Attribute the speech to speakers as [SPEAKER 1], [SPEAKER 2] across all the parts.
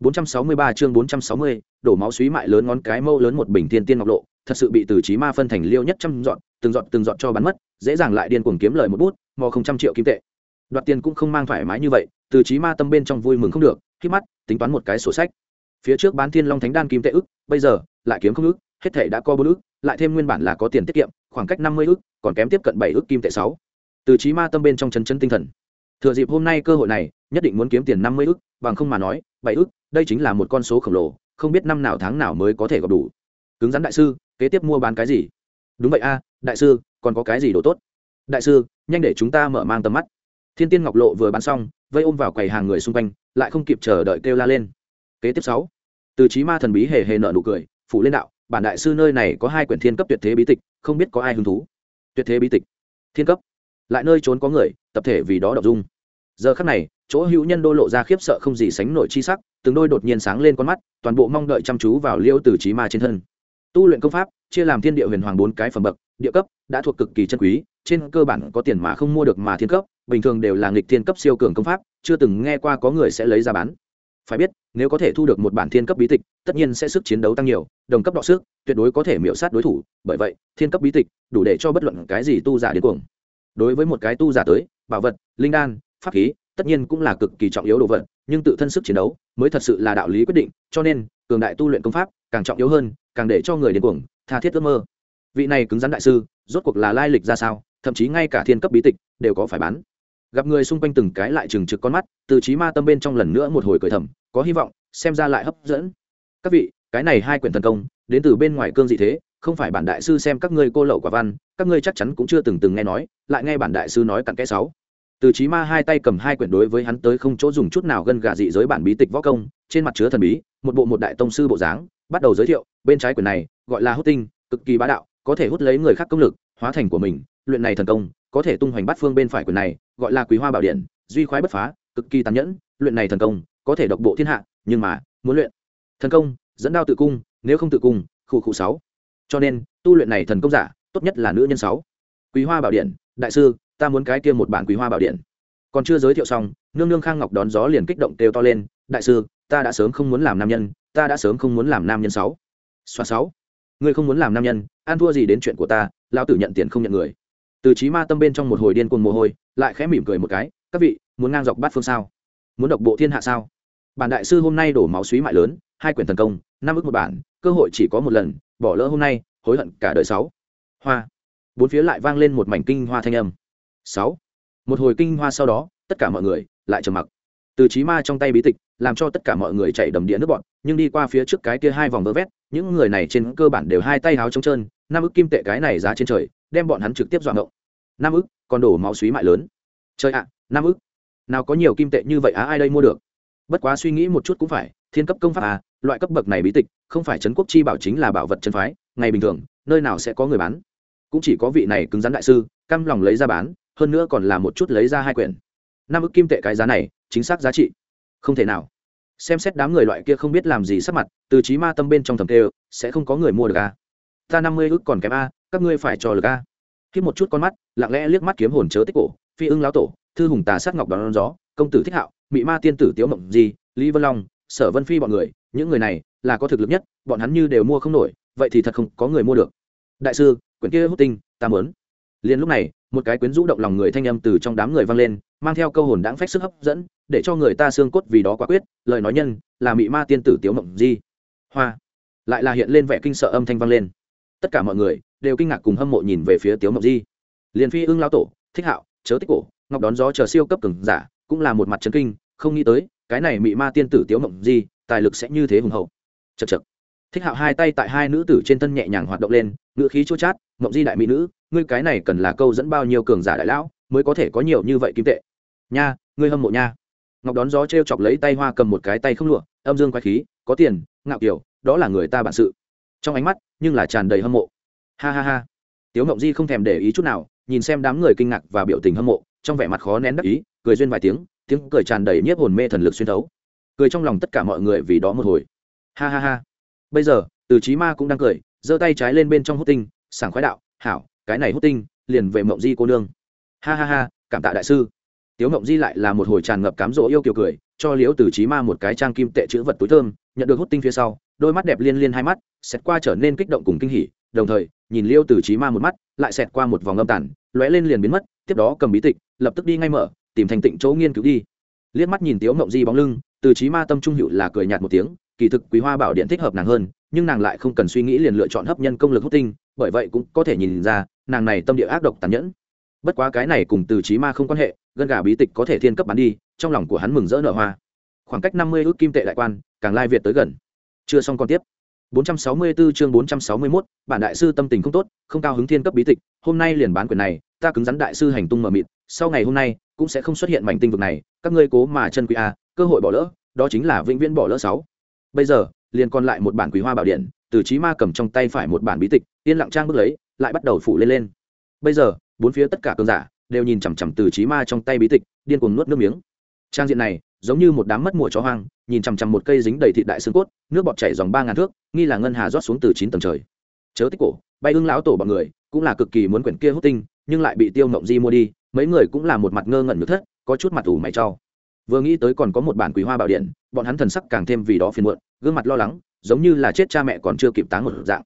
[SPEAKER 1] 463 chương 460, đổ máu suý mại lớn ngón cái mâu lớn một bình thiên tiên ngọc lộ, thật sự bị từ chí ma phân thành liêu nhất trăm dọn, từng dọn từng dọn cho bắn mất, dễ dàng lại điên cuồng kiếm lời một bút, mò không trăm triệu kim tệ. Đoạt tiền cũng không mang thoải mái như vậy, từ chí ma tâm bên trong vui mừng không được, khi mắt, tính toán một cái sổ sách. Phía trước bán thiên long thánh đan kim tệ ức, bây giờ lại kiếm không ức, hết thảy đã có bốn ức, lại thêm nguyên bản là có tiền tiết kiệm, khoảng cách 50 ức, còn kém tiếp cận 7 ức kim tệ 6. Từ chí ma tâm bên trong chấn chấn tinh thần. Thừa dịp hôm nay cơ hội này, nhất định muốn kiếm tiền 50 ức, bằng không mà nói, 7 ức, đây chính là một con số khổng lồ không biết năm nào tháng nào mới có thể gặp đủ. Cứng rắn đại sư kế tiếp mua bán cái gì? Đúng vậy a đại sư còn có cái gì đồ tốt? Đại sư nhanh để chúng ta mở mang tầm mắt. Thiên tiên ngọc lộ vừa bán xong vây ôm vào quầy hàng người xung quanh lại không kịp chờ đợi kêu la lên. Kế tiếp sáu. Từ trí ma thần bí hề hề nợ nụ cười phủ lên đạo bản đại sư nơi này có hai quyển thiên cấp tuyệt thế bí tịch không biết có ai hứng thú? Tuyệt thế bí tịch. Thiên cấp. Lại nơi trốn có người tập thể vì đó đọc dung. Giờ khắc này chỗ hữu nhân đô lộ ra khiếp sợ không gì sánh nổi chi sắc, từng đôi đột nhiên sáng lên con mắt, toàn bộ mong đợi chăm chú vào liêu từ trí ma trên thân. Tu luyện công pháp, chia làm thiên địa huyền hoàng bốn cái phẩm bậc, địa cấp, đã thuộc cực kỳ chân quý, trên cơ bản có tiền mà không mua được mà thiên cấp, bình thường đều là nghịch thiên cấp siêu cường công pháp, chưa từng nghe qua có người sẽ lấy ra bán. Phải biết, nếu có thể thu được một bản thiên cấp bí tịch, tất nhiên sẽ sức chiến đấu tăng nhiều, đồng cấp đọ sức, tuyệt đối có thể miễu sát đối thủ, bởi vậy, thiên cấp bí tịch đủ để cho bất luận cái gì tu giả đến cuồng. Đối với một cái tu giả tới, bảo vật, linh đan, pháp khí tất nhiên cũng là cực kỳ trọng yếu đồ vật, nhưng tự thân sức chiến đấu mới thật sự là đạo lý quyết định, cho nên, cường đại tu luyện công pháp càng trọng yếu hơn, càng để cho người đến cuồng, tha thiết ước mơ. Vị này cứng rắn đại sư, rốt cuộc là lai lịch ra sao, thậm chí ngay cả thiên cấp bí tịch đều có phải bán. Gặp người xung quanh từng cái lại trừng trực con mắt, từ trí ma tâm bên trong lần nữa một hồi cười thầm, có hy vọng, xem ra lại hấp dẫn. Các vị, cái này hai quyển thần công, đến từ bên ngoài cương dị thế, không phải bản đại sư xem các ngươi cô lậu quả văn, các ngươi chắc chắn cũng chưa từng từng nghe nói, lại nghe bản đại sư nói cặn kẽ sáu từ trí ma hai tay cầm hai quyển đối với hắn tới không chỗ dùng chút nào gân gà dị giới bản bí tịch võ công, trên mặt chứa thần bí, một bộ một đại tông sư bộ dáng, bắt đầu giới thiệu, bên trái quyển này, gọi là hút tinh, cực kỳ bá đạo, có thể hút lấy người khác công lực, hóa thành của mình, luyện này thần công, có thể tung hoành bát phương bên phải quyển này, gọi là quý hoa bảo điện, duy khoái bất phá, cực kỳ tàn nhẫn, luyện này thần công, có thể độc bộ thiên hạ, nhưng mà, muốn luyện. Thần công, dẫn đao tự cung, nếu không tự cung khu khu sáu. Cho nên, tu luyện này thần công giả, tốt nhất là nữ nhân sáu. Quý hoa bảo điện, đại sư ta muốn cái kia một bản quý hoa bảo điện. Còn chưa giới thiệu xong, nương nương khang ngọc đón gió liền kích động kêu to lên, đại sư, ta đã sớm không muốn làm nam nhân, ta đã sớm không muốn làm nam nhân sáu. Xoa sáu. Ngươi không muốn làm nam nhân an thua gì đến chuyện của ta, lão tử nhận tiền không nhận người. Từ trí ma tâm bên trong một hồi điên cuồng mồ hôi, lại khẽ mỉm cười một cái, các vị, muốn ngang dọc bát phương sao? Muốn độc bộ thiên hạ sao? Bản đại sư hôm nay đổ máu suý mại lớn, hai quyển thần công, năm ức một bản, cơ hội chỉ có một lần, bỏ lỡ hôm nay, hối hận cả đời sáu. Hoa. Bốn phía lại vang lên một mảnh kinh hoa thanh âm sáu. Một hồi kinh hoa sau đó tất cả mọi người lại trầm mặc. Từ trí ma trong tay bí tịch làm cho tất cả mọi người chạy đầm địa nước bọn nhưng đi qua phía trước cái kia hai vòng vơ vét những người này trên cơ bản đều hai tay háo trống trơn năm ức kim tệ cái này giá trên trời đem bọn hắn trực tiếp dọa ngộng. Năm ức còn đổ máu suý mại lớn. Chơi ạ à, năm ức. Nào có nhiều kim tệ như vậy á ai đây mua được? Bất quá suy nghĩ một chút cũng phải thiên cấp công pháp à loại cấp bậc này bí tịch không phải trấn quốc chi bảo chính là bảo vật chân phái ngày bình thường nơi nào sẽ có người bán? Cũng chỉ có vị này cứng rắn đại sư căm lòng lấy ra bán hơn nữa còn là một chút lấy ra hai quyển. Năm ức kim tệ cái giá này, chính xác giá trị. Không thể nào. Xem xét đám người loại kia không biết làm gì sắc mặt, từ trí ma tâm bên trong thầm tê sẽ không có người mua được a ta năm mươi ức còn kém a, các ngươi phải cho được a. Khi một chút con mắt, lặng lẽ liếc mắt kiếm hồn chớ tích cổ, phi ưng lão tổ, thư hùng tà sát ngọc đón gió, công tử thích hạo, mị ma tiên tử tiếu mộng di, lý vân long, sở vân phi bọn người, những người này là có thực lực nhất, bọn hắn như đều mua không nổi, vậy thì thật không có người mua được. Đại sư, quyển kia hút tinh, ta mớn liền lúc này một cái quyến rũ động lòng người thanh âm từ trong đám người vang lên, mang theo câu hồn đáng phách sức hấp dẫn, để cho người ta xương cốt vì đó quả quyết, lời nói nhân, là mị ma tiên tử tiếu mộng di. Hoa. Lại là hiện lên vẻ kinh sợ âm thanh vang lên. Tất cả mọi người đều kinh ngạc cùng hâm mộ nhìn về phía tiếu mộng di. Liền phi ưng lao tổ, thích hạo, chớ tích cổ, ngọc đón gió chờ siêu cấp cường giả, cũng là một mặt trấn kinh, không nghĩ tới, cái này mị ma tiên tử tiếu mộng di, tài lực sẽ như thế hùng hậu. Chật chật thích hạo hai tay tại hai nữ tử trên thân nhẹ nhàng hoạt động lên, ngữ khí chua chát, mộng di đại mỹ nữ ngươi cái này cần là câu dẫn bao nhiêu cường giả đại lão, mới có thể có nhiều như vậy kim tệ. Nha, ngươi hâm mộ nha. Ngọc đón gió t r e o chọc lấy tay hoa cầm một cái tay không lụa, âm dương quái khí, có tiền, ngạo kiểu, đó là người ta bản sự. Trong ánh mắt, nhưng là tràn đầy hâm mộ. Ha ha ha. Tiếu ngộng di không thèm để ý chút nào, nhìn xem đám người kinh ngạc và biểu tình hâm mộ, trong vẻ mặt khó nén đắc ý, cười duyên vài tiếng tiếng cười tràn đầy nhiếp hồn mê thần lực xuyên thấu. Cười trong lòng tất cả mọi người vì đó một hồi. Ha ha ha. Bây giờ, từ trí ma cũng đang cười, giơ tay trái lên bên trong hút tinh, sảng khoái đạo, hảo cái này hút tinh, liền về mộng di cô nương. Ha ha ha, cảm tạ đại sư. Tiếu ngộng di lại là một hồi tràn ngập cám rỗ yêu kiều cười, cho liễu từ trí ma một cái trang kim tệ chữ vật túi thơm, nhận được hút tinh phía sau, đôi mắt đẹp liên liên hai mắt, xẹt qua trở nên kích động cùng kinh hỉ, đồng thời, nhìn liêu từ trí ma một mắt, lại xẹt qua một vòng âm tản lóe lên liền biến mất, tiếp đó cầm bí tịch, lập tức đi ngay mở, tìm thành tịnh chỗ nghiên cứu đi. Liếc mắt nhìn tiếu mộng di bóng lưng từ trí ma tâm trung hữu là cười nhạt một tiếng kỳ thực quý hoa bảo điện thích hợp nàng hơn nhưng nàng lại không cần suy nghĩ liền lựa chọn hấp nhân công lực hút tinh bởi vậy cũng có thể nhìn ra nàng này tâm địa ác độc tàn nhẫn. Bất quá cái này cùng từ trí ma không quan hệ gân gà bí tịch có thể thiên cấp bán đi trong lòng của hắn mừng rỡ nở hoa. Khoảng cách năm mươi ước kim tệ đại quan càng lai việt tới gần. Chưa xong còn tiếp. 464 chương 461, bản đại sư tâm tình không tốt, không cao hứng thiên cấp bí tịch, hôm nay liền bán quyển này, ta cứng rắn đại sư hành tung mờ mịt, sau ngày hôm nay cũng sẽ không xuất hiện mảnh tinh vực này, các ngươi cố mà chân quý a, cơ hội bỏ lỡ, đó chính là vĩnh viễn bỏ lỡ sáu. Bây giờ, liền còn lại một bản Quý Hoa Bảo Điện, Từ Chí Ma cầm trong tay phải một bản bí tịch, yên lặng trang bước lấy, lại bắt đầu phủ lên lên. Bây giờ, bốn phía tất cả cường giả đều nhìn chằm chằm Từ Chí Ma trong tay bí tịch, điên cuồng nuốt nước miếng. Trang diện này, giống như một đám mất mùa chó hoang, nhìn chằm chằm một cây dính đầy thịt đại xương cốt, nước bọt chảy dòng ba ngàn thước, nghi là ngân hà rót xuống từ chín tầng trời chớ tích cổ bay ưng lão tổ bọn người cũng là cực kỳ muốn quyển kia hút tinh nhưng lại bị tiêu mộng di mua đi mấy người cũng là một mặt ngơ ngẩn nhược thất có chút mặt ủ mày cho vừa nghĩ tới còn có một bản quý hoa bảo điện, bọn hắn thần sắc càng thêm vì đó phiền muộn, gương mặt lo lắng, giống như là chết cha mẹ còn chưa kịp táng một dạng.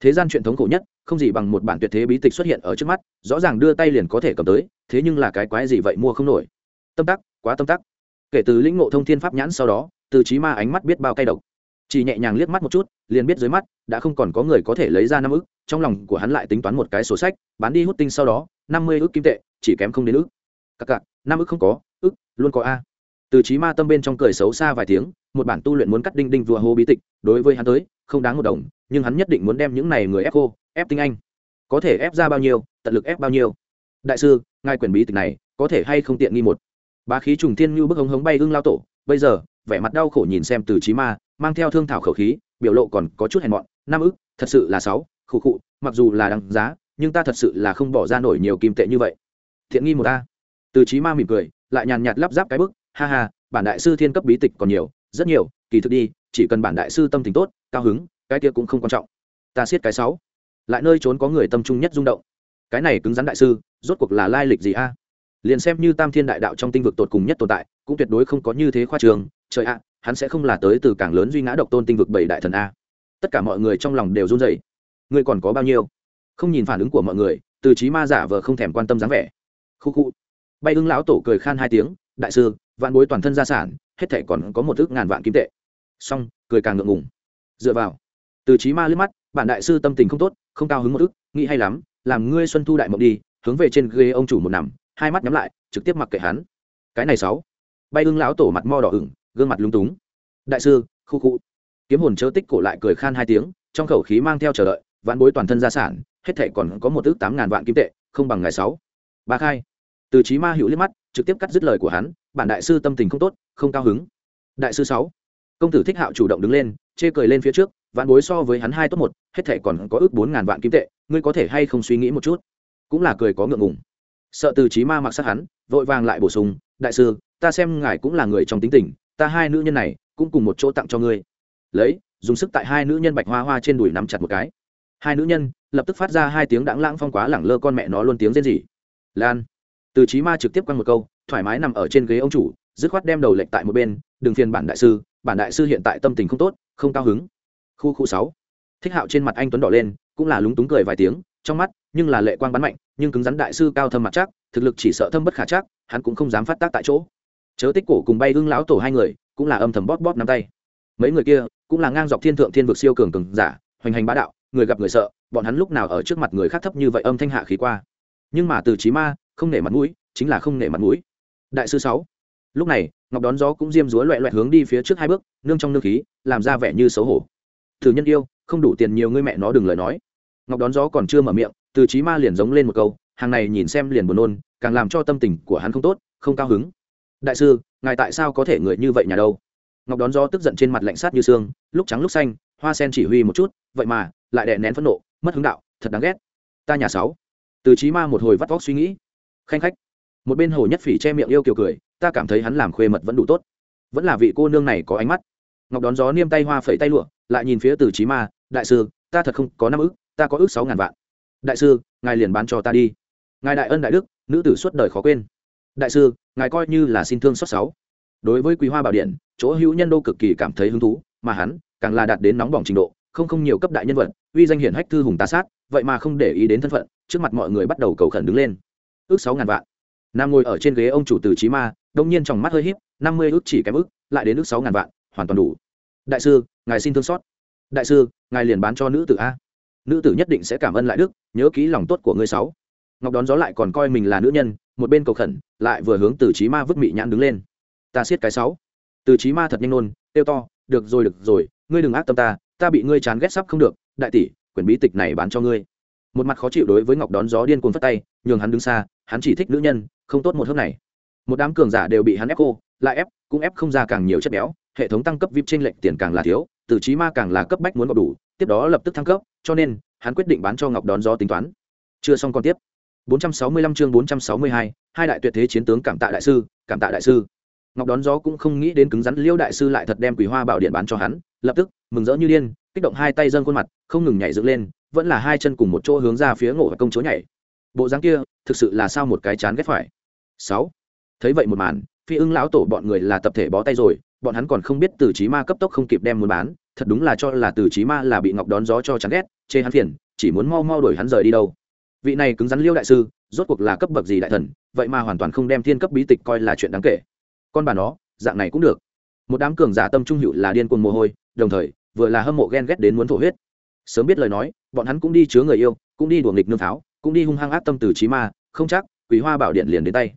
[SPEAKER 1] Thế gian chuyện thống khổ nhất, không gì bằng một bản tuyệt thế bí tịch xuất hiện ở trước mắt, rõ ràng đưa tay liền có thể cầm tới, thế nhưng là cái quái gì vậy mua không nổi. Tâm tắc, quá tâm tắc. Kể từ lĩnh ngộ thông thiên pháp nhãn sau đó, từ trí ma ánh mắt biết bao cay độc. Chỉ nhẹ nhàng liếc mắt một chút, liền biết dưới mắt, đã không còn có người có thể lấy ra năm ức, trong lòng của hắn lại tính toán một cái sổ sách, bán đi hút tinh sau đó, năm mươi ức kim tệ, chỉ kém không đến ức. Các cạn năm ức không có, ức, luôn có a từ trí ma tâm bên trong cười xấu xa vài tiếng, một bản tu luyện muốn cắt đinh đinh vừa hô bí tịch, đối với hắn tới, không đáng một đồng, nhưng hắn nhất định muốn đem những này người ép cô, ép tinh anh. Có thể ép ra bao nhiêu, tận lực ép bao nhiêu. Đại sư, ngài quyền bí tịch này, có thể hay không tiện nghi một? Bá khí trùng thiên như bức hống hống bay hưng lao tổ, bây giờ, vẻ mặt đau khổ nhìn xem từ trí ma, mang theo thương thảo khẩu khí, biểu lộ còn có chút hèn mọn năm ức, thật sự là sáu, khụ khụ, mặc dù là đằng giá, nhưng ta thật sự là không bỏ ra nổi nhiều kim tệ như vậy. Thiện nghi một ta từ trí ma mỉm cười, lại nhàn nhạt lắp ráp cái bức ha ha, bản đại sư thiên cấp bí tịch còn nhiều, rất nhiều, kỳ thực đi, chỉ cần bản đại sư tâm tình tốt, cao hứng, cái kia cũng không quan trọng. Ta siết cái sáu. Lại nơi trốn có người tâm trung nhất rung động. Cái này cứng rắn đại sư, rốt cuộc là lai lịch gì a? Liền xem như tam thiên đại đạo trong tinh vực tột cùng nhất tồn tại, cũng tuyệt đối không có như thế khoa trường. Trời ạ, hắn sẽ không là tới từ cảng lớn duy ngã độc tôn tinh vực bảy đại thần a. Tất cả mọi người trong lòng đều run rẩy. Ngươi còn có bao nhiêu? Không nhìn phản ứng của mọi người, từ trí ma giả vờ không thèm quan tâm dáng vẻ. Khu khu. Bay ưng lão tổ cười khan hai tiếng đại sư, vạn bối toàn thân gia sản, hết thể còn có một thước ngàn vạn kim tệ. Xong, cười càng ngượng ngùng. Dựa vào, từ trí ma liếc mắt bản đại sư tâm tình không tốt, không cao hứng một ức nghĩ hay lắm, làm ngươi xuân thu đại mộng đi, hướng về trên ghế ông chủ một nằm, hai mắt nhắm lại, trực tiếp mặc kệ hắn. Cái này sáu. Bay ưng lão tổ mặt mo đỏ ửng, gương mặt lúng túng. Đại sư, khu khu. Kiếm hồn chớ tích cổ lại cười khan hai tiếng, trong khẩu khí mang theo chờ đợi, vạn bối toàn thân gia sản, hết thệ còn có một ước tám ngàn vạn kim tệ, không bằng ngày sáu. Ba khai. Từ trí ma hữu liếc mắt trực tiếp cắt dứt lời của hắn, bản đại sư tâm tình không tốt, không cao hứng. Đại sư sáu, công tử thích hạo chủ động đứng lên, chê cười lên phía trước, vạn bối so với hắn hai tốt một, hết thể còn có ước bốn ngàn vạn kim tệ, ngươi có thể hay không suy nghĩ một chút? Cũng là cười có ngượng ngùng. Sợ từ trí ma mặc sát hắn, vội vàng lại bổ sung, đại sư, ta xem ngài cũng là người trong tính tình, ta hai nữ nhân này, cũng cùng một chỗ tặng cho ngươi. Lấy, dùng sức tại hai nữ nhân bạch hoa hoa trên đùi nắm chặt một cái. Hai nữ nhân, lập tức phát ra hai tiếng đãng lãng phong quá lẳng lơ con mẹ nó luôn tiếng rên rỉ. Lan từ trí ma trực tiếp quăng một câu, thoải mái nằm ở trên ghế ông chủ, dứt khoát đem đầu lệch tại một bên, đừng phiền bản đại sư, bản đại sư hiện tại tâm tình không tốt, không cao hứng. Khu khu sáu. Thích hạo trên mặt anh tuấn đỏ lên, cũng là lúng túng cười vài tiếng, trong mắt, nhưng là lệ quang bắn mạnh, nhưng cứng rắn đại sư cao thâm mặt chắc, thực lực chỉ sợ thâm bất khả chắc, hắn cũng không dám phát tác tại chỗ. Chớ tích cổ cùng bay hưng lão tổ hai người, cũng là âm thầm bóp bóp nắm tay. Mấy người kia, cũng là ngang dọc thiên thượng thiên vực siêu cường cường giả, hoành hành bá đạo, người gặp người sợ, bọn hắn lúc nào ở trước mặt người khác thấp như vậy âm thanh hạ khí qua nhưng mà từ trí ma, không nể mặt mũi, chính là không nể mặt mũi. Đại sư sáu. Lúc này, ngọc đón gió cũng diêm dúa loẹ loẹt hướng đi phía trước hai bước, nương trong nương khí, làm ra vẻ như xấu hổ. Thử nhân yêu, không đủ tiền nhiều ngươi mẹ nó đừng lời nói. Ngọc đón gió còn chưa mở miệng, từ trí ma liền giống lên một câu, hàng này nhìn xem liền buồn nôn, càng làm cho tâm tình của hắn không tốt, không cao hứng. Đại sư, ngài tại sao có thể người như vậy nhà đâu? Ngọc đón gió tức giận trên mặt lạnh sát như xương, lúc trắng lúc xanh, hoa sen chỉ huy một chút, vậy mà, lại đè nén phẫn nộ, mất hứng đạo, thật đáng ghét. Ta nhà sáu từ trí ma một hồi vắt vóc suy nghĩ. Khanh khách. Một bên hồ nhất phỉ che miệng yêu kiều cười, ta cảm thấy hắn làm khuê mật vẫn đủ tốt. Vẫn là vị cô nương này có ánh mắt. Ngọc đón gió niêm tay hoa phẩy tay lụa, lại nhìn phía từ trí ma, đại sư, ta thật không có năm ước ta có ước sáu ngàn vạn. Đại sư, ngài liền bán cho ta đi. Ngài đại ân đại đức, nữ tử suốt đời khó quên. Đại sư, ngài coi như là xin thương xót sáu. Đối với quý hoa bảo điện, chỗ hữu nhân đô cực kỳ cảm thấy hứng thú, mà hắn càng là đạt đến nóng bỏng trình độ, không không nhiều cấp đại nhân vật, uy danh hiển hách thư hùng tá sát, vậy mà không để ý đến thân phận trước mặt mọi người bắt đầu cầu khẩn đứng lên. Ước sáu ngàn vạn. Nam ngồi ở trên ghế ông chủ từ trí ma, đông nhiên trong mắt hơi híp, năm mươi ước chỉ kém ước lại đến ước sáu ngàn vạn, hoàn toàn đủ. Đại sư, ngài xin thương xót. Đại sư, ngài liền bán cho nữ tử a. Nữ tử nhất định sẽ cảm ơn lại đức, nhớ kỹ lòng tốt của ngươi sáu. Ngọc đón gió lại còn coi mình là nữ nhân, một bên cầu khẩn, lại vừa hướng từ trí ma vứt mị nhãn đứng lên. Ta siết cái sáu. Từ trí ma thật nhanh nôn tiêu to, được rồi được rồi, ngươi đừng ác tâm ta ta bị ngươi chán ghét sắp không được. Đại tỷ, quyển bí tịch này bán cho ngươi một mặt khó chịu đối với ngọc đón gió điên cuồng phất tay nhường hắn đứng xa hắn chỉ thích nữ nhân không tốt một hớp này. Một đám cường giả đều bị hắn ép cô lại ép cũng ép không ra càng nhiều chất béo hệ thống tăng cấp vip trên lệnh tiền càng là thiếu từ trí ma càng là cấp bách muốn ngọc đủ tiếp đó lập tức thăng cấp cho nên hắn quyết định bán cho ngọc đón gió tính toán. Chưa xong còn tiếp. 465 chương 462, hai đại tuyệt thế chiến tướng cảm tạ đại sư cảm tạ đại sư ngọc đón gió cũng không nghĩ đến cứng rắn liêu đại sư lại thật đem quỷ hoa bảo điện bán cho hắn, lập tức, mừng rỡ như điên, kích động hai tay dâng khuôn mặt, không ngừng nhảy dựng lên, vẫn là hai chân cùng một chỗ hướng ra phía ngộ và công chúa nhảy. Bộ dáng kia, thực sự là sao một cái chán ghét phải. Sáu. Thấy vậy một màn, phi ưng lão tổ bọn người là tập thể bó tay rồi, bọn hắn còn không biết từ trí ma cấp tốc không kịp đem muốn bán, thật đúng là cho là từ trí ma là bị ngọc đón gió cho chán ghét, chê hắn phiền, chỉ muốn mau mau đuổi hắn rời đi đâu. Vị này cứng rắn liêu đại sư, rốt cuộc là cấp bậc gì đại thần, vậy mà hoàn toàn không đem thiên cấp bí tịch coi là chuyện đáng kể con bà nó, dạng này cũng được. Một đám cường giả tâm trung hữu là điên cuồng mồ hôi, đồng thời, vừa là hâm mộ ghen ghét đến muốn thổ huyết. Sớm biết lời nói, bọn hắn cũng đi chứa người yêu, cũng đi đuổi nghịch nương pháo cũng đi hung hăng ác tâm từ trí ma, không chắc quý hoa bảo điện liền đến tay.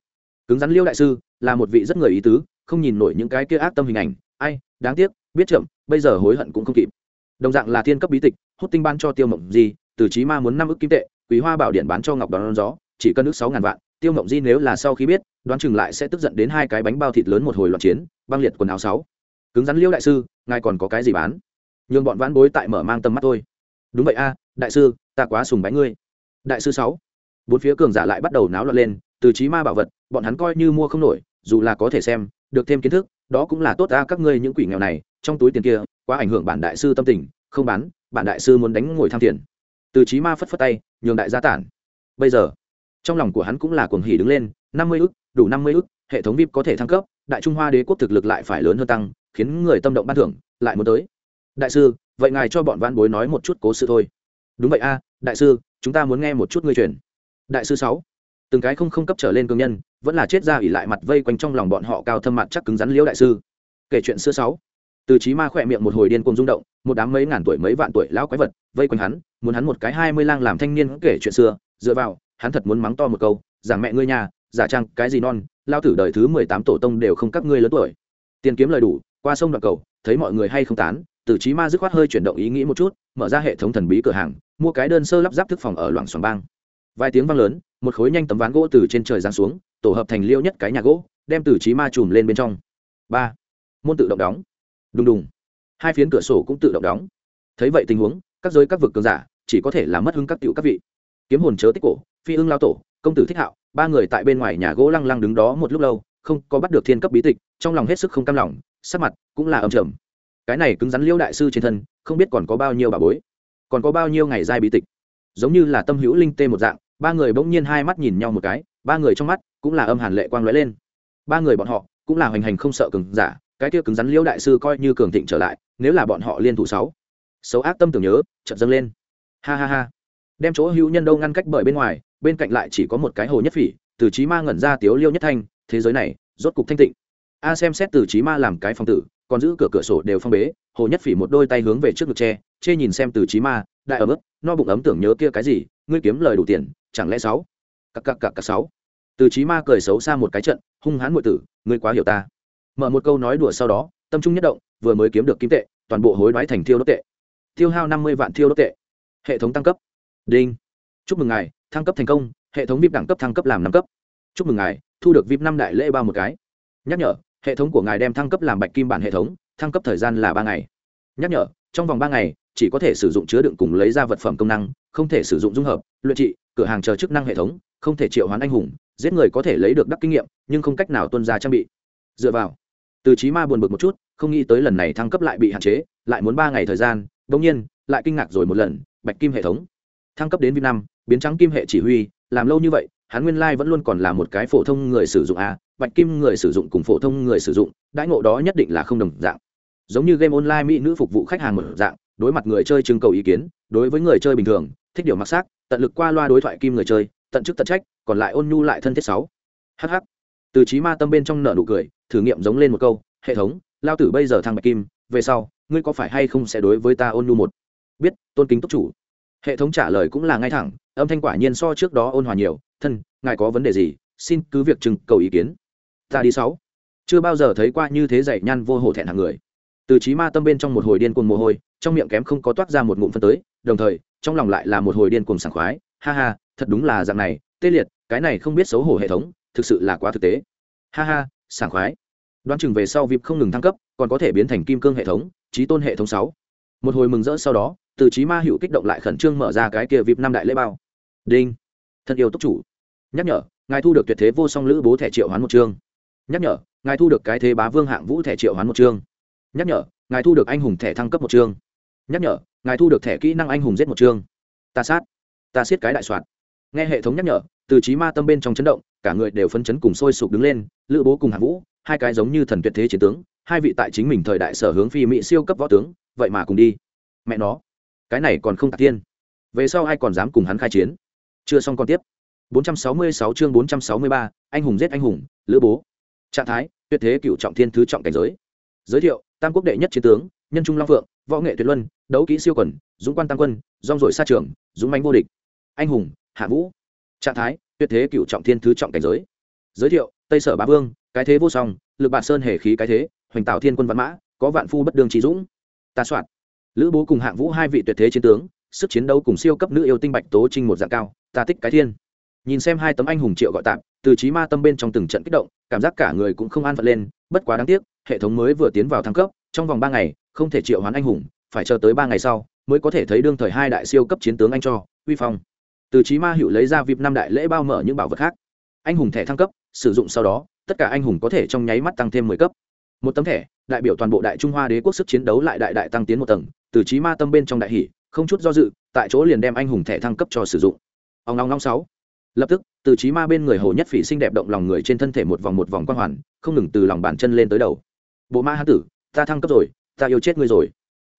[SPEAKER 1] Cứng rắn liêu đại sư, là một vị rất người ý tứ, không nhìn nổi những cái kia ác tâm hình ảnh. Ai, đáng tiếc, biết chậm, bây giờ hối hận cũng không kịp. Đồng dạng là thiên cấp bí tịch, hút tinh ban cho tiêu mộng gì từ trí ma muốn năm ức kim tệ quý hoa bảo điện bán cho ngọc đón gió, chỉ cân ước sáu ngàn vạn tiêu mộng di nếu là sau khi biết, đoán chừng lại sẽ tức giận đến hai cái bánh bao thịt lớn một hồi loạn chiến, băng liệt quần áo sáu. Cứng rắn liêu đại sư, ngài còn có cái gì bán? Nhường bọn vãn bối tại mở mang tầm mắt thôi. Đúng vậy a, đại sư, ta quá sùng bánh ngươi. Đại sư sáu. Bốn phía cường giả lại bắt đầu náo loạn lên, từ trí ma bảo vật, bọn hắn coi như mua không nổi, dù là có thể xem, được thêm kiến thức, đó cũng là tốt ta các ngươi những quỷ nghèo này, trong túi tiền kia, quá ảnh hưởng bản đại sư tâm tình, không bán, bản đại sư muốn đánh ngồi tham tiền. Từ trí ma phất phất tay, nhường đại gia tản. Bây giờ trong lòng của hắn cũng là cuồng hỉ đứng lên, năm mươi ức, đủ năm mươi ức, hệ thống vip có thể thăng cấp, đại trung hoa đế quốc thực lực lại phải lớn hơn tăng, khiến người tâm động ban thưởng, lại muốn tới. Đại sư, vậy ngài cho bọn văn bối nói một chút cố sự thôi. Đúng vậy a, đại sư, chúng ta muốn nghe một chút ngươi truyền. Đại sư sáu, từng cái không không cấp trở lên cường nhân, vẫn là chết ra ỉ lại mặt vây quanh trong lòng bọn họ cao thâm mặt chắc cứng rắn liễu đại sư. Kể chuyện xưa sáu, từ trí ma khỏe miệng một hồi điên cuồng rung động, một đám mấy ngàn tuổi mấy vạn tuổi lão quái vật vây quanh hắn, muốn hắn một cái hai mươi lang làm thanh niên kể chuyện xưa, dựa vào hắn thật muốn mắng to một câu rằng mẹ ngươi nhà, giả trang cái gì non, lao tử đời thứ mười tám tổ tông đều không các ngươi lớn tuổi. Tiền kiếm lời đủ, qua sông đoạn cầu, thấy mọi người hay không tán từ trí ma dứt khoát hơi chuyển động ý nghĩ một chút, mở ra hệ thống thần bí cửa hàng, mua cái đơn sơ lắp ráp thức phòng ở loảng xoảng bang. Vài tiếng vang lớn, một khối nhanh tấm ván gỗ từ trên trời giáng xuống, tổ hợp thành liêu nhất cái nhà gỗ, đem từ trí ma chùm lên bên trong. Ba. Môn tự động đóng. Đùng đùng. Hai phiến cửa sổ cũng tự động đóng. Thấy vậy tình huống, các giới các vực cường giả chỉ có thể là mất hưng các cựu các vị. Kiếm hồn chớ tích cổ phi ưng lao tổ, công tử thích hạo, ba người tại bên ngoài nhà gỗ lăng lăng đứng đó một lúc lâu, không có bắt được thiên cấp bí tịch, trong lòng hết sức không cam lòng, sắc mặt cũng là âm trầm. Cái này cứng rắn liễu đại sư trên thân, không biết còn có bao nhiêu bà bối, còn có bao nhiêu ngày giai bí tịch. Giống như là tâm hữu linh tê một dạng, ba người bỗng nhiên hai mắt nhìn nhau một cái, ba người trong mắt cũng là âm hàn lệ quang lóe lên. Ba người bọn họ cũng là hoành hành không sợ cứng giả, cái kia cứng rắn liễu đại sư coi như cường thịnh trở lại, nếu là bọn họ liên thủ sáu. Xấu ác tâm tưởng nhớ, chợt dâng lên. Ha ha ha. Đem chỗ hữu nhân đâu ngăn cách bởi bên ngoài bên cạnh lại chỉ có một cái hồ nhất phỉ, từ trí ma ngẩn ra tiếu liêu nhất thanh, thế giới này, rốt cục thanh tịnh. A xem xét từ trí ma làm cái phòng tử, còn giữ cửa cửa sổ đều phong bế, hồ nhất phỉ một đôi tay hướng về trước ngực tre chê nhìn xem từ trí ma, đại ở mức no bụng ấm tưởng nhớ kia cái gì, ngươi kiếm lời đủ tiền, chẳng lẽ sáu? Cặc cặc cặc cặc sáu. Từ trí ma cười xấu xa một cái trận, hung hãn ngụy tử, ngươi quá hiểu ta. Mở một câu nói đùa sau đó, tâm trung nhất động, vừa mới kiếm được kim tệ, toàn bộ hối đoái thành thiêu đốt tệ. Tiêu hao năm mươi vạn thiêu đốt tệ. Hệ thống tăng cấp. Đinh. Chúc mừng ngài thăng cấp thành công, hệ thống vip đẳng cấp thăng cấp làm năm cấp. Chúc mừng ngài, thu được vip năm đại lễ bao một cái. Nhắc nhở, hệ thống của ngài đem thăng cấp làm bạch kim bản hệ thống, thăng cấp thời gian là ba ngày. Nhắc nhở, trong vòng ba ngày, chỉ có thể sử dụng chứa đựng cùng lấy ra vật phẩm công năng, không thể sử dụng dung hợp, luyện trị, cửa hàng chờ chức năng hệ thống, không thể triệu hoán anh hùng, giết người có thể lấy được đắc kinh nghiệm, nhưng không cách nào tuân ra trang bị. Dựa vào, từ trí ma buồn bực một chút, không nghĩ tới lần này thăng cấp lại bị hạn chế, lại muốn ba ngày thời gian, bỗng nhiên, lại kinh ngạc rồi một lần, bạch kim hệ thống. Thăng cấp đến vip năm biến trắng kim hệ chỉ huy, làm lâu như vậy, hắn nguyên lai vẫn luôn còn là một cái phổ thông người sử dụng a, bạch kim người sử dụng cùng phổ thông người sử dụng, đãi ngộ đó nhất định là không đồng dạng. Giống như game online mỹ nữ phục vụ khách hàng một dạng, đối mặt người chơi trưng cầu ý kiến, đối với người chơi bình thường, thích điều mặc sắc tận lực qua loa đối thoại kim người chơi, tận chức tận trách, còn lại ôn nhu lại thân thiết sáu. Hh từ trí ma tâm bên trong nợ nụ cười, thử nghiệm giống lên một câu, hệ thống, lao tử bây giờ thăng bạch kim, về sau, ngươi có phải hay không sẽ đối với ta ôn nhu một? Biết, tôn kính túc chủ hệ thống trả lời cũng là ngay thẳng, âm thanh quả nhiên so trước đó ôn hòa nhiều, thân, ngài có vấn đề gì, xin cứ việc trưng cầu ý kiến. Ta đi sáu. Chưa bao giờ thấy qua như thế dạy nhăn vô hổ thẹn hàng người. Từ trí ma tâm bên trong một hồi điên cuồng mồ hôi, trong miệng kém không có toát ra một ngụm phân tới, đồng thời, trong lòng lại là một hồi điên cuồng sảng khoái, ha ha, thật đúng là dạng này, tê liệt, cái này không biết xấu hổ hệ thống, thực sự là quá thực tế. Ha ha, sảng khoái. Đoán chừng về sau vip không ngừng thăng cấp, còn có thể biến thành kim cương hệ thống, trí tôn hệ thống sáu. Một hồi mừng rỡ sau đó từ trí ma hữu kích động lại khẩn trương mở ra cái kia vip năm đại lễ bao. Đinh. Thân yêu túc chủ. Nhắc nhở, ngài thu được tuyệt thế vô song lữ bố thẻ triệu hoán một chương. Nhắc nhở, ngài thu được cái thế bá vương hạng vũ thẻ triệu hoán một chương. Nhắc nhở, ngài thu được anh hùng thẻ thăng cấp một chương. Nhắc nhở, ngài thu được thẻ kỹ năng anh hùng giết một chương. Ta sát. Ta siết cái đại soạn. Nghe hệ thống nhắc nhở, từ trí ma tâm bên trong chấn động, cả người đều phấn chấn cùng sôi sục đứng lên, lữ bố cùng hạng vũ, hai cái giống như thần tuyệt thế chiến tướng, hai vị tại chính mình thời đại sở hướng phi mỹ siêu cấp võ tướng, vậy mà cùng đi. Mẹ nó cái này còn không tạc tiên. Về sau ai còn dám cùng hắn khai chiến? Chưa xong còn tiếp. 466 chương 463, anh hùng giết anh hùng lữ bố. Trạng thái tuyệt thế cựu trọng thiên thứ trọng cảnh giới. Giới thiệu tam quốc đệ nhất chiến tướng nhân trung long phượng võ nghệ tuyệt luân đấu kỹ siêu quần dũng quan tam quân rong rổi xa trường dũng mánh vô địch. Anh hùng hạ vũ. Trạng thái tuyệt thế cựu trọng thiên thứ trọng cảnh giới. Giới thiệu tây sở bá vương cái thế vô song lực bản sơn hề khí cái thế hoành tạo thiên quân văn mã có vạn phu bất đường trí dũng. Ta soạn lữ bố cùng hạng vũ hai vị tuyệt thế chiến tướng, sức chiến đấu cùng siêu cấp nữ yêu tinh bạch tố trinh một dạng cao, ta tích cái thiên. Nhìn xem hai tấm anh hùng triệu gọi tạm, từ trí ma tâm bên trong từng trận kích động, cảm giác cả người cũng không an phận lên, bất quá đáng tiếc, hệ thống mới vừa tiến vào thăng cấp, trong vòng ba ngày, không thể triệu hoán anh hùng, phải chờ tới ba ngày sau, mới có thể thấy đương thời hai đại siêu cấp chiến tướng anh cho, uy phong. Từ trí ma hữu lấy ra vip năm đại lễ bao mở những bảo vật khác. Anh hùng thẻ thăng cấp, sử dụng sau đó, tất cả anh hùng có thể trong nháy mắt tăng thêm mười cấp một tấm thẻ, đại biểu toàn bộ đại trung hoa đế quốc sức chiến đấu lại đại đại tăng tiến một tầng, từ trí ma tâm bên trong đại hỷ không chút do dự, tại chỗ liền đem anh hùng thẻ thăng cấp cho sử dụng. Ông long long sáu. Lập tức, từ trí ma bên người hồ nhất phỉ xinh đẹp động lòng người trên thân thể một vòng một vòng quang hoàn, không ngừng từ lòng bàn chân lên tới đầu. Bộ ma hán tử, ta thăng cấp rồi, ta yêu chết ngươi rồi.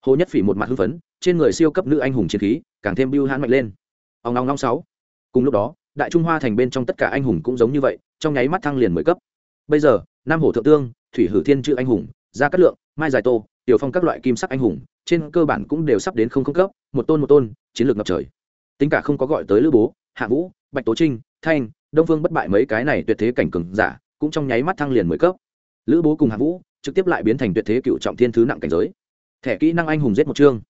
[SPEAKER 1] Hồ nhất phỉ một mặt hưng phấn, trên người siêu cấp nữ anh hùng chiến khí, càng thêm bưu hãn mạnh lên. Ông long long sáu. Cùng lúc đó, đại trung hoa thành bên trong tất cả anh hùng cũng giống như vậy, trong nháy mắt thăng liền mười cấp. Bây giờ, nam hổ thượng tương thủy hử thiên chữ anh hùng, gia cát lượng, mai giải tô, tiểu phong các loại kim sắc anh hùng, trên cơ bản cũng đều sắp đến không không cấp, một tôn một tôn, chiến lược ngập trời. Tính cả không có gọi tới lữ bố, hạ vũ, bạch tố trinh, thanh, đông phương bất bại mấy cái này tuyệt thế cảnh cường giả, cũng trong nháy mắt thăng liền mười cấp. Lữ bố cùng hạ vũ, trực tiếp lại biến thành tuyệt thế cựu trọng thiên thứ nặng cảnh giới. Thẻ kỹ năng anh hùng giết một chương.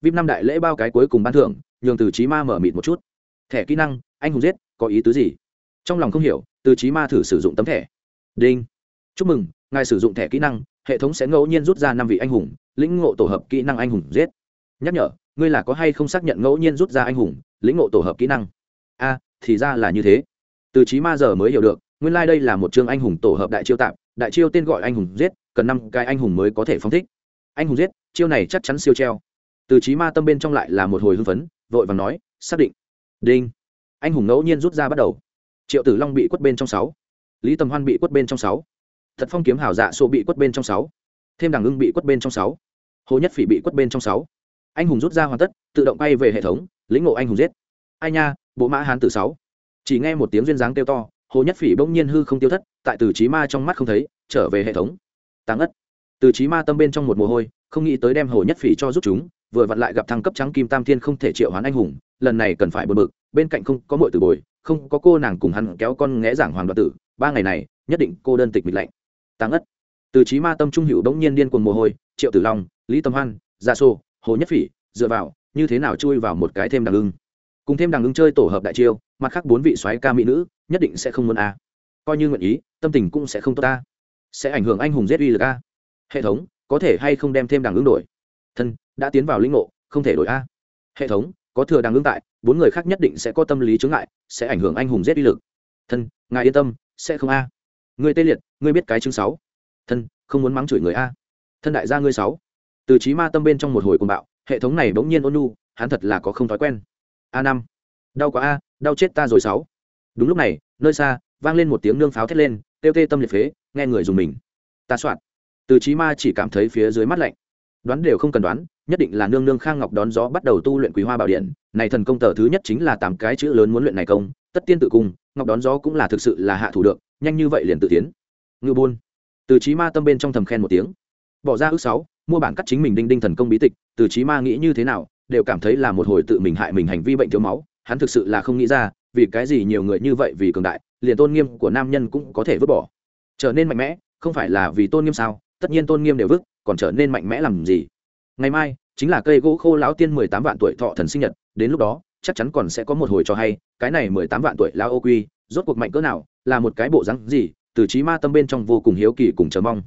[SPEAKER 1] Vip năm đại lễ bao cái cuối cùng ban thưởng, nhường từ trí ma mở mịt một chút. Thẻ kỹ năng, anh hùng giết, có ý tứ gì? Trong lòng không hiểu, từ trí ma thử sử dụng tấm thẻ. Đinh. Chúc mừng ngài sử dụng thẻ kỹ năng, hệ thống sẽ ngẫu nhiên rút ra năm vị anh hùng, lĩnh ngộ tổ hợp kỹ năng anh hùng giết. Nhắc nhở, ngươi là có hay không xác nhận ngẫu nhiên rút ra anh hùng, lĩnh ngộ tổ hợp kỹ năng? A, thì ra là như thế. Từ trí ma giờ mới hiểu được, nguyên lai、like、đây là một chương anh hùng tổ hợp đại chiêu tạp đại chiêu tên gọi anh hùng giết, cần năm cái anh hùng mới có thể phóng thích. Anh hùng giết, chiêu này chắc chắn siêu treo. Từ trí ma tâm bên trong lại là một hồi hưng phấn, vội và nói, xác định. Đinh. Anh hùng ngẫu nhiên rút ra bắt đầu. Triệu tử long bị quất bên trong sáu. Lý tầm hoan bị quất bên trong sáu thật phong kiếm hảo dạ sổ bị quất bên trong sáu. Thêm đằng ưng bị quất bên trong sáu. Hồ nhất phỉ bị quất bên trong sáu. Anh hùng rút ra hoàn tất, tự động bay về hệ thống, lĩnh ngộ anh hùng giết. Ai nha, bộ mã hán tử sáu. Chỉ nghe một tiếng duyên dáng kêu to, hồ nhất phỉ bỗng nhiên hư không tiêu thất, tại từ trí ma trong mắt không thấy, trở về hệ thống. Tàng ất. Từ trí ma tâm bên trong một mồ hôi, không nghĩ tới đem hồ nhất phỉ cho giúp chúng, vừa vặn lại gặp thăng cấp trắng kim tam thiên không thể triệu hoán anh hùng, lần này cần phải bật mực bên cạnh không có mọi từ bồi, không có cô nàng cùng hắn kéo con nghẽ giảng hoàng đoạt tử, ba ngày này, nhất định cô đơn tịch mịch lạnh tàng ất từ trí ma tâm trung hữu bỗng nhiên điên cuồng mồ hôi, triệu tử long, lý tâm hoan, gia sô, hồ nhất phỉ, dựa vào, như thế nào chui vào một cái thêm đằng ưng. Cùng thêm đằng ưng chơi tổ hợp đại chiêu, mặt khác bốn vị soái ca mỹ nữ, nhất định sẽ không muốn a. Coi như nguyện ý, tâm tình cũng sẽ không tốt ta. Sẽ ảnh hưởng anh hùng giết uy lực a. Hệ thống, có thể hay không đem thêm đằng ưng đổi? Thân, đã tiến vào linh ngộ, không thể đổi a. Hệ thống, có thừa đằng ưng tại, bốn người khác nhất định sẽ có tâm lý chướng ngại, sẽ ảnh hưởng anh hùng giết uy lực. Thân, ngài yên tâm, sẽ không a. Ngươi tê liệt, ngươi biết cái chứng sáu. Thân, không muốn mắng chửi người a. Thân đại gia ngươi sáu. Từ trí ma tâm bên trong một hồi cuồng bạo, hệ thống này bỗng nhiên ôn nu hắn thật là có không thói quen. A năm. Đau quá a, đau chết ta rồi sáu. Đúng lúc này, nơi xa, vang lên một tiếng nương pháo thét lên, tiêu tê tâm liệt phế, nghe người dùng mình. Ta soạn. Từ trí ma chỉ cảm thấy phía dưới mắt lạnh. Đoán đều không cần đoán, nhất định là nương nương khang ngọc đón gió bắt đầu tu luyện quý hoa bảo điện. Này thần công tờ thứ nhất chính là tám cái chữ lớn muốn luyện này công, tất tiên tự cung, ngọc đón gió cũng là thực sự là hạ thủ được nhanh như vậy liền tự tiến. Ngư buôn từ trí ma tâm bên trong thầm khen một tiếng. Bỏ ra ước sáu, mua bản cắt chính mình đinh đinh thần công bí tịch, từ trí ma nghĩ như thế nào, đều cảm thấy là một hồi tự mình hại mình hành vi bệnh thiếu máu, hắn thực sự là không nghĩ ra, vì cái gì nhiều người như vậy vì cường đại, liền tôn nghiêm của nam nhân cũng có thể vứt bỏ. Trở nên mạnh mẽ, không phải là vì tôn nghiêm sao, tất nhiên tôn nghiêm đều vứt, còn trở nên mạnh mẽ làm gì? Ngày mai, chính là cây gỗ khô lão tiên mười tám vạn tuổi thọ thần sinh nhật, đến lúc đó, chắc chắn còn sẽ có một hồi cho hay, cái này mười tám vạn tuổi lão ô quy rốt cuộc mạnh cỡ nào, là một cái bộ rắn gì, từ trí ma tâm bên trong vô cùng hiếu kỳ cùng chờ mong.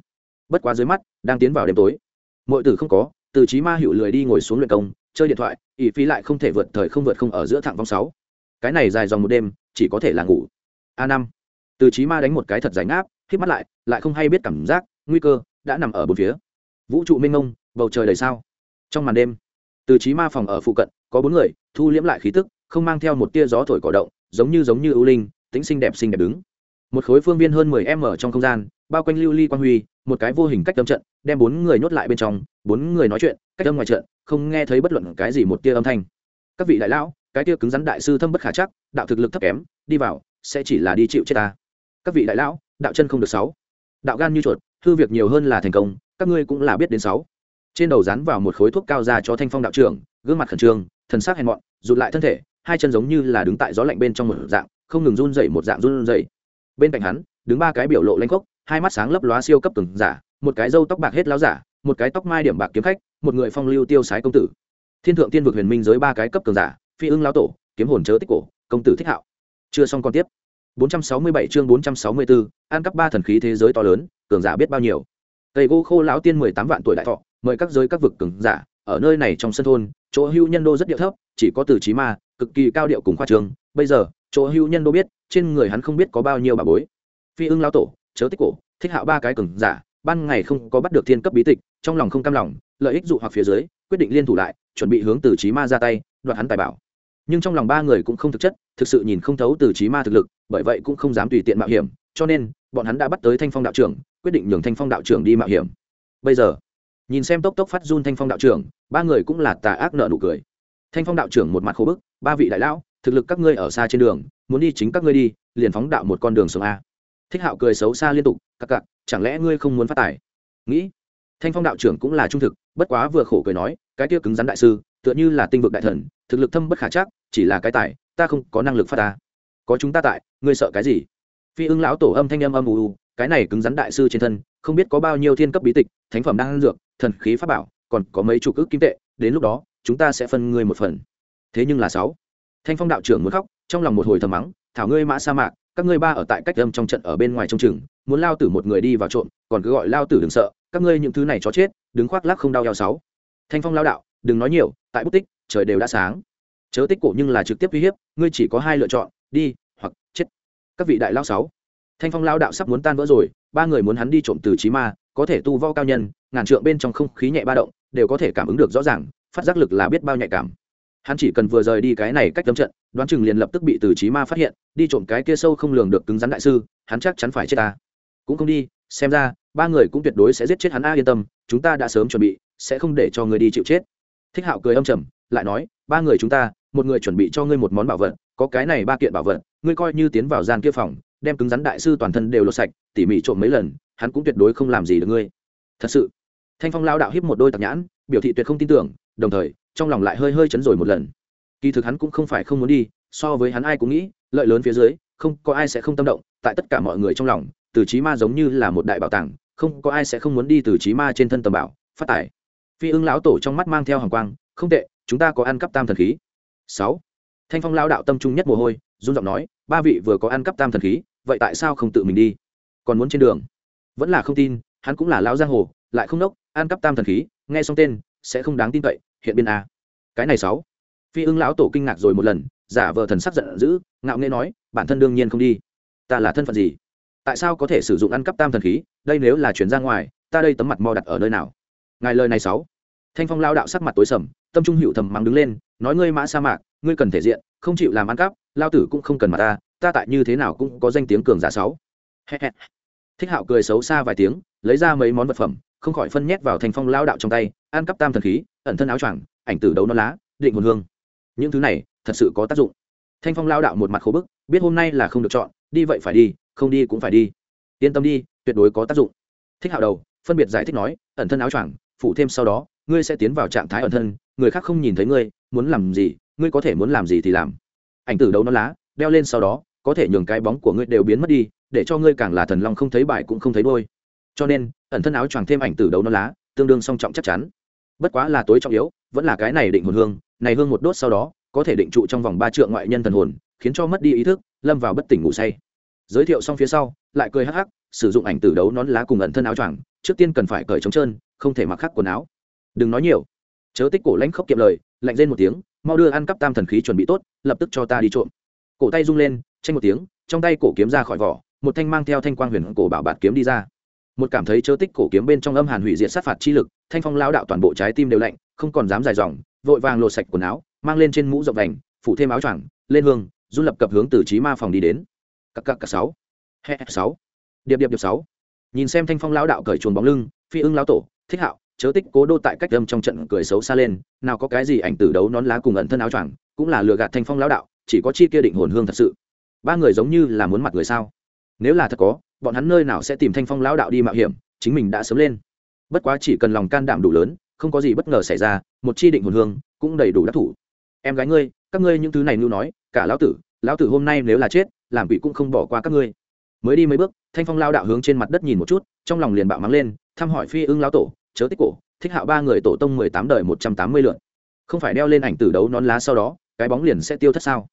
[SPEAKER 1] Bất quá dưới mắt, đang tiến vào đêm tối. Mọi tử không có, từ trí ma hiệu lười đi ngồi xuống luyện công, chơi điện thoại, ỷ phí lại không thể vượt thời không vượt không ở giữa thẳng vòng sáu. Cái này dài dòng một đêm, chỉ có thể là ngủ. A năm. Từ trí ma đánh một cái thật giải ngáp khép mắt lại lại không hay biết cảm giác, nguy cơ, đã nằm ở bốn phía. Vũ trụ mênh mông, bầu trời đầy sao. Trong màn đêm, từ trí ma phòng ở phụ cận, có bốn người, thu liễm lại khí tức, không mang theo một tia gió thổi cỏ động, giống như giống như ưu linh tính xinh đẹp xinh đẹp đứng. Một khối phương viên hơn mười m trong không gian, bao quanh lưu ly quang huy, một cái vô hình cách âm trận, đem bốn người nhốt lại bên trong, bốn người nói chuyện, cách âm ngoài trận, không nghe thấy bất luận cái gì một tia âm thanh. Các vị đại lão, cái tia cứng rắn đại sư thâm bất khả chắc, đạo thực lực thấp kém, đi vào, sẽ chỉ là đi chịu chết ta. Các vị đại lão, đạo chân không được sáu. Đạo gan như chuột, hư việc nhiều hơn là thành công, các ngươi cũng là biết đến sáu. Trên đầu dán vào một khối thuốc cao ra cho thanh phong đạo trưởng, gương mặt khẩn trương, thần sắc hèn mọn, rụt lại thân thể, hai chân giống như là đứng tại gió lạnh bên trong một dạng không ngừng run dậy một dạng run dậy bên cạnh hắn đứng ba cái biểu lộ lanh khốc hai mắt sáng lấp lóa siêu cấp từng giả một cái râu tóc bạc hết láo giả một cái tóc mai điểm bạc kiếm khách một người phong lưu tiêu sái công tử. Thiên thượng tiên vực huyền minh giới ba cái cấp cường giả phi ưng lao tổ kiếm hồn chớ tích cổ công tử thích hạo. Chưa xong còn tiếp. 467 chương 464, an cấp ba thần khí thế giới to lớn cường giả biết bao nhiêu? Tây gỗ khô lão tiên 18 vạn tuổi đại thọ mời các giới các vực cường giả ở nơi này trong sân thôn chỗ hưu nhân đô rất điệu thấp chỉ có từ trí ma cực kỳ cao điệu cùng khoa trường. Bây giờ chỗ hưu nhân đô biết, trên người hắn không biết có bao nhiêu bà bối. Phi ưng lao tổ, chớ tích cổ, thích hạo ba cái cường giả, ban ngày không có bắt được thiên cấp bí tịch, trong lòng không cam lòng, lợi ích dụ hoặc phía dưới, quyết định liên thủ lại, chuẩn bị hướng từ trí ma ra tay, đoạt hắn tài bảo. Nhưng trong lòng ba người cũng không thực chất, thực sự nhìn không thấu từ trí ma thực lực, bởi vậy cũng không dám tùy tiện mạo hiểm, cho nên, bọn hắn đã bắt tới thanh phong đạo trưởng, quyết định nhường thanh phong đạo trưởng đi mạo hiểm. Bây giờ, nhìn xem tốc tốc phát run thanh phong đạo trưởng, ba người cũng là tà ác nợ nụ cười. Thanh phong đạo trưởng một mặt khổ bức, ba vị đại lão thực lực các ngươi ở xa trên đường, muốn đi chính các ngươi đi, liền phóng đạo một con đường sống a. Thích hạo cười xấu xa liên tục cặc cặc, chẳng lẽ ngươi không muốn phát tài? Nghĩ, thanh phong đạo trưởng cũng là trung thực, bất quá vừa khổ cười nói, cái kia cứng rắn đại sư, tựa như là tinh vực đại thần, thực lực thâm bất khả chắc, chỉ là cái tài, ta không có năng lực phát ta. Có chúng ta tại, ngươi sợ cái gì? Phi ưng lão tổ âm thanh âm âm ù ù, cái này cứng rắn đại sư trên thân, không biết có bao nhiêu thiên cấp bí tịch, thánh phẩm đang dược, thần khí pháp bảo, còn có mấy chục ước kim tệ, đến lúc đó, chúng ta sẽ phân ngươi một phần. Thế nhưng là sáu thanh phong đạo trưởng muốn khóc, trong lòng một hồi thầm mắng, thảo ngươi mã sa mạc, các ngươi ba ở tại cách âm trong trận ở bên ngoài trong chừng, muốn lao tử một người đi vào trộm, còn cứ gọi lao tử đừng sợ, các ngươi những thứ này chó chết, đứng khoác lắc không đau eo sáu. Thanh phong lao đạo, đừng nói nhiều, tại bút tích, trời đều đã sáng. Chớ tích cổ nhưng là trực tiếp uy hiếp, ngươi chỉ có hai lựa chọn, đi, hoặc chết. Các vị đại lao sáu. Thanh phong lao đạo sắp muốn tan vỡ rồi, ba người muốn hắn đi trộm từ trí ma, có thể tu vo cao nhân, ngàn trượng bên trong không khí nhẹ ba động, đều có thể cảm ứng được rõ ràng, phát giác lực là biết bao nhạy cảm hắn chỉ cần vừa rời đi cái này cách lâm trận, đoán chừng liền lập tức bị từ trí ma phát hiện, đi trộm cái kia sâu không lường được cứng rắn đại sư, hắn chắc chắn phải chết ta. Cũng không đi, xem ra, ba người cũng tuyệt đối sẽ giết chết hắn, a, yên tâm, chúng ta đã sớm chuẩn bị, sẽ không để cho người đi chịu chết. Thích hạo cười âm trầm, lại nói, ba người chúng ta, một người chuẩn bị cho ngươi một món bảo vật, có cái này ba kiện bảo vật, ngươi coi như tiến vào gian kia phòng, đem cứng rắn đại sư toàn thân đều lột sạch, tỉ mỉ trộm mấy lần, hắn cũng tuyệt đối không làm gì được ngươi. Thật sự. Thanh phong lao đạo hiếp một đôi tạc nhãn, biểu thị tuyệt không tin tưởng, đồng thời trong lòng lại hơi hơi chấn rồi một lần. Kỳ thực hắn cũng không phải không muốn đi, so với hắn ai cũng nghĩ, lợi lớn phía dưới, không có ai sẽ không tâm động, tại tất cả mọi người trong lòng, từ trí ma giống như là một đại bảo tàng, không có ai sẽ không muốn đi từ trí ma trên thân tầm bảo, phát tải phi ưng lão tổ trong mắt mang theo hàng quang, không tệ, chúng ta có ăn cắp tam thần khí. Sáu. Thanh phong lao đạo tâm trung nhất mồ hôi, run giọng nói, ba vị vừa có ăn cắp tam thần khí, vậy tại sao không tự mình đi? Còn muốn trên đường? Vẫn là không tin, hắn cũng là lão giang hồ, lại không nốc ăn cắp tam thần khí, nghe xong tên, sẽ không đáng tin cậy hiện biên a. Cái này sáu. Phi ưng lão tổ kinh ngạc rồi một lần, giả vờ thần sắc giận dữ, ngạo nghễ nói, bản thân đương nhiên không đi. Ta là thân phận gì? Tại sao có thể sử dụng ăn cắp tam thần khí? Đây nếu là chuyển ra ngoài, ta đây tấm mặt mò đặt ở nơi nào? Ngài lời này sáu. Thanh phong lao đạo sắc mặt tối sầm, tâm trung hữu thầm mắng đứng lên, nói, ngươi mã sa mạc, ngươi cần thể diện, không chịu làm ăn cắp, lao tử cũng không cần mà ta ta tại như thế nào cũng có danh tiếng cường giả sáu. Thích hạo cười xấu xa vài tiếng, lấy ra mấy món vật phẩm không khỏi phân nhét vào thành phong lao đạo trong tay, ăn cắp tam thần khí, ẩn thân áo choàng, ảnh tử đấu non lá, định hồn hương. Những thứ này thật sự có tác dụng. Thanh phong lao đạo một mặt khổ bức, biết hôm nay là không được chọn, đi vậy phải đi, không đi cũng phải đi. Yên tâm đi, tuyệt đối có tác dụng. Thích hạo đầu, phân biệt giải thích nói, ẩn thân áo choàng, phụ thêm sau đó, ngươi sẽ tiến vào trạng thái ẩn thân, người khác không nhìn thấy ngươi, muốn làm gì, ngươi có thể muốn làm gì thì làm. Ảnh tử đấu non lá, đeo lên sau đó, có thể nhường cái bóng của ngươi đều biến mất đi, để cho ngươi càng là thần long không thấy bài cũng không thấy đôi cho nên, ẩn thân áo choàng thêm ảnh tử đấu nó lá, tương đương song trọng chắc chắn. Bất quá là tối trọng yếu, vẫn là cái này định hồn hương, này hương một đốt sau đó, có thể định trụ trong vòng ba triệu ngoại nhân thần hồn, khiến cho mất đi ý thức, lâm vào bất tỉnh ngủ say. Giới thiệu xong phía sau, lại cười hắc hắc, sử dụng ảnh tử đấu nón lá cùng ẩn thân áo choàng, trước tiên cần phải cởi trống trơn, không thể mặc khắc quần áo. Đừng nói nhiều. Chớ tích cổ lãnh khốc kiệm lời, lạnh lên một tiếng, mau đưa ăn cắp tam thần khí chuẩn bị tốt, lập tức cho ta đi trộm. Cổ tay rung lên tranh một tiếng, trong tay cổ kiếm ra khỏi vỏ, một thanh mang theo thanh quang huyền cổ bảo bạt kiếm đi ra một cảm thấy chớ tích cổ kiếm bên trong âm hàn hủy diệt sát phạt chi lực, thanh phong lao đạo toàn bộ trái tim đều lạnh, không còn dám dài dòng, vội vàng lột sạch quần áo, mang lên trên mũ rộng vành phủ thêm áo choàng, lên hương, run lập cập hướng từ trí ma phòng đi đến. Cặc cặc cặc sáu. Hè, sáu. Điệp điệp điệp sáu. Nhìn xem thanh phong lao đạo cởi chuồn bóng lưng, phi ưng lao tổ, thích hạo, chớ tích cố đô tại cách âm trong trận cười xấu xa lên, nào có cái gì ảnh tử đấu nón lá cùng ẩn thân áo choàng, cũng là lừa gạt thanh phong lao đạo, chỉ có chi kia định hồn hương thật sự. Ba người giống như là muốn mặt người sao? Nếu là thật có bọn hắn nơi nào sẽ tìm thanh phong lão đạo đi mạo hiểm, chính mình đã sớm lên. Bất quá chỉ cần lòng can đảm đủ lớn, không có gì bất ngờ xảy ra, một chi định hồn hương cũng đầy đủ đắc thủ. Em gái ngươi, các ngươi những thứ này nưu nói, cả lão tử lão tử hôm nay nếu là chết, làm quỷ cũng không bỏ qua các ngươi. Mới đi mấy bước, thanh phong lao đạo hướng trên mặt đất nhìn một chút, trong lòng liền bạo mắng lên, thăm hỏi phi ưng lao tổ, chớ tích cổ, thích hạo ba người tổ tông mười tám đời một trăm tám mươi lượn. Không phải đeo lên ảnh tử đấu nón lá sau đó, cái bóng liền sẽ tiêu thất sao?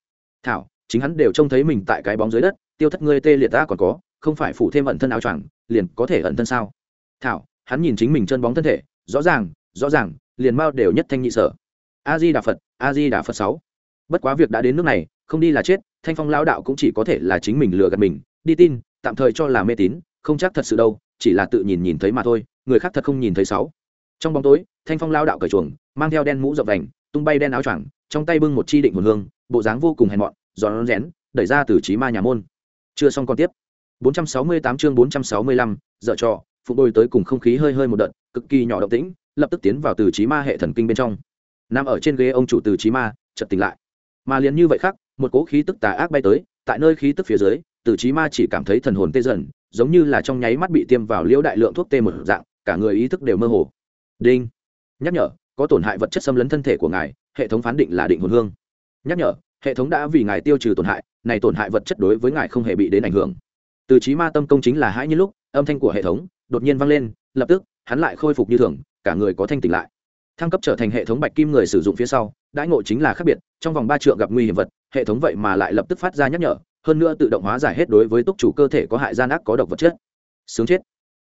[SPEAKER 1] Thảo, chính hắn đều trông thấy mình tại cái bóng dưới đất, tiêu thất ngươi tê liệt ta còn có không phải phủ thêm ẩn thân áo choàng, liền có thể ẩn thân sao? Thảo, hắn nhìn chính mình chân bóng thân thể, rõ ràng rõ ràng, liền mao đều nhất thanh nhị sở. A di đà phật a di đà phật sáu. Bất quá việc đã đến nước này, không đi là chết, thanh phong lão đạo cũng chỉ có thể là chính mình lừa gạt mình. Đi tin, tạm thời cho là mê tín, không chắc thật sự đâu, chỉ là tự nhìn nhìn thấy mà thôi, người khác thật không nhìn thấy sáu. Trong bóng tối, thanh phong lao đạo cởi chuồng, mang theo đen mũ rộng vành, tung bay đen áo choàng, trong tay bưng một chi định hồn hương, bộ dáng vô cùng hèn mọn, giòn rén, đẩy ra từ trí ma nhà môn. Chưa xong còn tiếp. 468 chương 465, dở trò phụ bồi tới cùng không khí hơi hơi một đợt cực kỳ nhỏ động tĩnh lập tức tiến vào từ trí ma hệ thần kinh bên trong. Nam ở trên ghế ông chủ từ trí ma chợt tỉnh lại. Mà liền như vậy khác một cỗ khí tức tà ác bay tới tại nơi khí tức phía dưới từ trí ma chỉ cảm thấy thần hồn tê dần giống như là trong nháy mắt bị tiêm vào liễu đại lượng thuốc tê một dạng cả người ý thức đều mơ hồ. Đinh. Nhắc nhở có tổn hại vật chất xâm lấn thân thể của ngài hệ thống phán định là định hồn hương. Nhắc nhở hệ thống đã vì ngài tiêu trừ tổn hại này tổn hại vật chất đối với ngài không hề bị đến ảnh hưởng từ trí ma tâm công chính là hãi như lúc, âm thanh của hệ thống đột nhiên vang lên, lập tức, hắn lại khôi phục như thường, cả người có thanh tỉnh lại. Thăng cấp trở thành hệ thống bạch kim người sử dụng phía sau, đãi ngộ chính là khác biệt, trong vòng ba trượng gặp nguy hiểm vật, hệ thống vậy mà lại lập tức phát ra nhắc nhở, hơn nữa tự động hóa giải hết đối với túc chủ cơ thể có hại gian ác có độc vật chất. Sướng chết.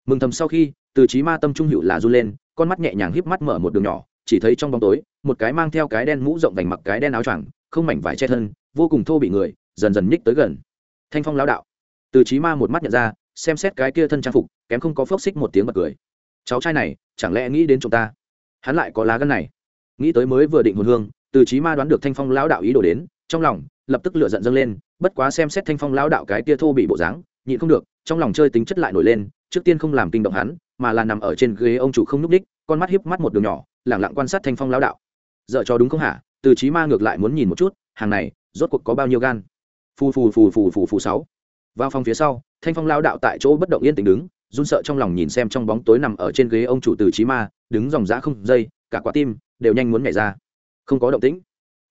[SPEAKER 1] Mừng thầm sau khi, từ trí ma tâm trung hữu là run lên, con mắt nhẹ nhàng híp mắt mở một đường nhỏ, chỉ thấy trong bóng tối, một cái mang theo cái đen mũ rộng vành mặc cái đen áo choàng, không mảnh vải che thân, vô cùng thô bị người, dần dần nhích tới gần. Thanh phong lão đạo từ trí ma một mắt nhận ra, xem xét cái kia thân trang phục, kém không có phốc xích một tiếng bật cười. Cháu trai này, chẳng lẽ nghĩ đến chúng ta? Hắn lại có lá gân này. Nghĩ tới mới vừa định hồn hương, từ trí ma đoán được thanh phong lão đạo ý đồ đến, trong lòng lập tức lửa giận dâng lên, bất quá xem xét thanh phong lão đạo cái kia thô bị bộ dáng, nhịn không được, trong lòng chơi tính chất lại nổi lên, trước tiên không làm kinh động hắn, mà là nằm ở trên ghế ông chủ không nhúc đích, con mắt hiếp mắt một đường nhỏ, lẳng lặng quan sát thanh phong lão đạo. Dợ cho đúng không hả? Từ trí ma ngược lại muốn nhìn một chút, hàng này, rốt cuộc có bao nhiêu gan? Phù phù phù phù phù phù sáu vào phòng phía sau, thanh phong lão đạo tại chỗ bất động yên tĩnh đứng, run sợ trong lòng nhìn xem trong bóng tối nằm ở trên ghế ông chủ từ trí ma, đứng dòng dã không dây, cả quả tim đều nhanh muốn nhảy ra. Không có động tĩnh.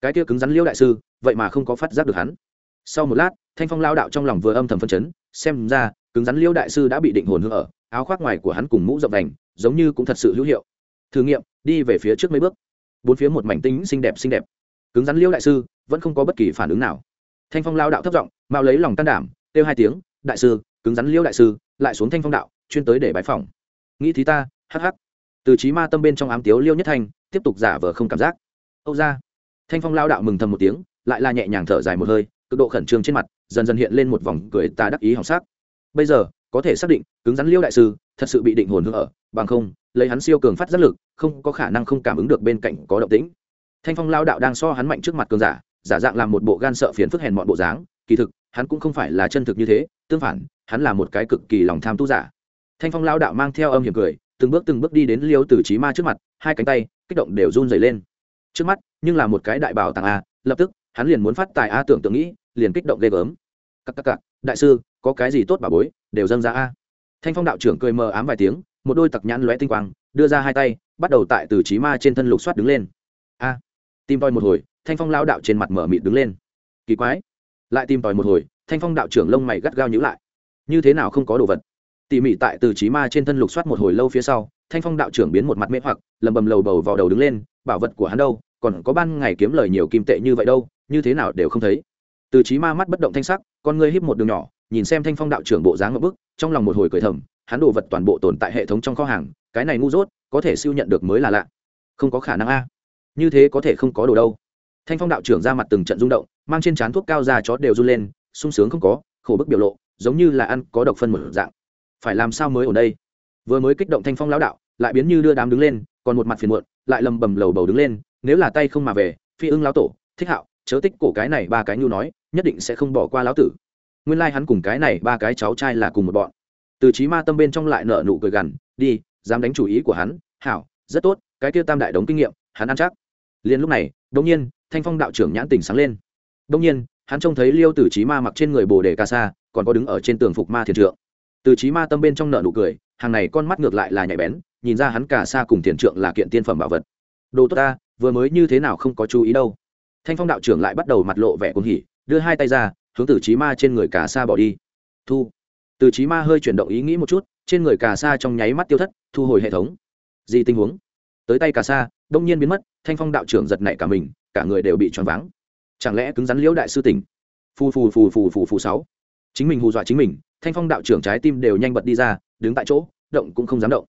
[SPEAKER 1] Cái kia cứng rắn liêu đại sư, vậy mà không có phát giác được hắn. Sau một lát, thanh phong lao đạo trong lòng vừa âm thầm phân chấn, xem ra, cứng rắn liêu đại sư đã bị định hồn hư ở, áo khoác ngoài của hắn cùng mũ rộng đành, giống như cũng thật sự hữu hiệu. Thử nghiệm, đi về phía trước mấy bước. Bốn phía một mảnh tính xinh đẹp xinh đẹp. Cứng rắn liêu đại sư, vẫn không có bất kỳ phản ứng nào. Thanh phong lao đạo thấp giọng, mạo lấy lòng can đảm kêu hai tiếng, đại sư, cứng rắn liễu đại sư, lại xuống thanh phong đạo, chuyên tới để bãi phòng nghĩ thí ta, hắc hắc. Từ trí ma tâm bên trong ám tiếu liêu nhất thanh, tiếp tục giả vờ không cảm giác. Âu ra thanh phong lao đạo mừng thầm một tiếng, lại là nhẹ nhàng thở dài một hơi, cực độ khẩn trương trên mặt, dần dần hiện lên một vòng cười ta đắc ý hỏng sắc bây giờ, có thể xác định, cứng rắn liêu đại sư, thật sự bị định hồn hương ở, bằng không, lấy hắn siêu cường phát giác lực, không có khả năng không cảm ứng được bên cạnh có động tĩnh. Thanh phong lao đạo đang so hắn mạnh trước mặt cường giả giả dạng làm một bộ gan sợ phiền phức hèn mọn bộ dáng, kỳ thực hắn cũng không phải là chân thực như thế, tương phản, hắn là một cái cực kỳ lòng tham tu giả. Thanh phong lao đạo mang theo âm hiểm cười, từng bước từng bước đi đến liêu tử trí ma trước mặt, hai cánh tay kích động đều run dày lên. Trước mắt, nhưng là một cái đại bảo tàng a, lập tức, hắn liền muốn phát tài a tưởng tượng nghĩ, liền kích động ghê gớm. Các các các đại sư, có cái gì tốt bà bối, đều dâng ra a. Thanh phong đạo trưởng cười mờ ám vài tiếng, một đôi tặc nhãn lóe tinh quang, đưa ra hai tay, bắt đầu tại từ trí ma trên thân lục soát đứng lên. A tim voi một hồi, thanh phong lao đạo trên mặt mở mịt đứng lên. Kỳ quái lại tìm tòi một hồi, thanh phong đạo trưởng lông mày gắt gao nhữ lại. Như thế nào không có đồ vật? Tỉ mỉ tại từ trí ma trên thân lục soát một hồi lâu phía sau, thanh phong đạo trưởng biến một mặt mê hoặc, lầm bầm lầu bầu vào đầu đứng lên, bảo vật của hắn đâu, còn có ban ngày kiếm lời nhiều kim tệ như vậy đâu, như thế nào đều không thấy. Từ trí ma mắt bất động thanh sắc, con ngươi híp một đường nhỏ, nhìn xem thanh phong đạo trưởng bộ dáng ngập bức, trong lòng một hồi cười thầm, hắn đồ vật toàn bộ tồn tại hệ thống trong kho hàng, cái này ngu dốt, có thể siêu nhận được mới là lạ. Không có khả năng a. Như thế có thể không có đồ đâu. Thanh phong đạo trưởng ra mặt từng trận rung động mang trên trán thuốc cao ra chó đều run lên, sung sướng không có, khổ bức biểu lộ, giống như là ăn có độc phân một dạng. Phải làm sao mới ở đây? Vừa mới kích động thanh phong lão đạo, lại biến như đưa đám đứng lên, còn một mặt phiền muộn, lại lầm bầm lầu bầu đứng lên, nếu là tay không mà về, phi ưng lão tổ, thích hạo, chớ tích cổ cái này ba cái nhu nói, nhất định sẽ không bỏ qua lão tử. Nguyên lai hắn cùng cái này ba cái cháu trai là cùng một bọn. Từ trí ma tâm bên trong lại nở nụ cười gằn, đi, dám đánh chủ ý của hắn, hảo, rất tốt, cái kia tam đại đống kinh nghiệm, hắn ăn chắc. Liền lúc này, đột nhiên, thanh phong đạo trưởng nhãn tỉnh sáng lên đông nhiên, hắn trông thấy liêu tử trí ma mặc trên người bồ đề ca sa, còn có đứng ở trên tường phục ma thiền trượng. Từ trí ma tâm bên trong nợ nụ cười, hàng này con mắt ngược lại là nhạy bén, nhìn ra hắn cả sa cùng thiền trượng là kiện tiên phẩm bảo vật. Đồ tốt ta, vừa mới như thế nào không có chú ý đâu. Thanh phong đạo trưởng lại bắt đầu mặt lộ vẻ cuồng hỉ, đưa hai tay ra, hướng tử trí ma trên người cả sa bỏ đi. Thu. Từ trí ma hơi chuyển động ý nghĩ một chút, trên người cả sa trong nháy mắt tiêu thất, thu hồi hệ thống. Gì tình huống? Tới tay cả sa, đông nhiên biến mất, thanh phong đạo trưởng giật nảy cả mình, cả người đều bị choáng váng chẳng lẽ cứng rắn liễu đại sư tỉnh? Phù phù phù phù phù phù sáu. Chính mình hù dọa chính mình, thanh phong đạo trưởng trái tim đều nhanh bật đi ra, đứng tại chỗ, động cũng không dám động.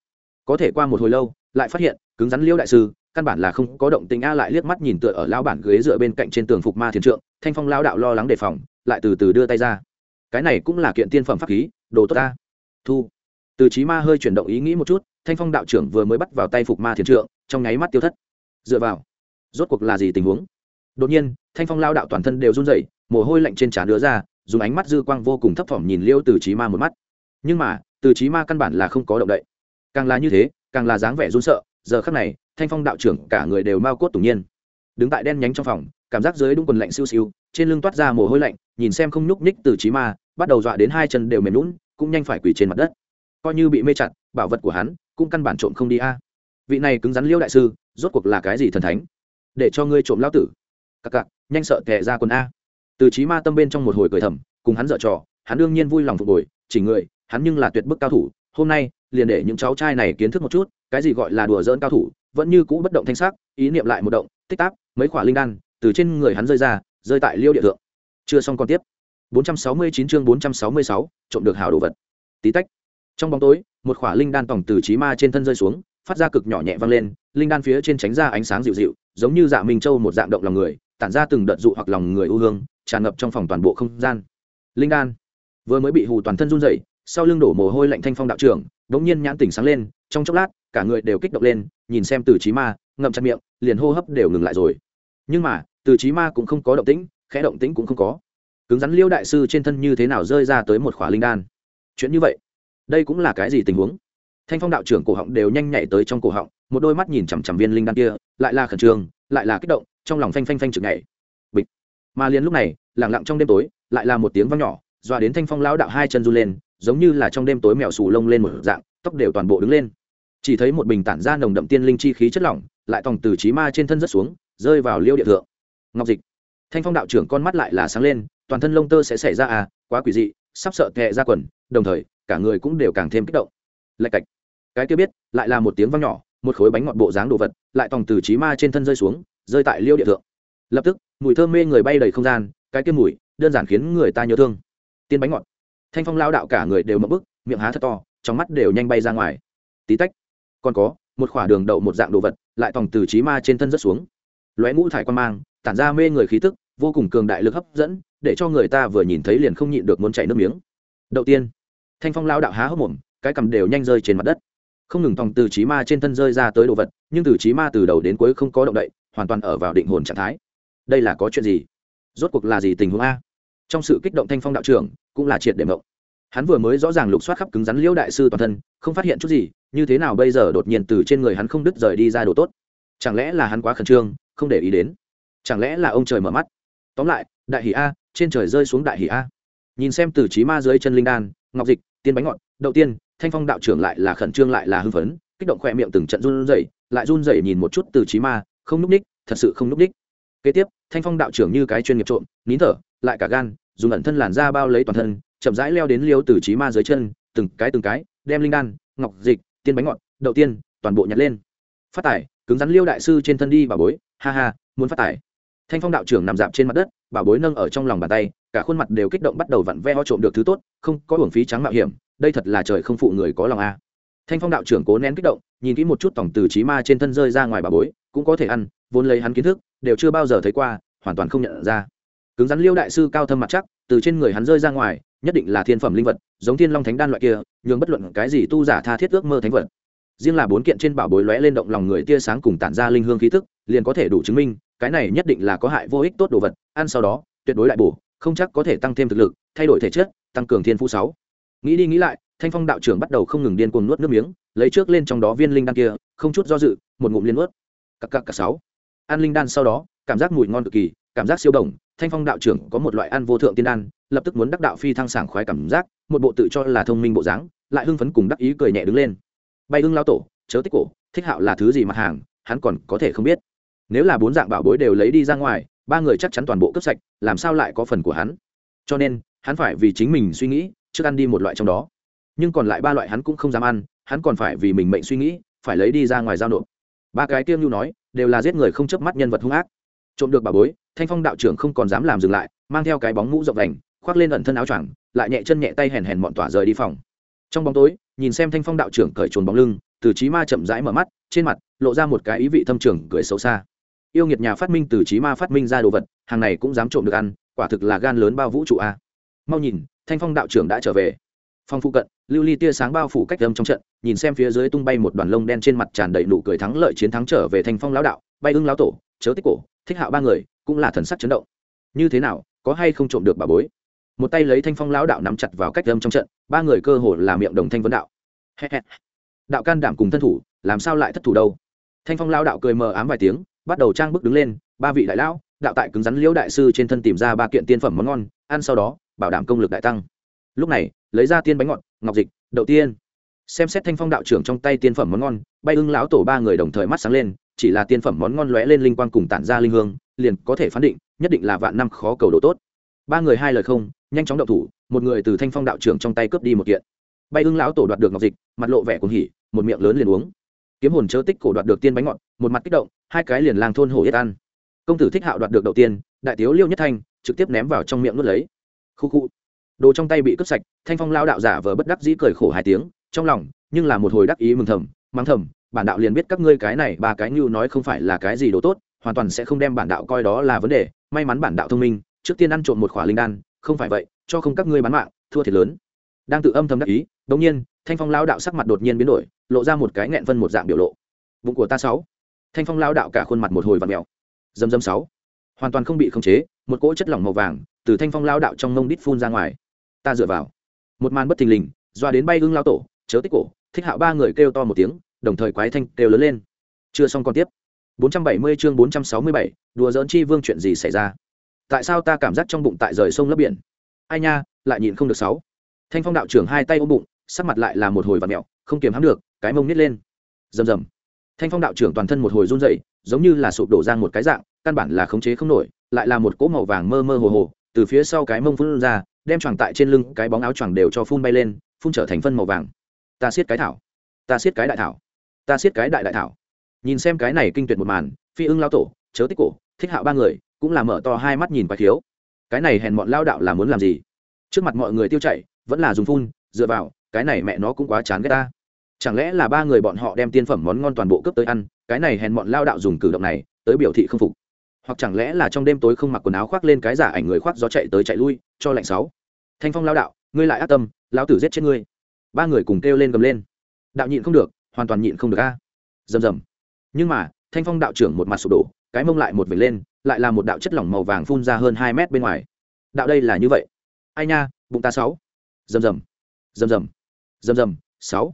[SPEAKER 1] Có thể qua một hồi lâu, lại phát hiện, cứng rắn liễu đại sư, căn bản là không có động tình a lại liếc mắt nhìn tựa ở lao bản ghế dựa bên cạnh trên tường phục ma thiền trượng, thanh phong lao đạo lo lắng đề phòng, lại từ từ đưa tay ra. Cái này cũng là kiện tiên phẩm pháp khí, đồ tốt ta. Thu. Từ trí ma hơi chuyển động ý nghĩ một chút, thanh phong đạo trưởng vừa mới bắt vào tay phục ma thiền trượng, trong nháy mắt tiêu thất. Dựa vào. Rốt cuộc là gì tình huống? Đột nhiên, thanh phong lao đạo toàn thân đều run rẩy, mồ hôi lạnh trên trán đứa ra, dùng ánh mắt dư quang vô cùng thấp thỏm nhìn liêu từ trí ma một mắt. Nhưng mà, từ trí ma căn bản là không có động đậy. Càng là như thế, càng là dáng vẻ run sợ, giờ khắc này, thanh phong đạo trưởng cả người đều mau cốt tủng nhiên. Đứng tại đen nhánh trong phòng, cảm giác dưới đúng quần lạnh siêu siêu, trên lưng toát ra mồ hôi lạnh, nhìn xem không nhúc nhích từ trí ma, bắt đầu dọa đến hai chân đều mềm lún cũng nhanh phải quỳ trên mặt đất. Coi như bị mê chặt, bảo vật của hắn cũng căn bản trộm không đi a. Vị này cứng rắn liêu đại sư, rốt cuộc là cái gì thần thánh? Để cho ngươi trộm lao tử cặc cặc nhanh sợ tệ ra quần a. Từ trí ma tâm bên trong một hồi cười thầm cùng hắn dở trò hắn đương nhiên vui lòng phục hồi chỉ người hắn nhưng là tuyệt bức cao thủ hôm nay liền để những cháu trai này kiến thức một chút cái gì gọi là đùa dỡn cao thủ vẫn như cũ bất động thanh sắc ý niệm lại một động tích tắc mấy khỏa linh đan từ trên người hắn rơi ra rơi tại liêu địa thượng. Chưa xong còn tiếp. 469 chương 466, trộm được hảo đồ vật. Tí tách. Trong bóng tối một khỏa linh đan tổng từ trí ma trên thân rơi xuống phát ra cực nhỏ nhẹ vang lên linh đan phía trên tránh ra ánh sáng dịu dịu giống như dạ minh châu một dạng động lòng người tản ra từng đợt dụ hoặc lòng người ưu hương, tràn ngập trong phòng toàn bộ không gian. Linh đan. Vừa mới bị hù toàn thân run rẩy, sau lưng đổ mồ hôi lạnh thanh phong đạo trưởng đống nhiên nhãn tỉnh sáng lên, trong chốc lát, cả người đều kích động lên, nhìn xem từ trí ma, ngậm chặt miệng, liền hô hấp đều ngừng lại rồi. Nhưng mà, từ trí ma cũng không có động tĩnh, khẽ động tĩnh cũng không có. Cứng rắn liêu đại sư trên thân như thế nào rơi ra tới một khỏa linh đan? Chuyện như vậy, đây cũng là cái gì tình huống? Thanh phong đạo trưởng cổ họng đều nhanh nhảy tới trong cổ họng, một đôi mắt nhìn chằm chằm viên linh đan kia, lại là khẩn trương, lại là kích động, trong lòng phanh phanh phanh chực nhảy. Bịch. Mà liền lúc này lẳng lặng trong đêm tối, lại là một tiếng vang nhỏ, dọa đến thanh phong lão đạo hai chân run lên, giống như là trong đêm tối mèo xù lông lên một dạng, tóc đều toàn bộ đứng lên. Chỉ thấy một bình tản ra nồng đậm tiên linh chi khí chất lỏng, lại tòng từ trí ma trên thân rất xuống, rơi vào liêu địa thượng. Ngọc dịch. Thanh phong đạo trưởng con mắt lại là sáng lên, toàn thân lông tơ sẽ xảy ra à quá quỷ dị, sắp sợ tệ ra quần, đồng thời, cả người cũng đều càng thêm kích động. Lạch cạch cái kia biết, lại là một tiếng vang nhỏ, một khối bánh ngọt bộ dáng đồ vật, lại tòng từ trí ma trên thân rơi xuống, rơi tại liêu địa thượng. Lập tức, mùi thơm mê người bay đầy không gian, cái kia mùi, đơn giản khiến người ta nhớ thương. Tiên bánh ngọt. Thanh phong lao đạo cả người đều mập bức, miệng há thật to, trong mắt đều nhanh bay ra ngoài. Tí tách, còn có, một khỏa đường đậu một dạng đồ vật, lại tòng từ trí ma trên thân rất xuống. Lóe ngũ thải quan mang, tản ra mê người khí tức, vô cùng cường đại lực hấp dẫn, để cho người ta vừa nhìn thấy liền không nhịn được muốn chảy nước miếng. Đầu tiên, thanh phong lao đạo há hốc mồm, cái cầm đều nhanh rơi trên mặt đất không ngừng tòng từ trí ma trên thân rơi ra tới đồ vật, nhưng từ trí ma từ đầu đến cuối không có động đậy, hoàn toàn ở vào định hồn trạng thái. Đây là có chuyện gì? Rốt cuộc là gì tình huống a? Trong sự kích động thanh phong đạo trưởng, cũng là triệt để mộng. Hắn vừa mới rõ ràng lục soát khắp cứng rắn liễu đại sư toàn thân, không phát hiện chút gì, như thế nào bây giờ đột nhiên từ trên người hắn không đứt rời đi ra đồ tốt? Chẳng lẽ là hắn quá khẩn trương, không để ý đến? Chẳng lẽ là ông trời mở mắt? Tóm lại, đại hỷ a, trên trời rơi xuống đại hỷ a. Nhìn xem từ trí ma dưới chân linh đan, ngọc dịch, tiên bánh ngọt đầu tiên thanh phong đạo trưởng lại là khẩn trương lại là hưng phấn, kích động khỏe miệng từng trận run rẩy, lại run rẩy nhìn một chút từ trí ma, không núp ních, thật sự không núp ních. Kế tiếp, thanh phong đạo trưởng như cái chuyên nghiệp trộm, nín thở, lại cả gan, dùng ẩn thân làn ra bao lấy toàn thân, chậm rãi leo đến liêu từ trí ma dưới chân, từng cái từng cái, đem linh đan, ngọc dịch, tiên bánh ngọt, Đậu tiên, toàn bộ nhặt lên. Phát tải, cứng rắn liêu đại sư trên thân đi bà bối, ha ha, muốn phát tải. Thanh phong đạo trưởng nằm dạp trên mặt đất bà bối nâng ở trong lòng bàn tay, cả khuôn mặt đều kích động bắt đầu vặn ve ho trộm được thứ tốt, không có hưởng phí trắng mạo hiểm đây thật là trời không phụ người có lòng a. Thanh phong đạo trưởng cố nén kích động, nhìn kỹ một chút tổng từ trí ma trên thân rơi ra ngoài bà bối, cũng có thể ăn, vốn lấy hắn kiến thức, đều chưa bao giờ thấy qua, hoàn toàn không nhận ra. Cứng rắn liêu đại sư cao thâm mặt chắc, từ trên người hắn rơi ra ngoài, nhất định là thiên phẩm linh vật, giống thiên long thánh đan loại kia, nhường bất luận cái gì tu giả tha thiết ước mơ thánh vật. Riêng là bốn kiện trên bảo bối lóe lên động lòng người tia sáng cùng tản ra linh hương khí tức, liền có thể đủ chứng minh, cái này nhất định là có hại vô ích tốt đồ vật, ăn sau đó, tuyệt đối lại bổ, không chắc có thể tăng thêm thực lực, thay đổi thể chất, tăng cường thiên phú sáu nghĩ đi nghĩ lại, thanh phong đạo trưởng bắt đầu không ngừng điên cuồng nuốt nước miếng, lấy trước lên trong đó viên linh đan kia, không chút do dự, một ngụm liên nuốt. Cặp cặp cả sáu. Ăn linh đan sau đó, cảm giác mùi ngon cực kỳ, cảm giác siêu đồng, thanh phong đạo trưởng có một loại ăn vô thượng tiên đan, lập tức muốn đắc đạo phi thăng sảng khoái cảm giác, một bộ tự cho là thông minh bộ dáng, lại hưng phấn cùng đắc ý cười nhẹ đứng lên. Bay hưng lao tổ, chớ tích cổ, thích hạo là thứ gì mặt hàng, hắn còn có thể không biết. Nếu là bốn dạng bảo bối đều lấy đi ra ngoài, ba người chắc chắn toàn bộ cướp sạch, làm sao lại có phần của hắn? Cho nên, hắn phải vì chính mình suy nghĩ trước ăn đi một loại trong đó. Nhưng còn lại ba loại hắn cũng không dám ăn, hắn còn phải vì mình mệnh suy nghĩ, phải lấy đi ra ngoài giao nộp. Ba cái tiêm nhu nói, đều là giết người không chớp mắt nhân vật hung ác. Trộm được bà bối, thanh phong đạo trưởng không còn dám làm dừng lại, mang theo cái bóng mũ rộng đành khoác lên ẩn thân áo choàng, lại nhẹ chân nhẹ tay hèn hèn bọn tỏa rời đi phòng. Trong bóng tối, nhìn xem thanh phong đạo trưởng cởi trồn bóng lưng, từ trí ma chậm rãi mở mắt, trên mặt lộ ra một cái ý vị thâm trường, cười xấu xa. Yêu nghiệt nhà phát minh từ trí ma phát minh ra đồ vật, hàng này cũng dám trộm được ăn, quả thực là gan lớn bao vũ trụ a mau nhìn, thanh phong đạo trưởng đã trở về. Phong phụ cận, lưu ly tia sáng bao phủ cách âm trong trận, nhìn xem phía dưới tung bay một đoàn lông đen trên mặt tràn đầy nụ cười thắng lợi chiến thắng trở về thanh phong lão đạo, bay ưng lão tổ, chớ tích cổ, thích hạo ba người, cũng là thần sắc chấn động. Như thế nào, có hay không trộm được bà bối? Một tay lấy thanh phong lão đạo nắm chặt vào cách âm trong trận, ba người cơ hồ là miệng đồng thanh vấn đạo. Đạo can đảm cùng thân thủ, làm sao lại thất thủ đâu? Thanh phong lão đạo cười mờ ám vài tiếng, bắt đầu trang bức đứng lên, ba vị đại lão, đạo tại cứng rắn liễu đại sư trên thân tìm ra ba kiện tiên phẩm món ngon, ăn sau đó bảo đảm công lực đại tăng. Lúc này, lấy ra tiên bánh ngọt, ngọc dịch, đậu tiên. Xem xét thanh phong đạo trưởng trong tay tiên phẩm món ngon, bay ưng lão tổ ba người đồng thời mắt sáng lên, chỉ là tiên phẩm món ngon lóe lên linh quang cùng tản ra linh hương, liền có thể phán định, nhất định là vạn năm khó cầu độ tốt. Ba người hai lời không, nhanh chóng động thủ, một người từ thanh phong đạo trưởng trong tay cướp đi một kiện. Bay ưng lão tổ đoạt được ngọc dịch, mặt lộ vẻ cuồng hỉ, một miệng lớn liền uống. Kiếm hồn chớ tích cổ đoạt được tiên bánh ngọt, một mặt kích động, hai cái liền lang thôn hổ yết ăn. Công tử thích hạo đoạt được đầu tiên, đại tiếu liêu nhất thanh, trực tiếp ném vào trong miệng nuốt lấy khu khu. Đồ trong tay bị cướp sạch, thanh phong lao đạo giả vờ bất đắc dĩ cười khổ hai tiếng, trong lòng, nhưng là một hồi đắc ý mừng thầm, mắng thầm, bản đạo liền biết các ngươi cái này ba cái như nói không phải là cái gì đồ tốt, hoàn toàn sẽ không đem bản đạo coi đó là vấn đề, may mắn bản đạo thông minh, trước tiên ăn trộm một khỏa linh đan, không phải vậy, cho không các ngươi bán mạng, thua thiệt lớn. Đang tự âm thầm đắc ý đống nhiên, thanh phong lao đạo sắc mặt đột nhiên biến đổi, lộ ra một cái nghẹn vân một dạng biểu lộ. Bụng của ta sáu. Thanh phong lao đạo cả khuôn mặt một hồi và mèo. Dầm dầm sáu. Hoàn toàn không bị khống chế, một cỗ chất lỏng màu vàng từ thanh phong lao đạo trong mông đít phun ra ngoài. Ta dựa vào. Một màn bất thình lình doa đến bay hưng lao tổ chớ tích cổ thích hạo ba người kêu to một tiếng đồng thời quái thanh kêu lớn lên. Chưa xong còn tiếp. 470 chương 467, đùa giỡn chi vương chuyện gì xảy ra? Tại sao ta cảm giác trong bụng tại rời sông lấp biển? Ai nha lại nhịn không được sáu. Thanh phong đạo trưởng hai tay ôm bụng sắc mặt lại là một hồi và mẹo không kiềm hãm được cái mông nít lên. Rầm rầm. Thanh phong đạo trưởng toàn thân một hồi run dậy giống như là sụp đổ ra một cái dạng căn bản là khống chế không nổi lại là một cỗ màu vàng mơ mơ hồ hồ từ phía sau cái mông phun ra, đem choàng tại trên lưng cái bóng áo choàng đều cho phun bay lên, phun trở thành phân màu vàng. Ta siết cái thảo. Ta siết cái đại thảo. Ta siết cái đại đại thảo. Nhìn xem cái này kinh tuyệt một màn, phi ưng lao tổ, chớ tích cổ, thích hạo ba người, cũng là mở to hai mắt nhìn quái thiếu cái này hèn bọn lao đạo là muốn làm gì? Trước mặt mọi người tiêu chảy, vẫn là dùng phun, dựa vào, cái này mẹ nó cũng quá chán ghét ta. Chẳng lẽ là ba người bọn họ đem tiên phẩm món ngon toàn bộ cướp tới ăn, cái này hèn bọn lao đạo dùng cử động này, tới biểu thị không phục? Hoặc chẳng lẽ là trong đêm tối không mặc quần áo khoác lên cái giả ảnh người khoác gió chạy tới chạy lui, cho lạnh sáu. Thanh phong lao đạo, ngươi lại ác tâm, lão tử giết chết ngươi. Ba người cùng kêu lên gầm lên. Đạo nhịn không được, hoàn toàn nhịn không được a. Rầm rầm. Nhưng mà, thanh phong đạo trưởng một mặt sụp đổ, cái mông lại một vệt lên, lại là một đạo chất lỏng màu vàng phun ra hơn hai mét bên ngoài. Đạo đây là như vậy. Ai nha, bụng ta sáu. Rầm rầm. Rầm rầm. Rầm rầm. Sáu.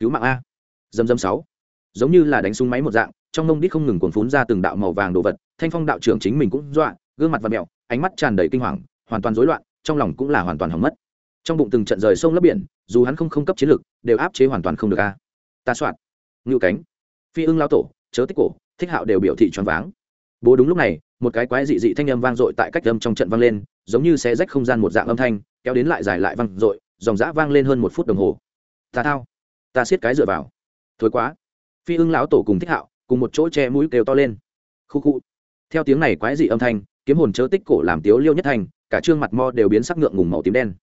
[SPEAKER 1] Cứu mạng a. Rầm rầm sáu. Giống như là đánh súng máy một dạng trong mông đít không ngừng cuồn phún ra từng đạo màu vàng đồ vật, thanh phong đạo trưởng chính mình cũng dọa, gương mặt và mẹo ánh mắt tràn đầy kinh hoàng, hoàn toàn rối loạn, trong lòng cũng là hoàn toàn hỏng mất. Trong bụng từng trận rời sông lấp biển, dù hắn không không cấp chiến lực, đều áp chế hoàn toàn không được a. Ta soạn. Ngưu cánh. Phi ưng lao tổ, chớ tích cổ, thích hạo đều biểu thị choáng váng. Bố đúng lúc này, một cái quái dị dị thanh âm vang dội tại cách âm trong trận vang lên, giống như xé rách không gian một dạng âm thanh, kéo đến lại dài lại vang dội, dòng dã vang lên hơn một phút đồng hồ. Ta thao. Ta siết cái dựa vào. Thối quá. Phi ưng lão tổ cùng thích hạo cùng một chỗ che mũi kêu to lên. Khu khu. Theo tiếng này quái dị âm thanh, kiếm hồn chớ tích cổ làm tiếu liêu nhất thành, cả trương mặt mo đều biến sắc ngượng ngùng màu tím đen.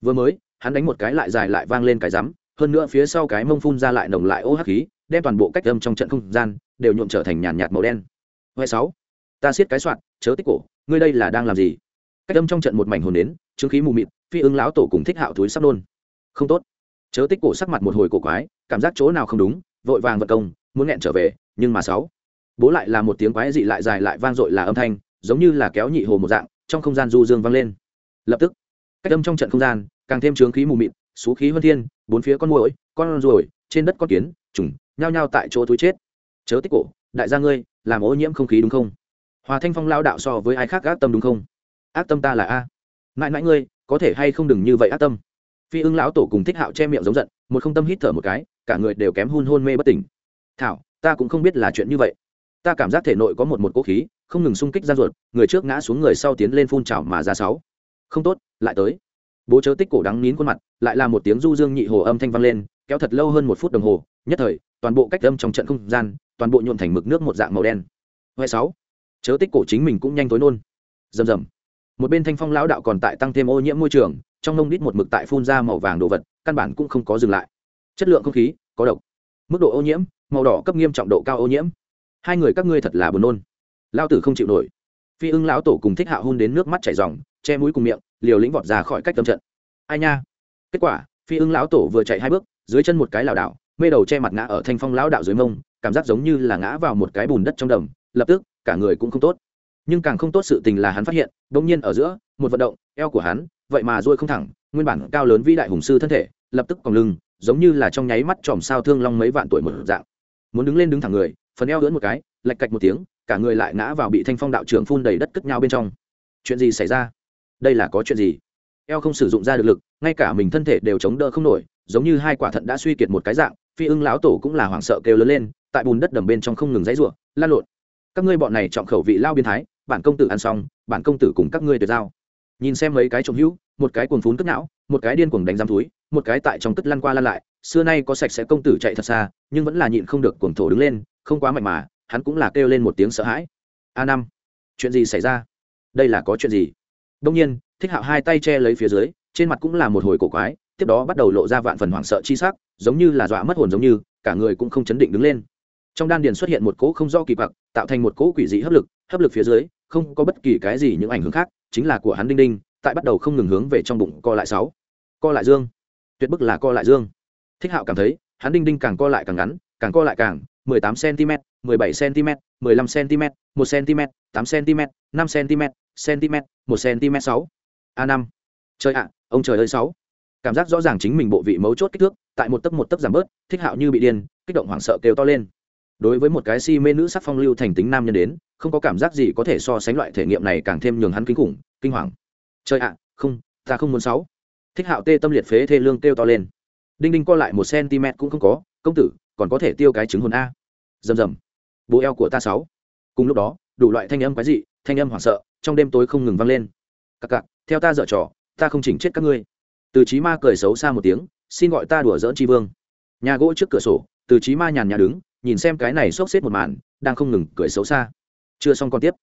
[SPEAKER 1] Vừa mới, hắn đánh một cái lại dài lại vang lên cái rắm, hơn nữa phía sau cái mông phun ra lại nồng lại ô hắc khí, đem toàn bộ cách âm trong trận không gian đều nhuộm trở thành nhàn nhạt màu đen. Huệ sáu, ta siết cái soạn, chớ tích cổ, ngươi đây là đang làm gì? Cách âm trong trận một mảnh hồn đến chứng khí mù mịt, phi ứng lão tổ cùng thích hạo túi sắp nôn. Không tốt. Chớ tích cổ sắc mặt một hồi cổ quái, cảm giác chỗ nào không đúng, vội vàng vật công, muốn nghẹn trở về nhưng mà sáu. Bố lại là một tiếng quái dị lại dài lại vang dội là âm thanh, giống như là kéo nhị hồ một dạng, trong không gian du dương vang lên. Lập tức, cách âm trong trận không gian, càng thêm trướng khí mù mịt, xú khí huân thiên, bốn phía con muỗi, con ruồi, trên đất con kiến, trùng, nhao nhao tại chỗ túi chết. Chớ tích cổ, đại gia ngươi, làm ô nhiễm không khí đúng không? Hòa thanh phong lao đạo so với ai khác ác tâm đúng không? Ác tâm ta là a. Mãi mãi ngươi, có thể hay không đừng như vậy ác tâm? Phi ưng lão tổ cùng thích hạo che miệng giống giận, một không tâm hít thở một cái, cả người đều kém hôn hôn mê bất tỉnh. Thảo ta cũng không biết là chuyện như vậy. Ta cảm giác thể nội có một một cỗ khí, không ngừng xung kích ra ruột, người trước ngã xuống người sau tiến lên phun trào mà ra sáu. Không tốt, lại tới. Bố chớ tích cổ đắng nín khuôn mặt, lại là một tiếng du dương nhị hồ âm thanh vang lên, kéo thật lâu hơn một phút đồng hồ, nhất thời, toàn bộ cách âm trong trận không gian, toàn bộ nhuộn thành mực nước một dạng màu đen. Huệ sáu. Chớ tích cổ chính mình cũng nhanh tối nôn. Rầm rầm. Một bên thanh phong lão đạo còn tại tăng thêm ô nhiễm môi trường, trong nông đít một mực tại phun ra màu vàng đồ vật, căn bản cũng không có dừng lại. Chất lượng không khí, có độc. Mức độ ô nhiễm màu đỏ cấp nghiêm trọng độ cao ô nhiễm. Hai người các ngươi thật là buồn nôn. Lao tử không chịu nổi. Phi ưng lão tổ cùng thích hạ hôn đến nước mắt chảy ròng, che mũi cùng miệng, liều lĩnh vọt ra khỏi cách tâm trận. Ai nha? Kết quả, phi ưng lão tổ vừa chạy hai bước, dưới chân một cái lảo đảo, mê đầu che mặt ngã ở thanh phong lão đạo dưới mông, cảm giác giống như là ngã vào một cái bùn đất trong đầm, lập tức, cả người cũng không tốt. Nhưng càng không tốt sự tình là hắn phát hiện đông nhiên ở giữa, một vận động, eo của hắn, vậy mà ruôi không thẳng, nguyên bản cao lớn vĩ đại hùng sư thân thể, lập tức còn lưng, giống như là trong nháy mắt chòm sao thương long mấy vạn tuổi một dạng muốn đứng lên đứng thẳng người, phần eo lưỡn một cái, lạch cạch một tiếng, cả người lại ngã vào bị thanh phong đạo trưởng phun đầy đất cất nhau bên trong. Chuyện gì xảy ra? Đây là có chuyện gì? Eo không sử dụng ra được lực, ngay cả mình thân thể đều chống đỡ không nổi, giống như hai quả thận đã suy kiệt một cái dạng, phi ưng lão tổ cũng là hoảng sợ kêu lớn lên, tại bùn đất đầm bên trong không ngừng dãy ruộng lan lộn. Các ngươi bọn này trọng khẩu vị lao biên thái, bản công tử ăn xong, bản công tử cùng các ngươi tuyệt giao. Nhìn xem mấy cái trộm hữu, một cái cuồng phún cất não, một cái điên cuồng đánh giam túi, một cái tại trong cất lăn qua lăn lại xưa nay có sạch sẽ công tử chạy thật xa, nhưng vẫn là nhịn không được cuồng thổ đứng lên, không quá mạnh mà, hắn cũng là kêu lên một tiếng sợ hãi. A năm, chuyện gì xảy ra? Đây là có chuyện gì? Đông nhiên, thích hạo hai tay che lấy phía dưới, trên mặt cũng là một hồi cổ quái, tiếp đó bắt đầu lộ ra vạn phần hoảng sợ chi sắc, giống như là dọa mất hồn giống như, cả người cũng không chấn định đứng lên. Trong đan điền xuất hiện một cỗ không do kỳ bạc tạo thành một cỗ quỷ dị hấp lực hấp lực phía dưới, không có bất kỳ cái gì những ảnh hưởng khác, chính là của hắn đinh đinh, tại bắt đầu không ngừng hướng về trong bụng co lại sáu. Co lại dương. Tuyệt bức là co lại dương thích hạo cảm thấy, hắn đinh đinh càng co lại càng ngắn, càng co lại càng 18 cm 17 cm 15 cm 1 cm 8 cm 5 cm cm 1 cm 6 a 5 trời ạ, ông trời ơi 6 cảm giác rõ ràng chính mình bộ vị mấu chốt kích thước, tại một tấc một tấc giảm bớt, thích hạo như bị điên, kích động hoảng sợ kêu to lên. Đối với một cái si mê nữ sắc phong lưu thành tính nam nhân đến, không có cảm giác gì có thể so sánh loại thể nghiệm này càng thêm nhường hắn kinh khủng, kinh hoàng. Trời ạ, không, ta không muốn sáu. Thích hạo tê tâm liệt phế thê lương kêu to lên đinh đinh co lại một cm cũng không có công tử còn có thể tiêu cái trứng hồn a? Rầm rầm. Bố eo của ta sáu. Cùng lúc đó đủ loại thanh âm quái dị thanh âm hoảng sợ trong đêm tối không ngừng vang lên. Cặc cặc theo ta dở trò ta không chỉnh chết các ngươi. Từ trí ma cười xấu xa một tiếng xin gọi ta đùa dỡn tri vương. Nhà gỗ trước cửa sổ từ trí ma nhàn nhà đứng nhìn xem cái này xốc xếp một màn đang không ngừng cười xấu xa. Chưa xong còn tiếp.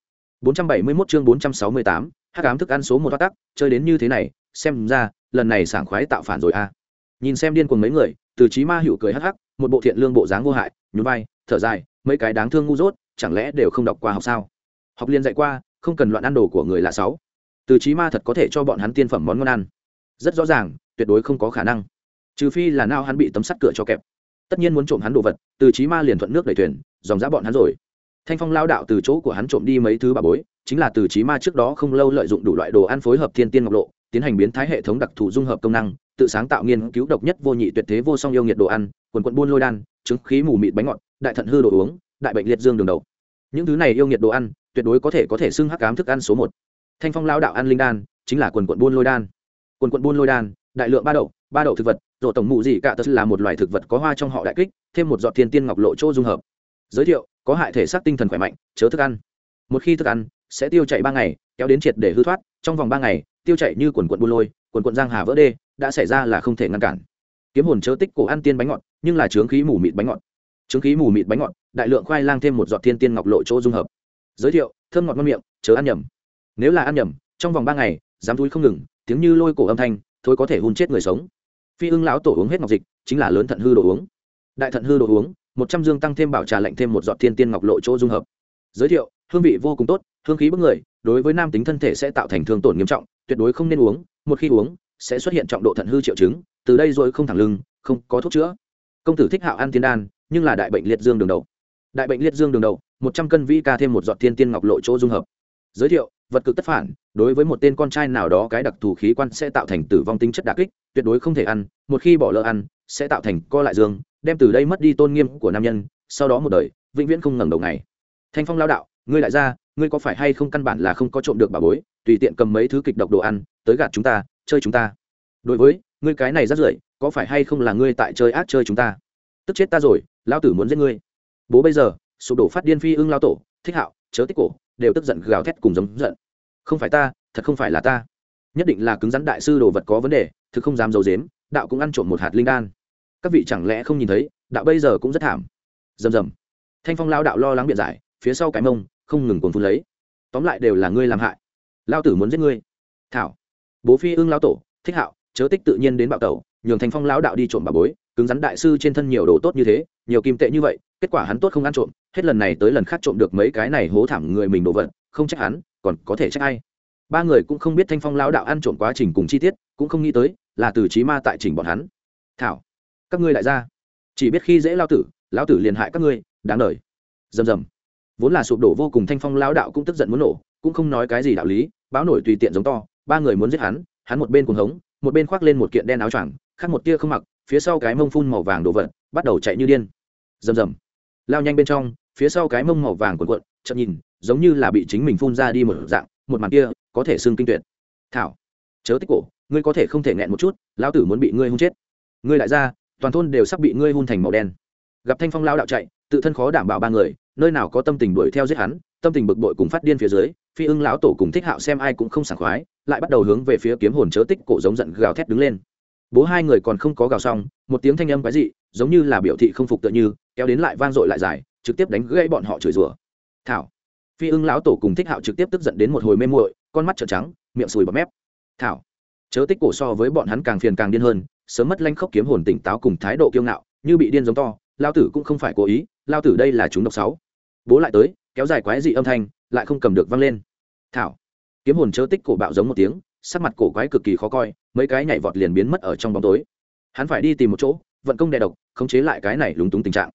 [SPEAKER 1] 471 chương 468, hắc ám thức ăn số một toát tắc chơi đến như thế này xem ra lần này sảng khoái tạo phản rồi a. à nhìn xem điên cuồng mấy người, từ trí ma hữu cười hắc hắc, một bộ thiện lương bộ dáng vô hại, nhún vai, thở dài, mấy cái đáng thương ngu dốt, chẳng lẽ đều không đọc qua học sao? Học liên dạy qua, không cần loạn ăn đồ của người là sáu. Từ trí ma thật có thể cho bọn hắn tiên phẩm món ngon ăn. Rất rõ ràng, tuyệt đối không có khả năng. Trừ phi là nao hắn bị tấm sắt cửa cho kẹp. Tất nhiên muốn trộm hắn đồ vật, từ trí ma liền thuận nước đẩy thuyền, dòng giã bọn hắn rồi. Thanh phong lao đạo từ chỗ của hắn trộm đi mấy thứ bà bối, chính là từ trí ma trước đó không lâu lợi dụng đủ loại đồ ăn phối hợp thiên tiên ngọc lộ, tiến hành biến thái hệ thống đặc thù dung hợp công năng tự sáng tạo nghiên cứu độc nhất vô nhị tuyệt thế vô song yêu nghiệt đồ ăn, quần quận buôn lôi đan, trứng khí mù mịt bánh ngọt, đại thận hư đồ uống, đại bệnh liệt dương đường đầu. Những thứ này yêu nghiệt đồ ăn, tuyệt đối có thể có thể xưng hắc cám thức ăn số một. Thanh phong lao đạo ăn linh đan, chính là quần quận buôn lôi đan. Quần quận buôn lôi đan, đại lượng ba đậu ba đậu thực vật, rổ tổng mụ gì cả tất là một loài thực vật có hoa trong họ đại kích, thêm một giọt thiên tiên ngọc lộ chỗ dung hợp. Giới thiệu, có hại thể xác tinh thần khỏe mạnh, chớ thức ăn. Một khi thức ăn, sẽ tiêu chảy ba ngày, kéo đến triệt để hư thoát, trong vòng ba ngày, tiêu chảy như quần quận buôn lôi, quần quận giang hà vỡ đê đã xảy ra là không thể ngăn cản. Kiếm hồn chớ tích cổ ăn tiên bánh ngọt, nhưng là chướng khí mù mịt bánh ngọt. Chướng khí mù mịt bánh ngọt, đại lượng khoai lang thêm một giọt thiên tiên ngọc lộ chỗ dung hợp. Giới thiệu, thơm ngọt ngon miệng, chớ ăn nhầm. Nếu là ăn nhầm, trong vòng ba ngày, dám túi không ngừng, tiếng như lôi cổ âm thanh, thôi có thể hôn chết người sống. Phi ưng lão tổ uống hết ngọc dịch, chính là lớn thận hư đồ uống. Đại thận hư đồ uống, một trăm dương tăng thêm bảo trà lạnh thêm một giọt thiên tiên ngọc lộ chỗ dung hợp. Giới thiệu, hương vị vô cùng tốt, hương khí bức người, đối với nam tính thân thể sẽ tạo thành thương tổn nghiêm trọng, tuyệt đối không nên uống, một khi uống sẽ xuất hiện trọng độ thận hư triệu chứng, từ đây rồi không thẳng lưng, không có thuốc chữa. Công tử thích hạo ăn tiên đan, nhưng là đại bệnh liệt dương đường đầu. Đại bệnh liệt dương đường đầu, một trăm cân vi ca thêm một giọt thiên tiên ngọc lộ chỗ dung hợp. Giới thiệu, vật cực tất phản, đối với một tên con trai nào đó cái đặc thù khí quan sẽ tạo thành tử vong tính chất đà kích, tuyệt đối không thể ăn, một khi bỏ lỡ ăn, sẽ tạo thành co lại dương, đem từ đây mất đi tôn nghiêm của nam nhân, sau đó một đời, vĩnh viễn không ngẩng đầu ngày. Thanh phong lao đạo, ngươi đại gia, ngươi có phải hay không căn bản là không có trộm được bà bối, tùy tiện cầm mấy thứ kịch độc đồ ăn, tới gạt chúng ta chơi chúng ta. Đối với, ngươi cái này rất rưởi, có phải hay không là ngươi tại chơi ác chơi chúng ta? Tức chết ta rồi lao tử muốn giết ngươi. Bố bây giờ, sụp đổ phát điên phi ưng lao tổ, thích hạo, chớ tích cổ, đều tức giận gào thét cùng giống giận. Không phải ta, thật không phải là ta. Nhất định là cứng rắn đại sư đồ vật có vấn đề thực không dám giấu dếm đạo cũng ăn trộm một hạt linh đan. Các vị chẳng lẽ không nhìn thấy, đạo bây giờ cũng rất thảm. Rầm rầm. Thanh phong lao đạo lo lắng biện giải, phía sau cái mông, không ngừng cuồng phun lấy. Tóm lại đều là ngươi làm hại. Lao tử muốn giết ngươi. Thảo bố phi ưng lao tổ, thích hạo, chớ tích tự nhiên đến bạo tẩu, nhường thanh phong lao đạo đi trộm bà bối, cứng rắn đại sư trên thân nhiều đồ tốt như thế, nhiều kim tệ như vậy, kết quả hắn tốt không ăn trộm, hết lần này tới lần khác trộm được mấy cái này hố thảm người mình đồ vật, không trách hắn, còn có thể trách ai. Ba người cũng không biết thanh phong lao đạo ăn trộm quá trình cùng chi tiết, cũng không nghĩ tới, là từ trí ma tại trình bọn hắn. Thảo, các ngươi lại ra. Chỉ biết khi dễ lao tử lao tử liền hại các ngươi, đáng đời. Rầm rầm. Vốn là sụp đổ vô cùng, thanh phong lao đạo cũng tức giận muốn nổ, cũng không nói cái gì đạo lý, báo nổi tùy tiện giống to ba người muốn giết hắn hắn một bên cuồng hống, một bên khoác lên một kiện đen áo choàng, khác một tia không mặc, phía sau cái mông phun màu vàng đổ vật, bắt đầu chạy như điên. Rầm rầm. Lao nhanh bên trong, phía sau cái mông màu vàng cuộn cuộn, chậm nhìn, giống như là bị chính mình phun ra đi một dạng, một màn kia, có thể xương kinh tuyệt. Thảo, chớ tích cổ, ngươi có thể không thể nghẹn một chút, lão tử muốn bị ngươi hung chết. Ngươi lại ra, toàn thôn đều sắp bị ngươi hun thành màu đen. Gặp thanh phong lao đạo chạy, tự thân khó đảm bảo ba người nơi nào có tâm tình đuổi theo giết hắn, tâm tình bực bội cùng phát điên phía dưới, phi ưng lão tổ cùng thích hạo xem ai cũng không sảng khoái, lại bắt đầu hướng về phía kiếm hồn chớ tích cổ giống giận gào thét đứng lên. Bố hai người còn không có gào xong, một tiếng thanh âm quái dị, giống như là biểu thị không phục tựa như, kéo đến lại vang dội lại dài, trực tiếp đánh gãy bọn họ chửi rủa. Thảo. Phi ưng lão tổ cùng thích hạo trực tiếp tức giận đến một hồi mê muội, con mắt trợn trắng, miệng sùi bọt mép. Thảo. Chớ tích cổ so với bọn hắn càng phiền càng điên hơn, sớm mất lanh khốc kiếm hồn tỉnh táo cùng thái độ kiêu ngạo, như bị điên giống to lao tử cũng không phải cố ý lao tử đây là chúng độc sáu bố lại tới, kéo dài quái dị âm thanh, lại không cầm được văng lên. Thảo, kiếm hồn chớ tích cổ bạo giống một tiếng, sắc mặt cổ quái cực kỳ khó coi, mấy cái nhảy vọt liền biến mất ở trong bóng tối. Hắn phải đi tìm một chỗ, vận công đè độc, khống chế lại cái này lúng túng tình trạng.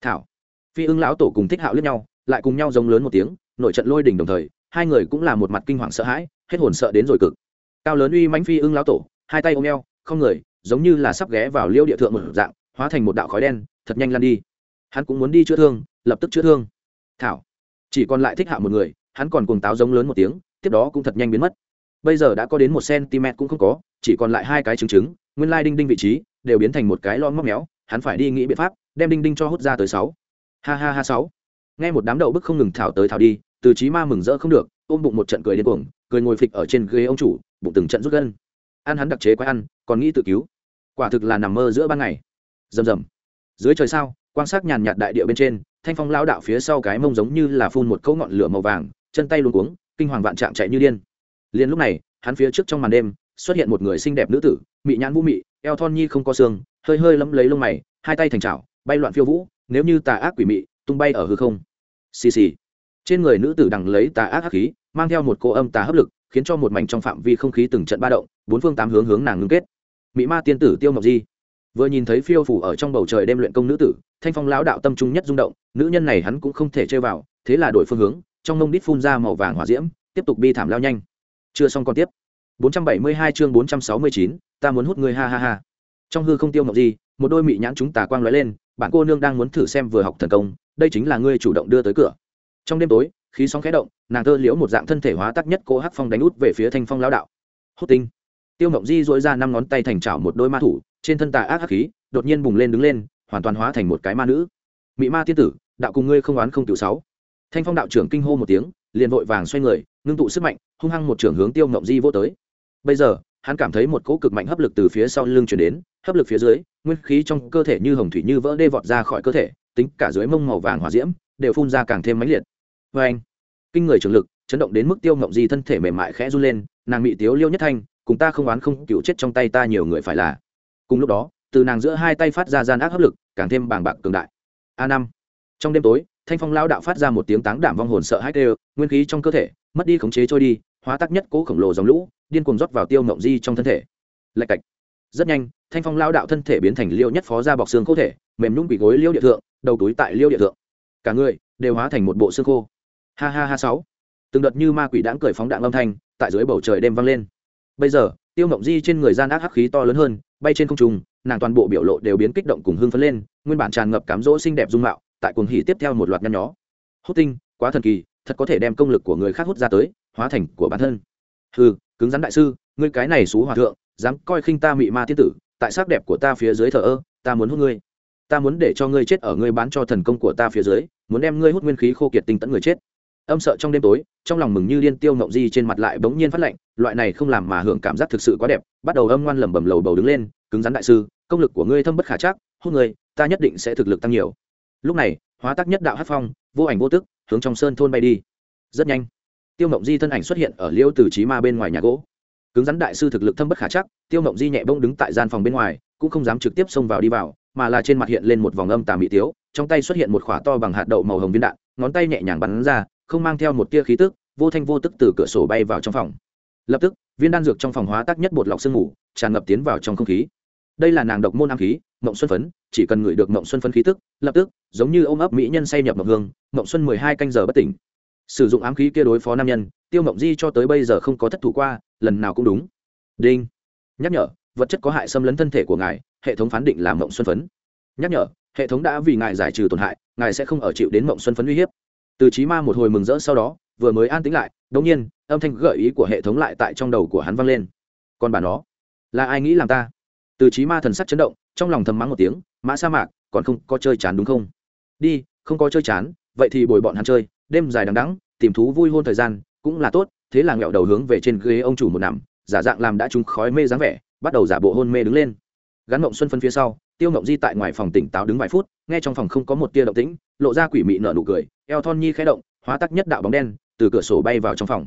[SPEAKER 1] Thảo, phi ưng lão tổ cùng thích hạo lướt nhau, lại cùng nhau giống lớn một tiếng, nội trận lôi đỉnh đồng thời, hai người cũng là một mặt kinh hoàng sợ hãi, hết hồn sợ đến rồi cực. Cao lớn uy mãnh phi ưng lão tổ, hai tay ôm eo, không người, giống như là sắp ghé vào liêu địa thượng một dạng, hóa thành một đạo khói đen, thật nhanh lan đi. Hắn cũng muốn đi chữa thương, lập tức chữa thương thảo. Chỉ còn lại thích hạ một người, hắn còn cuồng táo giống lớn một tiếng, tiếp đó cũng thật nhanh biến mất. Bây giờ đã có đến một cm cũng không có, chỉ còn lại hai cái trứng trứng nguyên lai đinh đinh vị trí, đều biến thành một cái lon móc méo, hắn phải đi nghĩ biện pháp, đem đinh đinh cho hút ra tới sáu. Ha ha ha sáu. Nghe một đám đậu bức không ngừng thảo tới thảo đi, từ trí ma mừng rỡ không được, ôm bụng một trận cười điên cuồng, cười ngồi phịch ở trên ghế ông chủ, bụng từng trận rút gân. Ăn hắn đặc chế quái ăn, còn nghĩ tự cứu. Quả thực là nằm mơ giữa ban ngày. Rầm rầm. Dưới trời sao quan sát nhàn nhạt đại địa bên trên thanh phong lao đạo phía sau cái mông giống như là phun một cỗ ngọn lửa màu vàng, chân tay luôn cuống, kinh hoàng vạn trạng chạy như điên. Liền lúc này, hắn phía trước trong màn đêm, xuất hiện một người xinh đẹp nữ tử, mị nhãn vũ mị, eo thon nhi không có xương, hơi hơi lấm lấy lông mày, hai tay thành chảo bay loạn phiêu vũ, nếu như tà ác quỷ mị, tung bay ở hư không. Xì xì. Trên người nữ tử đằng lấy tà ác hắc khí, mang theo một cô âm tà hấp lực, khiến cho một mảnh trong phạm vi không khí từng trận ba động, bốn phương tám hướng hướng nàng ngưng kết. Mỹ ma tiên tử tiêu ngọc di vừa nhìn thấy phiêu phủ ở trong bầu trời đêm luyện công nữ tử thanh phong lão đạo tâm trung nhất rung động nữ nhân này hắn cũng không thể chơi vào thế là đổi phương hướng trong mông đít phun ra màu vàng hỏa diễm tiếp tục bi thảm lao nhanh. Chưa xong còn tiếp. 472 chương 469, ta muốn hút người ha ha ha. Trong hư không tiêu ngọc gì một đôi mị nhãn chúng tà quang lóe lên bạn cô nương đang muốn thử xem vừa học thần công đây chính là ngươi chủ động đưa tới cửa. Trong đêm tối khí sóng khẽ động nàng thơ liễu một dạng thân thể hóa tắc nhất cô hắc phong đánh út về phía thanh phong lão đạo. Hốt tinh. Tiêu ngọc di dỗi ra năm ngón tay thành chảo một đôi ma thủ trên thân tà ác hắc khí đột nhiên bùng lên đứng lên, hoàn toàn hóa thành một cái ma nữ. Mị ma tiên tử, đạo cùng ngươi không oán không tiểu sáu. Thanh phong đạo trưởng kinh hô một tiếng, liền vội vàng xoay người, ngưng tụ sức mạnh, hung hăng một trưởng hướng tiêu ngộng di vô tới. Bây giờ, hắn cảm thấy một cỗ cực mạnh hấp lực từ phía sau lưng chuyển đến, hấp lực phía dưới, nguyên khí trong cơ thể như hồng thủy như vỡ đê vọt ra khỏi cơ thể, tính cả dưới mông màu vàng hỏa diễm, đều phun ra càng thêm mãnh liệt. Vê anh kinh người trường lực, chấn động đến mức tiêu ngộng di thân thể mềm mại khẽ run lên, nàng bị tiếu liêu nhất thanh, cùng ta không oán không cựu chết trong tay ta nhiều người phải là cùng lúc đó, từ nàng giữa hai tay phát ra gian ác hấp lực, càng thêm bàng bạc cường đại. A năm. Trong đêm tối, thanh phong lao đạo phát ra một tiếng táng đảm vong hồn sợ hãi đều nguyên khí trong cơ thể, mất đi khống chế trôi đi, hóa tắc nhất cố khổng lồ dòng lũ, điên cuồng rót vào tiêu mộng di trong thân thể. Lạch cạch. Rất nhanh, thanh phong lao đạo thân thể biến thành liêu nhất phó ra bọc xương khô thể, mềm nhung bị gối liêu địa thượng, đầu túi tại liêu địa thượng. Cả người đều hóa thành một bộ xương khô. Ha ha ha sáu. Từng đợt như ma quỷ đãng cười phóng đạn âm thanh, tại dưới bầu trời đêm vang lên. Bây giờ tiêu mộng di trên người gian ác hắc khí to lớn hơn, bay trên không trung, nàng toàn bộ biểu lộ đều biến kích động cùng hưng phấn lên, nguyên bản tràn ngập cám dỗ xinh đẹp dung mạo, tại cuồng hỉ tiếp theo một loạt nhăn nhó. Hút tinh, quá thần kỳ, thật có thể đem công lực của người khác hút ra tới, hóa thành của bản thân. Hừ, cứng rắn đại sư, ngươi cái này xú hòa thượng, dám coi khinh ta mị ma thiên tử, tại sắc đẹp của ta phía dưới thờ ơ, ta muốn hút ngươi. Ta muốn để cho ngươi chết ở ngươi bán cho thần công của ta phía dưới, muốn đem ngươi hút nguyên khí khô kiệt tinh tẫn người chết âm sợ trong đêm tối, trong lòng mừng như liên tiêu ngậu di trên mặt lại bỗng nhiên phát lạnh, loại này không làm mà hưởng cảm giác thực sự quá đẹp, bắt đầu âm ngoan lẩm bẩm lầu bầu đứng lên, cứng rắn đại sư, công lực của ngươi thâm bất khả chắc, hút ngươi, ta nhất định sẽ thực lực tăng nhiều. Lúc này, hóa tác nhất đạo hát phong, vô ảnh vô tức, hướng trong sơn thôn bay đi. Rất nhanh, tiêu ngậu di thân ảnh xuất hiện ở liêu từ trí ma bên ngoài nhà gỗ. Cứng rắn đại sư thực lực thâm bất khả chắc, tiêu ngậu di nhẹ bông đứng tại gian phòng bên ngoài, cũng không dám trực tiếp xông vào đi vào, mà là trên mặt hiện lên một vòng âm tà mỹ tiếu, trong tay xuất hiện một khỏa to bằng hạt đậu màu hồng viên đạn, ngón tay nhẹ nhàng bắn ra không mang theo một tia khí tức, vô thanh vô tức từ cửa sổ bay vào trong phòng. Lập tức, viên đan dược trong phòng hóa tác nhất bột lọc sương ngủ tràn ngập tiến vào trong không khí. Đây là nàng độc môn am khí, mộng xuân phấn, chỉ cần ngửi được mộng xuân phấn khí tức, lập tức, giống như ôm ấp mỹ nhân say nhập mộng hương, mộng xuân mười hai canh giờ bất tỉnh. Sử dụng ám khí kia đối phó nam nhân, tiêu mộng di cho tới bây giờ không có thất thủ qua, lần nào cũng đúng. Đinh. Nhắc nhở, vật chất có hại xâm lấn thân thể của ngài, hệ thống phán định là mộng xuân phấn. Nhắc nhở, hệ thống đã vì ngài giải trừ tổn hại, ngài sẽ không ở chịu đến mộng xuân phấn uy hiếp từ trí ma một hồi mừng rỡ sau đó, vừa mới an tĩnh lại đống nhiên, âm thanh gợi ý của hệ thống lại tại trong đầu của hắn vang lên. Còn bà nó, là ai nghĩ làm ta? Từ trí ma thần sắc chấn động, trong lòng thầm mắng một tiếng, mã sa mạc, còn không có chơi chán đúng không? Đi, không có chơi chán, vậy thì bồi bọn hắn chơi, đêm dài đằng đắng tìm thú vui hôn thời gian, cũng là tốt. Thế là ngẹo đầu hướng về trên ghế ông chủ một nằm, giả dạng làm đã trúng khói mê dáng vẻ, bắt đầu giả bộ hôn mê đứng lên. Gắn mộng xuân phân phía sau tiêu mộng di tại ngoài phòng tỉnh táo đứng vài phút, nghe trong phòng không có một tia động tĩnh, lộ ra quỷ mị nở nụ cười, eo thon nhi khẽ động, hóa tắc nhất đạo bóng đen, từ cửa sổ bay vào trong phòng.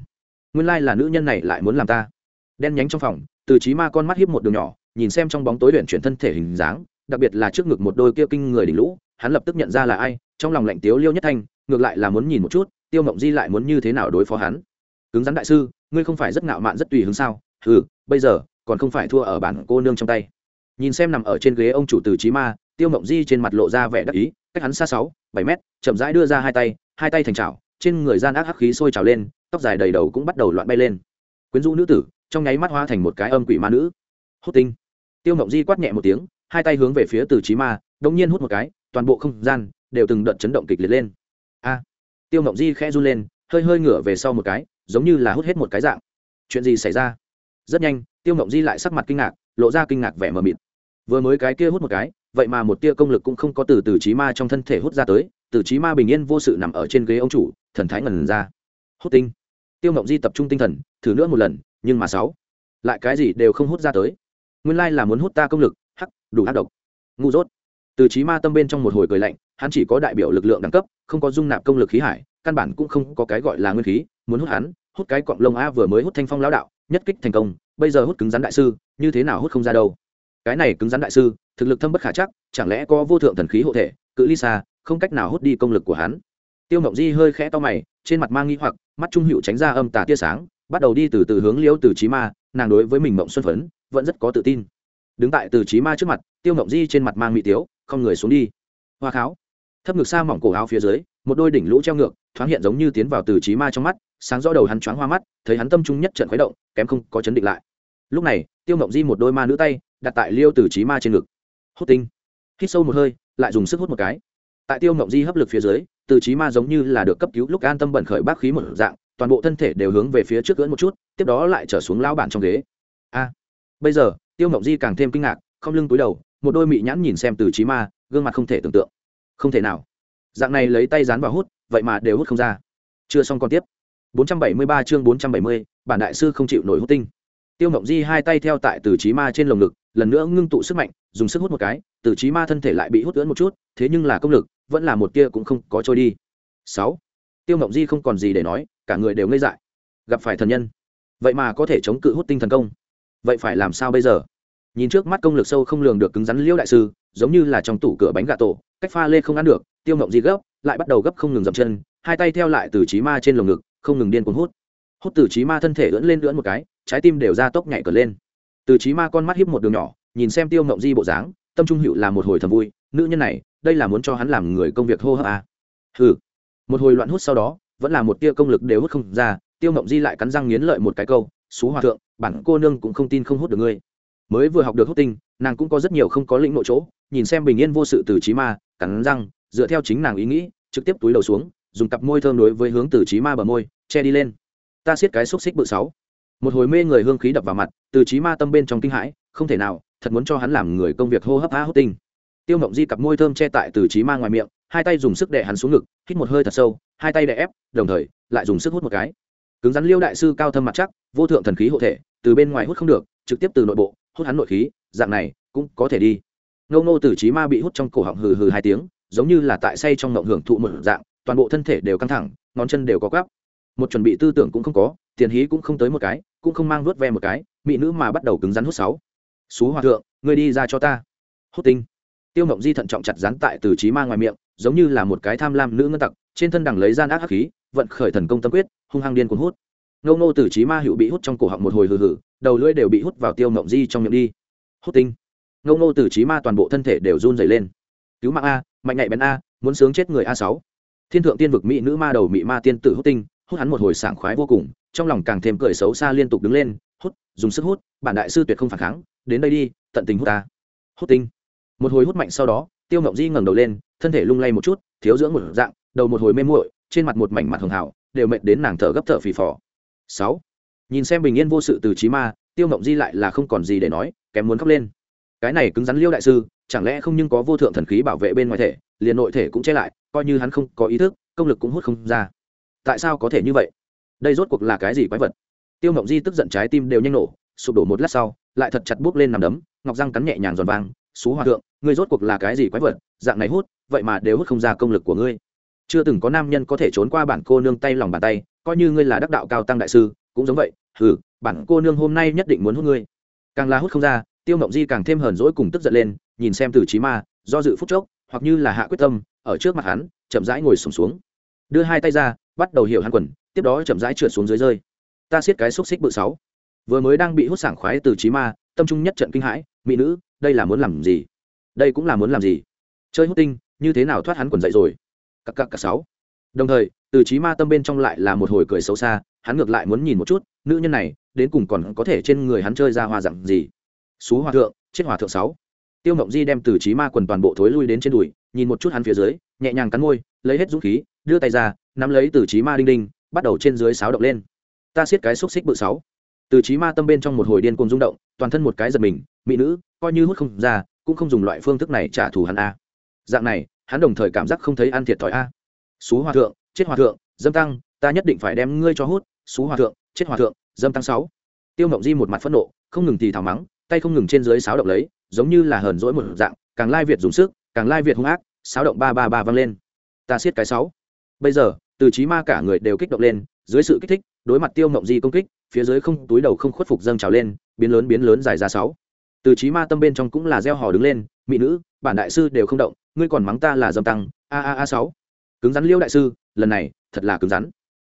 [SPEAKER 1] Nguyên lai là nữ nhân này lại muốn làm ta. Đen nhánh trong phòng, từ trí ma con mắt hiếp một đường nhỏ, nhìn xem trong bóng tối luyện chuyển thân thể hình dáng, đặc biệt là trước ngực một đôi kia kinh người đỉnh lũ, hắn lập tức nhận ra là ai, trong lòng lạnh tiếu liêu nhất thanh, ngược lại là muốn nhìn một chút, tiêu mộng di lại muốn như thế nào đối phó hắn. Cứng rắn đại sư, ngươi không phải rất ngạo mạn rất tùy hứng sao? Ừ bây giờ, còn không phải thua ở bản cô nương trong tay nhìn xem nằm ở trên ghế ông chủ từ trí ma, tiêu mộng di trên mặt lộ ra vẻ đắc ý, cách hắn xa sáu, bảy mét, chậm rãi đưa ra hai tay hai tay thành trào trên người gian ác hắc khí sôi trào lên, tóc dài đầy đầu cũng bắt đầu loạn bay lên. Quyến rũ nữ tử, trong nháy mắt hóa thành một cái âm quỷ ma nữ. Hút tinh. Tiêu mộng di quát nhẹ một tiếng, hai tay hướng về phía từ trí ma đống nhiên hút một cái, toàn bộ không gian đều từng đợt chấn động kịch liệt lên. A. Tiêu mộng di khẽ run lên, hơi hơi ngửa về sau một cái, giống như là hút hết một cái dạng. Chuyện gì xảy ra? Rất nhanh, tiêu mộng di lại sắc mặt kinh ngạc, lộ ra kinh ngạc vẻ mờ mịt vừa mới cái kia hút một cái, vậy mà một tia công lực cũng không có từ từ trí ma trong thân thể hút ra tới, từ trí ma bình yên vô sự nằm ở trên ghế ông chủ, thần thái ngần ra. Hút tinh. Tiêu mộng di tập trung tinh thần, thử nữa một lần, nhưng mà sáu. Lại cái gì đều không hút ra tới. Nguyên lai là muốn hút ta công lực, hắc, đủ ác độc. Ngu dốt. Từ trí ma tâm bên trong một hồi cười lạnh, hắn chỉ có đại biểu lực lượng đẳng cấp, không có dung nạp công lực khí hải, căn bản cũng không có cái gọi là nguyên khí, muốn hút hắn, hút cái cọng lông a vừa mới hút thanh phong lão đạo, nhất kích thành công, bây giờ hút cứng rắn đại sư, như thế nào hút không ra đâu cái này cứng rắn đại sư, thực lực thâm bất khả chắc, chẳng lẽ có vô thượng thần khí hộ thể, cự ly xa, không cách nào hút đi công lực của hắn? Tiêu mộng di hơi khẽ to mày, trên mặt mang nghi hoặc, mắt trung hữu tránh ra âm tà tia sáng, bắt đầu đi từ từ hướng liễu từ trí ma, nàng đối với mình mộng xuân phấn, vẫn rất có tự tin. Đứng tại từ trí ma trước mặt, tiêu mộng di trên mặt mang mỹ tiếu, không người xuống đi. Hoa kháo. Thấp ngực xa mỏng cổ áo phía dưới, một đôi đỉnh lũ treo ngược, thoáng hiện giống như tiến vào từ trí ma trong mắt, sáng rõ đầu hắn choáng hoa mắt, thấy hắn tâm trung nhất trận khuấy động, kém không có chấn định lại. Lúc này, tiêu mộng di một đôi ma nữ tay đặt tại liêu từ trí ma trên ngực. Hút tinh. Hít sâu một hơi lại dùng sức hút một cái. Tại tiêu mộng di hấp lực phía dưới từ trí ma giống như là được cấp cứu lúc an tâm bẩn khởi bác khí một dạng toàn bộ thân thể đều hướng về phía trước gỡn một chút tiếp đó lại trở xuống lao bản trong ghế. A. Bây giờ tiêu mộng di càng thêm kinh ngạc không lưng túi đầu một đôi mị nhãn nhìn xem từ trí ma gương mặt không thể tưởng tượng. Không thể nào. Dạng này lấy tay dán vào hút vậy mà đều hút không ra. Chưa xong còn tiếp. 473 chương 470, bản đại sư không chịu nổi hút tinh tiêu mộng di hai tay theo tại từ trí ma trên lồng ngực, lần nữa ngưng tụ sức mạnh, dùng sức hút một cái, từ trí ma thân thể lại bị hút ưỡn một chút, thế nhưng là công lực, vẫn là một tia cũng không có trôi đi. Sáu. Tiêu mộng di không còn gì để nói, cả người đều ngây dại. Gặp phải thần nhân. Vậy mà có thể chống cự hút tinh thần công. Vậy phải làm sao bây giờ? Nhìn trước mắt công lực sâu không lường được cứng rắn liễu đại sư, giống như là trong tủ cửa bánh gà tổ, cách pha lê không ăn được, tiêu mộng di gấp, lại bắt đầu gấp không ngừng dậm chân, hai tay theo lại từ trí ma trên lồng ngực, không ngừng điên cuồng hút. Hút từ trí ma thân thể ưỡn lên ưỡn một cái trái tim đều ra tốc nhảy cờ lên. Từ trí ma con mắt hiếp một đường nhỏ, nhìn xem tiêu mộng di bộ dáng, tâm trung hữu là một hồi thầm vui, nữ nhân này, đây là muốn cho hắn làm người công việc hô hấp à. hừ. Một hồi loạn hút sau đó, vẫn là một tia công lực đều hút không ra, tiêu mộng di lại cắn răng nghiến lợi một cái câu, xú hòa thượng, bản cô nương cũng không tin không hút được ngươi. Mới vừa học được hút tinh, nàng cũng có rất nhiều không có lĩnh nội chỗ, nhìn xem bình yên vô sự từ trí ma, cắn răng, dựa theo chính nàng ý nghĩ, trực tiếp túi đầu xuống, dùng cặp môi thơm đối với hướng từ trí ma bờ môi, che đi lên. Ta siết cái xúc xích bự sáu một hồi mê người hương khí đập vào mặt, từ trí ma tâm bên trong kinh hãi, không thể nào, thật muốn cho hắn làm người công việc hô hấp á hốt tinh. Tiêu mộng di cặp môi thơm che tại từ trí ma ngoài miệng, hai tay dùng sức đè hắn xuống ngực, hít một hơi thật sâu, hai tay đè ép, đồng thời, lại dùng sức hút một cái. Cứng rắn liêu đại sư cao thâm mặt chắc, vô thượng thần khí hộ thể, từ bên ngoài hút không được, trực tiếp từ nội bộ, hút hắn nội khí, dạng này, cũng có thể đi. Ngâu nô từ trí ma bị hút trong cổ họng hừ hừ hai tiếng, giống như là tại say trong ngộng hưởng thụ một dạng, toàn bộ thân thể đều căng thẳng, ngón chân đều có gắp một chuẩn bị tư tưởng cũng không có tiền hí cũng không tới một cái, cũng không mang vớt ve một cái, mỹ nữ mà bắt đầu cứng rắn hút sáu. Xú hòa thượng, ngươi đi ra cho ta. Hút tinh. Tiêu mộng di thận trọng chặt rắn tại từ trí ma ngoài miệng, giống như là một cái tham lam nữ ngân tặc, trên thân đằng lấy gian ác hắc khí, vận khởi thần công tâm quyết, hung hăng điên cuốn hút. Ngâu nô từ trí ma hữu bị hút trong cổ họng một hồi hừ hừ, đầu lưỡi đều bị hút vào tiêu mộng di trong miệng đi. Hút tinh. Ngâu nô từ trí ma toàn bộ thân thể đều run dày lên. Cứu mạng a, mạnh nhạy bén a, muốn sướng chết người a sáu. Thiên thượng tiên vực mỹ nữ ma đầu mỹ ma tiên tử hút tinh, hút hắn một hồi sảng khoái vô cùng trong lòng càng thêm cười xấu xa liên tục đứng lên, hút, dùng sức hút, bản đại sư tuyệt không phản kháng, đến đây đi, tận tình hút ta. Hút tinh. Một hồi hút mạnh sau đó, tiêu ngọc di ngẩng đầu lên, thân thể lung lay một chút, thiếu dưỡng một dạng, đầu một hồi mê muội, trên mặt một mảnh mặt hường hảo, đều mệt đến nàng thở gấp thở phì phò. Sáu. Nhìn xem bình yên vô sự từ trí ma, tiêu ngọc di lại là không còn gì để nói, kém muốn khóc lên. Cái này cứng rắn liêu đại sư, chẳng lẽ không nhưng có vô thượng thần khí bảo vệ bên ngoài thể, liền nội thể cũng che lại, coi như hắn không có ý thức, công lực cũng hút không ra. Tại sao có thể như vậy? Đây rốt cuộc là cái gì quái vật? Tiêu ngọc di tức giận trái tim đều nhanh nổ sụp đổ một lát sau lại thật chặt buốc lên nằm đấm ngọc răng cắn nhẹ nhàng giòn vàng xú hòa thượng ngươi rốt cuộc là cái gì quái vật? Dạng này hút vậy mà đều hút không ra công lực của ngươi. Chưa từng có nam nhân có thể trốn qua bản cô nương tay lòng bàn tay coi như ngươi là đắc đạo cao tăng đại sư cũng giống vậy hừ bản cô nương hôm nay nhất định muốn hút ngươi. Càng là hút không ra tiêu mộng di càng thêm hờn dỗi cùng tức giận lên nhìn xem từ trí ma do dự phút chốc hoặc như là hạ quyết tâm ở trước mặt hắn chậm rãi ngồi sùng xuống, xuống. Đưa hai tay ra bắt đầu hiểu hắn quần tiếp đó chậm rãi trượt xuống dưới rơi. Ta siết cái xúc xích bự sáu. Vừa mới đang bị hút sảng khoái từ trí ma, tâm trung nhất trận kinh hãi, mỹ nữ, đây là muốn làm gì? Đây cũng là muốn làm gì? Chơi hút tinh, như thế nào thoát hắn quần dậy rồi? Cặp cặp cả sáu. Đồng thời, từ trí ma tâm bên trong lại là một hồi cười xấu xa, hắn ngược lại muốn nhìn một chút, nữ nhân này, đến cùng còn có thể trên người hắn chơi ra hoa dặn gì? Xú hòa thượng, chết hòa thượng sáu. Tiêu mộng di đem từ trí ma quần toàn bộ thối lui đến trên đùi, nhìn một chút hắn phía dưới, nhẹ nhàng cắn môi, lấy hết dũng khí, đưa tay ra, nắm lấy từ trí ma đinh đinh bắt đầu trên dưới sáo động lên. Ta siết cái xúc xích bự sáu. Từ trí ma tâm bên trong một hồi điên cuồng rung động, toàn thân một cái giật mình, mỹ nữ, coi như hút không ra, cũng không dùng loại phương thức này trả thù hắn a. Dạng này, hắn đồng thời cảm giác không thấy ăn thiệt thòi a. Xú hòa thượng, chết hòa thượng, dâm tăng, ta nhất định phải đem ngươi cho hút. Xú hòa thượng, chết hòa thượng, dâm tăng sáu. Tiêu mộng di một mặt phẫn nộ, không ngừng thì thảo mắng, tay không ngừng trên dưới sáo động lấy, giống như là hờn dỗi một dạng, càng lai việt dùng sức, càng lai việt hung ác, sáo động ba ba ba vang lên. Ta siết cái sáu. Bây giờ từ trí ma cả người đều kích động lên, dưới sự kích thích, đối mặt tiêu mộng di công kích, phía dưới không, túi đầu không khuất phục dâng trào lên, biến lớn biến lớn dài ra sáu. Từ trí ma tâm bên trong cũng là gieo hò đứng lên, mỹ nữ, bản đại sư đều không động, ngươi còn mắng ta là dâm tăng, a a a sáu. Cứng rắn liêu đại sư, lần này, thật là cứng rắn.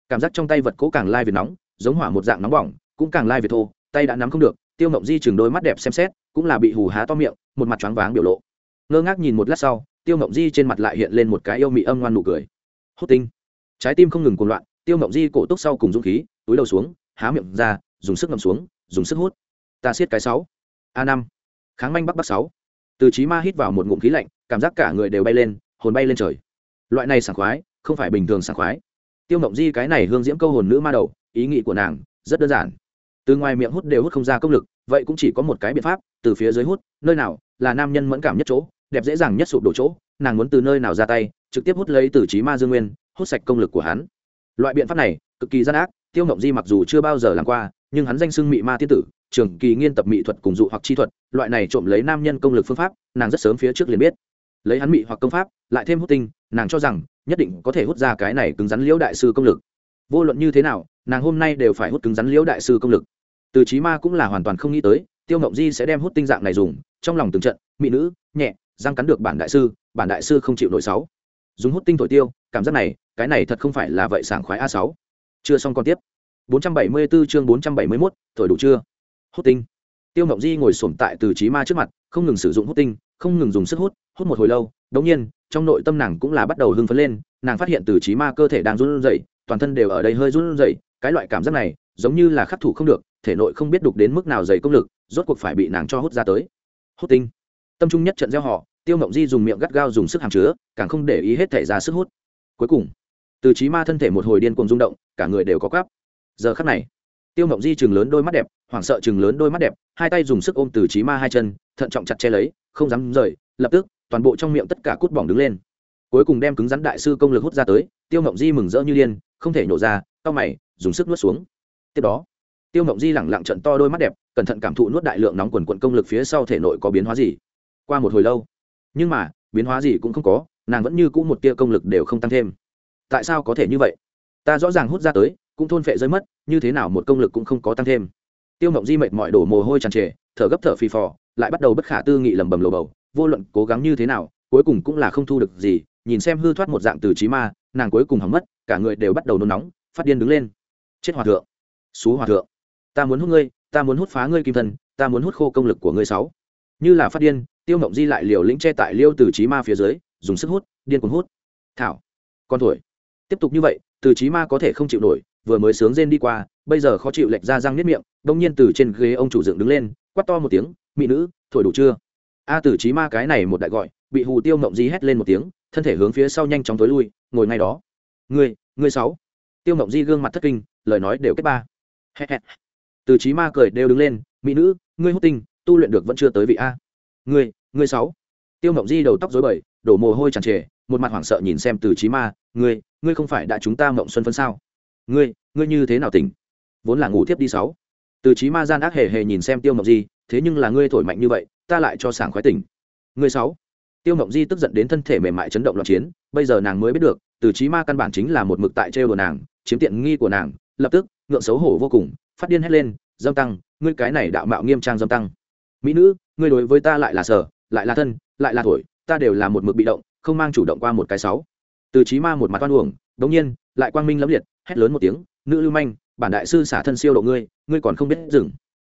[SPEAKER 1] Cảm giác trong tay vật cố càng lai việt nóng, giống hỏa một dạng nóng bỏng, cũng càng lai việt thô, tay đã nắm không được, tiêu mộng di chừng đôi mắt đẹp xem xét, cũng là bị hù há to miệng, một mặt choáng váng biểu lộ. Ngơ ngác nhìn một lát sau, tiêu mộng di trên mặt lại hiện lên một cái yêu mị âm ngoan nụ cười. Hốt tinh trái tim không ngừng cuồng loạn, tiêu mộng di cổ túc sau cùng dũng khí, túi đầu xuống, há miệng ra, dùng sức ngầm xuống, dùng sức hút. Ta siết cái sáu. A năm. Kháng manh bắc bắc sáu. Từ trí ma hít vào một ngụm khí lạnh, cảm giác cả người đều bay lên, hồn bay lên trời. Loại này sảng khoái, không phải bình thường sảng khoái. Tiêu mộng di cái này hương diễm câu hồn nữ ma đầu, ý nghĩ của nàng rất đơn giản. Từ ngoài miệng hút đều hút không ra công lực, vậy cũng chỉ có một cái biện pháp, từ phía dưới hút, nơi nào là nam nhân mẫn cảm nhất chỗ, đẹp dễ dàng nhất sụp đổ chỗ, nàng muốn từ nơi nào ra tay, trực tiếp hút lấy từ trí ma dương nguyên hút sạch công lực của hắn. Loại biện pháp này, cực kỳ gian ác, tiêu ngộng di mặc dù chưa bao giờ làm qua, nhưng hắn danh xưng mị ma tiên tử, trường kỳ nghiên tập mỹ thuật cùng dụ hoặc chi thuật, loại này trộm lấy nam nhân công lực phương pháp, nàng rất sớm phía trước liền biết. Lấy hắn mị hoặc công pháp, lại thêm hút tinh, nàng cho rằng, nhất định có thể hút ra cái này cứng rắn liễu đại sư công lực. Vô luận như thế nào, nàng hôm nay đều phải hút cứng rắn liễu đại sư công lực. Từ trí ma cũng là hoàn toàn không nghĩ tới, tiêu ngộng di sẽ đem hút tinh dạng này dùng, trong lòng từng trận mỹ nữ, nhẹ, răng cắn được bản đại sư, bản đại sư không chịu nổi sáu dùng hút tinh thổi tiêu cảm giác này cái này thật không phải là vậy sảng khoái a sáu. Chưa xong còn tiếp. 474 chương 471, thổi đủ chưa? Hút tinh. Tiêu ngọc di ngồi xổm tại từ trí ma trước mặt không ngừng sử dụng hút tinh không ngừng dùng sức hút hút một hồi lâu đống nhiên trong nội tâm nàng cũng là bắt đầu hưng phấn lên nàng phát hiện từ trí ma cơ thể đang run rẩy toàn thân đều ở đây hơi run rẩy cái loại cảm giác này giống như là khắc thủ không được thể nội không biết đục đến mức nào dày công lực rốt cuộc phải bị nàng cho hút ra tới. Hút tinh. Tâm trung nhất trận gieo họ tiêu mộng di dùng miệng gắt gao dùng sức hàm chứa, càng không để ý hết thể ra sức hút. Cuối cùng, từ trí ma thân thể một hồi điên cuồng rung động, cả người đều có cắp giờ khắc này, tiêu mộng di chừng lớn đôi mắt đẹp, hoảng sợ chừng lớn đôi mắt đẹp, hai tay dùng sức ôm từ trí ma hai chân, thận trọng chặt che lấy, không dám rời, lập tức, toàn bộ trong miệng tất cả cút bỏng đứng lên. Cuối cùng đem cứng rắn đại sư công lực hút ra tới, tiêu mộng di mừng rỡ như điên, không thể nhổ ra cao mày, dùng sức nuốt xuống. Tiếp đó, tiêu mộng di lẳng lặng trận to đôi mắt đẹp, cẩn thận cảm thụ nuốt đại lượng nóng quần quận công lực phía sau thể nội có biến hóa gì. Qua một hồi lâu nhưng mà, biến hóa gì cũng không có, nàng vẫn như cũ một tia công lực đều không tăng thêm. Tại sao có thể như vậy? Ta rõ ràng hút ra tới, cũng thôn phệ rơi mất, như thế nào một công lực cũng không có tăng thêm. Tiêu mộng di mệt mỏi đổ mồ hôi tràn trề, thở gấp thở phì phò, lại bắt đầu bất khả tư nghị lầm bầm lồ bầu, vô luận cố gắng như thế nào, cuối cùng cũng là không thu được gì, nhìn xem hư thoát một dạng từ trí ma, nàng cuối cùng hỏng mất, cả người đều bắt đầu nôn nóng, phát điên đứng lên. Chết hòa thượng! Xú hòa thượng! Ta muốn hút ngươi, ta muốn hút phá ngươi kim thân, ta muốn hút khô công lực của ngươi sáu. Như là phát điên tiêu mộng di lại liều lĩnh che tại liêu từ trí ma phía dưới, dùng sức hút, điên cuồng hút. Thảo, con tuổi tiếp tục như vậy, từ trí ma có thể không chịu nổi, vừa mới sướng rên đi qua, bây giờ khó chịu lệch ra răng nếp miệng đông nhiên từ trên ghế ông chủ dựng đứng lên quắt to một tiếng, mỹ nữ, thổi đủ chưa? A từ trí ma cái này một đại gọi, bị hù tiêu mộng di hét lên một tiếng, thân thể hướng phía sau nhanh chóng tối lui, ngồi ngay đó. Ngươi ngươi sáu. Tiêu mộng di gương mặt thất kinh, lời nói đều kết ba. Từ trí ma cười đều đứng lên, mỹ nữ, ngươi hút tinh, tu luyện được vẫn chưa tới vị a ngươi ngươi sáu. Tiêu mộng di đầu tóc dối bời, đổ mồ hôi tràn trề, một mặt hoảng sợ nhìn xem từ trí ma, ngươi ngươi không phải đã chúng ta mộng xuân phân sao? Ngươi ngươi như thế nào tỉnh? Vốn là ngủ tiếp đi sáu. Từ trí ma gian ác hề hề nhìn xem tiêu mộng di, thế nhưng là ngươi thổi mạnh như vậy, ta lại cho sảng khoái tỉnh. Ngươi sáu. Tiêu mộng di tức giận đến thân thể mềm mại chấn động loạn chiến, bây giờ nàng mới biết được, từ trí ma căn bản chính là một mực tại trêu của nàng, chiếm tiện nghi của nàng, lập tức, ngượng xấu hổ vô cùng, phát điên hét lên, dâm tăng, ngươi cái này đạo mạo nghiêm trang dâm tăng. Mỹ nữ ngươi đối với ta lại là sở, lại là thân, lại là thổi ta đều là một mực bị động, không mang chủ động qua một cái sáu. Từ trí ma một mặt oan uổng, đống nhiên, lại quang minh lẫm liệt, hét lớn một tiếng, nữ lưu manh, bản đại sư xả thân siêu độ ngươi ngươi còn không biết dừng.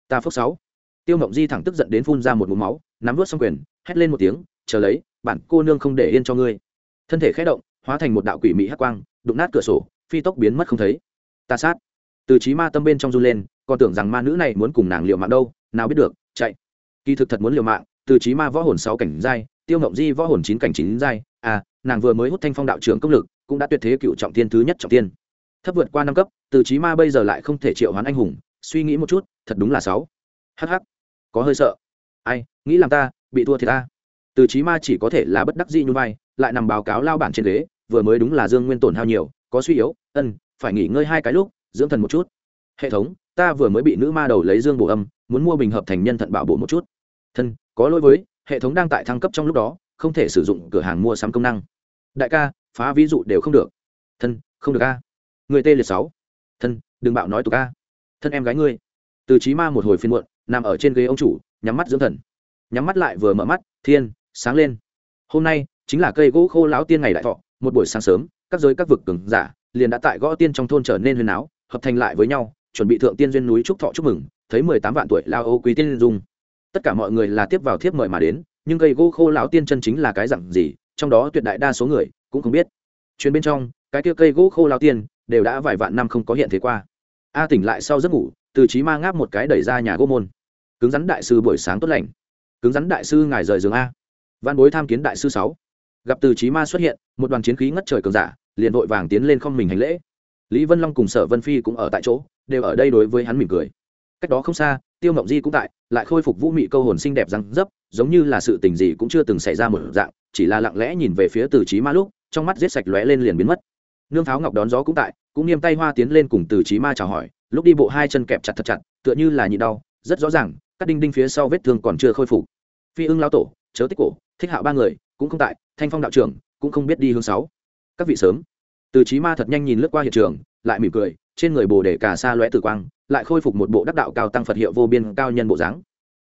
[SPEAKER 1] Ta phước sáu. Tiêu mộng di thẳng tức giận đến phun ra một mũ máu, nắm vớt xong quyền, hét lên một tiếng, chờ lấy, bản cô nương không để yên cho ngươi. Thân thể khẽ động, hóa thành một đạo quỷ mỹ hắc quang, đụng nát cửa sổ, phi tốc biến mất không thấy. Ta sát. Từ trí ma tâm bên trong run lên, còn tưởng rằng ma nữ này muốn cùng nàng liệu mạng đâu, nào biết được kỳ thực thật muốn liều mạng, từ trí ma võ hồn sáu cảnh giai, tiêu ngộng di võ hồn chín cảnh chín giai à nàng vừa mới hút thanh phong đạo trưởng công lực, cũng đã tuyệt thế cựu trọng tiên thứ nhất trọng tiên. Thấp vượt qua năm cấp, từ trí ma bây giờ lại không thể triệu hoán anh hùng, suy nghĩ một chút, thật đúng là sáu. Hh có hơi sợ. Ai, nghĩ làm ta, bị thua thì ta. Từ trí ma chỉ có thể là bất đắc dĩ như vai, lại nằm báo cáo lao bản trên ghế, vừa mới đúng là dương nguyên tổn hao nhiều, có suy yếu, ân, phải nghỉ ngơi hai cái lúc, dưỡng thần một chút. Hệ thống ta vừa mới bị nữ ma đầu lấy dương bổ âm, muốn mua bình hợp thành nhân thận bảo bổ một chút. Thân, có lỗi với, hệ thống đang tại thăng cấp trong lúc đó, không thể sử dụng cửa hàng mua sắm công năng. Đại ca, phá ví dụ đều không được. Thân, không được a. Người tê liệt sáu. Thân, đừng bạo nói tục a. Thân em gái ngươi. Từ trí ma một hồi phiên muộn, nằm ở trên ghế ông chủ, nhắm mắt dưỡng thần. Nhắm mắt lại vừa mở mắt, thiên, sáng lên. Hôm nay, chính là cây gỗ khô lão tiên ngày đại thọ, một buổi sáng sớm, các giới các vực cường giả, liền đã tại gõ tiên trong thôn trở nên huyền áo, hợp thành lại với nhau chuẩn bị thượng tiên duyên núi trúc thọ chúc mừng, thấy mười tám vạn tuổi lao ô quý tiên dung. Tất cả mọi người là tiếp vào thiếp mời mà đến, nhưng cây gỗ khô lão tiên chân chính là cái dặn gì, trong đó tuyệt đại đa số người cũng không biết. Chuyến bên trong, cái kia cây gỗ khô lao tiên đều đã vài vạn năm không có hiện thế qua. A tỉnh lại sau giấc ngủ, từ trí ma ngáp một cái đẩy ra nhà gỗ môn. Cứng rắn đại sư buổi sáng tốt lành. Cứng rắn đại sư ngài rời giường a. Văn bối tham kiến đại sư sáu. Gặp từ trí ma xuất hiện, một đoàn chiến khí ngất trời cường giả, liền vội vàng tiến lên không mình hành lễ lý vân long cùng sở vân phi cũng ở tại chỗ, đều ở đây đối với hắn mỉm cười. Cách đó không xa, tiêu Mộng di cũng tại, lại khôi phục vũ mị câu hồn xinh đẹp răng dấp, giống như là sự tình gì cũng chưa từng xảy ra một dạng, chỉ là lặng lẽ nhìn về phía từ trí ma lúc, trong mắt giết sạch lóe lên liền biến mất. Nương pháo ngọc đón gió cũng tại, cũng niêm tay hoa tiến lên cùng từ trí ma chào hỏi, lúc đi bộ hai chân kẹp chặt thật chặt, tựa như là nhịn đau, rất rõ ràng, các đinh đinh phía sau vết thương còn chưa khôi phục. Phi ưng lao tổ, chớ tích cổ, thích hạo ba người, cũng không tại, thanh phong đạo trưởng, cũng không biết đi hướng sáu. Các vị sớm từ trí ma thật nhanh nhìn lướt qua hiện trường, lại mỉm cười, trên người bồ đề cả xa lóe tử quang, lại khôi phục một bộ đắc đạo cao tăng phật hiệu vô biên cao nhân bộ dáng.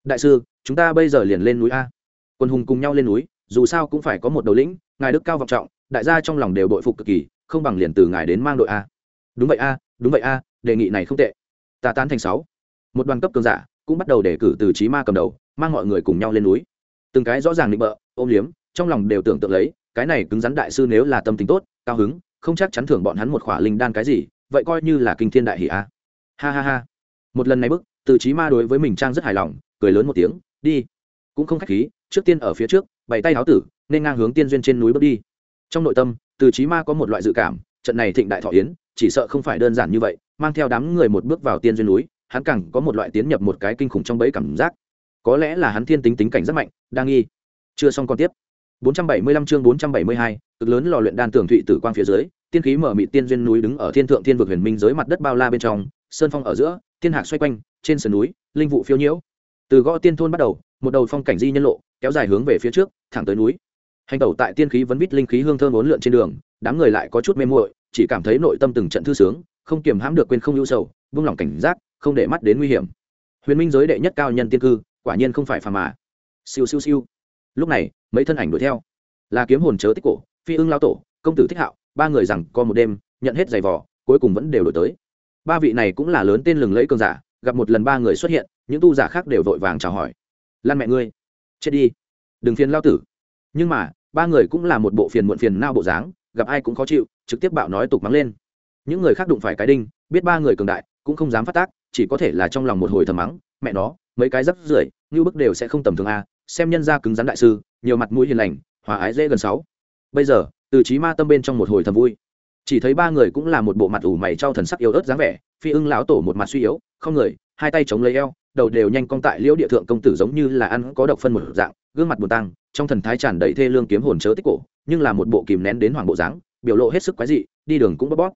[SPEAKER 1] Đại sư, chúng ta bây giờ liền lên núi a. Quân hùng cùng nhau lên núi, dù sao cũng phải có một đầu lĩnh, ngài đức cao vọng trọng, đại gia trong lòng đều bội phục cực kỳ, không bằng liền từ ngài đến mang đội a. Đúng vậy a, đúng vậy a, đề nghị này không tệ. Ta tán thành sáu. Một đoàn cấp cường giả cũng bắt đầu đề cử từ trí ma cầm đầu, mang mọi người cùng nhau lên núi. Từng cái rõ ràng định bợ, ôm liếm, trong lòng đều tưởng tượng lấy, cái này cứng rắn đại sư nếu là tâm tính tốt, cao hứng không chắc chắn thưởng bọn hắn một khỏa linh đan cái gì, vậy coi như là kinh thiên đại hỷ a. Ha ha ha. Một lần này bức, từ trí ma đối với mình trang rất hài lòng, cười lớn một tiếng, đi. Cũng không khách khí, trước tiên ở phía trước, bày tay áo tử, nên ngang hướng tiên duyên trên núi bước đi. Trong nội tâm, từ trí ma có một loại dự cảm, trận này thịnh đại thọ yến, chỉ sợ không phải đơn giản như vậy, mang theo đám người một bước vào tiên duyên núi, hắn càng có một loại tiến nhập một cái kinh khủng trong bẫy cảm giác. Có lẽ là hắn thiên tính tính cảnh rất mạnh, đang nghi. Chưa xong còn tiếp. 475 chương 472, cực lớn lò luyện đan tưởng thụy tử quang phía dưới tiên khí mở mịt tiên duyên núi đứng ở thiên thượng thiên vực huyền minh giới mặt đất bao la bên trong sơn phong ở giữa thiên hạc xoay quanh trên sườn núi linh vụ phiêu nhiễu. Từ gõ tiên thôn bắt đầu một đầu phong cảnh di nhân lộ kéo dài hướng về phía trước thẳng tới núi. Hành tẩu tại tiên khí vấn vít linh khí hương thơm uốn lượn trên đường đám người lại có chút mê muội chỉ cảm thấy nội tâm từng trận thư sướng không kiềm hãm được quên không ưu sầu buông lòng cảnh giác không để mắt đến nguy hiểm. Huyền minh giới đệ nhất cao nhân tiên cư quả nhiên không phải phàm mà. Siêu siêu siêu lúc này, mấy thân ảnh đuổi theo. Là kiếm hồn chớ tích cổ, phi ưng lao tổ, công tử thích hạo, ba người rằng co một đêm, nhận hết giày vỏ cuối cùng vẫn đều đổi tới. Ba vị này cũng là lớn tên lừng lẫy cường giả, gặp một lần ba người xuất hiện, những tu giả khác đều vội vàng chào hỏi. Lan mẹ ngươi, chết đi. Đừng phiền lao tử. Nhưng mà, ba người cũng là một bộ phiền muộn phiền nao bộ dáng, gặp ai cũng khó chịu, trực tiếp bạo nói tục mắng lên. Những người khác đụng phải cái đinh, biết ba người cường đại, cũng không dám phát tác, chỉ có thể là trong lòng một hồi thầm mắng, mẹ nó, mấy cái rắc rưởi, như bức đều sẽ không tầm thường a xem nhân gia cứng rắn đại sư, nhiều mặt mũi hiền lành, hòa ái dễ gần sáu. Bây giờ, từ trí ma tâm bên trong một hồi thầm vui. Chỉ thấy ba người cũng là một bộ mặt ủ mày trao thần sắc yếu ớt dáng vẻ, phi ưng lão tổ một mặt suy yếu, không người, hai tay chống lấy eo, đầu đều nhanh cong tại liễu địa thượng công tử giống như là ăn có độc phân một dạng, gương mặt buồn tăng trong thần thái tràn đầy thê lương kiếm hồn chớ tích cổ, nhưng là một bộ kìm nén đến hoàng bộ dáng, biểu lộ hết sức quái dị, đi đường cũng bóp bóp.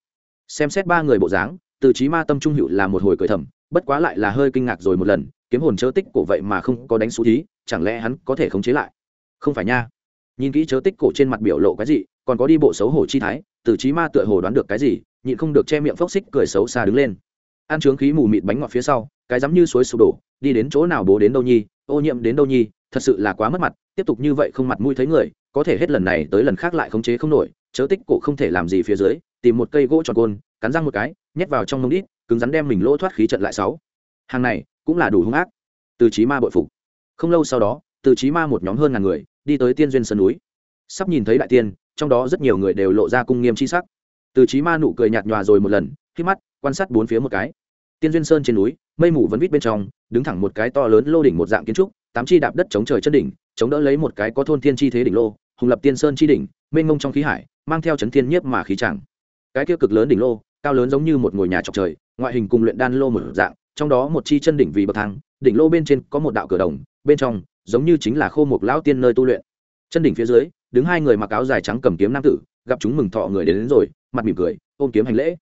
[SPEAKER 1] Xem xét ba người bộ dáng, từ trí ma tâm trung hữu là một hồi cười thầm, bất quá lại là hơi kinh ngạc rồi một lần kiếm hồn chớ tích cổ vậy mà không có đánh xú thí, chẳng lẽ hắn có thể khống chế lại? Không phải nha. Nhìn kỹ chớ tích cổ trên mặt biểu lộ cái gì, còn có đi bộ xấu hổ chi thái, từ trí ma tựa hồ đoán được cái gì, nhịn không được che miệng phốc xích cười xấu xa đứng lên. Ăn trướng khí mù mịt bánh ngọt phía sau, cái dám như suối sụp đổ, đi đến chỗ nào bố đến đâu nhi, ô nhiễm đến đâu nhi, thật sự là quá mất mặt, tiếp tục như vậy không mặt mũi thấy người, có thể hết lần này tới lần khác lại khống chế không nổi, chớ tích cổ không thể làm gì phía dưới, tìm một cây gỗ tròn côn, cắn răng một cái, nhét vào trong mông đít, cứng rắn đem mình lỗ thoát khí trận lại sáu. Hàng này cũng là đủ hung ác. Từ trí ma bội phục. Không lâu sau đó, từ trí ma một nhóm hơn ngàn người đi tới tiên duyên sơn núi. Sắp nhìn thấy đại tiên, trong đó rất nhiều người đều lộ ra cung nghiêm c h i sắc. Từ trí ma nụ cười nhạt nhòa rồi một lần, khi mắt quan sát bốn phía một cái. Tiên duyên sơn trên núi, mây mù vẫn vít bên trong, đứng thẳng một cái to lớn lô đỉnh một dạng kiến trúc, tám chi đạp đất chống trời chân đỉnh, chống đỡ lấy một cái có thôn thiên chi thế đỉnh lô, hùng lập tiên sơn chi đỉnh, mênh mông trong khí hải, mang theo chấn thiên nhiếp mà khí chẳng. Cái kia cực lớn đỉnh lô, cao lớn giống như một ngôi nhà trọc trời, ngoại hình cùng luyện đan lô một dạng trong đó một chi chân đỉnh vì bậc thang đỉnh lô bên trên có một đạo cửa đồng bên trong giống như chính là khô mục lão tiên nơi tu luyện. Chân đỉnh phía dưới đứng hai người mặc áo dài trắng cầm kiếm nam tử gặp chúng mừng thọ người đến, đến rồi mặt mỉm cười ôm kiếm hành lễ.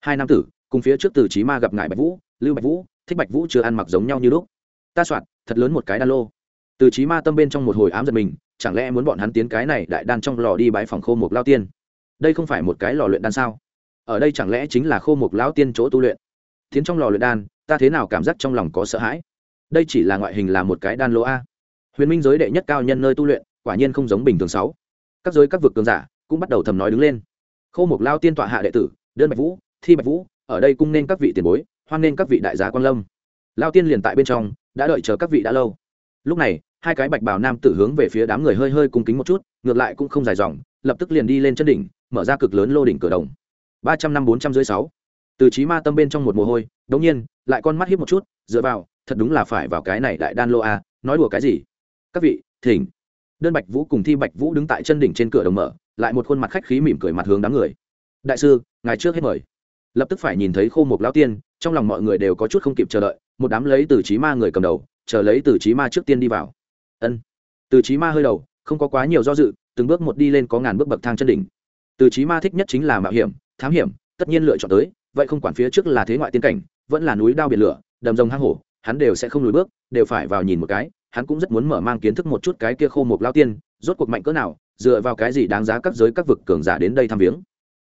[SPEAKER 1] Hai nam tử cùng phía trước từ trí ma gặp ngại bạch vũ lưu bạch vũ thích bạch vũ chưa ăn mặc giống nhau như lúc. Ta soạn thật lớn một cái đan lô. Từ trí ma tâm bên trong một hồi ám giật mình chẳng lẽ muốn bọn hắn tiến cái này đại đan trong lò đi bãi phòng khô mục lao tiên? Đây không phải một cái lò luyện đan sao? Ở đây chẳng lẽ chính là khô mục lão tiên chỗ tu luyện? Tiến trong lò luyện đan ta thế nào cảm giác trong lòng có sợ hãi? Đây chỉ là ngoại hình là một cái đan lô a. Huyền minh giới đệ nhất cao nhân nơi tu luyện, quả nhiên không giống bình thường sáu. Các giới các vực cường giả cũng bắt đầu thầm nói đứng lên. Khâu một lao tiên tọa hạ đệ tử, đơn bạch vũ, thi bạch vũ, ở đây cung nên các vị tiền bối, hoan nên các vị đại giá quan lâm. Lao tiên liền tại bên trong, đã đợi chờ các vị đã lâu. Lúc này, hai cái bạch bào nam tử hướng về phía đám người hơi hơi cung kính một chút, ngược lại cũng không dài dòng, lập tức liền đi lên chân đỉnh, mở ra cực lớn lô đỉnh cửa đồng. Ba trăm năm bốn trăm dưới sáu từ trí ma tâm bên trong một mồ hôi đống nhiên, lại con mắt hiếp một chút, dựa vào, thật đúng là phải vào cái này đại đan lô a, nói đùa cái gì? Các vị, thỉnh. Đơn bạch vũ cùng thi bạch vũ đứng tại chân đỉnh trên cửa đồng mở, lại một khuôn mặt khách khí mỉm cười mặt hướng đám người. Đại sư, ngài trước hết mời. Lập tức phải nhìn thấy khô mục lão tiên, trong lòng mọi người đều có chút không kịp chờ đợi, một đám lấy từ trí ma người cầm đầu, chờ lấy từ trí ma trước tiên đi vào. Ân. Từ trí ma hơi đầu, không có quá nhiều do dự, từng bước một đi lên có ngàn bước bậc thang chân đỉnh. Từ trí ma thích nhất chính là mạo hiểm, thám hiểm, tất nhiên lựa chọn tới vậy không quản phía trước là thế ngoại tiên cảnh, vẫn là núi đao biển lửa, đầm rồng hang hổ, hắn đều sẽ không lùi bước, đều phải vào nhìn một cái. Hắn cũng rất muốn mở mang kiến thức một chút cái kia khô một lao tiên, rốt cuộc mạnh cỡ nào, dựa vào cái gì đáng giá các giới các vực cường giả đến đây thăm viếng.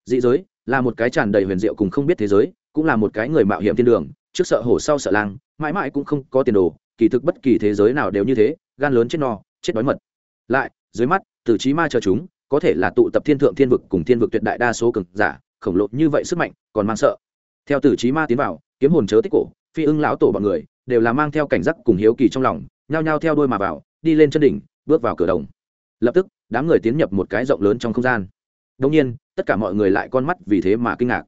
[SPEAKER 1] Dị giới là một cái tràn đầy huyền diệu cùng không biết thế giới, cũng là một cái người mạo hiểm thiên đường, trước sợ hổ sau sợ lang, mãi mãi cũng không có tiền đồ, kỳ thực bất kỳ thế giới nào đều như thế, gan lớn chết no, chết đói mật. Lại, dưới mắt, từ trí ma chờ chúng, có thể là tụ tập thiên thượng thiên vực cùng thiên vực tuyệt đại đa số cường giả khổng lồ như vậy sức mạnh, còn mang sợ. Theo tử trí ma tiến vào, kiếm hồn chớ tích cổ, phi ưng lão tổ bọn người, đều là mang theo cảnh giác cùng hiếu kỳ trong lòng, nhao nhao theo đôi mà vào, đi lên chân đỉnh, bước vào cửa đồng. Lập tức, đám người tiến nhập một cái rộng lớn trong không gian. Đông nhiên, tất cả mọi người lại con mắt vì thế mà kinh ngạc.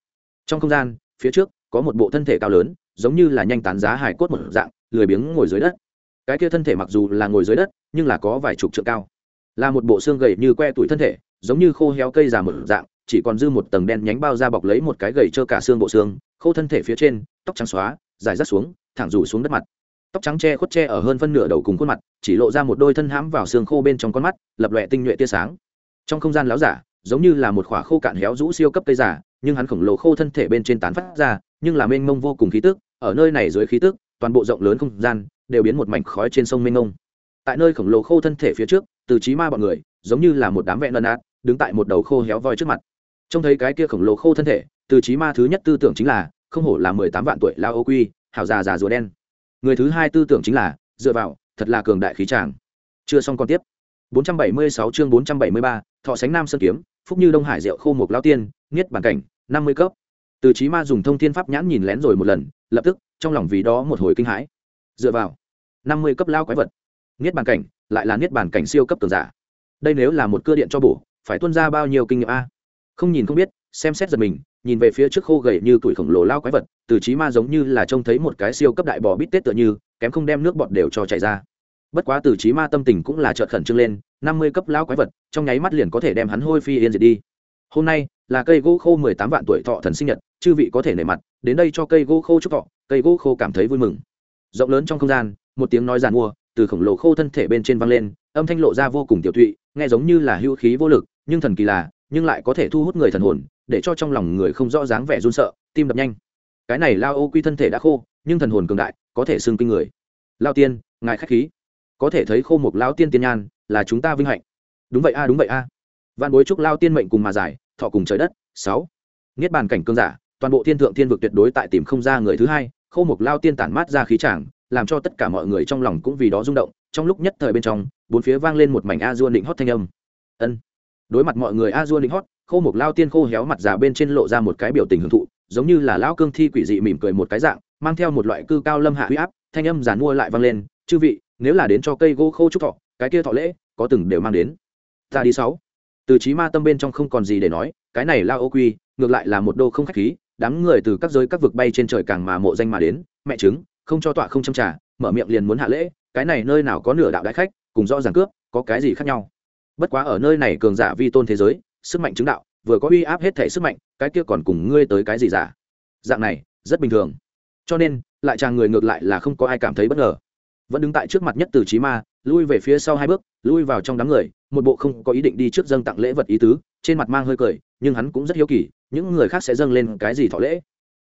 [SPEAKER 1] Trong không gian, phía trước, có một bộ thân thể cao lớn, giống như là nhanh tán giá hài cốt một dạng, lười biếng ngồi dưới đất. Cái kia thân thể mặc dù là ngồi dưới đất, nhưng là có vài chục trượng cao. Là một bộ xương gầy như que tuổi thân thể, giống như khô héo cây già một dạng chỉ còn dư một tầng đen nhánh bao ra bọc lấy một cái gầy trơ cả xương bộ xương, khô thân thể phía trên, tóc trắng xóa, dài rắt xuống, thẳng rủ xuống đất mặt. Tóc trắng che khuất che ở hơn phân nửa đầu cùng khuôn mặt, chỉ lộ ra một đôi thân hãm vào xương khô bên trong con mắt, lập lòe tinh nhuệ tia sáng. Trong không gian láo giả, giống như là một khỏa khô cạn héo rũ siêu cấp cây giả, nhưng hắn khổng lồ khô thân thể bên trên tán phát ra, nhưng là mênh mông vô cùng khí tức, ở nơi này dưới khí tức, toàn bộ rộng lớn không gian đều biến một mảnh khói trên sông mênh mông. Tại nơi khổng lồ khô thân thể phía trước, từ trí ma bọn người, giống như là một đám vẹn lân át đứng tại một đầu khô héo voi trước mặt trông thấy cái kia khổng lồ khô thân thể từ trí ma thứ nhất tư tưởng chính là không hổ là mười tám vạn tuổi lao ô quy hào già già rùa đen. Người thứ hai tư tưởng chính là dựa vào thật là cường đại khí tràng. Chưa xong còn tiếp. 476 chương 473, thọ sánh nam sơn kiếm phúc như đông hải rượu khô mục lao tiên niết bản cảnh 50 cấp. Từ trí ma dùng thông thiên pháp nhãn nhìn lén rồi một lần lập tức trong lòng vì đó một hồi kinh hãi. Dựa vào 50 cấp lao quái vật. Niết bàn cảnh lại là niết bàn cảnh siêu cấp cường giả. Đây nếu là một cơ điện cho bổ phải tuân ra bao nhiêu kinh nghiệm a? Không nhìn không biết, xem xét giật mình, nhìn về phía trước khô gầy như tuổi khổng lồ lao quái vật, từ trí ma giống như là trông thấy một cái siêu cấp đại bò bít tết tựa như, kém không đem nước bọt đều cho chảy ra. Bất quá từ trí ma tâm tình cũng là trợt khẩn trương lên, năm mươi cấp lao quái vật, trong nháy mắt liền có thể đem hắn hôi phi yên diệt đi. Hôm nay, là cây gỗ khô mười tám vạn tuổi thọ thần sinh nhật, chư vị có thể nể mặt, đến đây cho cây gỗ khô chúc thọ, cây gỗ khô cảm thấy vui mừng. Rộng lớn trong không gian, một tiếng nói giàn mua, từ khổng lồ khô thân thể bên trên văng lên, âm thanh lộ ra vô cùng tiểu thụy nghe giống như là hữu khí vô lực, nhưng thần kỳ là nhưng lại có thể thu hút người thần hồn, để cho trong lòng người không rõ dáng vẻ run sợ, tim đập nhanh. Cái này lao ô quy thân thể đã khô, nhưng thần hồn cường đại, có thể xưng kinh người. Lao tiên, ngài khách khí. Có thể thấy khô một lao tiên tiên nhan, là chúng ta vinh hạnh. Đúng vậy a, đúng vậy a. À. văn bối trúc lao tiên mệnh cùng mà giải, thọ cùng trời đất. Sáu. Niết bàn cảnh cương giả, toàn bộ thiên thượng thiên vực tuyệt đối tại tìm không ra người thứ hai, khô một lao tiên tản mát ra khí tràng, làm cho tất cả mọi người trong lòng cũng vì đó rung động. Trong lúc nhất thời bên trong, bốn phía vang lên một mảnh a dua định hót thanh âm. Ân đối mặt mọi người a dua linh hót, khô một lao tiên khô héo mặt già bên trên lộ ra một cái biểu tình hưởng thụ, giống như là lao cương thi quỷ dị mỉm cười một cái dạng, mang theo một loại cư cao lâm hạ huy áp, thanh âm giàn mua lại vang lên, chư vị, nếu là đến cho cây gỗ khô trúc thọ, cái kia thọ lễ, có từng đều mang đến. Ta đi sáu. Từ trí ma tâm bên trong không còn gì để nói, cái này lao ô quy, ngược lại là một đô không khách khí, đám người từ các giới các vực bay trên trời càng mà mộ danh mà đến, mẹ chứng không cho tọa không châm trả mở miệng liền muốn hạ lễ, cái này nơi nào có nửa đạo đại khách, cùng rõ ràng cướp, có cái gì khác nhau? Bất quá ở nơi này cường giả vi tôn thế giới, sức mạnh chứng đạo, vừa có uy áp hết thể sức mạnh, cái kia còn cùng ngươi tới cái gì giả? Dạng này, rất bình thường. Cho nên, lại chàng người ngược lại là không có ai cảm thấy bất ngờ. Vẫn đứng tại trước mặt nhất từ trí ma, lui về phía sau hai bước, lui vào trong đám người, một bộ không có ý định đi trước dâng tặng lễ vật ý tứ, trên mặt mang hơi cười, nhưng hắn cũng rất hiếu kỳ, những người khác sẽ dâng lên cái gì thọ lễ?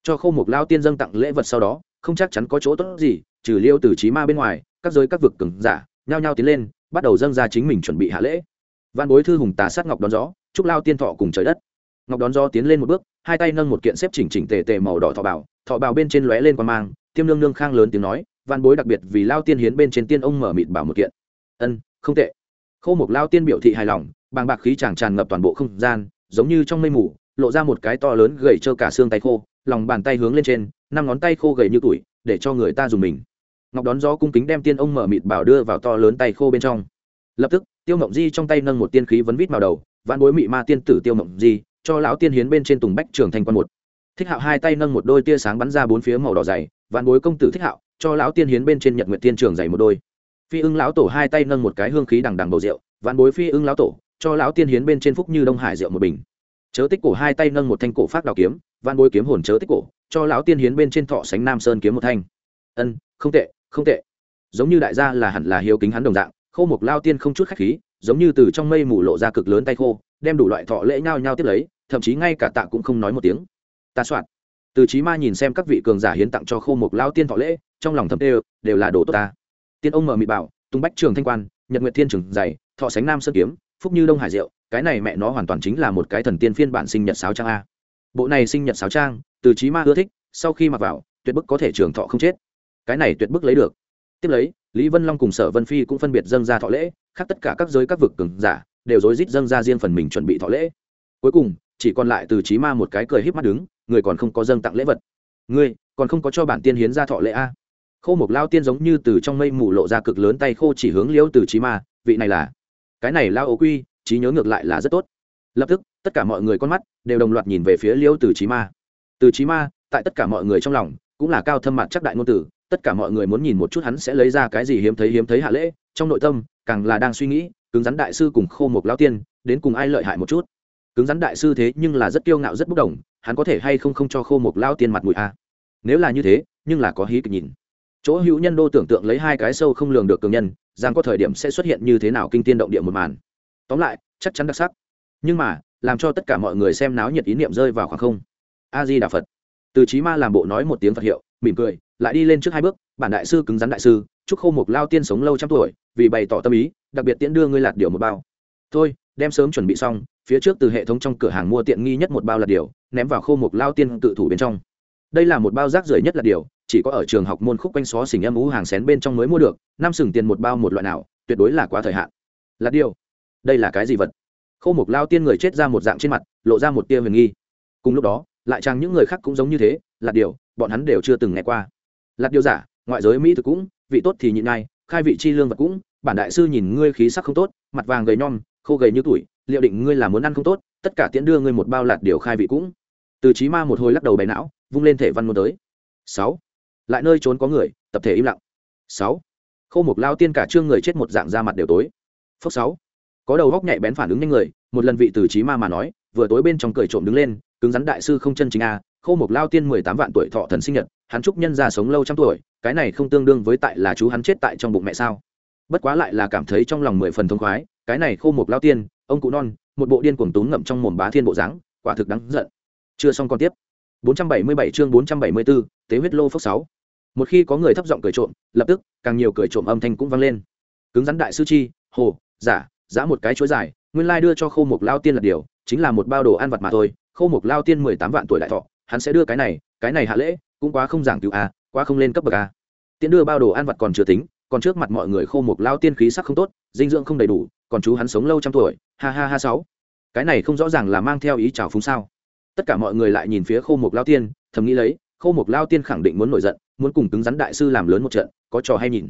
[SPEAKER 1] Cho khâu một lao tiên dâng tặng lễ vật sau đó, không chắc chắn có chỗ tốt gì, trừ liêu từ trí ma bên ngoài, các giới các vực cứng giả, nhao nhao tiến lên, bắt đầu dâng ra chính mình chuẩn bị hạ lễ văn bối thư hùng tà sát ngọc đón gió, chúc lao tiên thọ cùng trời đất. Ngọc đón gió tiến lên một bước, hai tay nâng một kiện xếp chỉnh chỉnh tề tề màu đỏ thọ bảo thọ bảo bên trên lóe lên quan mang, tiêm lương lương khang lớn tiếng nói, văn bối đặc biệt vì lao tiên hiến bên trên tiên ông mở mịt bảo một kiện. Ân, không tệ. Khô mục lao tiên biểu thị hài lòng, bàng bạc khí chàng tràn ngập toàn bộ không gian, giống như trong mây mù, lộ ra một cái to lớn gầy trơ cả xương tay khô, lòng bàn tay hướng lên trên, năm ngón tay khô gầy như tuổi, để cho người ta dùng mình. Ngọc đón gió cung kính đem tiên ông mở mịt bảo đưa vào to lớn tay khô bên trong. Lập tức tiêu mộng di trong tay nâng một tiên khí vấn vít vào đầu vạn bối mị ma tiên tử tiêu mộng di, cho lão tiên hiến bên trên tùng bách trường thanh quan một. Thích hạo hai tay nâng một đôi tia sáng bắn ra bốn phía màu đỏ dày vạn bối công tử thích hạo, cho lão tiên hiến bên trên nhật nguyện tiên trường dày một đôi. Phi ưng lão tổ hai tay nâng một cái hương khí đằng đằng bầu rượu vạn bối phi ưng lão tổ, cho lão tiên hiến bên trên phúc như đông hải rượu một bình. Chớ tích cổ hai tay nâng một thanh cổ phát đào kiếm vạn bối kiếm hồn chớ tích cổ, cho lão tiên hiến bên trên thọ sánh nam sơn kiếm một thanh. Ân, không tệ không tệ. Giống như đại gia là hẳn là hiếu kính hắn đồng dạng khô mục lao tiên không chút khách khí, giống như từ trong mây mù lộ ra cực lớn tay khô, đem đủ loại thọ lễ nhao nhau tiếp lấy, thậm chí ngay cả tạ cũng không nói một tiếng. Ta soạn. Từ trí ma nhìn xem các vị cường giả hiến tặng cho khô mục lao tiên thọ lễ, trong lòng thầm tê đều là đồ tốt ta. Tiên ông mở mị bảo, tung bách trường thanh quan, nhật nguyệt thiên trường dày, thọ sánh nam sơn kiếm, phúc như đông hải diệu, cái này mẹ nó hoàn toàn chính là một cái thần tiên phiên bản sinh nhật sáo trang a. Bộ này sinh nhật sáo trang, từ trí ma ưa thích, sau khi mặc vào, tuyệt bức có thể trường thọ không chết. Cái này tuyệt bức lấy được tiếp lấy, lý vân long cùng sở vân phi cũng phân biệt dâng ra thọ lễ, khác tất cả các giới các vực cường giả đều rối rít dâng ra riêng phần mình chuẩn bị thọ lễ. Cuối cùng, chỉ còn lại từ trí ma một cái cười híp mắt đứng, người còn không có dâng tặng lễ vật. Ngươi, còn không có cho bản tiên hiến ra thọ lễ a? Khô một lao tiên giống như từ trong mây mù lộ ra cực lớn tay khô chỉ hướng liễu từ trí ma, vị này là? Cái này lao ấu quy, trí nhớ ngược lại là rất tốt. Lập tức, tất cả mọi người con mắt đều đồng loạt nhìn về phía liễu từ trí ma. Từ trí ma, tại tất cả mọi người trong lòng, cũng là cao thâm mặt chắc đại ngôn tử tất cả mọi người muốn nhìn một chút hắn sẽ lấy ra cái gì hiếm thấy hiếm thấy hạ lễ, trong nội tâm, càng là đang suy nghĩ, cứng rắn đại sư cùng khô một lao tiên, đến cùng ai lợi hại một chút? Cứng rắn đại sư thế nhưng là rất kiêu ngạo rất bốc đồng, hắn có thể hay không không cho khô một lao tiên mặt mũi a nếu là như thế, nhưng là có hí kịch nhìn. Chỗ hữu nhân đô tưởng tượng lấy hai cái sâu không lường được cường nhân, rằng có thời điểm sẽ xuất hiện như thế nào kinh tiên động địa một màn. Tóm lại, chắc chắn đặc sắc. Nhưng mà, làm cho tất cả mọi người xem náo nhiệt ý niệm rơi vào khoảng không. A di đà phật. Từ trí ma làm bộ nói một tiếng phật hiệu, mỉm cười lại đi lên trước hai bước, bản đại sư cứng rắn đại sư, chúc khô mục lao tiên sống lâu trăm tuổi, vì bày tỏ tâm ý, đặc biệt tiễn đưa ngươi lạt điều một bao. Thôi, đem sớm chuẩn bị xong, phía trước từ hệ thống trong cửa hàng mua tiện nghi nhất một bao lạt điều ném vào khô mục lao tiên tự thủ bên trong. Đây là một bao rác rưởi nhất là điều chỉ có ở trường học môn khúc quanh xó xỉnh âm ú hàng xén bên trong mới mua được, năm sừng tiền một bao một loại nào, tuyệt đối là quá thời hạn. Lạt điều đây là cái gì vật? Khô mục lao tiên người chết ra một dạng trên mặt, lộ ra một tia huyền nghi. Cùng lúc đó, lại chăng những người khác cũng giống như thế, lạt điều bọn hắn đều chưa từng nghe qua lạt điều giả, ngoại giới mỹ thực cũng, vị tốt thì nhịn ngay khai vị chi lương vật cũng, bản đại sư nhìn ngươi khí sắc không tốt, mặt vàng gầy nhom, khô gầy như tuổi, liệu định ngươi là muốn ăn không tốt, tất cả tiễn đưa ngươi một bao lạt điều khai vị cũng. Từ trí ma một hồi lắc đầu bày não, vung lên thể văn muốn tới. Sáu. Lại nơi trốn có người, tập thể im lặng. Sáu. Khâu một lao tiên cả trương người chết một dạng da mặt đều tối. Phước sáu. Có đầu góc nhạy bén phản ứng nhanh người, một lần vị từ trí ma mà nói, vừa tối bên trong cười trộm đứng lên, cứng rắn đại sư không chân chính a khô Mục lao tiên mười tám vạn tuổi thọ thần sinh nhật hắn chúc nhân già sống lâu trăm tuổi cái này không tương đương với tại là chú hắn chết tại trong bụng mẹ sao? Bất quá lại là cảm thấy trong lòng mười phần thông khoái cái này khô Mục lao tiên ông cụ non một bộ điên cuồng túng ngậm trong mồm bá thiên bộ dáng quả thực đáng giận. Chưa xong còn tiếp. 477 chương 474, tế huyết lô phốc 6. một khi có người thấp giọng cười trộm lập tức càng nhiều cười trộm âm thanh cũng vang lên. Cứng rắn đại sư chi hồ giả giả một cái chuỗi dài nguyên lai đưa cho khô Mục lao tiên là điều chính là một bao đồ ăn vặt mà thôi. Khô Mục lao tiên mười tám vạn tuổi đại thọ hắn sẽ đưa cái này cái này hạ lễ, cũng quá không giảng cứu a quá không lên cấp bậc a tiễn đưa bao đồ ăn vặt còn chưa tính, còn trước mặt mọi người khô một lao tiên khí sắc không tốt, dinh dưỡng không đầy đủ, còn chú hắn sống lâu trăm tuổi, ha ha ha sáu. Cái này không rõ ràng là mang theo ý chào phúng sao. Tất cả mọi người lại nhìn phía khô một lao tiên, thầm nghĩ lấy, khô một lao tiên khẳng định muốn nổi giận, muốn cùng cứng rắn đại sư làm lớn một trận, có trò hay nhìn.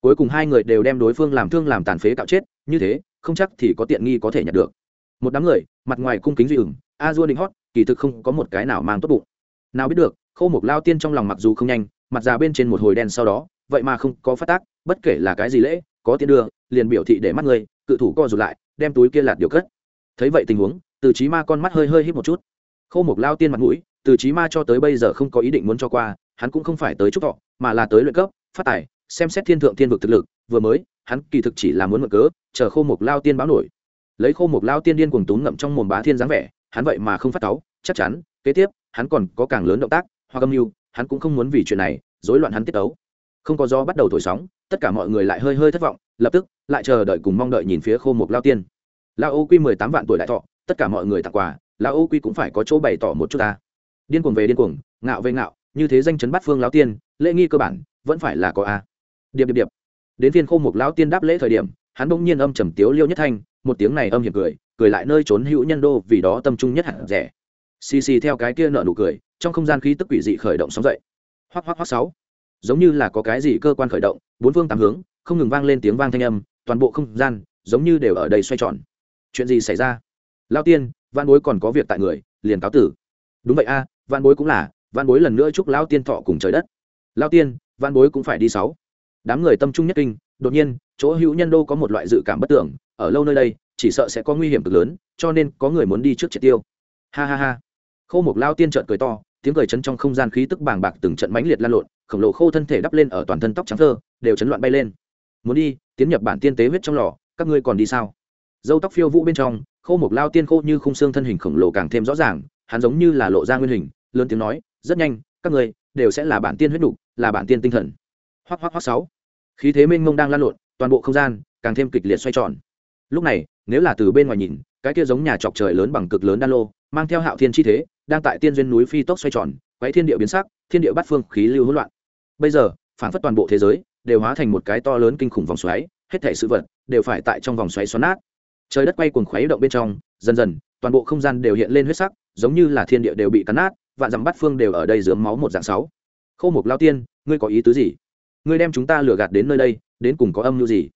[SPEAKER 1] Cuối cùng hai người đều đem đối phương làm thương làm tàn phế cạo chết, như thế, không chắc thì có tiện nghi có thể nhận được. Một đám người, mặt ngoài cung kính duy ửng, a dua định hót kỳ thực không có một cái nào mang tốt bụng. Nào biết được, khâu mục lao tiên trong lòng mặc dù không nhanh, mặt già bên trên một hồi đen sau đó, vậy mà không có phát tác, bất kể là cái gì lễ, có tiền đưa, liền biểu thị để mắt người, cự thủ co rụt lại, đem túi kia lạt điều cất. Thấy vậy tình huống, từ trí ma con mắt hơi hơi hít một chút. Khâu mục lao tiên mặt mũi, từ trí ma cho tới bây giờ không có ý định muốn cho qua, hắn cũng không phải tới chúc thọ, mà là tới luyện cấp, phát tài, xem xét thiên thượng thiên vực thực lực, vừa mới, hắn kỳ thực chỉ là muốn mượn cớ, chờ khô mục lao tiên báo nổi. Lấy khô mục lao tiên điên cuồng túng ngậm trong mồm bá thiên dáng vẻ hắn vậy mà không phát cáu, chắc chắn, kế tiếp, hắn còn có càng lớn động tác, hoặc âm mưu, hắn cũng không muốn vì chuyện này, rối loạn hắn tiết tấu. không có do bắt đầu thổi sóng, tất cả mọi người lại hơi hơi thất vọng, lập tức, lại chờ đợi cùng mong đợi nhìn phía khô một lao tiên. Lao ô quy mười tám vạn tuổi đại thọ, tất cả mọi người tặng quà, lao ô quy cũng phải có chỗ bày tỏ một chút ta. Điên cuồng về điên cuồng, ngạo về ngạo, như thế danh chấn bắt phương lao tiên, lễ nghi cơ bản, vẫn phải là có a. Điệp điệp điệp. Đến phiên khô một lao tiên đáp lễ thời điểm, hắn bỗng nhiên âm trầm tiếu liêu nhất thanh, một tiếng này âm hiểm cười cười lại nơi trốn hữu nhân đô vì đó tâm trung nhất hẳn rẻ. Xì xì theo cái kia nợ nụ cười trong không gian khí tức quỷ dị khởi động sóng dậy. Hoắc hoắc hoắc sáu. Giống như là có cái gì cơ quan khởi động bốn phương tám hướng không ngừng vang lên tiếng vang thanh âm toàn bộ không gian giống như đều ở đây xoay tròn. Chuyện gì xảy ra? Lao tiên văn bối còn có việc tại người liền cáo tử. Đúng vậy a à, văn bối cũng là văn bối lần nữa chúc lao tiên thọ cùng trời đất. Lao tiên văn bối cũng phải đi sáu. Đám người tâm trung nhất kinh đột nhiên chỗ hữu nhân đô có một loại dự cảm bất tưởng ở lâu nơi đây chỉ sợ sẽ có nguy hiểm cực lớn cho nên có người muốn đi trước triệt tiêu. Ha ha ha. Khô mục lao tiên trợn cười to tiếng cười chấn trong không gian khí tức bàng bạc từng trận mãnh liệt lan lộn khổng lồ khô thân thể đắp lên ở toàn thân tóc trắng thơ đều chấn loạn bay lên. Muốn đi tiến nhập bản tiên tế huyết trong lò các ngươi còn đi sao? Dâu tóc phiêu vũ bên trong khô mục lao tiên khô như khung xương thân hình khổng lồ càng thêm rõ ràng hắn giống như là lộ ra nguyên hình lớn tiếng nói rất nhanh các ngươi đều sẽ là bản tiên huyết đủ, là bản tiên tinh thần. Hoắc hoắc hoắc sáu. Khí thế mênh mông đang lan lộn toàn bộ không gian càng thêm kịch liệt xoay tròn lúc này, nếu là từ bên ngoài nhìn, cái kia giống nhà chọc trời lớn bằng cực lớn đan lô, mang theo hạo thiên chi thế, đang tại tiên duyên núi phi tốc xoay tròn, quấy thiên địa biến sắc, thiên địa bát phương khí lưu hỗn loạn. Bây giờ, phản phất toàn bộ thế giới đều hóa thành một cái to lớn kinh khủng vòng xoáy, hết thể sự vật đều phải tại trong vòng xoáy xoắn nát. Trời đất quay cuồng khuấy động bên trong, dần dần, toàn bộ không gian đều hiện lên huyết sắc, giống như là thiên địa đều bị cắn nát, vạn dặm bát phương đều ở đây dướng máu một dạng sáu. Khâu mục lao tiên, ngươi có ý tứ gì? Ngươi đem chúng ta lừa gạt đến nơi đây, đến cùng có âm mưu gì?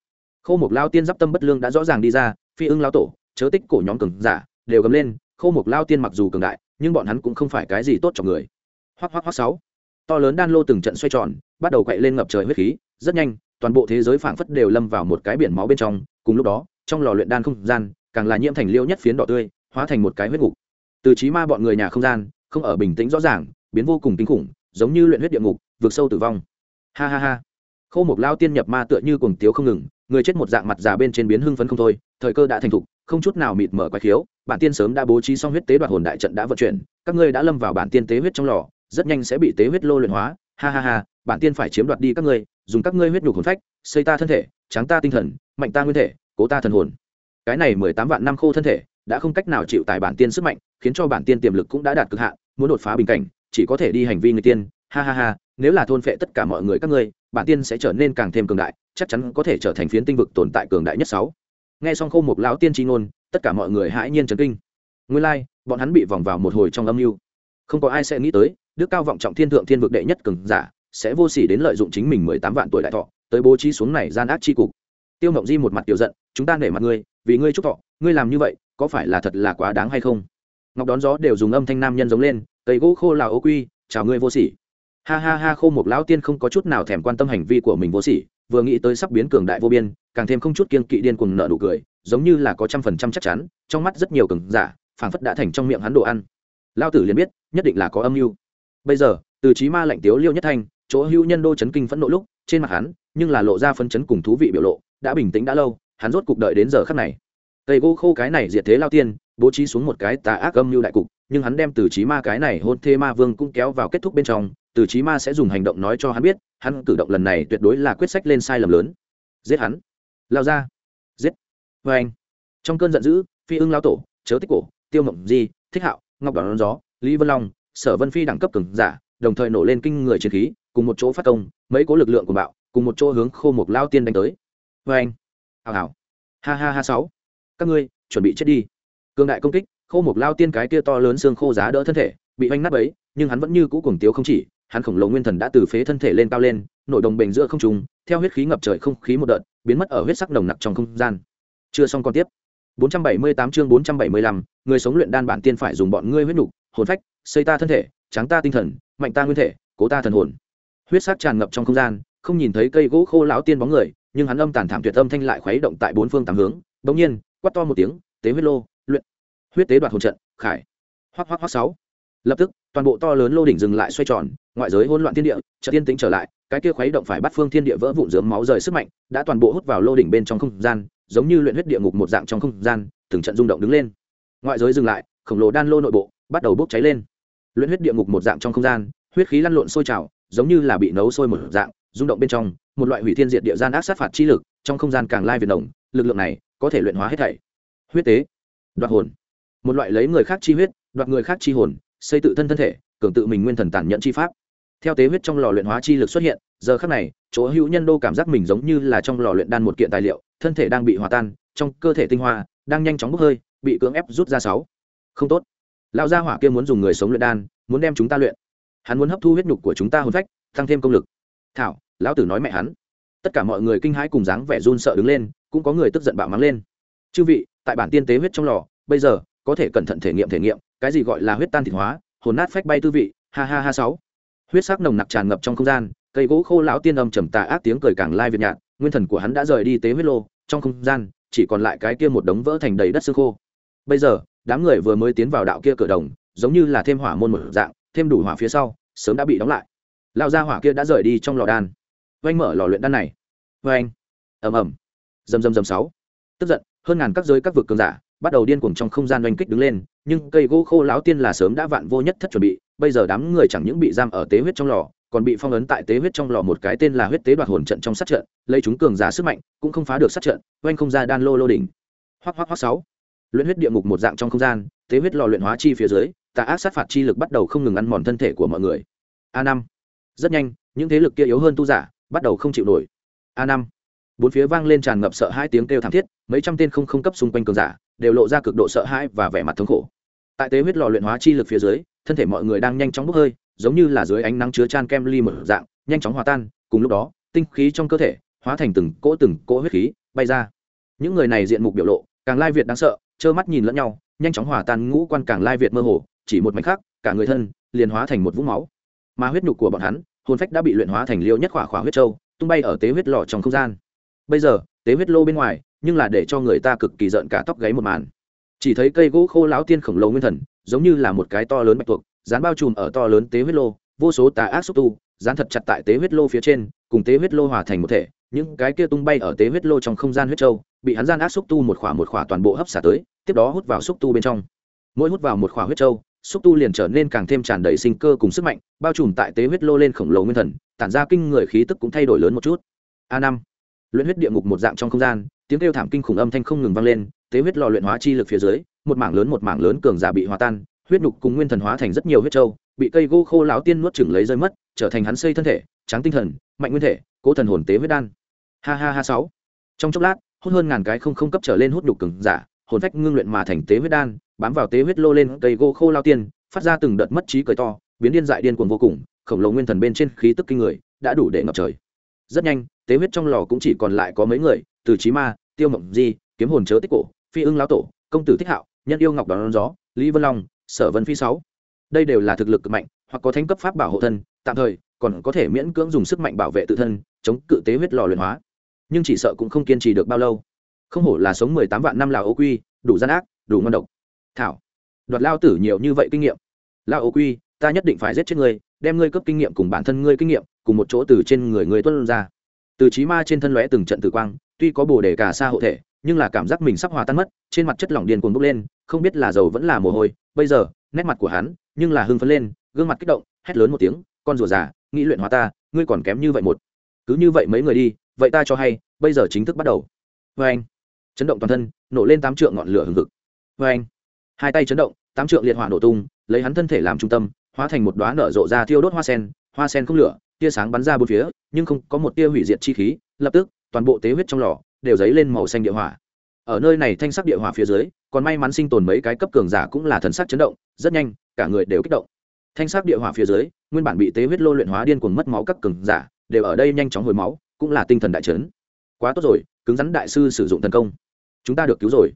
[SPEAKER 1] Khâu mục lao tiên giáp tâm bất lương đã rõ ràng đi ra, phi ưng lao tổ, chớ tích cổ nhóm cường giả, đều gầm lên khâu mục lao tiên mặc dù cường đại, nhưng bọn hắn cũng không phải cái gì tốt cho người. Hoắc hoắc hoắc sáu. To lớn đan lô từng trận xoay tròn, bắt đầu quậy lên ngập trời huyết khí, rất nhanh, toàn bộ thế giới phảng phất đều lâm vào một cái biển máu bên trong, cùng lúc đó, trong lò luyện đan không gian, càng là nhiễm thành liêu nhất phiến đỏ tươi, hóa thành một cái huyết ngục. Từ trí ma bọn người nhà không gian, không ở bình tĩnh rõ ràng, biến vô cùng kinh khủng, giống như luyện huyết địa ngục vượt sâu tử vong. Ha ha ha. Khâu mục lao tiên nhập ma tựa như cuồng tiếu không ngừng người chết một dạng mặt già bên trên biến hưng phấn không thôi, thời cơ đã thành thục, không chút nào mịt mở quái khiếu, bản tiên sớm đã bố trí xong huyết tế đoạt hồn đại trận đã vận chuyển, các ngươi đã lâm vào bản tiên tế huyết trong lò, rất nhanh sẽ bị tế huyết lô luyện hóa, ha ha ha, bản tiên phải chiếm đoạt đi các ngươi, dùng các ngươi huyết nhục hồn phách, xây ta thân thể, tráng ta tinh thần, mạnh ta nguyên thể, cố ta thần hồn. Cái này mười tám vạn năm khô thân thể, đã không cách nào chịu tại bản tiên sức mạnh, khiến cho bản tiên tiềm lực cũng đã đạt cực hạn, muốn đột phá bình cảnh, chỉ có thể đi hành vi người tiên, ha ha ha, nếu là thôn phệ tất cả mọi người các ngươi, bản tiên sẽ trở nên càng thêm cường đại chắc chắn có thể trở thành phiến tinh vực tồn tại cường đại nhất sáu. Nghe xong khô một lão tiên tri ngôn tất cả mọi người hãi nhiên chấn kinh. Nguyên lai like, bọn hắn bị vòng vào một hồi trong âm mưu. Không có ai sẽ nghĩ tới đức cao vọng trọng thiên thượng thiên vực đệ nhất cường giả sẽ vô sỉ đến lợi dụng chính mình mười tám vạn tuổi đại thọ tới bố trí xuống này gian ác chi cục. Tiêu mộng di một mặt tiểu giận chúng ta nể mặt ngươi vì ngươi chúc thọ ngươi làm như vậy có phải là thật là quá đáng hay không? Ngọc đón gió đều dùng âm thanh nam nhân giống lên cây gỗ khô là ô quy chào ngươi vô sỉ. Ha ha ha khô một lão tiên không có chút nào thèm quan tâm hành vi của mình vô sỉ vừa nghĩ tới sắp biến cường đại vô biên, càng thêm không chút kiên kỵ điên cuồng nợ nụ cười, giống như là có trăm phần trăm chắc chắn, trong mắt rất nhiều cường giả, phảng phất đã thành trong miệng hắn đồ ăn. Lao tử liền biết, nhất định là có âm mưu. Bây giờ, từ trí ma lạnh tiếu liêu nhất thanh, chỗ hưu nhân đô chấn kinh phẫn nộ lúc, trên mặt hắn, nhưng là lộ ra phân chấn cùng thú vị biểu lộ, đã bình tĩnh đã lâu, hắn rốt cục đợi đến giờ khắc này. Cây gỗ khô cái này diệt thế lao tiên, bố trí xuống một cái tà ác âm mưu đại cục, nhưng hắn đem từ trí ma cái này hôn thê ma vương cũng kéo vào kết thúc bên trong từ trí ma sẽ dùng hành động nói cho hắn biết, hắn cử động lần này tuyệt đối là quyết sách lên sai lầm lớn. Giết hắn. Lao ra. Giết. Vê anh. Trong cơn giận dữ, phi ưng lao tổ, chớ tích cổ, tiêu mộng di, thích hạo, ngọc đòn gió, lý vân long, sở vân phi đẳng cấp cường giả, đồng thời nổ lên kinh người chiến khí, cùng một chỗ phát công, mấy cố lực lượng của bạo, cùng một chỗ hướng khô một lao tiên đánh tới. Vê anh. Hào hào. Ha ha ha sáu. Các ngươi, chuẩn bị chết đi. Cương đại công kích, khô một lao tiên cái kia to lớn xương khô giá đỡ thân thể, bị oanh nát ấy nhưng hắn vẫn như cũ cuồng tiếu không chỉ hắn khổng lồ nguyên thần đã từ phế thân thể lên cao lên nội đồng bền giữa không trùng theo huyết khí ngập trời không khí một đợt biến mất ở huyết sắc nồng nặc trong không gian. Chưa xong còn tiếp. 478 chương 475, người sống luyện đan bản tiên phải dùng bọn ngươi huyết nục hồn phách xây ta thân thể tráng ta tinh thần mạnh ta nguyên thể cố ta thần hồn. Huyết sắc tràn ngập trong không gian không nhìn thấy cây gỗ khô lão tiên bóng người nhưng hắn âm tàn thảm tuyệt âm thanh lại khuấy động tại bốn phương tám hướng. Đống nhiên quát to một tiếng tế huyết lô luyện. Huyết tế đoạt hồn trận khải. Hoắc hoắc hoắc sáu lập tức, toàn bộ to lớn lô đỉnh dừng lại xoay tròn, ngoại giới hỗn loạn thiên địa, chợt tiên tính trở lại, cái kia khuấy động phải bắt phương thiên địa vỡ vụn dướng máu rời sức mạnh, đã toàn bộ hút vào lô đỉnh bên trong không gian, giống như luyện huyết địa ngục một dạng trong không gian, từng trận rung động đứng lên. Ngoại giới dừng lại, khổng lồ đan lô nội bộ, bắt đầu bốc cháy lên. Luyện huyết địa ngục một dạng trong không gian, huyết khí lăn lộn sôi trào, giống như là bị nấu sôi một dạng, rung động bên trong, một loại hủy thiên diệt địa gian ác sát phạt chi lực, trong không gian càng lai việt nồng lực lượng này có thể luyện hóa hết thảy. Huyết tế, đoạt hồn. Một loại lấy người khác chi huyết, đoạt người khác chi hồn xây tự thân thân thể, cường tự mình nguyên thần tản nhận chi pháp. Theo tế huyết trong lò luyện hóa chi lực xuất hiện, giờ khắc này, chỗ hữu nhân đô cảm giác mình giống như là trong lò luyện đan một kiện tài liệu, thân thể đang bị hòa tan, trong cơ thể tinh hoa, đang nhanh chóng bốc hơi, bị cưỡng ép rút ra sáu. Không tốt. Lão gia hỏa kia muốn dùng người sống luyện đan, muốn đem chúng ta luyện. Hắn muốn hấp thu huyết nhục của chúng ta hồn phách, tăng thêm công lực. Thảo, lão tử nói mẹ hắn. Tất cả mọi người kinh hãi cùng dáng vẻ run sợ đứng lên, cũng có người tức giận bạo mắng lên. Chư vị, tại bản tiên tế huyết trong lò, bây giờ, có thể cẩn thận thể nghiệm thể nghiệm cái gì gọi là huyết tan thịt hóa, hồn nát phách bay tư vị, ha ha ha sáu. Huyết sắc nồng nặc tràn ngập trong không gian, cây gỗ khô lão tiên âm trầm tà ác tiếng cười càng lai việt nhạt, nguyên thần của hắn đã rời đi tế huyết lô, trong không gian, chỉ còn lại cái kia một đống vỡ thành đầy đất xương khô. Bây giờ, đám người vừa mới tiến vào đạo kia cửa đồng, giống như là thêm hỏa môn một dạng, thêm đủ hỏa phía sau, sớm đã bị đóng lại. Lao ra hỏa kia đã rời đi trong lò đan. Oanh mở lò luyện đan này. Oanh ầm ầm. Dầm dầm dầm sáu. Tức giận, hơn ngàn các giới các vực cường giả bắt đầu điên cuồng trong không gian oanh kích đứng lên, nhưng cây gỗ khô lão tiên là sớm đã vạn vô nhất thất chuẩn bị, bây giờ đám người chẳng những bị giam ở tế huyết trong lò, còn bị phong ấn tại tế huyết trong lò một cái tên là huyết tế đoạt hồn trận trong sát trận, lấy chúng cường giả sức mạnh, cũng không phá được sát trận, oanh không ra đan lô lô đỉnh. Hoắc hoắc hoắc sáu. Luyện huyết địa ngục một dạng trong không gian, tế huyết lò luyện hóa chi phía dưới, tà ác sát phạt chi lực bắt đầu không ngừng ăn mòn thân thể của mọi người. A năm. Rất nhanh, những thế lực kia yếu hơn tu giả, bắt đầu không chịu nổi. A năm. Bốn phía vang lên tràn ngập sợ hai tiếng kêu thảm thiết, mấy trăm tên không không cấp xung quanh cường giả đều lộ ra cực độ sợ hãi và vẻ mặt thống khổ. Tại tế huyết lò luyện hóa chi lực phía dưới thân thể mọi người đang nhanh chóng bốc hơi giống như là dưới ánh nắng chứa chan kem ly mở dạng nhanh chóng hòa tan cùng lúc đó tinh khí trong cơ thể hóa thành từng cỗ từng cỗ huyết khí bay ra. Những người này diện mục biểu lộ càng lai việt đáng sợ trơ mắt nhìn lẫn nhau nhanh chóng hòa tan ngũ quan càng lai việt mơ hồ chỉ một mảnh khác cả người thân liền hóa thành một vũng máu. Mà huyết nhục của bọn hắn hồn phách đã bị luyện hóa thành liêu nhất khỏa khỏa huyết châu, tung bay ở tế huyết lò trong không gian. Bây giờ tế huyết lô bên ngoài nhưng là để cho người ta cực kỳ giận cả tóc gáy một màn. Chỉ thấy cây gỗ khô lão tiên khổng lồ nguyên thần, giống như là một cái to lớn bạch tuộc, dán bao trùm ở to lớn tế huyết lô, vô số tà ác xúc tu, dán thật chặt tại tế huyết lô phía trên, cùng tế huyết lô hòa thành một thể. Những cái kia tung bay ở tế huyết lô trong không gian huyết châu, bị hắn gian ác xúc tu một khỏa một khỏa toàn bộ hấp xả tới, tiếp đó hút vào xúc tu bên trong. Mỗi hút vào một khỏa huyết châu, xúc tu liền trở nên càng thêm tràn đầy sinh cơ cùng sức mạnh, bao trùm tại tế huyết lô lên khổng lồ nguyên thần, tản ra kinh người khí tức cũng thay đổi lớn một chút. A năm. Luyện huyết địa ngục một dạng trong không gian tiếng kêu thảm kinh khủng âm thanh không ngừng vang lên, tế huyết lò luyện hóa chi lực phía dưới, một mảng lớn một mảng lớn cường giả bị hòa tan, huyết nục cùng nguyên thần hóa thành rất nhiều huyết trâu bị cây gỗ khô lão tiên nuốt chửng lấy rơi mất, trở thành hắn xây thân thể, tráng tinh thần, mạnh nguyên thể, cố thần hồn tế huyết đan. Ha ha ha sáu. Trong chốc lát, hút hơn ngàn cái không không cấp trở lên hút đục cường giả, hồn phách ngưng luyện mà thành tế huyết đan, bám vào tế huyết lô lên cây gỗ khô lao tiên, phát ra từng đợt mất trí cười to, biến điên dại điên cuồng vô cùng, khổng lồ nguyên thần bên trên khí tức kinh người, đã đủ để ngập trời. Rất nhanh tế huyết trong lò cũng chỉ còn lại có mấy người, từ trí ma, tiêu mộng di, kiếm hồn chớ tích cổ, phi ưng lão tổ, công tử thích hạo, nhân yêu ngọc đón gió, lý vân long, sở vân phi sáu. Đây đều là thực lực cực mạnh, hoặc có thánh cấp pháp bảo hộ thân, tạm thời, còn có thể miễn cưỡng dùng sức mạnh bảo vệ tự thân, chống cự tế huyết lò luyện hóa. Nhưng chỉ sợ cũng không kiên trì được bao lâu. Không hổ là sống mười tám vạn năm lào ô quy, đủ gian ác, đủ ngon độc. Thảo, đoạt lao tử nhiều như vậy kinh nghiệm. Lao ô quy, ta nhất định phải giết chết ngươi, đem ngươi cấp kinh nghiệm cùng bản thân ngươi kinh nghiệm, cùng một chỗ từ trên người ngươi tuân ra từ trí ma trên thân lóe từng trận tử quang, tuy có bồ đề cả xa hộ thể, nhưng là cảm giác mình sắp hòa tan mất, trên mặt chất lỏng điên cuồng bốc lên, không biết là dầu vẫn là mồ hôi, bây giờ, nét mặt của hắn, nhưng là hưng phấn lên, gương mặt kích động, hét lớn một tiếng, con rùa già, nghĩ luyện hóa ta, ngươi còn kém như vậy một. Cứ như vậy mấy người đi, vậy ta cho hay, bây giờ chính thức bắt đầu. Vê anh. Chấn động toàn thân, nổ lên tám trượng ngọn lửa hừng hực. Vê anh. Hai tay chấn động, tám trượng liệt hỏa nổ tung, lấy hắn thân thể làm trung tâm, hóa thành một đoá nở rộ ra thiêu đốt hoa sen hoa sen không lửa tia sáng bắn ra bốn phía, nhưng không có một tia hủy diệt chi khí, lập tức, toàn bộ tế huyết trong lò đều dấy lên màu xanh địa hỏa. Ở nơi này thanh sắc địa hỏa phía dưới, còn may mắn sinh tồn mấy cái cấp cường giả cũng là thần sắc chấn động, rất nhanh, cả người đều kích động. Thanh sắc địa hỏa phía dưới, nguyên bản bị tế huyết lô luyện hóa điên cuồng mất máu các cường giả, đều ở đây nhanh chóng hồi máu, cũng là tinh thần đại chấn. Quá tốt rồi, cứng rắn đại sư sử dụng thần công. Chúng ta được cứu rồi.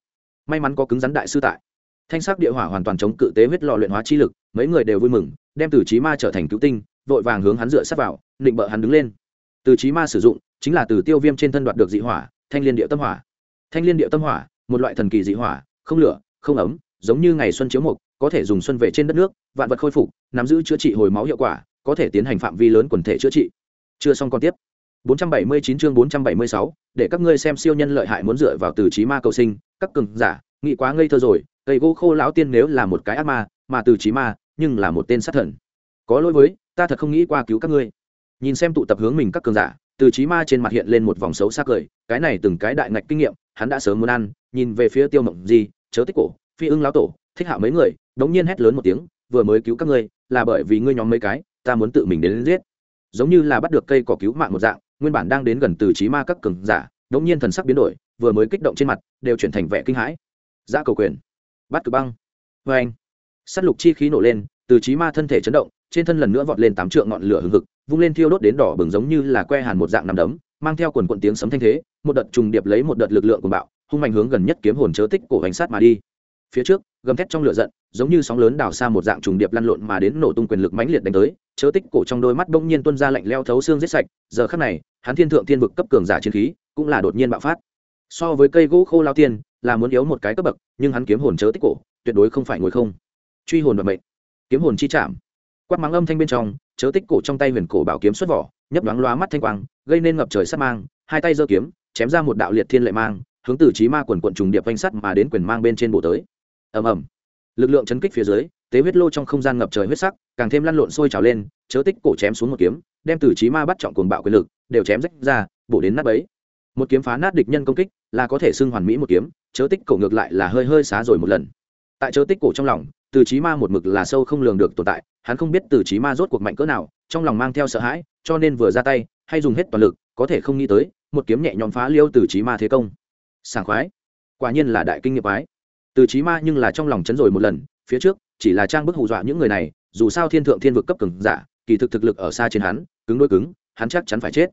[SPEAKER 1] May mắn có cứng rắn đại sư tại. Thanh sắc địa hỏa hoàn toàn chống cự tế huyết lò luyện hóa chi lực, mấy người đều vui mừng, đem từ trí ma trở thành cứu tinh vội vàng hướng hắn dựa sát vào định bợ hắn đứng lên. Từ trí ma sử dụng chính là từ tiêu viêm trên thân đoạt được dị hỏa thanh liên địa tâm hỏa. Thanh liên địa tâm hỏa một loại thần kỳ dị hỏa không lửa không ấm giống như ngày xuân chiếu mục có thể dùng xuân về trên đất nước vạn vật khôi phục nắm giữ chữa trị hồi máu hiệu quả có thể tiến hành phạm vi lớn quần thể chữa trị. Chưa xong còn tiếp. 479 chương 476, để các ngươi xem siêu nhân lợi hại muốn dựa vào từ trí ma cầu sinh các cường giả nghĩ quá ngây thơ rồi cây gỗ khô lão tiên nếu là một cái ác ma mà từ trí ma nhưng là một tên sát thần có lỗi với ta thật không nghĩ qua cứu các ngươi. Nhìn xem tụ tập hướng mình các cường giả từ trí ma trên mặt hiện lên một vòng xấu xác cười cái này từng cái đại ngạch kinh nghiệm hắn đã sớm muốn ăn nhìn về phía tiêu mộng gì chớ tích cổ phi ưng lão tổ thích hạ mấy người đống nhiên hét lớn một tiếng vừa mới cứu các ngươi là bởi vì ngươi nhóm mấy cái ta muốn tự mình đến, đến giết. Giống như là bắt được cây cỏ cứu mạng một dạng nguyên bản đang đến gần từ trí ma các cường giả đống nhiên thần sắc biến đổi vừa mới kích động trên mặt đều chuyển thành vẻ kinh hãi. Giã cầu quyền. Bắt cử băng. Vâng. Vê anh sắt lục chi khí nổ lên từ trí ma thân thể chấn động trên thân lần nữa vọt lên tám trượng ngọn lửa hừng hực, vung lên thiêu đốt đến đỏ bừng giống như là que hàn một dạng nằm đấm, mang theo quần quận tiếng sấm thanh thế, một đợt trùng điệp lấy một đợt lực lượng của bạo, hung mạnh hướng gần nhất kiếm hồn chớ tích cổ hành sát mà đi. Phía trước, gầm thét trong lửa giận, giống như sóng lớn đảo xa một dạng trùng điệp lăn lộn mà đến nổ tung quyền lực mãnh liệt đánh tới, chớ tích cổ trong đôi mắt bỗng nhiên tuôn ra lạnh leo thấu xương giết sạch, giờ khắc này, hắn thiên thượng thiên vực cấp cường giả chiến khí cũng là đột nhiên bạo phát. So với cây gỗ khô lao tiên, là muốn yếu một cái cấp bậc, nhưng hắn kiếm hồn chớ tích cổ, tuyệt đối không phải ngồi không. Truy hồn vận mệnh. Kiếm hồn chi chạm quát mắng âm thanh bên trong, chớ tích cổ trong tay huyền cổ bảo kiếm xuất vỏ, nhấp đoán loa mắt thanh quang, gây nên ngập trời sắt mang, hai tay giơ kiếm, chém ra một đạo liệt thiên lệ mang, hướng từ trí ma quần quận trùng điệp vanh sắt mà đến quyền mang bên trên bộ tới. Ầm ầm. Lực lượng chấn kích phía dưới, tế huyết lô trong không gian ngập trời huyết sắc, càng thêm lăn lộn sôi trào lên, chớ tích cổ chém xuống một kiếm, đem từ trí ma bắt trọng cuồng bạo quyền lực, đều chém rách ra, bổ đến nát bấy. Một kiếm phá nát địch nhân công kích, là có thể xưng hoàn mỹ một kiếm, chớ tích cổ ngược lại là hơi hơi xá rồi một lần. Tại chớ tích cổ trong lòng từ trí ma một mực là sâu không lường được tồn tại, hắn không biết từ trí ma rốt cuộc mạnh cỡ nào, trong lòng mang theo sợ hãi, cho nên vừa ra tay, hay dùng hết toàn lực, có thể không nghĩ tới, một kiếm nhẹ nhõm phá liêu từ trí ma thế công. Sảng khoái. Quả nhiên là đại kinh nghiệm ái từ trí ma nhưng là trong lòng chấn rồi một lần, phía trước, chỉ là trang bức hù dọa những người này, dù sao thiên thượng thiên vực cấp cường giả, kỳ thực thực lực ở xa trên hắn, cứng đôi cứng, hắn chắc chắn phải chết.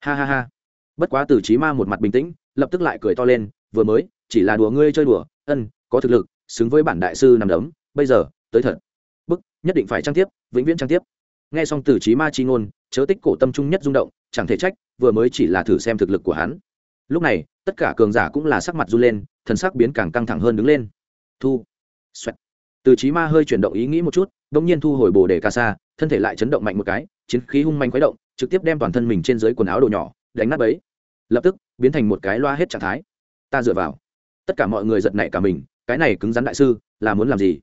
[SPEAKER 1] Ha ha ha. Bất quá từ trí ma một mặt bình tĩnh, lập tức lại cười to lên, vừa mới, chỉ là đùa ngươi chơi đùa, ân, có thực lực, xứng với bản đại sư nằm đấm bây giờ, tới thật. Bức, nhất định phải trang tiếp, vĩnh viễn trang tiếp. Nghe xong từ trí ma chi ngôn, chớ tích cổ tâm trung nhất rung động, chẳng thể trách, vừa mới chỉ là thử xem thực lực của hắn. Lúc này, tất cả cường giả cũng là sắc mặt run lên, thần sắc biến càng căng thẳng hơn đứng lên. Thu. Xoẹt. từ trí ma hơi chuyển động ý nghĩ một chút đ ỗ n g nhiên thu hồi bồ đề ca sa, thân thể lại chấn động mạnh một cái, chiến khí hung manh khuấy động, trực tiếp đem toàn thân mình trên dưới quần áo đồ nhỏ, đánh nát bấy. lập tức, biến thành một cái loa hết trạng thái. Ta dựa vào. Tất cả mọi người giật nảy cả mình, cái này cứng rắn đại sư, là muốn làm gì?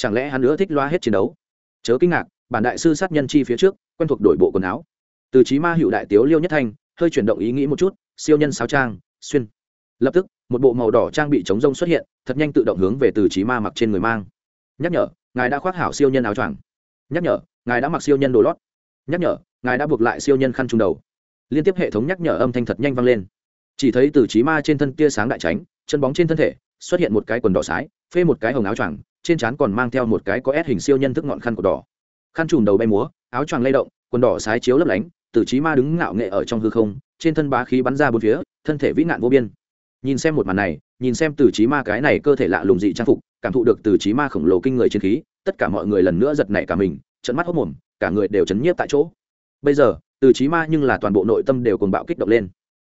[SPEAKER 1] Chẳng lẽ hắn nữa thích loa hết chiến đấu? Chớ kinh ngạc, bản đại sư sát nhân chi phía trước, quen thuộc đổi bộ quần áo. Từ trí ma hiệu đại tiếu liêu nhất thanh, hơi chuyển động ý nghĩ một chút, siêu nhân sáo trang, xuyên. Lập tức, một bộ màu đỏ trang bị chống rông xuất hiện, thật nhanh tự động hướng về từ trí ma mặc trên người mang. Nhắc nhở, ngài đã khoác hảo siêu nhân áo choàng. Nhắc nhở, ngài đã mặc siêu nhân đồ lót. Nhắc nhở, ngài đã buộc lại siêu nhân khăn trùng đầu. Liên tiếp hệ thống nhắc nhở âm thanh thật nhanh vang lên. Chỉ thấy từ trí ma trên thân tia sáng đại tránh, chân bóng trên thân thể, xuất hiện một cái quần đỏ sái, phê một cái hồng áo choàng trên trán còn mang theo một cái có ép hình siêu nhân thức ngọn khăn cột đỏ. Khăn trùm đầu bay múa, áo choàng lay động, quần đỏ sái chiếu lấp lánh, tử trí ma đứng ngạo nghệ ở trong hư không, trên thân bá khí bắn ra bốn phía, thân thể vĩ nạn vô biên. Nhìn xem một màn này, nhìn xem tử trí ma cái này cơ thể lạ lùng dị trang phục, cảm thụ được tử trí ma khổng lồ kinh người chiến khí, tất cả mọi người lần nữa giật nảy cả mình trận mắt hốc mồm, cả người đều chấn nhiếp tại chỗ. Bây giờ, tử trí ma nhưng là toàn bộ nội tâm đều cuồng bạo kích động lên.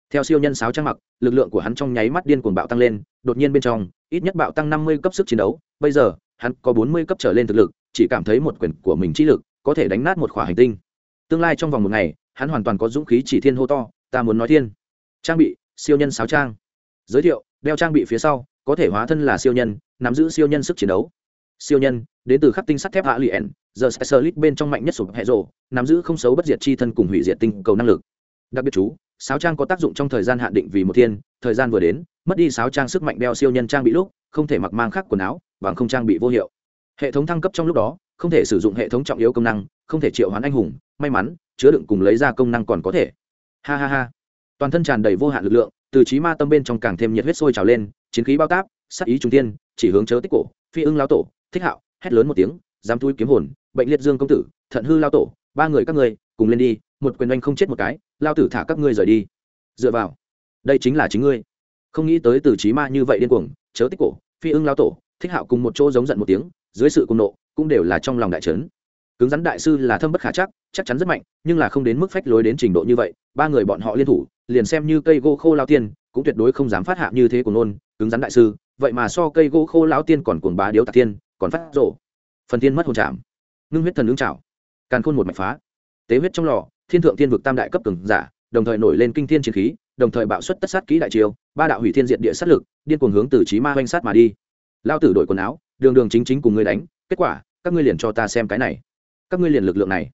[SPEAKER 1] Theo siêu nhân sáo trang mặc, lực lượng của hắn trong nháy mắt điên cuồng bạo tăng lên, đột nhiên bên trong, ít nhất bạo tăng năm mươi cấp sức chiến đấu bây giờ, hắn có bốn mươi cấp trở lên thực lực, chỉ cảm thấy một quyền của mình trí lực có thể đánh nát một khỏa hành tinh. Tương lai trong vòng một ngày, hắn hoàn toàn có dũng khí chỉ thiên hô to, ta muốn nói thiên. Trang bị, siêu nhân sáo trang. Giới thiệu, đeo trang bị phía sau, có thể hóa thân là siêu nhân, nắm giữ siêu nhân sức chiến đấu. Siêu nhân, đến từ khắc tinh sắt thép hạ liền giờ sẽ sơ lít bên trong mạnh nhất sụp hệ rộ nắm giữ không xấu bất diệt chi thân cùng hủy diệt tinh cầu năng lực. Đặc biệt chú, sáo trang có tác dụng trong thời gian hạn định vì một thiên, thời gian vừa đến, mất đi sáo trang sức mạnh đeo siêu nhân trang bị lúc, không thể mặc mang khác quần áo bằng không trang bị vô hiệu. Hệ thống thăng cấp trong lúc đó, không thể sử dụng hệ thống trọng yếu công năng, không thể triệu hoán anh hùng, may mắn, chứa đựng cùng lấy ra công năng còn có thể. Ha ha ha. Toàn thân tràn đầy vô hạn lực lượng, từ trí ma tâm bên trong càng thêm nhiệt huyết sôi trào lên, chiến khí bao táp sắc ý trung tiên, chỉ hướng chớ tích cổ, phi ưng lao tổ, thích hạo, hét lớn một tiếng, dám túi kiếm hồn, bệnh liệt dương công tử, thận hư lao tổ, ba người các ngươi, cùng lên đi, một quyền oanh không chết một cái, lao tử thả các ngươi rời đi. Dựa vào. Đây chính là chính ngươi. Không nghĩ tới từ trí ma như vậy điên cuồng, chớ tích cổ, phi ưng lao tổ thích hạo cùng một chỗ giống giận một tiếng, dưới sự cùng nộ, cũng đều là trong lòng đại trấn cứng rắn đại sư là thâm bất khả chắc chắc chắn rất mạnh, nhưng là không đến mức phách lối đến trình độ như vậy, ba người bọn họ liên thủ, liền xem như cây gỗ khô lao tiên, cũng tuyệt đối không dám phát hạ như thế của nôn cứng rắn đại sư, vậy mà so cây gỗ khô lão tiên còn cuồng bá điếu tạc tiên, còn phát rộ phần tiên mất hồn chạm ngưng huyết thần ứng trào càn khôn một mạch phá. Tế huyết trong lò, thiên thượng tiên vực tam đại cấp cường giả, đồng thời nổi lên kinh thiên chiến khí, đồng thời bạo xuất tất sát kỹ đại chiêu, ba đạo hủy thiên diện địa sát lực, điên cuồng hướng từ trí ma oanh sát mà đi lao tử đổi quần áo, đường đường chính chính cùng ngươi đánh, kết quả, các ngươi liền cho ta xem cái này. Các ngươi liền lực lượng này.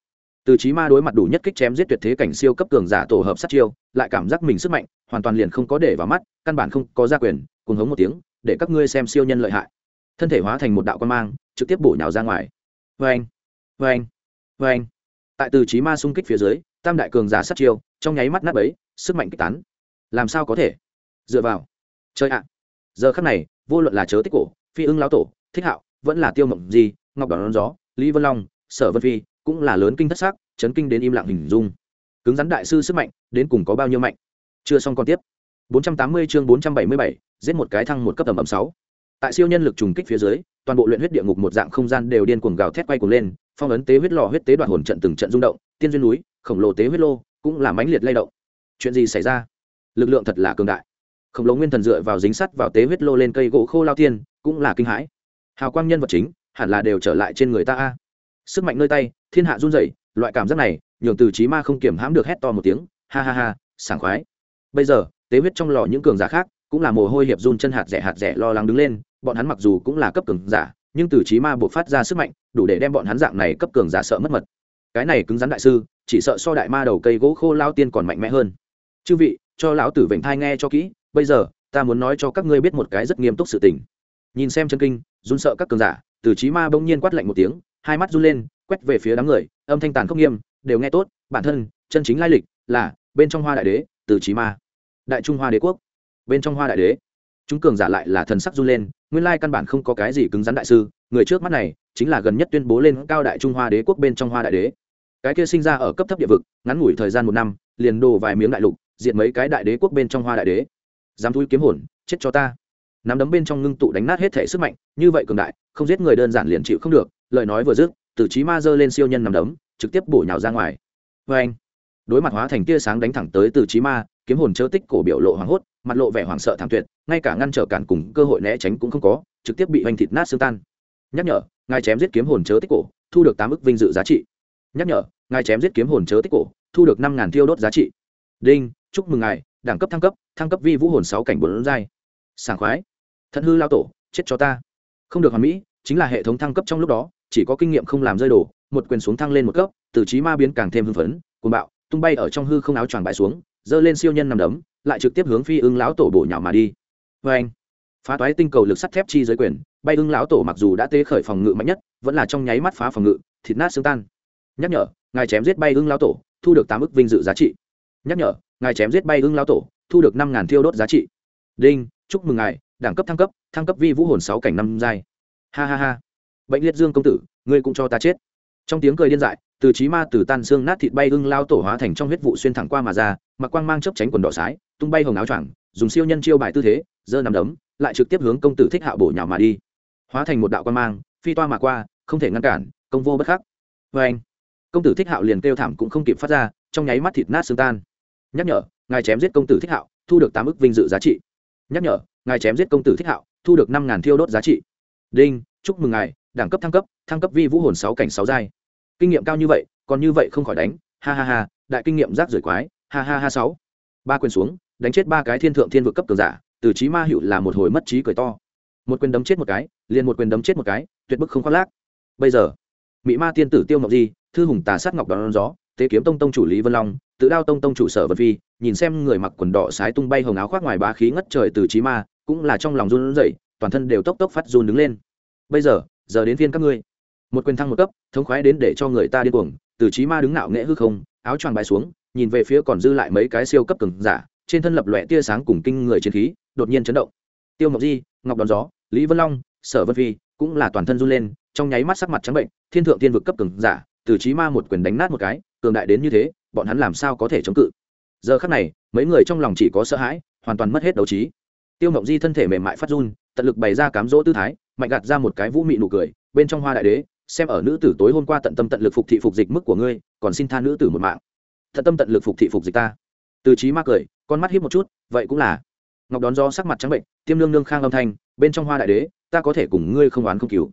[SPEAKER 1] Từ trí ma đối mặt đủ nhất kích chém giết tuyệt thế cảnh siêu cấp cường giả tổ hợp sát chiêu, lại cảm giác mình sức mạnh, hoàn toàn liền không có để vào mắt, căn bản không có gia quyền cùng hống một tiếng, để các ngươi xem siêu nhân lợi hại. Thân thể hóa thành một đạo quan mang, trực tiếp bổ nhào ra ngoài. Vê anh vê anh vê anh tại từ trí ma xung kích phía dưới, tam đại cường giả sát chiêu, trong nháy mắt nát ấy sức mạnh kích tán. Làm sao có thể? Dựa vào. Chơi ạ. Giờ khắc này, vô luận là chớ tích cổ phi ưng lão tổ thích hạo vẫn là tiêu mộng di ngọc đón gió lý vân long sở vân phi cũng là lớn kinh thất xác chấn kinh đến im lặng hình dung cứng rắn đại sư sức mạnh đến cùng có bao nhiêu mạnh chưa xong còn tiếp 480 chương 477, giết một cái thăng một cấp tầm ẩm 6. Tại siêu nhân lực trùng kích phía dưới, toàn bộ luyện huyết địa ngục một dạng không gian đều điên cuồng gào thét quay cuồng lên, phong ấn tế huyết lò huyết tế đoạn hồn trận từng trận rung động, tiên duyên núi, khổng lồ tế huyết lô cũng là mãnh liệt lay động. Chuyện gì xảy ra? Lực lượng thật là cường đại. Khổng lồ nguyên thần dựa vào dính sắt vào tế huyết lô lên cây gỗ khô lao tiên, cũng là kinh hãi. Hào quang nhân vật chính, hẳn là đều trở lại trên người ta a. Sức mạnh nơi tay, thiên hạ run rẩy, loại cảm giác này, nhường từ chí ma không kiểm hãm được hét to một tiếng, ha ha ha, sảng khoái. Bây giờ, tế huyết trong lò những cường giả khác cũng là mồ hôi hiệp run chân hạt rẻ hạt rẻ lo lắng đứng lên bọn hắn mặc dù cũng là cấp cường giả nhưng từ trí ma buộc phát ra sức mạnh đủ để đem bọn hắn dạng này cấp cường giả sợ mất mật cái này cứng rắn đại sư chỉ sợ so đại ma đầu cây gỗ khô lao tiên còn mạnh mẽ hơn chư vị cho lão tử vịnh thai nghe cho kỹ bây giờ ta muốn nói cho các ngươi biết một cái rất nghiêm túc sự tình nhìn xem chân kinh, run sợ các cường giả, từ trí ma bỗng nhiên quát lạnh một tiếng, hai mắt run lên, quét về phía đám người, âm thanh tàn không nghiêm, đều nghe tốt, bản thân, chân chính lai lịch, là, bên trong hoa đại đế, từ trí ma. Đại trung hoa đế quốc. Bên trong hoa đại đế. Chúng cường giả lại là thần sắc run lên, nguyên lai căn bản không có cái gì cứng rắn đại sư, người trước mắt này, chính là gần nhất tuyên bố lên cao đại trung hoa đế quốc bên trong hoa đại đế. Cái kia sinh ra ở cấp thấp địa vực, ngắn ngủi thời gian một năm, liền đồ vài miếng đại lục diện mấy cái đại đế quốc bên trong hoa đại đế. Dám thui kiếm hồn, chết cho ta nắm đấm bên trong ngưng tụ đánh nát hết thể sức mạnh, như vậy cường đại, không giết người đơn giản liền chịu không được, lời nói vừa dứt tử trí ma dơ lên siêu nhân nắm đấm, trực tiếp bổ nhào ra ngoài. Vê anh, đối mặt hóa thành tia sáng đánh thẳng tới từ trí ma, kiếm hồn chớ tích cổ biểu lộ hoảng hốt, mặt lộ vẻ hoảng sợ thảm tuyệt, ngay cả ngăn trở cản cùng cơ hội né tránh cũng không có, trực tiếp bị oanh thịt nát xương tan. Nhắc nhở, ngài chém giết kiếm hồn chớ tích cổ, thu được tám ức vinh dự giá trị. Nhắc nhở, ngài chém giết kiếm hồn chớ tích cổ, thu được năm ngàn thiêu đốt giá trị. Đinh, chúc mừng ngài, đẳng cấp thăng cấp thăng cấp vi vũ hồn sáu cảnh bốn giai. Sảng khoái thận hư lao tổ, chết cho ta. Không được hoàn mỹ, chính là hệ thống thăng cấp trong lúc đó, chỉ có kinh nghiệm không làm rơi đổ một quyền xuống thăng lên một cấp, từ trí ma biến càng thêm hưng phấn, cuồng bạo, tung bay ở trong hư không áo choàng bãi xuống, giơ lên siêu nhân nằm đấm, lại trực tiếp hướng phi ưng lão tổ bổ nhào mà đi. Vê anh, phá toái tinh cầu lực sắt thép chi dưới quyền, bay ưng lão tổ mặc dù đã tế khởi phòng ngự mạnh nhất, vẫn là trong nháy mắt phá phòng ngự, thịt nát xương tan. Nhắc nhở, ngài chém giết bay ưng lão tổ, thu được tám ức vinh dự giá trị. Nhắc nhở, ngài chém giết bay ưng lão tổ, thu được năm ngàn thiêu đốt giá trị. Đinh, chúc mừng ngài đẳng cấp thăng cấp thăng cấp vi vũ hồn sáu cảnh năm giai. Ha ha ha. Bệnh liệt dương công tử, ngươi cũng cho ta chết. Trong tiếng cười điên dại, từ trí ma từ tan xương nát thịt bay ưng lao tổ hóa thành trong huyết vụ xuyên thẳng qua mà ra, mặc quang mang chấp tránh quần đỏ sái, tung bay hồng áo choàng, dùng siêu nhân chiêu bài tư thế, giơ nằm đấm, lại trực tiếp hướng công tử thích hạ bổ nhào mà đi. Hóa thành một đạo quang mang, phi toa mà qua, không thể ngăn cản, công vô bất khắc. Vê anh, công tử thích hạo liền kêu thảm cũng không kịp phát ra, trong nháy mắt thịt nát xương tan. Nhắc nhở, ngài chém giết công tử thích hạo, thu được tám ức vinh dự giá trị. Nhắc nhở ngài chém giết công tử thích hạo, thu được năm ngàn thiêu đốt giá trị. Đinh, chúc mừng ngài, đẳng cấp thăng cấp thăng cấp vi vũ hồn sáu cảnh sáu giai. Kinh nghiệm cao như vậy, còn như vậy không khỏi đánh. Ha ha ha, đại kinh nghiệm rác rưởi quái. Ha ha ha sáu. Ba quyền xuống, đánh chết ba cái thiên thượng thiên vực cấp cường giả, từ trí ma hiệu là một hồi mất trí cười to. Một quyền đấm chết một cái, liền một quyền đấm chết một cái, tuyệt bức không khoác lác. Bây giờ mỹ ma tiên tử tiêu ngọc di, thư hùng tà sát ngọc đón gió tế kiếm tông tông chủ lý vân long, tự đao tông tông chủ sở vật phi, nhìn xem người mặc quần đỏ sái tung bay hồng áo khoác ngoài bá khí ngất trời từ trí ma cũng là trong lòng run rẩy, toàn thân đều tốc tốc phát run đứng lên. Bây giờ giờ đến phiên các ngươi. Một quyền thăng một cấp, thống khoái đến để cho người ta điên cuồng, từ trí ma đứng nạo nghễ hư không, áo choàng bài xuống, nhìn về phía còn dư lại mấy cái siêu cấp cường giả, trên thân lập lòe tia sáng cùng kinh người chiến khí, đột nhiên chấn động. Tiêu ngọc di, ngọc đón gió, lý vân long, sở vân phi cũng là toàn thân run lên, trong nháy mắt sắc mặt trắng bệnh, thiên thượng tiên vực cấp cường giả, từ trí ma một quyền đánh nát một cái, cường đại đến như thế, bọn hắn làm sao có thể chống cự? Giờ khắc này, mấy người trong lòng chỉ có sợ hãi, hoàn toàn mất hết đấu trí tiêu Mộng di thân thể mềm mại phát run, tận lực bày ra cám dỗ tư thái, mạnh gạt ra một cái vũ mị nụ cười, bên trong hoa đại đế, xem ở nữ tử tối hôm qua tận tâm tận lực phục thị phục dịch mức của ngươi, còn xin tha nữ tử một mạng. Tận tâm tận lực phục thị phục dịch ta. Từ trí ma cười, con mắt hiếp một chút, vậy cũng là. Ngọc đón do sắc mặt trắng bệnh, tiêm lương nương khang âm thanh, bên trong hoa đại đế, ta có thể cùng ngươi không oán không cứu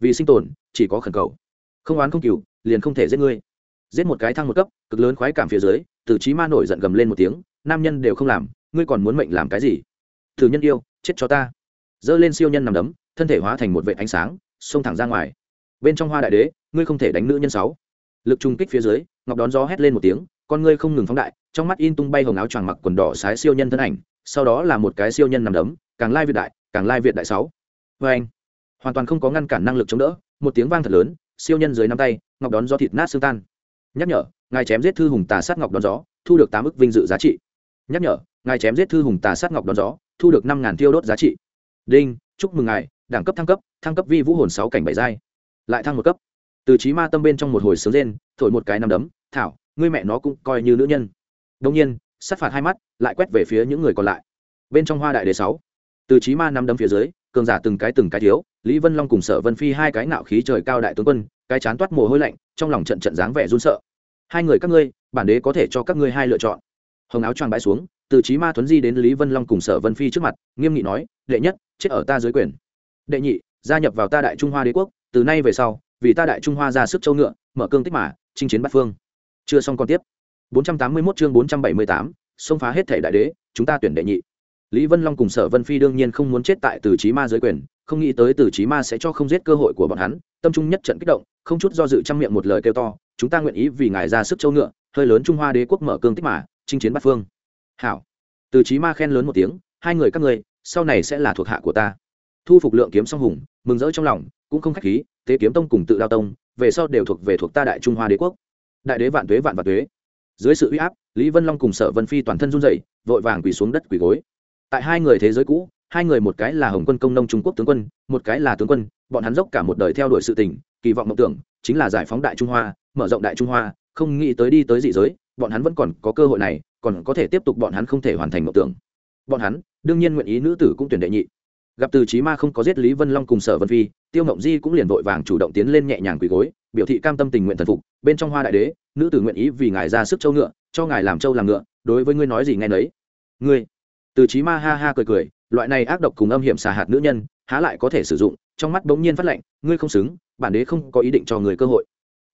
[SPEAKER 1] vì sinh tồn, chỉ có khẩn cầu. Không oán không cứu liền không thể giết ngươi. Giết một cái thăng một cấp, cực lớn khoái cảm phía dưới, từ trí ma nổi giận gầm lên một tiếng, nam nhân đều không làm, ngươi còn muốn mệnh làm cái gì? Thử nhân yêu, chết cho ta. Giơ lên siêu nhân nằm đấm, thân thể hóa thành một vệ ánh sáng, xông thẳng ra ngoài. Bên trong hoa đại đế, ngươi không thể đánh nữ nhân sáu. Lực trung kích phía dưới, ngọc đón gió hét lên một tiếng, con ngươi không ngừng phóng đại, trong mắt in tung bay hồng áo choàng mặc quần đỏ sái siêu nhân thân ảnh, sau đó là một cái siêu nhân nằm đấm, càng lai việt đại, càng lai việt đại sáu. Vê anh, hoàn toàn không có ngăn cản năng lực chống đỡ, một tiếng vang thật lớn, siêu nhân dưới năm tay, ngọc đón gió thịt nát xương tan. Nhắc nhở, ngài chém giết thư hùng tà sát ngọc đón gió, thu được tám ức vinh dự giá trị. Nhắc nhở ngài chém giết thư hùng tà sát ngọc đón gió, thu được năm ngàn tiêu đốt giá trị. Đinh, chúc mừng ngài, đẳng cấp thăng cấp thăng cấp vi vũ hồn sáu cảnh bảy giai. Lại thăng một cấp. Từ trí ma tâm bên trong một hồi sướng rên, thổi một cái nằm đấm, thảo, ngươi mẹ nó cũng coi như nữ nhân. Đông nhiên, sát phạt hai mắt, lại quét về phía những người còn lại. Bên trong hoa đại đế sáu, từ trí ma nằm đấm phía dưới, cường giả từng cái từng cái thiếu, lý vân long cùng sở vân phi hai cái nạo khí trời cao đại tướng quân, cái chán toát mồ hôi lạnh, trong lòng trận trận dáng vẻ run sợ. Hai người các ngươi, bản đế có thể cho các ngươi hai lựa chọn. Hồng áo choàng bãi xuống từ trí ma thuấn di đến lý vân long cùng sở vân phi trước mặt nghiêm nghị nói đệ nhất chết ở ta dưới quyền. Đệ nhị gia nhập vào ta đại trung hoa đế quốc từ nay về sau vì ta đại trung hoa ra sức châu ngựa mở cương tích mà chinh chiến bát phương. Chưa xong còn tiếp. 481 chương 478, xông phá hết thể đại đế chúng ta tuyển đệ nhị. Lý vân long cùng sở vân phi đương nhiên không muốn chết tại từ trí ma dưới quyền không nghĩ tới từ trí ma sẽ cho không giết cơ hội của bọn hắn tâm trung nhất trận kích động không chút do dự trang miệng một lời kêu to chúng ta nguyện ý vì ngài ra sức châu ngựa hơi lớn trung hoa đế quốc mở cương tích mà chinh chiến bát phương hảo. Từ trí ma khen lớn một tiếng, hai người các ngươi, sau này sẽ là thuộc hạ của ta. Thu phục lượng kiếm song hùng, mừng rỡ trong lòng, cũng không khách khí tế kiếm tông cùng tự đao tông, về sau đều thuộc về thuộc ta đại trung hoa đế quốc. Đại đế vạn tuế vạn vạn tuế. Dưới sự uy áp, lý vân long cùng sở vân phi toàn thân run dậy vội vàng quỳ xuống đất quỳ gối. Tại hai người thế giới cũ, hai người một cái là hồng quân công nông trung quốc tướng quân, một cái là tướng quân, bọn hắn dốc cả một đời theo đuổi sự tình, kỳ vọng mộng tưởng chính là giải phóng đại trung hoa, mở rộng đại trung hoa, không nghĩ tới đi tới dị giới, bọn hắn vẫn còn có cơ hội này còn có thể tiếp tục bọn hắn không thể hoàn thành mộng tưởng. Bọn hắn, đương nhiên nguyện ý nữ tử cũng tuyển đệ nhị. Gặp từ trí ma không có giết lý vân long cùng sở vân phi, tiêu mộng di cũng liền vội vàng chủ động tiến lên nhẹ nhàng quỳ gối, biểu thị cam tâm tình nguyện thần phục, bên trong hoa đại đế, nữ tử nguyện ý vì ngài ra sức châu ngựa, cho ngài làm châu làm ngựa, đối với ngươi nói gì nghe nấy. Ngươi, từ trí ma ha ha cười cười, loại này ác độc cùng âm hiểm xà hạt nữ nhân, há lại có thể sử dụng, trong mắt bỗng nhiên phát lệnh ngươi không xứng, bản đế không có ý định cho người cơ hội.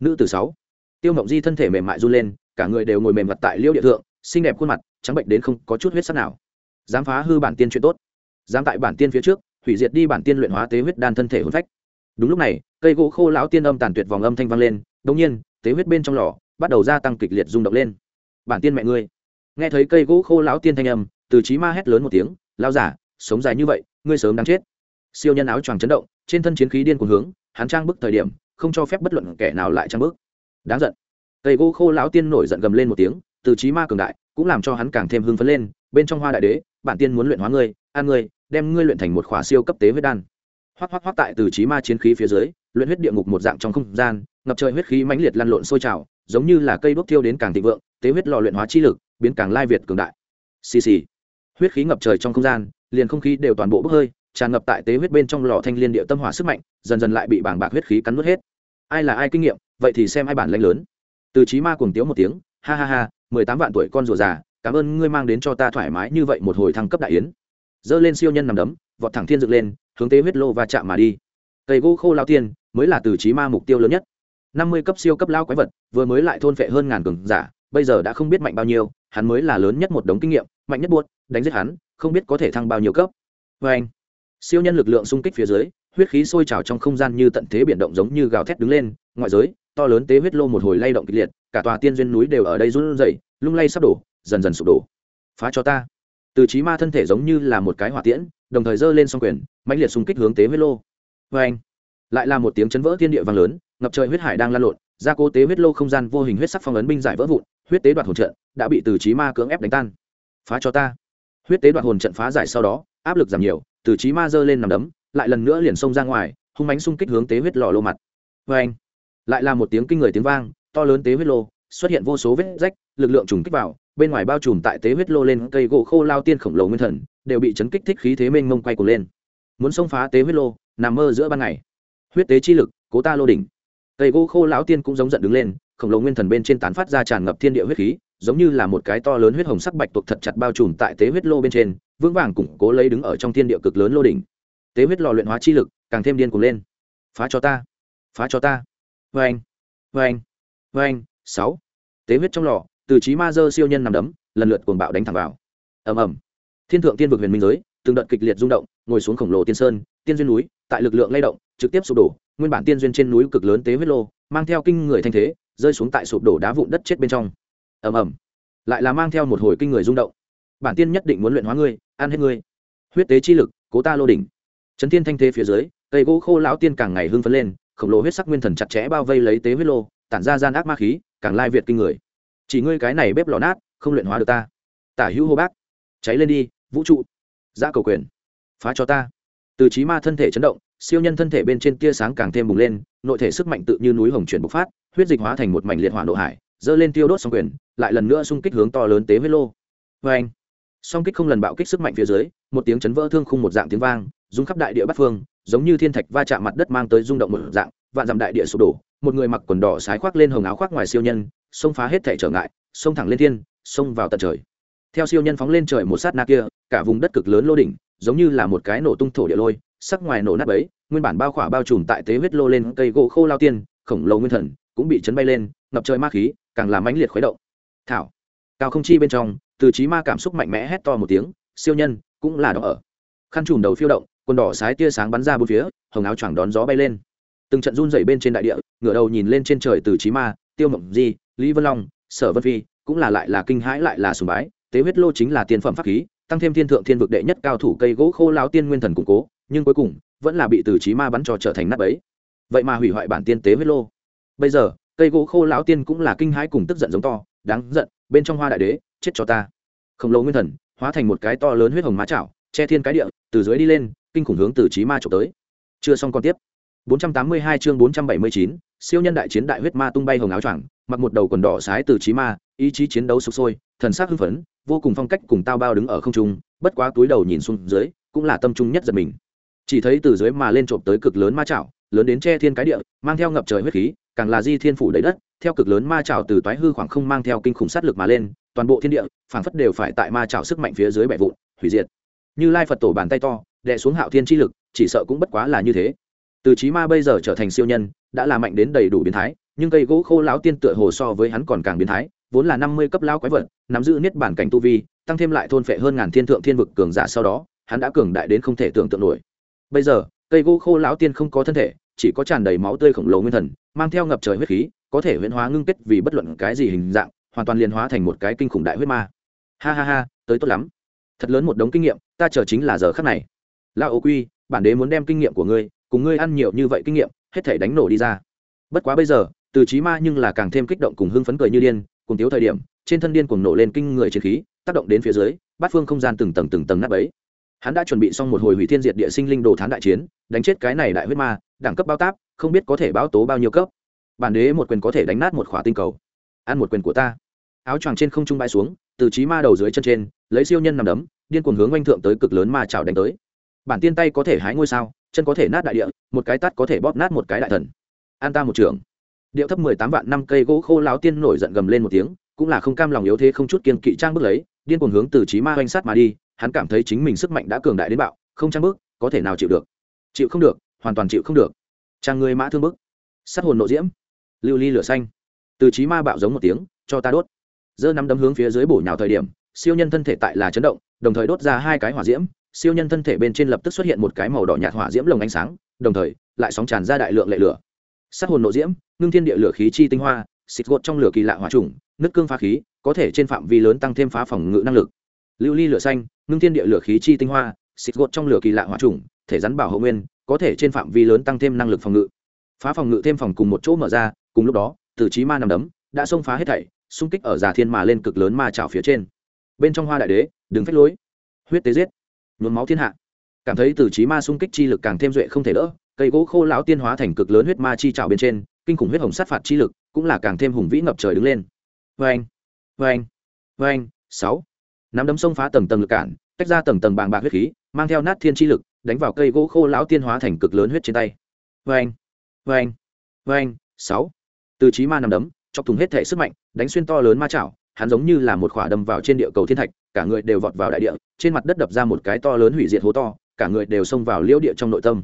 [SPEAKER 1] Nữ tử sáu, tiêu mộng di thân thể mềm mại run lên, cả người đều ngồi mềm mặt tại liêu địa thượng xinh đẹp khuôn mặt, trắng bệnh đến không có chút huyết sắc nào. Dám phá hư bản tiên chuyện tốt. Dám tại bản tiên phía trước, hủy diệt đi bản tiên luyện hóa tế huyết đan thân thể hôn phách. Đúng lúc này, cây gỗ khô lão tiên âm tàn tuyệt vòng âm thanh vang lên đống nhiên, tế huyết bên trong lò bắt đầu gia tăng kịch liệt rung động lên. Bản tiên mẹ ngươi. Nghe thấy cây gỗ khô lão tiên thanh âm, từ trí ma hét lớn một tiếng lao giả sống dài như vậy, ngươi sớm đáng chết. Siêu nhân áo choàng chấn động, trên thân chiến khí điên cuồng hướng, hắn trang bức thời điểm, không cho phép bất luận kẻ nào lại trang bức. Đáng giận. Cây gỗ khô lão tiên nổi giận gầm lên một tiếng từ trí ma cường đại, cũng làm cho hắn càng thêm hưng phấn lên, bên trong hoa đại đế, bản tiên muốn luyện hóa ngươi an ngươi, đem ngươi luyện thành một khỏa siêu cấp tế huyết đan. Hoắc hoắc hoắc tại từ trí ma chiến khí phía dưới, luyện huyết địa ngục một dạng trong không gian, ngập trời huyết khí mãnh liệt lăn lộn sôi trào, giống như là cây đốt thiêu đến càng thịnh vượng, tế huyết lò luyện hóa chi lực, biến càng lai việt cường đại. Xì xì. Huyết khí ngập trời trong không gian, liền không khí đều toàn bộ bốc hơi, tràn ngập tại tế huyết bên trong lò thanh liên địa tâm hỏa sức mạnh, dần dần lại bị bảng bạc huyết khí cắn nuốt hết. Ai là ai kinh nghiệm, vậy thì xem ai bản lãnh lớn. Từ trí ma cuồng tiếu một tiếng ha ha ha, mười tám vạn tuổi con rùa già, cảm ơn ngươi mang đến cho ta thoải mái như vậy một hồi thăng cấp đại yến. Dơ lên siêu nhân nằm đấm, vọt thẳng thiên dựng lên, hướng tế huyết lô và chạm mà đi. Cây gỗ khô lao tiên, mới là từ trí ma mục tiêu lớn nhất. Năm mươi cấp siêu cấp lao quái vật, vừa mới lại thôn phệ hơn ngàn cường giả, bây giờ đã không biết mạnh bao nhiêu, hắn mới là lớn nhất một đống kinh nghiệm, mạnh nhất buốt, đánh giết hắn, không biết có thể thăng bao nhiêu cấp. Vê anh, siêu nhân lực lượng xung kích phía dưới, huyết khí sôi trào trong không gian như tận thế biển động giống như gào thét đứng lên, ngoại giới to lớn tế huyết lô một hồi lay động kịch liệt, cả tòa tiên duyên núi đều ở đây run rẩy, lung lay sắp đổ, dần dần sụp đổ. Phá cho ta. Từ trí ma thân thể giống như là một cái hỏa tiễn, đồng thời giơ lên song quyền, mãnh liệt xung kích hướng tế huyết lô. Vê anh lại là một tiếng chấn vỡ thiên địa vang lớn, ngập trời huyết hải đang lan lộn, gia cố tế huyết lô không gian vô hình huyết sắc phong ấn binh giải vỡ vụn, huyết tế đoạt hồn trận, đã bị từ trí ma cưỡng ép đánh tan. Phá cho ta. Huyết tế đoạt hồn trận phá giải sau đó, áp lực giảm nhiều, từ trí ma giơ lên nằm đấm, lại lần nữa liền xông ra ngoài, hung mánh xung kích hướng tế huyết lò lô mặt. Vê anh lại là một tiếng kinh người tiếng vang, to lớn tế huyết lô, xuất hiện vô số vết rách, lực lượng trùng kích vào, bên ngoài bao trùm tại tế huyết lô lên cây gỗ khô lao tiên khổng lồ nguyên thần, đều bị chấn kích thích khí thế mênh mông quay cuồng lên. Muốn xông phá tế huyết lô, nằm mơ giữa ban ngày. Huyết tế chi lực, cố ta lô đỉnh. Cây gỗ khô lão tiên cũng giống giận đứng lên, khổng lồ nguyên thần bên trên tán phát ra tràn ngập thiên địa huyết khí, giống như là một cái to lớn huyết hồng sắc bạch tuộc thật chặt bao trùm tại tế huyết lô bên trên, vững vàng củng cố lấy đứng ở trong thiên địa cực lớn lô đỉnh. Tế huyết lò luyện hóa chi lực, càng thêm điên cuồng lên. Phá cho ta. Phá cho ta vê anh vê sáu. Tế huyết trong lò, từ trí ma dơ siêu nhân nằm đấm, lần lượt cuồng bạo đánh thẳng vào. Ầm ầm. Thiên thượng tiên vực huyền minh giới, từng đợt kịch liệt rung động, ngồi xuống khổng lồ tiên sơn, tiên duyên núi, tại lực lượng lay động, trực tiếp sụp đổ, nguyên bản tiên duyên trên núi cực lớn tế huyết lô, mang theo kinh người thanh thế, rơi xuống tại sụp đổ đá vụn đất chết bên trong. Ầm ầm. Lại là mang theo một hồi kinh người rung động. Bản tiên nhất định muốn luyện hóa ngươi, ăn hết ngươi. Huyết tế chi lực, cố ta lô đỉnh. Trấn tiên thanh thế phía dưới, cây gỗ khô lão tiên càng ngày hưng phấn lên khổng lồ huyết sắc nguyên thần chặt chẽ bao vây lấy tế huyết lô, tản ra gian ác ma khí, càng lai việt kinh người. Chỉ ngươi cái này bếp lò nát, không luyện hóa được ta. Tả hữu hô bác, cháy lên đi, vũ trụ. Giã cầu quyền, phá cho ta. Từ trí ma thân thể chấn động, siêu nhân thân thể bên trên tia sáng càng thêm bùng lên, nội thể sức mạnh tự như núi hồng chuyển bộc phát, huyết dịch hóa thành một mảnh liệt hỏa nộ hải dơ lên tiêu đốt song quyền, lại lần nữa xung kích hướng to lớn tế huyết lô. Vê anh, song kích không lần bạo kích sức mạnh phía dưới, một tiếng chấn vỡ thương khung một dạng tiếng vang, rung khắp đại địa bắc phương giống như thiên thạch va chạm mặt đất mang tới rung động một dạng, vạn dặm đại địa sụp đổ, một người mặc quần đỏ sái khoác lên hồng áo khoác ngoài siêu nhân, xông phá hết thể trở ngại, xông thẳng lên thiên, xông vào tận trời. Theo siêu nhân phóng lên trời một sát na kia, cả vùng đất cực lớn lô đỉnh, giống như là một cái nổ tung thổ địa lôi, sắc ngoài nổ nát ấy nguyên bản bao khỏa bao trùm tại tế huyết lô lên cây gỗ khô lao tiên, khổng lồ nguyên thần cũng bị chấn bay lên, ngập trời ma khí, càng làm mãnh liệt khuấy động. Thảo, cao không chi bên trong, từ trí ma cảm xúc mạnh mẽ hét to một tiếng, siêu nhân cũng là đó ở. Khăn trùm đầu phiêu động quần đỏ sái tia sáng bắn ra bốn phía, hồng áo choàng đón gió bay lên. Từng trận run dày bên trên đại địa, ngửa đầu nhìn lên trên trời từ trí ma, tiêu mộng di, lý vân long, sở vân phi, cũng là lại là kinh hãi lại là sùng bái. Tế huyết lô chính là tiên phẩm pháp khí, tăng thêm thiên thượng thiên vực đệ nhất cao thủ cây gỗ khô lao tiên nguyên thần củng cố, nhưng cuối cùng, vẫn là bị từ trí ma bắn cho trở thành nắp ấy vậy mà hủy hoại bản tiên tế huyết lô. Bây giờ, cây gỗ khô lão tiên cũng là kinh hãi cùng tức giận giống to, đáng giận, bên trong hoa đại đế, chết cho ta. Khổng lồ nguyên thần, hóa thành một cái to lớn huyết hồng má chảo, che thiên cái địa, từ dưới đi lên kinh khủng hướng từ trí ma trộm tới. Chưa xong còn tiếp. 482 chương 479, siêu nhân đại chiến đại huyết ma tung bay hồng áo choàng mặc một đầu quần đỏ sái từ trí ma ý chí chiến đấu sục sôi thần sắc hưng phấn vô cùng phong cách cùng tao bao đứng ở không trung bất quá túi đầu nhìn xuống dưới cũng là tâm trung nhất giật mình. Chỉ thấy từ dưới mà lên trộm tới cực lớn ma chảo lớn đến che thiên cái địa mang theo ngập trời huyết khí càng là di thiên phủ đầy đất theo cực lớn ma chảo từ toái hư khoảng không mang theo kinh khủng sát lực mà lên toàn bộ thiên địa phảng phất đều phải tại ma chảo sức mạnh phía dưới bẻ vụn hủy diệt. Như lai phật tổ bàn tay to đè xuống hạo thiên chi lực, chỉ sợ cũng bất quá là như thế. Từ chí ma bây giờ trở thành siêu nhân, đã là mạnh đến đầy đủ biến thái, nhưng cây gỗ khô lão tiên tựa hồ so với hắn còn càng biến thái, vốn là năm mươi cấp lão quái vật, nắm giữ niết bản cảnh tu vi, tăng thêm lại thôn phệ hơn ngàn thiên thượng thiên vực cường giả sau đó, hắn đã cường đại đến không thể tưởng tượng nổi. Bây giờ, cây gỗ khô lão tiên không có thân thể, chỉ có tràn đầy máu tươi khổng lồ nguyên thần, mang theo ngập trời huyết khí, có thể huyễn hóa ngưng kết vì bất luận cái gì hình dạng, hoàn toàn liền hóa thành một cái kinh khủng đại huyết ma. Ha ha ha, tới tốt lắm. Thật lớn một đống kinh nghiệm, ta chờ chính là giờ khắc này la ô quy, bản đế muốn đem kinh nghiệm của ngươi cùng ngươi ăn nhiều như vậy kinh nghiệm, hết thể đánh nổ đi ra. Bất quá bây giờ, từ trí ma nhưng là càng thêm kích động cùng hưng phấn cười như điên, cùng thiếu thời điểm, trên thân điên cùng nổ lên kinh người chiến khí, tác động đến phía dưới, bát phương không gian từng tầng từng tầng nắp ấy hắn đã chuẩn bị xong một hồi hủy thiên diệt địa sinh linh đồ thán đại chiến, đánh chết cái này đại huyết ma, đẳng cấp bao táp, không biết có thể báo tố bao nhiêu cấp. Bản đế một quyền có thể đánh nát một khỏa tinh cầu. Ăn một quyền của ta. Áo choàng trên không trung bay xuống, từ trí ma đầu dưới chân trên, lấy siêu nhân nằm đấm, điên cuồng hướng oanh thượng tới cực lớn ma chảo đánh tới bản tiên tay có thể hái ngôi sao, chân có thể nát đại địa, một cái tắt có thể bóp nát một cái đại thần. An ta một trường điệu thấp mười tám vạn năm cây gỗ khô láo tiên nổi giận gầm lên một tiếng, cũng là không cam lòng yếu thế không chút kiên kỵ trang bước lấy, điên cuồng hướng từ trí ma oanh sát mà đi, hắn cảm thấy chính mình sức mạnh đã cường đại đến bạo, không trang bước, có thể nào chịu được? Chịu không được, hoàn toàn chịu không được. Trang người mã thương bức. Sát hồn nộ diễm. Lưu ly lửa xanh. Từ trí ma bạo giống một tiếng, cho ta đốt. Giơ năm đấm hướng phía dưới bổ nhào thời điểm, siêu nhân thân thể tại là chấn động, đồng thời đốt ra hai cái hỏa diễm siêu nhân thân thể bên trên lập tức xuất hiện một cái màu đỏ nhạt hỏa diễm lồng ánh sáng, đồng thời, lại sóng tràn ra đại lượng lệ lửa. Sát hồn nộ diễm, ngưng thiên địa lửa khí chi tinh hoa, xịt gột trong lửa kỳ lạ hỏa trùng, nứt cương phá khí, có thể trên phạm vi lớn tăng thêm phá phòng ngự năng lực. Lưu ly lửa xanh, ngưng thiên địa lửa khí chi tinh hoa, xịt gột trong lửa kỳ lạ hỏa trùng, thể rắn bảo hộ nguyên, có thể trên phạm vi lớn tăng thêm năng lực phòng ngự. Phá phòng ngự thêm phòng cùng một chỗ mở ra, cùng lúc đó, từ trí ma nằm đấm, đã xông phá hết thảy, xung kích ở già thiên mà lên cực lớn ma trào phía trên. Bên trong hoa đại đế, đừng phách lối. Huyết tế giết nhuốm máu thiên hạ. Cảm thấy từ trí ma xung kích chi lực càng thêm duệ không thể đỡ, cây gỗ khô lão tiên hóa thành cực lớn huyết ma chi trào bên trên, kinh khủng huyết hồng sát phạt chi lực cũng là càng thêm hùng vĩ ngập trời đứng lên. Vê anh vê anh vê anh sáu. Nắm đấm sông phá tầng tầng lực cản, tách ra tầng tầng bàng bạc huyết khí, mang theo nát thiên chi lực, đánh vào cây gỗ khô lão tiên hóa thành cực lớn huyết trên tay. Vê anh vê anh vê anh sáu. Từ trí ma nằm đấm, chọc thùng hết thể sức mạnh, đánh xuyên to lớn ma chảo hắn giống như là một khỏa đâm vào trên địa cầu thiên thạch, cả người đều vọt vào đại địa, trên mặt đất đập ra một cái to lớn hủy diệt hố to, cả người đều xông vào liễu địa trong nội tâm.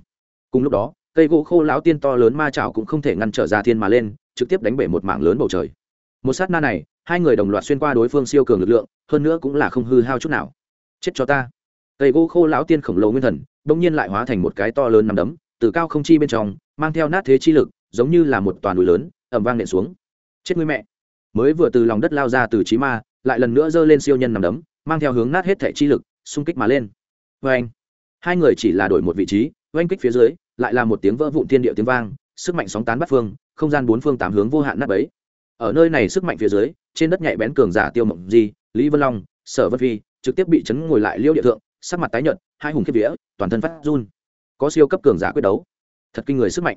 [SPEAKER 1] Cùng lúc đó, cây gỗ khô lão tiên to lớn ma chảo cũng không thể ngăn trở ra thiên mà lên, trực tiếp đánh bể một mảng lớn bầu trời. Một sát na này, hai người đồng loạt xuyên qua đối phương siêu cường lực lượng, hơn nữa cũng là không hư hao chút nào. Chết cho ta. Cây gỗ khô lão tiên khổng lồ nguyên thần, bỗng nhiên lại hóa thành một cái to lớn nằm đấm, từ cao không chi bên trong, mang theo nát thế chi lực, giống như là một toàn núi lớn ẩm vang nện xuống. Chết người mẹ mới vừa từ lòng đất lao ra từ trí ma, lại lần nữa giơ lên siêu nhân nằm đấm, mang theo hướng nát hết thẻ chi lực, xung kích mà lên. Vê anh, hai người chỉ là đổi một vị trí, oanh kích phía dưới, lại là một tiếng vỡ vụn thiên địa tiếng vang, sức mạnh sóng tán bắt phương, không gian bốn phương tám hướng vô hạn nắp ấy ở nơi này sức mạnh phía dưới, trên đất nhạy bén cường giả tiêu mộng di, lý vân long, sở vân phi, trực tiếp bị chấn ngồi lại liêu địa thượng, sắc mặt tái nhợt, hai hùng kiếp vía, toàn thân phát run. Có siêu cấp cường giả quyết đấu. Thật kinh người sức mạnh.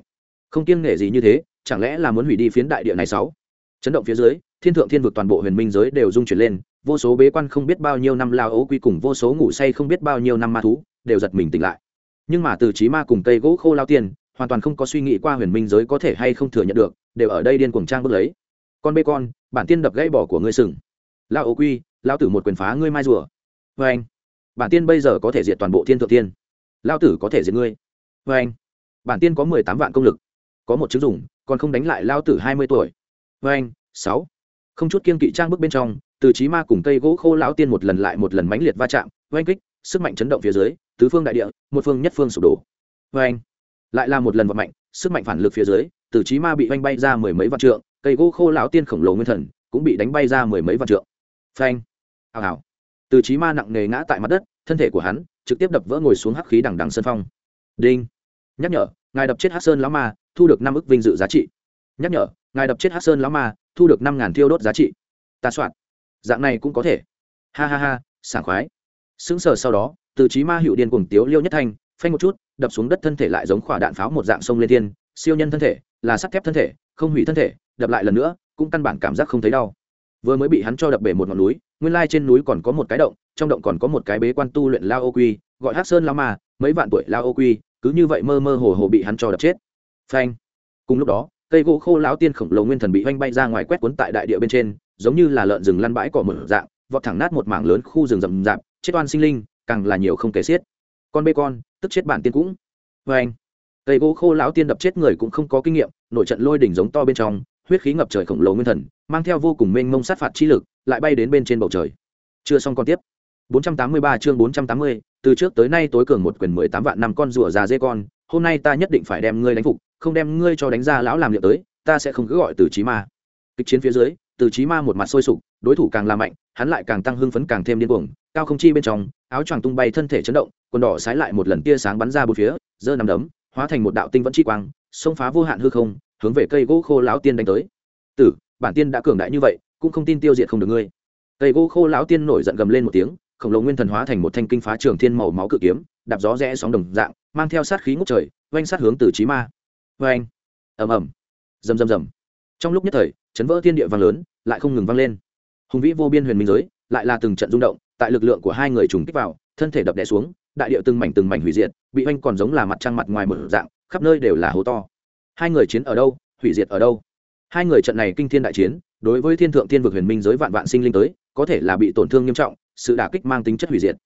[SPEAKER 1] Không kiêng nể gì như thế, chẳng lẽ là muốn hủy đi phiến đại địa này sáu? Chấn động phía dưới thiên thượng thiên vực toàn bộ huyền minh giới đều rung chuyển lên, vô số bế quan không biết bao nhiêu năm lao ấu quy cùng vô số ngủ say không biết bao nhiêu năm ma thú đều giật mình tỉnh lại. Nhưng mà từ trí ma cùng cây gỗ khô lao tiền hoàn toàn không có suy nghĩ qua huyền minh giới có thể hay không thừa nhận được, đều ở đây điên cuồng trang bước lấy. Con bê con, bản tiên đập gãy bỏ của ngươi sừng. Lao ấu quy, lao tử một quyền phá ngươi mai rùa. Vê anh. Bản tiên bây giờ có thể diệt toàn bộ thiên thượng tiên lao tử có thể diệt ngươi. Vê anh. Bản tiên có mười tám vạn công lực. Có một chứng dùng, còn không đánh lại lao tử hai mươi tuổi. Vê anh, sáu không chút kiên kỵ trang bước bên trong, từ trí ma cùng cây gỗ khô lão tiên một lần lại một lần mãnh liệt va chạm, oanh kích, sức mạnh chấn động phía dưới, tứ phương đại địa, một phương nhất phương sụp đổ. Oanh! Lại là một lần vận mạnh, sức mạnh phản lực phía dưới, từ trí ma bị oanh bay ra mười mấy vạn trượng, cây gỗ khô lão tiên khổng lồ nguyên thần cũng bị đánh bay ra mười mấy vạn trượng. Phanh! Hào hào! Từ trí ma nặng nề ngã tại mặt đất, thân thể của hắn trực tiếp đập vỡ ngồi xuống hắc khí đằng đằng sân phong. Đinh! Nhắc nhở, ngài đập chết hắc sơn lão ma, thu được năm ức vinh dự giá trị. Nhắc nhở ngài đập chết hắc sơn lão ma, thu được năm ngàn thiêu đốt giá trị. Ta soạn. Dạng này cũng có thể. Ha ha ha, sảng khoái. Sững sờ sau đó, từ trí ma hiệu điên cuồng tiếu liêu nhất thanh, phanh một chút, đập xuống đất thân thể lại giống khỏa đạn pháo một dạng sông lên thiên, siêu nhân thân thể, là sắt thép thân thể, không hủy thân thể, đập lại lần nữa, cũng căn bản cảm giác không thấy đau. Vừa mới bị hắn cho đập bể một ngọn núi, nguyên lai trên núi còn có một cái động, trong động còn có một cái bế quan tu luyện lao ô quy, gọi hát sơn lao ma, mấy vạn tuổi lao ô quy, cứ như vậy mơ mơ hồ hồ bị hắn cho đập chết. Phanh. Cùng lúc đó cây gỗ khô lão tiên khổng lồ nguyên thần bị hoanh bay ra ngoài quét cuốn tại đại địa bên trên giống như là lợn rừng lăn bãi cỏ mở dạng vọt thẳng nát một mảng lớn khu rừng rậm rạp chết oan sinh linh càng là nhiều không kể xiết. Con bê con tức chết bản tiên cũng. Vê anh cây gỗ khô lão tiên đập chết người cũng không có kinh nghiệm nội trận lôi đỉnh giống to bên trong huyết khí ngập trời khổng lồ nguyên thần mang theo vô cùng mênh mông sát phạt chi lực lại bay đến bên trên bầu trời. Chưa xong con tiếp. 483 chương 480, từ trước tới nay tối cường một quyền 18 vạn năm con rùa già dê con hôm nay ta nhất định phải đem ngươi đánh phục không đem ngươi cho đánh ra lão làm liệu tới, ta sẽ không cứ gọi từ trí ma. Kịch chiến phía dưới, từ trí ma một mặt sôi sục, đối thủ càng là mạnh, hắn lại càng tăng hưng phấn càng thêm điên cuồng, cao không chi bên trong, áo choàng tung bay thân thể chấn động, quần đỏ sái lại một lần tia sáng bắn ra bốn phía, giơ nằm đấm, hóa thành một đạo tinh vẫn chi quang, xông phá vô hạn hư không, hướng về cây gỗ khô lão tiên đánh tới. Tử, bản tiên đã cường đại như vậy, cũng không tin tiêu diệt không được ngươi. Cây gỗ khô lão tiên nổi giận gầm lên một tiếng, khổng lồ nguyên thần hóa thành một thanh kinh phá trường thiên màu máu cự kiếm, đạp gió rẽ sóng đồng dạng, mang theo sát khí ngút trời oanh sát hướng từ trí ma oanh ầm ầm. Rầm rầm rầm. Trong lúc nhất thời, chấn vỡ thiên địa vang lớn, lại không ngừng vang lên. Hùng vĩ vô biên huyền minh giới, lại là từng trận rung động, tại lực lượng của hai người trùng kích vào, thân thể đập đè xuống, đại địa từng mảnh từng mảnh hủy diệt, bị oanh còn giống là mặt trăng mặt ngoài mở dạng, khắp nơi đều là hố to. Hai người chiến ở đâu, hủy diệt ở đâu? Hai người trận này kinh thiên đại chiến, đối với thiên thượng thiên vực huyền minh giới vạn vạn sinh linh tới, có thể là bị tổn thương nghiêm trọng, sự đả kích mang tính chất hủy diệt.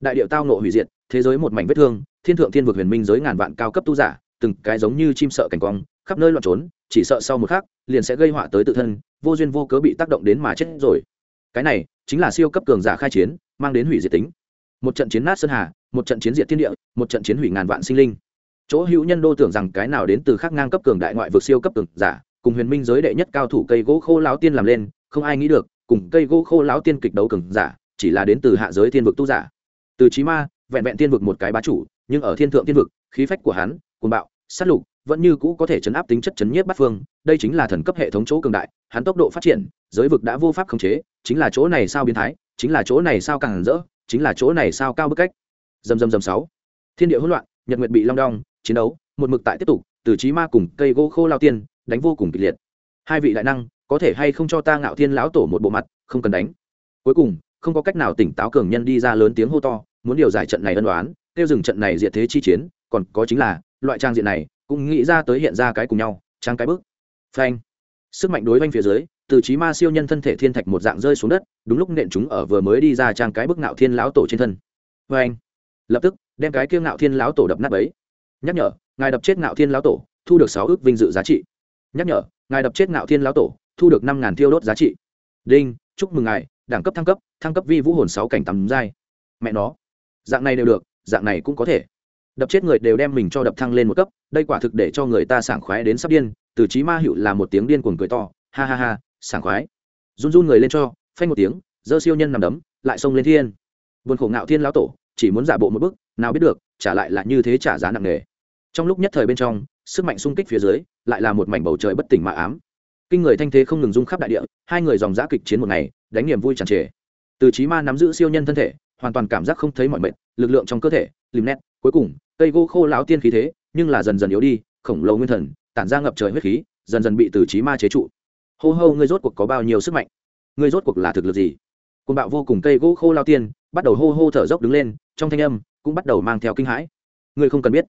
[SPEAKER 1] Đại điệu tao nộ hủy diệt, thế giới một mảnh vết thương, thiên thượng thiên vực huyền minh giới ngàn vạn cao cấp tu giả từng cái giống như chim sợ cảnh quang, khắp nơi loạn trốn, chỉ sợ sau một khắc, liền sẽ gây họa tới tự thân, vô duyên vô cớ bị tác động đến mà chết rồi. Cái này chính là siêu cấp cường giả khai chiến, mang đến hủy diệt tính. Một trận chiến nát sơn hà, một trận chiến diệt thiên địa, một trận chiến hủy ngàn vạn sinh linh. Chỗ hữu nhân đô tưởng rằng cái nào đến từ khác ngang cấp cường đại ngoại vực siêu cấp cường giả, cùng huyền minh giới đệ nhất cao thủ cây gỗ khô lão tiên làm lên, không ai nghĩ được, cùng cây gỗ khô lão tiên kịch đấu cường giả, chỉ là đến từ hạ giới thiên vực tu giả. Từ trí ma, vẹn vẹn thiên vực một cái bá chủ, nhưng ở thiên thượng thiên vực, khí phách của hắn, cuồng bạo sát lục, vẫn như cũ có thể chấn áp tính chất chấn nhiếp bắt phương, đây chính là thần cấp hệ thống chỗ cường đại, hắn tốc độ phát triển, giới vực đã vô pháp khống chế, chính là chỗ này sao biến thái, chính là chỗ này sao càng rỡ, chính là chỗ này sao cao bức cách. Dầm dầm dầm sáu. Thiên địa hỗn loạn, nhật nguyệt bị long đong, chiến đấu, một mực tại tiếp tục, từ trí ma cùng cây gỗ khô lao tiên, đánh vô cùng kịch liệt. Hai vị đại năng, có thể hay không cho ta ngạo thiên lão tổ một bộ mặt, không cần đánh. Cuối cùng, không có cách nào tỉnh táo cường nhân đi ra lớn tiếng hô to, muốn điều giải trận này ân đoán tiêu dừng trận này diệt thế chi chiến, còn có chính là loại trang diện này, cũng nghĩ ra tới hiện ra cái cùng nhau trang cái bước. Phanh. Sức mạnh đối oanh phía dưới, từ trí ma siêu nhân thân thể thiên thạch một dạng rơi xuống đất, đúng lúc nện chúng ở vừa mới đi ra trang cái bức ngạo thiên lão tổ trên thân. Phanh. Lập tức, đem cái kia ngạo thiên lão tổ đập nát ấy nhắc nhở, ngài đập chết ngạo thiên lão tổ, thu được sáu ước vinh dự giá trị. Nhắc nhở, ngài đập chết ngạo thiên lão tổ, thu được năm ngàn thiêu đốt giá trị. Đinh, chúc mừng ngài, đẳng cấp thăng cấp thăng cấp vi vũ hồn sáu cảnh tầm giai. Mẹ nó. Dạng này đều được, dạng này cũng có thể đập chết người đều đem mình cho đập thăng lên một cấp đây quả thực để cho người ta sảng khoái đến sắp điên từ trí ma hữu là một tiếng điên cuồng cười to ha ha ha sảng khoái. Run run người lên cho phanh một tiếng dơ siêu nhân nằm đấm lại xông lên thiên. Buồn khổ ngạo thiên lão tổ chỉ muốn giả bộ một bước, nào biết được trả lại là như thế trả giá nặng nề. Trong lúc nhất thời bên trong sức mạnh xung kích phía dưới lại là một mảnh bầu trời bất tỉnh mà ám. Kinh người thanh thế không ngừng rung khắp đại địa hai người dòng giã kịch chiến một ngày đánh niềm vui tràn trề. Từ trí ma nắm giữ siêu nhân thân thể hoàn toàn cảm giác không thấy mọi mệt lực lượng trong cơ thể lim nét cuối cùng, cây gỗ khô lão tiên khí thế, nhưng là dần dần yếu đi, khổng lồ nguyên thần, tản ra ngập trời huyết khí, dần dần bị từ trí ma chế trụ. Hô hô, ngươi rốt cuộc có bao nhiêu sức mạnh? Ngươi rốt cuộc là thực lực gì? Côn bạo vô cùng cây gỗ khô lao tiên, bắt đầu hô hô thở dốc đứng lên, trong thanh âm cũng bắt đầu mang theo kinh hãi. Ngươi không cần biết.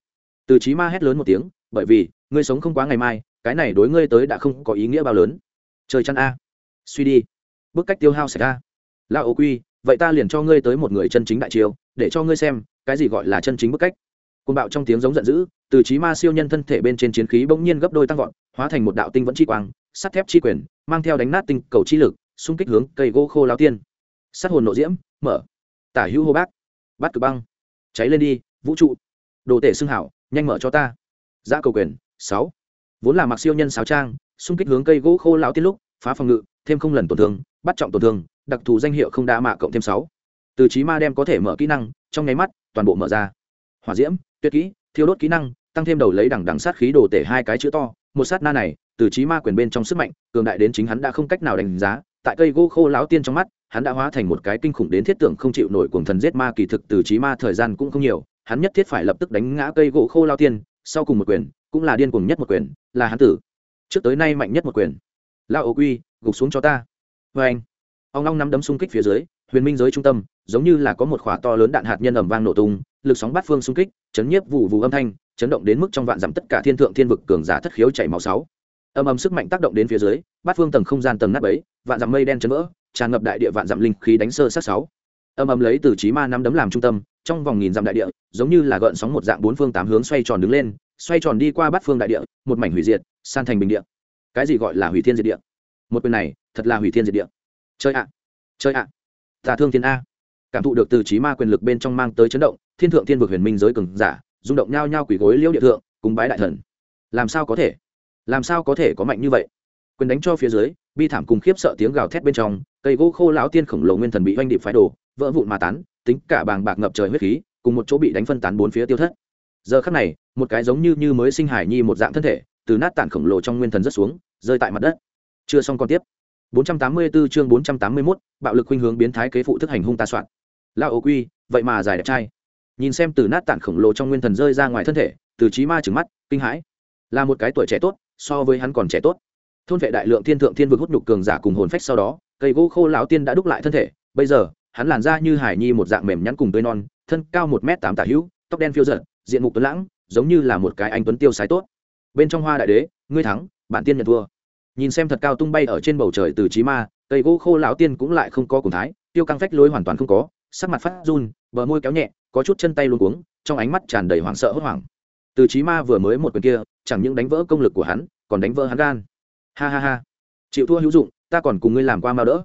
[SPEAKER 1] Từ trí ma hét lớn một tiếng, bởi vì, ngươi sống không quá ngày mai, cái này đối ngươi tới đã không có ý nghĩa bao lớn. Trời chăn a. Suy đi. Bức cách tiêu hao xảy ra lao ô quy vậy ta liền cho ngươi tới một người chân chính đại chiêu, để cho ngươi xem, cái gì gọi là chân chính bức cách. Côn bạo trong tiếng giống giận dữ, từ trí ma siêu nhân thân thể bên trên chiến khí bỗng nhiên gấp đôi tăng vọt, hóa thành một đạo tinh vẫn chi quang, sắt thép chi quyền, mang theo đánh nát tinh cầu chi lực, xung kích hướng cây gỗ khô lao tiên. Sát hồn nộ diễm, mở. Tả hữu hô bác. Bắt cực băng. Cháy lên đi, vũ trụ. Đồ tể xưng hảo, nhanh mở cho ta. Giã cầu quyền, sáu. Vốn là mặc siêu nhân sáo trang, xung kích hướng cây gỗ khô lão tiên lúc, phá phòng ngự, thêm không lần tổn thương, bắt trọng tổn thương đặc thù danh hiệu không đã mạ cộng thêm sáu. Từ trí ma đem có thể mở kỹ năng, trong nháy mắt, toàn bộ mở ra. Hỏa diễm, tuyệt kỹ, thiêu đốt kỹ năng, tăng thêm đầu lấy đằng đằng sát khí đồ tể hai cái chữ to. Một sát na này, từ trí ma quyền bên trong sức mạnh, cường đại đến chính hắn đã không cách nào đánh giá. Tại cây gỗ khô lão tiên trong mắt, hắn đã hóa thành một cái kinh khủng đến thiết tưởng không chịu nổi cuồng thần giết ma kỳ thực từ trí ma thời gian cũng không nhiều. Hắn nhất thiết phải lập tức đánh ngã cây gỗ khô lao tiên, sau cùng một quyền, cũng là điên cuồng nhất một quyền, là hắn tử. Trước tới nay mạnh nhất một quyền. Lao ô quy, gục xuống cho ta. Vê anh ông long nắm đấm xung kích phía dưới huyền minh giới trung tâm giống như là có một khỏa to lớn đạn hạt nhân ẩm vang nổ tung lực sóng bát phương xung kích chấn nhiếp vụ vụ âm thanh chấn động đến mức trong vạn dặm tất cả thiên thượng thiên vực cường giả thất khiếu chảy máu sáu. Âm âm sức mạnh tác động đến phía dưới bát phương tầng không gian tầng nát bấy, vạn dặm mây đen chấn vỡ tràn ngập đại địa vạn dặm linh khí đánh sơ sát sáu. Âm âm lấy từ trí ma năm đấm làm trung tâm trong vòng nghìn dặm đại địa giống như là gợn sóng một dạng bốn phương tám hướng xoay tròn đứng lên xoay tròn đi qua bát phương đại địa một mảnh hủy diệt san thành bình địa. Cái gì gọi là hủy thiên diệt địa? Một quyền này thật là hủy thiên diệt địa chơi ạ chơi ạ. Tà thương thiên a. Cảm thụ được từ trí ma quyền lực bên trong mang tới chấn động, thiên thượng thiên vực huyền minh giới cường giả, rung động nhao nhao quỷ gối liễu địa thượng, cùng bái đại thần. Làm sao có thể? Làm sao có thể có mạnh như vậy? Quyền đánh cho phía dưới, bi thảm cùng khiếp sợ tiếng gào thét bên trong, cây gỗ khô lão tiên khổng lồ nguyên thần bị oanh điệp phái đổ, vỡ vụn mà tán, tính cả bàng bạc ngập trời huyết khí, cùng một chỗ bị đánh phân tán bốn phía tiêu thất. Giờ khắc này, một cái giống như như mới sinh hải nhi một dạng thân thể, từ nát tản khổng lồ trong nguyên thần rất xuống, rơi tại mặt đất. Chưa xong còn tiếp. 484 chương 481, bạo lực khuynh hướng biến thái kế phụ thức hành hung ta soạn. Lao ô quy vậy mà giải đẹp trai. Nhìn xem từ nát tản khổng lồ trong nguyên thần rơi ra ngoài thân thể từ trí ma trừng mắt kinh hãi. Là một cái tuổi trẻ tốt so với hắn còn trẻ tốt. Thôn vệ đại lượng thiên thượng thiên vực hút nhục cường giả cùng hồn phách sau đó cây gỗ khô lão tiên đã đúc lại thân thể. Bây giờ hắn làn da như hải nhi một dạng mềm nhắn cùng tươi non thân cao một m tám tả hữu tóc đen phiêu dật, diện mục tuấn lãng giống như là một cái anh tuấn tiêu sái tốt. Bên trong hoa đại đế ngươi thắng bản tiên nhận thua nhìn xem thật cao tung bay ở trên bầu trời từ trí ma, cây gỗ khô lão tiên cũng lại không có cùng thái, tiêu căng phách lối hoàn toàn không có, sắc mặt phát run, bờ môi kéo nhẹ, có chút chân tay luôn cuống, trong ánh mắt tràn đầy hoảng sợ hốt hoảng. Từ trí ma vừa mới một quyền kia, chẳng những đánh vỡ công lực của hắn, còn đánh vỡ hắn gan. Ha ha ha. Chịu thua hữu dụng, ta còn cùng ngươi làm qua mao đỡ.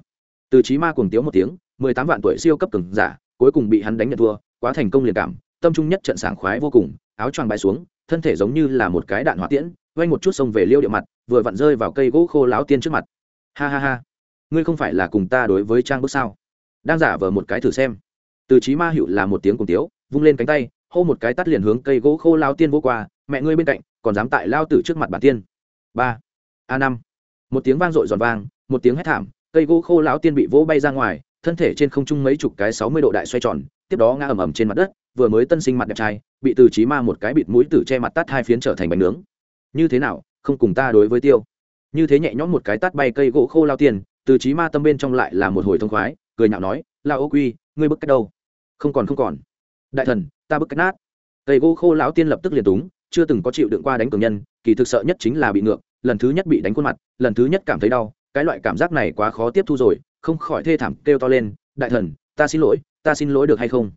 [SPEAKER 1] Từ trí ma cuồng tiếu một tiếng, mười tám vạn tuổi siêu cấp cường giả, cuối cùng bị hắn đánh nhận thua, quá thành công liền cảm, tâm trung nhất trận sảng khoái vô cùng, áo choàng bay xuống, thân thể giống như là một cái đạn hỏa tiễn vay một chút sông về liêu địa mặt, vừa vặn rơi vào cây gỗ khô láo tiên trước mặt. Ha ha ha. Ngươi không phải là cùng ta đối với trang bước sao? Đang giả vờ một cái thử xem. Từ trí ma hiệu là một tiếng cùng tiếu, vung lên cánh tay, hô một cái tắt liền hướng cây gỗ khô lao tiên vô qua, mẹ ngươi bên cạnh, còn dám tại lao tử trước mặt bản tiên. Ba. A năm. Một tiếng vang dội giòn vang, một tiếng hét thảm, cây gỗ khô lão tiên bị vỗ bay ra ngoài, thân thể trên không trung mấy chục cái sáu mươi độ đại xoay tròn, tiếp đó ngã ầm ầm trên mặt đất, vừa mới tân sinh mặt đẹp trai, bị từ trí ma một cái bịt mũi tử che mặt tắt hai phiến trở thành bánh nướng như thế nào, không cùng ta đối với tiêu? Như thế nhẹ nhõm một cái tắt bay cây gỗ khô lao tiền, từ trí ma tâm bên trong lại là một hồi thông khoái, cười nhạo nói là ô quy, ngươi bức cách đâu? Không còn không còn. Đại thần, ta bức cách nát. Cây gỗ khô lão tiên lập tức liền túng, chưa từng có chịu đựng qua đánh cường nhân, kỳ thực sợ nhất chính là bị ngược, lần thứ nhất bị đánh khuôn mặt, lần thứ nhất cảm thấy đau, cái loại cảm giác này quá khó tiếp thu rồi, không khỏi thê thảm kêu to lên, đại thần, ta xin lỗi, ta xin lỗi được hay không?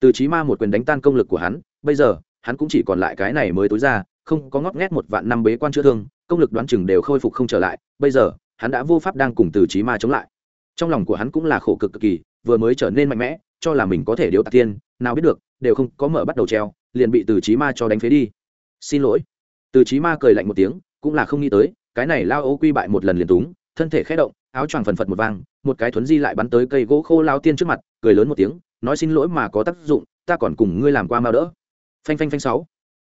[SPEAKER 1] Từ trí ma một quyền đánh tan công lực của hắn, bây giờ, hắn cũng chỉ còn lại cái này mới tối ra không có ngót nghét một vạn năm bế quan chữa thương, công lực đoán chừng đều khôi phục không trở lại, bây giờ, hắn đã vô pháp đang cùng từ trí ma chống lại. Trong lòng của hắn cũng là khổ cực cực kỳ, vừa mới trở nên mạnh mẽ, cho là mình có thể điếu tạc tiên, nào biết được, đều không có mở bắt đầu treo, liền bị từ trí ma cho đánh phế đi. Xin lỗi. Từ trí ma cười lạnh một tiếng, cũng là không nghĩ tới, cái này lao ấu quy bại một lần liền túng, thân thể khẽ động, áo choàng phần phật một vang, một cái thuấn di lại bắn tới cây gỗ khô lao tiên trước mặt, cười lớn một tiếng, nói xin lỗi mà có tác dụng, ta còn cùng ngươi làm qua mao đỡ. Phanh phanh phanh sáu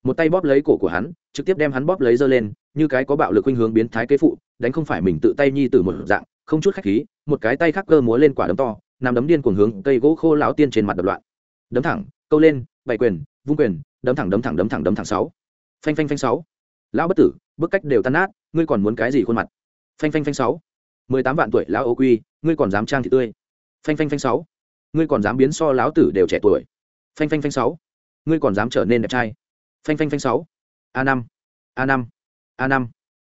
[SPEAKER 1] một tay bóp lấy cổ của hắn, trực tiếp đem hắn bóp lấy giơ lên, như cái có bạo lực khuynh hướng biến thái kế phụ, đánh không phải mình tự tay nhi từ một dạng, không chút khách khí, một cái tay khác cơ múa lên quả đấm to, nằm đấm điên cuồng hướng cây gỗ khô lão tiên trên mặt đập loạn. Đấm thẳng, câu lên, bảy quyền, vung quyền, đấm thẳng đấm thẳng đấm thẳng đấm thẳng sáu. Phanh phanh phanh sáu. Lão bất tử, bức cách đều tan nát, ngươi còn muốn cái gì khuôn mặt? Phanh phanh phanh sáu. Mười tám vạn tuổi lão ô quy, ngươi còn dám trang thị tươi. Phanh phanh phanh sáu. Ngươi còn dám biến so lão tử đều trẻ tuổi. Phanh phanh phanh sáu. Ngươi còn dám trở nên đẹp trai phanh phanh phanh sáu. A năm. A năm. A năm.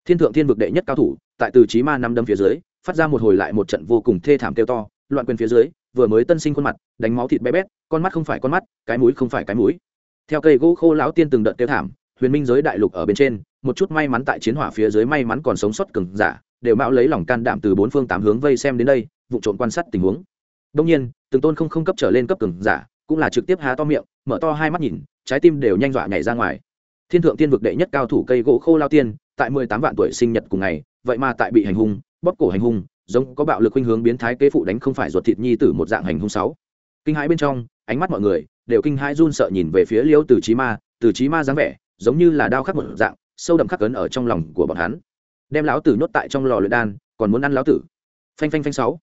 [SPEAKER 1] Thiên thượng thiên vực đệ nhất cao thủ, tại từ trí ma năm đâm phía dưới, phát ra một hồi lại một trận vô cùng thê thảm kêu to, loạn quyền phía dưới, vừa mới tân sinh khuôn mặt, đánh máu thịt bé bét, con mắt không phải con mắt, cái mũi không phải cái mũi. Theo cây gỗ khô lão tiên từng đợt kêu thảm, huyền minh giới đại lục ở bên trên, một chút may mắn tại chiến hỏa phía dưới may mắn còn sống sót cường giả, đều mạo lấy lòng can đảm từ bốn phương tám hướng vây xem đến đây, vụ trộm quan sát tình huống. Đông nhiên, từng tôn không không cấp trở lên cấp cường giả cũng là trực tiếp há to miệng, mở to hai mắt nhìn, trái tim đều nhanh dọa nhảy ra ngoài. Thiên thượng tiên vực đệ nhất cao thủ cây gỗ khô lao tiên, tại mười tám vạn tuổi sinh nhật cùng ngày, vậy mà tại bị hành hung, bóp cổ hành hung, giống có bạo lực khuynh hướng biến thái kế phụ đánh không phải ruột thịt nhi tử một dạng hành hung sáu. Kinh hãi bên trong, ánh mắt mọi người đều kinh hãi run sợ nhìn về phía liêu từ trí ma, từ trí ma dáng vẻ giống như là đao khắc một dạng, sâu đậm khắc cấn ở trong lòng của bọn hắn. Đem lão tử nhốt tại trong lò luyện đan, còn muốn ăn lão tử. Phanh phanh phanh sáu.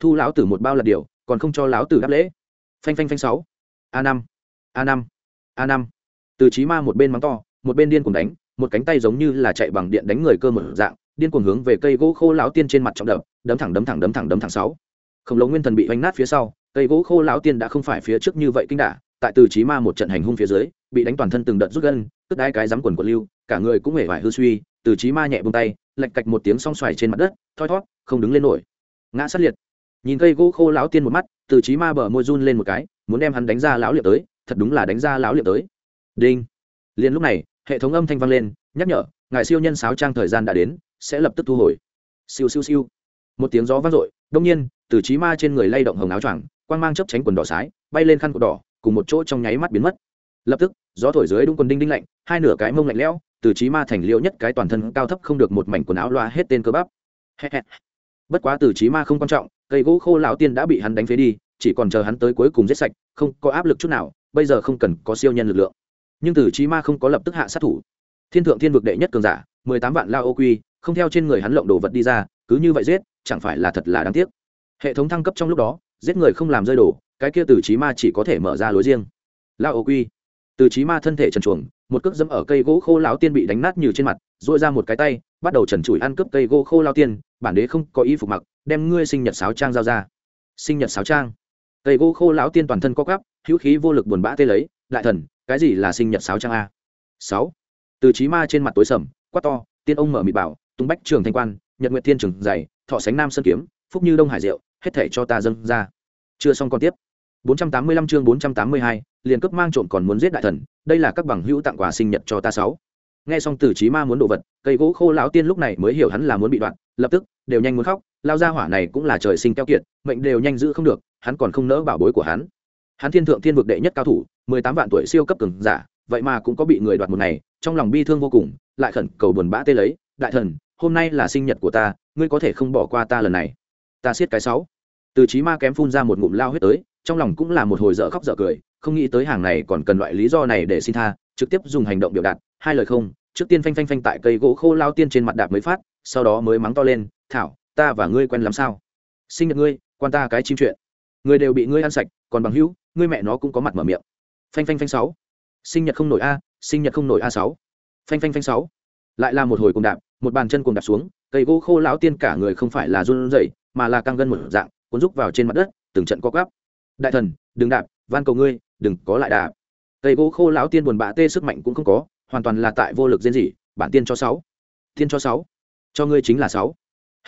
[SPEAKER 1] Thu lão tử một bao là điều, còn không cho lão tử đáp lễ phanh phanh phanh sáu. A năm. A năm. A năm. Từ trí ma một bên mắng to, một bên điên cuồng đánh, một cánh tay giống như là chạy bằng điện đánh người cơ một dạng, điên cuồng hướng về cây gỗ khô lão tiên trên mặt trọng đập, đấm thẳng đấm thẳng đấm thẳng đấm thẳng sáu. Khổng lồ nguyên thần bị hoành nát phía sau, cây gỗ khô lão tiên đã không phải phía trước như vậy kinh đả, tại từ trí ma một trận hành hung phía dưới, bị đánh toàn thân từng đợt rút gân tức đai cái dám quần quần lưu, cả người cũng hề vải hư suy, từ trí ma nhẹ buông tay, lạch cạch một tiếng song xoài trên mặt đất, thoi thót, không đứng lên nổi. Ngã sát liệt. Nhìn cây gỗ khô lão tiên một mắt từ trí ma bờ môi run lên một cái, muốn đem hắn đánh ra lão liệu tới, thật đúng là đánh ra lão liệu tới. Đinh. Liền lúc này, hệ thống âm thanh vang lên, nhắc nhở, ngài siêu nhân sáo trang thời gian đã đến, sẽ lập tức thu hồi. Siêu siêu siêu. Một tiếng gió vang dội, đông nhiên, từ trí ma trên người lay động hồng áo choàng, quang mang chấp tránh quần đỏ sái, bay lên khăn cột đỏ, cùng một chỗ trong nháy mắt biến mất. Lập tức, gió thổi dưới đúng quần đinh đinh lạnh, hai nửa cái mông lạnh lẽo, từ trí ma thành liêu nhất cái toàn thân cao thấp không được một mảnh quần áo loa hết tên cơ bắp. Bất quá từ trí ma không quan trọng cây gỗ khô lão tiên đã bị hắn đánh phế đi, chỉ còn chờ hắn tới cuối cùng giết sạch, không có áp lực chút nào, bây giờ không cần có siêu nhân lực lượng. Nhưng Tử trí ma không có lập tức hạ sát thủ. Thiên thượng thiên vực đệ nhất cường giả, mười tám vạn la ô quy, không theo trên người hắn lộng đồ vật đi ra, cứ như vậy giết, chẳng phải là thật là đáng tiếc. Hệ thống thăng cấp trong lúc đó, giết người không làm rơi đồ, cái kia Tử trí ma chỉ có thể mở ra lối riêng. La ô quy. Từ trí ma thân thể trần chuồng một cước dẫm ở cây gỗ khô lão tiên bị đánh nát như trên mặt dội ra một cái tay, bắt đầu trần trụi ăn cướp cây gỗ khô lao tiên, bản đế không có ý phục mặc đem ngươi sinh nhật sáo trang giao ra. Sinh nhật sáo trang. Cây gỗ khô lão tiên toàn thân co cắp hữu khí vô lực buồn bã tê lấy đại thần cái gì là sinh nhật sáo trang a? Sáu. Từ trí ma trên mặt tối sầm quát to tiên ông mở mịt bảo tung bách trường thanh quan nhật nguyện thiên trường dày thọ sánh nam sơn kiếm phúc như đông hải diệu hết thể cho ta dâng ra. Chưa xong còn tiếp. 485 chương 482, liền cấp mang trộm còn muốn giết đại thần đây là các bằng hữu tặng quà sinh nhật cho ta sáu nghe xong từ trí ma muốn đồ vật, cây gỗ khô lão tiên lúc này mới hiểu hắn là muốn bị đoạn, lập tức, đều nhanh muốn khóc lao ra hỏa này cũng là trời sinh keo kiệt, mệnh đều nhanh giữ không được, hắn còn không nỡ bảo bối của hắn. Hắn thiên thượng thiên vực đệ nhất cao thủ, mười tám vạn tuổi siêu cấp cường giả, vậy mà cũng có bị người đoạt một ngày, trong lòng bi thương vô cùng, lại khẩn cầu buồn bã tê lấy, đại thần, hôm nay là sinh nhật của ta, ngươi có thể không bỏ qua ta lần này. Ta siết cái sáu. Từ trí ma kém phun ra một ngụm lao huyết tới, trong lòng cũng là một hồi dở khóc dở cười, không nghĩ tới hàng này còn cần loại lý do này để xin tha, trực tiếp dùng hành động biểu đạt hai lời không, trước tiên phanh phanh phanh tại cây gỗ khô lao tiên trên mặt đạp mới phát, sau đó mới mắng to lên, thảo, ta và ngươi quen làm sao? Sinh nhật ngươi, quan ta cái chim chuyện. Người đều bị ngươi ăn sạch, còn bằng hữu, ngươi mẹ nó cũng có mặt mở miệng. Phanh phanh phanh sáu. Sinh nhật không nổi a, sinh nhật không nổi a sáu. Phanh phanh phanh sáu. Lại là một hồi cùng đạp, một bàn chân cùng đạp xuống, cây gỗ khô lão tiên cả người không phải là run rẩy, mà là căng gân một dạng, cuốn rúc vào trên mặt đất, từng trận co quắp. Đại thần, đừng đạp, van cầu ngươi, đừng có lại đạp. Cây gỗ khô lão tiên buồn bã tê sức mạnh cũng không có hoàn toàn là tại vô lực diễn dị bản tiên cho sáu. Tiên cho sáu. Cho ngươi chính là sáu.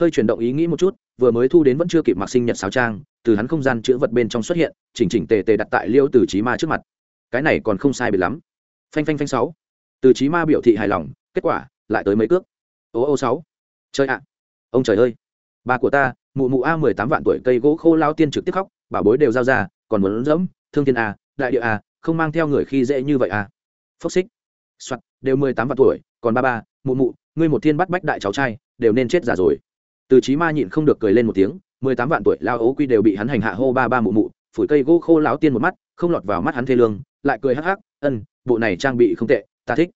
[SPEAKER 1] Hơi chuyển động ý nghĩ một chút, vừa mới thu đến vẫn chưa kịp mặc sinh nhật sáo trang, từ hắn không gian chữ vật bên trong xuất hiện, chỉnh chỉnh tề tề đặt tại liêu từ trí ma trước mặt. Cái này còn không sai biệt lắm. Phanh phanh phanh sáu. Từ trí ma biểu thị hài lòng, kết quả, lại tới mấy cước. Ô ô sáu. Chơi ạ. Ông trời ơi. Ba của ta, mụ mụ a mười tám vạn tuổi cây gỗ khô lao tiên trực tiếp khóc bảo bối đều giao ra, còn muốn dẫm, thương thiên a, đại địa a, không mang theo người khi dễ như vậy a. Phốc xích soạt, đều mười tám vạn tuổi, còn ba ba, mụ mụ, ngươi một thiên bắt bách đại cháu trai, đều nên chết già rồi. Từ trí ma nhịn không được cười lên một tiếng, mười tám vạn tuổi, lao ấu quy đều bị hắn hành hạ hô ba ba mụ mụ, phủi cây gỗ khô láo tiên một mắt, không lọt vào mắt hắn thê lương, lại cười hắc hắc, ân, bộ này trang bị không tệ, ta thích.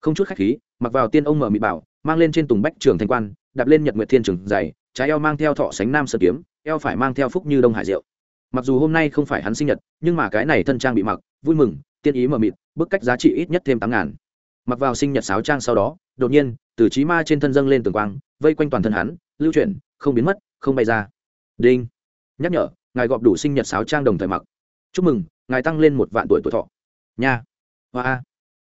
[SPEAKER 1] Không chút khách khí, mặc vào tiên ông mở mị bảo, mang lên trên tùng bách trường thanh quan, đạp lên nhật nguyệt thiên trường dày trái eo mang theo thọ sánh nam sơn kiếm, eo phải mang theo phúc như đông hải diệu. Mặc dù hôm nay không phải hắn sinh nhật, nhưng mà cái này thân trang bị mặc, vui mừng, tiên ý mờ mịt, bức cách giá trị ít nhất thêm tám ngàn mặc vào sinh nhật sáo trang sau đó, đột nhiên, từ trí ma trên thân dâng lên tường quang, vây quanh toàn thân hắn, lưu chuyển, không biến mất, không bay ra. Đinh. Nhắc nhở, ngài gọp đủ sinh nhật sáo trang đồng thời mặc. Chúc mừng, ngài tăng lên một vạn tuổi tuổi thọ. Nha. Hoa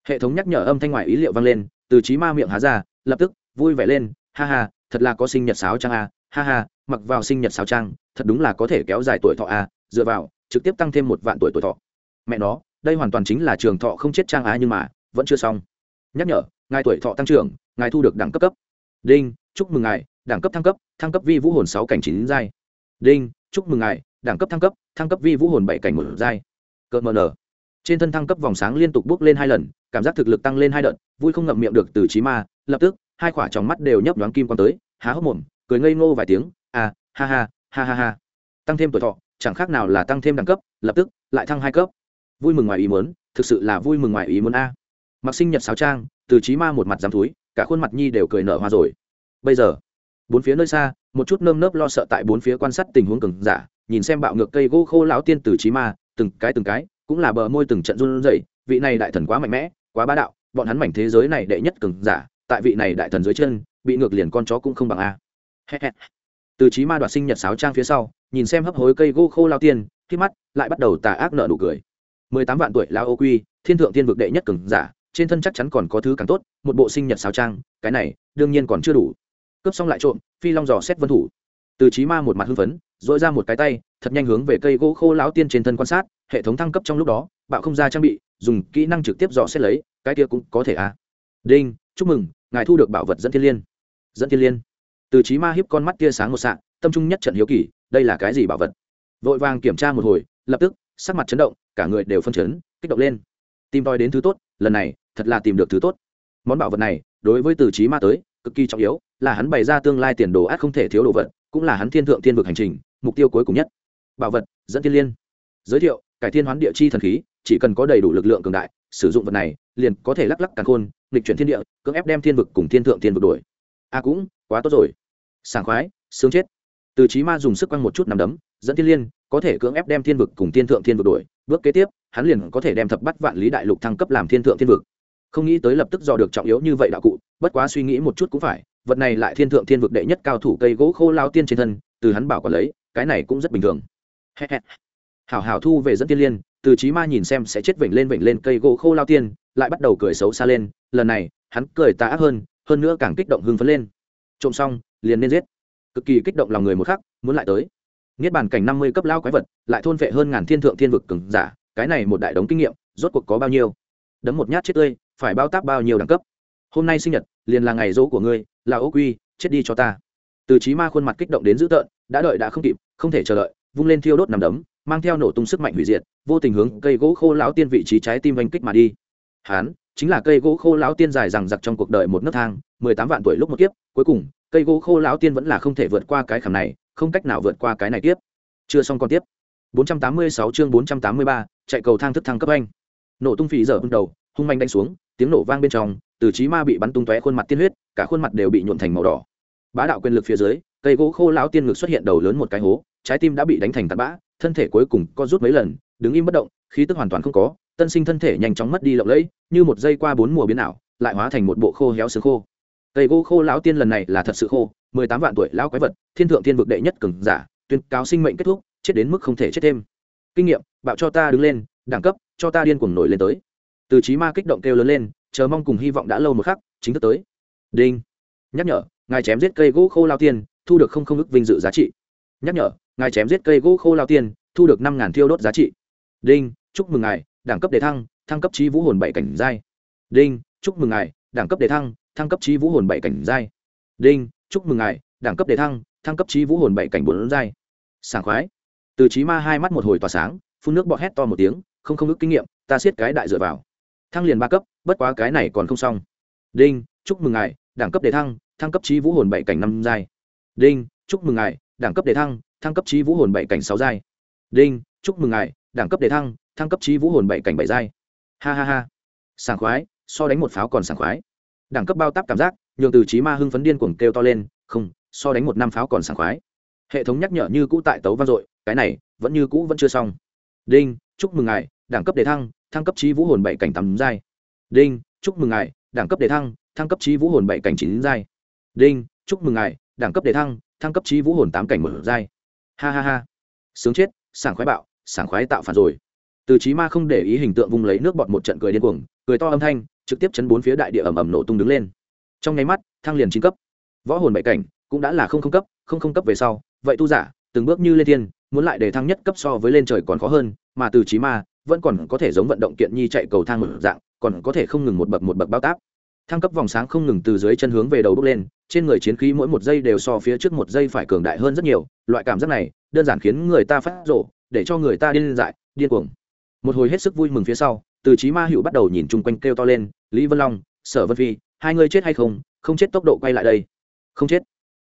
[SPEAKER 1] hệ thống nhắc nhở âm thanh ngoài ý liệu vang lên, từ trí ma miệng há ra, lập tức, vui vẻ lên, ha ha, thật là có sinh nhật sáo trang a, ha ha, mặc vào sinh nhật sáo trang, thật đúng là có thể kéo dài tuổi thọ a, dựa vào, trực tiếp tăng thêm một vạn tuổi tuổi thọ. Mẹ nó, đây hoàn toàn chính là trường thọ không chết trang á nhưng mà, vẫn chưa xong nhắc nhở, ngài tuổi thọ tăng trưởng, ngài thu được đẳng cấp cấp. Đinh, chúc mừng ngài, đẳng cấp thăng cấp thăng cấp vi vũ hồn sáu cảnh chín giai. Đinh, chúc mừng ngài, đẳng cấp thăng cấp thăng cấp vi vũ hồn bảy cảnh một giai. Cỡ mờ nở. Trên thân thăng cấp vòng sáng liên tục bước lên hai lần, cảm giác thực lực tăng lên hai đợt, vui không ngậm miệng được từ trí ma, lập tức, hai khỏa tròng mắt đều nhấp nhoáng kim quan tới, há hốc mồm, cười ngây ngô vài tiếng à ha ha ha ha ha. Tăng thêm tuổi thọ, chẳng khác nào là tăng thêm đẳng cấp, lập tức, lại thăng hai cấp. Vui mừng ngoài ý muốn, thực sự là vui mừng ngoài ý muốn a mặc sinh nhật sáo trang, từ trí ma một mặt dám thúi, cả khuôn mặt nhi đều cười nở hoa rồi. Bây giờ, bốn phía nơi xa, một chút nơm nớp lo sợ tại bốn phía quan sát tình huống cường giả, nhìn xem bạo ngược cây gỗ khô lão tiên từ trí ma, từng cái từng cái, cũng là bờ môi từng trận run rẩy, vị này đại thần quá mạnh mẽ, quá bá đạo, bọn hắn mảnh thế giới này đệ nhất cường giả, tại vị này đại thần dưới chân, bị ngược liền con chó cũng không bằng a. Từ trí ma đoạt sinh nhật sáo trang phía sau, nhìn xem hấp hối cây gỗ khô lao tiên, khi mắt lại bắt đầu tà ác nợ nụ cười. Mười tám vạn tuổi lao ô quy, thiên thượng thiên vực đệ nhất cường giả trên thân chắc chắn còn có thứ càng tốt, một bộ sinh nhật sáo trang, cái này, đương nhiên còn chưa đủ. Cướp xong lại trộm, phi long dò xét vân thủ. Từ trí ma một mặt hưng phấn dội ra một cái tay, thật nhanh hướng về cây gỗ khô lão tiên trên thân quan sát, hệ thống thăng cấp trong lúc đó, bạo không ra trang bị, dùng kỹ năng trực tiếp dò xét lấy, cái kia cũng có thể à. Đinh, chúc mừng, ngài thu được bảo vật dẫn thiên liên. Dẫn thiên liên. Từ trí ma hiếp con mắt tia sáng một sạng tâm trung nhất trận hiếu kỳ, đây là cái gì bảo vật? Vội vàng kiểm tra một hồi, lập tức, sắc mặt chấn động, cả người đều phân chấn, kích động lên. Tìm tòi đến thứ tốt lần này, thật là tìm được thứ tốt. Món bảo vật này, đối với từ trí ma tới, cực kỳ trọng yếu, là hắn bày ra tương lai tiền đồ át không thể thiếu đồ vật, cũng là hắn thiên thượng thiên vực hành trình, mục tiêu cuối cùng nhất. Bảo vật, dẫn thiên liên. Giới thiệu, cải thiên hoán địa chi thần khí, chỉ cần có đầy đủ lực lượng cường đại, sử dụng vật này, liền có thể lắc lắc càng khôn lịch chuyển thiên địa, cưỡng ép đem thiên vực cùng thiên thượng thiên vực đuổi. A à cũng, quá tốt rồi. Sảng khoái, sướng chết. Từ trí ma dùng sức quăng một chút nằm đấm, dẫn thiên liên, có thể cưỡng ép đem thiên vực cùng thiên thượng thiên vực đuổi. Bước kế tiếp hắn liền có thể đem thập bắt vạn lý đại lục thăng cấp làm thiên thượng thiên vực. Không nghĩ tới lập tức do được trọng yếu như vậy đạo cụ, bất quá suy nghĩ một chút cũng phải, vật này lại thiên thượng thiên vực đệ nhất cao thủ cây gỗ khô lao tiên trên thân, từ hắn bảo còn lấy, cái này cũng rất bình thường. Hảo hảo thu về dẫn tiên liên, từ trí ma nhìn xem sẽ chết vểnh lên vểnh lên cây gỗ khô lao tiên, lại bắt đầu cười xấu xa lên, lần này, hắn cười tà ác hơn hơn nữa càng kích động hưng phấn lên. Trộm xong, liền nên giết. Cực kỳ kích động lòng người một khắc, muốn lại tới. Niết bàn cảnh năm mươi cấp lao quái vật, lại thôn vệ hơn ngàn thiên thượng thiên vực cứng giả cái này một đại đống kinh nghiệm, rốt cuộc có bao nhiêu? Đấm một nhát chết tươi, phải bao tác bao nhiêu đẳng cấp? Hôm nay sinh nhật, liền là ngày dỗ của ngươi, là ô quy, chết đi cho ta. Từ trí ma khuôn mặt kích động đến dữ tợn, đã đợi đã không kịp, không thể chờ đợi, vung lên thiêu đốt nằm đấm, mang theo nổ tung sức mạnh hủy diệt, vô tình hướng cây gỗ khô lão tiên vị trí trái tim oanh kích mà đi. Hán, chính là cây gỗ khô lão tiên dài rằng giặc trong cuộc đời một nấc thang, mười tám vạn tuổi lúc một kiếp, cuối cùng, cây gỗ khô lão tiên vẫn là không thể vượt qua cái khảm này, không cách nào vượt qua cái này tiếp. Chưa xong còn tiếp. 486 chương 483, chạy cầu thang thức thăng cấp anh. Nổ tung phì bùng đầu hung manh đánh xuống tiếng nổ vang bên trong từ trí ma bị bắn tung tóe khuôn mặt tiên huyết cả khuôn mặt đều bị nhuộn thành màu đỏ. Bá đạo quyền lực phía dưới cây gỗ khô lão tiên ngực xuất hiện đầu lớn một cái hố trái tim đã bị đánh thành tạt bã thân thể cuối cùng co rút mấy lần đứng im bất động khí tức hoàn toàn không có tân sinh thân thể nhanh chóng mất đi lộng lẫy như một giây qua bốn mùa biến ảo lại hóa thành một bộ khô héo xương khô. Cây gỗ khô lão tiên lần này là thật sự khô mười tám vạn tuổi lão quái vật thiên thượng thiên vực đệ nhất cường giả tuyên cáo sinh mệnh kết thúc chết đến mức không thể chết thêm. Kinh nghiệm, bạo cho ta đứng lên, đẳng cấp, cho ta điên cuồng nổi lên tới. Từ trí ma kích động kêu lớn lên, chờ mong cùng hy vọng đã lâu một khắc, chính thức tới. Đinh. Nhắc nhở, ngài chém giết cây gỗ khô lao tiên, thu được không không ức vinh dự giá trị. Nhắc nhở, ngài chém giết cây gỗ khô lao tiên, thu được năm ngàn thiêu đốt giá trị. Đinh, chúc mừng ngài, đẳng cấp đề thăng thăng cấp trí vũ hồn bảy cảnh giai. Đinh, chúc mừng ngài, đẳng cấp đề thăng thăng cấp trí vũ hồn bảy cảnh giai. Đinh, chúc mừng ngài, đẳng cấp đề thăng thăng cấp trí vũ hồn bảy cảnh bốn giai. Sảng khoái từ trí ma hai mắt một hồi tỏa sáng, phun nước bọt hét to một tiếng, không không, ước kinh nghiệm, ta siết cái đại dựa vào. Thăng liền ba cấp, bất quá cái này còn không xong. Đinh, chúc mừng ngài, đẳng cấp đề thăng thăng cấp trí vũ hồn bảy cảnh năm giai. Đinh, chúc mừng ngài, đẳng cấp đề thăng thăng cấp trí vũ hồn bảy cảnh sáu giai. Đinh, chúc mừng ngài, đẳng cấp đề thăng thăng cấp trí vũ hồn bảy cảnh bảy giai. Ha ha ha. Sảng khoái, so đánh một pháo còn sảng khoái. Đẳng cấp bao táp cảm giác, nhường từ trí ma hưng phấn điên cuồng kêu to lên, không, so đánh một năm pháo còn sảng khoái hệ thống nhắc nhở như cũ tại tấu vang dội, cái này vẫn như cũ vẫn chưa xong. Đinh, chúc mừng ngài, đẳng cấp đề thăng thăng cấp trí vũ hồn bảy cảnh tắm giai. Đinh, chúc mừng ngài, đẳng cấp đề thăng thăng cấp trí vũ hồn bảy cảnh chín giai. Đinh, chúc mừng ngài, đẳng cấp đề thăng thăng cấp trí vũ hồn tám cảnh một giai. Ha ha ha. Sướng chết, sảng khoái bạo, sảng khoái tạo phản rồi. Từ trí ma không để ý hình tượng vung lấy nước bọt một trận cười điên cuồng, cười to âm thanh, trực tiếp chấn bốn phía đại địa ầm ầm nổ tung đứng lên. Trong nháy mắt, thăng liền chín cấp. Võ hồn bảy cảnh cũng đã là không không cấp, không không cấp về sau vậy tu giả, từng bước như lên thiên, muốn lại để thăng nhất cấp so với lên trời còn khó hơn, mà từ trí ma, vẫn còn có thể giống vận động kiện nhi chạy cầu thang một dạng, còn có thể không ngừng một bậc một bậc bao táp. Thăng cấp vòng sáng không ngừng từ dưới chân hướng về đầu bước lên, trên người chiến khí mỗi một giây đều so phía trước một giây phải cường đại hơn rất nhiều, loại cảm giác này, đơn giản khiến người ta phát rộ để cho người ta điên dại, điên cuồng. Một hồi hết sức vui mừng phía sau, từ trí ma hữu bắt đầu nhìn chung quanh kêu to lên, lý vân long, sở vân phi, hai người chết hay không? Không chết tốc độ quay lại đây. Không chết.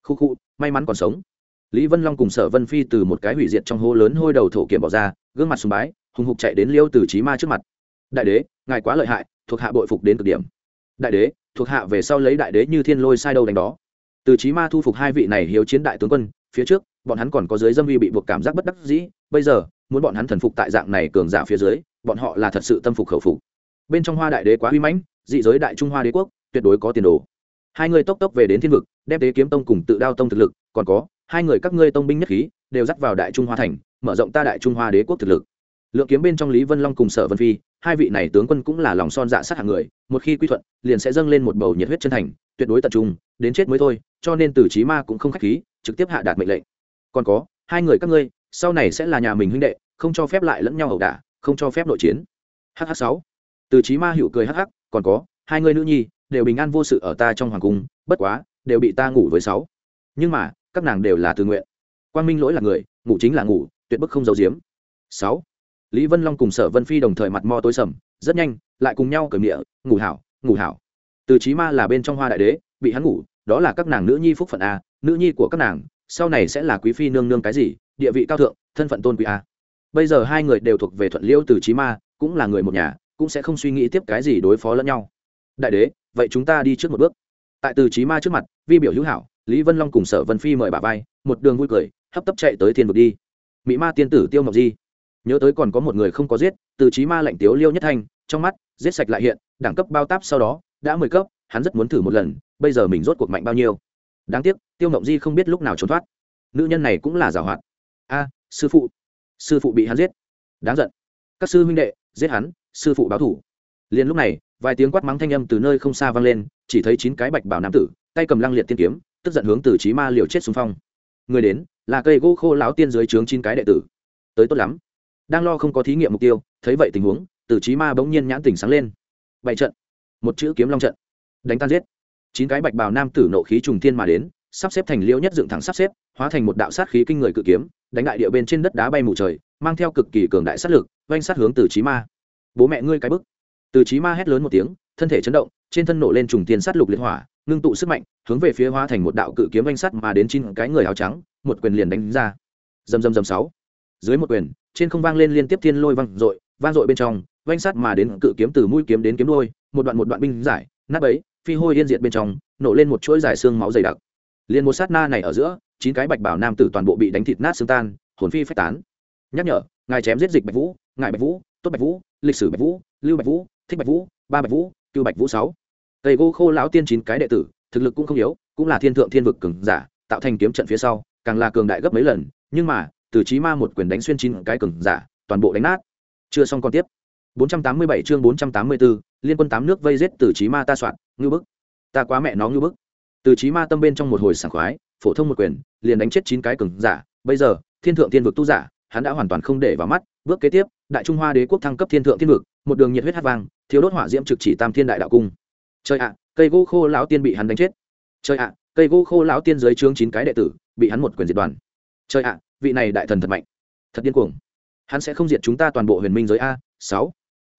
[SPEAKER 1] Khu khu, may mắn còn sống lý vân long cùng sở vân phi từ một cái hủy diệt trong hố lớn hôi đầu thổ kiểm bỏ ra, gương mặt sùng bái, hùng hục chạy đến liêu từ trí ma trước mặt. Đại đế, ngài quá lợi hại, thuộc hạ bội phục đến cực điểm. Đại đế, thuộc hạ về sau lấy đại đế như thiên lôi sai đâu đánh đó. Từ trí ma thu phục hai vị này hiếu chiến đại tướng quân, phía trước, bọn hắn còn có dưới dâm vi bị buộc cảm giác bất đắc dĩ, bây giờ, muốn bọn hắn thần phục tại dạng này cường giả phía dưới, bọn họ là thật sự tâm phục khẩu phục. Bên trong hoa đại đế quá uy mãnh, dị giới đại trung hoa đế quốc, tuyệt đối có tiền đồ. Hai người tốc tốc về đến thiên vực, đem tế kiếm tông cùng tự đao tông thực lực, còn có hai người các ngươi tông binh nhất khí, đều dắt vào đại trung hoa thành, mở rộng ta đại trung hoa đế quốc thực lực. Lượng kiếm bên trong lý vân long cùng sở vân phi, hai vị này tướng quân cũng là lòng son dạ sát hạng người, một khi quy thuận, liền sẽ dâng lên một bầu nhiệt huyết chân thành, tuyệt đối tập trung, đến chết mới thôi, cho nên từ trí ma cũng không khách khí, trực tiếp hạ đạt mệnh lệnh. Còn có, hai người các ngươi, sau này sẽ là nhà mình huynh đệ, không cho phép lại lẫn nhau ẩu đả, không cho phép nội chiến. Hh sáu. Từ trí ma hữu cười hh còn có, hai người nữ nhi, đều bình an vô sự ở ta trong hoàng cung, bất quá, đều bị ta ngủ với sáu. Nhưng mà các nàng đều là tự nguyện. Quang minh lỗi là người, ngủ chính là ngủ, tuyệt bức không giấu giếm. Sáu, lý vân long cùng sở vân phi đồng thời mặt mo tối sầm, rất nhanh, lại cùng nhau cởi miệng ngủ hảo ngủ hảo. Từ trí ma là bên trong hoa đại đế, bị hắn ngủ, đó là các nàng nữ nhi phúc phận a, nữ nhi của các nàng, sau này sẽ là quý phi nương nương cái gì, địa vị cao thượng, thân phận tôn quý a. Bây giờ hai người đều thuộc về thuận liêu từ trí ma, cũng là người một nhà, cũng sẽ không suy nghĩ tiếp cái gì đối phó lẫn nhau. Đại đế, vậy chúng ta đi trước một bước. Tại từ trí ma trước mặt, vi biểu hữu hảo lý vân long cùng sở vân phi mời bà vai, một đường vui cười, hấp tấp chạy tới thiên vực đi. Mỹ ma tiên tử tiêu ngọc di. Nhớ tới còn có một người không có giết, từ trí ma lạnh tiếu liêu nhất thanh, trong mắt, giết sạch lại hiện, đẳng cấp bao táp sau đó, đã mười cấp, hắn rất muốn thử một lần, bây giờ mình rốt cuộc mạnh bao nhiêu. Đáng tiếc, tiêu ngọc di không biết lúc nào trốn thoát. Nữ nhân này cũng là giảo hoạt. A, sư phụ. Sư phụ bị hắn giết. Đáng giận. Các sư huynh đệ, giết hắn, sư phụ báo thủ. Liền lúc này, vài tiếng quát mắng thanh âm từ nơi không xa vang lên, chỉ thấy chín cái bạch bảo nam tử, tay cầm lăng liệt tiên kiếm tức giận hướng từ trí ma liều chết xung phong. Người đến, là cây gỗ khô láo tiên dưới trướng chín cái đệ tử. Tới tốt lắm. Đang lo không có thí nghiệm mục tiêu, thấy vậy tình huống, từ trí ma bỗng nhiên nhãn tỉnh sáng lên. Bảy trận. Một chữ kiếm long trận. Đánh tan giết. Chín cái bạch bào nam tử nộ khí trùng thiên mà đến, sắp xếp thành liễu nhất dựng thẳng sắp xếp, hóa thành một đạo sát khí kinh người cự kiếm, đánh đại địa bên trên đất đá bay mù trời, mang theo cực kỳ cường đại sát lực vanh sát hướng từ trí ma. Bố mẹ ngươi cái bức. Từ trí ma hét lớn một tiếng, thân thể chấn động trên thân nổ lên trùng tiên sát lục liệt hỏa, ngưng tụ sức mạnh, hướng về phía hóa thành một đạo cự kiếm oanh sắt mà đến chín cái người áo trắng, một quyền liền đánh ra. Dầm dầm dầm sáu. Dưới một quyền, trên không vang lên liên tiếp thiên lôi vang dội vang dội bên trong, oanh sắt mà đến cự kiếm từ mũi kiếm đến kiếm đôi một đoạn một đoạn binh giải, nát ấy phi hôi yên diệt bên trong, nổ lên một chuỗi dài xương máu dày đặc. Liền một sát na này ở giữa, chín cái bạch bảo nam tử toàn bộ bị đánh thịt nát xương tan, hồn phi phách tán. Nhắc nhở, ngài chém giết dịch bạch vũ, ngài bạch vũ, tốt bạch vũ, lịch sử bạch vũ, lưu bạch vũ, thích bạch vũ, ba bạch vũ cưu bạch vũ sáu. Tây gô khô lão tiên chín cái đệ tử thực lực cũng không yếu cũng là thiên thượng thiên vực cường giả tạo thành kiếm trận phía sau càng là cường đại gấp mấy lần nhưng mà từ chí ma một quyền đánh xuyên chín cái cường giả toàn bộ đánh nát. Chưa xong còn tiếp. 487 chương 484, liên quân tám nước vây giết từ chí ma ta soạn ngưu bức. Ta quá mẹ nó ngưu bức. Từ chí ma tâm bên trong một hồi sảng khoái phổ thông một quyền liền đánh chết chín cái cường giả bây giờ thiên thượng thiên vực tu giả hắn đã hoàn toàn không để vào mắt bước kế tiếp đại trung hoa đế quốc thăng cấp thiên thượng thiên vực một đường nhiệt huyết hát vang thiếu đốt hỏa diễm trực chỉ tam thiên đại đạo cung. Trời ạ, cây gỗ khô lão tiên bị hắn đánh chết. Trời ạ, cây gỗ khô lão tiên dưới trướng chín cái đệ tử, bị hắn một quyền diệt đoàn trời ạ, vị này đại thần thật mạnh. Thật điên cuồng. Hắn sẽ không diệt chúng ta toàn bộ huyền minh giới a, sáu.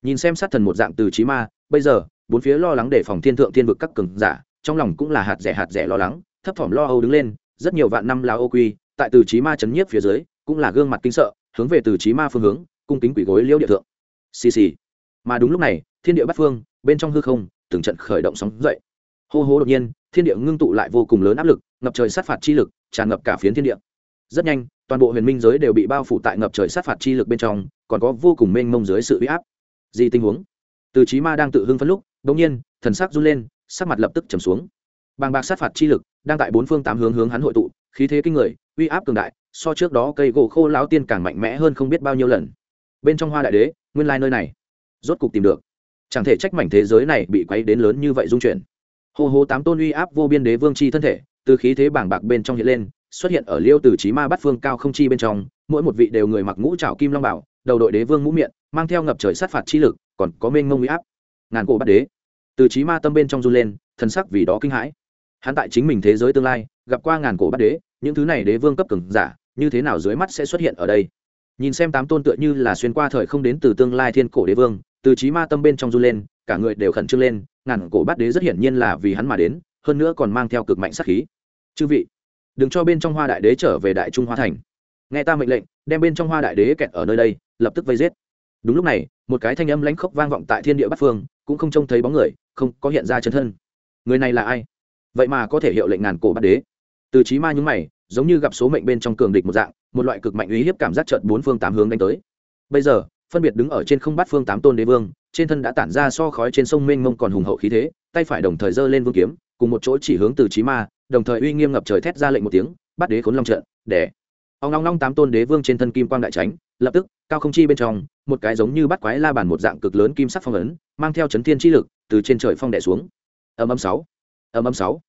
[SPEAKER 1] Nhìn xem sát thần một dạng từ trí ma, bây giờ, bốn phía lo lắng để phòng thiên thượng thiên vực các cường giả, trong lòng cũng là hạt rẻ hạt rẻ lo lắng, thấp thỏm lo âu đứng lên, rất nhiều vạn năm lao ô quy, tại từ trí ma chấn nhiếp phía dưới, cũng là gương mặt kinh sợ, hướng về từ trí ma phương hướng, cung kính quỷ gối liêu địa thượng. Xì xì mà đúng lúc này, thiên địa bắt phương, bên trong hư không, từng trận khởi động sóng dậy. Hô hô đột nhiên, thiên địa ngưng tụ lại vô cùng lớn áp lực, ngập trời sát phạt chi lực, tràn ngập cả phiến thiên địa. Rất nhanh, toàn bộ huyền minh giới đều bị bao phủ tại ngập trời sát phạt chi lực bên trong, còn có vô cùng mênh mông dưới sự uy áp. Gì tình huống? Từ trí ma đang tự hưng phân lúc, đột nhiên, thần sắc run lên, sắc mặt lập tức trầm xuống. Bàng bạc sát phạt chi lực, đang tại bốn phương tám hướng hướng hắn hội tụ, khí thế kinh người, uy áp cường đại, so trước đó cây gỗ khô lão tiên càng mạnh mẽ hơn không biết bao nhiêu lần. Bên trong hoa đại đế, nguyên lai nơi này rốt cục tìm được. Chẳng thể trách mảnh thế giới này bị quấy đến lớn như vậy dung chuyển. Hồ hồ tám tôn uy áp vô biên đế vương chi thân thể, từ khí thế bảng bạc bên trong hiện lên, xuất hiện ở liêu từ trí ma bắt phương cao không chi bên trong, mỗi một vị đều người mặc ngũ trào kim long bảo, đầu đội đế vương mũ miệng mang theo ngập trời sát phạt chi lực, còn có mênh mông uy áp. Ngàn cổ bắt đế. Từ trí ma tâm bên trong run lên thân sắc vì đó kinh hãi. Hắn tại chính mình thế giới tương lai, gặp qua ngàn cổ bắt đế, những thứ này đế vương cấp cường giả, như thế nào dưới mắt sẽ xuất hiện ở đây? Nhìn xem tám tôn tựa như là xuyên qua thời không đến từ tương lai thiên cổ đế vương từ trí ma tâm bên trong run lên, cả người đều khẩn trương lên, ngàn cổ Bát đế rất hiển nhiên là vì hắn mà đến, hơn nữa còn mang theo cực mạnh sát khí. Chư vị, đừng cho bên trong hoa đại đế trở về đại trung hoa thành. Nghe ta mệnh lệnh, đem bên trong hoa đại đế kẹt ở nơi đây, lập tức vây giết. Đúng lúc này, một cái thanh âm lãnh khốc vang vọng tại thiên địa bắc phương, cũng không trông thấy bóng người, không có hiện ra chân thân. Người này là ai? Vậy mà có thể hiệu lệnh ngàn cổ Bát đế. Từ trí ma nhúng mày, giống như gặp số mệnh bên trong cường địch một dạng, một loại cực mạnh uy hiếp cảm giác trợn bốn phương tám hướng đánh tới. Bây giờ phân biệt đứng ở trên không bát phương tám tôn đế vương, trên thân đã tản ra so khói trên sông mênh mông còn hùng hậu khí thế, tay phải đồng thời giơ lên vương kiếm, cùng một chỗ chỉ hướng từ trí ma, đồng thời uy nghiêm ngập trời thét ra lệnh một tiếng, bắt đế khốn long trận để ông long long tám tôn đế vương trên thân kim quang đại tránh lập tức, cao không chi bên trong, một cái giống như bắt quái la bàn một dạng cực lớn kim sắc phong ấn, mang theo chấn thiên chi lực, từ trên trời phong đẻ xuống. Âm âm sáu. Âm âm sáu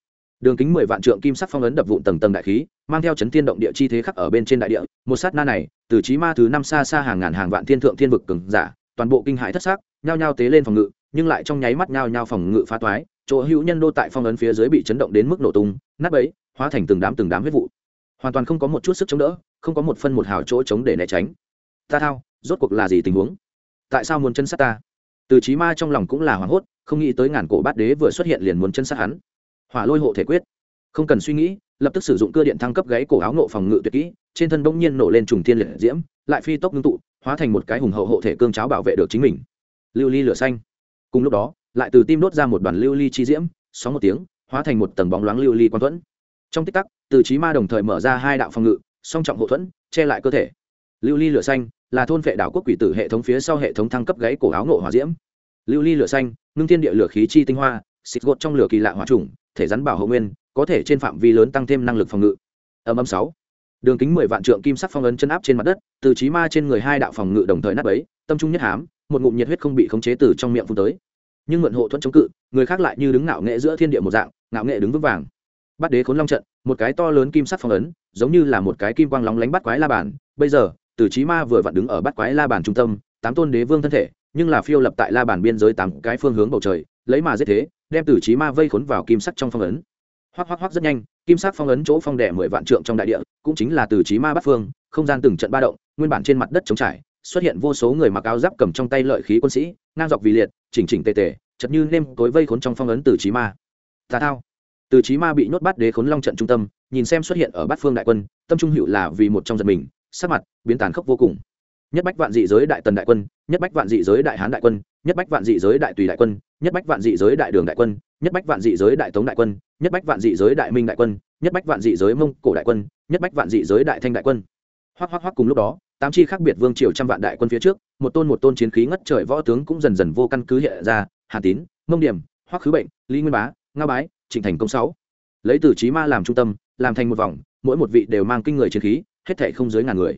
[SPEAKER 1] đường kính mười vạn trượng kim sắc phong ấn đập vụn tầng tầng đại khí, mang theo chấn thiên động địa chi thế khắc ở bên trên đại địa. Một sát na này, từ trí ma thứ năm xa xa hàng ngàn hàng vạn thiên thượng thiên vực cường giả, toàn bộ kinh hãi thất sắc, nhao nhao tế lên phòng ngự, nhưng lại trong nháy mắt nhao nhao phòng ngự phá toái, chỗ hữu nhân đô tại phong ấn phía dưới bị chấn động đến mức nổ tung, nát bấy, hóa thành từng đám từng đám huyết vụ. Hoàn toàn không có một chút sức chống đỡ, không có một phân một hào chỗ chống để né tránh. Ta thao, rốt cuộc là gì tình huống? Tại sao muốn chân sát ta? Từ trí ma trong lòng cũng là hoảng hốt, không nghĩ tới ngàn cổ bát đế vừa xuất hiện liền muốn chân sát hắn hỏa lôi hộ thể quyết. Không cần suy nghĩ, lập tức sử dụng cơ điện thăng cấp gáy cổ áo nộ phòng ngự tuyệt kỹ, trên thân bỗng nhiên nổ lên trùng thiên liệt diễm, lại phi tốc ngưng tụ, hóa thành một cái hùng hậu hộ thể cương cháo bảo vệ được chính mình. Lưu ly lửa xanh. Cùng lúc đó, lại từ tim đốt ra một đoàn lưu ly chi diễm, sóng một tiếng, hóa thành một tầng bóng loáng lưu ly quang thuẫn. Trong tích tắc, từ trí ma đồng thời mở ra hai đạo phòng ngự, song trọng hộ thuẫn, che lại cơ thể. Lưu ly lửa xanh là thôn vệ đảo quốc quỷ tử hệ thống phía sau hệ thống thăng cấp gáy cổ áo nộ hỏa diễm. Lưu ly lửa xanh, ngưng thiên địa lửa khí chi tinh hoa, xịt gột trong lửa kỳ lạ hỏa trùng thể rắn bảo hộ nguyên, có thể trên phạm vi lớn tăng thêm năng lực phòng ngự. Âm âm sáu. Đường kính mười vạn trượng kim sắc phong ấn chân áp trên mặt đất, từ trí ma trên người hai đạo phòng ngự đồng thời nát ấy tâm trung nhất hám, một ngụm nhiệt huyết không bị khống chế từ trong miệng phun tới. Nhưng mượn hộ thuẫn chống cự, người khác lại như đứng ngạo nghệ giữa thiên địa một dạng, ngạo nghệ đứng vững vàng. Bắt đế khốn long trận, một cái to lớn kim sắc phong ấn, giống như là một cái kim quang lóng lánh bắt quái la bàn. Bây giờ, từ trí ma vừa vặn đứng ở bắt quái la bàn trung tâm, tám tôn đế vương thân thể, nhưng là phiêu lập tại la bàn biên giới tám cái phương hướng bầu trời, lấy mà giết thế đem tử trí ma vây khốn vào kim sắc trong phong ấn. Hoắc hoắc hoắc rất nhanh, kim sắc phong ấn chỗ phong đẻ mười vạn trượng trong đại địa, cũng chính là tử trí ma bắc phương, không gian từng trận ba động, nguyên bản trên mặt đất trống trải, xuất hiện vô số người mặc áo giáp cầm trong tay lợi khí quân sĩ, ngang dọc vì liệt, chỉnh chỉnh tề tề, chật như nêm tối vây khốn trong phong ấn tử trí ma. Tà thao. Từ trí ma bị nhốt bắt đế khốn long trận trung tâm, nhìn xem xuất hiện ở bát phương đại quân, tâm trung hiệu là vì một trong giật mình, sắc mặt biến tàn khốc vô cùng. Nhất bách vạn dị giới đại tần đại quân, nhất bách vạn dị giới đại hán đại quân, nhất bách vạn dị giới đại tùy đại quân nhất bách vạn dị giới đại đường đại quân, nhất bách vạn dị giới đại tống đại quân, nhất bách vạn dị giới đại minh đại quân, nhất bách vạn dị giới mông cổ đại quân, nhất bách vạn dị giới đại thanh đại quân. Hoắc hoắc hoắc cùng lúc đó, tám chi khác biệt vương triều trăm vạn đại quân phía trước, một tôn một tôn chiến khí ngất trời võ tướng cũng dần dần vô căn cứ hiện ra, hà tín, mông điểm, hoắc khứ bệnh, lý nguyên bá nga bái, trịnh thành công sáu. Lấy từ trí ma làm trung tâm, làm thành một vòng, mỗi một vị đều mang kinh người chiến khí, hết thảy không dưới ngàn người.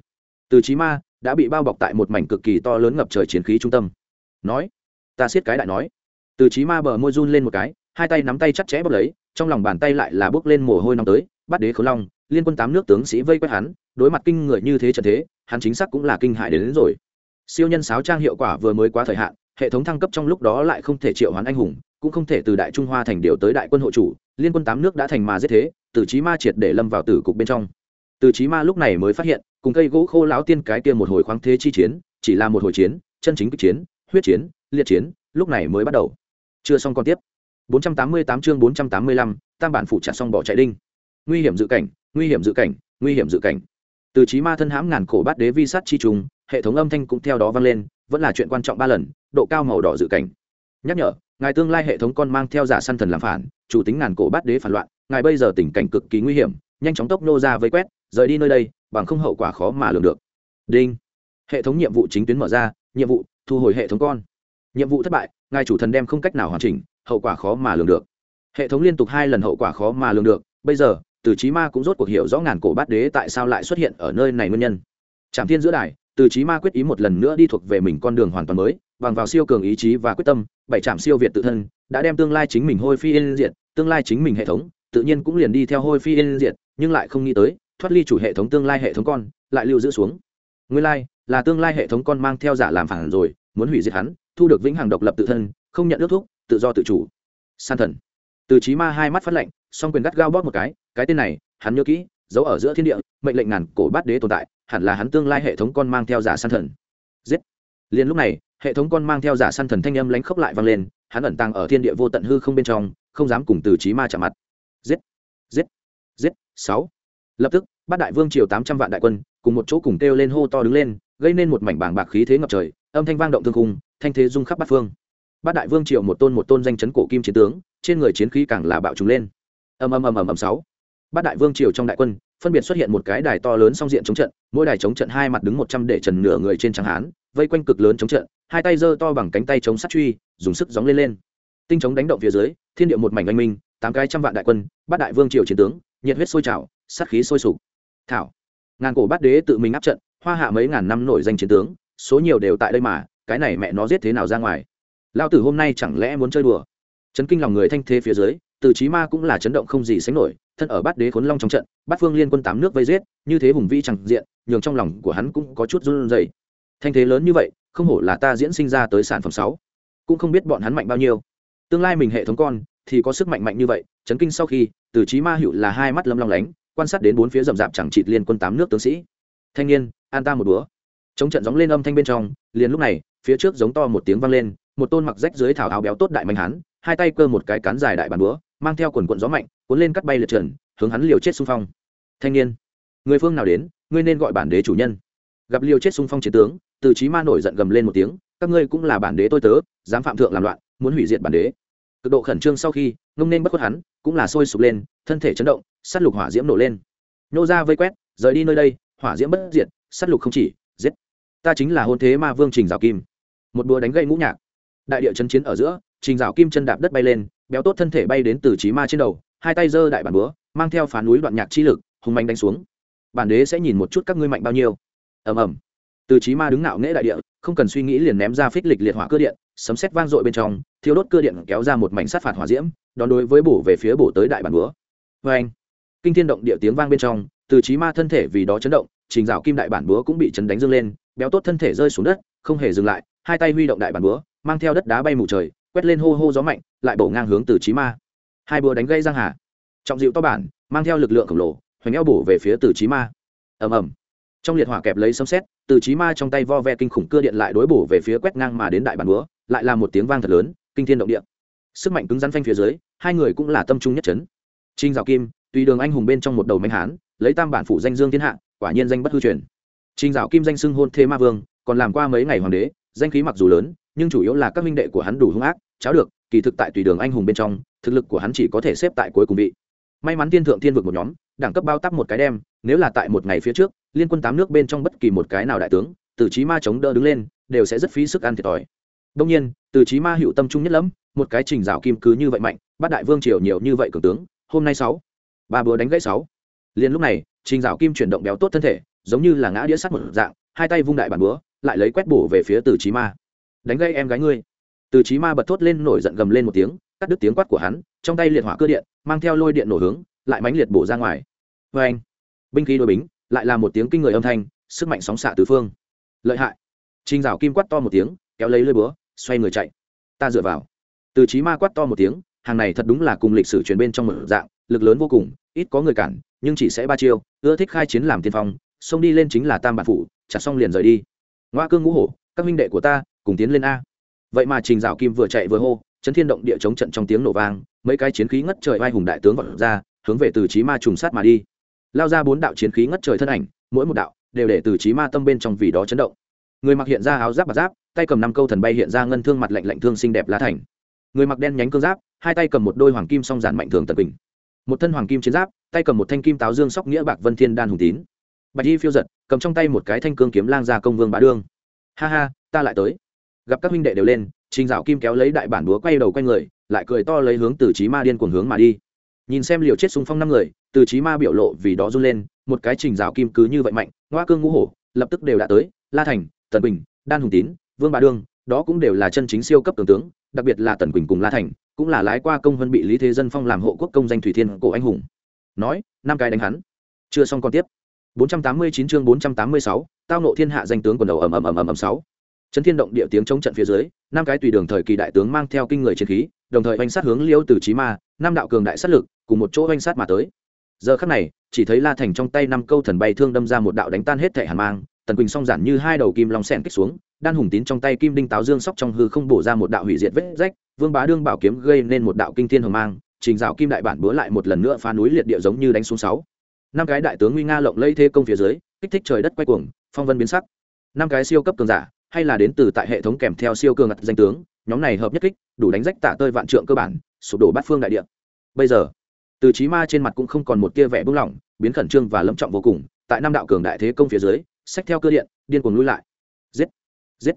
[SPEAKER 1] Từ trí ma đã bị bao bọc tại một mảnh cực kỳ to lớn ngập trời chiến khí trung tâm. Nói, ta siết cái đại nói từ trí ma bờ môi run lên một cái hai tay nắm tay chặt chẽ bốc lấy trong lòng bàn tay lại là bốc lên mồ hôi nóng tới bắt đế khấu long liên quân tám nước tướng sĩ vây quét hắn đối mặt kinh người như thế trận thế hắn chính xác cũng là kinh hại đến, đến rồi. Siêu nhân sáo trang hiệu quả vừa mới quá thời hạn hệ thống thăng cấp trong lúc đó lại không thể triệu hoán anh hùng cũng không thể từ đại trung hoa thành điều tới đại quân hộ chủ liên quân tám nước đã thành mà giết thế từ trí ma triệt để lâm vào tử cục bên trong. Từ trí ma lúc này mới phát hiện cùng cây gỗ khô lão tiên cái kia một hồi khoáng thế chi chiến chỉ là một hồi chiến chân chính kích chiến huyết chiến liệt chiến lúc này mới bắt đầu chưa xong còn tiếp. 488 chương 485, tam bản phụ chặt xong bỏ chạy đinh. Nguy hiểm dự cảnh nguy hiểm dự cảnh nguy hiểm dự cảnh. Từ trí ma thân hãm ngàn cổ bát đế vi sát chi trùng hệ thống âm thanh cũng theo đó vang lên vẫn là chuyện quan trọng ba lần độ cao màu đỏ dự cảnh. Nhắc nhở ngài tương lai hệ thống con mang theo giả săn thần làm phản chủ tính ngàn cổ bát đế phản loạn ngài bây giờ tình cảnh cực kỳ nguy hiểm nhanh chóng tốc nô ra vây quét rời đi nơi đây bằng không hậu quả khó mà lường được. Đinh. Hệ thống nhiệm vụ chính tuyến mở ra nhiệm vụ thu hồi hệ thống con nhiệm vụ thất bại, ngài chủ thần đem không cách nào hoàn chỉnh, hậu quả khó mà lường được. Hệ thống liên tục hai lần hậu quả khó mà lường được, bây giờ, từ trí ma cũng rốt cuộc hiểu rõ ngàn cổ bát đế tại sao lại xuất hiện ở nơi này nguyên nhân. Trạm thiên giữa đài, từ trí ma quyết ý một lần nữa đi thuộc về mình con đường hoàn toàn mới, bằng vào siêu cường ý chí và quyết tâm, bảy trạm siêu việt tự thân, đã đem tương lai chính mình hôi phi yên diệt, tương lai chính mình hệ thống, tự nhiên cũng liền đi theo hôi phi yên diệt, nhưng lại không nghĩ tới, thoát ly chủ hệ thống tương lai hệ thống con, lại lưu giữ xuống. Nguyên lai, là tương lai hệ thống con mang theo giả làm phản rồi muốn hủy diệt hắn, thu được vĩnh hằng độc lập tự thân, không nhận ước thúc tự do tự chủ. San thần. Từ trí ma hai mắt phát lệnh song quyền gắt gao bóp một cái cái tên này, hắn nhớ kỹ, giấu ở giữa thiên địa, mệnh lệnh ngàn cổ bát đế tồn tại, hẳn là hắn tương lai hệ thống con mang theo giả san thần. Giết. Liền lúc này, hệ thống con mang theo giả san thần thanh âm lánh khốc lại vang lên, hắn ẩn tàng ở thiên địa vô tận hư không bên trong, không dám cùng từ trí ma chạm mặt. Giết. Giết. Giết. Sáu. Lập tức, bát đại vương triều tám trăm vạn đại quân, cùng một chỗ cùng kêu lên hô to đứng lên, gây nên một mảnh bảng bạc khí thế ngập trời âm thanh vang động thương khung, thanh thế rung khắp bát phương. Bát đại vương triều một tôn một tôn danh chấn cổ kim chiến tướng, trên người chiến khí càng là bạo trùng lên. Ầm ầm ầm ầm ầm sáu. Bát đại vương triều trong đại quân, phân biệt xuất hiện một cái đài to lớn song diện chống trận, mỗi đài chống trận hai mặt đứng một trăm để trần nửa người trên trắng hán, vây quanh cực lớn chống trận, hai tay giơ to bằng cánh tay chống sát truy, dùng sức gióng lên lên. Tinh chống đánh động phía dưới, thiên địa một mảnh anh minh, tám cái trăm vạn đại quân, bát đại vương triều chiến tướng, nhiệt huyết sôi trào, sát khí sôi sục. Thảo. Ngàn cổ bát đế tự mình áp trận, hoa hạ mấy ngàn năm nổi danh chiến tướng số nhiều đều tại đây mà, cái này mẹ nó giết thế nào ra ngoài? Lao tử hôm nay chẳng lẽ muốn chơi đùa? Chấn kinh lòng người thanh thế phía dưới, từ chí ma cũng là chấn động không gì sánh nổi, thân ở bát đế khốn long trong trận, bát phương liên quân tám nước vây giết, như thế hùng vĩ chẳng diện, nhường trong lòng của hắn cũng có chút run rẩy. Thanh thế lớn như vậy, không hổ là ta diễn sinh ra tới sản phẩm sáu. Cũng không biết bọn hắn mạnh bao nhiêu. Tương lai mình hệ thống con, thì có sức mạnh mạnh như vậy, chấn kinh sau khi, từ chí ma hữu là hai mắt lâm long lánh, quan sát đến bốn phía rậm rạp chẳng chịt liên quân tám nước tướng sĩ. Thanh niên, an ta một búa chống trận gióng lên âm thanh bên trong, liền lúc này, phía trước giống to một tiếng vang lên, một tôn mặc rách dưới thảo áo béo tốt đại mạnh hắn hai tay cơ một cái cán dài đại bàn búa, mang theo quần quận gió mạnh, cuốn lên cắt bay lượt trần, hướng hắn liều chết xung phong. Thanh niên, người phương nào đến, ngươi nên gọi bản đế chủ nhân. Gặp liều chết xung phong chiến tướng, từ chí ma nổi giận gầm lên một tiếng, các ngươi cũng là bản đế tôi tớ, dám phạm thượng làm loạn, muốn hủy diệt bản đế. Cực độ khẩn trương sau khi, ngông nên bất khuất hắn, cũng là sôi sục lên, thân thể chấn động, sát lục hỏa diễm nổ lên. Nô ra vây quét, rời đi nơi đây, hỏa diễm bất diệt, sát lục không chỉ ta chính là hôn thế ma vương trình rào kim. Một búa đánh gây ngũ nhạc. Đại địa chấn chiến ở giữa, trình rào kim chân đạp đất bay lên, béo tốt thân thể bay đến từ trí ma trên đầu, hai tay giơ đại bản búa, mang theo phá núi đoạn nhạc chi lực hùng mạnh đánh xuống. Bản đế sẽ nhìn một chút các ngươi mạnh bao nhiêu. Ầm ầm. Từ trí ma đứng ngạo nghễ đại địa, không cần suy nghĩ liền ném ra phích lịch liệt hỏa cơ điện, sấm sét vang dội bên trong thiếu đốt cơ điện kéo ra một mảnh sát phạt hỏa diễm, đón đối với bổ về phía bổ tới đại bản búa. Vê anh kinh thiên động địa tiếng vang bên trong, từ trí ma thân thể vì đó chấn động, trình dạo kim đại bản búa cũng bị chấn đánh dâng lên béo tốt thân thể rơi xuống đất, không hề dừng lại, hai tay huy động đại bản búa, mang theo đất đá bay mù trời, quét lên hô hô gió mạnh, lại bổ ngang hướng từ trí ma. Hai búa đánh gây giang hà. Trọng dịu to bản, mang theo lực lượng khổng lồ, hoành eo bổ về phía từ trí ma. Ầm ầm. Trong liệt hỏa kẹp lấy sấm xét từ trí ma trong tay vo ve kinh khủng cưa điện lại đối bổ về phía quét ngang mà đến đại bản búa, lại là một tiếng vang thật lớn, kinh thiên động địa. Sức mạnh cứng rắn phanh phía dưới, hai người cũng là tâm trung nhất chấn. Trinh dạo kim, tùy đường anh hùng bên trong một đầu manh hán, lấy tam bản phủ danh dương thiên hạ, quả nhiên danh bất hư truyền. Trình dạo kim danh xưng hôn thế ma vương, còn làm qua mấy ngày hoàng đế, danh khí mặc dù lớn, nhưng chủ yếu là các minh đệ của hắn đủ hung ác, cháo được, kỳ thực tại tùy đường anh hùng bên trong, thực lực của hắn chỉ có thể xếp tại cuối cùng vị. May mắn tiên thượng tiên vực một nhóm, đẳng cấp bao tắp một cái đem, nếu là tại một ngày phía trước, liên quân tám nước bên trong bất kỳ một cái nào đại tướng, từ chí ma chống đỡ đứng lên, đều sẽ rất phí sức ăn thiệt thòi. Đông nhiên, từ chí ma hữu tâm trung nhất lắm một cái trình rào kim cứ như vậy mạnh, bắt đại vương triều nhiều như vậy cường tướng, hôm nay sáu, ba bữa đánh gãy sáu. Liên lúc này, trình rào kim chuyển động béo tốt thân thể giống như là ngã đĩa sắt một dạng, hai tay vung đại bản búa, lại lấy quét bổ về phía từ trí ma. Đánh gây em gái ngươi. Từ trí ma bật thốt lên nổi giận gầm lên một tiếng, cắt đứt tiếng quát của hắn, trong tay liệt hỏa cơ điện, mang theo lôi điện nổ hướng, lại mánh liệt bổ ra ngoài. Vê anh, binh khí đôi bính, lại là một tiếng kinh người âm thanh, sức mạnh sóng xạ tứ phương. Lợi hại. Trình rào kim quát to một tiếng, kéo lấy lơi búa, xoay người chạy. Ta dựa vào. Từ trí ma quát to một tiếng, hàng này thật đúng là cùng lịch sử truyền bên trong một dạng, lực lớn vô cùng, ít có người cản, nhưng chỉ sẽ ba chiêu, ưa thích khai chiến làm tiên phong xông đi lên chính là tam bản phủ, chặt xong liền rời đi. Ngoa cương ngũ hổ, các minh đệ của ta, cùng tiến lên a. Vậy mà trình dạo kim vừa chạy vừa hô, chấn thiên động địa chống trận trong tiếng nổ vang, mấy cái chiến khí ngất trời vai hùng đại tướng vọt ra, hướng về từ trí ma trùng sát mà đi. Lao ra bốn đạo chiến khí ngất trời thân ảnh, mỗi một đạo đều để từ trí ma tâm bên trong vì đó chấn động. Người mặc hiện ra áo giáp bạc giáp, tay cầm năm câu thần bay hiện ra ngân thương mặt lạnh lạnh thương xinh đẹp lá thành. Người mặc đen nhánh cương giáp, hai tay cầm một đôi hoàng kim song giản mạnh thường tần bình. một thân hoàng kim chiến giáp, tay cầm một thanh kim táo dương sóc nghĩa bạc vân thiên đan hùng tín bạch y phiêu giật, cầm trong tay một cái thanh cương kiếm lang ra công vương bá đương. Ha ha, ta lại tới. Gặp các huynh đệ đều lên, trình dạo kim kéo lấy đại bản búa quay đầu quay người, lại cười to lấy hướng từ trí ma điên cuồng hướng mà đi. Nhìn xem liều chết súng phong năm người, từ trí ma biểu lộ vì đó run lên, một cái trình rào kim cứ như vậy mạnh, ngoa cương ngũ hổ, lập tức đều đã tới, la thành, tần bình đan hùng tín, vương bà đương, đó cũng đều là chân chính siêu cấp tưởng tướng, đặc biệt là tần quỳnh cùng la thành, cũng là lái qua công vân bị lý thế dân phong làm hộ quốc công danh thủy thiên cổ anh hùng. Nói, năm cái đánh hắn. Chưa xong còn tiếp. 489 chương 486, tao nộ thiên hạ danh tướng quần đầu ầm ầm ầm ầm ầm sáu. Chấn thiên động địa tiếng chống trận phía dưới năm cái tùy đường thời kỳ đại tướng mang theo kinh người chiến khí đồng thời oanh sát hướng liêu từ chí ma năm đạo cường đại sát lực cùng một chỗ oanh sát mà tới. Giờ khắc này chỉ thấy la thành trong tay năm câu thần bay thương đâm ra một đạo đánh tan hết thể hàn mang tần quỳnh song giản như hai đầu kim long sẹn kích xuống đan hùng tín trong tay kim đinh táo dương sóc trong hư không bổ ra một đạo hủy diệt vết rách vương bá đương bảo kiếm gây nên một đạo kinh thiên hồng mang trình dạo kim đại bản búa lại một lần nữa phá núi liệt địa giống như đánh xuống sáu năm cái đại tướng nguy nga lộng lây thế công phía dưới, kích thích trời đất quay cuồng, phong vân biến sắc. Năm cái siêu cấp cường giả, hay là đến từ tại hệ thống kèm theo siêu cường ngặt danh tướng, nhóm này hợp nhất kích, đủ đánh rách tả tơi vạn trượng cơ bản, sụp đổ bát phương đại địa. Bây giờ, từ trí ma trên mặt cũng không còn một tia vẻ buông lỏng, biến khẩn trương và lâm trọng vô cùng, tại năm đạo cường đại thế công phía dưới sách theo cơ điện, điên cuồng lui lại. Giết giết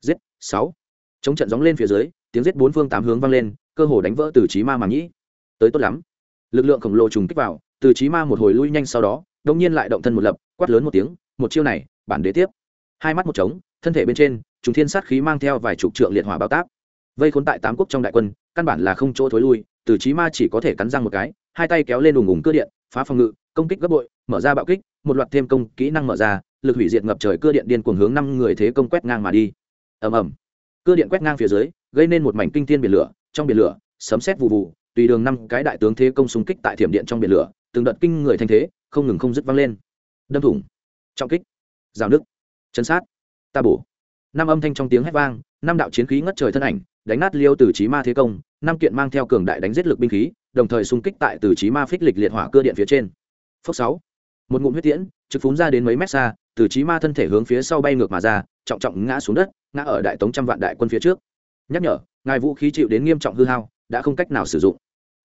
[SPEAKER 1] giết, sáu. Chống trận gióng lên phía dưới, tiếng giết bốn phương tám hướng vang lên, cơ hồ đánh vỡ từ trí ma mà nghĩ. Tới tốt lắm lực lượng khổng lồ trùng kích vào, từ trí ma một hồi lui nhanh sau đó đông nhiên lại động thân một lập, quát lớn một tiếng, một chiêu này, bản đế tiếp. Hai mắt một trống, thân thể bên trên chúng thiên sát khí mang theo vài chục trượng liệt hỏa bao tác vây khốn tại tám quốc trong đại quân, căn bản là không chỗ thối lui, từ trí ma chỉ có thể cắn răng một cái, hai tay kéo lên đùng ùng cưa điện, phá phòng ngự, công kích gấp bội, mở ra bạo kích, một loạt thêm công, kỹ năng mở ra, lực hủy diệt ngập trời cưa điện điên cuồng hướng năm người thế công quét ngang mà đi. Ầm ầm. Cưa điện quét ngang phía dưới, gây nên một mảnh kinh thiên biển lửa, trong biển lửa, sấm sét vụ vụ tùy đường năm cái đại tướng thế công xung kích tại thiểm điện trong biển lửa, từng đợt kinh người thanh thế, không ngừng không dứt vang lên. Đâm thủng, trọng kích, rào nước chấn sát, ta bổ. Năm âm thanh trong tiếng hét vang, năm đạo chiến khí ngất trời thân ảnh, đánh nát liêu từ trí ma thế công, năm kiện mang theo cường đại đánh giết lực binh khí, đồng thời xung kích tại từ trí ma phích lịch liệt hỏa cơ điện phía trên. Phốc sáu, một ngụm huyết tiễn, trực phúng ra đến mấy mét xa, từ trí ma thân thể hướng phía sau bay ngược mà ra, trọng trọng ngã xuống đất, ngã ở đại tống trăm vạn đại quân phía trước. Nhắc nhở, ngài vũ khí chịu đến nghiêm trọng hư hao, đã không cách nào sử dụng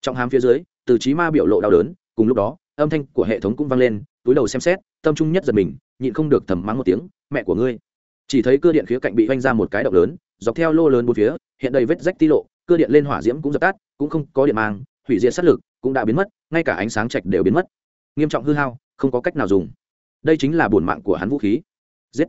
[SPEAKER 1] trọng hám phía dưới, từ trí ma biểu lộ đau đớn, cùng lúc đó, âm thanh của hệ thống cũng vang lên, túi đầu xem xét, tâm trung nhất giật mình, nhịn không được thầm mắng một tiếng, mẹ của ngươi. Chỉ thấy cơ điện khía cạnh bị vanh ra một cái động lớn, dọc theo lô lớn bốn phía, hiện đầy vết rách ti lộ, cơ điện lên hỏa diễm cũng dập tắt, cũng không có điện mang, hủy diệt sát lực cũng đã biến mất, ngay cả ánh sáng trạch đều biến mất. Nghiêm trọng hư hao, không có cách nào dùng. Đây chính là buồn mạng của hắn vũ khí. Giết.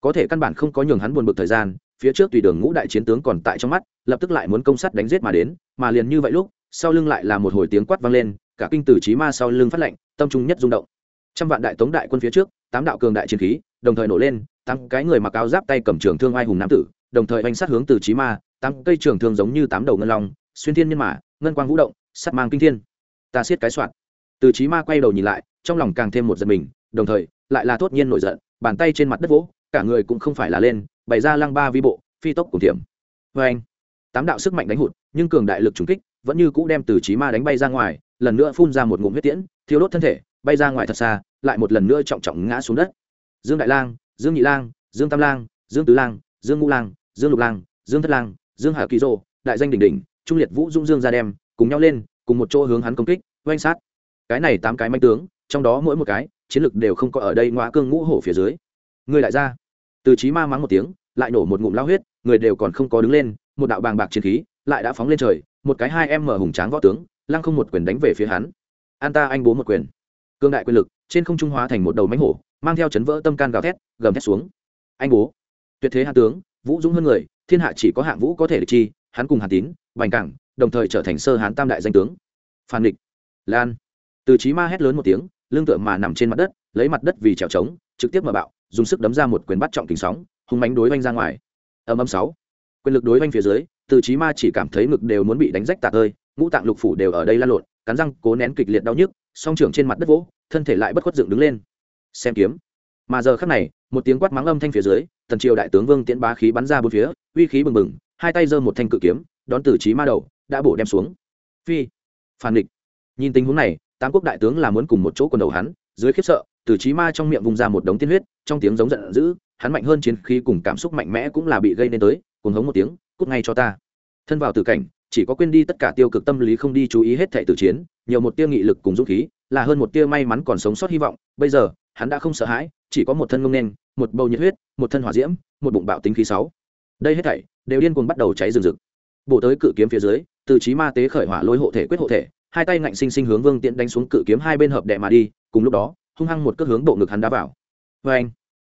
[SPEAKER 1] Có thể căn bản không có nhường hắn buồn bực thời gian, phía trước tùy đường ngũ đại chiến tướng còn tại trong mắt, lập tức lại muốn công sát đánh giết mà đến, mà liền như vậy lúc sau lưng lại là một hồi tiếng quát vang lên, cả kinh tử trí ma sau lưng phát lệnh, tâm trung nhất rung động. Trăm vạn đại tống đại quân phía trước, tám đạo cường đại chiến khí, đồng thời nổ lên, tám cái người mặc áo giáp tay cầm trường thương ai hùng nam tử, đồng thời oanh sát hướng từ trí ma, tám cây trường thương giống như tám đầu ngân long, xuyên thiên nhân mã ngân quang vũ động sắt mang kinh thiên. Ta siết cái soạn. Từ trí ma quay đầu nhìn lại, trong lòng càng thêm một giật mình, đồng thời, lại là thốt nhiên nổi giận, bàn tay trên mặt đất vỗ, cả người cũng không phải là lên, bày ra lăng ba vi bộ, phi tốc cùng tiệm. Vê anh tám đạo sức mạnh đánh hụt, nhưng cường đại lực trùng kích vẫn như cũ đem từ trí ma đánh bay ra ngoài, lần nữa phun ra một ngụm huyết tiễn thiếu đốt thân thể, bay ra ngoài thật xa, lại một lần nữa trọng trọng ngã xuống đất. Dương đại lang, dương nhị lang, dương tam lang, dương tứ lang, dương ngũ lang, dương lục lang, dương thất lang, dương hà kỳ rô đại danh đỉnh đỉnh, trung liệt vũ dung dương ra đem, cùng nhau lên, cùng một chỗ hướng hắn công kích, oanh sát. Cái này tám cái manh tướng, trong đó mỗi một cái, chiến lực đều không có ở đây ngoa cương ngũ hổ phía dưới. Người lại ra. Từ trí ma mắng một tiếng, lại nổ một ngụm lao huyết, người đều còn không có đứng lên, một đạo bàng bạc chiến khí lại đã phóng lên trời, một cái hai em mở hùng tráng võ tướng, lăng không một quyền đánh về phía hắn. An ta anh bố một quyền. Cương đại quyền lực, trên không trung hóa thành một đầu mánh hổ, mang theo chấn vỡ tâm can gào thét, gầm thét xuống. Anh bố. Tuyệt thế hạ tướng, vũ dũng hơn người, thiên hạ chỉ có hạng vũ có thể địch chi, hắn cùng hàn tín vành cảng, đồng thời trở thành sơ hán tam đại danh tướng. Phan địch. Lan. Từ trí ma hét lớn một tiếng lương tựa mà nằm trên mặt đất, lấy mặt đất vì trèo trống, trực tiếp mở bạo, dùng sức đấm ra một quyền bắt trọng kính sóng hùng mánh đối oanh ra ngoài. Âm âm sáu. Quyền lực đối oanh phía dưới từ trí ma chỉ cảm thấy ngực đều muốn bị đánh rách tạc ơi ngũ tạng lục phủ đều ở đây lan lộn, cắn răng, cố nén kịch liệt đau nhức, song trưởng trên mặt đất vỗ, thân thể lại bất khuất dựng đứng lên. Xem kiếm. Mà giờ khắc này, một tiếng quát mắng âm thanh phía dưới, tần triều đại tướng vương tiễn bá khí bắn ra bốn phía, uy khí bừng bừng, hai tay giơ một thanh cự kiếm, đón từ trí ma đầu, đã bổ đem xuống. Phi. Phản địch nhìn tình huống này, tám quốc đại tướng là muốn cùng một chỗ quần đầu hắn, dưới khiếp sợ, từ trí ma trong miệng vùng ra một đống tiên huyết, trong tiếng giống giận dữ, hắn mạnh hơn chiến khí cùng cảm xúc mạnh mẽ cũng là bị gây nên tới cùng hống một tiếng cút ngay cho ta. Thân vào tử cảnh, chỉ có quên đi tất cả tiêu cực tâm lý không đi chú ý hết thệ tử chiến, nhiều một tia nghị lực cùng dũng khí, là hơn một tia may mắn còn sống sót hy vọng. Bây giờ, hắn đã không sợ hãi, chỉ có một thân ngông đen một bầu nhiệt huyết, một thân hỏa diễm, một bụng bạo tính khí sáu. Đây hết thảy đều điên cuồng bắt đầu cháy rừng rực. Bổ tới cự kiếm phía dưới, từ trí ma tế khởi hỏa lôi hộ thể quyết hộ thể, hai tay ngạnh sinh sinh hướng vương tiễn đánh xuống cự kiếm hai bên hợp đệ mà đi, cùng lúc đó, hung hăng một cước hướng bộ ngực hắn đá vào. Vê anh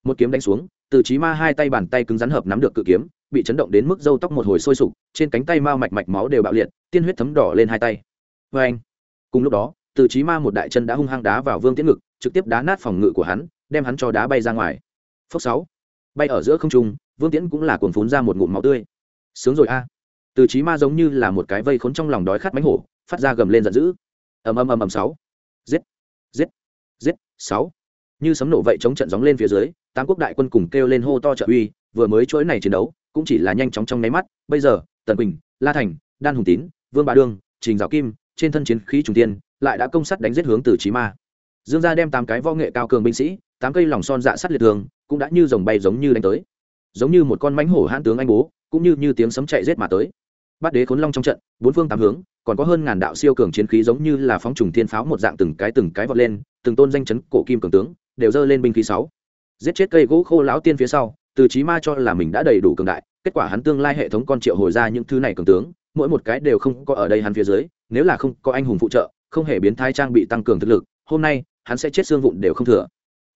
[SPEAKER 1] một kiếm đánh xuống, từ trí ma hai tay bàn tay cứng rắn hợp nắm được cự kiếm bị chấn động đến mức râu tóc một hồi sôi sục, trên cánh tay mao mạch mạch máu đều bạo liệt, tiên huyết thấm đỏ lên hai tay. Vê anh, cùng lúc đó, từ trí ma một đại chân đã hung hăng đá vào vương tiễn ngực, trực tiếp đá nát phòng ngự của hắn, đem hắn cho đá bay ra ngoài. Phốc sáu, bay ở giữa không trung, vương tiễn cũng là cuồng phún ra một ngụm máu tươi. Sướng rồi a. Từ trí ma giống như là một cái vây khốn trong lòng đói khát mánh hổ, phát ra gầm lên giận dữ. Ầm ầm ầm ầm sáu. Giết giết giết, sáu. Như sấm nổ vậy chống trận gióng lên phía dưới, tám quốc đại quân cùng kêu lên hô to trợ uy vừa mới chuỗi này chiến đấu, cũng chỉ là nhanh chóng trong nháy mắt. Bây giờ, tần quỳnh, la thành, đan hùng tín, vương bà đương, trình giáo kim, trên thân chiến khí trùng tiên, lại đã công sắt đánh giết hướng từ trí ma. Dương gia đem tám cái võ nghệ cao cường binh sĩ, tám cây lòng son dạ sắt liệt thường, cũng đã như dòng bay giống như đánh tới. Giống như một con mãnh hổ hãn tướng anh bố, cũng như như tiếng sấm chạy giết mà tới. Bát đế khốn long trong trận, bốn phương tám hướng, còn có hơn ngàn đạo siêu cường chiến khí giống như là phóng trùng thiên pháo một dạng từng cái từng cái vọt lên, từng tôn danh chấn cổ kim cường tướng, đều dơ lên binh khí sáu. Giết chết cây gỗ khô lão tiên phía sau từ chí ma cho là mình đã đầy đủ cường đại, kết quả hắn tương lai hệ thống con triệu hồi ra những thứ này cường tướng, mỗi một cái đều không có ở đây hắn phía dưới, nếu là không có anh hùng phụ trợ, không hề biến thái trang bị tăng cường thực lực, hôm nay, hắn sẽ chết xương vụn đều không thừa.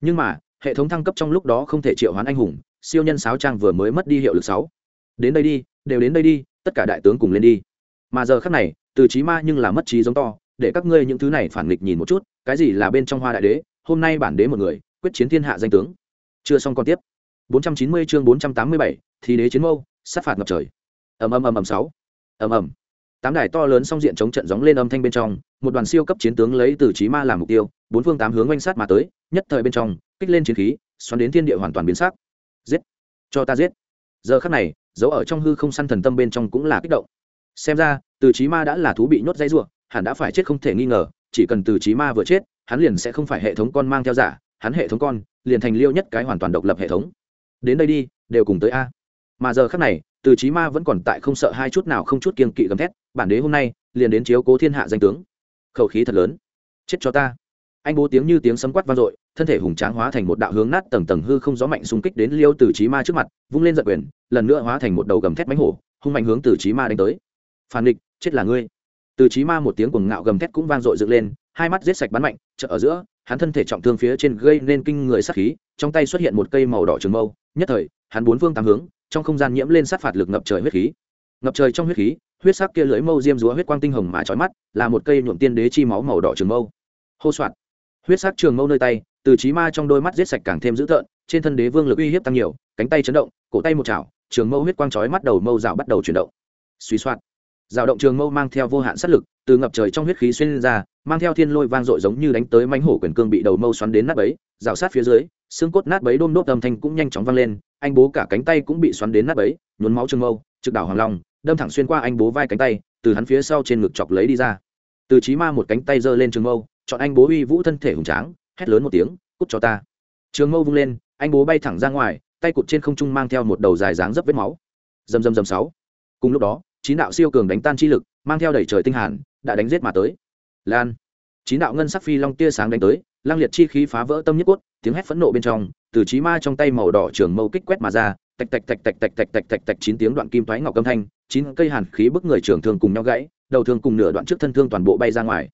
[SPEAKER 1] Nhưng mà, hệ thống thăng cấp trong lúc đó không thể triệu hoán anh hùng, siêu nhân sáo trang vừa mới mất đi hiệu lực sáu. Đến đây đi, đều đến đây đi, tất cả đại tướng cùng lên đi. Mà giờ khắc này, từ trí ma nhưng là mất trí giống to, để các ngươi những thứ này phản nghịch nhìn một chút, cái gì là bên trong hoa đại đế, hôm nay bản đế một người, quyết chiến thiên hạ danh tướng. Chưa xong còn tiếp. 490 chương 487, thì đế chiến mâu sát phạt ngập trời. Ầm ầm ầm ầm sáu. Ầm ầm. Tám đài to lớn song diện chống trận gióng lên âm thanh bên trong một đoàn siêu cấp chiến tướng lấy từ trí ma làm mục tiêu bốn phương tám hướng oanh sát mà tới nhất thời bên trong kích lên chiến khí xoắn đến thiên địa hoàn toàn biến sắc. Giết. Cho ta giết. Giờ khắc này dấu ở trong hư không săn thần tâm bên trong cũng là kích động. Xem ra từ trí ma đã là thú bị nhốt dây rùa, hẳn đã phải chết không thể nghi ngờ chỉ cần từ trí ma vừa chết hắn liền sẽ không phải hệ thống con mang theo giả hắn hệ thống con liền thành liêu nhất cái hoàn toàn độc lập hệ thống đến đây đi, đều cùng tới a. Mà giờ khắc này, từ trí ma vẫn còn tại không sợ hai chút nào không chút kiên kỵ gầm thét, bản đế hôm nay liền đến chiếu cố thiên hạ danh tướng. Khẩu khí thật lớn. Chết cho ta. Anh bố tiếng như tiếng sấm quát vang dội, thân thể hùng tráng hóa thành một đạo hướng nát tầng tầng hư không gió mạnh xung kích đến liêu từ trí ma trước mặt, vung lên giật quyền, lần nữa hóa thành một đầu gầm thét mánh hổ, hung mạnh hướng từ trí ma đánh tới. Phản địch, chết là ngươi. Từ trí ma một tiếng cuồng ngạo gầm thét cũng vang dội dựng lên, hai mắt giết sạch bắn mạnh chợ ở giữa hắn thân thể trọng thương phía trên gây nên kinh người sát khí, trong tay xuất hiện một cây màu đỏ trường mâu, nhất thời, hắn bốn phương tám hướng, trong không gian nhiễm lên sát phạt lực ngập trời huyết khí. Ngập trời trong huyết khí, huyết sắc kia lưỡi mâu diêm rúa huyết quang tinh hồng mà chói mắt, là một cây nhuộm tiên đế chi máu màu đỏ trường mâu. Hô soạn huyết sắc trường mâu nơi tay, từ trí ma trong đôi mắt giết sạch càng thêm dữ tợn, trên thân đế vương lực uy hiếp tăng nhiều, cánh tay chấn động, cổ tay một chảo, trường mâu huyết quang chói mắt đầu mâu rào bắt đầu chuyển động. Suy soạn rào động trường mâu mang theo vô hạn sát lực, từ ngập trời trong huyết khí xuyên lên ra, mang theo thiên lôi vang dội giống như đánh tới mánh hổ quyền cương bị đầu mâu xoắn đến nát bấy, rào sát phía dưới, xương cốt nát bấy đôm đốt âm thanh cũng nhanh chóng vang lên, anh bố cả cánh tay cũng bị xoắn đến nát bấy, nhuốm máu trường mâu, trực đảo hoàng long, đâm thẳng xuyên qua anh bố vai cánh tay, từ hắn phía sau trên ngực chọc lấy đi ra. Từ chí ma một cánh tay giơ lên trường mâu, chọn anh bố uy vũ thân thể hùng tráng, hét lớn một tiếng, cút cho ta! Trường mâu vung lên, anh bố bay thẳng ra ngoài, tay cụt trên không trung mang theo một đầu dài dáng dấp vết máu. Dầm dầm dầm sáu. Cùng lúc đó chín đạo siêu cường đánh tan chi lực, mang theo đẩy trời tinh hàn, đã đánh giết mà tới. Lan. Chín đạo ngân sắc phi long tia sáng đánh tới, lang liệt chi khí phá vỡ tâm nhất cốt, tiếng hét phẫn nộ bên trong, từ trí ma trong tay màu đỏ trường mâu kích quét mà ra, tạch tạch tạch tạch tạch tạch tạch tạch tạch chín tiếng đoạn kim thoái ngọc âm thanh, chín cây hàn khí bức người trường thương cùng nhau gãy, đầu thương cùng nửa đoạn trước thân thương toàn bộ bay ra ngoài.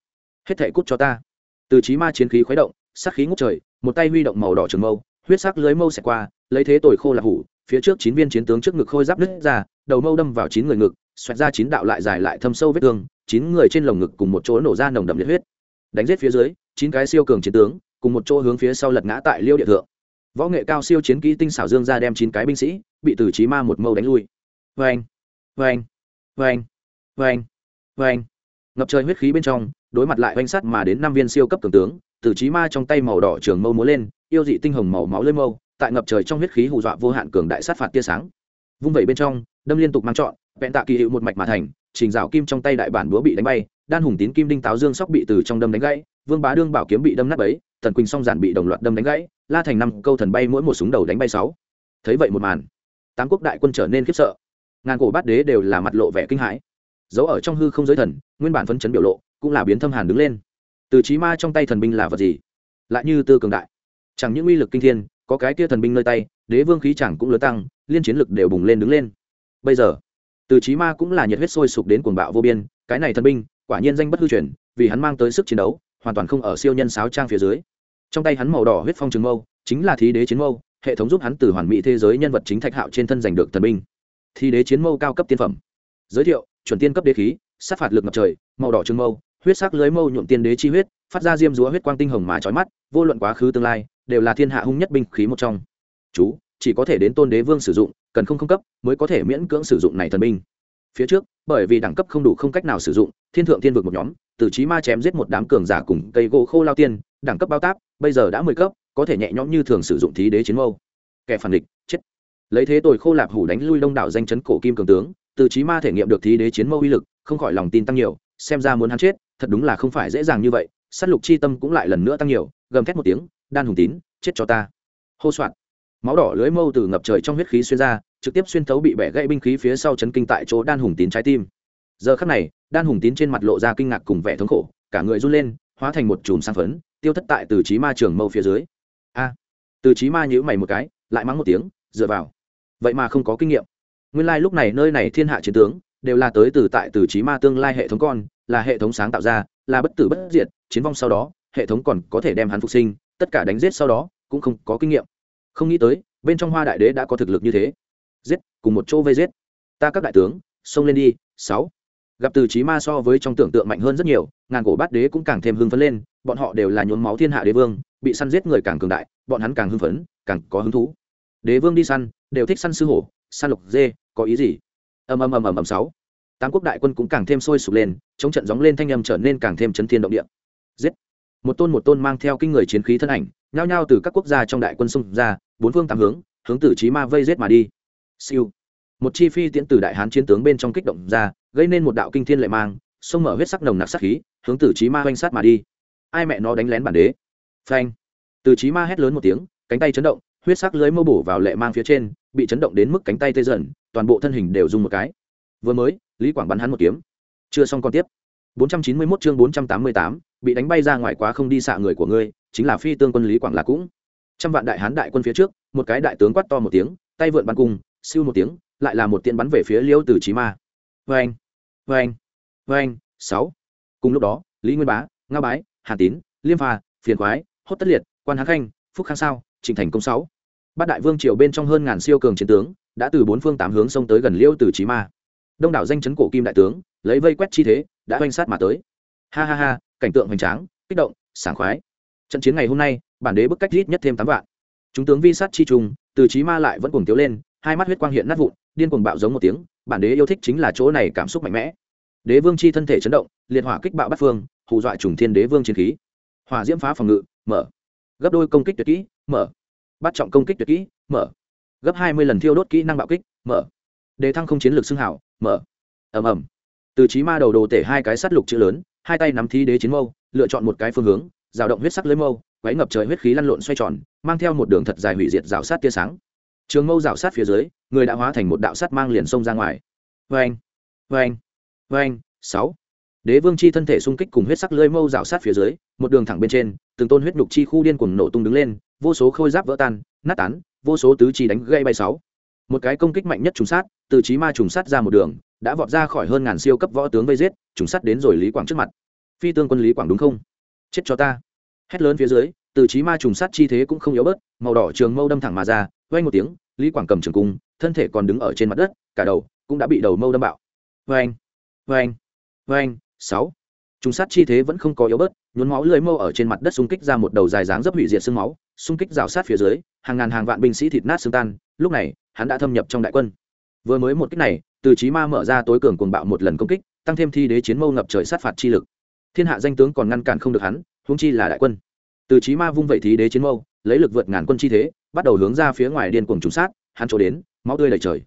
[SPEAKER 1] Hết thể cút cho ta. Từ trí ma chiến khí khuấy động sắc khí ngút trời, một tay huy động màu đỏ trường mâu, huyết sắc lưới mâu xẹt qua, lấy thế tồi khô là hủ, phía trước chín viên chiến tướng trước ngực khôi giáp nứt ra, đầu mâu đâm vào chín người ngực xoẹt ra chín đạo lại dài lại thâm sâu vết thương, chín người trên lồng ngực cùng một chỗ nổ ra nồng đậm liệt huyết. Đánh giết phía dưới, chín cái siêu cường chiến tướng, cùng một chỗ hướng phía sau lật ngã tại liêu địa thượng. Võ nghệ cao siêu chiến kỹ tinh xảo dương ra đem chín cái binh sĩ, bị từ trí ma một mâu đánh lui. Vê anh vê anh vê anh vê anh vê anh ngập trời huyết khí bên trong, đối mặt lại oanh sắt mà đến năm viên siêu cấp cường tướng từ trí ma trong tay màu đỏ trường mâu múa lên, yêu dị tinh hồng màu máu lên mâu, tại ngập trời trong huyết khí hù dọa vô hạn cường đại sát phạt tia sáng. Vung vẩy bên trong, đâm liên tục mang trọn vẹn tạ kỳ hiệu một mạch mà thành trình rào kim trong tay đại bản búa bị đánh bay đan hùng tín kim đinh táo dương sóc bị từ trong đâm đánh gãy vương bá đương bảo kiếm bị đâm nát ấy, tần quỳnh song giản bị đồng loạt đâm đánh gãy la thành năm câu thần bay mỗi một súng đầu đánh bay sáu. Thấy vậy một màn tám quốc đại quân trở nên khiếp sợ. Ngàn cổ bát đế đều là mặt lộ vẻ kinh hãi. Giấu ở trong hư không giới thần nguyên bản phấn chấn biểu lộ cũng là biến thâm hàn đứng lên. Từ trí ma trong tay thần binh là vật gì? Lại như tư cường đại. Chẳng những uy lực kinh thiên có cái kia thần binh nơi tay đế vương khí chẳng cũng lớn tăng liên chiến lực đều bùng lên đứng lên. Bây giờ từ chí ma cũng là nhiệt huyết sôi sục đến cuồng bạo vô biên, cái này thần binh, quả nhiên danh bất hư truyền, vì hắn mang tới sức chiến đấu, hoàn toàn không ở siêu nhân sáo trang phía dưới. Trong tay hắn màu đỏ huyết phong trường mâu, chính là thí đế chiến mâu, hệ thống giúp hắn từ hoàn mỹ thế giới nhân vật chính thạch hạo trên thân giành được thần binh. Thí đế chiến mâu cao cấp tiên phẩm. Giới thiệu, chuẩn tiên cấp đế khí, sát phạt lực ngập trời, màu đỏ trường mâu, huyết sắc lưới mâu nhuộm tiên đế chi huyết, phát ra diêm dúa huyết quang tinh hồng mà trói mắt, vô luận quá khứ tương lai, đều là thiên hạ hung nhất binh khí một trong. Chú, chỉ có thể đến tôn đế vương sử dụng cần không không cấp mới có thể miễn cưỡng sử dụng này thần binh. Phía trước, bởi vì đẳng cấp không đủ không cách nào sử dụng, thiên thượng thiên vực một nhóm, từ trí ma chém giết một đám cường giả cùng cây gỗ khô lao tiên, đẳng cấp bao táp, bây giờ đã mười cấp, có thể nhẹ nhõm như thường sử dụng thí đế chiến mâu. Kẻ phản địch, chết. Lấy thế tồi khô lạp hủ đánh lui đông đảo danh chấn cổ kim cường tướng, từ trí ma thể nghiệm được thí đế chiến mâu uy lực, không khỏi lòng tin tăng nhiều, xem ra muốn hắn chết, thật đúng là không phải dễ dàng như vậy, sát lục chi tâm cũng lại lần nữa tăng nhiều, gầm thét một tiếng, đan hùng tín, chết cho ta. Hô soạn máu đỏ lưới mâu từ ngập trời trong huyết khí xuyên ra, trực tiếp xuyên thấu bị bẻ gãy binh khí phía sau chấn kinh tại chỗ đan hùng tín trái tim. Giờ khắc này, đan hùng tín trên mặt lộ ra kinh ngạc cùng vẻ thống khổ, cả người run lên, hóa thành một chùm sang phấn, tiêu thất tại từ trí ma trường mâu phía dưới. A! Từ trí ma nhữ mày một cái, lại mắng một tiếng, dựa vào. Vậy mà không có kinh nghiệm. Nguyên lai、like、lúc này nơi này thiên hạ chiến tướng, đều là tới từ tại từ trí ma tương lai hệ thống con, là hệ thống sáng tạo ra, là bất tử bất diệt, chiến vong sau đó, hệ thống còn có thể đem hắn phục sinh, tất cả đánh giết sau đó, cũng không có kinh nghiệm không nghĩ tới, bên trong hoa đại đế đã có thực lực như thế. Giết, cùng một chỗ vây giết. Ta các đại tướng, xông lên đi, sáu. Gặp từ trí ma so với trong tưởng tượng mạnh hơn rất nhiều, ngàn cổ bát đế cũng càng thêm hưng phấn lên, bọn họ đều là nhuốm máu thiên hạ đế vương, bị săn giết người càng cường đại, bọn hắn càng hưng phấn, càng có hứng thú. Đế vương đi săn, đều thích săn sư hổ, săn lục dê, có ý gì? Ầm ầm ầm ầm ầm sáu. Tám quốc đại quân cũng càng thêm sôi sục lên, chống trận gióng lên thanh âm trở nên càng thêm chấn thiên động địa. Giết. Một tôn một tôn mang theo kinh người chiến khí thân ảnh, nhao nhao từ các quốc gia trong đại quân xung ra bốn phương tám hướng hướng tử trí ma vây rết mà đi. Siêu. Một chi phi tiễn từ đại hán chiến tướng bên trong kích động ra gây nên một đạo kinh thiên lệ mang sông mở huyết sắc nồng nặc sắc khí hướng tử trí ma oanh sát mà đi. Ai mẹ nó đánh lén bản đế? Phanh. Tử trí ma hét lớn một tiếng cánh tay chấn động huyết sắc lưới mâu bổ vào lệ mang phía trên bị chấn động đến mức cánh tay tê dần toàn bộ thân hình đều dùng một cái. Vừa mới lý quảng bắn hắn một kiếm. Chưa xong còn tiếp. 491 chương 488, bị đánh bay ra ngoài quá không đi xạ người của ngươi chính là phi tương quân lý quảng là cũng trăm vạn đại hán đại quân phía trước, một cái đại tướng quát to một tiếng, tay vượn bắn cung, siêu một tiếng, lại là một tiện bắn về phía liêu từ trí ma. Vê anh vê anh vê anh sáu. Cùng lúc đó, lý nguyên bá nga bái, hà tín, liêm pha, phiền khoái, hốt tất liệt, quan hán khanh, phúc khang sao, trịnh thành công sáu. Bát đại vương triều bên trong hơn ngàn siêu cường chiến tướng, đã từ bốn phương tám hướng xông tới gần liêu từ trí ma. Đông đảo danh chấn cổ kim đại tướng, lấy vây quét chi thế, đã oanh sát mà tới. Ha ha ha, cảnh tượng hoành tráng, kích động, sảng khoái trận chiến ngày hôm nay, bản đế bức cách ít nhất thêm tám vạn. Chúng tướng vi sát chi trùng, từ trí ma lại vẫn cuồng tiếu lên, hai mắt huyết quang hiện nát vụn, điên cuồng bạo giống một tiếng, bản đế yêu thích chính là chỗ này cảm xúc mạnh mẽ. Đế vương chi thân thể chấn động, liệt hỏa kích bạo bắt phương, hù dọa trùng thiên đế vương chiến khí. Hỏa diễm phá phòng ngự, mở. Gấp đôi công kích tuyệt kỹ, mở. Bắt trọng công kích tuyệt kỹ, mở. Gấp hai mươi lần thiêu đốt kỹ năng bạo kích, mở. Đề thăng không chiến lược xưng hảo, mở. Ầm ầm. Từ trí ma đầu đồ tể hai cái sắt lục chữ lớn, hai tay nắm thi đế chiến mâu, lựa chọn một cái phương hướng rào động huyết sắc lưới mâu, quấy ngập trời huyết khí lăn lộn xoay tròn, mang theo một đường thật dài hủy diệt rào sát tia sáng. Trường mâu rào sát phía dưới, người đã hóa thành một đạo sắt mang liền sông ra ngoài. Vê anh vê anh vê anh sáu. Đế vương chi thân thể xung kích cùng huyết sắc lưới mâu rào sát phía dưới, một đường thẳng bên trên, từng tôn huyết nhục chi khu điên cuồng nổ tung đứng lên, vô số khôi giáp vỡ tan, nát tán, vô số tứ chi đánh gây bay sáu. Một cái công kích mạnh nhất trùng sát, từ trí ma trùng sát ra một đường, đã vọt ra khỏi hơn ngàn siêu cấp võ tướng vây giết, trùng sát đến rồi lý quảng trước mặt. Phi tương quân lý quảng đúng không? Chết cho ta. Hét lớn phía dưới, từ trí ma trùng sát chi thế cũng không yếu bớt, màu đỏ trường mâu đâm thẳng mà ra vay một tiếng, lý quảng cầm trường cung, thân thể còn đứng ở trên mặt đất, cả đầu cũng đã bị đầu mâu đâm bạo. Vang vang vang sáu. Trùng sát chi thế vẫn không có yếu bớt, nhuốm máu lưỡi mâu ở trên mặt đất xung kích ra một đầu dài dáng dấp hủy diệt xương máu, xung kích rào sát phía dưới, hàng ngàn hàng vạn binh sĩ thịt nát xương tan, lúc này, hắn đã thâm nhập trong đại quân. Vừa mới một kích này, từ trí ma mở ra tối cường cuồng bạo một lần công kích, tăng thêm thi đế chiến mâu ngập trời sát phạt chi lực thiên hạ danh tướng còn ngăn cản không được hắn, huống chi là đại quân. Từ trí ma vung vậy thí đế chiến mâu, lấy lực vượt ngàn quân chi thế, bắt đầu hướng ra phía ngoài điên cuồng trùng sát, hắn trổ đến, máu tươi đầy trời.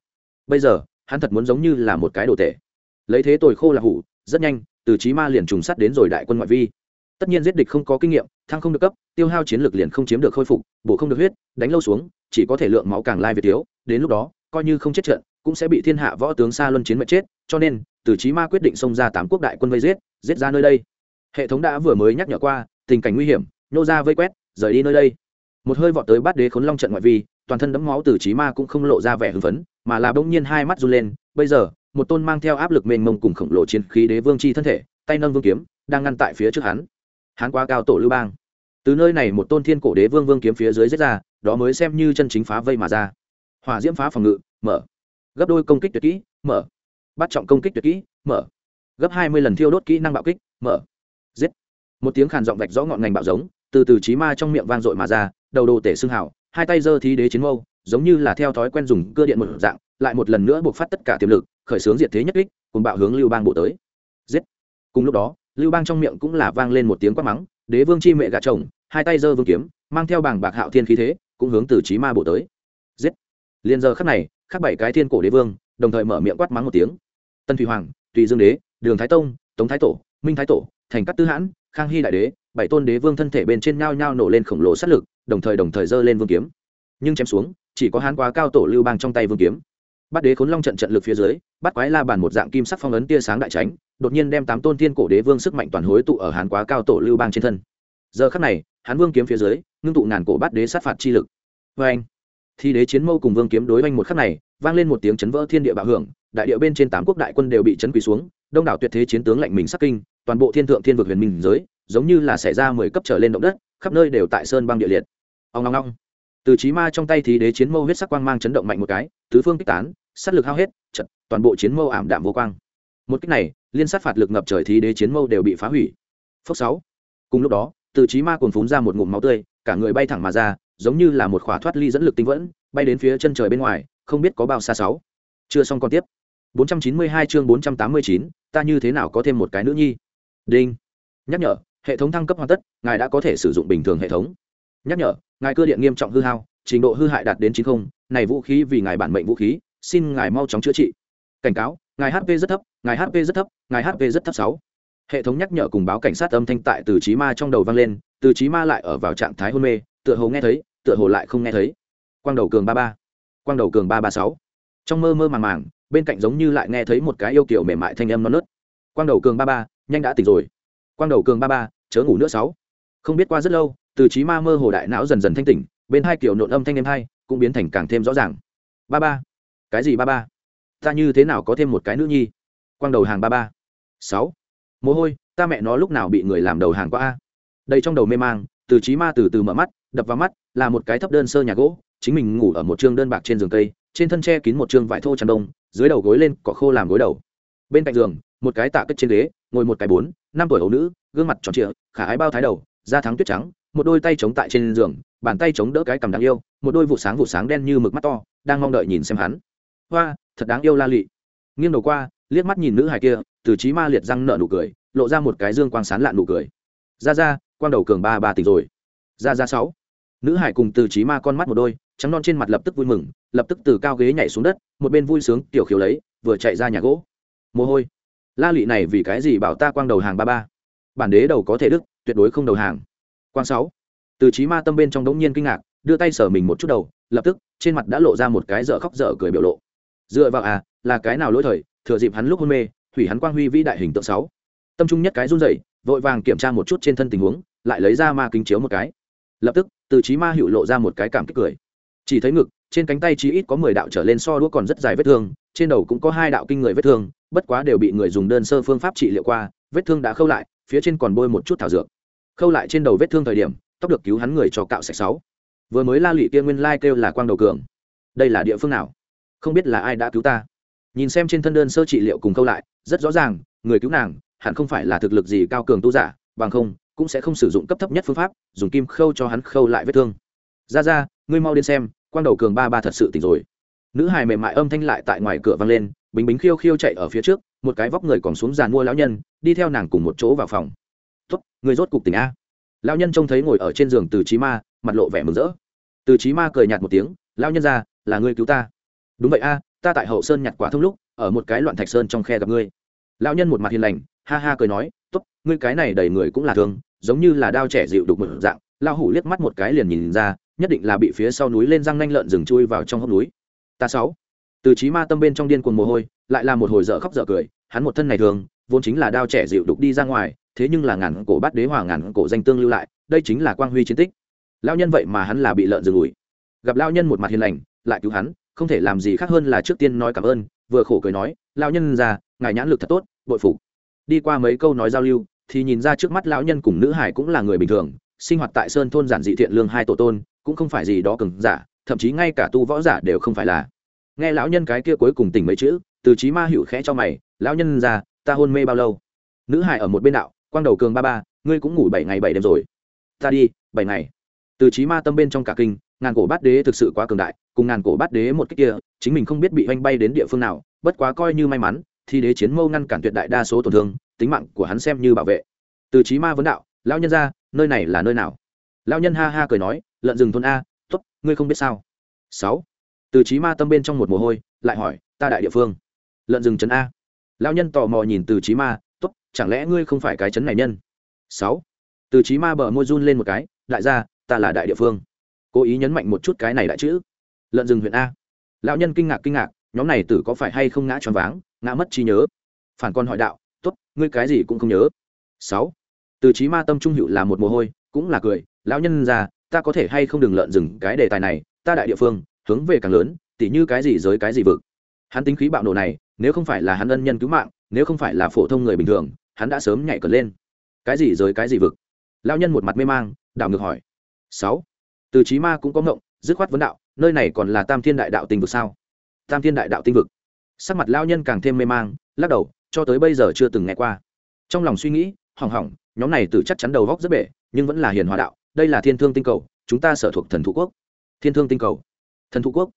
[SPEAKER 1] Bây giờ, hắn thật muốn giống như là một cái đồ tệ lấy thế tồi khô là hủ, rất nhanh, từ trí ma liền trùng sát đến rồi đại quân ngoại vi. Tất nhiên giết địch không có kinh nghiệm, thăng không được cấp, tiêu hao chiến lược liền không chiếm được khôi phục, bổ không được huyết, đánh lâu xuống, chỉ có thể lượng máu càng lai việt thiếu, đến lúc đó, coi như không chết trận, cũng sẽ bị thiên hạ võ tướng xa luân chiến mệnh chết, cho nên, từ trí ma quyết định xông ra tám quốc đại quân vây giết giết ra nơi đây hệ thống đã vừa mới nhắc nhở qua, tình cảnh nguy hiểm, nhô ra vây quét, rời đi nơi đây. Một hơi vọt tới bát đế khốn long trận ngoại vi, toàn thân đẫm máu từ trí ma cũng không lộ ra vẻ hưng phấn, mà là bỗng nhiên hai mắt run lên. Bây giờ, một tôn mang theo áp lực mênh mông cùng khổng lồ chiến khí đế vương chi thân thể, tay nâng vương kiếm, đang ngăn tại phía trước hắn. Hắn quá cao tổ lưu bang. Từ nơi này một tôn thiên cổ đế vương vương kiếm phía dưới giết ra, đó mới xem như chân chính phá vây mà ra. Hỏa diễm phá phòng ngự, mở. Gấp đôi công kích tuyệt kỹ, mở. Bắt trọng công kích tuyệt kỹ, mở. Gấp hai mươi lần thiêu đốt kỹ năng bạo kích, mở một tiếng khàn giọng vạch rõ ngọn ngành bạo giống, từ từ trí ma trong miệng vang dội mà ra, đầu đồ tể xương hảo hai tay giơ thí đế chiến mâu, giống như là theo thói quen dùng cơ điện một dạng, lại một lần nữa buộc phát tất cả tiềm lực, khởi xướng diệt thế nhất kích, cùng bạo hướng lưu bang bộ tới. Giết! Cùng lúc đó, lưu bang trong miệng cũng là vang lên một tiếng quát mắng, đế vương chi mẹ gà chồng! Hai tay giơ vương kiếm, mang theo bảng bạc hạo thiên khí thế, cũng hướng từ trí ma bộ tới. Giết! Liền giờ khắc này, khắc bảy cái thiên cổ đế vương, đồng thời mở miệng quát mắng một tiếng. Tân thủy hoàng, tùy dương đế, đường thái tông, tống thái tổ, minh thái tổ, thành cát tư hãn khang hy đại đế, bảy tôn đế vương thân thể bên trên nhao nhao nổ lên khổng lồ sát lực, đồng thời đồng thời giơ lên vương kiếm. Nhưng chém xuống, chỉ có hán quá cao tổ lưu bang trong tay vương kiếm. Bắt đế khốn long trận trận lực phía dưới, bắt quái la bàn một dạng kim sắc phong ấn tia sáng đại tránh đột nhiên đem tám tôn thiên cổ đế vương sức mạnh toàn hối tụ ở hán quá cao tổ lưu bang trên thân. Giờ khắc này hán vương kiếm phía dưới, ngưng tụ ngàn cổ bắt đế sát phạt chi lực. Vê anh, thi đế chiến mâu cùng vương kiếm đối oanh một khắc này, vang lên một tiếng chấn vỡ thiên địa bạo hưởng, đại địa bên trên tám quốc đại quân đều bị chấn quỳ xuống đông đảo tuyệt thế chiến tướng lạnh mình sắc kinh, toàn bộ thiên thượng thiên vực huyền minh giới, giống như là xảy ra mười cấp trở lên động đất, khắp nơi đều tại sơn băng địa liệt. Ông long long từ trí ma trong tay thí đế chiến mâu huyết sắc quang mang chấn động mạnh một cái, tứ phương kích tán, sát lực hao hết, chật, toàn bộ chiến mâu ảm đạm vô quang. Một cách này, liên sát phạt lực ngập trời thí đế chiến mâu đều bị phá hủy. Phốc sáu. Cùng lúc đó, từ trí ma cồn phún ra một ngụm máu tươi, cả người bay thẳng mà ra, giống như là một khỏa thoát ly dẫn lực tinh vẫn, bay đến phía chân trời bên ngoài, không biết có bao xa sáu. Chưa xong còn tiếp. 492 chương 489, ta như thế nào có thêm một cái nữ nhi? Đinh. Nhắc nhở hệ thống thăng cấp hoàn tất ngài đã có thể sử dụng bình thường hệ thống. Nhắc nhở ngài cơ điện nghiêm trọng hư hao trình độ hư hại đạt đến chín không này vũ khí vì ngài bản mệnh vũ khí xin ngài mau chóng chữa trị. Cảnh cáo ngài hp rất thấp ngài hp rất thấp ngài hp rất thấp 6. hệ thống nhắc nhở cùng báo cảnh sát âm thanh tại từ trí ma trong đầu vang lên từ trí ma lại ở vào trạng thái hôn mê tựa hồ nghe thấy tựa hồ lại không nghe thấy. Quang đầu cường ba ba. Quang đầu cường ba ba sáu. Trong mơ mơ màng màng bên cạnh giống như lại nghe thấy một cái yêu kiểu mềm mại thanh âm non nớt. Quang đầu cường ba ba, nhanh đã tỉnh rồi. Quang đầu cường ba ba, chớ ngủ nữa sáu. Không biết qua rất lâu, từ trí ma mơ hồ đại não dần dần thanh tỉnh, bên hai kiểu nộn âm thanh em hai cũng biến thành càng thêm rõ ràng. Ba ba. Cái gì ba ba? Ta như thế nào có thêm một cái nữ nhi? Quang đầu hàng ba ba. Sáu. Mồ hôi, ta mẹ nó lúc nào bị người làm đầu hàng qua a? Đây trong đầu mê mang, từ trí ma từ từ mở mắt, đập vào mắt, là một cái thấp đơn sơ nhà gỗ, chính mình ngủ ở một chương đơn bạc trên giường cây, trên thân tre kín một chương vải thô tràn đông dưới đầu gối lên cỏ khô làm gối đầu. Bên cạnh giường, một cái tạ cất trên ghế, ngồi một cái bốn, năm tuổi ấu nữ, gương mặt tròn trịa, khả ái bao thái đầu, da thắng tuyết trắng, một đôi tay chống tại trên giường, bàn tay chống đỡ cái cằm đáng yêu, một đôi vụ sáng vụ sáng đen như mực mắt to, đang mong đợi nhìn xem hắn. Hoa, thật đáng yêu la lị. Nghiêng đầu qua, liếc mắt nhìn nữ hài kia, từ trí ma liệt răng nợ nụ cười, lộ ra một cái dương quang sán lạn nụ cười. Ra ra, quang đầu cường ba ba tỉnh rồi. Ra ra sáu. Nữ hải cùng từ trí ma con mắt một đôi trắng non trên mặt lập tức vui mừng, lập tức từ cao ghế nhảy xuống đất, một bên vui sướng tiểu khiếu lấy, vừa chạy ra nhà gỗ. Mồ hôi. La lị này vì cái gì bảo ta quang đầu hàng ba ba? Bản đế đầu có thể đức, tuyệt đối không đầu hàng. Quang sáu. Từ trí ma tâm bên trong đống nhiên kinh ngạc, đưa tay sở mình một chút đầu, lập tức, trên mặt đã lộ ra một cái dở khóc dở cười biểu lộ. Dựa vào à là cái nào lỗi thời, thừa dịp hắn lúc hôn mê, hủy hắn quang huy vĩ đại hình tượng sáu. Tâm trung nhất cái run rẩy, vội vàng kiểm tra một chút trên thân tình huống, lại lấy ra ma kính chiếu một cái. Lập tức, từ trí ma hữu lộ ra một cái cảm kích cười chỉ thấy ngực, trên cánh tay chí ít có mười đạo trở lên so đũa còn rất dài vết thương, trên đầu cũng có hai đạo kinh người vết thương, bất quá đều bị người dùng đơn sơ phương pháp trị liệu qua, vết thương đã khâu lại, phía trên còn bôi một chút thảo dược. Khâu lại trên đầu vết thương thời điểm, tóc được cứu hắn người cho cạo sạch sáu. Vừa mới la lụy kia nguyên lai kêu là quang đầu cường. Đây là địa phương nào? Không biết là ai đã cứu ta. Nhìn xem trên thân đơn sơ trị liệu cùng khâu lại, rất rõ ràng, người cứu nàng, hẳn không phải là thực lực gì cao cường tu giả, bằng không, cũng sẽ không sử dụng cấp thấp nhất phương pháp, dùng kim khâu cho hắn khâu lại vết thương. Ra ra ngươi mau đến xem, quang đầu cường ba ba thật sự tỉnh rồi. Nữ hài mềm mại âm thanh lại tại ngoài cửa vang lên bính bính khiêu khiêu chạy ở phía trước, một cái vóc người còn xuống giàn mua lão nhân, đi theo nàng cùng một chỗ vào phòng. Tốt người rốt cục tỉnh a. Lão nhân trông thấy ngồi ở trên giường từ trí ma, mặt lộ vẻ mừng rỡ. Từ trí ma cười nhạt một tiếng, lão nhân ra là ngươi cứu ta. Đúng vậy a, ta tại hậu sơn nhặt quả thông lúc, ở một cái loạn thạch sơn trong khe gặp ngươi. Lão nhân một mặt hiền lành, ha ha cười nói, tốt, ngươi cái này đầy người cũng là thương giống như là đao trẻ dịu đục một dạng. Lao hủ liếc mắt một cái liền nhìn ra nhất định là bị phía sau núi lên răng nanh lợn rừng chui vào trong hốc núi. Ta sáu. Từ trí ma tâm bên trong điên cuồng mồ hôi, lại là một hồi dở khóc dở cười, hắn một thân này thường, vốn chính là đao trẻ dịu đục đi ra ngoài, thế nhưng là ngàn cổ bát đế hòa ngàn cổ danh tương lưu lại, đây chính là quang huy chiến tích. Lao nhân vậy mà hắn là bị lợn rừng ủi. Gặp lao nhân một mặt hiền lành, lại cứu hắn, không thể làm gì khác hơn là trước tiên nói cảm ơn, vừa khổ cười nói lao nhân già, ngài nhãn lực thật tốt, bội phục. Đi qua mấy câu nói giao lưu, thì nhìn ra trước mắt lão nhân cùng nữ hải cũng là người bình thường, sinh hoạt tại sơn thôn giản dị thiện lương hai tổ tôn cũng không phải gì đó cường giả, thậm chí ngay cả tu võ giả đều không phải là. Nghe lão nhân cái kia cuối cùng tỉnh mấy chữ, từ trí ma hữu khẽ cho mày, lão nhân ra, ta hôn mê bao lâu? Nữ hải ở một bên đạo, quang đầu cường ba ba, ngươi cũng ngủ bảy ngày bảy đêm rồi. Ta đi, bảy ngày. Từ trí ma tâm bên trong cả kinh, ngàn cổ bát đế thực sự quá cường đại, cùng ngàn cổ bát đế một cách kia, chính mình không biết bị oanh bay đến địa phương nào, bất quá coi như may mắn thì đế chiến mâu ngăn cản tuyệt đại đa số tổn thương, tính mạng của hắn xem như bảo vệ. Từ trí ma vấn đạo, lão nhân ra, nơi này là nơi nào? Lão nhân ha ha cười nói, lợn rừng thôn a t ố t ngươi không biết sao? Sáu. Từ trí ma tâm bên trong một mồ hôi, lại hỏi, ta đại địa phương, lợn rừng trấn a. Lão nhân tò mò nhìn từ trí ma t ố t chẳng lẽ ngươi không phải cái trấn này nhân? Sáu. Từ trí ma bờ môi run lên một cái, đại gia, ta là đại địa phương. Cố ý nhấn mạnh một chút cái này đại chữ. Lợn rừng huyện a. Lão nhân kinh ngạc kinh ngạc, nhóm này tử có phải hay không ngã choáng váng, ngã mất trí nhớ? Phản con hỏi đạo t ố t ngươi cái gì cũng không nhớ? Sáu. Từ trí ma tâm trung hữu là một mồ hôi, cũng là cười lão nhân ra, ta có thể hay không đừng lợn dừng cái đề tài này, ta đại địa phương, hướng về càng lớn, tỉ như cái gì giới cái gì vực. Hắn tính khí bạo nổ này, nếu không phải là hắn ân nhân cứu mạng, nếu không phải là phổ thông người bình thường, hắn đã sớm nhảy cờ lên. Cái gì giới cái gì vực? Lão nhân một mặt mê mang, đảo ngược hỏi. Sáu. Từ trí ma cũng có ngộng, dứt khoát vấn đạo, nơi này còn là tam thiên đại đạo tinh vực sao? Tam thiên đại đạo tinh vực. Sắc mặt lão nhân càng thêm mê mang, lắc đầu, cho tới bây giờ chưa từng nghe qua. Trong lòng suy nghĩ, hỏng hỏng, nhóm này tự chắc chắn đầu góc rất bể, nhưng vẫn là hiền hòa đạo đây là thiên thương tinh cầu, chúng ta sở thuộc thần thụ quốc. Thiên thương tinh cầu. Thần thụ quốc.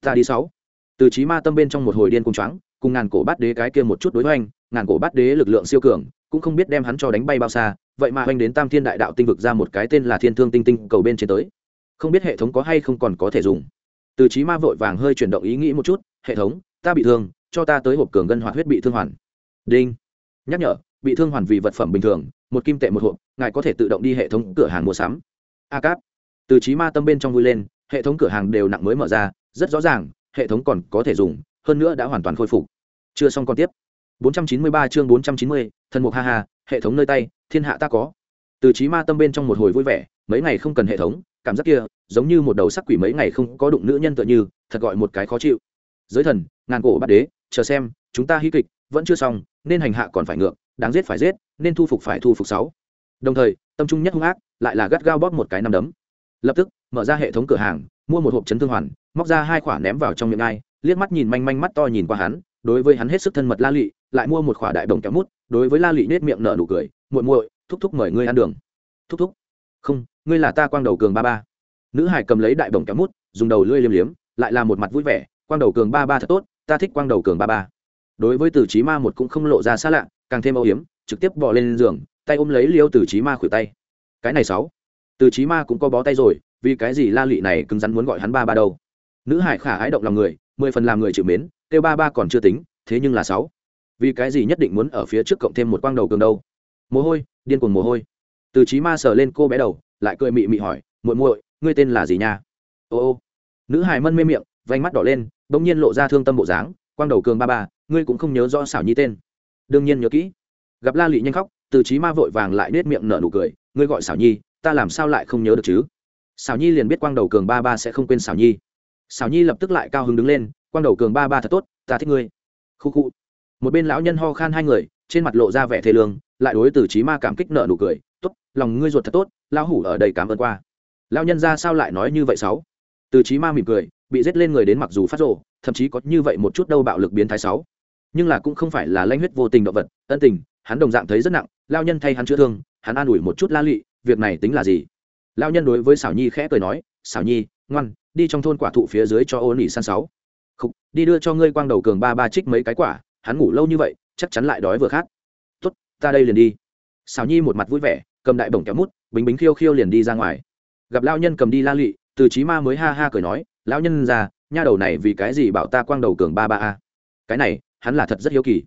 [SPEAKER 1] Ta đi sáu. Từ trí ma tâm bên trong một hồi điên cùng choáng, cùng ngàn cổ bát đế cái kia một chút đối hoành, ngàn cổ bát đế lực lượng siêu cường, cũng không biết đem hắn cho đánh bay bao xa, vậy mà hoành đến tam thiên đại đạo tinh vực ra một cái tên là thiên thương tinh tinh cầu bên trên tới. Không biết hệ thống có hay không còn có thể dùng. Từ trí ma vội vàng hơi chuyển động ý nghĩ một chút, hệ thống, ta bị thương, cho ta tới hộp cường ngân hoạt huyết bị thương hoàn. Đinh. Nhắc nhở, bị thương hoàn vì vật phẩm bình thường, một kim tệ một hộp ngài có thể tự động đi hệ thống cửa hàng mua sắm. A cáp từ trí ma tâm bên trong vui lên hệ thống cửa hàng đều nặng mới mở ra rất rõ ràng hệ thống còn có thể dùng hơn nữa đã hoàn toàn khôi phục. Chưa xong còn tiếp. 493 chương 490, thần mục ha ha hệ thống nơi tay thiên hạ ta có. Từ trí ma tâm bên trong một hồi vui vẻ mấy ngày không cần hệ thống cảm giác kia giống như một đầu sắc quỷ mấy ngày không có đụng nữ nhân tựa như thật gọi một cái khó chịu. Giới thần ngàn cổ bát đế chờ xem chúng ta hí kịch vẫn chưa xong nên hành hạ còn phải ngược đáng giết phải giết nên thu phục phải thu phục sáu đồng thời, tâm trung nhất hung ác lại là gắt gao bóp một cái nằm đấm. Lập tức, mở ra hệ thống cửa hàng, mua một hộp chấn thương hoàn, móc ra hai khoả ném vào trong miệng ai, liếc mắt nhìn manh manh mắt to nhìn qua hắn, đối với hắn hết sức thân mật la lị, lại mua một khoả đại đồng kéo mút, đối với la lị nết miệng nở nụ cười, muội muội, thúc thúc mời ngươi ăn đường. Thúc thúc? Không, ngươi là ta quang đầu cường ba ba. Nữ hải cầm lấy đại đồng kéo mút, dùng đầu lưỡi liếm liếm, lại là một mặt vui vẻ, quang đầu cường ba ba thật tốt, ta thích quang đầu cường ba ba. Đối với từ trí ma một cũng không lộ ra xa lạ, càng thêm âu hiếm trực tiếp bỏ lên giường tay ôm lấy liêu từ trí ma khuỷu tay. Cái này sáu. Từ trí ma cũng có bó tay rồi, vì cái gì la lị này cứng rắn muốn gọi hắn ba ba đâu? Nữ hải khả ái động lòng người, mười phần làm người chịu mến, kêu ba ba còn chưa tính, thế nhưng là sáu. Vì cái gì nhất định muốn ở phía trước cộng thêm một quang đầu cường đâu? Mồ hôi, điên cuồng mồ hôi. Từ trí ma sờ lên cô bé đầu, lại cười mị mị hỏi, muội muội, ngươi tên là gì nha? Ô ô. Nữ hải mân mê miệng, vành mắt đỏ lên, bỗng nhiên lộ ra thương tâm bộ dáng, quang đầu cường ba ba, ngươi cũng không nhớ rõ xảo nhi tên. Đương nhiên nhớ kỹ. Gặp la lị nhanh khóc từ trí ma vội vàng lại nết miệng nở nụ cười, ngươi gọi xảo nhi, ta làm sao lại không nhớ được chứ? Xảo nhi liền biết quang đầu cường ba ba sẽ không quên xảo nhi. Xảo nhi lập tức lại cao hứng đứng lên, quang đầu cường ba ba thật tốt, ta thích ngươi. Khu khu. Một bên lão nhân ho khan hai người, trên mặt lộ ra vẻ thê lương, lại đối từ trí ma cảm kích nợ nụ cười, tốt, lòng ngươi ruột thật tốt, lão hủ ở đây cảm ơn qua. Lão nhân ra sao lại nói như vậy sáu? Từ trí ma mỉm cười, bị giết lên người đến mặc dù phát rộ thậm chí có như vậy một chút đâu bạo lực biến thái sáu. Nhưng là cũng không phải là lanh huyết vô tình động vật, ân tình hắn đồng dạng thấy rất nặng lao nhân thay hắn chữa thương hắn an ủi một chút la lụy việc này tính là gì? Lao nhân đối với xảo nhi khẽ cười nói xảo nhi ngoan đi trong thôn quả thụ phía dưới cho ô nỉ san sáu. Khúc, đi đưa cho ngươi quang đầu cường ba ba trích mấy cái quả hắn ngủ lâu như vậy chắc chắn lại đói vừa khát. Tốt ta đây liền đi. Xảo nhi một mặt vui vẻ cầm đại bổng kéo mút bính bính khiêu khiêu liền đi ra ngoài. Gặp lao nhân cầm đi la lụy từ trí ma mới ha ha cười nói lão nhân già nha đầu này vì cái gì bảo ta quang đầu cường ba ba a? Cái này hắn là thật rất hiếu kỳ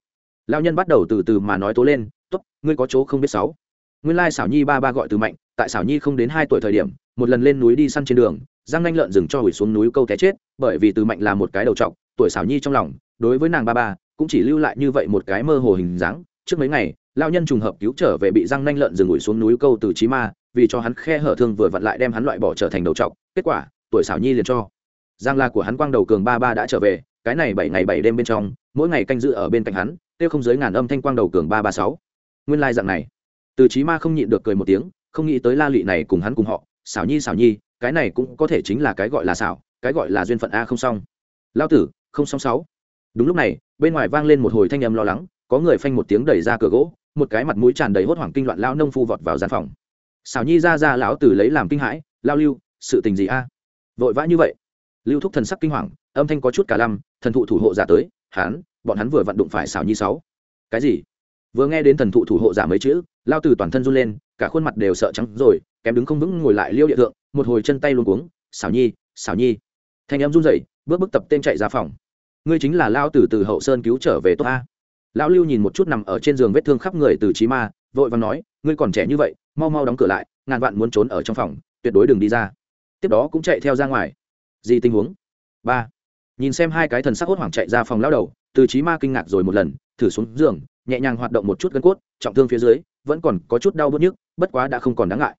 [SPEAKER 1] lao nhân bắt đầu từ từ mà nói tố lên t ố t ngươi có chỗ không biết sáu. Nguyên lai xảo nhi ba ba gọi từ mạnh, tại xảo nhi không đến hai tuổi thời điểm, một lần lên núi đi săn trên đường, giang nanh lợn rừng cho hủy xuống núi câu té chết, bởi vì từ mạnh là một cái đầu trọc, tuổi xảo nhi trong lòng, đối với nàng ba ba, cũng chỉ lưu lại như vậy một cái mơ hồ hình dáng. Trước mấy ngày lao nhân trùng hợp cứu trở về bị giang nanh lợn rừng ủi xuống núi câu từ trí ma, vì cho hắn khe hở thương vừa vặn lại đem hắn loại bỏ trở thành đầu trọc, kết quả, tuổi xảo nhi liền cho. Giang la của hắn quang đầu cường ba ba đã trở về, cái này bảy ngày bảy đêm bên trong, mỗi ngày canh dự ở bên cạnh hắn tiêu không dưới ngàn âm thanh quang đầu cường ba ba sáu. Nguyên lai dạng này. Từ chí ma không nhịn được cười một tiếng, không nghĩ tới la lụy này cùng hắn cùng họ xảo nhi xảo nhi, cái này cũng có thể chính là cái gọi là xảo cái gọi là duyên phận a không xong. Lao tử, không xong sáu. Đúng lúc này, bên ngoài vang lên một hồi thanh âm lo lắng, có người phanh một tiếng đẩy ra cửa gỗ, một cái mặt mũi tràn đầy hốt hoảng kinh loạn lão nông phu vọt vào gian phòng. Xảo nhi ra ra lão tử lấy làm kinh hãi, lao lưu, sự tình gì a? Vội vã như vậy. Lưu thúc thần sắc kinh hoàng, âm thanh có chút cả lăm, thần thụ thủ hộ giả tới hắn bọn hắn vừa vận đụng phải xảo nhi sáu. Cái gì? Vừa nghe đến thần thụ thủ hộ giả mấy chữ, lao tử toàn thân run lên, cả khuôn mặt đều sợ trắng rồi, kém đứng không vững ngồi lại liêu địa thượng, một hồi chân tay luôn cuống, xảo nhi xảo nhi. Thanh em run rẩy, bước bước tập tên chạy ra phòng. Ngươi chính là lao tử từ hậu sơn cứu trở về tốt a. Lão lưu nhìn một chút nằm ở trên giường vết thương khắp người từ trí ma, vội và nói, ngươi còn trẻ như vậy, mau mau đóng cửa lại, ngàn vạn muốn trốn ở trong phòng, tuyệt đối đừng đi ra. Tiếp đó cũng chạy theo ra ngoài. Gì tình huống? Ba. Nhìn xem hai cái thần sắc hốt hoảng chạy ra phòng lao đầu từ trí ma kinh ngạc rồi một lần, thử xuống giường, nhẹ nhàng hoạt động một chút gân cốt, trọng thương phía dưới, vẫn còn có chút đau bớt nhức, bất quá đã không còn đáng ngại.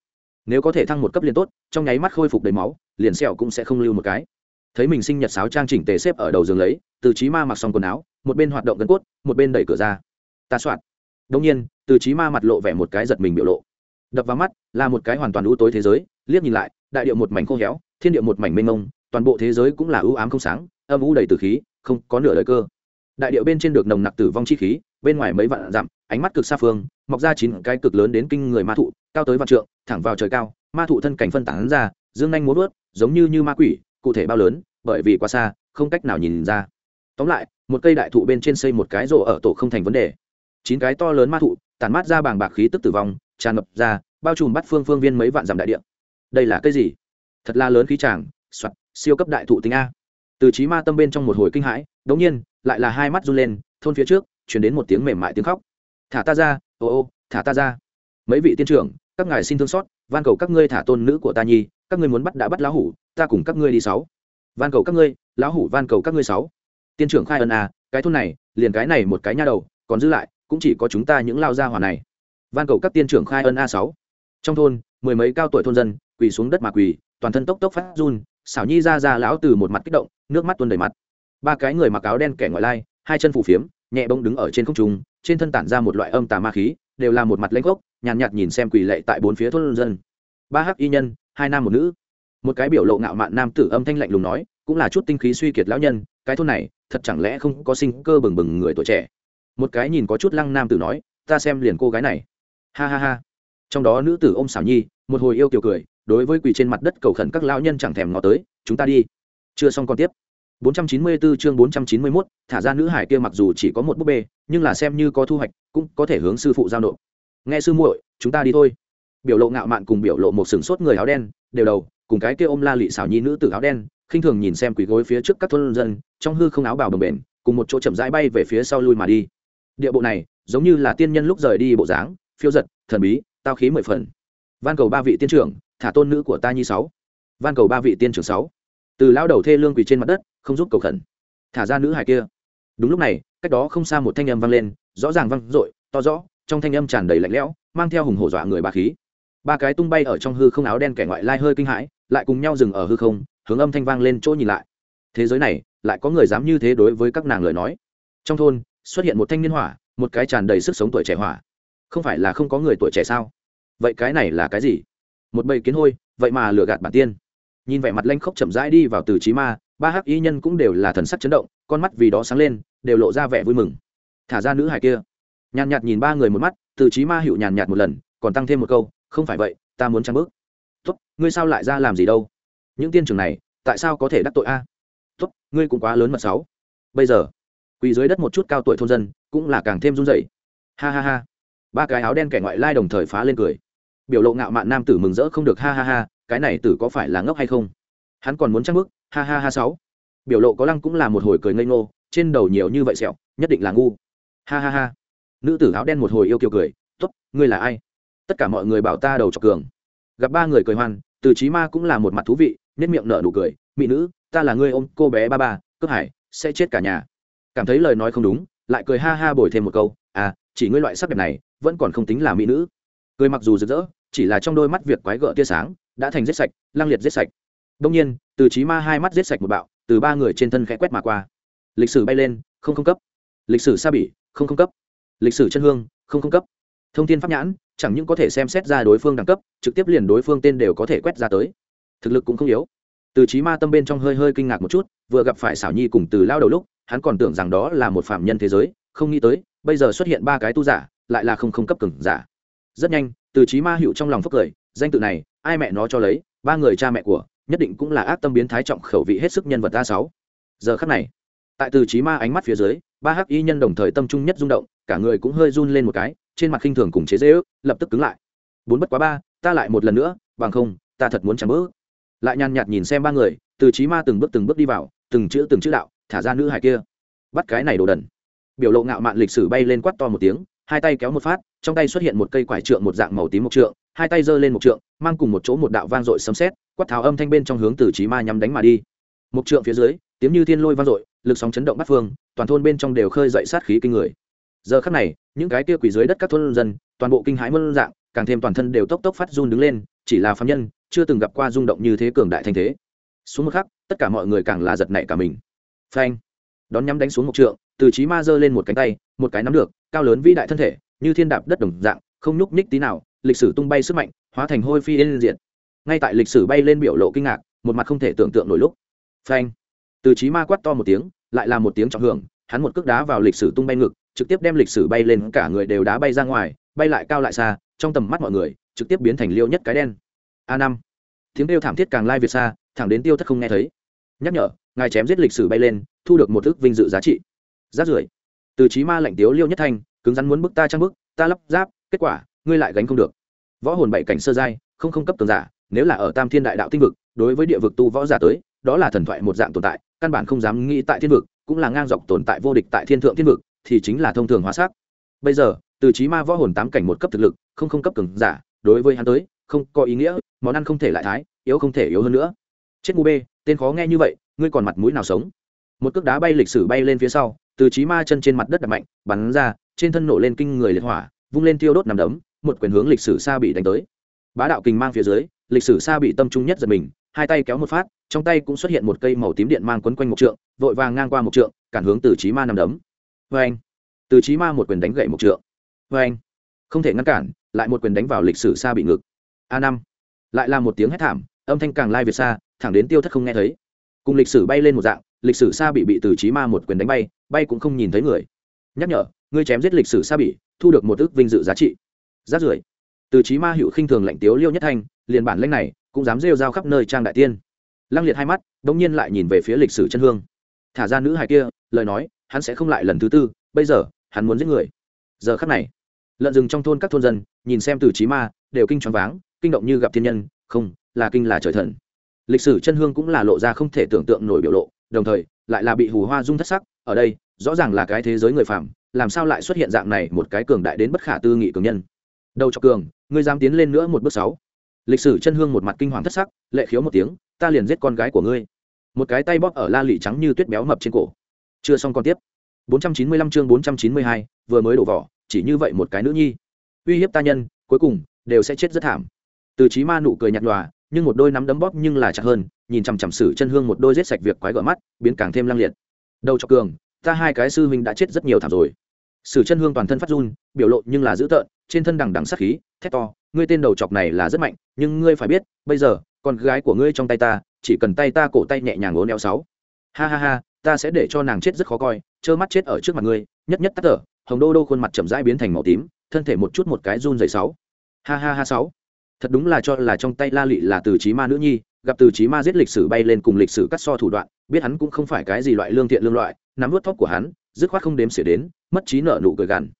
[SPEAKER 1] Nếu có thể thăng một cấp liền tốt, trong nháy mắt khôi phục đầy máu, liền sẹo cũng sẽ không lưu một cái. Thấy mình sinh nhật sáo trang chỉnh tề xếp ở đầu giường lấy, từ trí ma mặc xong quần áo, một bên hoạt động gân cốt, một bên đẩy cửa ra. Ta soạn. Đông nhiên, từ trí ma mặt lộ vẻ một cái giật mình biểu lộ. Đập vào mắt, là một cái hoàn toàn ưu tối thế giới, liếc nhìn lại, đại điệu một mảnh khô héo, thiên điệu một mảnh mênh mông, toàn bộ thế giới cũng là ưu ám không sáng, âm u đầy từ khí, không có nửa đời cơ đại điệu bên trên được nồng nặc tử vong chi khí, bên ngoài mấy vạn dặm, ánh mắt cực xa phương, mọc ra chín cái cực lớn đến kinh người ma thụ, cao tới vạn trượng, thẳng vào trời cao, ma thụ thân cảnh phân tán ra, dương nhanh muốn vớt, giống như như ma quỷ, cụ thể bao lớn, bởi vì quá xa, không cách nào nhìn ra. Tóm lại, một cây đại thụ bên trên xây một cái rộ ở tổ không thành vấn đề. Chín cái to lớn ma thụ, tản mát ra bàng bạc khí tức tử vong, tràn ngập ra, bao trùm bắt phương phương viên mấy vạn dặm đại địa. Đây là cái gì? Thật là lớn khí tràng, soạt, siêu cấp đại thụ tính a. Từ trí ma tâm bên trong một hồi kinh hãi đống nhiên, lại là hai mắt run lên, thôn phía trước chuyển đến một tiếng mềm mại tiếng khóc. Thả ta ra, ô ô, thả ta ra. Mấy vị tiên trưởng, các ngài xin thương xót, van cầu các ngươi thả tôn nữ của ta nhi, các ngươi muốn bắt đã bắt lão hủ, ta cùng các ngươi đi sáu. Van cầu các ngươi, lão hủ van cầu các ngươi sáu. Tiên trưởng khai ân à cái thôn này, liền cái này một cái nha đầu, còn giữ lại, cũng chỉ có chúng ta những lao gia hỏa này. Van cầu các tiên trưởng khai ân a sáu. Trong thôn, mười mấy cao tuổi thôn dân, quỳ xuống đất mà quỳ, toàn thân tốc tốc phát run, xảo nhi ra ra lão từ một mặt kích động, nước mắt tuôn đầy mặt ba cái người mặc áo đen kẻ ngoại lai hai chân phủ phiếm nhẹ bông đứng ở trên không trung trên thân tản ra một loại âm tà ma khí đều là một mặt lãnh gốc nhàn nhạt, nhạt nhìn xem quỳ lệ tại bốn phía thôn dân. Ba hắc y nhân hai nam một nữ. Một cái biểu lộ ngạo mạn nam tử âm thanh lạnh lùng nói cũng là chút tinh khí suy kiệt lão nhân cái thôn này thật chẳng lẽ không có sinh cơ bừng bừng người tuổi trẻ. Một cái nhìn có chút lăng nam tử nói ta xem liền cô gái này. Ha ha ha. Trong đó nữ tử ôm xảo nhi một hồi yêu kiều cười đối với quỳ trên mặt đất cầu khẩn các lão nhân chẳng thèm ngó tới chúng ta đi. Chưa xong còn tiếp. 494 chương 491, thả ra nữ hải kia mặc dù chỉ có một búp bê nhưng là xem như có thu hoạch cũng có thể hướng sư phụ giao nộp. Nghe sư muội chúng ta đi thôi. Biểu lộ ngạo mạn cùng biểu lộ một sừng sốt người áo đen đều đầu cùng cái kia ôm la lị xảo nhi nữ tử áo đen khinh thường nhìn xem quỳ gối phía trước các thôn dân trong hư không áo bào đồng bền cùng một chỗ chậm rãi bay về phía sau lui mà đi. Địa bộ này giống như là tiên nhân lúc rời đi bộ dáng phiêu giật thần bí tao khí mười phần. Van cầu ba vị tiên trưởng thả tôn nữ của ta nhi sáu. Van cầu ba vị tiên trưởng sáu. Từ lão đầu thê lương quỳ trên mặt đất không giúp cầu khẩn. Thả ra nữ hài kia. Đúng lúc này, cách đó không xa một thanh âm vang lên, rõ ràng vang dội, to rõ, trong thanh âm tràn đầy lạnh lẽo, mang theo hùng hổ dọa người bà khí. Ba cái tung bay ở trong hư không áo đen kẻ ngoại lai hơi kinh hãi, lại cùng nhau dừng ở hư không, hướng âm thanh vang lên chỗ nhìn lại. Thế giới này, lại có người dám như thế đối với các nàng lời nói. Trong thôn, xuất hiện một thanh niên hỏa, một cái tràn đầy sức sống tuổi trẻ hỏa. Không phải là không có người tuổi trẻ sao? Vậy cái này là cái gì? Một bầy kiến hôi, vậy mà lừa gạt bản tiên nhìn vẻ mặt lanh khốc chậm rãi đi vào từ trí ma, ba hắc y nhân cũng đều là thần sắc chấn động, con mắt vì đó sáng lên, đều lộ ra vẻ vui mừng. Thả ra nữ hải kia. Nhàn nhạt nhìn ba người một mắt, từ trí ma hiệu nhàn nhạt một lần, còn tăng thêm một câu, không phải vậy, ta muốn trang bước. Tốt, ngươi sao lại ra làm gì đâu? Những tiên trường này, tại sao có thể đắc tội a? Tốt, ngươi cũng quá lớn mật sáu. Bây giờ, quỳ dưới đất một chút cao tuổi thôn dân, cũng là càng thêm run rẩy. Ha ha ha. Ba cái áo đen kẻ ngoại lai đồng thời phá lên cười. Biểu lộ ngạo mạn nam tử mừng rỡ không được, ha ha ha cái này tử có phải là ngốc hay không? Hắn còn muốn trang bức ha ha ha sáu. Biểu lộ có lăng cũng là một hồi cười ngây ngô, trên đầu nhiều như vậy sẹo, nhất định là ngu. Ha ha ha. Nữ tử áo đen một hồi yêu kiều cười, tốt, ngươi là ai? Tất cả mọi người bảo ta đầu chọc cường. Gặp ba người cười hoan, từ trí ma cũng là một mặt thú vị nhất miệng nở nụ cười, mỹ nữ, ta là ngươi ôm cô bé ba ba, cướp hải, sẽ chết cả nhà. Cảm thấy lời nói không đúng, lại cười ha ha bồi thêm một câu à chỉ ngươi loại sắc đẹp này, vẫn còn không tính là mỹ nữ. Cười mặc dù rực rỡ, chỉ là trong đôi mắt việc quái gợ tia sáng đã thành giết sạch lang liệt giết sạch. Đông nhiên, từ trí ma hai mắt giết sạch một bạo, từ ba người trên thân khẽ quét mà qua. Lịch sử bay lên, không không cấp. Lịch sử sa bỉ, không không cấp. Lịch sử chân hương, không không cấp. Thông tin pháp nhãn, chẳng những có thể xem xét ra đối phương đẳng cấp, trực tiếp liền đối phương tên đều có thể quét ra tới. Thực lực cũng không yếu. Từ trí ma tâm bên trong hơi hơi kinh ngạc một chút, vừa gặp phải xảo nhi cùng từ lao đầu lúc, hắn còn tưởng rằng đó là một phạm nhân thế giới, không nghĩ tới, bây giờ xuất hiện ba cái tu giả, lại là không không cấp cứng giả. Rất nhanh, từ trí ma hiệu trong lòng phúc cười, danh tự này ai mẹ nó cho lấy, ba người cha mẹ của, nhất định cũng là ác tâm biến thái trọng khẩu vị hết sức nhân vật a sáu. Giờ khắc này, tại từ trí ma ánh mắt phía dưới, ba hắc y nhân đồng thời tâm trung nhất rung động, cả người cũng hơi run lên một cái, trên mặt khinh thường cùng chế dễ ước, lập tức cứng lại. Bốn bất quá ba, ta lại một lần nữa, bằng không, ta thật muốn chẳng bỡ lại nhàn nhạt nhìn xem ba người, từ trí ma từng bước từng bước đi vào, từng chữ từng chữ đạo, thả ra nữ hài kia. Bắt cái này đồ đần. Biểu lộ ngạo mạn lịch sử bay lên quát to một tiếng hai tay kéo một phát, trong tay xuất hiện một cây quải trượng một dạng màu tím một trượng, hai tay giơ lên một trượng, mang cùng một chỗ một đạo vang dội sấm sét, quát tháo âm thanh bên trong hướng từ trí ma nhắm đánh mà đi. Một trượng phía dưới, tiếng như thiên lôi vang dội, lực sóng chấn động bắt phương, toàn thôn bên trong đều khơi dậy sát khí kinh người. Giờ khắc này, những cái kia quỷ dưới đất các thôn dân, toàn bộ kinh hãi mơn dạng, càng thêm toàn thân đều tốc tốc phát run đứng lên, chỉ là phạm nhân, chưa từng gặp qua rung động như thế cường đại thanh thế. Xuống một khắc, tất cả mọi người càng là giật nảy cả mình. Phanh! Đón nhắm đánh xuống một trượng, từ trí ma giơ lên một cánh tay, một cái nắm được, cao lớn vĩ đại thân thể, như thiên đạp đất đồng dạng, không nhúc nhích tí nào, lịch sử tung bay sức mạnh, hóa thành hôi phi lên diện ngay tại lịch sử bay lên biểu lộ kinh ngạc, một mặt không thể tưởng tượng nổi lúc. Phanh! Từ trí ma quát to một tiếng, lại là một tiếng trọng hưởng, hắn một cước đá vào lịch sử tung bay ngực, trực tiếp đem lịch sử bay lên cả người đều đá bay ra ngoài, bay lại cao lại xa, trong tầm mắt mọi người, trực tiếp biến thành liêu nhất cái đen. A năm! Tiếng kêu thảm thiết càng lai việt xa, thẳng đến tiêu thất không nghe thấy. Nhắc nhở, ngài chém giết lịch sử bay lên thu được một thức vinh dự giá trị. Rát rưởi. Từ trí ma lạnh tiếu liêu nhất thanh, cứng rắn muốn bức ta trang bức ta lắp giáp kết quả, ngươi lại gánh không được. Võ hồn bảy cảnh sơ giai, không không cấp tường giả, nếu là ở tam thiên đại đạo tinh vực, đối với địa vực tu võ giả tới, đó là thần thoại một dạng tồn tại, căn bản không dám nghĩ tại thiên vực, cũng là ngang dọc tồn tại vô địch tại thiên thượng thiên vực, thì chính là thông thường hóa sắc bây giờ, từ trí ma võ hồn tám cảnh một cấp thực lực, không không cấp cường giả, đối với hắn tới, không có ý nghĩa, món ăn không thể lại thái, yếu không thể yếu hơn nữa. Chết ngu bê, tên khó nghe như vậy, ngươi còn mặt mũi nào sống? Một cước đá bay lịch sử bay lên phía sau, từ trí ma chân trên mặt đất đập mạnh, bắn ra, trên thân nổ lên kinh người liệt hỏa, vung lên tiêu đốt nằm đấm, một quyền hướng lịch sử xa bị đánh tới. Bá đạo kình mang phía dưới, lịch sử xa bị tâm trung nhất giật mình, hai tay kéo một phát, trong tay cũng xuất hiện một cây màu tím điện mang quấn quanh một trượng, vội vàng ngang qua một trượng, cản hướng từ trí ma nằm đấm. Vê anh từ trí ma một quyền đánh gậy một trượng. Vê anh không thể ngăn cản, lại một quyền đánh vào lịch sử xa bị ngực. A năm! Lại là một tiếng hét thảm, âm thanh càng lai việt xa, thẳng đến tiêu thất không nghe thấy. Cùng lịch sử bay lên một dạng lịch sử Sa bị bị từ trí ma một quyền đánh bay bay cũng không nhìn thấy người. Nhắc nhở, ngươi chém giết lịch sử Sa bị thu được một ước vinh dự giá trị. Rát rưởi, từ trí ma hữu khinh thường lạnh tiếu liêu nhất thanh, liền bản lãnh này cũng dám rêu rao khắp nơi trang đại tiên. Lăng liệt hai mắt bỗng nhiên lại nhìn về phía lịch sử chân hương. Thả ra nữ hài kia, lời nói, hắn sẽ không lại lần thứ tư, bây giờ, hắn muốn giết người. Giờ khắc này, lợn rừng trong thôn các thôn dân, nhìn xem từ trí ma, đều kinh choáng váng, kinh động như gặp thiên nhân, không, là kinh là trời thần. Lịch sử chân hương cũng là lộ ra không thể tưởng tượng nổi biểu lộ đồng thời lại là bị hù hoa dung thất sắc ở đây rõ ràng là cái thế giới người phàm, làm sao lại xuất hiện dạng này một cái cường đại đến bất khả tư nghị cường nhân. Đầu cho cường ngươi dám tiến lên nữa một bước sáu. Lịch sử chân hương một mặt kinh hoàng thất sắc lệ khiếu một tiếng ta liền giết con gái của ngươi. Một cái tay bóp ở la lị trắng như tuyết béo mập trên cổ. Chưa xong con tiếp. 495 chương 492, vừa mới đổ vỏ chỉ như vậy một cái nữ nhi. Uy hiếp ta nhân cuối cùng đều sẽ chết rất thảm. Từ trí ma nụ cười nhạt nhòa nhưng một đôi nắm đấm bóp nhưng là chặt hơn nhìn chằm chằm sử chân hương một đôi rết sạch việc quái gở mắt, biến càng thêm lăng liệt. Đầu cho cường, ta hai cái sư huynh đã chết rất nhiều thảm rồi. Sử chân hương toàn thân phát run, biểu lộ nhưng là dữ tợn, trên thân đằng đằng sát khí, thét to, ngươi tên đầu chọc này là rất mạnh, nhưng ngươi phải biết, bây giờ, con gái của ngươi trong tay ta, chỉ cần tay ta cổ tay nhẹ nhàng ố neo sáu. Ha ha ha, ta sẽ để cho nàng chết rất khó coi, trơ mắt chết ở trước mặt ngươi, nhất nhất tắt thở, hồng đô đô khuôn mặt chậm rãi biến thành màu tím, thân thể một chút một cái run dày sáu. Ha ha ha sáu. Thật đúng là cho là trong tay la lị là từ trí ma nữ nhi gặp từ trí ma giết lịch sử bay lên cùng lịch sử cắt so thủ đoạn, biết hắn cũng không phải cái gì loại lương thiện lương loại, nắm vớt thóp của hắn, dứt khoát không đếm xỉa đến, mất trí nợ nụ cười gằn.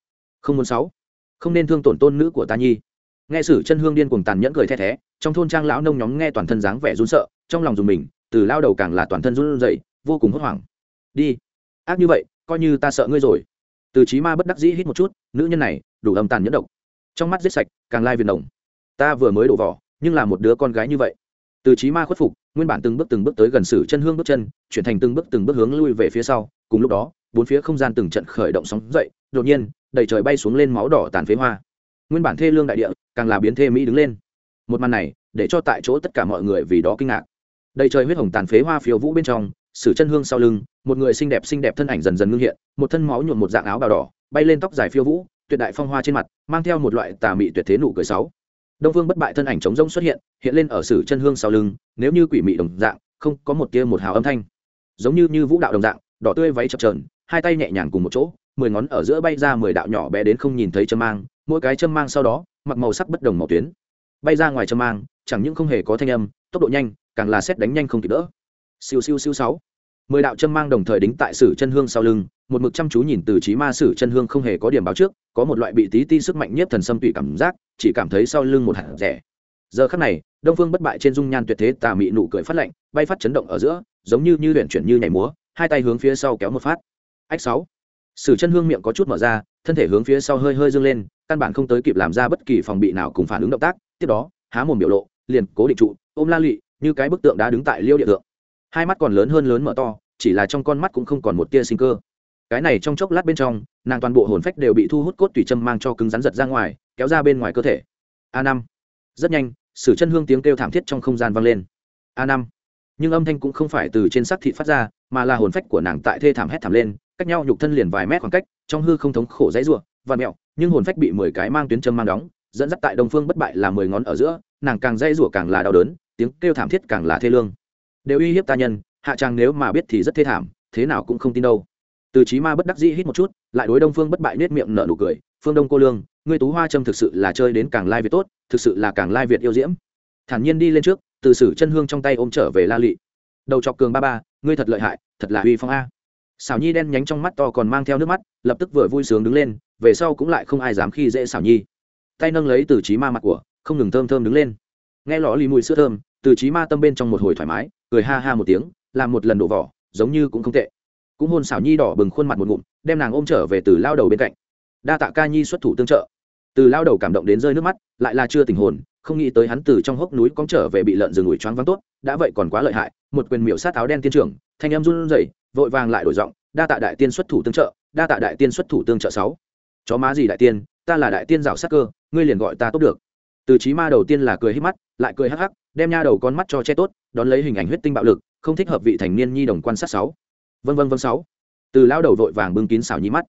[SPEAKER 1] Không muốn sáu. Không nên thương tổn tôn nữ của ta nhi. Nghe sử chân hương điên cùng tàn nhẫn cười the thé, trong thôn trang lão nông nhóm nghe toàn thân dáng vẻ run sợ, trong lòng dùng mình, từ lao đầu càng là toàn thân run dậy vô cùng hốt hoảng. Đi. Ác như vậy, coi như ta sợ ngươi rồi. Từ trí ma bất đắc dĩ hít một chút, nữ nhân này, đủ âm tàn nhẫn độc. Trong mắt giết sạch, càng lai viền đồng ta vừa mới đổ vỏ, nhưng là một đứa con gái như vậy từ trí ma khuất phục, nguyên bản từng bước từng bước tới gần sử chân hương bước chân, chuyển thành từng bước từng bước hướng lui về phía sau. Cùng lúc đó, bốn phía không gian từng trận khởi động sóng dậy, đột nhiên, đầy trời bay xuống lên máu đỏ tàn phế hoa. Nguyên bản thê lương đại địa, càng là biến thê mỹ đứng lên. Một màn này, để cho tại chỗ tất cả mọi người vì đó kinh ngạc. Đầy trời huyết hồng tàn phế hoa phiêu vũ bên trong, sử chân hương sau lưng, một người xinh đẹp xinh đẹp thân ảnh dần dần ngưng hiện, một thân máu nhuộm một dạng áo bào đỏ, bay lên tóc dài phiêu vũ, tuyệt đại phong hoa trên mặt, mang theo một loại tà mị tuyệt thế nụ cười sáu đông vương bất bại thân ảnh trống rỗng xuất hiện hiện lên ở sử chân hương sau lưng, nếu như quỷ mị đồng dạng, không có một tia một hào âm thanh. Giống như như vũ đạo đồng dạng, đỏ tươi váy chập trờn hai tay nhẹ nhàng cùng một chỗ, mười ngón ở giữa bay ra mười đạo nhỏ bé đến không nhìn thấy châm mang, mỗi cái châm mang sau đó, mặc màu sắc bất đồng màu tuyến. Bay ra ngoài châm mang, chẳng những không hề có thanh âm, tốc độ nhanh, càng là xét đánh nhanh không kịp đỡ. Siêu siêu siêu sáu. Mười đạo châm mang đồng thời đính tại sử chân hương sau lưng một mực chăm chú nhìn từ trí ma sử chân hương không hề có điểm báo trước, có một loại bị tí ti sức mạnh nhất thần xâm tụy cảm giác, chỉ cảm thấy sau lưng một hạt rẻ. Giờ khắc này, đông phương bất bại trên dung nhan tuyệt thế tà mị nụ cười phát lạnh, bay phát chấn động ở giữa, giống như như luyện chuyển như nhảy múa, hai tay hướng phía sau kéo một phát. Ách sáu. Sử chân hương miệng có chút mở ra, thân thể hướng phía sau hơi hơi dâng lên, căn bản không tới kịp làm ra bất kỳ phòng bị nào cùng phản ứng động tác, tiếp đó, há mồm biểu lộ, liền cố định trụ, ôm la lụy như cái bức tượng đá đứng tại liêu địa tượng. Hai mắt còn lớn hơn lớn mở to, chỉ là trong con mắt cũng không còn một tia sinh cơ cái này trong chốc lát bên trong, nàng toàn bộ hồn phách đều bị thu hút cốt tùy châm mang cho cứng rắn giật ra ngoài, kéo ra bên ngoài cơ thể. A năm. Rất nhanh, sử chân hương tiếng kêu thảm thiết trong không gian vang lên. A năm. Nhưng âm thanh cũng không phải từ trên sắc thị phát ra, mà là hồn phách của nàng tại thê thảm hét thảm lên, cách nhau nhục thân liền vài mét khoảng cách, trong hư không thống khổ dãy ruộng và mẹo, nhưng hồn phách bị mười cái mang tuyến châm mang đóng, dẫn dắt tại đông phương bất bại là mười ngón ở giữa, nàng càng dãy rủa càng là đau đớn, tiếng kêu thảm thiết càng là thê lương. Đều uy hiếp ta nhân, hạ trang nếu mà biết thì rất thê thảm, thế nào cũng không tin đâu từ trí ma bất đắc dĩ hít một chút, lại đối đông phương bất bại nết miệng nở nụ cười, phương đông cô lương, ngươi tú hoa trâm thực sự là chơi đến càng lai việt tốt, thực sự là càng lai việt yêu diễm. Thản nhiên đi lên trước, từ sử chân hương trong tay ôm trở về la lị. Đầu chọc cường ba ba, ngươi thật lợi hại, thật là uy phong a. Xảo nhi đen nhánh trong mắt to còn mang theo nước mắt, lập tức vừa vui sướng đứng lên, về sau cũng lại không ai dám khi dễ xảo nhi. Tay nâng lấy từ trí ma mặt của, không ngừng thơm thơm đứng lên. Nghe lọ lì mùi sữa thơm, từ trí ma tâm bên trong một hồi thoải mái, cười ha ha một tiếng, làm một lần đổ vỏ, giống như cũng không tệ cũng hôn xảo nhi đỏ bừng khuôn mặt một ngụm, đem nàng ôm trở về từ lao đầu bên cạnh. Đa tạ ca nhi xuất thủ tương trợ. Từ lao đầu cảm động đến rơi nước mắt, lại là chưa tình hồn, không nghĩ tới hắn từ trong hốc núi cóng trở về bị lợn rừng ủi choáng vắng tốt, đã vậy còn quá lợi hại, một quyền miệu sát áo đen tiên trưởng, thanh em run rẩy, vội vàng lại đổi giọng, đa tạ đại tiên xuất thủ tương trợ, đa tạ đại tiên xuất thủ tương trợ sáu. Chó má gì đại tiên, ta là đại tiên rào sắc cơ, ngươi liền gọi ta tốt được. Từ trí ma đầu tiên là cười hít mắt, lại cười hắc hắc, đem nha đầu con mắt cho che tốt, đón lấy hình ảnh huyết tinh bạo lực, không thích hợp vị thành niên nhi đồng quan sát sáu vân vân vân sáu. Từ lao đầu vội vàng bưng kín xảo nhí mắt.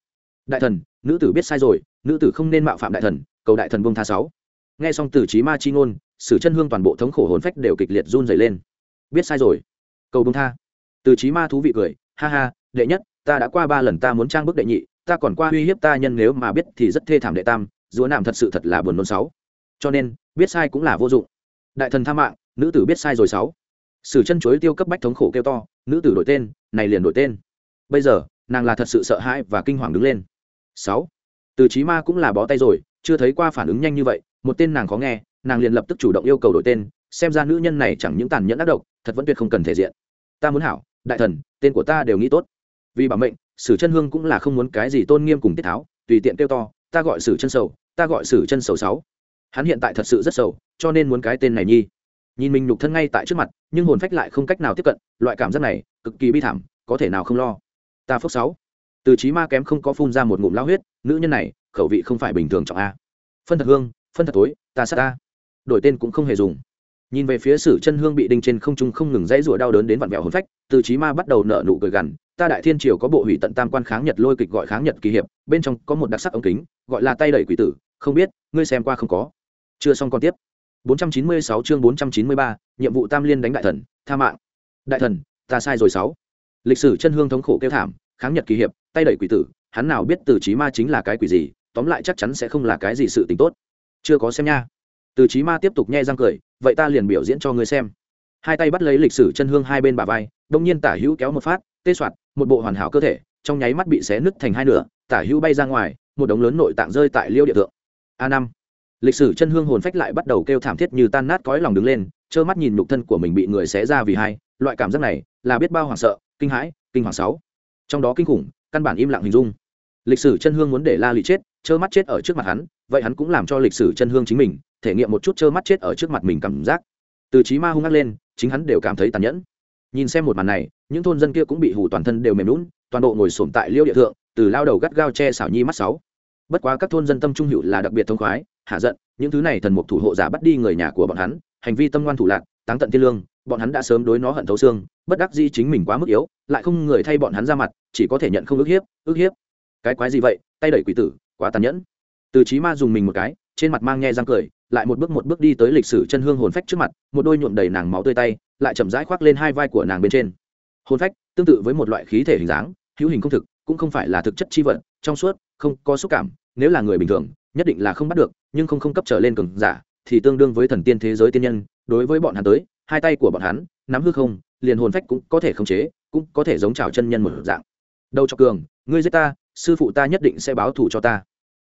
[SPEAKER 1] Đại thần, nữ tử biết sai rồi, nữ tử không nên mạo phạm đại thần, cầu đại thần vương tha sáu. Nghe xong từ trí ma chi ngôn, sử chân hương toàn bộ thống khổ hồn phách đều kịch liệt run rẩy lên. Biết sai rồi, cầu vương tha. Từ trí ma thú vị cười, ha ha, đệ nhất, ta đã qua ba lần ta muốn trang bức đệ nhị, ta còn qua uy hiếp ta nhân nếu mà biết thì rất thê thảm đệ tam, dúa nàm thật sự thật là buồn nôn sáu. Cho nên, biết sai cũng là vô dụng. Đại thần tha mạng, nữ tử biết sai rồi sáu sử chân chuối tiêu cấp bách thống khổ kêu to, nữ tử đổi tên, này liền đổi tên. Bây giờ, nàng là thật sự sợ hãi và kinh hoàng đứng lên. Sáu. Từ trí ma cũng là bó tay rồi, chưa thấy qua phản ứng nhanh như vậy, một tên nàng khó nghe, nàng liền lập tức chủ động yêu cầu đổi tên, xem ra nữ nhân này chẳng những tàn nhẫn ác độc, thật vẫn tuyệt không cần thể diện. Ta muốn hảo, đại thần, tên của ta đều nghĩ tốt. Vì bảo mệnh, sử chân hương cũng là không muốn cái gì tôn nghiêm cùng tiết tháo, tùy tiện kêu to, ta gọi sử chân sầu, ta gọi sử chân sầu sáu. Hắn hiện tại thật sự rất sầu, cho nên muốn cái tên này nhi nhìn mình nhục thân ngay tại trước mặt, nhưng hồn phách lại không cách nào tiếp cận, loại cảm giác này, cực kỳ bi thảm, có thể nào không lo. Ta phước sáu. Từ trí ma kém không có phun ra một ngụm lao huyết, nữ nhân này, khẩu vị không phải bình thường trọng a. Phân thật hương, phân thật tối, ta sát ta. Đổi tên cũng không hề dùng. Nhìn về phía sử chân hương bị đinh trên không trung không ngừng dãy rủa đau đớn đến vặn vẹo hồn phách, từ trí ma bắt đầu nở nụ cười gằn, ta đại thiên triều có bộ hủy tận tam quan kháng nhật lôi kịch gọi kháng nhật kỳ hiệp, bên trong có một đặc sắc ống kính, gọi là tay đẩy quỷ tử, không biết, ngươi xem qua không có. Chưa xong còn tiếp. 496 chương 493, nhiệm vụ tam liên đánh đại thần tha mạng. Đại thần ta sai rồi sáu. Lịch sử chân hương thống khổ kêu thảm kháng nhật kỳ hiệp tay đẩy quỷ tử hắn nào biết từ trí ma chính là cái quỷ gì tóm lại chắc chắn sẽ không là cái gì sự tình tốt. Chưa có xem nha. Từ trí ma tiếp tục nhe răng cười vậy ta liền biểu diễn cho ngươi xem. Hai tay bắt lấy lịch sử chân hương hai bên bà vai đông nhiên tả hữu kéo một phát tê soạt một bộ hoàn hảo cơ thể trong nháy mắt bị xé nứt thành hai nửa tả hữu bay ra ngoài một đống lớn nội tạng rơi tại liêu địa thượng. A năm lịch sử chân hương hồn phách lại bắt đầu kêu thảm thiết như tan nát cõi lòng đứng lên, trơ mắt nhìn nhục thân của mình bị người xé ra vì hai, loại cảm giác này là biết bao hoảng sợ, kinh hãi, kinh hoàng sáu. Trong đó kinh khủng, căn bản im lặng hình dung. Lịch sử chân hương muốn để la lị chết, trơ mắt chết ở trước mặt hắn, vậy hắn cũng làm cho lịch sử chân hương chính mình, thể nghiệm một chút trơ mắt chết ở trước mặt mình cảm giác. Từ trí ma hung ác lên, chính hắn đều cảm thấy tàn nhẫn. Nhìn xem một màn này, những thôn dân kia cũng bị hủ toàn thân đều mềm lún toàn bộ ngồi sổm tại liêu địa thượng, từ lao đầu gắt gao che xảo nhi mắt sáu. Bất quá các thôn dân tâm trung hữu là đặc biệt thông khoái hạ giận, những thứ này thần mục thủ hộ giả bắt đi người nhà của bọn hắn, hành vi tâm ngoan thủ lạc, táng tận thiên lương, bọn hắn đã sớm đối nó hận thấu xương, bất đắc di chính mình quá mức yếu, lại không người thay bọn hắn ra mặt, chỉ có thể nhận không ức hiếp ức hiếp. Cái quái gì vậy? Tay đẩy quỷ tử, quá tàn nhẫn. Từ trí ma dùng mình một cái, trên mặt mang nhe răng cười, lại một bước một bước đi tới lịch sử chân hương hồn phách trước mặt, một đôi nhuộm đầy nàng máu tươi tay, lại chậm rãi khoác lên hai vai của nàng bên trên. Hồn phách, tương tự với một loại khí thể hình dáng, hữu hình không thực, cũng không phải là thực chất chi vật, trong suốt, không có xúc cảm, nếu là người bình thường nhất định là không bắt được, nhưng không không cấp trở lên cường giả, thì tương đương với thần tiên thế giới tiên nhân, đối với bọn hắn tới, hai tay của bọn hắn, nắm hư không, liền hồn phách cũng có thể khống chế, cũng có thể giống chào chân nhân một dạng. Đâu cho cường, ngươi giết ta, sư phụ ta nhất định sẽ báo thù cho ta.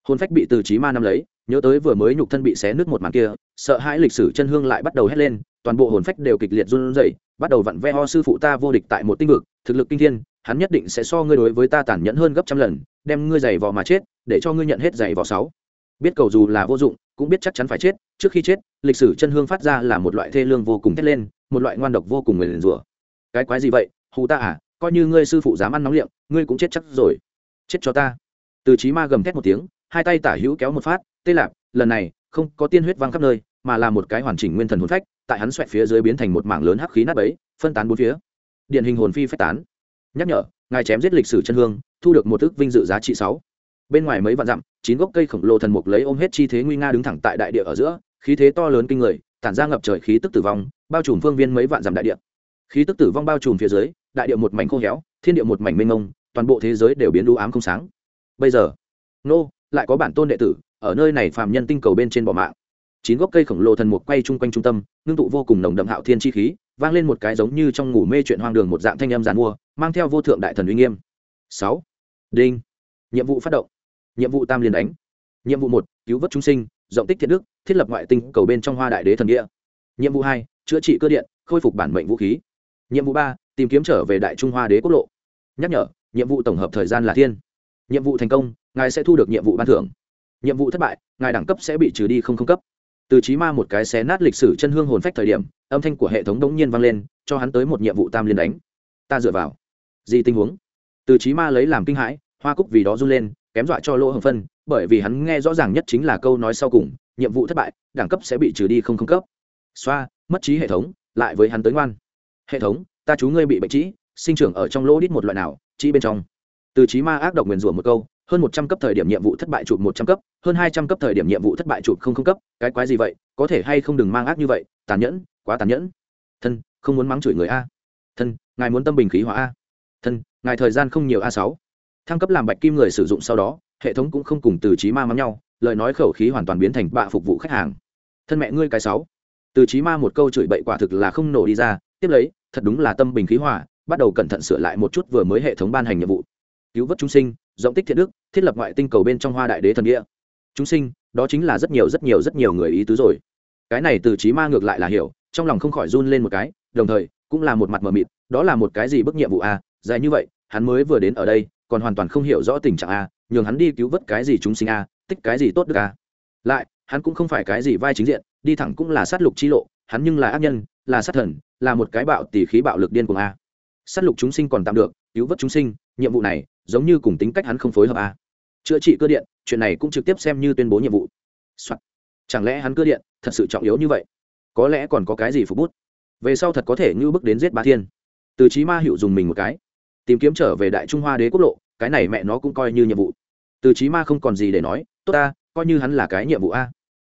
[SPEAKER 1] Hồn phách bị từ trí ma nắm lấy, nhớ tới vừa mới nhục thân bị xé nứt một màn kia, sợ hãi lịch sử chân hương lại bắt đầu hét lên, toàn bộ hồn phách đều kịch liệt run rẩy, bắt đầu vặn ve ho sư phụ ta vô địch tại một tinh vực, thực lực kinh thiên, hắn nhất định sẽ so ngươi đối với ta tàn nhẫn hơn gấp trăm lần, đem ngươi giày vò mà chết, để cho ngươi nhận hết giày vò sáu biết cầu dù là vô dụng, cũng biết chắc chắn phải chết, trước khi chết, lịch sử chân hương phát ra là một loại thê lương vô cùng thét lên, một loại ngoan độc vô cùng người liền rủa. Cái quái gì vậy? Hù ta à coi như ngươi sư phụ dám ăn nóng liệm, ngươi cũng chết chắc rồi. Chết cho ta. Từ trí ma gầm thét một tiếng, hai tay tả hữu kéo một phát, tê lạp, lần này, không có tiên huyết văng khắp nơi, mà là một cái hoàn chỉnh nguyên thần hồn phách, tại hắn xoẹt phía dưới biến thành một mảng lớn hắc khí nát bấy, phân tán bốn phía. Điện hình hồn phi phách tán. Nhắc nhở, ngài chém giết lịch sử chân hương, thu được một thức vinh dự giá trị sáu. Bên ngoài mấy vạn dặm chín gốc cây khổng lồ thần mục lấy ôm hết chi thế nguy nga đứng thẳng tại đại địa ở giữa, khí thế to lớn kinh người, tản ra ngập trời khí tức tử vong, bao trùm phương viên mấy vạn dặm đại địa. Khí tức tử vong bao trùm phía dưới, đại địa một mảnh khô héo, thiên địa một mảnh mênh mông, toàn bộ thế giới đều biến đu ám không sáng. Bây giờ, nô, lại có bản tôn đệ tử, ở nơi này phàm nhân tinh cầu bên trên bỏ mạng. Chín gốc cây khổng lồ thần mục quay chung quanh trung tâm, ngưng tụ vô cùng nồng đậm hạo thiên chi khí, vang lên một cái giống như trong ngủ mê chuyện hoang đường một dạng thanh âm giàn mua, mang theo vô thượng đại thần uy nghiêm. Sáu, đinh. Nhiệm vụ phát động nhiệm vụ tam liên đánh. Nhiệm vụ một, cứu vớt chúng sinh, rộng tích thiện đức, thiết lập ngoại tinh cầu bên trong hoa đại đế thần địa. Nhiệm vụ hai, chữa trị cơ điện, khôi phục bản mệnh vũ khí. Nhiệm vụ ba, tìm kiếm trở về đại trung hoa đế quốc lộ. Nhắc nhở, nhiệm vụ tổng hợp thời gian là thiên. Nhiệm vụ thành công, ngài sẽ thu được nhiệm vụ ban thưởng. Nhiệm vụ thất bại, ngài đẳng cấp sẽ bị trừ đi không không cấp. Từ trí ma một cái xé nát lịch sử chân hương hồn phách thời điểm, âm thanh của hệ thống đống nhiên vang lên, cho hắn tới một nhiệm vụ tam liên đánh. Ta dựa vào. Gì tình huống? Từ trí ma lấy làm kinh hãi, hoa cúc vì đó run lên kém dọa cho lỗ hồng phân, bởi vì hắn nghe rõ ràng nhất chính là câu nói sau cùng, nhiệm vụ thất bại, đẳng cấp sẽ bị trừ đi không không cấp. Xoa, mất trí hệ thống, lại với hắn tới ngoan. Hệ thống, ta chú ngươi bị bệnh trĩ, sinh trưởng ở trong lỗ đít một loại nào, trĩ bên trong. Từ trí ma ác độc nguyền rủa một câu, hơn một trăm cấp thời điểm nhiệm vụ thất bại chụp một trăm cấp, hơn hai trăm cấp thời điểm nhiệm vụ thất bại chụp không không cấp, cái quái gì vậy, có thể hay không đừng mang ác như vậy, tàn nhẫn, quá tàn nhẫn. Thân, không muốn mắng chửi người a. Thân, ngài muốn tâm bình khí hóa a. Thân, ngài thời gian không nhiều a sáu thăng cấp làm bạch kim người sử dụng sau đó, hệ thống cũng không cùng từ trí ma mắng nhau, lời nói khẩu khí hoàn toàn biến thành bạ phục vụ khách hàng. Thân mẹ ngươi cái sáu. Từ trí ma một câu chửi bậy quả thực là không nổ đi ra, tiếp lấy, thật đúng là tâm bình khí hòa, bắt đầu cẩn thận sửa lại một chút vừa mới hệ thống ban hành nhiệm vụ. Cứu vớt chúng sinh, rộng tích thiện đức, thiết lập ngoại tinh cầu bên trong hoa đại đế thần địa. Chúng sinh, đó chính là rất nhiều rất nhiều rất nhiều người ý tứ rồi. Cái này từ trí ma ngược lại là hiểu, trong lòng không khỏi run lên một cái, đồng thời, cũng là một mặt mờ mịt, đó là một cái gì bức nhiệm vụ a dài như vậy, hắn mới vừa đến ở đây còn hoàn toàn không hiểu rõ tình trạng a, nhường hắn đi cứu vớt cái gì chúng sinh a, tích cái gì tốt được a. Lại, hắn cũng không phải cái gì vai chính diện, đi thẳng cũng là sát lục chi lộ, hắn nhưng là ác nhân, là sát thần, là một cái bạo tỷ khí bạo lực điên cuồng a. Sát lục chúng sinh còn tạm được, cứu vớt chúng sinh, nhiệm vụ này, giống như cùng tính cách hắn không phối hợp a. Chữa trị cơ điện, chuyện này cũng trực tiếp xem như tuyên bố nhiệm vụ、Soạn. chẳng lẽ hắn cơ điện, thật sự trọng yếu như vậy? Có lẽ còn có cái gì phục bút? Về sau thật có thể như bước đến giết ba thiên. Từ trí ma hiệu dùng mình một cái tìm kiếm trở về đại trung hoa đế quốc lộ, cái này mẹ nó cũng coi như nhiệm vụ. Từ trí ma không còn gì để nói, tốt ta, coi như hắn là cái nhiệm vụ a.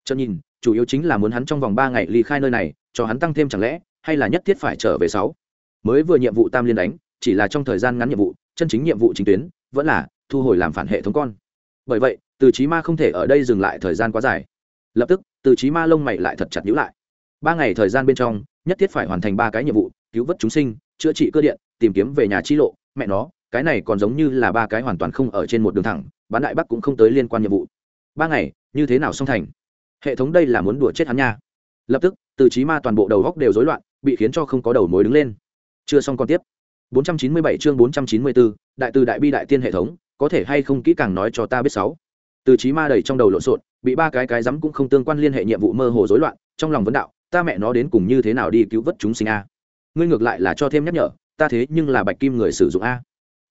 [SPEAKER 1] Trần nhìn, chủ yếu chính là muốn hắn trong vòng ba ngày ly khai nơi này, cho hắn tăng thêm chẳng lẽ, hay là nhất thiết phải trở về sáu? Mới vừa nhiệm vụ tam liên đánh, chỉ là trong thời gian ngắn nhiệm vụ, chân chính nhiệm vụ chính tuyến, vẫn là thu hồi làm phản hệ thống con. Bởi vậy, từ trí ma không thể ở đây dừng lại thời gian quá dài. Lập tức, từ trí ma lông mày lại thật chặt nhữ lại. Ba ngày thời gian bên trong, nhất thiết phải hoàn thành ba cái nhiệm vụ, cứu vớt chúng sinh, chữa trị cơ điện tìm kiếm về nhà chi lộ mẹ nó cái này còn giống như là ba cái hoàn toàn không ở trên một đường thẳng bán đại bắc cũng không tới liên quan nhiệm vụ. Ba ngày như thế nào xong thành? Hệ thống đây là muốn đùa chết hắn nha. Lập tức từ trí ma toàn bộ đầu góc đều rối loạn bị khiến cho không có đầu mối đứng lên. Chưa xong còn tiếp. 497 chương 494, đại từ đại bi đại tiên hệ thống có thể hay không kỹ càng nói cho ta biết sáu? Từ trí ma đầy trong đầu lộn xộn bị ba cái cái rắm cũng không tương quan liên hệ nhiệm vụ mơ hồ rối loạn trong lòng vấn đạo ta mẹ nó đến cùng như thế nào đi cứu vớt chúng sinh a? Ngươi ngược lại là cho thêm nhắc nhở ta thế nhưng là bạch kim người sử dụng a.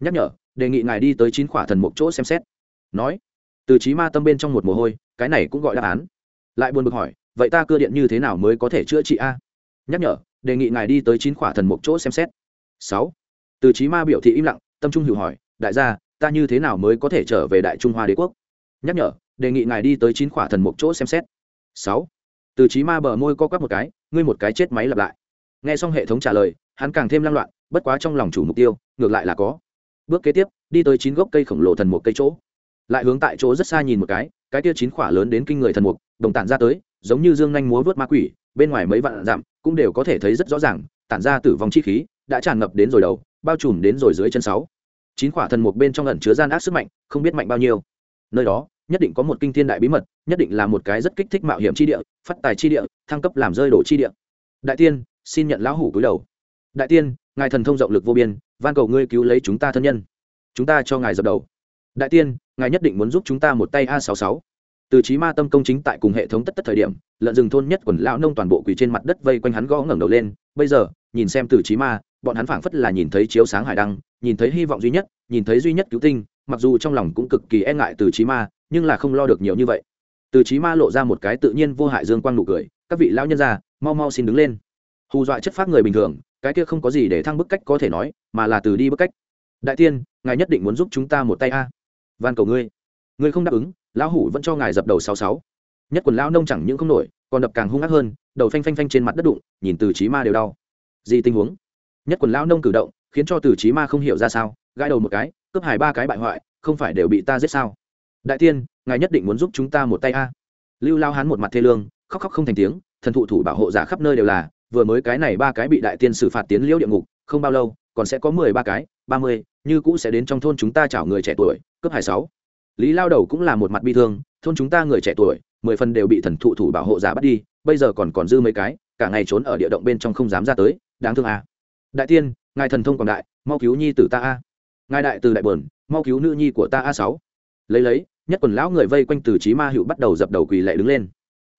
[SPEAKER 1] Nhắc nhở, đề nghị ngài đi tới chín khỏa thần một chỗ xem xét. Nói, từ trí ma tâm bên trong một mồ hôi, cái này cũng gọi đáp án. Lại buồn bực hỏi, vậy ta cưa điện như thế nào mới có thể chữa trị a? Nhắc nhở, đề nghị ngài đi tới chín khỏa thần một chỗ xem xét. Sáu, từ trí ma biểu thị im lặng, tâm trung hiểu hỏi, đại gia, ta như thế nào mới có thể trở về đại trung hoa đế quốc? Nhắc nhở, đề nghị ngài đi tới chín khỏa thần một chỗ xem xét. Sáu, từ trí ma bờ môi co quắp một cái, ngươi một cái chết máy lặp lại. Nghe xong hệ thống trả lời, hắn càng thêm lăng loạn bất quá trong lòng chủ mục tiêu, ngược lại là có. Bước kế tiếp, đi tới chín gốc cây khổng lồ thần một cây chỗ. Lại hướng tại chỗ rất xa nhìn một cái cái kia chín khỏa lớn đến kinh người thần mục, đồng tản ra tới, giống như dương nhanh múa vớt ma quỷ, bên ngoài mấy vạn dặm cũng đều có thể thấy rất rõ ràng, tản ra tử vong chi khí, đã tràn ngập đến rồi đầu, bao trùm đến rồi dưới chân sáu. Chín khỏa thần mục bên trong ẩn chứa gian ác sức mạnh, không biết mạnh bao nhiêu. Nơi đó, nhất định có một kinh thiên đại bí mật, nhất định là một cái rất kích thích mạo hiểm chi địa, phát tài chi địa, thăng cấp làm rơi đổ chi địa. Đại tiên, xin nhận lão hủ cúi đầu. Đại tiên ngài thần thông rộng lực vô biên, van cầu ngươi cứu lấy chúng ta thân nhân. Chúng ta cho ngài dập đầu. Đại tiên, ngài nhất định muốn giúp chúng ta một tay a sáu sáu từ trí ma tâm công chính tại cùng hệ thống tất tất thời điểm, lợn rừng thôn nhất quần lão nông toàn bộ quỳ trên mặt đất vây quanh hắn gõ ngẩng đầu lên. Bây giờ, nhìn xem từ trí ma, bọn hắn phảng phất là nhìn thấy chiếu sáng hải đăng, nhìn thấy hy vọng duy nhất, nhìn thấy duy nhất cứu tinh, mặc dù trong lòng cũng cực kỳ e ngại từ trí ma, nhưng là không lo được nhiều như vậy. Từ trí ma lộ ra một cái tự nhiên vô hại dương quang nụ cười, các vị lão nhân già mau mau xin đứng lên. Hù dọa chất phát người bình thường cái kia không có gì để thăng bức cách có thể nói, mà là từ đi bức cách. Đại tiên, ngài nhất định muốn giúp chúng ta một tay a. Van cầu ngươi. Ngươi không đáp ứng, lão hủ vẫn cho ngài dập đầu sáu sáu. Nhất quần lão nông chẳng những không nổi, còn đập càng hung ác hơn, đầu phanh phanh phanh trên mặt đất đụng, nhìn từ trí ma đều đau. Gì tình huống? Nhất quần lão nông cử động, khiến cho từ trí ma không hiểu ra sao, gãi đầu một cái, cướp hài ba cái bại hoại, không phải đều bị ta giết sao? Đại tiên, ngài nhất định muốn giúp chúng ta một tay a. Lưu lao hán một mặt thê lương, khóc khóc không thành tiếng, thần thụ thủ bảo hộ giả khắp nơi đều là vừa mới cái này ba cái bị đại tiên xử phạt tiến liễu địa ngục, không bao lâu, còn sẽ có mười ba cái, ba mươi, như cũ sẽ đến trong thôn chúng ta chảo người trẻ tuổi, Cấp hai sáu. Lý lao đầu cũng là một mặt bi thương, thôn chúng ta người trẻ tuổi, mười phần đều bị thần thụ thủ bảo hộ giả bắt đi, bây giờ còn còn dư mấy cái, cả ngày trốn ở địa động bên trong không dám ra tới, đáng thương à. đại tiên, ngài thần thông còn đại, mau cứu nhi tử ta a. Ngài đại từ đại bờn mau cứu nữ nhi của ta a sáu. Lấy lấy, nhất quần lão người vây quanh từ trí ma hữu bắt đầu dập đầu quỳ lệ đứng lên.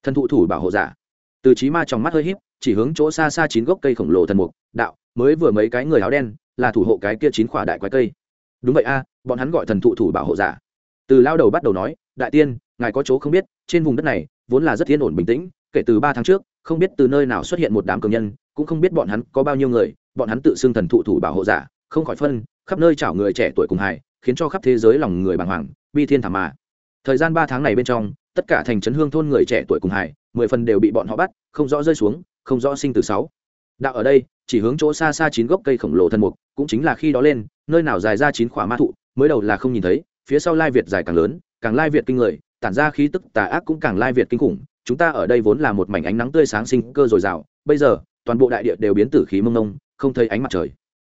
[SPEAKER 1] Thần thụ thủ bảo hộ giả. Từ trí ma trong mắt hơi híp chỉ hướng chỗ xa xa chín gốc cây khổng lồ thần mục, đạo, mới vừa mấy cái người áo đen, là thủ hộ cái kia chín khỏa đại quái cây. Đúng vậy a, bọn hắn gọi thần thụ thủ bảo hộ giả. Từ lao đầu bắt đầu nói, đại tiên, ngài có chỗ không biết, trên vùng đất này, vốn là rất yên ổn bình tĩnh, kể từ ba tháng trước, không biết từ nơi nào xuất hiện một đám cường nhân, cũng không biết bọn hắn có bao nhiêu người, bọn hắn tự xưng thần thụ thủ bảo hộ giả, không khỏi phân, khắp nơi chảo người trẻ tuổi cùng hài, khiến cho khắp thế giới lòng người bàng hoàng, bi thiên thảm mà. Thời gian ba tháng này bên trong, tất cả thành trấn hương thôn người trẻ tuổi cùng hài, mười phần đều bị bọn họ bắt, không rõ rơi xuống không rõ sinh từ sáu. Đạo ở đây, chỉ hướng chỗ xa xa chín gốc cây khổng lồ thân mục, cũng chính là khi đó lên, nơi nào dài ra chín khỏa ma thụ, mới đầu là không nhìn thấy, phía sau lai việt dài càng lớn, càng lai việt kinh người, tản ra khí tức tà ác cũng càng lai việt kinh khủng. Chúng ta ở đây vốn là một mảnh ánh nắng tươi sáng sinh cơ dồi dào, bây giờ, toàn bộ đại địa đều biến tử khí mông mông không thấy ánh mặt trời.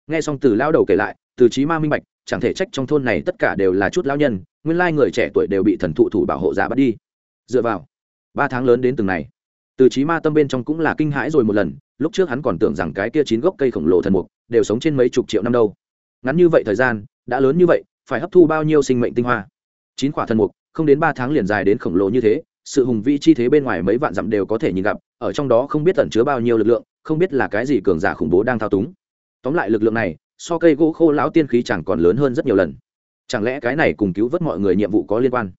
[SPEAKER 1] Nghe xong từ lao đầu kể lại, từ trí ma minh bạch, chẳng thể trách trong thôn này tất cả đều là chút lao nhân, nguyên lai người trẻ tuổi đều bị thần thụ thủ bảo hộ giả bắt đi. Dựa vào, ba tháng lớn đến từng này từ trí ma tâm bên trong cũng là kinh hãi rồi một lần, lúc trước hắn còn tưởng rằng cái kia chín gốc cây khổng lồ thần mục đều sống trên mấy chục triệu năm đâu. Ngắn như vậy thời gian, đã lớn như vậy, phải hấp thu bao nhiêu sinh mệnh tinh hoa? Chín quả thần mục, không đến ba tháng liền dài đến khổng lồ như thế, sự hùng vĩ chi thế bên ngoài mấy vạn dặm đều có thể nhìn gặp, ở trong đó không biết tẩn chứa bao nhiêu lực lượng, không biết là cái gì cường giả khủng bố đang thao túng. Tóm lại lực lượng này, so cây gỗ khô lão tiên khí chẳng còn lớn hơn rất nhiều lần. Chẳng lẽ cái này cùng cứu vớt mọi người nhiệm vụ có liên quan?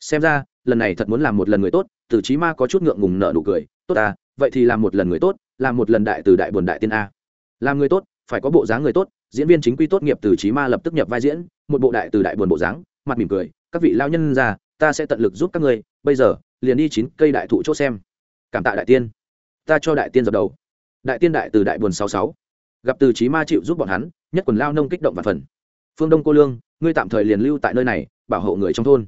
[SPEAKER 1] Xem ra lần này thật muốn làm một lần người tốt từ chí ma có chút ngượng ngùng nợ nụ cười, tốt à vậy thì làm một lần người tốt, làm một lần đại từ đại buồn đại tiên a. Làm người tốt, phải có bộ dáng người tốt, diễn viên chính quy tốt nghiệp từ chí ma lập tức nhập vai diễn, một bộ đại từ đại buồn bộ dáng. Mặt mỉm cười, các vị lao nhân ra, ta sẽ tận lực giúp các ngươi, bây giờ, liền đi chín cây đại thụ chỗ xem. Cảm tạ đại tiên. Ta cho đại tiên dập đầu. Đại tiên đại từ đại buồn sáu sáu. Gặp từ chí ma chịu giúp bọn hắn, nhất quần lao nông kích động và phần. Phương đông cô lương, ngươi tạm thời liền lưu tại nơi này, bảo hộ người trong thôn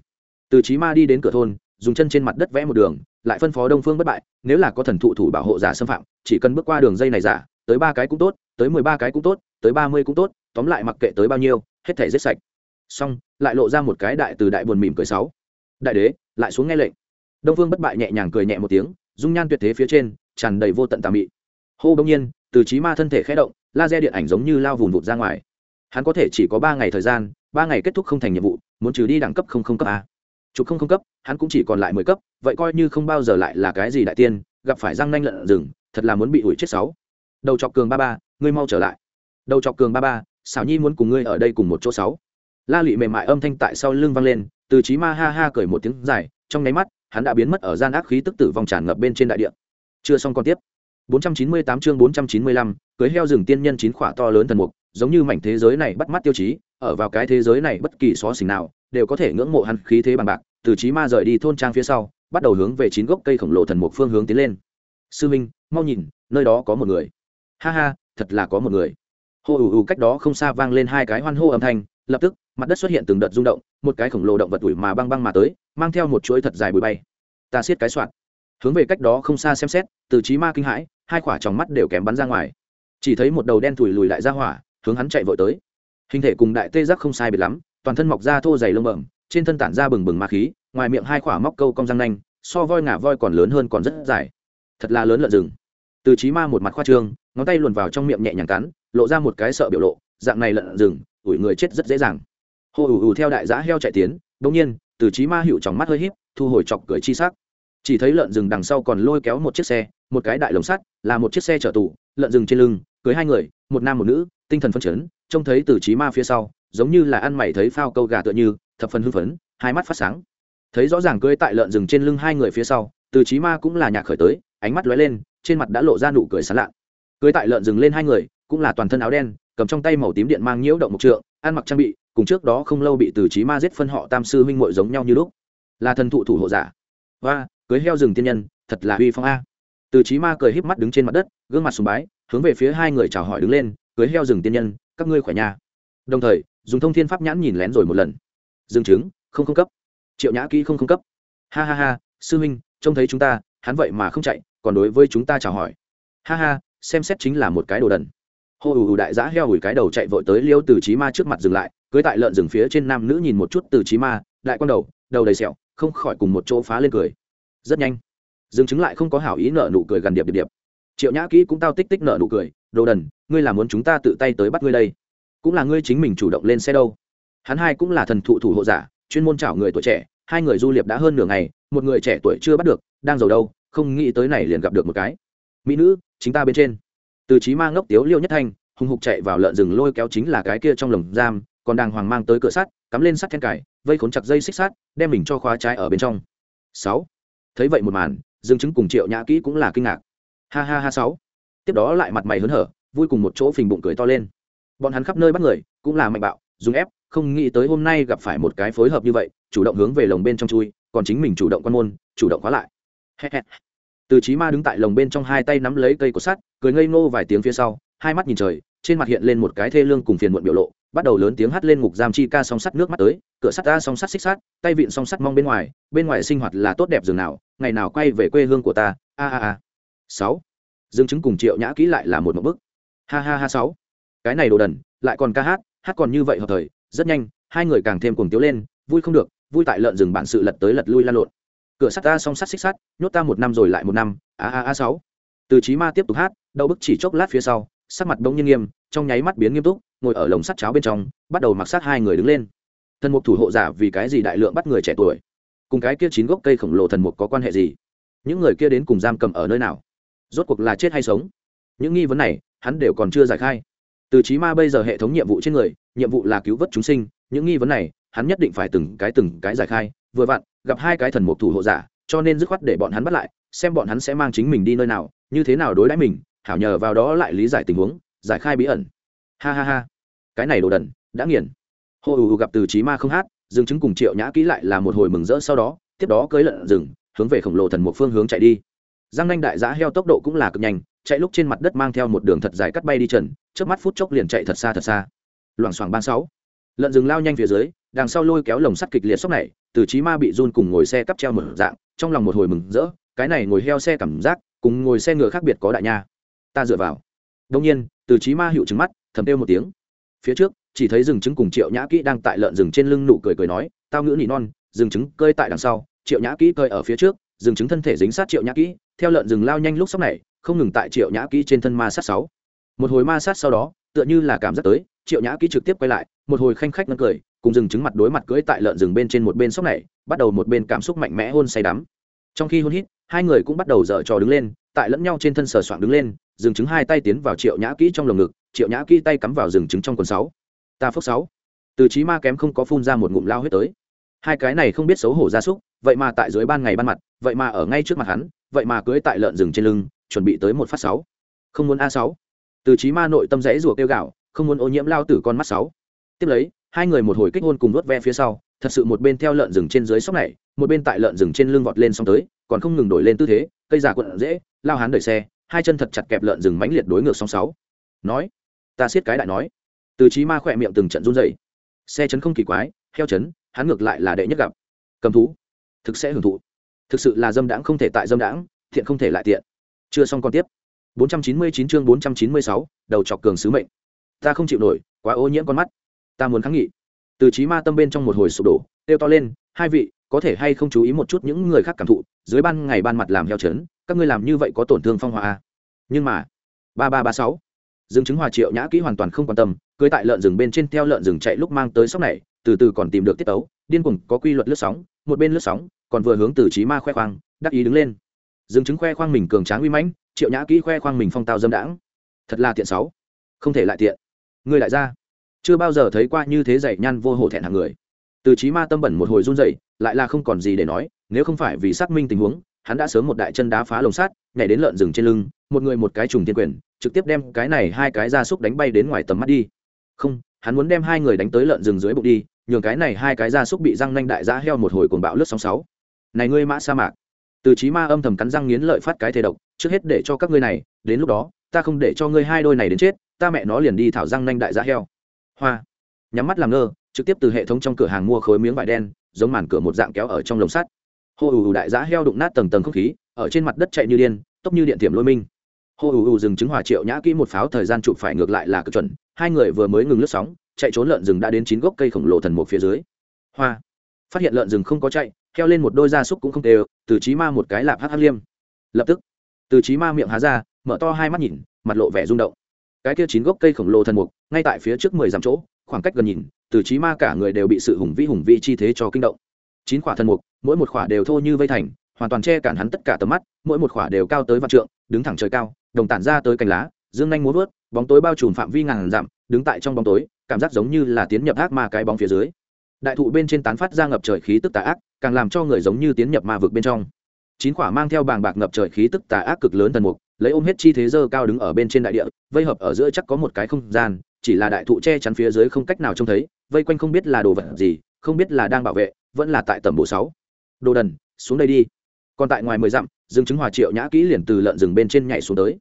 [SPEAKER 1] từ chí ma đi đến cửa thôn, dùng chân trên mặt đất vẽ một đường, lại phân phó đông phương bất bại, nếu là có thần thụ thủ bảo hộ giả xâm phạm, chỉ cần bước qua đường dây này giả, tới ba cái cũng tốt, tới mười ba cái cũng tốt, tới ba mươi cũng tốt, tóm lại mặc kệ tới bao nhiêu, hết thể giết sạch. Xong, lại lộ ra một cái đại từ đại buồn mỉm cười sáu. Đại đế, lại xuống nghe lệnh. Đông phương bất bại nhẹ nhàng cười nhẹ một tiếng, dung nhan tuyệt thế phía trên, tràn đầy vô tận tà mị. Hô bỗng nhiên, từ trí ma thân thể khẽ động, laser điện ảnh giống như lao vùn vụt ra ngoài. Hắn có thể chỉ có ba ngày thời gian, ba ngày kết thúc không thành nhiệm vụ, muốn trừ đi đẳng cấp không không cấp a chụp không không cấp hắn cũng chỉ còn lại mười cấp vậy coi như không bao giờ lại là cái gì đại tiên gặp phải răng nanh lợn rừng thật là muốn bị ủi chết sáu. Đầu chọc cường ba ba ngươi mau trở lại. Đầu chọc cường ba ba xảo nhi muốn cùng ngươi ở đây cùng một chỗ sáu. La lị mềm mại âm thanh tại sau lưng vang lên từ trí ma ha ha cười một tiếng dài trong nháy mắt hắn đã biến mất ở gian ác khí tức tử vong tràn ngập bên trên đại địa. Chưa xong còn tiếp. 498 chương 495, cưới heo rừng tiên nhân chín khỏa to lớn thần mục giống như mảnh thế giới này bắt mắt tiêu chí ở vào cái thế giới này bất kỳ xó xỉnh nào đều có thể ngưỡng mộ hắn khí thế bằng bạc, từ trí ma rời đi thôn trang phía sau, bắt đầu hướng về chín gốc cây khổng lồ thần mục phương hướng tiến lên. Sư minh, mau nhìn, nơi đó có một người. Ha ha, thật là có một người. Hô ù ù cách đó không xa vang lên hai cái hoan hô âm thanh, lập tức, mặt đất xuất hiện từng đợt rung động, một cái khổng lồ động vật ủi mà băng băng mà tới, mang theo một chuỗi thật dài bụi bay. Ta siết cái soạn. Hướng về cách đó không xa xem xét, từ trí ma kinh hãi, hai quả tròng mắt đều kém bắn ra ngoài. Chỉ thấy một đầu đen thùi lùi lại ra hỏa, hướng hắn chạy vội tới. Hình thể cùng đại tê giác không sai biệt lắm toàn thân mọc da thô dày lông bẩm, trên thân tản ra bừng bừng ma khí, ngoài miệng hai khỏa móc câu cong răng nanh, so voi ngả voi còn lớn hơn còn rất dài. Thật là lớn lợn rừng. Từ trí ma một mặt khoa trương, ngón tay luồn vào trong miệng nhẹ nhàng cắn, lộ ra một cái sợ biểu lộ, dạng này lợn rừng, ủi người chết rất dễ dàng. Hồ ủ ủ theo đại giã heo chạy tiến đông nhiên, từ trí ma hiệu trong mắt hơi híp, thu hồi chọc cười chi sắc. Chỉ thấy lợn rừng đằng sau còn lôi kéo một chiếc xe, một cái đại lồng sắt, là một chiếc xe chở tù, lợn rừng trên lưng, cưới hai người, một nam một nữ, tinh thần phân chấn trông thấy từ trí ma phía sau, giống như là ăn mày thấy phao câu gà tựa như, thập phần hưng phấn, hai mắt phát sáng. Thấy rõ ràng cưới tại lợn rừng trên lưng hai người phía sau, từ trí ma cũng là nhạc khởi tới, ánh mắt lóe lên, trên mặt đã lộ ra nụ cười sán lạ. Cưới tại lợn rừng lên hai người, cũng là toàn thân áo đen, cầm trong tay màu tím điện mang nhiễu động một trượng, ăn mặc trang bị, cùng trước đó không lâu bị từ trí ma giết phân họ tam sư huynh muội giống nhau như lúc. Là thần thụ thủ hộ giả. Và cưới heo rừng tiên nhân, thật là uy phong a. Từ trí ma cười híp mắt đứng trên mặt đất, gương mặt sùng bái, hướng về phía hai người chào hỏi đứng lên, cưới heo rừng tiên nhân các ngươi khỏe nhà đồng thời, dùng thông thiên pháp nhãn nhìn lén rồi một lần. Dương chứng, không không cấp. Triệu nhã kỹ không không cấp. Ha ha ha, sư huynh, trông thấy chúng ta, hắn vậy mà không chạy, còn đối với chúng ta chào hỏi. Ha ha, xem xét chính là một cái đồ đần. Hô ù ù đại giã heo ủi cái đầu chạy vội tới liêu từ trí ma trước mặt dừng lại, cưới tại lợn rừng phía trên nam nữ nhìn một chút từ trí ma, đại con đầu đầu đầy sẹo, không khỏi cùng một chỗ phá lên cười. Rất nhanh. Dương chứng lại không có hảo ý nợ nụ cười gần điệp điệp điệp. Triệu nhã kỹ cũng tao tích tích nợ nụ cười đồ đần, ngươi là muốn chúng ta tự tay tới bắt ngươi đây? Cũng là ngươi chính mình chủ động lên xe đâu? Hắn hai cũng là thần thụ thủ hộ giả, chuyên môn chảo người tuổi trẻ, hai người du liệp đã hơn nửa ngày, một người trẻ tuổi chưa bắt được, đang giàu đâu, không nghĩ tới này liền gặp được một cái. Mỹ nữ, chính ta bên trên. Từ trí ma ngốc tiếu liêu nhất thanh, hùng hục chạy vào lợn rừng lôi kéo chính là cái kia trong lồng giam, còn đàng hoàng mang tới cửa sắt, cắm lên sắt then cải vây khốn chặt dây xích sắt, đem mình cho khóa trái ở bên trong. Sáu. Thấy vậy một màn, dương chứng cùng triệu nhã kỹ cũng là kinh ngạc. Ha ha ha, sáu tiếp đó lại mặt mày hớn hở, vui cùng một chỗ phình bụng cười to lên. Bọn hắn khắp nơi bắt người, cũng là mạnh bạo, dùng ép, không nghĩ tới hôm nay gặp phải một cái phối hợp như vậy, chủ động hướng về lồng bên trong chui, còn chính mình chủ động quan môn, chủ động khóa lại. Từ trí ma đứng tại lồng bên trong hai tay nắm lấy cây của sắt, cười ngây ngô vài tiếng phía sau, hai mắt nhìn trời, trên mặt hiện lên một cái thê lương cùng phiền muộn biểu lộ, bắt đầu lớn tiếng hắt lên ngục giam chi ca song sắt nước mắt tới, cửa sắt ta song sắt xích sắt, tay vịn song sắt mong bên ngoài bên ngoài sinh hoạt là tốt đẹp dường nào, ngày nào quay về quê hương của ta, a a a. Sáu dương chứng cùng triệu nhã kỹ lại là một một bức. Ha ha ha sáu. Cái này đồ đần, lại còn ca hát hát còn như vậy hợp thời, rất nhanh, hai người càng thêm cuồng tiếu lên, vui không được, vui tại lợn rừng bản sự lật tới lật lui lan lộn. Cửa sắt ta song sắt xích sắt, nhốt ta một năm rồi lại một năm, a a a sáu. Từ trí ma tiếp tục hát, đậu bức chỉ chốc lát phía sau, sắc mặt bỗng nhiên nghiêm, trong nháy mắt biến nghiêm túc, ngồi ở lồng sắt cháo bên trong, bắt đầu mặc sát hai người đứng lên. Thần mục thủ hộ giả vì cái gì đại lượng bắt người trẻ tuổi? Cùng cái kia chín gốc cây khổng lồ thần mục có quan hệ gì? Những người kia đến cùng giam cầm ở nơi nào? Rốt cuộc là chết hay sống? Những nghi vấn này, hắn đều còn chưa giải khai. Từ trí ma bây giờ hệ thống nhiệm vụ trên người, nhiệm vụ là cứu vớt chúng sinh. Những nghi vấn này, hắn nhất định phải từng cái từng cái giải khai. Vừa vặn, gặp hai cái thần mục thủ hộ giả, cho nên dứt khoát để bọn hắn bắt lại, xem bọn hắn sẽ mang chính mình đi nơi nào, như thế nào đối đãi mình, hảo nhờ vào đó lại lý giải tình huống, giải khai bí ẩn. Ha ha ha. Cái này đồ đần, đã nghiền. Hô ù gặp từ trí ma không hát, dương chứng cùng triệu nhã kỹ lại là một hồi mừng rỡ sau đó, tiếp đó cưới lợn rừng, hướng về khổng lồ thần một phương hướng chạy đi giang nanh đại dã heo tốc độ cũng là cực nhanh, chạy lúc trên mặt đất mang theo một đường thật dài cắt bay đi trần trước mắt phút chốc liền chạy thật xa thật xa. Loảng xoảng ba sáu. Lợn rừng lao nhanh phía dưới, đằng sau lôi kéo lồng sắt kịch liệt sốc này, từ chí ma bị run cùng ngồi xe cắp treo mở dạng, trong lòng một hồi mừng rỡ, cái này ngồi heo xe cảm giác, cùng ngồi xe ngựa khác biệt có đại nha. Ta dựa vào. Đông nhiên, từ chí ma hiệu trừng mắt, thầm kêu một tiếng. Phía trước, chỉ thấy rừng trứng cùng triệu nhã kỹ đang tại lợn rừng trên lưng nụ cười cười nói, tao ngữ nỉ non, rừng trứng cơi tại đằng sau. Triệu nhã kỹ cơi ở phía trước, rừng trứng thân thể dính sát triệu nhã kỹ theo lợn rừng lao nhanh lúc sóc này, không ngừng tại triệu nhã kỹ trên thân ma sát sáu. Một hồi ma sát sau đó, tựa như là cảm giác tới, triệu nhã kỹ trực tiếp quay lại, một hồi khanh khách ngân cười, cùng rừng trứng mặt đối mặt cưỡi tại lợn rừng bên trên một bên sóc này, bắt đầu một bên cảm xúc mạnh mẽ hôn say đắm. Trong khi hôn hít, hai người cũng bắt đầu dở trò đứng lên, tại lẫn nhau trên thân sờ soạng đứng lên, rừng trứng hai tay tiến vào triệu nhã kỹ trong lồng ngực, triệu nhã kỹ tay cắm vào rừng trứng trong quần sáu. Ta phước sáu. Từ trí ma kém không có phun ra một ngụm lao huyết tới. Hai cái này không biết xấu hổ gia súc, vậy mà tại dưới ban ngày ban mặt, vậy mà ở ngay trước mặt hắn vậy mà cưới tại lợn rừng trên lưng, chuẩn bị tới một phát sáu. Không muốn a sáu. Từ trí ma nội tâm rẽ rùa kêu gạo không muốn ô nhiễm lao tử con mắt sáu. Tiếp lấy, hai người một hồi kích hôn cùng nuốt ve phía sau, thật sự một bên theo lợn rừng trên dưới sóc này, một bên tại lợn rừng trên lưng vọt lên xong tới, còn không ngừng đổi lên tư thế, cây giả quận dễ lao hắn đẩy xe, hai chân thật chặt kẹp lợn rừng mãnh liệt đối ngược song sáu. Nói, ta siết cái đại nói. Từ trí ma khỏe miệng từng trận run rẩy. Xe chấn không kỳ quái, heo chấn, hắn ngược lại là đệ nhất gặp. Cầm thú, thực sẽ hưởng thụ thực sự là dâm đãng không thể tại dâm đãng thiện không thể lại tiện. Chưa xong còn tiếp. 499 chương 496, đầu chọc cường sứ mệnh. Ta không chịu nổi quá ô nhiễm con mắt. Ta muốn kháng nghị. Từ trí ma tâm bên trong một hồi sụp đổ kêu to lên hai vị có thể hay không chú ý một chút những người khác cảm thụ dưới ban ngày ban mặt làm heo chấn các ngươi làm như vậy có tổn thương phong hòa à? nhưng mà ba ba ba sáu dương chứng hòa triệu nhã kỹ hoàn toàn không quan tâm cưới tại lợn rừng bên trên theo lợn rừng chạy lúc mang tới sóc này từ từ còn tìm được tiết tấu điên cuồng có quy luật lướt sóng một bên lướt sóng còn vừa hướng từ trí ma khoe khoang đắc ý đứng lên. Dương chứng khoe khoang mình cường tráng uy mãnh triệu nhã kỹ khoe khoang mình phong tao dâm đãng. Thật là tiện sáu. Không thể lại tiện. Người lại ra. Chưa bao giờ thấy qua như thế dạy nhan vô hổ thẹn hàng người. Từ trí ma tâm bẩn một hồi run rẩy, lại là không còn gì để nói nếu không phải vì xác minh tình huống hắn đã sớm một đại chân đá phá lồng sắt nhảy đến lợn rừng trên lưng một người một cái trùng tiên quyền trực tiếp đem cái này hai cái gia súc đánh bay đến ngoài tầm mắt đi. Không hắn muốn đem hai người đánh tới lợn rừng dưới bụng đi nhường cái này hai cái gia súc bị răng nanh đại giã heo một hồi cuồng bạo lướt sóng sáu này ngươi mã sa mạc. Từ trí ma âm thầm cắn răng nghiến lợi phát cái thể độc, trước hết để cho các ngươi này, đến lúc đó, ta không để cho ngươi hai đôi này đến chết, ta mẹ nó liền đi thảo răng nanh đại giã heo. Hoa. Nhắm mắt làm ngơ, trực tiếp từ hệ thống trong cửa hàng mua khối miếng vải đen, giống màn cửa một dạng kéo ở trong lồng sắt. Hô ù ù đại giã heo đụng nát tầng tầng không khí, ở trên mặt đất chạy như điên, tốc như điện tiềm lôi minh. Hô ù ù dừng chứng hòa triệu nhã kỹ một pháo thời gian chụp phải ngược lại là cực chuẩn, hai người vừa mới ngừng lướt sóng, chạy trốn lợn rừng đã đến chín gốc cây khổng lồ thần một phía dưới. Hoa. Phát hiện lợn rừng không có chạy theo lên một đôi gia súc cũng không đều từ trí ma một cái lạp hắc hắc liêm. Lập tức, từ trí ma miệng há ra, mở to hai mắt nhìn, mặt lộ vẻ rung động. Cái kia chín gốc cây khổng lồ thần mục, ngay tại phía trước mười dặm chỗ, khoảng cách gần nhìn, từ trí ma cả người đều bị sự hùng vĩ hùng vĩ chi thế cho kinh động. Chín khỏa thần mục, mỗi một khỏa đều thô như vây thành, hoàn toàn che cản hắn tất cả tầm mắt, mỗi một khỏa đều cao tới vạn trượng, đứng thẳng trời cao, đồng tản ra tới cành lá, dương nhanh muốn vớt, bóng tối bao trùm phạm vi ngàn dặm, đứng tại trong bóng tối, cảm giác giống như là tiến nhập ác ma cái bóng phía dưới. Đại thụ bên trên tán phát ra ngập trời khí tức tà ác càng làm cho người giống như tiến nhập ma vực bên trong. Chín quả mang theo bàng bạc ngập trời khí tức tà ác cực lớn thần mục, lấy ôm hết chi thế dơ cao đứng ở bên trên đại địa, vây hợp ở giữa chắc có một cái không gian, chỉ là đại thụ che chắn phía dưới không cách nào trông thấy, vây quanh không biết là đồ vật gì, không biết là đang bảo vệ, vẫn là tại tầm bộ sáu. Đồ đần, xuống đây đi. Còn tại ngoài mười dặm, dương chứng hòa triệu nhã kỹ liền từ lợn rừng bên trên nhảy xuống tới.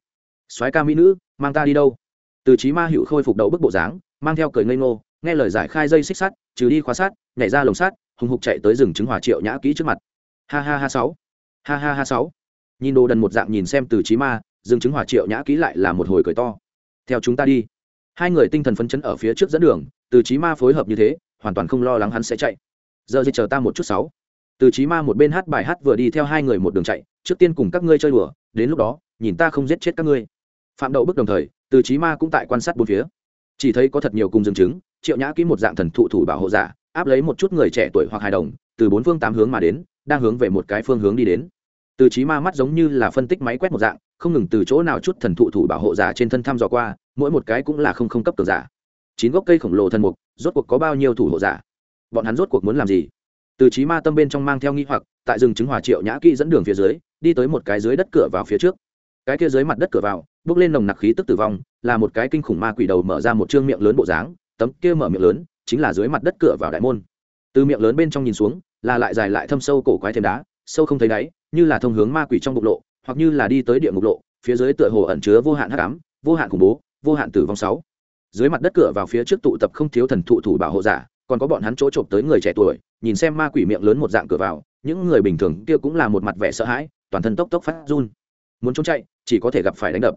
[SPEAKER 1] Soái ca mỹ nữ, mang ta đi đâu? Từ trí ma hữu khôi phục đầu bức bộ dáng, mang theo cười ngây ngô nghe lời giải khai dây xích sắt, trừ đi khóa sát nhảy ra lồng sát hùng hục chạy tới rừng chứng hòa triệu nhã kỹ trước mặt. Ha ha ha sáu. Ha ha ha sáu. Nhìn đồ đần một dạng nhìn xem từ trí ma, rừng chứng hòa triệu nhã kỹ lại là một hồi cười to. Theo chúng ta đi. Hai người tinh thần phấn chấn ở phía trước dẫn đường, từ trí ma phối hợp như thế, hoàn toàn không lo lắng hắn sẽ chạy. Giờ thì chờ ta một chút sáu. Từ trí ma một bên hát bài hát vừa đi theo hai người một đường chạy, trước tiên cùng các ngươi chơi đùa, đến lúc đó, nhìn ta không giết chết các ngươi. Phạm đậu bức đồng thời, từ trí ma cũng tại quan sát bốn phía. Chỉ thấy có thật nhiều cùng dừng chứng triệu nhã kỹ một dạng thần thụ thủ bảo hộ giả, áp lấy một chút người trẻ tuổi hoặc hài đồng, từ bốn phương tám hướng mà đến, đang hướng về một cái phương hướng đi đến. Từ trí ma mắt giống như là phân tích máy quét một dạng, không ngừng từ chỗ nào chút thần thụ thủ bảo hộ giả trên thân thăm dò qua, mỗi một cái cũng là không không cấp cường giả. Chín gốc cây khổng lồ thần mục, rốt cuộc có bao nhiêu thủ hộ giả? Bọn hắn rốt cuộc muốn làm gì? Từ trí ma tâm bên trong mang theo nghi hoặc, tại rừng chứng hòa triệu nhã kỹ dẫn đường phía dưới, đi tới một cái dưới đất cửa vào phía trước. Cái kia dưới mặt đất cửa vào, bước lên nồng nặc khí tức tử vong, là một cái kinh khủng ma quỷ đầu mở ra một chương miệng lớn bộ dáng tấm kia mở miệng lớn, chính là dưới mặt đất cửa vào đại môn. Từ miệng lớn bên trong nhìn xuống, là lại dài lại thâm sâu cổ quái thêm đá, sâu không thấy đáy, như là thông hướng ma quỷ trong bục lộ, hoặc như là đi tới địa ngục lộ, phía dưới tựa hồ ẩn chứa vô hạn hắc ám, vô hạn khủng bố, vô hạn tử vong sáu. Dưới mặt đất cửa vào phía trước tụ tập không thiếu thần thụ thủ bảo hộ giả, còn có bọn hắn chỗ trộm tới người trẻ tuổi, nhìn xem ma quỷ miệng lớn một dạng cửa vào, những người bình thường kia cũng là một mặt vẻ sợ hãi, toàn thân tốc tốc phát run. Muốn trốn chạy, chỉ có thể gặp phải đánh đập.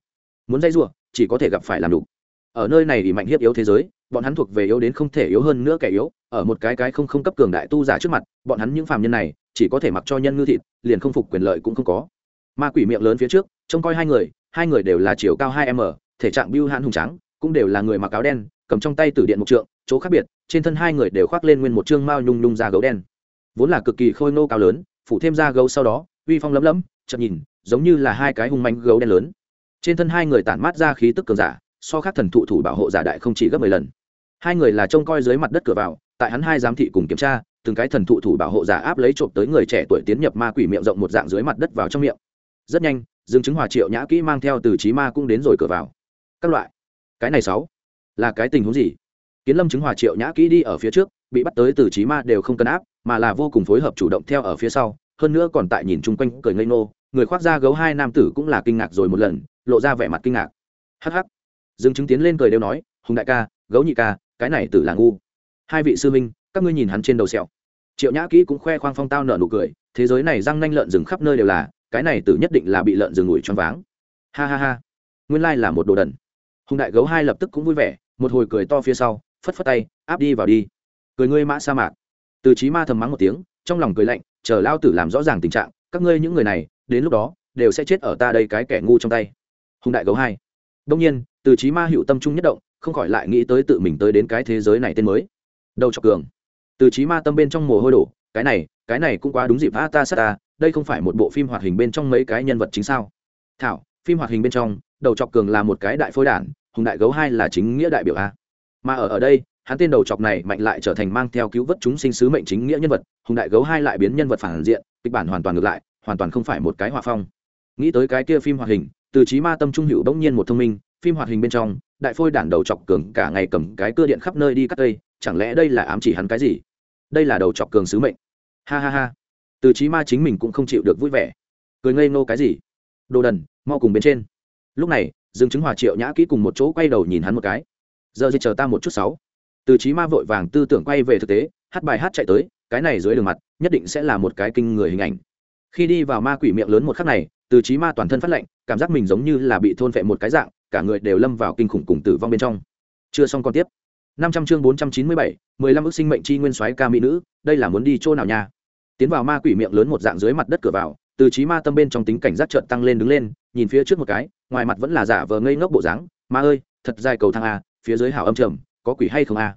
[SPEAKER 1] Muốn dây rủa, chỉ có thể gặp phải làm đủ ở nơi này thì mạnh hiếp yếu thế giới, bọn hắn thuộc về yếu đến không thể yếu hơn nữa kẻ yếu, ở một cái cái không không cấp cường đại tu giả trước mặt, bọn hắn những phàm nhân này, chỉ có thể mặc cho nhân ngư thịt, liền không phục quyền lợi cũng không có. Ma quỷ miệng lớn phía trước, trông coi hai người hai người đều là chiều cao hai m, thể trạng biêu hãn hùng trắng cũng đều là người mặc áo đen, cầm trong tay tử điện mục trượng, chỗ khác biệt, trên thân hai người đều khoác lên nguyên một chương mao nhung nhung da gấu đen. Vốn là cực kỳ khôi nô cao lớn, phủ thêm da gấu sau đó, uy phong lấm lấm, chậm nhìn, giống như là hai cái hung manh gấu đen lớn. Trên thân hai người tản mát ra khí tức cường giả so khác thần thụ thủ bảo hộ giả đại không chỉ gấp mười lần. Hai người là trông coi dưới mặt đất cửa vào, tại hắn hai giám thị cùng kiểm tra, từng cái thần thụ thủ bảo hộ giả áp lấy trộm tới người trẻ tuổi tiến nhập ma quỷ miệng rộng một dạng dưới mặt đất vào trong miệng. Rất nhanh, dương chứng hòa, triệu nhã kỹ mang theo từ trí ma cũng đến rồi cửa vào. Các loại. Cái này sáu. Là cái tình huống gì? Kiến lâm chứng hòa, triệu nhã kỹ đi ở phía trước, bị bắt tới từ trí ma đều không cân áp, mà là vô cùng phối hợp chủ động theo ở phía sau, hơn nữa còn tại nhìn chung quanh, cười ngây nô người khoác da gấu hai nam tử cũng là kinh ngạc rồi một lần, lộ ra vẻ mặt kinh ngạc. Hắc hắc dương chứng tiến lên cười đều nói, hùng đại ca, gấu nhị ca, cái này tử là ngu. Hai vị sư minh, các ngươi nhìn hắn trên đầu sẹo. Triệu nhã kỹ cũng khoe khoang phong tao nở nụ cười, thế giới này răng nanh lợn rừng khắp nơi đều là, cái này tử nhất định là bị lợn rừng ủi choáng váng. Ha ha ha, nguyên lai là một đồ đần. Hùng đại gấu hai lập tức cũng vui vẻ, một hồi cười to phía sau, phất phất tay, áp đi vào đi. Cười ngươi mã sa mạc. Từ trí ma thầm mắng một tiếng, trong lòng cười lạnh, chờ lao tử làm rõ ràng tình trạng, các ngươi những người này, đến lúc đó, đều sẽ chết ở ta đây cái kẻ ngu trong tay. Hùng đại gấu hai, đông nhiên từ trí ma hữu tâm trung nhất động, không khỏi lại nghĩ tới tự mình tới đến cái thế giới này tên mới. Đầu chọc cường. Từ trí ma tâm bên trong mồ hôi đổ, cái này cái này cũng quá đúng dịp, a, ta sát ta, đây không phải một bộ phim hoạt hình bên trong mấy cái nhân vật chính sao? Thảo, phim hoạt hình bên trong, đầu chọc cường là một cái đại phôi đản, hùng đại gấu hai là chính nghĩa đại biểu a. Mà ở ở đây, hắn tên đầu chọc này mạnh lại trở thành mang theo cứu vớt chúng sinh sứ mệnh chính nghĩa nhân vật, hùng đại gấu hai lại biến nhân vật phản diện, kịch bản hoàn toàn ngược lại, hoàn toàn không phải một cái hòa phong. Nghĩ tới cái kia phim hoạt hình, từ trí ma tâm trung hữu bỗng nhiên một thông minh phim hoạt hình bên trong, đại phôi đản đầu chọc cường cả ngày cầm cái cưa điện khắp nơi đi cắt cây, chẳng lẽ đây là ám chỉ hắn cái gì? Đây là đầu chọc cường sứ mệnh. Ha ha ha. Từ trí ma chính mình cũng không chịu được vui vẻ. Cười ngây ngô cái gì? Đồ đần, mau cùng bên trên. Lúc này, dương chứng hòa, triệu nhã kỹ cùng một chỗ quay đầu nhìn hắn một cái. Giờ thì chờ ta một chút sáu. Từ trí ma vội vàng tư tưởng quay về thực tế, hát bài hát chạy tới, cái này dưới đường mặt, nhất định sẽ là một cái kinh người hình ảnh. Khi đi vào ma quỷ miệng lớn một khắc này, từ trí ma toàn thân phát lệnh cảm giác mình giống như là bị thôn phệ một cái dạng cả người đều lâm vào kinh khủng cùng tử vong bên trong. Chưa xong còn tiếp. Năm trăm chương bốn trăm chín mươi bảy, mười lăm sinh mệnh chi nguyên soái ca mỹ nữ, đây là muốn đi chỗ nào nha? Tiến vào ma quỷ miệng lớn một dạng dưới mặt đất cửa vào, từ trí ma tâm bên trong tính cảnh giác trợn tăng lên đứng lên, nhìn phía trước một cái, ngoài mặt vẫn là giả vờ ngây ngốc bộ dáng, ma ơi, thật dài cầu thang a phía dưới hảo âm trầm, có quỷ hay không a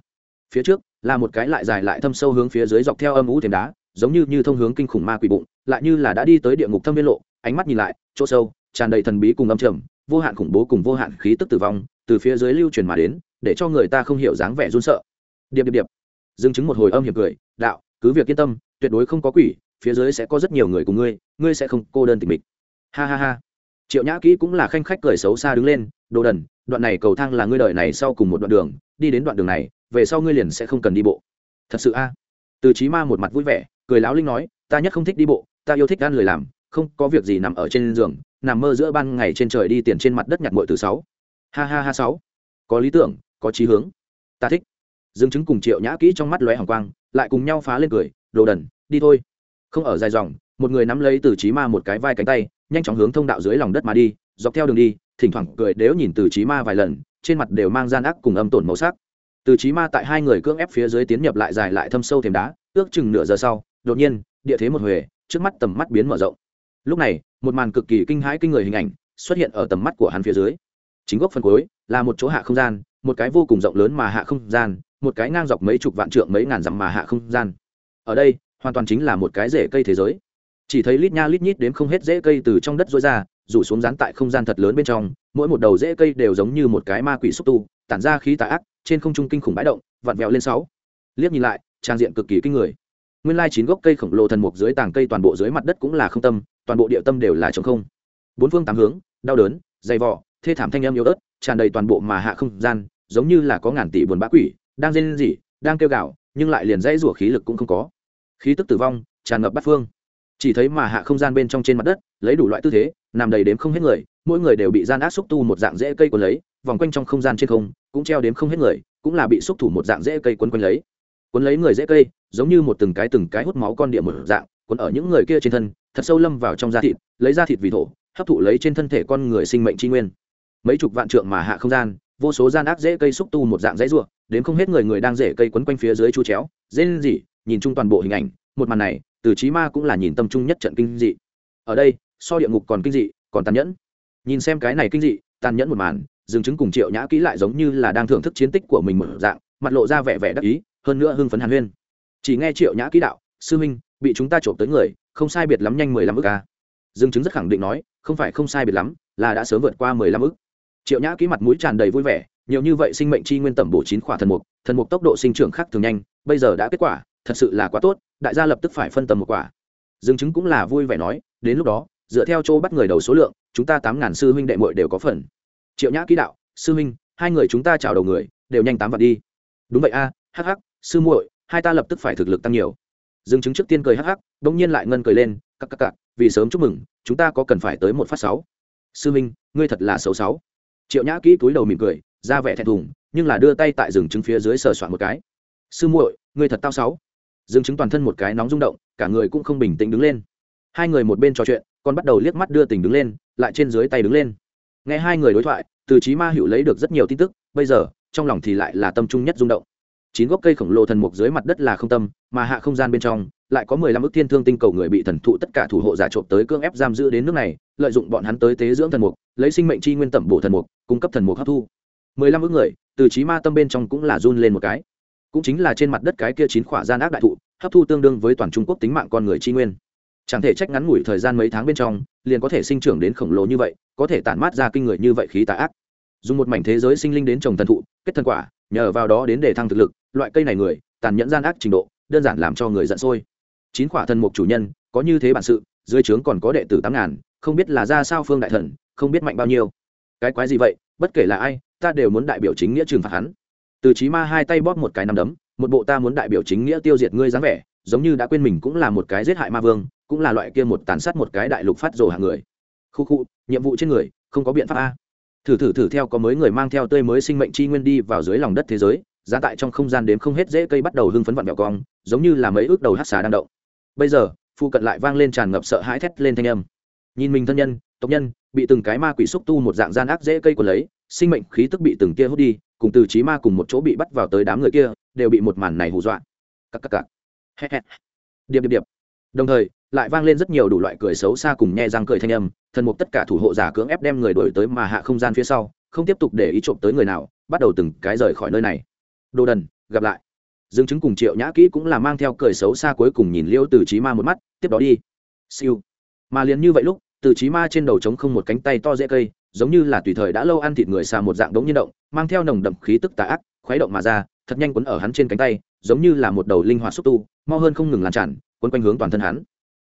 [SPEAKER 1] phía trước, là một cái lại dài lại thâm sâu hướng phía dưới dọc theo âm u thềm đá, giống như như thông hướng kinh khủng ma quỷ bụng, lại như là đã đi tới địa ngục thâm viên lộ, ánh mắt nhìn lại, chỗ sâu, tràn đầy thần bí cùng âm trầm vô hạn khủng bố cùng vô hạn khí tức tử vong, từ phía dưới lưu truyền mà đến, để cho người ta không hiểu dáng vẻ run sợ. Điệp điệp điệp. Dừng chứng một hồi âm hiểm cười, đạo, cứ việc yên tâm, tuyệt đối không có quỷ, phía dưới sẽ có rất nhiều người cùng ngươi ngươi sẽ không cô đơn tình mình ha ha ha. Triệu nhã kỹ cũng là khanh khách cười xấu xa đứng lên, đồ đần, đoạn này cầu thang là ngươi đợi này sau cùng một đoạn đường, đi đến đoạn đường này, về sau ngươi liền sẽ không cần đi bộ. Thật sự a. Từ trí ma một mặt vui vẻ, cười láo linh nói, ta nhất không thích đi bộ, ta yêu thích ăn lười làm, không có việc gì nằm ở trên giường nằm mơ giữa ban ngày trên trời đi tiền trên mặt đất nhặt mội từ sáu. Ha ha ha sáu. Có lý tưởng, có chí hướng. Ta thích. Dương chứng cùng triệu nhã kỹ trong mắt lóe hồng quang, lại cùng nhau phá lên cười, đồ đần, đi thôi. Không ở dài dòng, một người nắm lấy từ trí ma một cái vai cánh tay, nhanh chóng hướng thông đạo dưới lòng đất mà đi, dọc theo đường đi, thỉnh thoảng cười đếu nhìn từ trí ma vài lần, trên mặt đều mang gian ác cùng âm tổn màu sắc. Từ trí ma tại hai người cưỡng ép phía dưới tiến nhập lại dài lại thâm sâu thềm đá, ước chừng nửa giờ sau, đột nhiên, địa thế một huề, trước mắt tầm mắt biến mở rộng. Lúc này một màn cực kỳ kinh hãi kinh người hình ảnh xuất hiện ở tầm mắt của hắn phía dưới. Chính gốc phần cuối là một chỗ hạ không gian, một cái vô cùng rộng lớn mà hạ không gian, một cái ngang dọc mấy chục vạn trượng mấy ngàn dặm mà hạ không gian. Ở đây, hoàn toàn chính là một cái rễ cây thế giới. Chỉ thấy lít nha lít nhít đếm không hết rễ cây từ trong đất rối ra, rủ xuống rán tại không gian thật lớn bên trong, mỗi một đầu rễ cây đều giống như một cái ma quỷ xúc tu, tản ra khí tà ác, trên không trung kinh khủng bãi động, vặn vẹo lên sáu. Liếc nhìn lại, trang diện cực kỳ kinh người. Nguyên lai chín gốc cây khổng lồ thần mục dưới tàng cây toàn bộ dưới mặt đất cũng là không tâm toàn bộ địa tâm đều là trống không. Bốn phương tám hướng đau đớn dày vỏ thê thảm thanh âm yếu ớt tràn đầy toàn bộ mà hạ không gian giống như là có ngàn tỷ buồn bã quỷ đang rên rỉ đang kêu gào, nhưng lại liền dãy rủa khí lực cũng không có. Khí tức tử vong tràn ngập bát phương. Chỉ thấy mà hạ không gian bên trong trên mặt đất lấy đủ loại tư thế nằm đầy đếm không hết người mỗi người đều bị gian ác xúc tu một dạng rễ cây quấn lấy vòng quanh trong không gian trên không cũng treo đếm không hết người cũng là bị xúc thủ một dạng rễ cây quấn quanh lấy. Quấn lấy người rễ cây giống như một từng cái từng cái hút máu con địa một dạng quấn ở những người kia trên thân thật sâu lâm vào trong da thịt, lấy da thịt vì thổ, hấp thụ lấy trên thân thể con người sinh mệnh tri nguyên. Mấy chục vạn trượng mà hạ không gian, vô số gian ác dễ cây xúc tu một dạng dãy ruộng đến không hết người người đang rễ cây quấn quanh phía dưới chu chéo dễ lên gì nhìn chung toàn bộ hình ảnh, một màn này, từ trí ma cũng là nhìn tâm trung nhất trận kinh dị. Ở đây, so địa ngục còn kinh dị, còn tàn nhẫn. Nhìn xem cái này kinh dị, tàn nhẫn một màn dừng chứng cùng triệu nhã kỹ lại giống như là đang thưởng thức chiến tích của mình một dạng, mặt lộ ra vẻ vẻ đắc ý, hơn nữa hưng phấn hàn huyên. Chỉ nghe triệu nhã kỹ đạo, sư minh, bị chúng ta trộm tới người không sai biệt lắm nhanh mười lăm ức a dương chứng rất khẳng định nói, không phải không sai biệt lắm, là đã sớm vượt qua mười lăm ức. Triệu nhã kỹ mặt mũi tràn đầy vui vẻ, nhiều như vậy sinh mệnh chi nguyên tẩm bổ chín khỏa thần mục thần mục tốc độ sinh trưởng khác thường nhanh, bây giờ đã kết quả, thật sự là quá tốt, đại gia lập tức phải phân tầm một quả. Dương chứng cũng là vui vẻ nói, đến lúc đó, dựa theo chỗ bắt người đầu số lượng, chúng ta tám ngàn sư huynh đệ mội đều có phần. Triệu nhã ký đạo, sư huynh, hai người chúng ta chào đầu người, đều nhanh tám vạn đi. Đúng vậy a, hắc hắc, sư muội, hai ta lập tức phải thực lực tăng nhiều dương chứng trước tiên cười hắc hắc đông nhiên lại ngân cười lên cắc cắc cắc vì sớm chúc mừng, chúng ta có cần phải tới một phát sáu. Sư huynh ngươi thật là xấu sáu. Triệu nhã kỹ túi đầu mỉm cười, ra vẻ thẹn thùng, nhưng là đưa tay tại rừng trứng phía dưới sờ soạn một cái. Sư muội, ngươi thật tao sáu. Dương chứng toàn thân một cái nóng rung động, cả người cũng không bình tĩnh đứng lên. Hai người một bên trò chuyện, còn bắt đầu liếc mắt đưa tình đứng lên, lại trên dưới tay đứng lên. Nghe hai người đối thoại, từ trí ma hữu lấy được rất nhiều tin tức, bây giờ, trong lòng thì lại là tâm trung nhất rung động chín gốc cây khổng lồ thần mục dưới mặt đất là không tâm, mà hạ không gian bên trong lại có mười lăm ước thiên thương tinh cầu người bị thần thụ tất cả thủ hộ giả trộm tới cưỡng ép giam giữ đến nước này, lợi dụng bọn hắn tới tế dưỡng thần mục, lấy sinh mệnh chi nguyên tẩm bổ thần mục, cung cấp thần mục hấp thu. Mười lăm ước người, từ trí ma tâm bên trong cũng là run lên một cái. Cũng chính là trên mặt đất cái kia chín khỏa gian ác đại thụ, hấp thu tương đương với toàn trung quốc tính mạng con người chi nguyên. Chẳng thể trách ngắn ngủi thời gian mấy tháng bên trong, liền có thể sinh trưởng đến khổng lồ như vậy, có thể tản mát ra kinh người như vậy khí tà ác. Dùng một mảnh thế giới sinh linh đến trồng thần thụ, kết thần quả, nhờ vào đó đến để thăng thực lực loại cây này người, tàn nhẫn gian ác trình độ, đơn giản làm cho người giận sôi. Chín khỏa thần mục chủ nhân, có như thế bản sự, dưới trướng còn có đệ tử tám ngàn, không biết là ra sao phương đại thần, không biết mạnh bao nhiêu. Cái quái gì vậy, bất kể là ai, ta đều muốn đại biểu chính nghĩa trừng phạt hắn. Từ trí ma hai tay bóp một cái nằm đấm, một bộ ta muốn đại biểu chính nghĩa tiêu diệt ngươi dáng vẻ, giống như đã quên mình cũng là một cái giết hại ma vương, cũng là loại kia một tàn sát một cái đại lục phát rồ hàng người. Khu khu, nhiệm vụ trên người, không có biện pháp a. Thử thử thử theo có mới người mang theo tươi mới sinh mệnh chi nguyên đi vào dưới lòng đất thế giới giá tại trong không gian đếm không hết dễ cây bắt đầu hưng phấn vặn vẹo cong, giống như là mấy ước đầu hát xà đang động. Bây giờ phụ cận lại vang lên tràn ngập sợ hãi thét lên thanh âm. Nhìn mình thân nhân, tộc nhân, bị từng cái ma quỷ xúc tu một dạng gian ác dễ cây của lấy, sinh mệnh khí tức bị từng kia hút đi, cùng từ trí ma cùng một chỗ bị bắt vào tới đám người kia, đều bị một màn này hù dọa. Cắc cắc cắc điệp điệp điệp. Đồng thời, lại vang lên rất nhiều đủ loại cười xấu xa cùng nhe răng cười thanh âm, thần mục tất cả thủ hộ giả cưỡng ép đem người đổi tới mà hạ không gian phía sau, không tiếp tục để ý trộm tới người nào, bắt đầu từng cái rời khỏi nơi này đồ đần, gặp lại. Dương chứng cùng triệu nhã kỹ cũng là mang theo cười xấu xa cuối cùng nhìn liêu từ trí ma một mắt, tiếp đó đi. Siêu. Mà liền như vậy lúc, từ trí ma trên đầu trống không một cánh tay to dễ cây, giống như là tùy thời đã lâu ăn thịt người xà một dạng đống nhiên động, mang theo nồng đậm khí tức tà ác, khuấy động mà ra, thật nhanh quấn ở hắn trên cánh tay, giống như là một đầu linh hoạt xúc tu, mau hơn không ngừng lan tràn, quấn quanh hướng toàn thân hắn.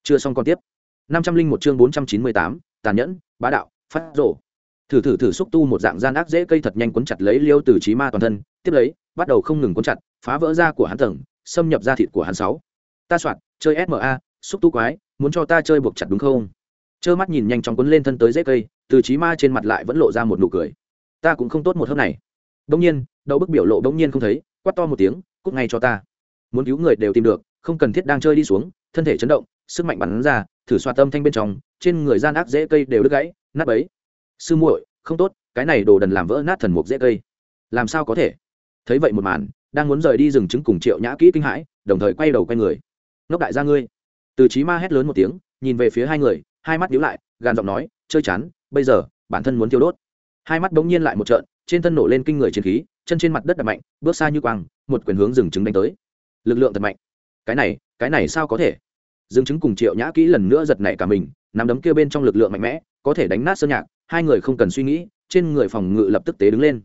[SPEAKER 1] Chưa xong còn tiếp. Năm trăm linh một chương bốn trăm chín mươi tám, tàn nhẫn, bá đạo, phát rổ thử thử thử xúc tu một dạng gian ác dễ cây thật nhanh quấn chặt lấy liêu từ trí ma toàn thân, tiếp lấy bắt đầu không ngừng cuốn chặt, phá vỡ da của hắn tầng, xâm nhập da thịt của hắn sáu. Ta soạn, chơi sma xúc tu quái, muốn cho ta chơi buộc chặt đúng không? Trơ mắt nhìn nhanh chóng quấn lên thân tới dễ cây, từ trí ma trên mặt lại vẫn lộ ra một nụ cười. Ta cũng không tốt một hớp này. Đông nhiên đậu bức biểu lộ đông nhiên không thấy, quát to một tiếng, cút ngay cho ta. Muốn cứu người đều tìm được, không cần thiết đang chơi đi xuống, thân thể chấn động, sức mạnh bắn ra, thử xoa tâm thanh bên trong, trên người gian ác dễ cây đều đứt gãy, nát bấy. Sư muội, không tốt, cái này đồ đần làm vỡ nát thần mục dễ cây. Làm sao có thể? Thấy vậy một màn, đang muốn rời đi rừng chứng cùng triệu nhã kỹ kinh hãi, đồng thời quay đầu quay người. Ngốc đại gia ngươi. Từ trí ma hét lớn một tiếng, nhìn về phía hai người, hai mắt nhíu lại, gàn giọng nói, chơi chán, bây giờ, bản thân muốn tiêu đốt. Hai mắt bỗng nhiên lại một trận trên thân nổ lên kinh người chiến khí, chân trên mặt đất đập mạnh, bước xa như quang, một quyền hướng rừng chứng đánh tới. Lực lượng thật mạnh. Cái này cái này sao có thể? Rừng chứng cùng triệu nhã kỹ lần nữa giật nảy cả mình, nắm đấm kia bên trong lực lượng mạnh mẽ, có thể đánh nát sơn nhạc, hai người không cần suy nghĩ, trên người phòng ngự lập tức tế đứng lên.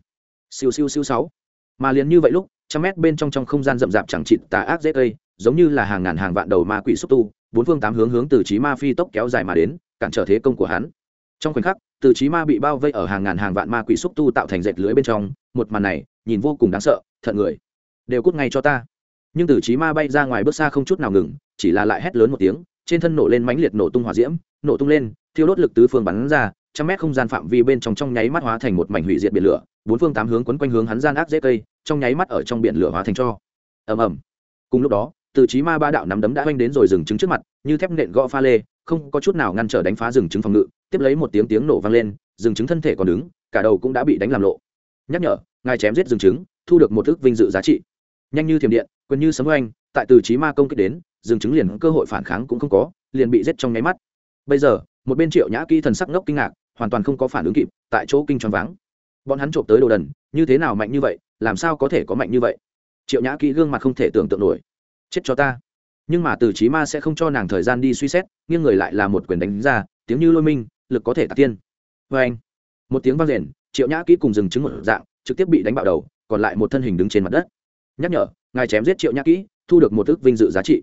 [SPEAKER 1] Siêu siêu siêu sáu mà liền như vậy lúc, trăm mét bên trong trong không gian rậm rạp chẳng chịt tà ác dễ cây, giống như là hàng ngàn hàng vạn đầu ma quỷ xúc tu, bốn phương tám hướng hướng từ trí ma phi tốc kéo dài mà đến, cản trở thế công của hắn. Trong khoảnh khắc, từ trí ma bị bao vây ở hàng ngàn hàng vạn ma quỷ xúc tu tạo thành dệt lưới bên trong, một màn này, nhìn vô cùng đáng sợ, thận người. Đều cút ngay cho ta. Nhưng từ trí ma bay ra ngoài bước xa không chút nào ngừng, chỉ là lại hét lớn một tiếng, trên thân nổ lên mãnh liệt nổ tung hỏa diễm, nổ tung lên, thiêu đốt lực tứ phương bắn ra, trăm mét không gian phạm vi bên trong trong nháy mắt hóa thành một mảnh hủy diệt biển lửa bốn phương tám hướng quấn quanh hướng hắn gian ác dễ cây, trong nháy mắt ở trong biển lửa hóa thành cho. Ầm ầm. Cùng lúc đó, từ trí ma ba đạo nắm đấm đã oanh đến rồi dừng trứng trước mặt, như thép nện gõ pha lê, không có chút nào ngăn trở đánh phá rừng trứng phòng ngự, tiếp lấy một tiếng tiếng nổ vang lên rừng trứng thân thể còn đứng, cả đầu cũng đã bị đánh làm lộ. Nhắc nhở, ngài chém giết rừng trứng, thu được một thước vinh dự giá trị. Nhanh như thiểm điện, quyền như sấm oanh, tại từ trí ma công kích đến rừng trứng liền cơ hội phản kháng cũng không có, liền bị giết trong nháy mắt. Bây giờ, một bên triệu nhã kỹ thần sắc ngốc kinh ngạc, hoàn toàn không có phản ứng kịp, tại chỗ kinh choáng váng bọn hắn trộm tới đồ đần, như thế nào mạnh như vậy, làm sao có thể có mạnh như vậy? Triệu nhã kỹ gương mặt không thể tưởng tượng nổi. Chết cho ta. Nhưng mà từ trí ma sẽ không cho nàng thời gian đi suy xét, nghiêng người lại là một quyền đánh ra, tiếng như lôi minh, lực có thể tạc tiên. Vê anh, một tiếng vang rền, triệu nhã kỹ cùng dừng chứng một dạng, trực tiếp bị đánh bạo đầu, còn lại một thân hình đứng trên mặt đất. Nhắc nhở, ngài chém giết triệu nhã kỹ thu được một ước vinh dự giá trị.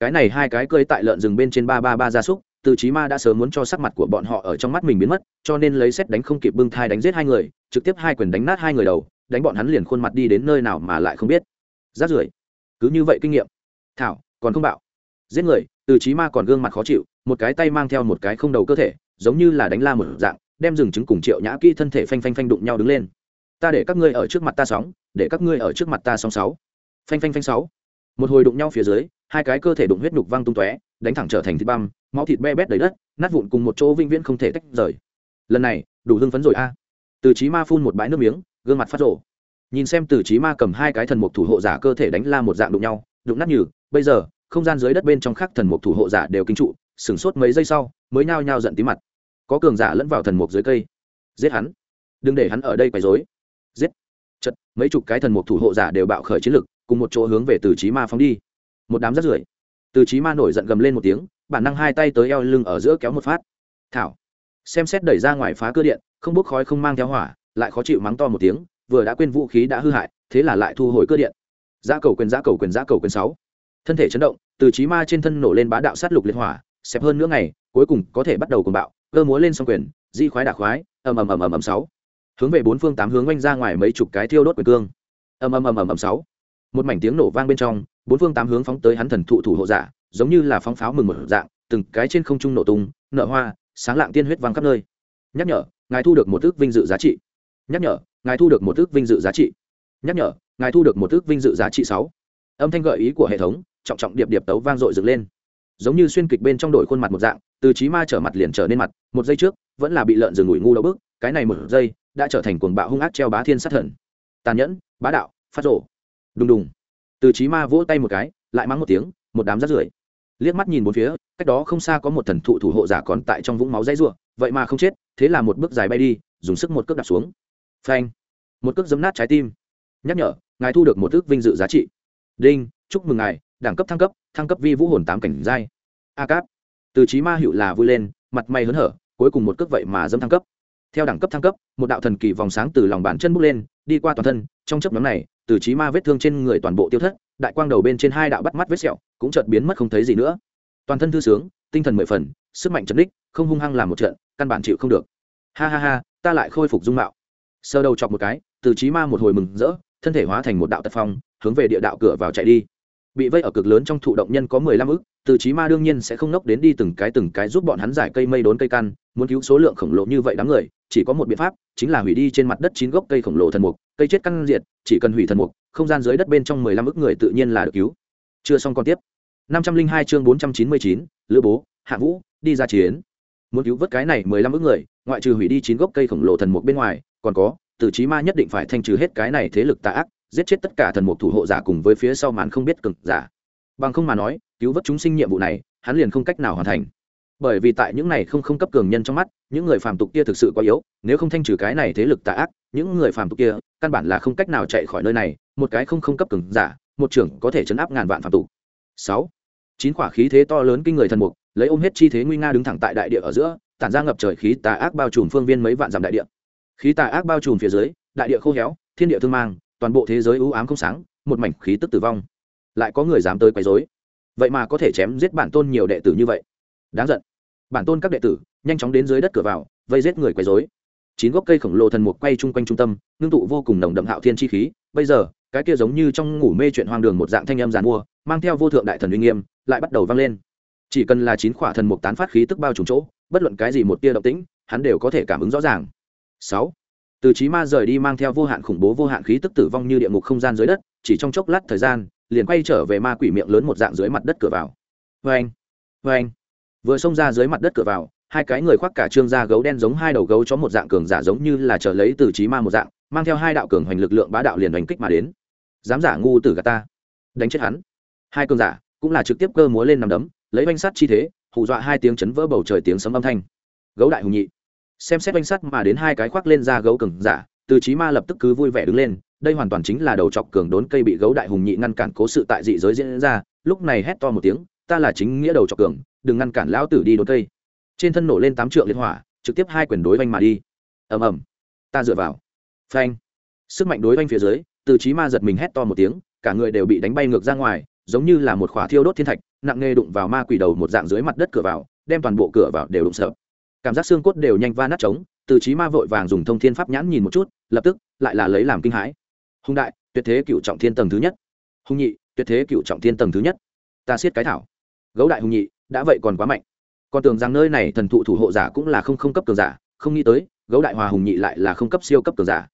[SPEAKER 1] Cái này hai cái cơi tại lợn rừng bên trên ba ba ba gia súc từ chí ma đã sớm muốn cho sắc mặt của bọn họ ở trong mắt mình biến mất, cho nên lấy xét đánh không kịp bưng thai đánh giết hai người, trực tiếp hai quyền đánh nát hai người đầu, đánh bọn hắn liền khuôn mặt đi đến nơi nào mà lại không biết. Rát rưởi. Cứ như vậy kinh nghiệm. Thảo, còn không bạo. Giết người, từ chí ma còn gương mặt khó chịu, một cái tay mang theo một cái không đầu cơ thể, giống như là đánh la một dạng, đem rừng trứng cùng triệu nhã kỹ thân thể phanh phanh phanh đụng nhau đứng lên. Ta để các ngươi ở trước mặt ta sóng, để các ngươi ở trước mặt ta sóng sáu. Phanh phanh phanh sáu. Một hồi đụng nhau phía dưới, hai cái cơ thể đụng huyết nhục văng tung tóe đánh thẳng trở thành thịt băm, máu thịt be bét đầy đất, nát vụn cùng một chỗ vĩnh viễn không thể tách rời. Lần này, đủ hưng phấn rồi a. Từ trí ma phun một bãi nước miếng, gương mặt phát rổ nhìn xem từ trí ma cầm hai cái thần mục thủ hộ giả cơ thể đánh la một dạng đụng nhau, đụng nát nhừ, bây giờ, không gian dưới đất bên trong khắc thần mục thủ hộ giả đều kinh trụ, sửng sốt mấy giây sau, mới nhao nhao giận tí mặt. Có cường giả lẫn vào thần mục dưới cây. Giết hắn. Đừng để hắn ở đây quấy rối. Giết. Chật, mấy chục cái thần mục thủ hộ giả đều bạo khởi chiến lực, cùng một chỗ hướng về từ trí ma phóng đi. Một đám rất rưởi từ chí ma nổi giận gầm lên một tiếng, bản năng hai tay tới eo lưng ở giữa kéo một phát. Thảo. Xem xét đẩy ra ngoài phá cơ điện, không bốc khói không mang theo hỏa, lại khó chịu mắng to một tiếng, vừa đã quên vũ khí đã hư hại, thế là lại thu hồi cơ điện. Giá cầu quyền giá cầu quyền giá cầu quyền sáu. Thân thể chấn động, từ chí ma trên thân nổ lên bá đạo sát lục liên hỏa, xẹp hơn nữa ngày, cuối cùng có thể bắt đầu cùng bạo, cơ múa lên xong quyền, di khoái đả khoái, ầm ầm ầm ầm ầm sáu. Hướng về bốn phương tám hướng oanh ra ngoài mấy chục cái thiêu đốt quyền cương. Ầm ầm ầm ầm ầm sáu. Một mảnh tiếng nổ vang bên trong bốn phương tám hướng phóng tới hắn thần thụ thủ hộ giả, giống như là phóng pháo mừng một dạng, từng cái trên không trung nổ tung, nở hoa, sáng lạng tiên huyết vang khắp nơi. Nhắc nhở, ngài thu được một ước vinh dự giá trị. Nhắc nhở, ngài thu được một ước vinh dự giá trị. Nhắc nhở, ngài thu được một ước vinh dự giá trị sáu. Âm thanh gợi ý của hệ thống, trọng trọng điệp điệp tấu vang dội dựng lên. Giống như xuyên kịch bên trong đổi khuôn mặt một dạng, từ trí ma trở mặt liền trở nên mặt, một giây trước, vẫn là bị lợn rừng ngủi ngu đậu bức, cái này một giây, đã trở thành cuồng bạo hung ác treo bá thiên sát thần. Tàn nhẫn, bá đạo, phát rổ đùng đùng từ trí ma vỗ tay một cái, lại mắng một tiếng, một đám rắt rưởi. Liếc mắt nhìn bốn phía, cách đó không xa có một thần thụ thủ hộ giả còn tại trong vũng máu dãy ruộng, vậy mà không chết, thế là một bước dài bay đi, dùng sức một cước đạp xuống. Phanh! Một cước giấm nát trái tim. Nhắc nhở, ngài thu được một ước vinh dự giá trị. Đinh, chúc mừng ngài, đẳng cấp thăng cấp thăng cấp vi vũ hồn tám cảnh giai. A cáp. Từ trí ma hiệu là vui lên, mặt mày hớn hở, cuối cùng một cước vậy mà dâm thăng cấp. Theo đẳng cấp thăng cấp, một đạo thần kỳ vòng sáng từ lòng bàn chân bước lên, đi qua toàn thân, trong chấp nhóm này từ trí ma vết thương trên người toàn bộ tiêu thất, đại quang đầu bên trên hai đạo bắt mắt vết sẹo cũng chợt biến mất không thấy gì nữa. Toàn thân thư sướng, tinh thần mười phần, sức mạnh chấn đích không hung hăng làm một trận, căn bản chịu không được. Ha ha ha, ta lại khôi phục dung mạo. Sơ đầu chọc một cái, từ trí ma một hồi mừng rỡ, thân thể hóa thành một đạo tật phong, hướng về địa đạo cửa vào chạy đi. Bị vây ở cực lớn trong thụ động nhân có mười lăm ức từ trí ma đương nhiên sẽ không nốc đến đi từng cái từng cái giúp bọn hắn giải cây mây đốn cây căn, muốn cứu số lượng khổng lồ như vậy đám người, chỉ có một biện pháp, chính là hủy đi trên mặt đất chín gốc cây khổng lồ thần mục, cây chết căn diệt, chỉ cần hủy thần mục, không gian dưới đất bên trong mười lăm ức người tự nhiên là được cứu. Chưa xong còn tiếp. Năm trăm linh hai chương bốn trăm chín mươi chín, lữ bố, hạ vũ, đi ra chiến. Muốn cứu vớt cái này mười lăm ức người, ngoại trừ hủy đi chín gốc cây khổng lồ thần mục bên ngoài, còn có, từ trí ma nhất định phải thanh trừ hết cái này thế lực tà ác, giết chết tất cả thần mục thủ hộ giả cùng với phía sau màn không biết cực giả bằng không mà nói, cứu vớt chúng sinh nhiệm vụ này, hắn liền không cách nào hoàn thành. Bởi vì tại những này không không cấp cường nhân trong mắt, những người phàm tục kia thực sự quá yếu, nếu không thanh trừ cái này thế lực tà ác, những người phàm tục kia, căn bản là không cách nào chạy khỏi nơi này, một cái không không cấp cường giả, một trưởng có thể chấn áp ngàn vạn phàm tục. Sáu. Chín quả khí thế to lớn kinh người thần mục, lấy ôm hết chi thế nguy nga đứng thẳng tại đại địa ở giữa, tản ra ngập trời khí tà ác bao trùm phương viên mấy vạn dặm đại địa. Khí tà ác bao trùm phía dưới, đại địa khô héo, thiên địa thương mang, toàn bộ thế giới ưu ám không sáng, một mảnh khí tức tử vong lại có người dám tới quấy rối. Vậy mà có thể chém giết bản tôn nhiều đệ tử như vậy. Đáng giận. Bản tôn các đệ tử, nhanh chóng đến dưới đất cửa vào, vây giết người quấy rối. Chín gốc cây khổng lồ thần mục quay chung quanh trung tâm, ngưng tụ vô cùng nồng đậm hạo thiên chi khí. Bây giờ, cái kia giống như trong ngủ mê chuyện hoang đường một dạng thanh âm giàn mua, mang theo vô thượng đại thần uy nghiêm, lại bắt đầu vang lên. Chỉ cần là chín khỏa thần mục tán phát khí tức bao trùm chỗ, bất luận cái gì một tia động tĩnh, hắn đều có thể cảm ứng rõ ràng. Sáu. Từ trí ma rời đi mang theo vô hạn khủng bố vô hạn khí tức tử vong như địa ngục không gian dưới đất, chỉ trong chốc lát thời gian liền quay trở về ma quỷ miệng lớn một dạng dưới mặt đất cửa vào. Vê anh vê anh vừa xông ra dưới mặt đất cửa vào, hai cái người khoác cả trương da gấu đen giống hai đầu gấu chó một dạng cường giả giống như là trở lấy từ trí ma một dạng, mang theo hai đạo cường hoành lực lượng bá đạo liền đánh kích mà đến. Dám giả ngu tử gà ta. Đánh chết hắn. Hai cường giả cũng là trực tiếp cơ múa lên nằm đấm, lấy banh sắt chi thế, hù dọa hai tiếng chấn vỡ bầu trời tiếng sấm âm thanh. Gấu đại hùng nhị. Xem xét banh sắt mà đến hai cái khoác lên da gấu cường giả, từ trí ma lập tức cứ vui vẻ đứng lên đây hoàn toàn chính là đầu chọc cường đốn cây bị gấu đại hùng nhị ngăn cản cố sự tại dị giới diễn ra, lúc này hét to một tiếng, ta là chính nghĩa đầu chọc cường, đừng ngăn cản lão tử đi đốn cây. Trên thân nổ lên tám trượng liên hỏa, trực tiếp hai quyền đối vanh mà đi. Ầm ầm. Ta dựa vào. Phanh. Sức mạnh đối vanh phía dưới, từ trí ma giật mình hét to một tiếng, cả người đều bị đánh bay ngược ra ngoài, giống như là một khỏa thiêu đốt thiên thạch, nặng nề đụng vào ma quỷ đầu một dạng dưới mặt đất cửa vào, đem toàn bộ cửa vào đều đụng sợ. Cảm giác xương cốt đều nhanh va nát trống, từ trí ma vội vàng dùng thông thiên pháp nhãn nhìn một chút, lập tức lại là lấy làm kinh hãi hùng đại, tuyệt thế cựu trọng thiên tầng thứ nhất. Hùng nhị, tuyệt thế cựu trọng thiên tầng thứ nhất. Ta siết cái thảo. Gấu đại hùng nhị, đã vậy còn quá mạnh. Còn tưởng rằng nơi này thần thụ thủ hộ giả cũng là không không cấp cường giả, không nghĩ tới, gấu đại hòa hùng nhị lại là không cấp siêu cấp cường giả.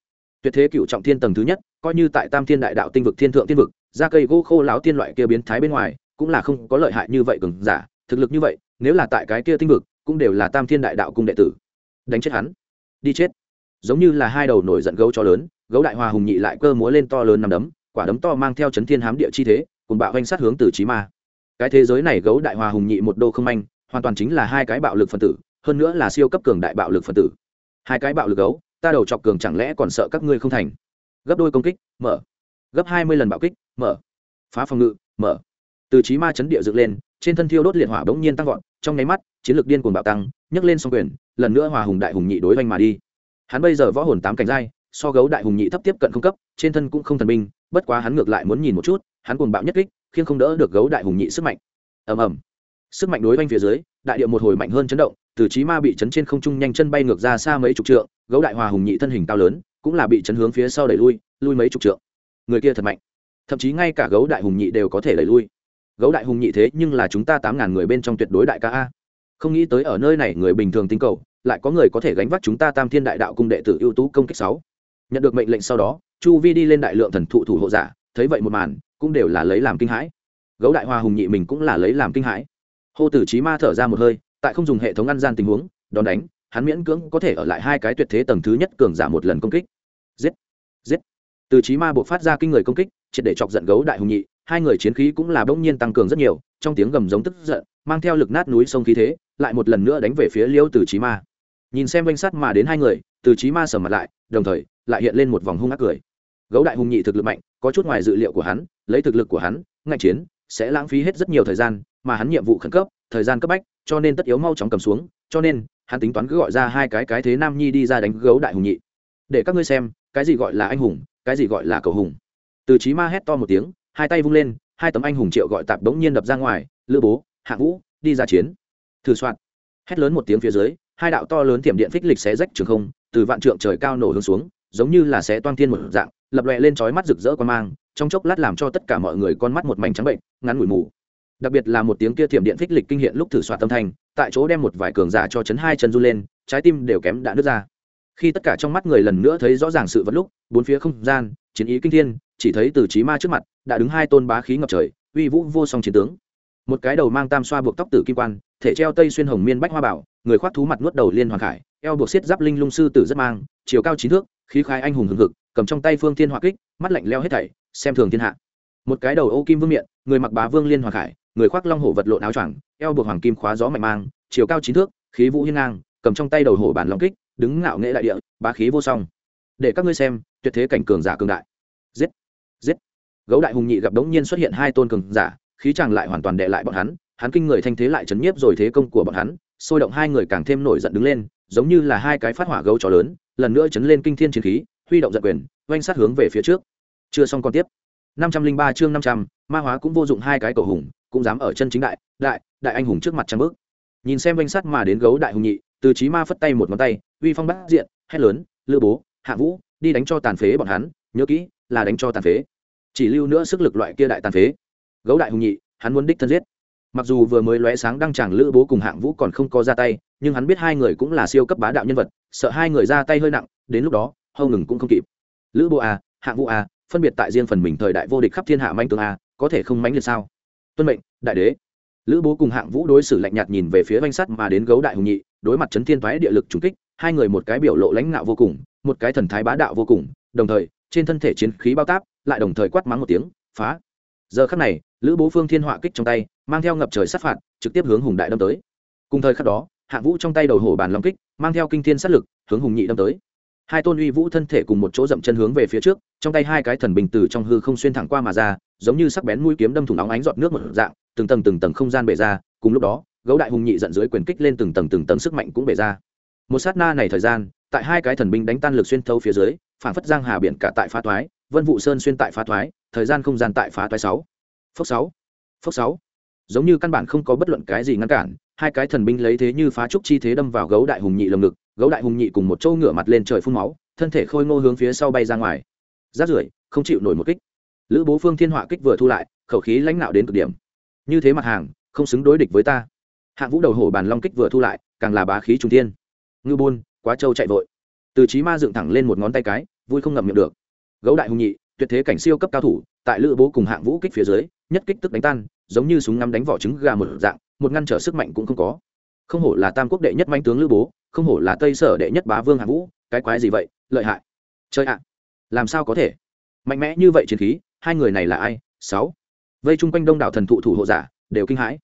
[SPEAKER 1] Tuyệt thế cựu trọng thiên tầng thứ nhất, coi như tại tam thiên đại đạo tinh vực, thiên thượng tiên vực ra cây gỗ khô láo tiên loại kia biến thái bên ngoài, cũng là không có lợi hại như vậy cường giả. Thực lực như vậy, nếu là tại cái kia tinh vực, cũng đều là tam thiên đại đạo cung đệ tử. Đánh chết hắn. Đi chết. Giống như là hai đầu nổi giận gấu cho lớn gấu đại hòa hùng nhị lại cơ múa lên to lớn nằm đấm, quả đấm to mang theo chấn thiên hám địa chi thế cùng bạo danh sát hướng từ trí ma. Cái thế giới này gấu đại hòa hùng nhị một đô không anh hoàn toàn chính là hai cái bạo lực phân tử, hơn nữa là siêu cấp cường đại bạo lực phân tử. Hai cái bạo lực gấu, ta đầu chọc cường chẳng lẽ còn sợ các ngươi không thành? Gấp đôi công kích, mở. Gấp hai mươi lần bạo kích, mở. Phá phòng ngự, mở. Từ trí ma chấn địa dựng lên, trên thân thiêu đốt liệt hỏa bỗng nhiên tăng vọt, trong nháy mắt, chiến lược điên cuồng bạo tăng, nhấc lên song quyền, lần nữa hòa hùng đại hùng nhị đối oanh mà đi. Hắn bây giờ võ hồn tám cảnh giai so gấu đại hùng nhị thấp tiếp cận không cấp, trên thân cũng không thần binh, bất quá hắn ngược lại muốn nhìn một chút, hắn cuồng bạo nhất kích khiến không đỡ được gấu đại hùng nhị sức mạnh. Ầm ầm. Sức mạnh đối quanh phía dưới, đại địa một hồi mạnh hơn chấn động, từ trí ma bị chấn trên không trung nhanh chân bay ngược ra xa mấy chục trượng, gấu đại hòa hùng nhị thân hình cao lớn, cũng là bị chấn hướng phía sau đẩy lui lui mấy chục trượng. Người kia thật mạnh. Thậm chí ngay cả gấu đại hùng nhị đều có thể đẩy lui. Gấu đại hùng nhị thế nhưng là chúng ta tám ngàn người bên trong tuyệt đối đại ca a. Không nghĩ tới ở nơi này người bình thường tinh cầu, lại có người có thể gánh vác chúng ta tam thiên đại đạo cung đệ tử ưu tú công kích sáu nhận được mệnh lệnh sau đó, chu vi đi lên đại lượng thần thụ thủ hộ giả, thấy vậy một màn, cũng đều là lấy làm kinh hãi. Gấu đại hoa hùng nhị mình cũng là lấy làm kinh hãi. Hô tử trí ma thở ra một hơi, tại không dùng hệ thống ăn gian tình huống, đón đánh, hắn miễn cưỡng có thể ở lại hai cái tuyệt thế tầng thứ nhất cường giả một lần công kích. Giết! Giết! Từ trí ma buộc phát ra kinh người công kích, triệt để chọc giận gấu đại hùng nhị, hai người chiến khí cũng là bỗng nhiên tăng cường rất nhiều, trong tiếng gầm giống tức giận, mang theo lực nát núi sông khí thế, lại một lần nữa đánh về phía liêu từ trí ma. Nhìn xem danh sắt mà đến hai người, từ trí ma sầm mặt lại, đồng thời lại hiện lên một vòng hung ác cười. Gấu đại hùng nhị thực lực mạnh, có chút ngoài dự liệu của hắn, lấy thực lực của hắn ngạch chiến, sẽ lãng phí hết rất nhiều thời gian, mà hắn nhiệm vụ khẩn cấp, thời gian cấp bách, cho nên tất yếu mau chóng cầm xuống, cho nên, hắn tính toán cứ gọi ra hai cái cái thế nam nhi đi ra đánh gấu đại hùng nhị. Để các ngươi xem, cái gì gọi là anh hùng, cái gì gọi là cầu hùng. Từ chí ma hét to một tiếng, hai tay vung lên, hai tấm anh hùng triệu gọi tạp đống nhiên đập ra ngoài, lữ bố, hạ vũ, đi ra chiến. Thử soạn. Hét lớn một tiếng phía dưới, hai đạo to lớn tiềm điện phích lịch xé rách trường không, từ vạn trượng trời cao nổ hướng xuống giống như là xé toan thiên một dạng, lập lòe lên trói mắt rực rỡ quan mang, trong chốc lát làm cho tất cả mọi người con mắt một mảnh trắng bệnh, ngắn ngủi mù. Đặc biệt là một tiếng kia thiểm điện phích lịch kinh hiện lúc thử soạt tâm thành tại chỗ đem một vài cường giả cho chấn hai chân run lên, trái tim đều kém đã nứt ra. Khi tất cả trong mắt người lần nữa thấy rõ ràng sự vật lúc, bốn phía không gian, chiến ý kinh thiên, chỉ thấy từ trí ma trước mặt, đã đứng hai tôn bá khí ngập trời, uy vũ vô song chiến tướng. Một cái đầu mang tam xoa buộc tóc tử kim quan, thể treo tây xuyên hồng miên bách hoa bảo, người khoác thú mặt nuốt đầu liên hoàng khải, eo buộc xiết giáp linh lung sư tử rất mang, chiều cao chín thước khí khai anh hùng hừng hực, cầm trong tay phương thiên hỏa kích, mắt lạnh leo hết thảy, xem thường thiên hạ. Một cái đầu ô kim vương miện, người mặc bá vương liên hoàng khải, người khoác long hổ vật lộn áo choàng, eo buộc hoàng kim khóa gió mạnh mang, chiều cao chín thước, khí vũ hiên ngang, cầm trong tay đầu hổ bản long kích, đứng ngạo nghệ đại địa, bá khí vô song. Để các ngươi xem, tuyệt thế cảnh cường giả cường đại. Giết! Giết! Gấu đại hùng nhị gặp đống nhiên xuất hiện hai tôn cường giả, khí chàng lại hoàn toàn đệ lại bọn hắn hắn kinh người thanh thế lại chấn nhiếp rồi thế công của bọn hắn, sôi động hai người càng thêm nổi giận đứng lên, giống như là hai cái phát hỏa gấu chó lớn lần nữa chấn lên kinh thiên chiến khí, huy động giận quyền, oanh sát hướng về phía trước. Chưa xong còn tiếp. Năm trăm linh ba chương năm trăm, ma hóa cũng vô dụng hai cái cầu hùng, cũng dám ở chân chính đại đại đại anh hùng trước mặt trang bước. Nhìn xem oanh sát mà đến gấu đại hùng nhị, từ trí ma phất tay một ngón tay, uy phong bát diện, hét lớn, lữ bố, hạ vũ, đi đánh cho tàn phế bọn hắn, nhớ kỹ, là đánh cho tàn phế. Chỉ lưu nữa sức lực loại kia đại tàn phế. Gấu đại hùng nhị, hắn muốn đích thân giết. Mặc dù vừa mới lóe sáng đăng tràng lữ bố cùng hạng vũ còn không có ra tay nhưng hắn biết hai người cũng là siêu cấp bá đạo nhân vật, sợ hai người ra tay hơi nặng, đến lúc đó, hâu ngừng cũng không kịp. Lữ bố a, hạng vũ a, phân biệt tại riêng phần mình thời đại vô địch khắp thiên hạ manh tương a, có thể không mánh liệt sao? Tuân mệnh, đại đế. Lữ bố cùng hạng vũ đối xử lạnh nhạt nhìn về phía danh sắt mà đến gấu đại hùng nhị, đối mặt chấn thiên thoái địa lực trùng kích, hai người một cái biểu lộ lãnh ngạo vô cùng, một cái thần thái bá đạo vô cùng, đồng thời, trên thân thể chiến khí bao táp, lại đồng thời quát mắng một tiếng, phá! Giờ khắc này, lữ bố phương thiên họa kích trong tay, mang theo ngập trời sát phạt, trực tiếp hướng hùng đại đâm tới. Cùng thời khắc đó hạ vũ trong tay đầu hổ bàn long kích, mang theo kinh thiên sát lực, hướng hùng nhị đâm tới. Hai tôn uy vũ thân thể cùng một chỗ dậm chân hướng về phía trước, trong tay hai cái thần bình từ trong hư không xuyên thẳng qua mà ra, giống như sắc bén mũi kiếm đâm thủng óng ánh giọt nước một dạng, từng tầng từng tầng không gian bể ra, cùng lúc đó, gấu đại hùng nhị giận dưới quyền kích lên từng tầng từng tầng sức mạnh cũng bể ra. Một sát na này thời gian, tại hai cái thần binh đánh tan lực xuyên thấu phía dưới, phản phất giang hà biển cả tại phá toái vân vụ sơn xuyên tại phá toái thời gian không gian tại phá toái sáu. Phốc sáu. Phốc sáu giống như căn bản không có bất luận cái gì ngăn cản, hai cái thần binh lấy thế như phá trúc chi thế đâm vào gấu đại hùng nhị lồng ngực, gấu đại hùng nhị cùng một châu ngửa mặt lên trời phun máu, thân thể khôi ngô hướng phía sau bay ra ngoài. Rát rưởi, không chịu nổi một kích. Lữ bố phương thiên họa kích vừa thu lại, khẩu khí lãnh nạo đến cực điểm. Như thế mặt hàng, không xứng đối địch với ta. Hạng vũ đầu hổ bàn long kích vừa thu lại, càng là bá khí trung tiên ngư bôn quá trâu chạy vội. Từ trí ma dựng thẳng lên một ngón tay cái, vui không ngậm miệng được. Gấu đại hùng nhị, tuyệt thế cảnh siêu cấp cao thủ, tại lữ bố cùng hạng vũ kích phía dưới, nhất kích tức đánh tan giống như súng ngắm đánh vỏ trứng gà một dạng, một ngăn trở sức mạnh cũng không có. Không hổ là tam quốc đệ nhất manh tướng lữ bố, không hổ là tây sở đệ nhất bá vương hạng vũ, cái quái gì vậy, lợi hại. Chơi ạ, làm sao có thể? Mạnh mẽ như vậy chiến khí, hai người này là ai? Sáu. Vây chung quanh đông đảo thần thụ thủ hộ giả, đều kinh hãi.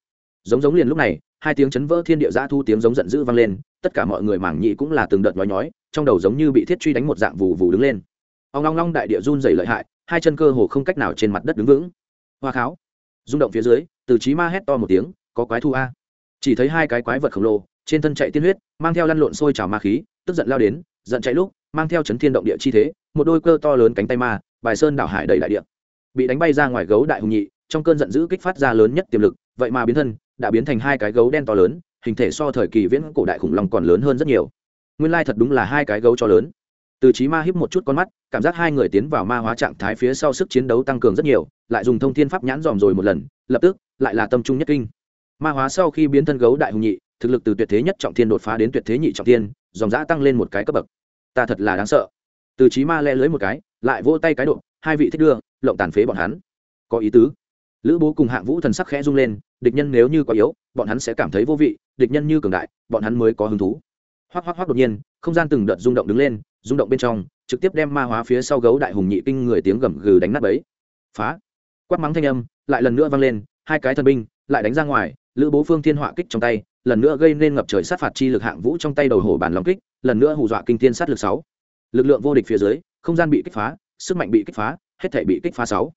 [SPEAKER 1] Giống giống liền lúc này, hai tiếng chấn vỡ thiên địa giã thu tiếng giống giận dữ vang lên, tất cả mọi người mảng nhị cũng là từng đợt nhói nhói, trong đầu giống như bị thiết truy đánh một dạng vù vù đứng lên. Ông long long đại địa run dày lợi hại, hai chân cơ hồ không cách nào trên mặt đất đứng vững. Hoa kháo rung động phía dưới, từ trí ma hét to một tiếng, có quái thu a. Chỉ thấy hai cái quái vật khổng lồ, trên thân chạy tiên huyết, mang theo lăn lộn sôi trào ma khí, tức giận lao đến, giận chạy lúc, mang theo chấn thiên động địa chi thế, một đôi cơ to lớn cánh tay ma, bài sơn đảo hải đầy đại địa. Bị đánh bay ra ngoài gấu đại hùng nhị, trong cơn giận dữ kích phát ra lớn nhất tiềm lực, vậy mà biến thân, đã biến thành hai cái gấu đen to lớn, hình thể so thời kỳ viễn cổ đại khủng long còn lớn hơn rất nhiều. Nguyên lai thật đúng là hai cái gấu cho lớn từ trí ma híp một chút con mắt, cảm giác hai người tiến vào ma hóa trạng thái phía sau sức chiến đấu tăng cường rất nhiều, lại dùng thông thiên pháp nhãn dòm rồi một lần, lập tức, lại là tâm trung nhất kinh. Ma hóa sau khi biến thân gấu đại hùng nhị, thực lực từ tuyệt thế nhất trọng thiên đột phá đến tuyệt thế nhị trọng thiên, dòng giã tăng lên một cái cấp bậc. Ta thật là đáng sợ. Từ trí ma le lưới một cái, lại vỗ tay cái độ, hai vị thích đưa, lộng tàn phế bọn hắn. Có ý tứ. Lữ bố cùng hạng vũ thần sắc khẽ rung lên, địch nhân nếu như quá yếu, bọn hắn sẽ cảm thấy vô vị, địch nhân như cường đại, bọn hắn mới có hứng thú. Hoắc hoắc hoắc đột nhiên, không gian từng đợt rung động đứng lên rung động bên trong, trực tiếp đem ma hóa phía sau gấu đại hùng nhị kinh người tiếng gầm gừ đánh nát bấy. Phá. Quát mắng thanh âm, lại lần nữa vang lên, hai cái thần binh lại đánh ra ngoài, lữ bố phương thiên họa kích trong tay, lần nữa gây nên ngập trời sát phạt chi lực hạng vũ trong tay đầu hổ bản lòng kích, lần nữa hù dọa kinh thiên sát lực sáu. Lực lượng vô địch phía dưới, không gian bị kích phá, sức mạnh bị kích phá, hết thể bị kích phá sáu.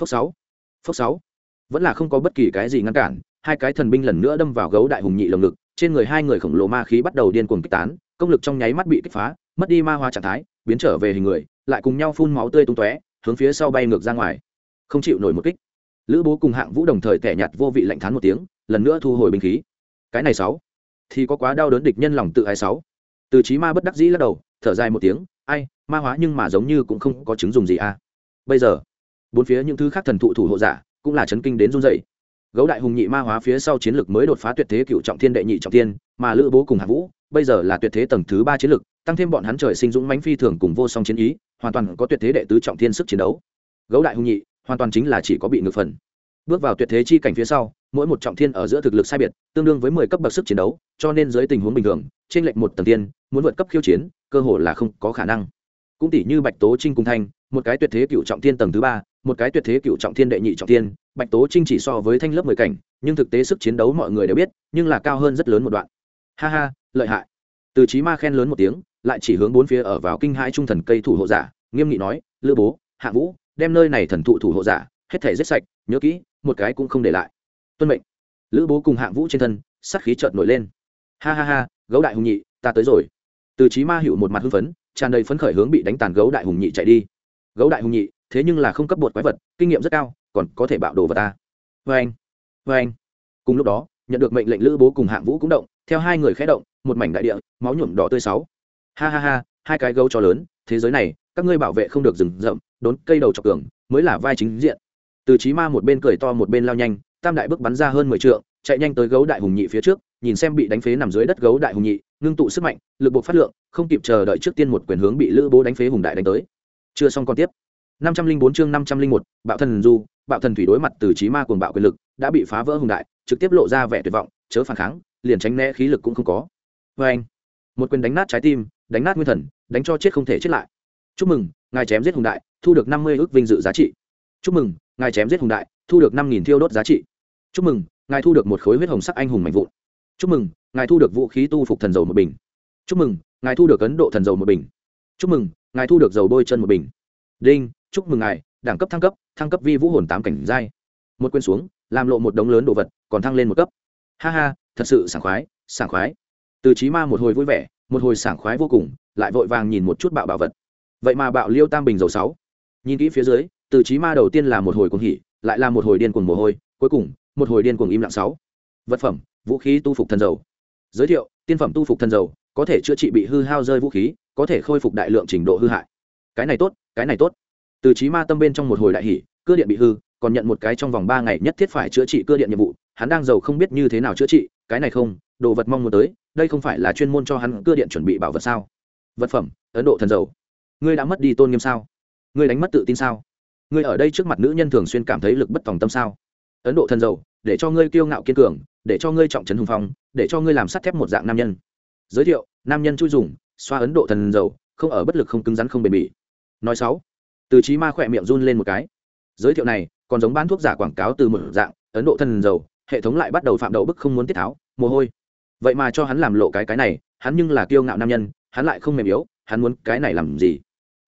[SPEAKER 1] Phốc sáu. Phốc sáu. Vẫn là không có bất kỳ cái gì ngăn cản, hai cái thần binh lần nữa đâm vào gấu đại hùng nhị lồng ngực, trên người hai người khổng lồ ma khí bắt đầu điên cuồng kích tán, công lực trong nháy mắt bị kích phá mất đi ma hóa trạng thái, biến trở về hình người, lại cùng nhau phun máu tươi tung tóe, hướng phía sau bay ngược ra ngoài. Không chịu nổi một kích. Lữ bố cùng hạng vũ đồng thời tẻ nhạt vô vị lạnh thán một tiếng, lần nữa thu hồi binh khí. Cái này sáu. Thì có quá đau đớn địch nhân lòng tự ai sáu. Từ trí ma bất đắc dĩ lắc đầu, thở dài một tiếng, ai, ma hóa nhưng mà giống như cũng không có chứng dùng gì à. Bây giờ, bốn phía những thứ khác thần thụ thủ hộ giả cũng là chấn kinh đến run dậy gấu đại hùng nhị ma hóa phía sau chiến lược mới đột phá tuyệt thế cựu trọng thiên đệ nhị trọng thiên, mà lữ bố cùng hạ vũ bây giờ là tuyệt thế tầng thứ ba chiến lược tăng thêm bọn hắn trời sinh dũng mãnh phi thường cùng vô song chiến ý, hoàn toàn có tuyệt thế đệ tứ trọng thiên sức chiến đấu. Gấu đại hùng nhị, hoàn toàn chính là chỉ có bị ngược phần. Bước vào tuyệt thế chi cảnh phía sau, mỗi một trọng thiên ở giữa thực lực sai biệt, tương đương với mười cấp bậc sức chiến đấu, cho nên dưới tình huống bình thường trên lệnh một tầng tiên muốn vượt cấp khiêu chiến, cơ hội là không có khả năng. Cũng tỷ như bạch tố trinh cùng thanh, một cái tuyệt thế cựu trọng thiên tầng thứ ba, một cái tuyệt thế cựu trọng thiên đệ nhị trọng thiên, bạch tố trinh chỉ so với thanh lớp mười cảnh, nhưng thực tế sức chiến đấu mọi người đều biết, nhưng là cao hơn rất lớn một đoạn. Ha ha, lợi hại. Từ chí ma khen lớn một tiếng lại chỉ hướng bốn phía ở vào kinh hai trung thần cây thủ hộ giả, nghiêm nghị nói, lữ bố, hạ vũ, đem nơi này thần thụ thủ hộ giả, hết thể giết sạch, nhớ kỹ, một cái cũng không để lại. Tuân mệnh. Lữ bố cùng hạng vũ trên thân sắc khí chợt nổi lên. Ha ha ha, gấu đại hùng nhị, ta tới rồi. Từ trí ma hiệu một mặt hưng phấn, tràn đầy phấn khởi hướng bị đánh tàn gấu đại hùng nhị chạy đi. Gấu đại hùng nhị, thế nhưng là không cấp bột quái vật, kinh nghiệm rất cao, còn có thể bạo đồ vào ta. Vê anh vê anh cùng lúc đó, nhận được mệnh lệnh lữ bố cùng hạng vũ cũng động, theo hai người khé động, một mảnh đại địa, máu nhuộm đỏ tươi sáu ha ha ha, hai cái gấu cho lớn, thế giới này, các ngươi bảo vệ không được rừng rậm, đốn cây đầu chọc cường mới là vai chính diện. Từ trí ma một bên cười to một bên lao nhanh, tam đại bước bắn ra hơn mười trượng, chạy nhanh tới gấu đại hùng nhị phía trước, nhìn xem bị đánh phế nằm dưới đất gấu đại hùng nhị, ngưng tụ sức mạnh, lực buộc phát lượng, không kịp chờ đợi trước tiên một quyền hướng bị lữ bố đánh phế hùng đại đánh tới. Chưa xong còn tiếp. Năm trăm linh bốn chương năm trăm linh một, bạo thần du, bạo thần thủy đối mặt từ trí ma cuồng bạo quyền lực, đã bị phá vỡ hùng đại, trực tiếp lộ ra vẻ tuyệt vọng, chớ phản kháng, liền tránh né khí lực cũng không có. Vê anh một quyền đánh nát trái tim đánh nát nguyên thần, đánh cho chết không thể chết lại. Chúc mừng, ngài chém giết hùng đại, thu được năm mươi ước vinh dự giá trị. Chúc mừng, ngài chém giết hùng đại, thu được năm nghìn thiêu đốt giá trị. Chúc mừng, ngài thu được một khối huyết hồng sắc anh hùng mạnh vụn. Chúc mừng, ngài thu được vũ khí tu phục thần dầu một bình. Chúc mừng, ngài thu được ấn độ thần dầu một bình. Chúc mừng, ngài thu được dầu bôi chân một bình. Đinh, chúc mừng ngài, đẳng cấp thăng cấp thăng cấp vi vũ hồn tám cảnh giai. Một quên xuống, làm lộ một đống lớn đồ vật, còn thăng lên một cấp. Ha ha, thật sự sảng khoái sảng khoái. Từ trí ma một hồi vui vẻ một hồi sảng khoái vô cùng lại vội vàng nhìn một chút bạo bảo vật. Vậy mà bạo liêu tam bình dầu sáu. Nhìn kỹ phía dưới từ trí ma đầu tiên là một hồi cuồng hỉ lại là một hồi điên cuồng mồ hôi cuối cùng một hồi điên cuồng im lặng sáu. Vật phẩm vũ khí tu phục thần dầu. Giới thiệu tiên phẩm tu phục thần dầu có thể chữa trị bị hư hao rơi vũ khí có thể khôi phục đại lượng trình độ hư hại. Cái này tốt cái này tốt. Từ trí ma tâm bên trong một hồi đại hỉ, cưa điện bị hư còn nhận một cái trong vòng ba ngày nhất thiết phải chữa trị cưa điện nhiệm vụ hắn đang giàu không biết như thế nào chữa trị cái này không đồ vật mong muốn tới, đây không phải là chuyên môn cho hắn cưa điện chuẩn bị bảo vật sao? Vật phẩm, ấn độ thần dầu. Ngươi đã mất đi tôn nghiêm sao? Ngươi đánh mất tự tin sao? Ngươi ở đây trước mặt nữ nhân thường xuyên cảm thấy lực bất tòng tâm sao? Ấn độ thần dầu, để cho ngươi kiêu ngạo kiên cường, để cho ngươi trọng trấn hùng phong, để cho ngươi làm sắt thép một dạng nam nhân. Giới thiệu, nam nhân chui dùng, xoa ấn độ thần dầu, không ở bất lực không cứng rắn không bền bỉ. Nói sáu, từ trí ma khỏe miệng run lên một cái. Giới thiệu này, còn giống bán thuốc giả quảng cáo từ một dạng, ấn độ thần dầu, hệ thống lại bắt đầu phạm đậu bức không muốn tiết tháo, mồ hôi vậy mà cho hắn làm lộ cái cái này, hắn nhưng là kiêu ngạo nam nhân, hắn lại không mềm yếu, hắn muốn cái này làm gì?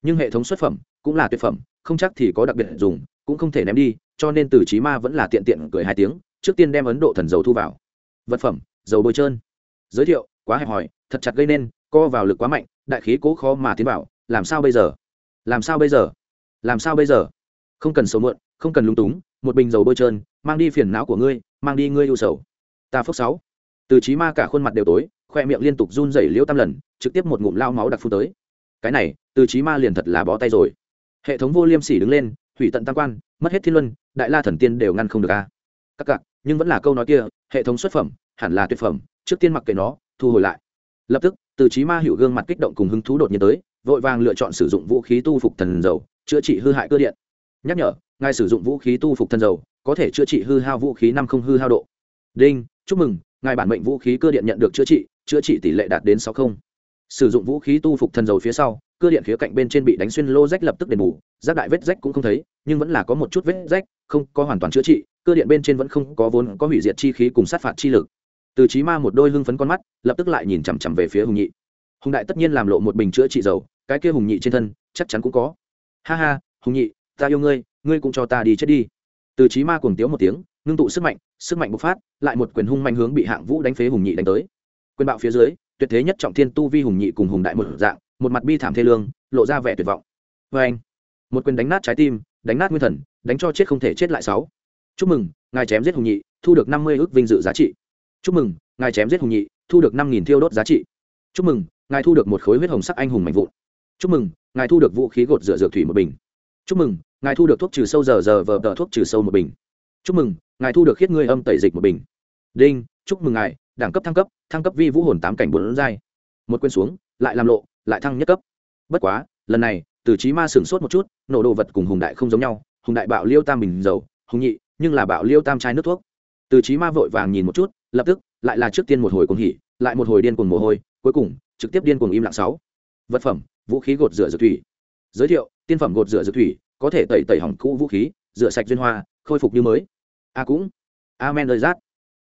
[SPEAKER 1] Nhưng hệ thống xuất phẩm cũng là tuyệt phẩm, không chắc thì có đặc biệt dùng, cũng không thể ném đi, cho nên từ trí ma vẫn là tiện tiện cười hai tiếng, trước tiên đem ấn độ thần dầu thu vào. Vật phẩm, dầu bôi trơn. Giới thiệu, quá hẹp hòi, thật chặt gây nên, co vào lực quá mạnh, đại khí cố khó mà tiến vào, làm sao bây giờ? Làm sao bây giờ? Làm sao bây giờ? Không cần sầu mượn không cần lung túng, một bình dầu bôi trơn, mang đi phiền não của ngươi, mang đi ngươi ưu sầu. Ta phước sáu từ trí ma cả khuôn mặt đều tối, khoe miệng liên tục run rẩy liễu tam lần, trực tiếp một ngụm lao máu đặc phu tới. Cái này, từ trí ma liền thật là bó tay rồi. Hệ thống vô liêm sỉ đứng lên, hủy tận tam quan, mất hết thiên luân, đại la thần tiên đều ngăn không được a. Các cặc, nhưng vẫn là câu nói kia, hệ thống xuất phẩm, hẳn là tuyệt phẩm, trước tiên mặc kệ nó, thu hồi lại. Lập tức, từ trí ma hiểu gương mặt kích động cùng hứng thú đột nhiên tới, vội vàng lựa chọn sử dụng vũ khí tu phục thần dầu, chữa trị hư hại cơ điện. Nhắc nhở, ngài sử dụng vũ khí tu phục thần dầu, có thể chữa trị hư hao vũ khí năm không hư hao độ. Đinh, chúc mừng ngài bản mệnh vũ khí cơ điện nhận được chữa trị chữa trị tỷ lệ đạt đến sáu không. Sử dụng vũ khí tu phục thần dầu phía sau, cơ điện khía cạnh bên trên bị đánh xuyên lô rách lập tức đền bù giáp đại vết rách cũng không thấy, nhưng vẫn là có một chút vết rách, không có hoàn toàn chữa trị, cơ điện bên trên vẫn không có vốn có hủy diệt chi khí cùng sát phạt chi lực. Từ trí ma một đôi hưng phấn con mắt, lập tức lại nhìn chằm chằm về phía hùng nhị. Hùng đại tất nhiên làm lộ một bình chữa trị dầu, cái kia hùng nhị trên thân, chắc chắn cũng có. Ha ha, hùng nhị, ta yêu ngươi ngươi cũng cho ta đi chết đi. Từ trí ma cuồng tiếu một tiếng, ngưng tụ sức mạnh sức mạnh bộc phát, lại một quyền hung mạnh hướng bị hạng vũ đánh phế hùng nhị đánh tới. Quyền bạo phía dưới, tuyệt thế nhất trọng thiên tu vi hùng nhị cùng hùng đại một dạng, một mặt bi thảm thê lương, lộ ra vẻ tuyệt vọng. Vê anh, một quyền đánh nát trái tim, đánh nát nguyên thần, đánh cho chết không thể chết lại sáu. Chúc mừng, ngài chém giết hùng nhị, thu được năm mươi ước vinh dự giá trị. Chúc mừng, ngài chém giết hùng nhị, thu được năm nghìn thiêu đốt giá trị. Chúc mừng, ngài thu được một khối huyết hồng sắc anh hùng mạnh vụn. Chúc mừng, ngài thu được vũ khí gột rửa dược thủy một bình. Chúc mừng, ngài thu được thuốc trừ sâu giờ giờ vờ tờ thuốc trừ sâu một bình. Chúc mừng ngài thu được khiết ngươi âm tẩy dịch một bình. Đinh, chúc mừng ngài, đẳng cấp thăng cấp thăng cấp vi vũ hồn tám cảnh bốn giai. Một quên xuống, lại làm lộ, lại thăng nhất cấp. Bất quá, lần này, từ trí ma sửng sốt một chút, nổ đồ vật cùng hùng đại không giống nhau, hùng đại bạo liêu tam bình dầu, hùng nhị, nhưng là bạo liêu tam chai nước thuốc. Từ trí ma vội vàng nhìn một chút, lập tức, lại là trước tiên một hồi cuồng hỉ, lại một hồi điên cuồng mồ hôi, cuối cùng, trực tiếp điên cuồng im lặng sáu. Vật phẩm, vũ khí gột rửa dược thủy. Giới thiệu, tiên phẩm gột rửa dược thủy, có thể tẩy tẩy hỏng cũ vũ khí, rửa sạch duyên hoa, khôi phục như mới a cũng. Amen lời rát.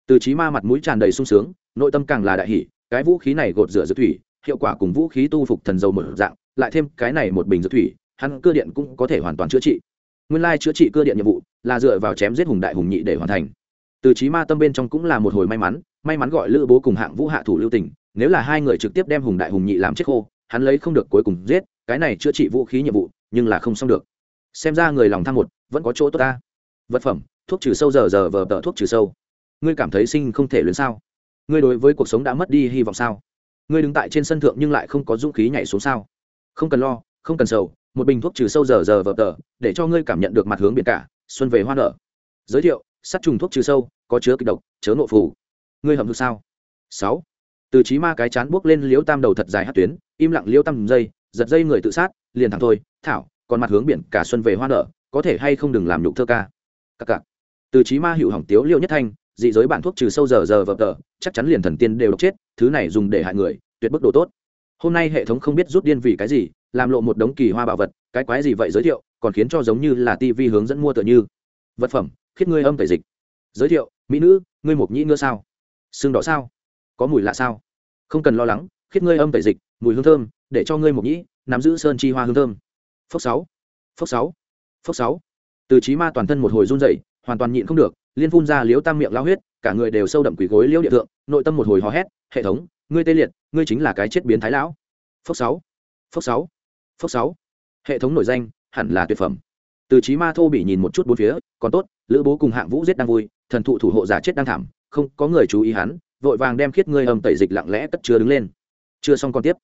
[SPEAKER 1] Từ trí ma mặt mũi tràn đầy sung sướng, nội tâm càng là đại hỷ cái vũ khí này gột rửa dược thủy, hiệu quả cùng vũ khí tu phục thần dầu một dạng, lại thêm cái này một bình dược thủy, hắn cơ điện cũng có thể hoàn toàn chữa trị. Nguyên lai chữa trị cơ điện nhiệm vụ là dựa vào chém giết hùng đại hùng nhị để hoàn thành. Từ trí ma tâm bên trong cũng là một hồi may mắn may mắn gọi lữ bố cùng hạng vũ hạ thủ lưu tình, nếu là hai người trực tiếp đem hùng đại hùng nhị làm chết khô, hắn lấy không được cuối cùng giết, cái này chữa trị vũ khí nhiệm vụ, nhưng là không xong được. Xem ra người lòng tham một, vẫn có chỗ tốt ta. Vật phẩm thuốc trừ sâu giờ giờ vờ tờ thuốc trừ sâu. Ngươi cảm thấy sinh không thể lớn sao? Ngươi đối với cuộc sống đã mất đi hy vọng sao? Ngươi đứng tại trên sân thượng nhưng lại không có dũng khí nhảy xuống sao? Không cần lo, không cần sầu, một bình thuốc trừ sâu giờ giờ vờ tờ, để cho ngươi cảm nhận được mặt hướng biển cả, xuân về hoa nở. Giới thiệu, sát trùng thuốc trừ sâu, có chứa kịch độc, chớ nộ phù. Ngươi hầm thực sao? Sáu. Từ trí ma cái chán buốc lên liễu tam đầu thật dài hát tuyến, im lặng liễu tam dây, giật dây người tự sát, liền thẳng thôi, thảo, còn mặt hướng biển cả xuân về hoa nở, có thể hay không đừng làm nhục thơ ca? Cặc cặc từ trí ma hữu hỏng tiếu liêu nhất thanh, dị giới bản thuốc trừ sâu giờ giờ vờ tờ, chắc chắn liền thần tiên đều độc chết, thứ này dùng để hại người, tuyệt bức độ tốt. Hôm nay hệ thống không biết rút điên vì cái gì, làm lộ một đống kỳ hoa bảo vật, cái quái gì vậy giới thiệu, còn khiến cho giống như là tivi hướng dẫn mua tựa như. Vật phẩm, khiết ngươi âm tẩy dịch. Giới thiệu, mỹ nữ, ngươi mộc nhĩ ngựa sao? Xương đỏ sao? Có mùi lạ sao? Không cần lo lắng, khiết ngươi âm tẩy dịch, mùi hương thơm, để cho ngươi mộc nhĩ, nắm giữ sơn chi hoa hương thơm. Phốc sáu. Phốc sáu. Phốc sáu. Từ trí ma toàn thân một hồi run rẩy hoàn toàn nhịn không được, liên phun ra liếu tam miệng lao huyết, cả người đều sâu đậm quỷ gối liêu địa thượng, nội tâm một hồi hò hét, hệ thống, ngươi tê liệt, ngươi chính là cái chết biến thái lão. Phốc sáu phốc sáu phốc sáu. Hệ thống nổi danh, hẳn là tuyệt phẩm. Từ trí ma thô bị nhìn một chút bốn phía, còn tốt, lữ bố cùng hạng vũ giết đang vui, thần thụ thủ hộ giả chết đang thảm, không có người chú ý hắn, vội vàng đem khiết ngươi âm tẩy dịch lặng lẽ cất chứa đứng lên. Chưa xong còn tiếp.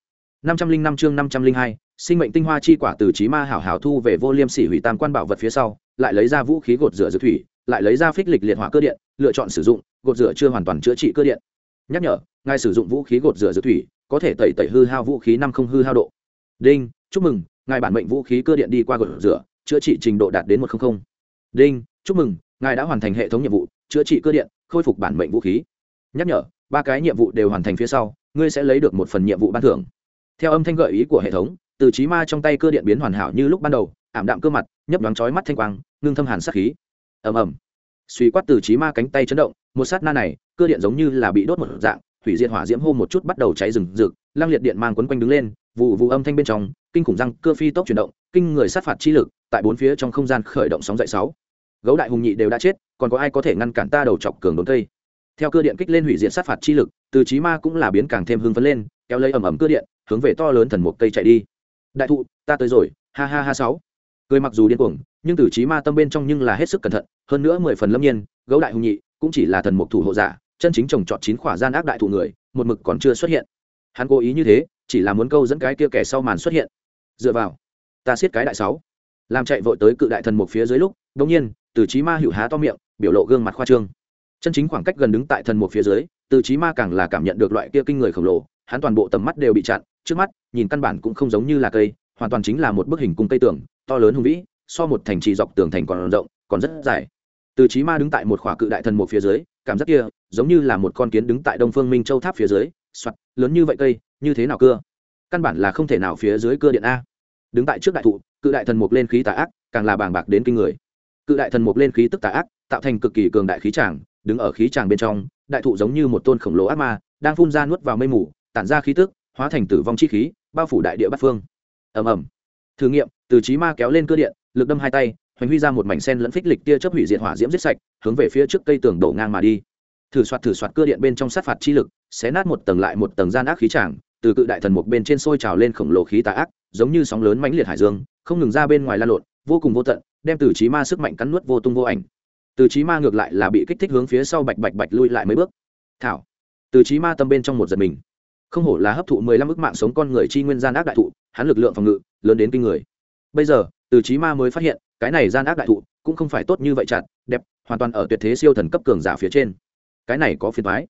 [SPEAKER 1] Năm trăm linh năm chương năm trăm linh hai, sinh mệnh tinh hoa chi quả từ trí ma hảo hảo thu về vô liêm sỉ hủy tam quan bảo vật phía sau lại lấy ra vũ khí gột rửa dược thủy, lại lấy ra phích lịch liệt hỏa cơ điện, lựa chọn sử dụng, gột rửa chưa hoàn toàn chữa trị cơ điện. Nhắc nhở, ngài sử dụng vũ khí gột rửa dược thủy, có thể tẩy tẩy hư hao vũ khí năm không hư hao độ. Đinh, chúc mừng, ngài bản mệnh vũ khí cơ điện đi qua gột rửa, chữa trị trình độ đạt đến một không đinh, chúc mừng, ngài đã hoàn thành hệ thống nhiệm vụ, chữa trị cơ điện, khôi phục bản mệnh vũ khí. Nhắc nhở, ba cái nhiệm vụ đều hoàn thành phía sau, ngươi sẽ lấy được một phần nhiệm vụ ban thưởng. Theo âm thanh gợi ý của hệ thống, từ trí ma trong tay cơ điện biến hoàn hảo như lúc ban đầu ảm đạm cơ mặt, nhấp đoán chói mắt thanh quang, ngưng thâm hàn sát khí. Ầm ầm. Suy quát từ trí ma cánh tay chấn động, một sát na này, cơ điện giống như là bị đốt một dạng, hủy diệt hỏa diễm hô một chút bắt đầu cháy rừng rực, lang liệt điện mang quấn quanh đứng lên, vụ vụ âm thanh bên trong, kinh khủng răng, cơ phi tốc chuyển động, kinh người sát phạt chi lực, tại bốn phía trong không gian khởi động sóng dậy sáu. Gấu đại hùng nhị đều đã chết, còn có ai có thể ngăn cản ta đầu chọc cường đốn cây? Theo cơ điện kích lên hủy diệt sát phạt chi lực, từ trí ma cũng là biến càng thêm hưng phấn lên, kéo lấy ầm ầm cơ điện, hướng về to lớn thần một cây chạy đi. Đại thụ, ta tới rồi, ha ha ha sáu cười mặc dù điên cuồng, nhưng từ trí ma tâm bên trong nhưng là hết sức cẩn thận, hơn nữa mười phần lâm nhiên, gấu đại hùng nhị, cũng chỉ là thần mục thủ hộ giả, chân chính trồng trọt chín khỏa gian ác đại thụ người, một mực còn chưa xuất hiện. Hắn cố ý như thế, chỉ là muốn câu dẫn cái kia kẻ sau màn xuất hiện. Dựa vào, ta siết cái đại sáu. Làm chạy vội tới cự đại thần mục phía dưới lúc đống nhiên từ trí ma hữu há to miệng, biểu lộ gương mặt khoa trương. Chân chính khoảng cách gần đứng tại thần mục phía dưới từ trí ma càng là cảm nhận được loại kia kinh người khổng lồ, hắn toàn bộ tầm mắt đều bị chặn, trước mắt, nhìn căn bản cũng không giống như là cây hoàn toàn chính là một bức hình cung cây tường, to lớn hùng vĩ, so một thành trì dọc tường thành còn rộng, còn rất dài. Từ trí ma đứng tại một khỏa cự đại thần một phía dưới, cảm giác kia giống như là một con kiến đứng tại đông phương minh châu tháp phía dưới, soạt, lớn như vậy cây, như thế nào cưa căn bản là không thể nào phía dưới cưa điện a. Đứng tại trước đại thụ, cự đại thần mục lên khí tà ác, càng là bàng bạc đến kinh người. Cự đại thần mục lên khí tức tà ác, tạo thành cực kỳ cường đại khí tràng, đứng ở khí tràng bên trong, đại thụ giống như một tôn khổng lồ ác ma, đang phun ra nuốt vào mây mù, tản ra khí tức, hóa thành tử vong chi khí, bao phủ đại địa bát phương ầm ầm. Thử nghiệm, từ trí ma kéo lên cơ điện, lực đâm hai tay, hoành huy ra một mảnh sen lẫn phích lịch tia chớp hủy diệt hỏa diễm giết sạch, hướng về phía trước cây tường đổ ngang mà đi. Thử soạt thử soạt cơ điện bên trong sát phạt chi lực, xé nát một tầng lại một tầng gian ác khí tràng, từ cự đại thần một bên trên sôi trào lên khổng lồ khí tà ác, giống như sóng lớn mãnh liệt hải dương, không ngừng ra bên ngoài lan lộn, vô cùng vô tận, đem từ trí ma sức mạnh cắn nuốt vô tung vô ảnh. Từ trí ma ngược lại là bị kích thích hướng phía sau bạch bạch bạch lui lại mấy bước. Thảo. Từ trí ma tâm bên trong một giật mình không hổ là hấp thụ mười lăm ức mạng sống con người chi nguyên gian ác đại thụ, hắn lực lượng phòng ngự lớn đến kinh người. Bây giờ, từ trí ma mới phát hiện, cái này gian ác đại thụ cũng không phải tốt như vậy chặt, đẹp, hoàn toàn ở tuyệt thế siêu thần cấp cường giả phía trên. Cái này có phiền thoái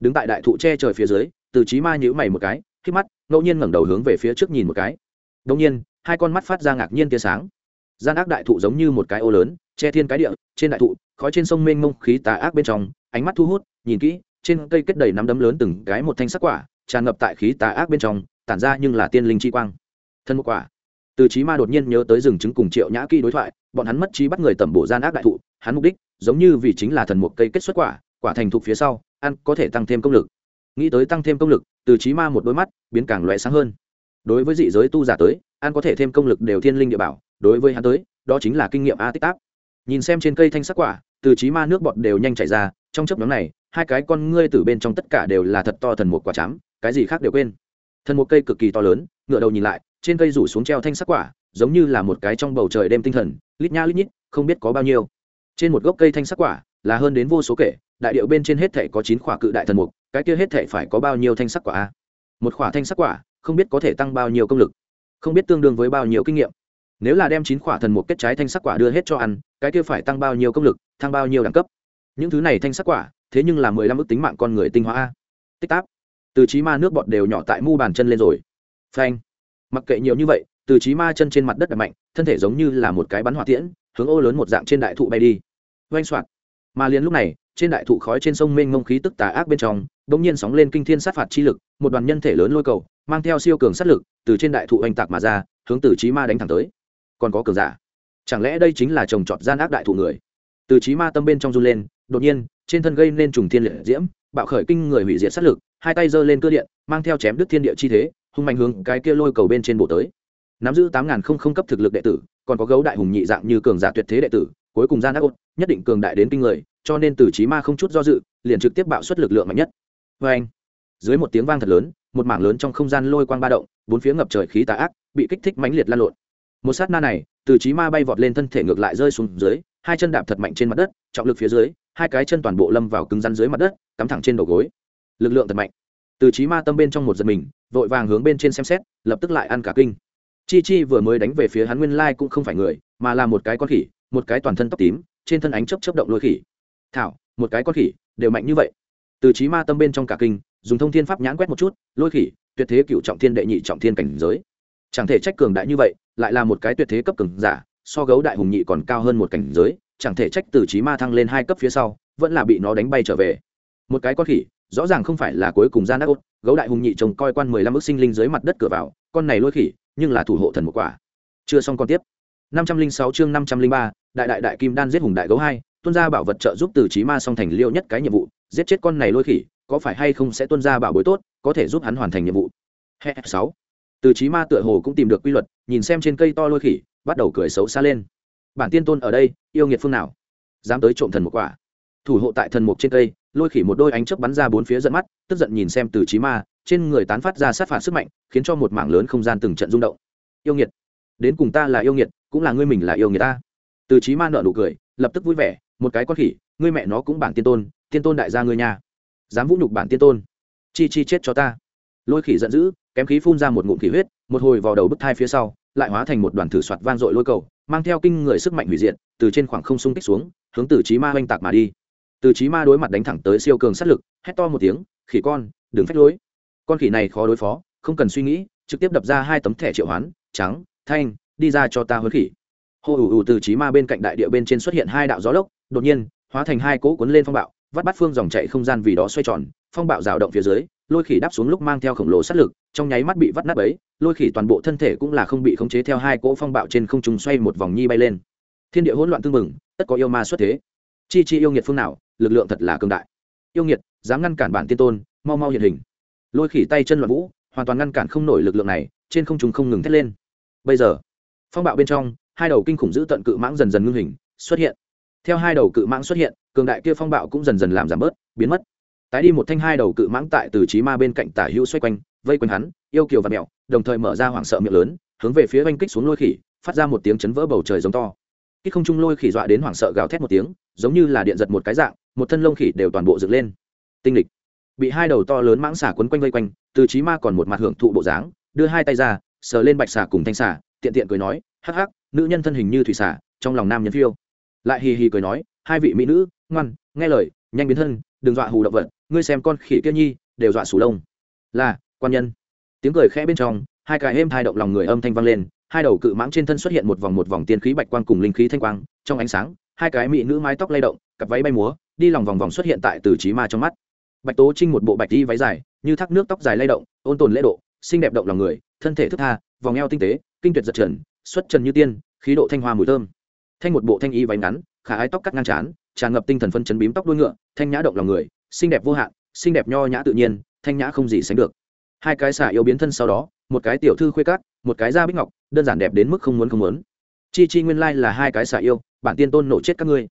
[SPEAKER 1] đứng tại đại thụ che trời phía dưới, từ trí ma nhữ mày một cái khi mắt, ngẫu nhiên ngẩng đầu hướng về phía trước nhìn một cái. Đông nhiên, hai con mắt phát ra ngạc nhiên tia sáng. Gian ác đại thụ giống như một cái ô lớn, che thiên cái địa, trên đại thụ, khói trên sông mênh mông khí tà ác bên trong, ánh mắt thu hút, nhìn kỹ, trên cây kết đầy nắm đấm lớn từng cái một thanh sắc quả tràn ngập tại khí tà ác bên trong, tản ra nhưng là tiên linh chi quang. Thân một quả. Từ trí ma đột nhiên nhớ tới rừng chứng cùng triệu nhã kỹ đối thoại, bọn hắn mất trí bắt người tẩm bổ gian ác đại thụ, hắn mục đích giống như vì chính là thần một cây kết xuất quả quả thành thục phía sau, ăn có thể tăng thêm công lực. Nghĩ tới tăng thêm công lực, từ trí ma một đôi mắt biến càng loé sáng hơn. Đối với dị giới tu giả tới, ăn có thể thêm công lực đều thiên linh địa bảo, đối với hắn tới, đó chính là kinh nghiệm a tích tắc nhìn xem trên cây thanh sắc quả, từ trí ma nước bọt đều nhanh chảy ra, trong chấp nhóm này, hai cái con ngươi từ bên trong tất cả đều là thật to thần một quả chám cái gì khác đều quên. Thần một cây cực kỳ to lớn, ngựa đầu nhìn lại, trên cây rủ xuống treo thanh sắc quả, giống như là một cái trong bầu trời đêm tinh thần, lít nha lít nhít, không biết có bao nhiêu. Trên một gốc cây thanh sắc quả, là hơn đến vô số kể, đại điệu bên trên hết thể có chín quả cự đại thần mục, cái kia hết thể phải có bao nhiêu thanh sắc quả a? Một quả thanh sắc quả, không biết có thể tăng bao nhiêu công lực, không biết tương đương với bao nhiêu kinh nghiệm. Nếu là đem chín quả thần mục kết trái thanh sắc quả đưa hết cho ăn, cái kia phải tăng bao nhiêu công lực tăng bao nhiêu đẳng cấp? Những thứ này thanh sắc quả, thế nhưng là mười lăm ước tính mạng con người tinh hóa a. Tích táp từ trí ma nước bọt đều nhỏ tại mu bàn chân lên rồi. Phanh. Mặc kệ nhiều như vậy, từ trí ma chân trên mặt đất đập mạnh, thân thể giống như là một cái bắn hỏa tiễn, hướng ô lớn một dạng trên đại thụ bay đi. Oanh soạt. Mà liền lúc này, trên đại thụ khói trên sông mênh mông khí tức tà ác bên trong đ ỗ n g nhiên sóng lên kinh thiên sát phạt chi lực, một đoàn nhân thể lớn lôi cầu, mang theo siêu cường sát lực, từ trên đại thụ oanh tạc mà ra, hướng từ trí ma đánh thẳng tới. Còn có cường giả. Chẳng lẽ đây chính là trồng trọt gian ác đại thụ người? Từ trí ma tâm bên trong run lên, đột nhiên, trên thân gây nên trùng thiên liệt diễm, bạo khởi kinh người hủy diệt sát lực hai tay giơ lên cơ điện mang theo chém đứt thiên địa chi thế hung mạnh hướng cái kia lôi cầu bên trên bộ tới. Nắm giữ tám ngàn không không cấp thực lực đệ tử còn có gấu đại hùng nhị dạng như cường giả tuyệt thế đệ tử cuối cùng gian ác ôn, nhất định cường đại đến kinh người cho nên từ trí ma không chút do dự liền trực tiếp bạo suất lực lượng mạnh nhất. Vê anh dưới một tiếng vang thật lớn một mảng lớn trong không gian lôi quang ba động bốn phía ngập trời khí tà ác bị kích thích mãnh liệt lan lộn. Một sát na này từ trí ma bay vọt lên thân thể ngược lại rơi xuống dưới hai chân đạp thật mạnh trên mặt đất trọng lực phía dưới hai cái chân toàn bộ lâm vào cứng rắn dưới mặt đất cắm thẳng trên đầu gối lực lượng thật mạnh. Từ trí ma tâm bên trong một giật mình, vội vàng hướng bên trên xem xét, lập tức lại ăn cả kinh. Chi chi vừa mới đánh về phía hắn nguyên lai cũng không phải người, mà là một cái con khỉ, một cái toàn thân tóc tím, trên thân ánh chấp chấp động lôi khỉ. Thảo, một cái con khỉ, đều mạnh như vậy. Từ trí ma tâm bên trong cả kinh, dùng thông thiên pháp nhãn quét một chút, lôi khỉ, tuyệt thế cựu trọng thiên đệ nhị trọng thiên cảnh giới. Chẳng thể trách cường đại như vậy, lại là một cái tuyệt thế cấp cường giả, so gấu đại hùng nhị còn cao hơn một cảnh giới, chẳng thể trách từ trí ma thăng lên hai cấp phía sau, vẫn là bị nó đánh bay trở về. Một cái con khỉ rõ ràng không phải là cuối cùng gian ác ốt, gấu đại hùng nhị trông coi quan mười lăm ước sinh linh dưới mặt đất cửa vào, con này lôi khỉ, nhưng là thủ hộ thần một quả. Chưa xong con tiếp. Năm trăm linh sáu chương năm trăm linh ba, đại đại đại kim đan giết hùng đại gấu hai, tuân ra bảo vật trợ giúp từ trí ma song thành liêu nhất cái nhiệm vụ, giết chết con này lôi khỉ, có phải hay không sẽ tuân ra bảo bối tốt, có thể giúp hắn hoàn thành nhiệm vụ. Sáu. Từ trí ma tựa hồ cũng tìm được quy luật, nhìn xem trên cây to lôi khỉ, bắt đầu cười xấu xa lên. Bản tiên tôn ở đây, yêu nghiệt phương nào? Dám tới trộm thần một quả thủ hộ tại thần mục trên cây lôi khỉ một đôi ánh chớp bắn ra bốn phía dẫn mắt tức giận nhìn xem từ trí ma trên người tán phát ra sát phạt sức mạnh khiến cho một mảng lớn không gian từng trận rung động. Yêu nghiệt đến cùng ta là yêu nghiệt cũng là ngươi mình là yêu nghiệt ta. Từ trí ma nợ nụ cười lập tức vui vẻ một cái con khỉ ngươi mẹ nó cũng bản tiên tôn tiên tôn đại gia ngươi nhà, dám vũ nhục bản tiên tôn. Chi chi chết cho ta. Lôi khỉ giận dữ kém khí phun ra một ngụm khỉ huyết một hồi vào đầu bức thai phía sau lại hóa thành một đoàn thử soạt vang dội lôi cầu mang theo kinh người sức mạnh hủy diệt từ trên khoảng không xung kích xuống hướng từ trí ma oanh tạc mà đi từ trí ma đối mặt đánh thẳng tới siêu cường sát lực, hét to một tiếng, khỉ con, đừng phách lối. Con khỉ này khó đối phó, không cần suy nghĩ, trực tiếp đập ra hai tấm thẻ triệu hoán, trắng, thanh, đi ra cho ta huấn khỉ. Hô ủ ủ từ trí ma bên cạnh đại địa bên trên xuất hiện hai đạo gió lốc, đột nhiên, hóa thành hai cỗ cuốn lên phong bạo, vắt bắt phương dòng chạy không gian vì đó xoay tròn, phong bạo rào động phía dưới, lôi khỉ đáp xuống lúc mang theo khổng lồ sát lực, trong nháy mắt bị vắt nát ấy lôi khỉ toàn bộ thân thể cũng là không bị khống chế theo hai cỗ phong bạo trên không trung xoay một vòng nhi bay lên. Thiên địa hỗn loạn tương mừng tất có yêu ma xuất thế. Chi chi yêu nghiệt phương nào lực lượng thật là cường đại. Yêu nghiệt, dám ngăn cản bản tiên tôn, mau mau hiện hình. Lôi khỉ tay chân loạn vũ, hoàn toàn ngăn cản không nổi lực lượng này, trên không trung không ngừng thét lên. Bây giờ, phong bạo bên trong, hai đầu kinh khủng giữ tận cự mãng dần dần ngưng hình, xuất hiện. Theo hai đầu cự mãng xuất hiện, cường đại kia phong bạo cũng dần dần làm giảm bớt, biến mất. Tái đi một thanh hai đầu cự mãng tại từ trí ma bên cạnh tả hữu xoay quanh, vây quanh hắn, yêu kiều và mẹo, đồng thời mở ra hoảng sợ miệng lớn, hướng về phía oanh kích xuống lôi khỉ, phát ra một tiếng chấn vỡ bầu trời giống to. Kích không trung lôi khỉ dọa đến hoảng sợ gào thét một tiếng, giống như là điện giật một cái dạng một thân lông khỉ đều toàn bộ dựng lên. Tinh lịch. Bị hai đầu to lớn mãng xả quấn quanh vây quanh, từ trí ma còn một mặt hưởng thụ bộ dáng, đưa hai tay ra, sờ lên bạch xả cùng thanh xả tiện tiện cười nói, hắc hắc, nữ nhân thân hình như thủy xả trong lòng nam nhân phiêu. Lại hì hì cười nói, hai vị mỹ nữ, ngoan, nghe lời, nhanh biến thân, đừng dọa hù động vật, ngươi xem con khỉ kia nhi, đều dọa sủ lông. Là, quan nhân. Tiếng cười khẽ bên trong, hai cái êm hai động lòng người âm thanh vang lên, hai đầu cự mãng trên thân xuất hiện một vòng một vòng tiên khí bạch quang cùng linh khí thanh quang, trong ánh sáng, hai cái mỹ nữ mái tóc lay động, cặp váy bay múa đi lòng vòng vòng xuất hiện tại từ trí ma trong mắt. Bạch tố trinh một bộ bạch đi váy dài, như thác nước tóc dài lay động, ôn tồn lễ độ, xinh đẹp động lòng người, thân thể thức tha, vòng eo tinh tế, kinh tuyệt giật trần, xuất trần như tiên, khí độ thanh hoa mùi thơm. Thanh một bộ thanh y váy ngắn, khả ái tóc cắt ngang trán, tràn ngập tinh thần phân chấn bím tóc đuôi ngựa, thanh nhã động lòng người, xinh đẹp vô hạn, xinh đẹp nho nhã tự nhiên, thanh nhã không gì sánh được. Hai cái xả yêu biến thân sau đó, một cái tiểu thư khuê cát một cái da bích ngọc, đơn giản đẹp đến mức không muốn không muốn. Chi chi nguyên lai là hai cái xả yêu, bản tiên tôn nổ chết các ngươi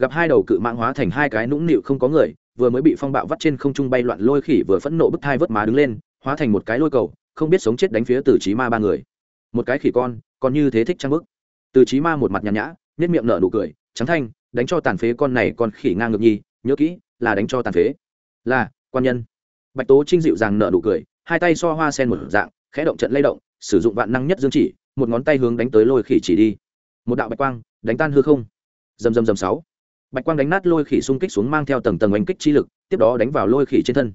[SPEAKER 1] gặp hai đầu cự mạng hóa thành hai cái nũng nịu không có người, vừa mới bị phong bạo vắt trên không trung bay loạn lôi khỉ vừa phẫn nộ bức thai vớt má đứng lên, hóa thành một cái lôi cầu, không biết sống chết đánh phía từ trí ma ba người. Một cái khỉ con, còn như thế thích trang bức. Từ trí ma một mặt nhàn nhã nết miệng nở nụ cười, trắng thanh, đánh cho tàn phế con này con khỉ ngang ngược nhi nhớ kỹ, là đánh cho tàn phế. Là, quan nhân. Bạch tố trinh dịu dàng nở nụ cười, hai tay so hoa sen một dạng, khẽ động trận lay động, sử dụng vạn năng nhất dương chỉ, một ngón tay hướng đánh tới lôi khỉ chỉ đi. Một đạo bạch quang, đánh tan hư không. Dầm dầm dầm sáu bạch quang đánh nát lôi khỉ xung kích xuống mang theo tầng tầng oanh kích chi lực, tiếp đó đánh vào lôi khỉ trên thân.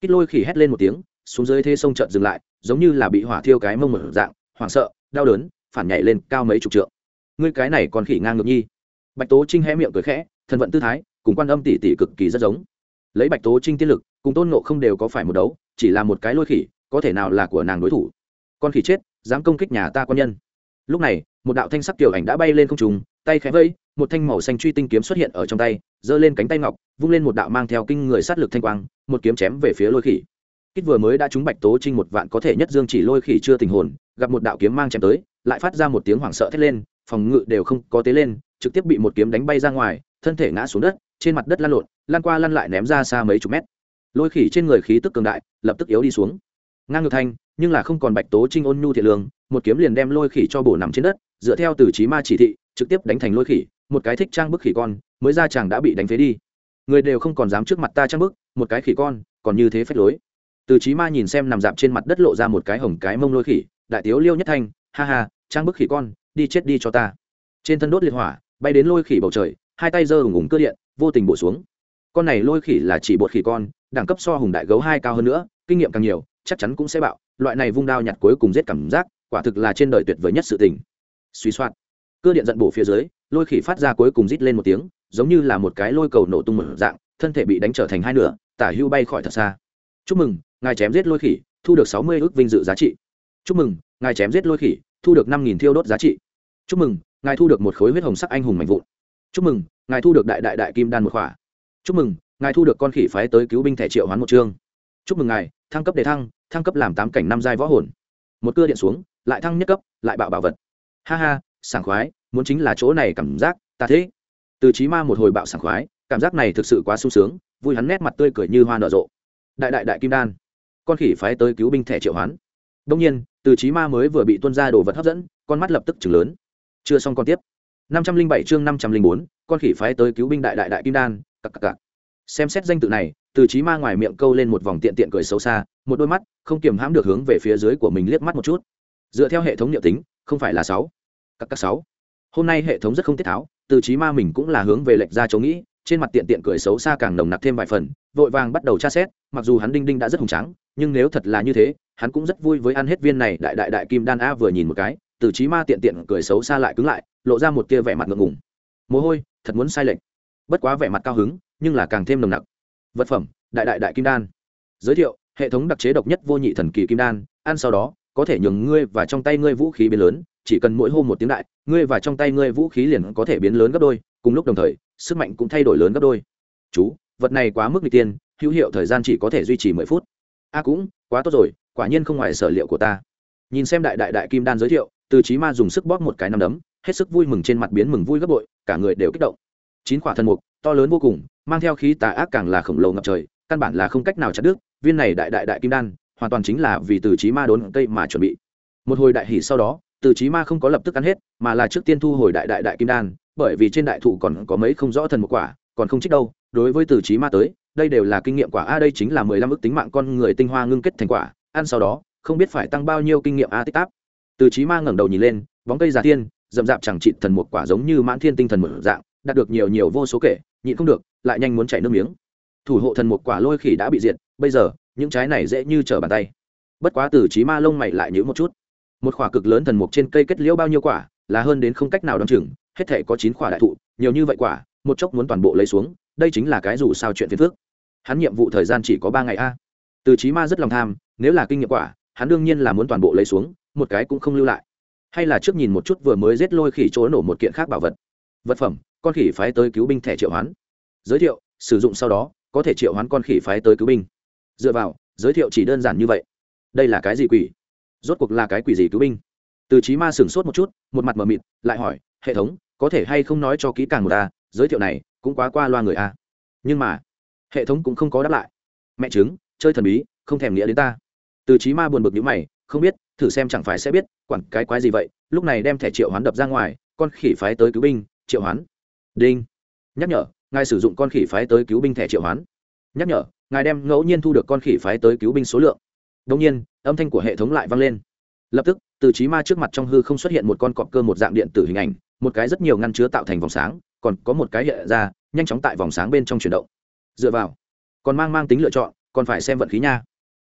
[SPEAKER 1] Kích lôi khỉ hét lên một tiếng, xuống dưới thế sông trận dừng lại, giống như là bị hỏa thiêu cái mông mở dạng, hoảng sợ, đau đớn, phản nhảy lên cao mấy chục trượng. Ngươi cái này còn khỉ ngang ngược nhi. Bạch tố trinh hé miệng cười khẽ, thân vận tư thái, cùng quan âm tỷ tỷ cực kỳ rất giống. Lấy bạch tố trinh tiên lực, cùng tôn nộ không đều có phải một đấu, chỉ là một cái lôi khỉ, có thể nào là của nàng đối thủ? Con khỉ chết, dám công kích nhà ta quan nhân. Lúc này một đạo thanh sắc tiểu ảnh đã bay lên không trùng tay khẽ vây, một thanh màu xanh truy tinh kiếm xuất hiện ở trong tay, giơ lên cánh tay ngọc, vung lên một đạo mang theo kinh người sát lực thanh quang, một kiếm chém về phía lôi khỉ. Kích vừa mới đã trúng bạch tố trinh một vạn có thể nhất dương chỉ lôi khỉ chưa tình hồn, gặp một đạo kiếm mang chém tới, lại phát ra một tiếng hoảng sợ thét lên, phòng ngự đều không có tế lên, trực tiếp bị một kiếm đánh bay ra ngoài, thân thể ngã xuống đất, trên mặt đất lăn lộn lan qua lăn lại ném ra xa mấy chục mét. Lôi khỉ trên người khí tức cường đại, lập tức yếu đi xuống. Ngang ngược thanh, nhưng là không còn bạch tố trinh ôn nhu thiện lương một kiếm liền đem lôi khỉ cho bổ nằm trên đất, dựa theo từ trí ma chỉ thị, trực tiếp đánh thành lôi khỉ, một cái thích trang bức khỉ con, mới ra chàng đã bị đánh phế đi. Người đều không còn dám trước mặt ta trang bức, một cái khỉ con, còn như thế phách lối. Từ trí ma nhìn xem nằm dạp trên mặt đất lộ ra một cái hồng cái mông lôi khỉ, đại tiếu liêu nhất thanh, ha ha, trang bức khỉ con, đi chết đi cho ta. Trên thân đốt liệt hỏa, bay đến lôi khỉ bầu trời, hai tay giơ ủng ủng cơ điện, vô tình bổ xuống. Con này lôi khỉ là chỉ bột khỉ con, đẳng cấp so hùng đại gấu hai cao hơn nữa, kinh nghiệm càng nhiều, chắc chắn cũng sẽ bạo. Loại này vung đao nhặt cuối cùng giết cảm giác quả thực là trên đời tuyệt vời nhất sự tình. Suy soạn. Cơ điện giận bổ phía dưới, lôi khỉ phát ra cuối cùng rít lên một tiếng, giống như là một cái lôi cầu nổ tung một dạng, thân thể bị đánh trở thành hai nửa, tả hưu bay khỏi thật xa. Chúc mừng, ngài chém giết lôi khỉ, thu được sáu mươi ước vinh dự giá trị. Chúc mừng, ngài chém giết lôi khỉ, thu được năm nghìn thiêu đốt giá trị. Chúc mừng, ngài thu được một khối huyết hồng sắc anh hùng mạnh vụn. Chúc mừng, ngài thu được đại đại đại kim đan một khỏa. Chúc mừng, ngài thu được con khỉ phái tới cứu binh thẻ triệu hoán một chương. Chúc mừng ngài, thăng cấp đề thăng thăng cấp làm tám cảnh năm giai võ hồn. Một cưa điện xuống lại thăng nhất cấp, lại bạo bảo vật. Ha ha, sảng khoái, muốn chính là chỗ này cảm giác, ta thế. Từ trí ma một hồi bạo sảng khoái, cảm giác này thực sự quá sung sướng, vui hắn nét mặt tươi cười như hoa nở rộ. Đại đại đại kim đan, con khỉ phái tới cứu binh thẻ triệu hoán. Đông nhiên, từ trí ma mới vừa bị tuân ra đồ vật hấp dẫn, con mắt lập tức chừng lớn. Chưa xong con tiếp. năm trăm linh bảy chương năm trăm linh bốn, con khỉ phái tới cứu binh đại đại đại kim đan, cặc cặc cặc. Xem xét danh tự này, từ trí ma ngoài miệng câu lên một vòng tiện tiện cười xấu xa, một đôi mắt không kiềm hãm được hướng về phía dưới của mình liếc mắt một chút dựa theo hệ thống liệu tính, không phải là sáu. Các các sáu. Hôm nay hệ thống rất không tiết tháo, từ trí ma mình cũng là hướng về lệch ra chống nghĩ, trên mặt tiện tiện cười xấu xa càng nồng nặc thêm vài phần, vội vàng bắt đầu tra xét, mặc dù hắn đinh đinh đã rất hùng trắng nhưng nếu thật là như thế, hắn cũng rất vui với ăn hết viên này, đại đại đại kim đan a vừa nhìn một cái, từ trí ma tiện tiện cười xấu xa lại cứng lại, lộ ra một tia vẻ mặt ngượng ngùng. Mồ hôi, thật muốn sai lệch. Bất quá vẻ mặt cao hứng, nhưng là càng thêm nồng nặc. Vật phẩm, đại đại đại kim đan. Giới thiệu, hệ thống đặc chế độc nhất vô nhị thần kỳ kim đan, ăn sau đó có thể nhường ngươi và trong tay ngươi vũ khí biến lớn, chỉ cần mỗi hôm một tiếng đại, ngươi và trong tay ngươi vũ khí liền có thể biến lớn gấp đôi, cùng lúc đồng thời, sức mạnh cũng thay đổi lớn gấp đôi. Chú, vật này quá mức n g tiên, hữu hiệu thời gian chỉ có thể duy trì mười phút. A à cũng, quá tốt rồi, quả nhiên không ngoài sở liệu của ta. Nhìn xem đại đại đại kim đan giới thiệu, từ trí ma dùng sức bóp một cái nắm đấm, hết sức vui mừng trên mặt biến mừng vui gấp bội, cả người đều kích động. Chín quả thần mục, to lớn vô cùng, mang theo khí tà ác càng là khổng lồ ngập trời, căn bản là không cách nào chặt đứt, viên này đại đại đại kim đan hoàn toàn chính là vì từ trí ma đốn cây mà chuẩn bị. Một hồi đại hỉ sau đó, từ trí ma không có lập tức ăn hết, mà là trước tiên thu hồi đại đại đại kim đan, bởi vì trên đại thụ còn có mấy không rõ thần một quả, còn không trích đâu, đối với từ trí ma tới, đây đều là kinh nghiệm quả. A, đây chính là mười lăm ước tính mạng con người tinh hoa ngưng kết thành quả. Ăn sau đó, không biết phải tăng bao nhiêu kinh nghiệm a tích táp. Từ trí ma ngẩng đầu nhìn lên, bóng cây già thiên rậm rạp chẳng trị thần một quả giống như mãn thiên tinh thần một dạng, đạt được nhiều nhiều vô số kể, nhịn không được, lại nhanh muốn chảy nước miếng. Thủ hộ thần một quả lôi khỉ đã bị diệt, bây giờ những trái này dễ như trở bàn tay. Bất quá từ trí ma lông mày lại nhữ một chút. Một quả cực lớn thần mục trên cây kết liễu bao nhiêu quả, là hơn đến không cách nào đong chừng, hết thể có chín quả đại thụ, nhiều như vậy quả, một chốc muốn toàn bộ lấy xuống, đây chính là cái dù sao chuyện phiền phức. Hắn nhiệm vụ thời gian chỉ có ba ngày a. Từ trí ma rất lòng tham, nếu là kinh nghiệm quả, hắn đương nhiên là muốn toàn bộ lấy xuống, một cái cũng không lưu lại. Hay là trước nhìn một chút vừa mới giết lôi khỉ chỗ nổ một kiện khác bảo vật. Vật phẩm, con khỉ phái tới cứu binh thẻ triệu hoán. Giới thiệu, sử dụng sau đó, có thể triệu hoán con khỉ phái tới cứu binh dựa vào, giới thiệu chỉ đơn giản như vậy. Đây là cái gì quỷ? Rốt cuộc là cái quỷ gì cứu binh? Từ trí ma sửng sốt một chút, một mặt mờ mịt, lại hỏi, hệ thống, có thể hay không nói cho kỹ càng một ta, giới thiệu này cũng quá qua loa người a? Nhưng mà, hệ thống cũng không có đáp lại. Mẹ chứng chơi thần bí, không thèm nghĩa đến ta. Từ trí ma buồn bực nhíu mày, không biết, thử xem chẳng phải sẽ biết, quản cái quái gì vậy, lúc này đem thẻ triệu hoán đập ra ngoài, con khỉ phái tới cứu binh, triệu hoán. Đinh. Nhắc nhở, ngài sử dụng con khỉ phái tới cứu binh thẻ triệu hoán. Nhắc nhở ngài đem ngẫu nhiên thu được con khỉ phái tới cứu binh số lượng. Đông nhiên, âm thanh của hệ thống lại vang lên. Lập tức, từ trí ma trước mặt trong hư không xuất hiện một con cọp cơ một dạng điện tử hình ảnh, một cái rất nhiều ngăn chứa tạo thành vòng sáng, còn có một cái hiện ra, nhanh chóng tại vòng sáng bên trong chuyển động. Dựa vào, còn mang mang tính lựa chọn, còn phải xem vận khí nha.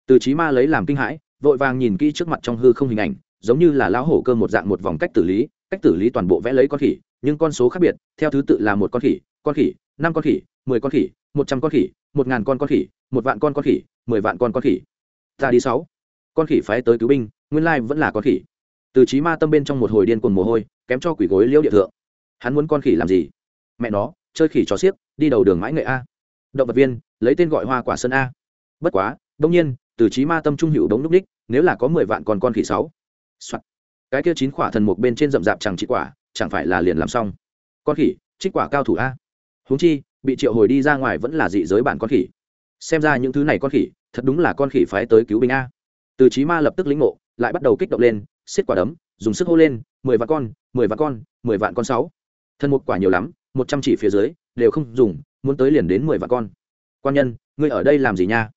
[SPEAKER 1] Từ trí ma lấy làm kinh hãi, vội vàng nhìn kỹ trước mặt trong hư không hình ảnh, giống như là lão hổ cơ một dạng một vòng cách tử lý, cách tử lý toàn bộ vẽ lấy con khỉ, nhưng con số khác biệt, theo thứ tự là một con khỉ con khỉ, năm con khỉ, mười con khỉ, một trăm con khỉ một ngàn con con khỉ một vạn con con khỉ mười vạn con con khỉ. Ta đi sáu. Con khỉ phái tới cứu binh nguyên lai vẫn là con khỉ. Từ trí ma tâm bên trong một hồi điên cuồng mồ hôi kém cho quỷ gối liêu địa thượng. Hắn muốn con khỉ làm gì? Mẹ nó chơi khỉ cho xiếc đi đầu đường mãi nghệ a. Động vật viên lấy tên gọi hoa quả sơn a. Bất quá đông nhiên từ trí ma tâm trung hữu đống núp ních nếu là có mười vạn con con khỉ sáu, cái kia chín quả thần mục bên trên rậm rạp chẳng chỉ quả chẳng phải là liền làm xong. Con khỉ trích quả cao thủ a. Huống chi bị triệu hồi đi ra ngoài vẫn là dị giới bản con khỉ. Xem ra những thứ này con khỉ, thật đúng là con khỉ phái tới cứu binh a. Từ trí ma lập tức lĩnh ngộ, lại bắt đầu kích động lên, xiết quả đấm, dùng sức hô lên, mười vạn con, mười vạn con, mười vạn con sáu. Thân một quả nhiều lắm, một trăm chỉ phía dưới, đều không dùng, muốn tới liền đến mười vạn con. Quan nhân, ngươi ở đây làm gì nha?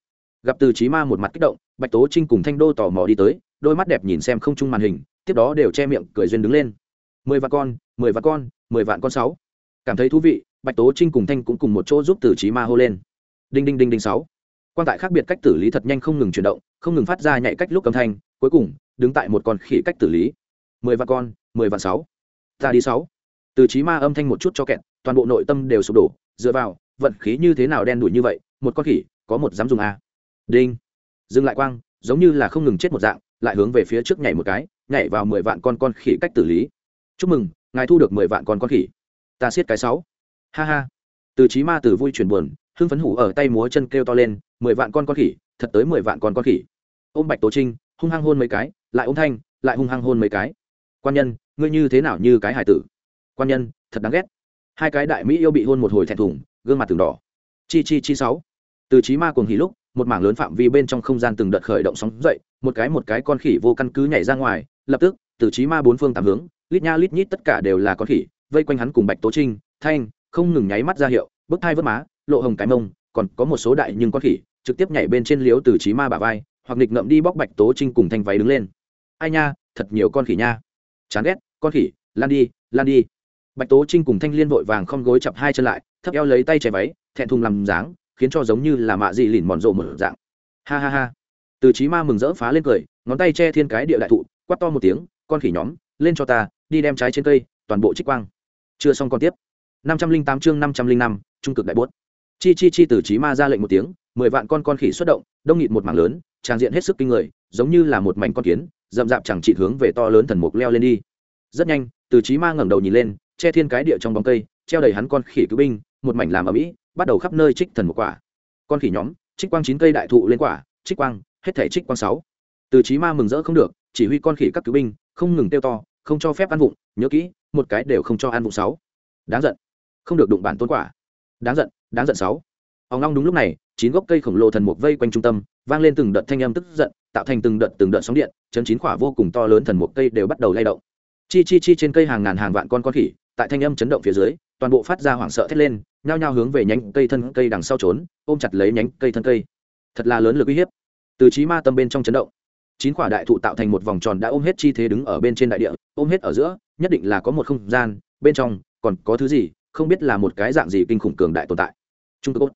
[SPEAKER 1] Gặp từ trí ma một mặt kích động, bạch tố trinh cùng thanh đô tò mò đi tới, đôi mắt đẹp nhìn xem không chung màn hình, tiếp đó đều che miệng cười duyên đứng lên. Mười vạn con, mười vạn con, mười vạn con sáu. Cảm thấy thú vị bạch tố trinh cùng thanh cũng cùng một chỗ giúp từ trí ma hô lên. Đinh đinh đinh đinh sáu. Quan tại khác biệt cách tử lý thật nhanh không ngừng chuyển động, không ngừng phát ra nhạy cách lúc âm thanh, cuối cùng, đứng tại một con khỉ cách tử lý. Mười vạn con, mười vạn sáu. Ta đi sáu. Từ trí ma âm thanh một chút cho kẹt, toàn bộ nội tâm đều sụp đổ, dựa vào, vận khí như thế nào đen đủi như vậy, một con khỉ, có một dám dùng a đinh. Dừng lại quang, giống như là không ngừng chết một dạng, lại hướng về phía trước nhảy một cái, nhảy vào mười vạn con con khỉ cách tử lý. Chúc mừng, ngài thu được mười vạn con con khỉ. Ta siết cái sáu ha ha. Từ trí ma từ vui chuyển buồn, hưng phấn hủ ở tay múa chân kêu to lên, mười vạn con con khỉ, thật tới mười vạn con con khỉ. Ôm bạch tố trinh, hung hăng hôn mấy cái, lại ôm thanh, lại hung hăng hôn mấy cái. Quan nhân, ngươi như thế nào như cái hải tử? Quan nhân, thật đáng ghét. Hai cái đại mỹ yêu bị hôn một hồi thẹn thùng, gương mặt từng đỏ. Chi chi chi sáu. Từ trí ma cuồng hỉ lúc, một mảng lớn phạm vi bên trong không gian từng đợt khởi động sóng dậy, một cái một cái con khỉ vô căn cứ nhảy ra ngoài, lập tức, từ trí ma bốn phương tám hướng, lít nha lít nhít tất cả đều là con khỉ, vây quanh hắn cùng bạch tố trinh, thanh không ngừng nháy mắt ra hiệu, bức thai vớt má, lộ hồng cái mông, còn có một số đại nhưng con khỉ, trực tiếp nhảy bên trên liếu từ trí ma bà vai, hoặc nghịch ngậm đi bóc bạch tố trinh cùng thanh váy đứng lên. Ai nha, thật nhiều con khỉ nha. Chán ghét, con khỉ, lan đi lan đi. Bạch tố trinh cùng thanh liên vội vàng không gối chập hai chân lại, thấp eo lấy tay che váy, thẹn thùng làm dáng, khiến cho giống như là mạ dị lìn mòn rộ mở dạng. Ha ha ha. Từ trí ma mừng rỡ phá lên cười, ngón tay che thiên cái địa đại thụ quắt to một tiếng, con khỉ nhóm, lên cho ta, đi đem trái trên cây, toàn bộ trích quang. Chưa xong còn tiếp năm trăm linh tám chương năm trăm linh năm, trung cực đại bốt. Chi chi chi từ trí ma ra lệnh một tiếng, mười vạn con con khỉ xuất động, đông nghịt một mảng lớn trang diện hết sức kinh người, giống như là một mảnh con kiến rậm rạp chẳng trị hướng về to lớn thần mục leo lên đi. Rất nhanh, từ trí ma ngẩng đầu nhìn lên, che thiên cái địa trong bóng cây, treo đầy hắn con khỉ cứu binh, một mảnh làm ở mỹ bắt đầu khắp nơi trích thần một quả. Con khỉ nhóm, trích quang chín cây đại thụ lên quả, trích quang, hết thể trích quang sáu. Từ trí ma mừng rỡ không được, chỉ huy con khỉ các cứu binh, không ngừng tiêu to, không cho phép ăn vụng, nhớ kỹ, một cái đều không cho ăn vụng sáu. Đáng giận không được đụng bản tôn quả. Đáng giận đáng giận sáu. Ông long đúng lúc này, chín gốc cây khổng lồ thần mục vây quanh trung tâm, vang lên từng đợt thanh âm tức giận, tạo thành từng đợt từng đợt sóng điện, chấn chín quả vô cùng to lớn thần mục cây đều bắt đầu lay động. Chi chi chi, trên cây hàng ngàn hàng vạn con con khỉ, tại thanh âm chấn động phía dưới, toàn bộ phát ra hoảng sợ thét lên, nhao nhao hướng về nhánh cây thân cây đằng sau trốn, ôm chặt lấy nhánh cây thân cây. Thật là lớn lực uy hiếp. Từ trí ma tâm bên trong chấn động, chín quả đại thụ tạo thành một vòng tròn đã ôm hết chi thế đứng ở bên trên đại địa, ôm hết ở giữa, nhất định là có một không gian, bên trong còn có thứ gì không biết là một cái dạng gì kinh khủng cường đại tồn tại. Trung cốt.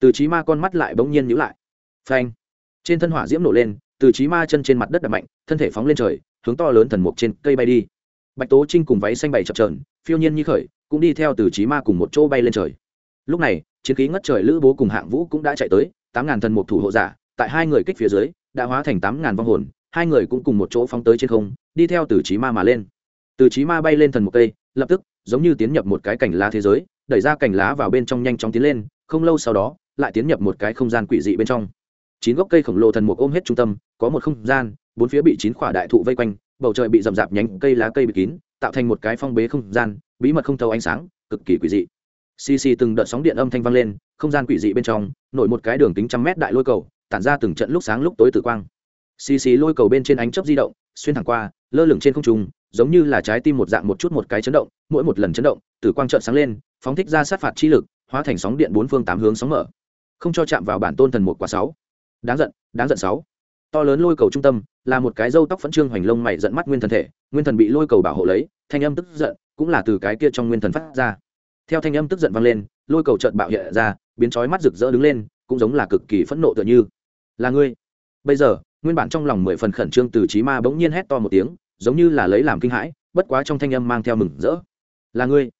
[SPEAKER 1] Từ trí ma con mắt lại bỗng nhiên nhíu lại. Phanh. Trên thân hỏa diễm nổ lên, từ trí ma chân trên mặt đất đập mạnh, thân thể phóng lên trời, hướng to lớn thần mục trên cây bay đi. Bạch tố trinh cùng váy xanh bày chập trờn phiêu nhiên như khởi, cũng đi theo từ trí ma cùng một chỗ bay lên trời. Lúc này, chiến khí ngất trời lữ bố cùng hạng vũ cũng đã chạy tới, tám ngàn thần mục thủ hộ giả, tại hai người kích phía dưới, đã hóa thành tám ngàn vong hồn, hai người cũng cùng một chỗ phóng tới trên không, đi theo từ trí ma mà lên. Từ trí ma bay lên thần mục cây, lập tức giống như tiến nhập một cái cảnh lá thế giới, đẩy ra cành lá vào bên trong nhanh chóng tiến lên, không lâu sau đó, lại tiến nhập một cái không gian quỷ dị bên trong. Chín gốc cây khổng lồ thần mục ôm hết trung tâm, có một không gian, bốn phía bị chín khỏa đại thụ vây quanh, bầu trời bị rậm rạp nhánh cây lá cây bị kín, tạo thành một cái phong bế không gian, bí mật không thấu ánh sáng, cực kỳ quỷ dị. Xì xì từng đợt sóng điện âm thanh vang lên, không gian quỷ dị bên trong, nổi một cái đường kính trăm mét đại lôi cầu, tản ra từng trận lúc sáng lúc tối tử quang. Xì xì lôi cầu bên trên ánh chớp di động, xuyên thẳng qua, lơ lửng trên không trung giống như là trái tim một dạng một chút một cái chấn động, mỗi một lần chấn động tử quang trợn sáng lên, phóng thích ra sát phạt chi lực, hóa thành sóng điện bốn phương tám hướng sóng mở. Không cho chạm vào bản tôn thần một quả sáu. Đáng giận đáng giận sáu. To lớn lôi cầu trung tâm, là một cái râu tóc phấn trương hoành lông mày giận mắt nguyên thần thể, nguyên thần bị lôi cầu bảo hộ lấy, thanh âm tức giận cũng là từ cái kia trong nguyên thần phát ra. Theo thanh âm tức giận vang lên, lôi cầu chợt bạo hiện ra, biến chói mắt rực rỡ đứng lên, cũng giống là cực kỳ phẫn nộ tựa như. Là ngươi. Bây giờ, nguyên bản trong lòng mười phần khẩn trương từ trí ma bỗng nhiên hét to một tiếng giống như là lấy làm kinh hãi, bất quá trong thanh âm mang theo mừng rỡ. Là ngươi?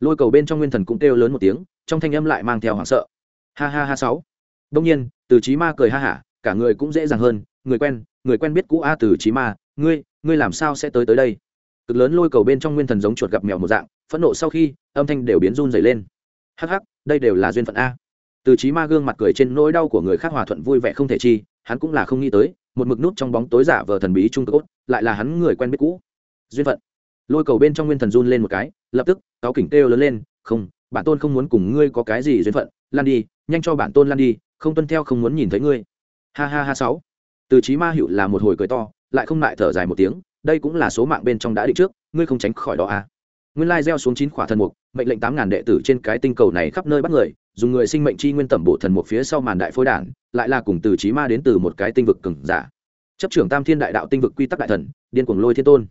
[SPEAKER 1] Lôi cầu bên trong nguyên thần cũng kêu lớn một tiếng, trong thanh âm lại mang theo hoảng sợ. Ha ha ha sáu. Đông nhiên, từ trí ma cười ha hả, cả người cũng dễ dàng hơn, người quen người quen biết cũ a từ trí ma, ngươi ngươi làm sao sẽ tới tới đây? Cực lớn lôi cầu bên trong nguyên thần giống chuột gặp mèo một dạng, phẫn nộ sau khi, âm thanh đều biến run dày lên. Hắc hắc, đây đều là duyên phận a. Từ trí ma gương mặt cười trên nỗi đau của người khác hòa thuận vui vẻ không thể chi, hắn cũng là không nghĩ tới một mực nút trong bóng tối giả vờ thần bí trung cực lại là hắn người quen biết cũ. Duyên phận. Lôi cầu bên trong nguyên thần run lên một cái, lập tức, cáo kỉnh kêu lớn lên, không, bản tôn không muốn cùng ngươi có cái gì duyên phận, lan đi, nhanh cho bản tôn lan đi, không tuân theo không muốn nhìn thấy ngươi. Ha ha ha sáu. Từ trí ma hiệu là một hồi cười to, lại không lại thở dài một tiếng, đây cũng là số mạng bên trong đã định trước, ngươi không tránh khỏi đó à. Nguyên lai gieo xuống chín khỏa thần mục, mệnh lệnh tám ngàn đệ tử trên cái tinh cầu này khắp nơi bắt người dùng người sinh mệnh chi nguyên tẩm bộ thần một phía sau màn đại phôi đản, lại là cùng từ trí ma đến từ một cái tinh vực cường giả. Chấp trưởng tam thiên đại đạo tinh vực quy tắc đại thần, điên cuồng lôi thiên tôn.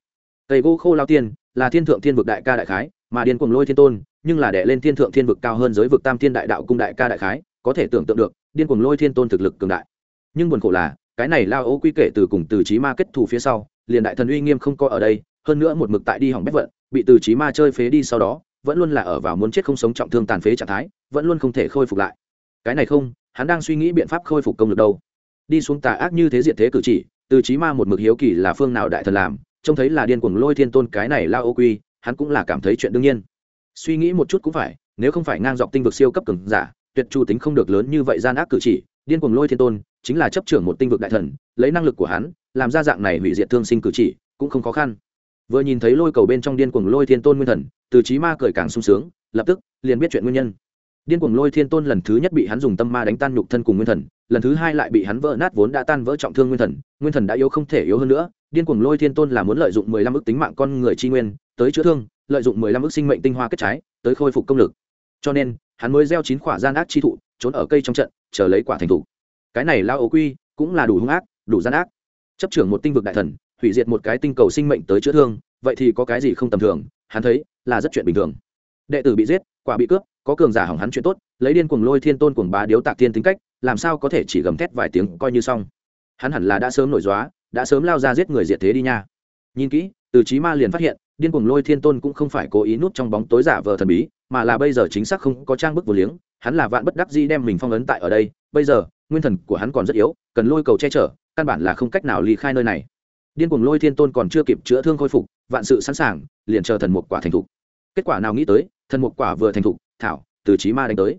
[SPEAKER 1] Cây gỗ khô lao tiên là thiên thượng thiên vực đại ca đại khái, mà điên cuồng lôi thiên tôn nhưng là đệ lên thiên thượng thiên vực cao hơn giới vực tam thiên đại đạo cung đại ca đại khái, có thể tưởng tượng được, điên cuồng lôi thiên tôn thực lực cường đại. Nhưng buồn khổ là, cái này lao ấu quy kể từ cùng từ trí ma kết thù phía sau, liền đại thần uy nghiêm không có ở đây, hơn nữa một mực tại đi hỏng bét vận, bị từ trí ma chơi phế đi sau đó, vẫn luôn là ở vào muốn chết không sống trọng thương tàn phế trạng thái vẫn luôn không thể khôi phục lại. Cái này không, hắn đang suy nghĩ biện pháp khôi phục công lực đâu. Đi xuống tà ác như thế diện thế cử chỉ, từ trí ma một mực hiếu kỳ là phương nào đại thần làm, trông thấy là điên cuồng lôi thiên tôn cái này lao ô quy, hắn cũng là cảm thấy chuyện đương nhiên. Suy nghĩ một chút cũng phải, nếu không phải ngang dọc tinh vực siêu cấp cường giả, tuyệt chu tính không được lớn như vậy gian ác cử chỉ, điên cuồng lôi thiên tôn, chính là chấp trưởng một tinh vực đại thần, lấy năng lực của hắn, làm ra dạng này hủy diệt thương sinh cử chỉ, cũng không khó khăn. Vừa nhìn thấy lôi cầu bên trong điên cuồng lôi thiên tôn nguyên thần, từ trí ma cười càng sung sướng, lập tức liền biết chuyện nguyên nhân điên cuồng lôi thiên tôn lần thứ nhất bị hắn dùng tâm ma đánh tan nhục thân cùng nguyên thần, lần thứ hai lại bị hắn vỡ nát vốn đã tan vỡ trọng thương nguyên thần nguyên thần đã yếu không thể yếu hơn nữa. Điên cuồng lôi thiên tôn là muốn lợi dụng mười lăm ước tính mạng con người chi nguyên, tới chữa thương, lợi dụng mười lăm ước sinh mệnh tinh hoa kết trái, tới khôi phục công lực. Cho nên, hắn mới gieo chín quả gian ác chi thụ, trốn ở cây trong trận, chờ lấy quả thành thủ cái này lao ấu quy cũng là đủ hung ác, đủ gian ác. Chấp trưởng một tinh vực đại thần, hủy diệt một cái tinh cầu sinh mệnh tới chữa thương, vậy thì có cái gì không tầm thường, hắn thấy là rất chuyện bình thường. Đệ tử bị giết, quả bị cướp có cường giả hỏng hắn chuyện tốt, lấy điên cuồng lôi thiên tôn cuồng bá điếu tạc thiên tính cách, làm sao có thể chỉ gầm thét vài tiếng coi như xong? Hắn hẳn là đã sớm nổi dóa đã sớm lao ra giết người diệt thế đi nha. Nhìn kỹ, từ trí ma liền phát hiện, điên cuồng lôi thiên tôn cũng không phải cố ý nút trong bóng tối giả vờ thần bí, mà là bây giờ chính xác không có trang bức vô liếng, hắn là vạn bất đắc dĩ đem mình phong ấn tại ở đây, bây giờ, nguyên thần của hắn còn rất yếu, cần lôi cầu che chở, căn bản là không cách nào ly khai nơi này. Điên cuồng lôi thiên tôn còn chưa kịp chữa thương khôi phục, vạn sự sẵn sàng, liền chờ thần mục quả thành thục. Kết quả nào nghĩ tới, thần mục quả vừa thành thục thảo, từ trí ma đánh tới.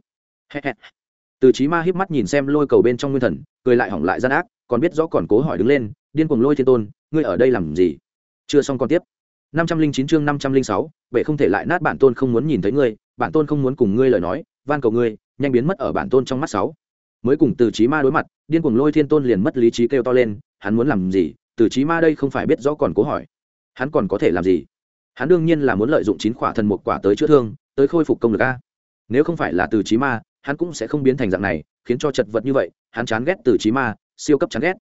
[SPEAKER 1] Từ trí ma híp mắt nhìn xem lôi cầu bên trong nguyên thần, cười lại hỏng lại gian ác, còn biết rõ còn cố hỏi đứng lên, điên cuồng lôi thiên tôn, ngươi ở đây làm gì? Chưa xong còn tiếp. Năm trăm linh chín chương năm trăm linh sáu vậy không thể lại nát bản tôn không muốn nhìn thấy ngươi, bản tôn không muốn cùng ngươi lời nói, van cầu ngươi, nhanh biến mất ở bản tôn trong mắt sáu. Mới cùng từ trí ma đối mặt, điên cuồng lôi thiên tôn liền mất lý trí kêu to lên, hắn muốn làm gì? Từ trí ma đây không phải biết rõ còn cố hỏi. Hắn còn có thể làm gì? Hắn đương nhiên là muốn lợi dụng chín quả thần một quả tới chữa thương, tới khôi phục công lực a nếu không phải là từ trí ma, hắn cũng sẽ không biến thành dạng này, khiến cho chật vật như vậy, hắn chán ghét từ trí ma, siêu cấp chán ghét.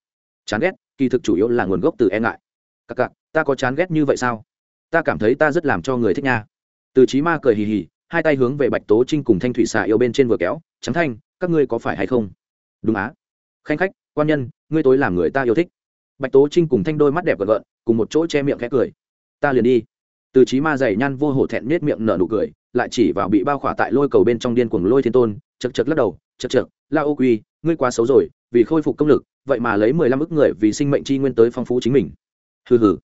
[SPEAKER 1] Chán ghét, kỳ thực chủ yếu là nguồn gốc từ e ngại. Cặc cặc, ta có chán ghét như vậy sao? Ta cảm thấy ta rất làm cho người thích nha. Từ trí ma cười hì hì, hai tay hướng về bạch tố trinh cùng thanh thủy xạ yêu bên trên vừa kéo, trắng thanh, các ngươi có phải hay không? Đúng á. Khanh khách, quan nhân, ngươi tối làm người ta yêu thích. Bạch tố trinh cùng thanh đôi mắt đẹp gợn gợn, cùng một chỗ che miệng khẽ cười. Ta liền đi. Từ trí ma dày nhăn vô hổ thẹn nết miệng nở nụ cười lại chỉ vào bị bao khỏa tại lôi cầu bên trong điên cuồng lôi thiên tôn, chật chật lắc đầu, chật chật, la ô quy, ngươi quá xấu rồi, vì khôi phục công lực, vậy mà lấy mười lăm ức người vì sinh mệnh chi nguyên tới phong phú chính mình. Hừ hừ.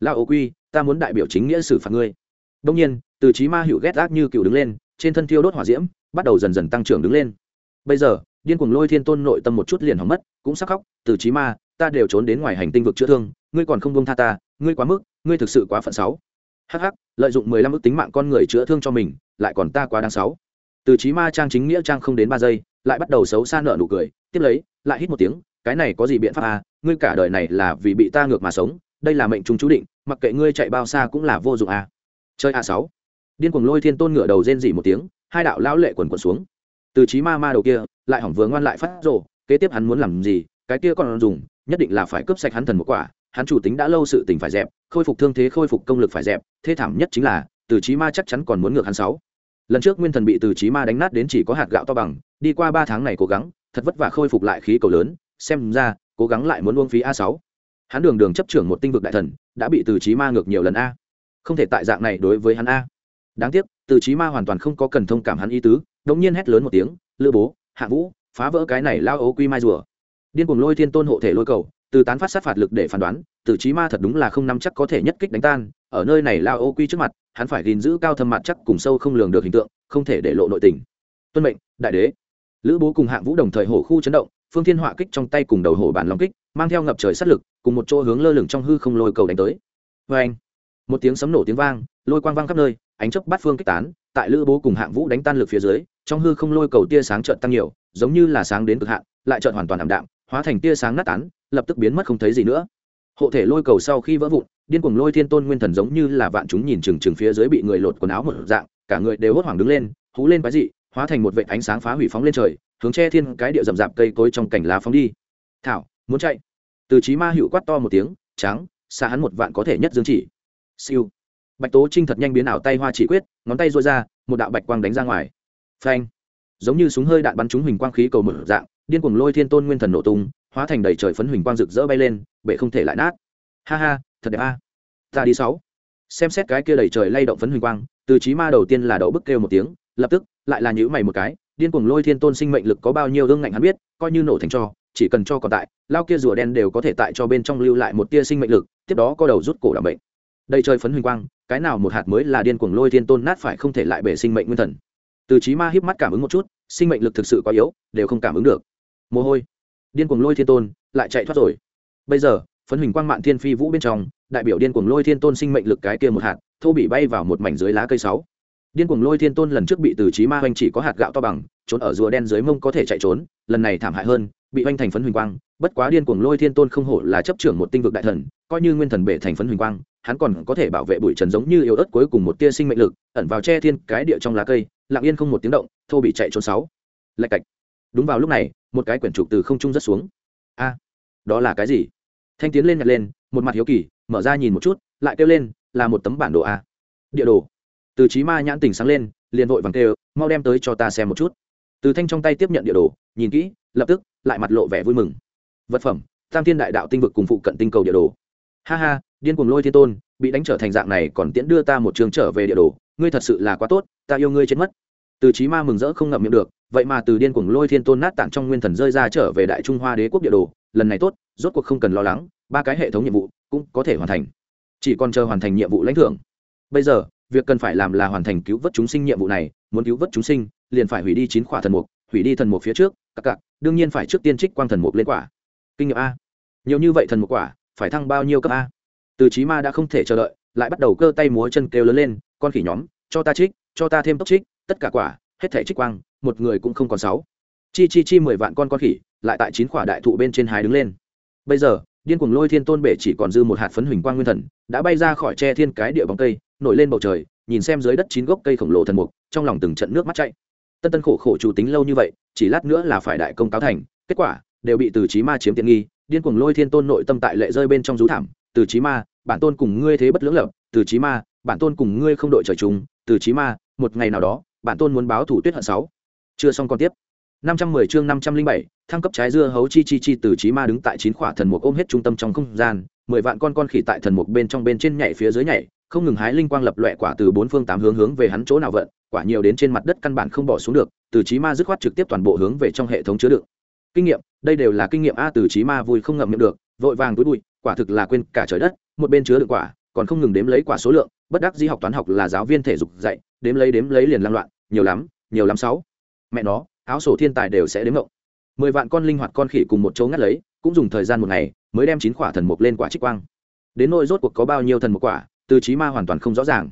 [SPEAKER 1] La ô quy, ta muốn đại biểu chính nghĩa xử phạt ngươi. Đông nhiên, từ trí ma hữu ghét ác như cựu đứng lên, trên thân thiêu đốt hỏa diễm, bắt đầu dần dần tăng trưởng đứng lên. Bây giờ, điên cuồng lôi thiên tôn nội tâm một chút liền hỏng mất, cũng sắc khóc, từ trí ma, ta đều trốn đến ngoài hành tinh vực chữa thương, ngươi còn không bông tha ta, ngươi quá mức, ngươi thực sự quá phận sáu hh lợi dụng mười lăm ước tính mạng con người chữa thương cho mình, lại còn ta quá đáng sáu. Từ trí ma trang chính nghĩa trang không đến ba giây, lại bắt đầu xấu xa nợ nụ cười, tiếp lấy, lại hít một tiếng, cái này có gì biện pháp à? Ngươi cả đời này là vì bị ta ngược mà sống, đây là mệnh trung chú định, mặc kệ ngươi chạy bao xa cũng là vô dụng à. Chơi a sáu. Điên cuồng lôi thiên tôn ngửa đầu rên dỉ một tiếng, hai đạo lão lệ quần quần xuống. Từ trí ma ma đầu kia, lại hỏng vừa ngoan lại phát rồ, kế tiếp hắn muốn làm gì, cái kia còn dùng, nhất định là phải cướp sạch hắn thần một quả hắn chủ tính đã lâu sự tình phải dẹp, khôi phục thương thế, khôi phục công lực phải dẹp, thê thảm nhất chính là, từ trí ma chắc chắn còn muốn ngược hắn sáu. Lần trước nguyên thần bị từ trí ma đánh nát đến chỉ có hạt gạo to bằng, đi qua ba tháng này cố gắng, thật vất vả khôi phục lại khí cầu lớn, xem ra, cố gắng lại muốn uống phí a sáu. Hắn đường đường chấp trưởng một tinh vực đại thần, đã bị từ trí ma ngược nhiều lần a. Không thể tại dạng này đối với hắn a. Đáng tiếc, từ trí ma hoàn toàn không có cần thông cảm hắn ý tứ, đống nhiên hét lớn một tiếng, lữ bố, hạ vũ, phá vỡ cái này lao ấu quy mai rùa. Điên cuồng lôi thiên tôn hộ thể lôi cầu từ tán phát sát phạt lực để phán đoán, tử trí ma thật đúng là không nắm chắc có thể nhất kích đánh tan, ở nơi này lao ô quy trước mặt, hắn phải gìn giữ cao thâm mặt chắc cùng sâu không lường được hình tượng, không thể để lộ nội tình. Tuân mệnh, đại đế. Lữ bố cùng hạng vũ đồng thời hổ khu chấn động, phương thiên họa kích trong tay cùng đầu hổ bản long kích, mang theo ngập trời sát lực, cùng một chỗ hướng lơ lửng trong hư không lôi cầu đánh tới. Vê anh, một tiếng sấm nổ tiếng vang, lôi quang vang khắp nơi, ánh chớp bát phương kích tán, tại lữ bố cùng hạng vũ đánh tan lực phía dưới, trong hư không lôi cầu tia sáng trợn tăng nhiều, giống như là sáng đến cực hạn, lại trợn hoàn toàn ảm đạm hóa thành tia sáng nát tán, lập tức biến mất không thấy gì nữa. Hộ thể lôi cầu sau khi vỡ vụn, điên cuồng lôi thiên tôn nguyên thần giống như là vạn chúng nhìn chừng chừng phía dưới bị người lột quần áo một dạng, cả người đều hốt hoảng đứng lên, hú lên quái dị, hóa thành một vệ ánh sáng phá hủy phóng lên trời, hướng che thiên cái địa rậm rạp cây cối trong cảnh lá phóng đi. Thảo, muốn chạy. Từ trí ma hữu quát to một tiếng trắng xa hắn một vạn có thể nhất dương chỉ. Siêu. Bạch tố trinh thật nhanh biến ảo tay hoa chỉ quyết, ngón tay rôi ra, một đạo bạch quang đánh ra ngoài. Phanh. Giống như súng hơi đạn bắn trúng huỳnh quang khí cầu mở dạng điên cuồng lôi thiên tôn nguyên thần nổ tung, hóa thành đầy trời phấn huỳnh quang rực rỡ bay lên, bể không thể lại nát. Ha ha, thật đẹp a. Ta đi sáu. Xem xét cái kia đầy trời lay động phấn huỳnh quang, từ trí ma đầu tiên là đậu bức kêu một tiếng, lập tức, lại là nhữ mày một cái, điên cuồng lôi thiên tôn sinh mệnh lực có bao nhiêu ương ngạnh hắn biết, coi như nổ thành cho, chỉ cần cho còn tại, lao kia rùa đen đều có thể tại cho bên trong lưu lại một tia sinh mệnh lực, tiếp đó có đầu rút cổ đảm bệnh. Đầy trời phấn huỳnh quang, cái nào một hạt mới là điên cuồng lôi thiên tôn nát phải không thể lại bể sinh mệnh nguyên thần. Từ trí ma híp mắt cảm ứng một chút, sinh mệnh lực thực sự quá yếu, đều không cảm ứng được mồ hôi. Điên cuồng lôi thiên tôn, lại chạy thoát rồi. Bây giờ, phấn huỳnh quang mạn thiên phi vũ bên trong, đại biểu điên cuồng lôi thiên tôn sinh mệnh lực cái kia một hạt, thô bị bay vào một mảnh dưới lá cây sáu. Điên cuồng lôi thiên tôn lần trước bị từ trí ma hoành chỉ có hạt gạo to bằng, trốn ở rùa đen dưới mông có thể chạy trốn, lần này thảm hại hơn, bị hoành thành phấn huỳnh quang, bất quá điên cuồng lôi thiên tôn không hổ là chấp trưởng một tinh vực đại thần, coi như nguyên thần bể thành phấn huỳnh quang, hắn còn có thể bảo vệ bụi trần giống như yếu ớt cuối cùng một tia sinh mệnh lực, ẩn vào che thiên cái địa trong lá cây, lặng yên không một tiếng động, thô bị chạy trốn sáu. Lạch cạch. Đúng vào lúc này một cái quyển trục từ không trung rất xuống. A, đó là cái gì? Thanh tiến lên nhặt lên, một mặt hiếu kỳ, mở ra nhìn một chút, lại kêu lên, là một tấm bản đồ a. Địa đồ. Từ trí ma nhãn tỉnh sáng lên, liền vội vàng kêu, mau đem tới cho ta xem một chút. Từ thanh trong tay tiếp nhận địa đồ, nhìn kỹ, lập tức, lại mặt lộ vẻ vui mừng. Vật phẩm, tam thiên đại đạo tinh vực cùng phụ cận tinh cầu địa đồ. Ha ha, điên cuồng lôi thiên tôn, bị đánh trở thành dạng này còn tiễn đưa ta một trường trở về địa đồ, ngươi thật sự là quá tốt, ta yêu ngươi chết mất từ trí ma mừng rỡ không ngậm miệng được, vậy mà từ điên cuồng lôi thiên tôn nát tạng trong nguyên thần rơi ra trở về đại trung hoa đế quốc địa đồ, lần này tốt, rốt cuộc không cần lo lắng, ba cái hệ thống nhiệm vụ cũng có thể hoàn thành. Chỉ còn chờ hoàn thành nhiệm vụ lãnh thưởng. Bây giờ, việc cần phải làm là hoàn thành cứu vớt chúng sinh nhiệm vụ này, muốn cứu vớt chúng sinh, liền phải hủy đi chín quả thần mục, hủy đi thần mục phía trước cặp cặp đương nhiên phải trước tiên trích quang thần mục lên quả. Kinh nghiệm a. Nhiều như vậy thần mục quả, phải thăng bao nhiêu cấp a? Từ trí ma đã không thể chờ đợi, lại bắt đầu cơ tay múa chân kêu lớn lên, con khỉ nhóm, cho ta trích, cho ta thêm tốc trích tất cả quả, hết thể trích quang, một người cũng không còn sáu. Chi chi chi mười vạn con con khỉ, lại tại chín quả đại thụ bên trên hái đứng lên. Bây giờ, điên cuồng lôi thiên tôn bể chỉ còn dư một hạt phấn huỳnh quang nguyên thần, đã bay ra khỏi tre thiên cái địa bóng cây, nổi lên bầu trời, nhìn xem dưới đất chín gốc cây khổng lồ thần mục, trong lòng từng trận nước mắt chạy tân tân khổ khổ chủ tính lâu như vậy, chỉ lát nữa là phải đại công cáo thành, kết quả, đều bị từ trí ma chiếm tiện nghi, điên cuồng lôi thiên tôn nội tâm tại lệ rơi bên trong rú thảm. Từ trí ma, bản tôn cùng ngươi thế bất lưỡng lập, từ trí ma, bản tôn cùng ngươi không đội trời chung, từ trí ma, một ngày nào đó bản tôn muốn báo thủ tuyết hận sáu chưa xong còn tiếp 510 chương 507, thăng cấp trái dưa hấu chi chi chi từ chí ma đứng tại chín khỏa thần mục ôm hết trung tâm trong không gian, mười vạn con con khỉ tại thần mục bên trong bên trên nhảy phía dưới nhảy, không ngừng hái linh quang lập loè quả từ bốn phương tám hướng hướng về hắn chỗ nào vận, quả nhiều đến trên mặt đất căn bản không bỏ xuống được, từ chí ma dứt khoát trực tiếp toàn bộ hướng về trong hệ thống chứa đựng. Kinh nghiệm, đây đều là kinh nghiệm a từ chí ma vui không ngậm miệng được, vội vàng túi bụi, quả thực là quên cả trời đất, một bên chứa đựng quả, còn không ngừng đếm lấy quả số lượng, bất đắc dĩ học toán học là giáo viên thể dục dạy, đếm lấy đếm lấy liền lăng loạn, nhiều lắm, nhiều lắm sáu. Mẹ nó, áo sổ thiên tài đều sẽ đếm ngộng. Mười vạn con linh hoạt con khỉ cùng một chỗ ngắt lấy cũng dùng thời gian một ngày mới đem chín quả thần mục lên quả trích quang. Đến nỗi rốt cuộc có bao nhiêu thần mục quả từ trí ma hoàn toàn không rõ ràng.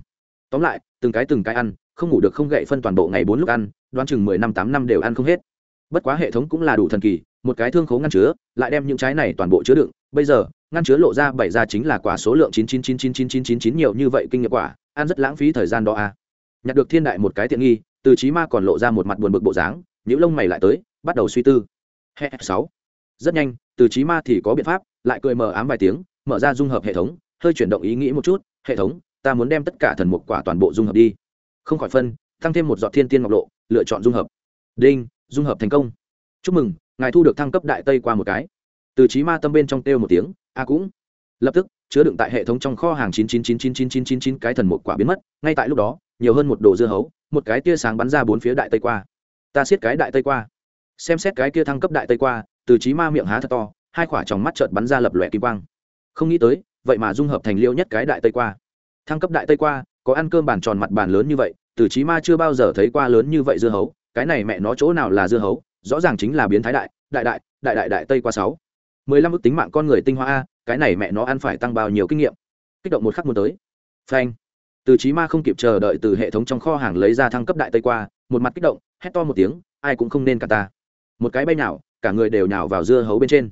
[SPEAKER 1] Tóm lại từng cái từng cái ăn không ngủ được không gậy phân toàn bộ ngày bốn lúc ăn đoán chừng mười năm tám năm đều ăn không hết. Bất quá hệ thống cũng là đủ thần kỳ một cái thương khố ngăn chứa lại đem những trái này toàn bộ chứa đựng. Bây giờ ngăn chứa lộ ra bảy ra chính là quả số lượng chín chín chín chín chín chín chín chín nhiều như vậy kinh nghiệm quả ăn rất lãng phí thời gian đó à nhặt được thiên đại một cái tiện nghi, từ trí ma còn lộ ra một mặt buồn bực bộ dáng những lông mày lại tới, bắt đầu suy tư. Hệ sáu. Rất nhanh, từ trí ma thì có biện pháp, lại cười mờ ám vài tiếng, mở ra dung hợp hệ thống, hơi chuyển động ý nghĩ một chút, hệ thống, ta muốn đem tất cả thần mục quả toàn bộ dung hợp đi. Không khỏi phân tăng thêm một giọt thiên tiên ngọc lộ, lựa chọn dung hợp. Đinh, dung hợp thành công. Chúc mừng, ngài thu được thăng cấp đại tây qua một cái. Từ trí ma tâm bên trong kêu một tiếng, a cũng. Lập tức, chứa đựng tại hệ thống trong kho hàng chín chín chín chín chín chín chín chín cái thần một quả biến mất, ngay tại lúc đó nhiều hơn một đồ dưa hấu, một cái tia sáng bắn ra bốn phía đại tây qua. Ta siết cái đại tây qua. Xem xét cái kia thăng cấp đại tây qua, từ trí ma miệng há thật to, hai quả tròng mắt trợn bắn ra lập lòe kim quang. Không nghĩ tới, vậy mà dung hợp thành liêu nhất cái đại tây qua. Thăng cấp đại tây qua, có ăn cơm bàn tròn mặt bàn lớn như vậy, từ trí ma chưa bao giờ thấy qua lớn như vậy dưa hấu, cái này mẹ nó chỗ nào là dưa hấu, rõ ràng chính là biến thái đại đại đại đại đại đại tây qua sáu. Mười lăm ước tính mạng con người tinh hoa a, cái này mẹ nó ăn phải tăng bao nhiêu kinh nghiệm? Kích động một khắc muốn tới. Phanh từ trí ma không kịp chờ đợi từ hệ thống trong kho hàng lấy ra thăng cấp đại tây qua, một mặt kích động, hét to một tiếng, ai cũng không nên cả ta. Một cái bay nào cả người đều nhào vào dưa hấu bên trên.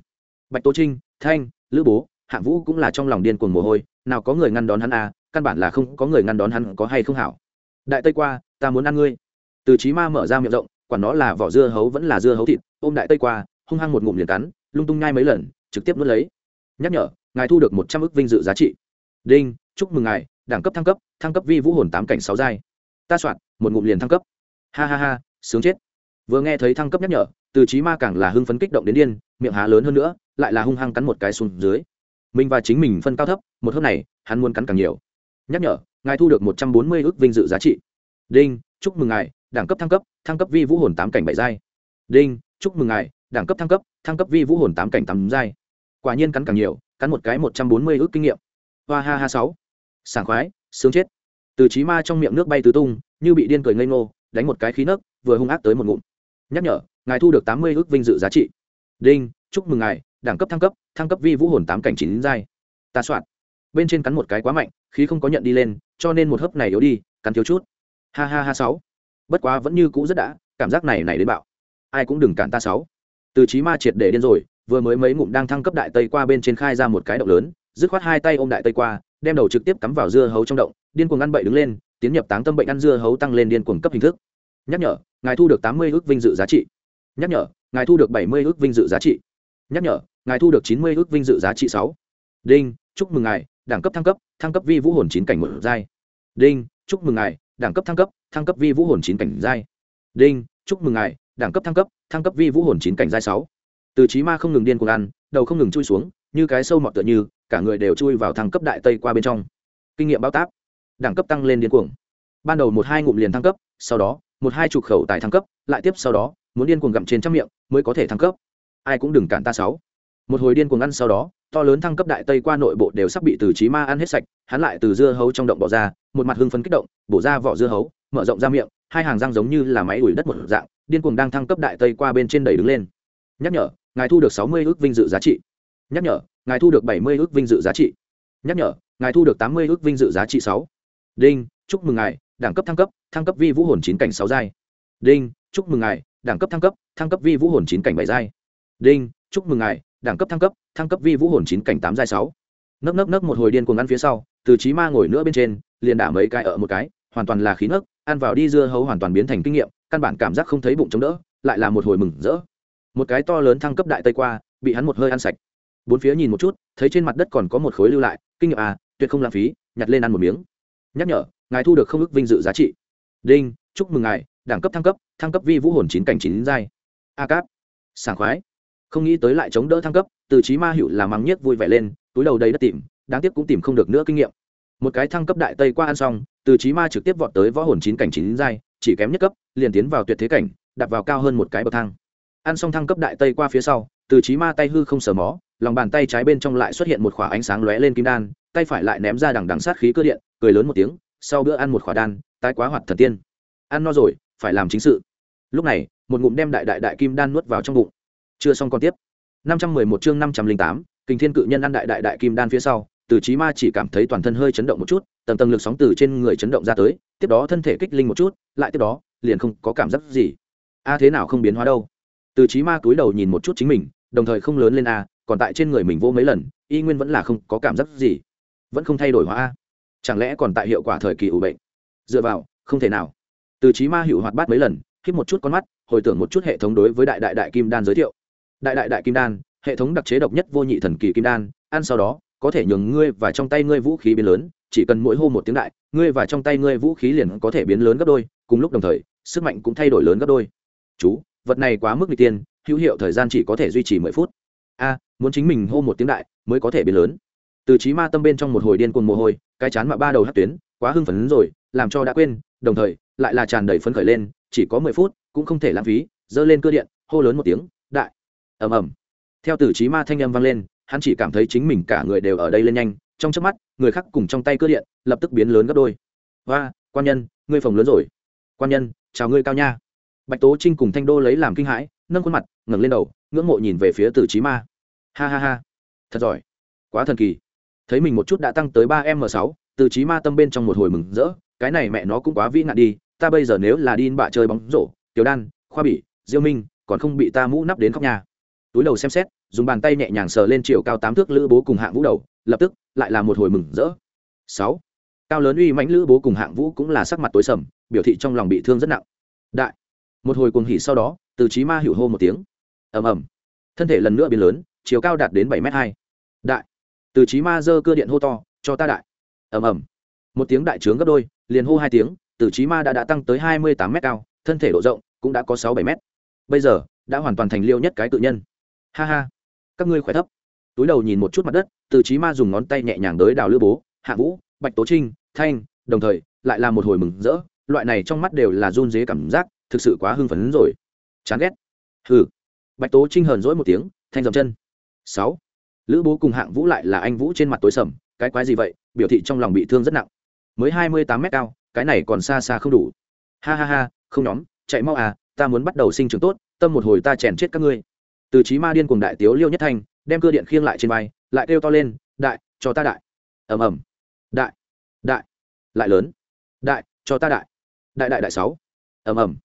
[SPEAKER 1] Bạch tô trinh, thanh, lữ bố, hạng vũ cũng là trong lòng điên cuồng mồ hôi, nào có người ngăn đón hắn à căn bản là không có người ngăn đón hắn có hay không hảo. Đại tây qua, ta muốn ăn ngươi. Từ trí ma mở ra miệng rộng quản nó là vỏ dưa hấu vẫn là dưa hấu thịt, ôm đại tây qua, hung hăng một ngụm liền cắn, lung tung nhai mấy lần, trực tiếp nuốt lấy. Nhắc nhở, ngài thu được một trăm ước vinh dự giá trị. Đinh, chúc mừng ngài đẳng cấp thăng cấp thăng cấp vi vũ hồn tám cảnh sáu giai. Ta soạn, một ngụm liền thăng cấp. Ha ha ha, sướng chết. Vừa nghe thấy thăng cấp nhắc nhở, từ trí ma càng là hưng phấn kích động đến điên, miệng há lớn hơn nữa, lại là hung hăng cắn một cái xuống dưới. Mình và chính mình phân cao thấp, một hôm này, hắn muốn cắn càng nhiều. Nhắc nhở, ngài thu được một trăm bốn mươi ước vinh dự giá trị. Đinh, chúc mừng ngài, đẳng cấp thăng cấp thăng cấp vi vũ hồn tám cảnh bảy giai. Đinh, chúc mừng ngài, đẳng cấp thăng cấp thăng cấp vi vũ hồn tám cảnh tám giai. Quả nhiên cắn càng nhiều, cắn một cái một trăm bốn mươi ước kinh nghiệm. Hoa ha ha sáu sảng khoái, sướng chết. Từ trí ma trong miệng nước bay tứ tung, như bị điên cười ngây ngô, đánh một cái khí nấc, vừa hung ác tới một ngụm. Nhắc nhở, ngài thu được tám mươi ước vinh dự giá trị. Đinh, chúc mừng ngài, đẳng cấp thăng cấp thăng cấp vi vũ hồn tám cảnh chín giai. Ta soạn. Bên trên cắn một cái quá mạnh, khí không có nhận đi lên, cho nên một hớp này yếu đi, cắn thiếu chút. Ha ha ha sáu. Bất quá vẫn như cũ rất đã, cảm giác này này đến bạo. Ai cũng đừng cản ta sáu. Từ trí ma triệt để điên rồi, vừa mới mấy ngụm đang thăng cấp đại tây qua bên trên khai ra một cái động lớn, dứt khoát hai tay ôm đại tây qua đem đầu trực tiếp cắm vào dưa hấu trong động, điên cuồng ăn bậy đứng lên, tiến nhập táng tâm bệnh ăn dưa hấu tăng lên điên cuồng cấp hình thức. Nhắc nhở, ngài thu được tám mươi ước vinh dự giá trị. Nhắc nhở, ngài thu được bảy mươi ước vinh dự giá trị. Nhắc nhở, ngài thu được chín mươi ước vinh dự giá trị sáu. Đinh, chúc mừng ngài, đẳng cấp thăng cấp thăng cấp vi vũ hồn chín cảnh một giai. Đinh, chúc mừng ngài, đẳng cấp thăng cấp thăng cấp vi vũ hồn chín cảnh giai. Đinh, chúc mừng ngài, đẳng cấp thăng cấp thăng cấp vi vũ hồn chín cảnh giai sáu. Từ trí ma không ngừng điên cuồng ăn, đầu không ngừng chui xuống, như cái sâu mọt tựa như cả người đều chui vào thăng cấp đại tây qua bên trong. Kinh nghiệm bao táp. Đẳng cấp tăng lên điên cuồng. Ban đầu một hai ngụm liền thăng cấp, sau đó, một hai chục khẩu tài thăng cấp, lại tiếp sau đó, muốn điên cuồng gặm trên trăm miệng, mới có thể thăng cấp. Ai cũng đừng cản ta sáu. Một hồi điên cuồng ăn sau đó, to lớn thăng cấp đại tây qua nội bộ đều sắp bị từ trí ma ăn hết sạch, hắn lại từ dưa hấu trong động bỏ ra, một mặt hưng phấn kích động, bổ ra vỏ dưa hấu, mở rộng ra miệng, hai hàng răng giống như là máy ủi đất một dạng, điên cuồng đang thăng cấp đại tây qua bên trên đầy đứng lên. Nhắc nhở, ngài thu được sáu mươi ước vinh dự giá trị. Nhắc nhở ngài thu được bảy mươi ước vinh dự giá trị. Nhắc nhở, ngài thu được tám mươi ước vinh dự giá trị sáu. Đinh, chúc mừng ngài, đẳng cấp thăng cấp thăng cấp vi vũ hồn chín cảnh sáu giai. Đinh, chúc mừng ngài, đẳng cấp thăng cấp thăng cấp vi vũ hồn chín cảnh bảy giai. Đinh, chúc mừng ngài, đẳng cấp thăng cấp thăng cấp vi vũ hồn chín cảnh tám giai sáu. Nấc nấc nấc một hồi điên cuồng ăn phía sau, từ trí ma ngồi nữa bên trên, liền đả mấy cái ở một cái, hoàn toàn là khí nấc, ăn vào đi dưa hấu hoàn toàn biến thành kinh nghiệm, căn bản cảm giác không thấy bụng chống đỡ, lại là một hồi mừng rỡ. Một cái to lớn thăng cấp đại tây qua, bị hắn một hơi ăn sạch bốn phía nhìn một chút, thấy trên mặt đất còn có một khối lưu lại, kinh nghiệm à tuyệt không lãng phí, nhặt lên ăn một miếng. Nhắc nhở, ngài thu được không ước vinh dự giá trị. Đinh, chúc mừng ngài, đẳng cấp thăng cấp thăng cấp vi vũ hồn chín cảnh chín giai. A cáp, sảng khoái. Không nghĩ tới lại chống đỡ thăng cấp, từ trí ma hữu là mắng nhiếc vui vẻ lên, túi đầu đầy đất tìm, đáng tiếc cũng tìm không được nữa kinh nghiệm. Một cái thăng cấp đại tây qua ăn xong, từ trí ma trực tiếp vọt tới võ hồn chín cảnh chín giai, chỉ kém nhất cấp, liền tiến vào tuyệt thế cảnh đặt vào cao hơn một cái bậc thang. Ăn xong thăng cấp đại tây qua phía sau, từ trí ma tay hư không sờ mó lòng bàn tay trái bên trong lại xuất hiện một khỏa ánh sáng lóe lên kim đan, tay phải lại ném ra đằng đằng sát khí cơ điện, cười lớn một tiếng, sau bữa ăn một khỏa đan, tái quá hoạt thần tiên. Ăn no rồi, phải làm chính sự. Lúc này, một ngụm đem đại đại đại kim đan nuốt vào trong bụng. Chưa xong còn tiếp. năm trăm mười một chương năm trăm linh tám, kình thiên cự nhân ăn đại đại đại kim đan phía sau, từ trí ma chỉ cảm thấy toàn thân hơi chấn động một chút, tầng tầng lực sóng từ trên người chấn động ra tới, tiếp đó thân thể kích linh một chút, lại tiếp đó, liền không có cảm giác gì. A, thế nào không biến hóa đâu? Từ trí ma cúi đầu nhìn một chút chính mình, đồng thời không lớn lên a còn tại trên người mình vô mấy lần, y nguyên vẫn là không có cảm giác gì. Vẫn không thay đổi hóa a. Chẳng lẽ còn tại hiệu quả thời kỳ ủ bệnh? Dựa vào, không thể nào. Từ trí ma hiệu hoạt bát mấy lần khiếp một chút con mắt, hồi tưởng một chút hệ thống đối với đại đại đại kim đan giới thiệu. Đại đại đại kim đan, hệ thống đặc chế độc nhất vô nhị thần kỳ kim đan, ăn sau đó, có thể nhường ngươi và trong tay ngươi vũ khí biến lớn, chỉ cần mỗi hô một tiếng đại, ngươi và trong tay ngươi vũ khí liền có thể biến lớn gấp đôi, cùng lúc đồng thời, sức mạnh cũng thay đổi lớn gấp đôi. Chú, vật này quá mức n tiên, hữu hiệu thời gian chỉ có thể duy trì mười phút a, muốn chính mình hô một tiếng đại mới có thể biến lớn. Từ trí ma tâm bên trong một hồi điên cuồng mồ hôi, cái chán mà ba đầu hát tuyến, quá hưng phấn rồi, làm cho đã quên, đồng thời, lại là tràn đầy phấn khởi lên, chỉ có mười phút, cũng không thể lãng phí, giơ lên cơ điện, hô lớn một tiếng, đại! Ầm ầm. Theo từ trí ma thanh âm vang lên, hắn chỉ cảm thấy chính mình cả người đều ở đây lên nhanh, trong chớp mắt, người khác cùng trong tay cơ điện, lập tức biến lớn gấp đôi. Và quan nhân, ngươi phòng lớn rồi. Quan nhân, chào ngươi cao nha. Bạch tố trinh cùng thanh đô lấy làm kinh hãi, nâng khuôn mặt, ngẩng lên đầu, ngưỡng mộ nhìn về phía từ trí ma ha ha ha. Thật giỏi. Quá thần kỳ. Thấy mình một chút đã tăng tới ba m sáu, từ trí ma tâm bên trong một hồi mừng rỡ, cái này mẹ nó cũng quá vĩ nạn đi, ta bây giờ nếu là đi bạ chơi bóng rổ, tiểu đan, khoa bỉ, diêu minh, còn không bị ta mũ nắp đến khóc nhà. Túi đầu xem xét, dùng bàn tay nhẹ nhàng sờ lên chiều cao tám thước lữ bố cùng hạng vũ đầu, lập tức, lại là một hồi mừng rỡ. Sáu. Cao lớn uy mãnh lữ bố cùng hạng vũ cũng là sắc mặt tối sầm, biểu thị trong lòng bị thương rất nặng. Đại. Một hồi cuồng hỉ sau đó, từ trí ma hữu hô một tiếng. Ầm ầm. Thân thể lần nữa biến lớn chiều cao đạt đến bảy m hai. Đại. Từ trí ma giơ cơ điện hô to, cho ta đại. Ầm ầm. Một tiếng đại trướng gấp đôi, liền hô hai tiếng, từ trí ma đã đã tăng tới hai mươi tám m cao, thân thể độ rộng cũng đã có sáu bảy m bây giờ, đã hoàn toàn thành liêu nhất cái tự nhân. Ha ha. Các ngươi khỏe thấp. Túi đầu nhìn một chút mặt đất, từ trí ma dùng ngón tay nhẹ nhàng đới đào lữ bố, hạ vũ, bạch tố trinh, thanh, đồng thời, lại là một hồi mừng rỡ. Loại này trong mắt đều là run dế cảm giác, thực sự quá hưng phấn rồi. Chán ghét. Hừ. Bạch tố trinh hờn dỗi một tiếng, thanh dầm chân sáu. Lữ bố cùng hạng vũ lại là anh vũ trên mặt tối sầm, cái quái gì vậy? Biểu thị trong lòng bị thương rất nặng. Mới hai mươi tám mét cao, cái này còn xa xa không đủ. Ha ha ha, không nhóm, chạy mau à ta muốn bắt đầu sinh trưởng tốt, tâm một hồi ta chèn chết các ngươi. Từ trí ma điên cùng đại tiếu liêu nhất thanh, đem cơ điện khiêng lại trên vai, lại kêu to lên, đại, cho ta đại. Ầm ầm. Đại đại, lại lớn. Đại, cho ta đại. Đại đại đại, sáu. Ầm ầm.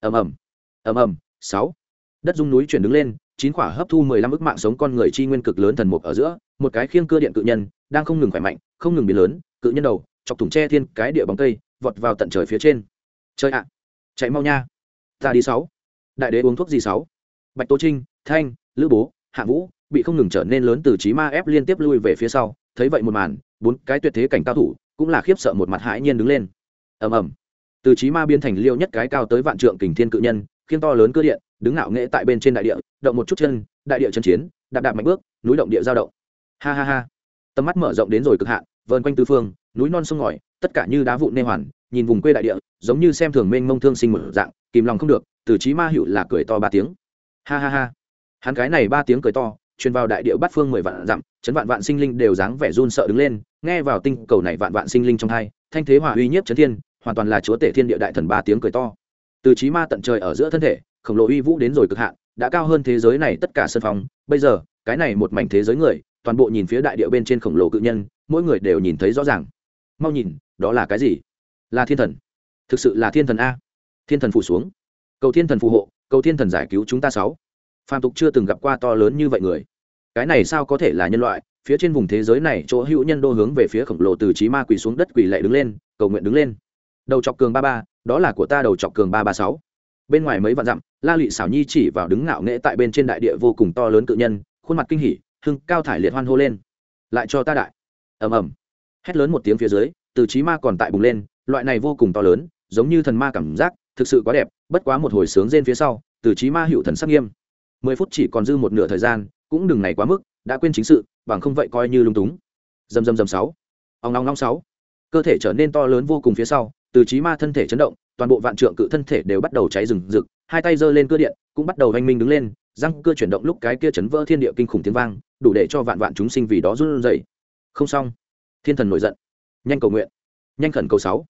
[SPEAKER 1] Ầm ầm. Ầm ầm. Sáu đất dung núi chuyển đứng lên, chín quả hấp thu mười lăm ức mạng sống con người chi nguyên cực lớn thần mục ở giữa, một cái khiêng cơ điện cự nhân, đang không ngừng khỏe mạnh, không ngừng biến lớn, cự nhân đầu, chọc thủng tre thiên cái địa bóng cây, vọt vào tận trời phía trên. Chơi ạ. Chạy mau nha. Ta đi sáu. Đại đế uống thuốc gì sáu? Bạch tô trinh, thanh, lữ bố, hạ vũ bị không ngừng trở nên lớn từ trí ma ép liên tiếp lui về phía sau. Thấy vậy một màn, bốn cái tuyệt thế cảnh cao thủ cũng là khiếp sợ một mặt hãi nhiên đứng lên. Ầm ầm. Từ trí ma biến thành liêu nhất cái cao tới vạn trượng kình thiên cự nhân khiên to lớn cơ điện, đứng ngạo nghễ tại bên trên đại địa, động một chút chân, đại địa chân chiến, đạp đạp mạnh bước, núi động địa giao động. Ha ha ha. Tầm mắt mở rộng đến rồi cực hạn, vờn quanh tư phương, núi non sông ngòi, tất cả như đá vụn nê hoàn, nhìn vùng quê đại địa, giống như xem thường mênh mông thương sinh một dạng, kìm lòng không được, từ trí ma hữu là cười to ba tiếng. Ha ha ha. Hắn cái này ba tiếng cười to, truyền vào đại địa bát phương mười vạn dặm, chấn vạn vạn sinh linh đều dáng vẻ run sợ đứng lên, nghe vào tinh cầu này vạn vạn sinh linh trong hai, thanh thế hòa uy nhiếp chấn thiên, hoàn toàn là chúa tể thiên địa đại thần ba tiếng cười to từ trí ma tận trời ở giữa thân thể, khổng lồ uy vũ đến rồi cực hạn, đã cao hơn thế giới này tất cả sân phòng. Bây giờ, cái này một mảnh thế giới người, toàn bộ nhìn phía đại địa bên trên khổng lồ cự nhân, mỗi người đều nhìn thấy rõ ràng. Mau nhìn, đó là cái gì? Là thiên thần. Thực sự là thiên thần a. Thiên thần phủ xuống. Cầu thiên thần phù hộ, cầu thiên thần giải cứu chúng ta sáu. Phàm tục chưa từng gặp qua to lớn như vậy người. Cái này sao có thể là nhân loại? Phía trên vùng thế giới này, chỗ hữu nhân đô hướng về phía khổng lồ từ trí ma quỳ xuống đất quỳ lệ đứng lên, cầu nguyện đứng lên. Đầu chọc cường ba ba đó là của ta đầu chọc cường ba ba sáu. Bên ngoài mấy vạn dặm, la lụy xảo nhi chỉ vào đứng ngạo nghễ tại bên trên đại địa vô cùng to lớn cự nhân, khuôn mặt kinh hỉ, hưng cao thải liệt hoan hô lên. Lại cho ta đại. Ầm ầm. Hét lớn một tiếng phía dưới, từ trí ma còn tại bùng lên, loại này vô cùng to lớn, giống như thần ma cảm giác, thực sự quá đẹp, bất quá một hồi sướng rên phía sau, từ trí ma hiệu thần sắc nghiêm. Mười phút chỉ còn dư một nửa thời gian, cũng đừng này quá mức, đã quên chính sự, bằng không vậy coi như lung túng. Dầm dầm dầm sáu. Ông long long sáu. Cơ thể trở nên to lớn vô cùng phía sau từ trí ma thân thể chấn động, toàn bộ vạn trượng cự thân thể đều bắt đầu cháy rừng rực, hai tay giơ lên cơ điện, cũng bắt đầu oanh minh đứng lên, răng cơ chuyển động lúc cái kia chấn vỡ thiên địa kinh khủng tiếng vang, đủ để cho vạn vạn chúng sinh vì đó run rẩy. Không xong. Thiên thần nổi giận. Nhanh cầu nguyện. Nhanh khẩn cầu sáu.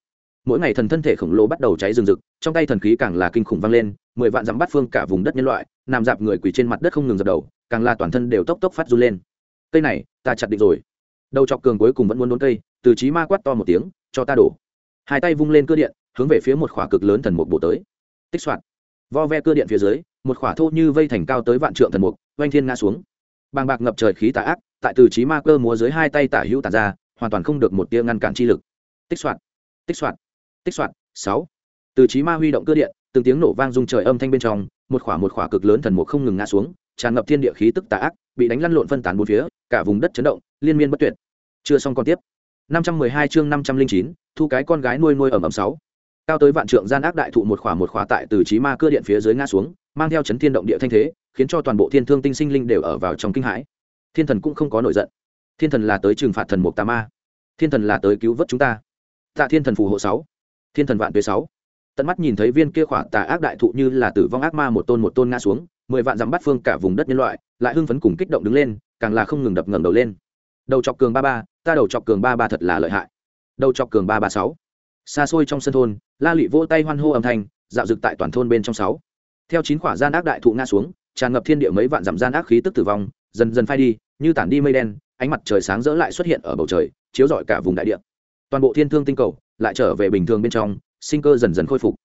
[SPEAKER 1] Mỗi ngày thần thân thể khổng lồ bắt đầu cháy rừng rực, trong tay thần khí càng là kinh khủng vang lên, mười vạn dặm bắt phương cả vùng đất nhân loại, nằm dạp người quỳ trên mặt đất không ngừng dập đầu, càng là toàn thân đều tốc tốc phát run lên. Cây này, ta chặt định rồi. Đầu chọc cường cuối cùng vẫn muốn đốn cây, từ trí ma quát to một tiếng, cho ta đổ hai tay vung lên cơ điện, hướng về phía một khỏa cực lớn thần mục bổ tới. Tích soạt vo ve cơ điện phía dưới, một khỏa thô như vây thành cao tới vạn trượng thần mục, oanh thiên ngã xuống. Bàng bạc ngập trời khí tà ác, tại từ trí ma cơ múa dưới hai tay tả hữu tàn ra, hoàn toàn không được một tia ngăn cản chi lực. Tích soạt tích soạt tích soạt sáu. Từ trí ma huy động cơ điện, từng tiếng nổ vang rung trời âm thanh bên trong, một khỏa một khỏa cực lớn thần mục không ngừng ngã xuống, tràn ngập thiên địa khí tức tà ác, bị đánh lăn lộn phân tán bốn phía, cả vùng đất chấn động, liên miên bất tuyệt. Chưa xong còn tiếp. 512 chương 509, thu cái con gái nuôi nuôi ở ẩm sáu. Cao tới vạn trượng gian ác đại thụ một khỏa một khỏa tại từ trí ma cơ điện phía dưới ngã xuống mang theo chấn thiên động địa thanh thế khiến cho toàn bộ thiên thương tinh sinh linh đều ở vào trong kinh hãi. Thiên thần cũng không có nổi giận. Thiên thần là tới trừng phạt thần mục tà ma. Thiên thần là tới cứu vớt chúng ta. Tạ thiên thần phù hộ sáu. Thiên thần vạn tuế sáu. Tận mắt nhìn thấy viên kia khỏa tà ác đại thụ như là tử vong ác ma một tôn một tôn ngã xuống mười vạn dặm bắt phương cả vùng đất nhân loại lại hưng phấn cùng kích động đứng lên càng là không ngừng đập ngẩng đầu lên. Đầu chọc cường ba ba ta đầu chọc cường ba ba thật là lợi hại. Đầu chọc cường ba ba sáu. Xa xôi trong sân thôn, la lụy vỗ tay hoan hô âm thanh, dạo dực tại toàn thôn bên trong sáu. Theo chín quả gian ác đại thụ ngã xuống, tràn ngập thiên địa mấy vạn dặm gian ác khí tức tử vong, dần dần phai đi, như tản đi mây đen, ánh mặt trời sáng rỡ lại xuất hiện ở bầu trời, chiếu rọi cả vùng đại địa. Toàn bộ thiên thương tinh cầu lại trở về bình thường bên trong, sinh cơ dần dần khôi phục.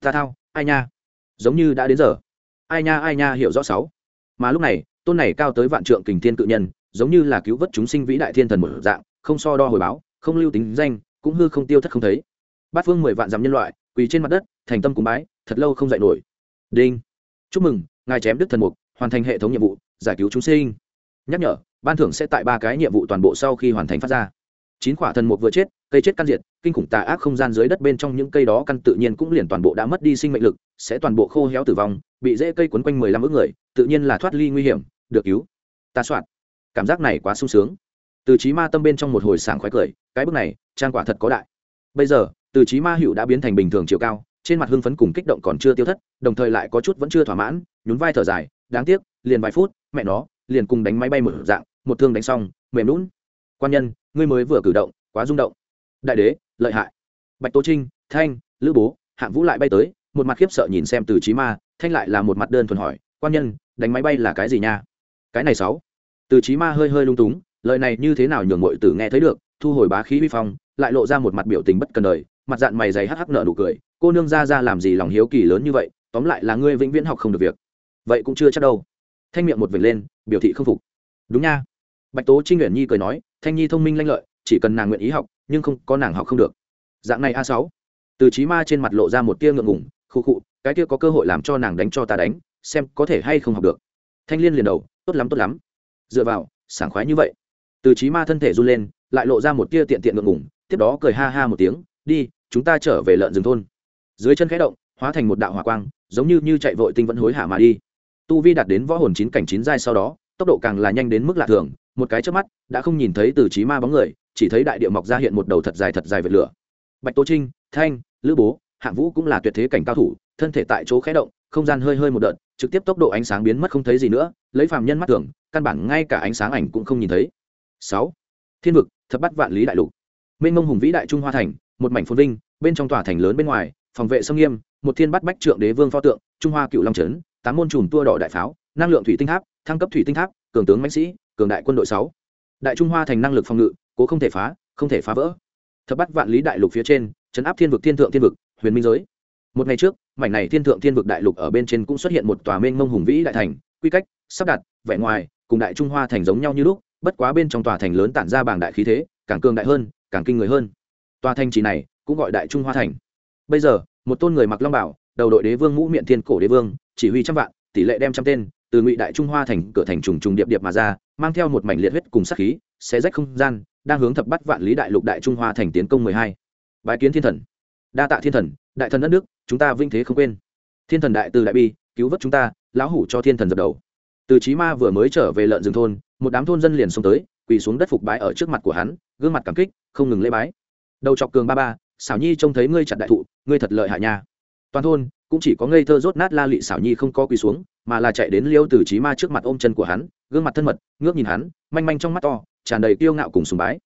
[SPEAKER 1] Ta thao, ai nha? Giống như đã đến giờ. Ai nha ai nha, hiểu rõ sáu. Mà lúc này, tôn này cao tới vạn trượng kình thiên cự nhân giống như là cứu vớt chúng sinh vĩ đại thiên thần một dạng, không so đo hồi báo, không lưu tính danh, cũng hư không tiêu thất không thấy. Bát phương mười vạn dặm nhân loại, quỳ trên mặt đất, thành tâm cúng bái, thật lâu không dạy nổi. Đinh. Chúc mừng, ngài chém đức thần mục, hoàn thành hệ thống nhiệm vụ, giải cứu chúng sinh. Nhắc nhở, ban thưởng sẽ tại ba cái nhiệm vụ toàn bộ sau khi hoàn thành phát ra. Chín quả thần mục vừa chết, cây chết căn diệt, kinh khủng tà ác không gian dưới đất bên trong những cây đó căn tự nhiên cũng liền toàn bộ đã mất đi sinh mệnh lực, sẽ toàn bộ khô héo tử vong, bị dễ cây quấn quanh mười lăm ước người, tự nhiên là thoát ly nguy hiểm, được cứu. Ta soạn cảm giác này quá sung sướng. Từ trí ma tâm bên trong một hồi sảng khoái cười, cái bước này, trang quả thật có đại. Bây giờ, từ trí ma hữu đã biến thành bình thường chiều cao, trên mặt hưng phấn cùng kích động còn chưa tiêu thất, đồng thời lại có chút vẫn chưa thỏa mãn, nhún vai thở dài, đáng tiếc, liền vài phút, mẹ nó, liền cùng đánh máy bay một dạng, một thương đánh xong, mềm lún quan nhân, ngươi mới vừa cử động, quá rung động. Đại đế, lợi hại. Bạch tố trinh, thanh, lữ bố, hạng vũ lại bay tới, một mặt khiếp sợ nhìn xem từ trí ma, thanh lại là một mặt đơn thuần hỏi, quan nhân, đánh máy bay là cái gì nha? Cái này sáu từ trí ma hơi hơi lung túng, lời này như thế nào nhường mọi tử nghe thấy được, thu hồi bá khí vi phong, lại lộ ra một mặt biểu tình bất cần đời, mặt dạng mày dày hắc hắc nở nụ cười, cô nương ra ra làm gì lòng hiếu kỳ lớn như vậy, tóm lại là ngươi vĩnh viễn học không được việc. Vậy cũng chưa chắc đâu. Thanh miệng một vệt lên, biểu thị không phục. Đúng nha. Bạch tố trinh nguyện nhi cười nói, thanh nhi thông minh lanh lợi, chỉ cần nàng nguyện ý học, nhưng không, có nàng học không được. Dạng này a sáu. Từ trí ma trên mặt lộ ra một tia ngượng ngủng khu khụ, cái kia có cơ hội làm cho nàng đánh cho ta đánh, xem có thể hay không học được. Thanh liên liền đầu, tốt lắm tốt lắm dựa vào, sảng khoái như vậy. Từ trí ma thân thể run lên, lại lộ ra một tia tiện tiện ngượng ngủng tiếp đó cười ha ha một tiếng, đi, chúng ta trở về lợn rừng thôn. Dưới chân khẽ động, hóa thành một đạo hỏa quang, giống như như chạy vội tinh vẫn hối hả mà đi. Tu vi đạt đến võ hồn chín cảnh chín giai sau đó, tốc độ càng là nhanh đến mức lạ thường, một cái trước mắt, đã không nhìn thấy từ trí ma bóng người, chỉ thấy đại địa mọc ra hiện một đầu thật dài thật dài vệt lửa. Bạch tố trinh, thanh, lữ bố, hạng vũ cũng là tuyệt thế cảnh cao thủ, thân thể tại chỗ khẽ động, không gian hơi hơi một đợt trực tiếp tốc độ ánh sáng biến mất không thấy gì nữa, lấy phàm nhân mắt tưởng căn bản ngay cả ánh sáng ảnh cũng không nhìn thấy. Sáu, thiên vực, thập bắt vạn lý đại lục. Mênh mông hùng vĩ đại trung hoa thành, một mảnh phồn vinh, bên trong tòa thành lớn bên ngoài, phòng vệ sông nghiêm, một thiên bắt bách trượng đế vương pho tượng, trung hoa cựu long trấn, tám môn chùm tua đỏ đại pháo, năng lượng thủy tinh tháp, thăng cấp thủy tinh tháp, cường tướng mạnh sĩ, cường đại quân đội sáu. Đại trung hoa thành năng lực phòng ngự, cố không thể phá, không thể phá vỡ. Thập bắt vạn lý đại lục phía trên, chấn áp thiên vực thiên thượng thiên vực, huyền minh giới. Một ngày trước mảnh này thiên thượng thiên vực đại lục ở bên trên cũng xuất hiện một tòa mênh mông hùng vĩ đại thành, quy cách, sắp đặt, vẻ ngoài, cùng đại trung hoa thành giống nhau như lúc, bất quá bên trong tòa thành lớn tản ra bảng đại khí thế, càng cường đại hơn, càng kinh người hơn. Tòa thành chỉ này, cũng gọi đại trung hoa thành. Bây giờ, một tôn người mặc long bảo, đầu đội đế vương mũ miệng thiên cổ đế vương, chỉ huy trăm vạn, tỷ lệ đem trăm tên, từ ngụy đại trung hoa thành cửa thành trùng trùng điệp điệp mà ra, mang theo một mảnh liệt huyết cùng sát khí, xé rách không gian, đang hướng thập bắt vạn lý đại lục đại trung hoa thành tiến công mười hai. Bái kiến thiên thần. Đa tạ thiên thần đại thần đất nước, chúng ta vinh thế không quên. Thiên thần đại từ đại bi, cứu vớt chúng ta, lão hủ cho thiên thần dập đầu. Từ trí ma vừa mới trở về lợn rừng thôn, một đám thôn dân liền xông tới, quỳ xuống đất phục bái ở trước mặt của hắn, gương mặt cảm kích, không ngừng lễ bái. Đầu chọc cường ba ba, xảo nhi trông thấy ngươi chặt đại thụ, ngươi thật lợi hại nha. Toàn thôn cũng chỉ có ngây thơ rốt nát la lị xảo nhi không có quỳ xuống, mà là chạy đến liêu từ trí ma trước mặt ôm chân của hắn, gương mặt thân mật, ngước nhìn hắn, manh manh trong mắt to, tràn đầy kiêu ngạo cùng sùng bái.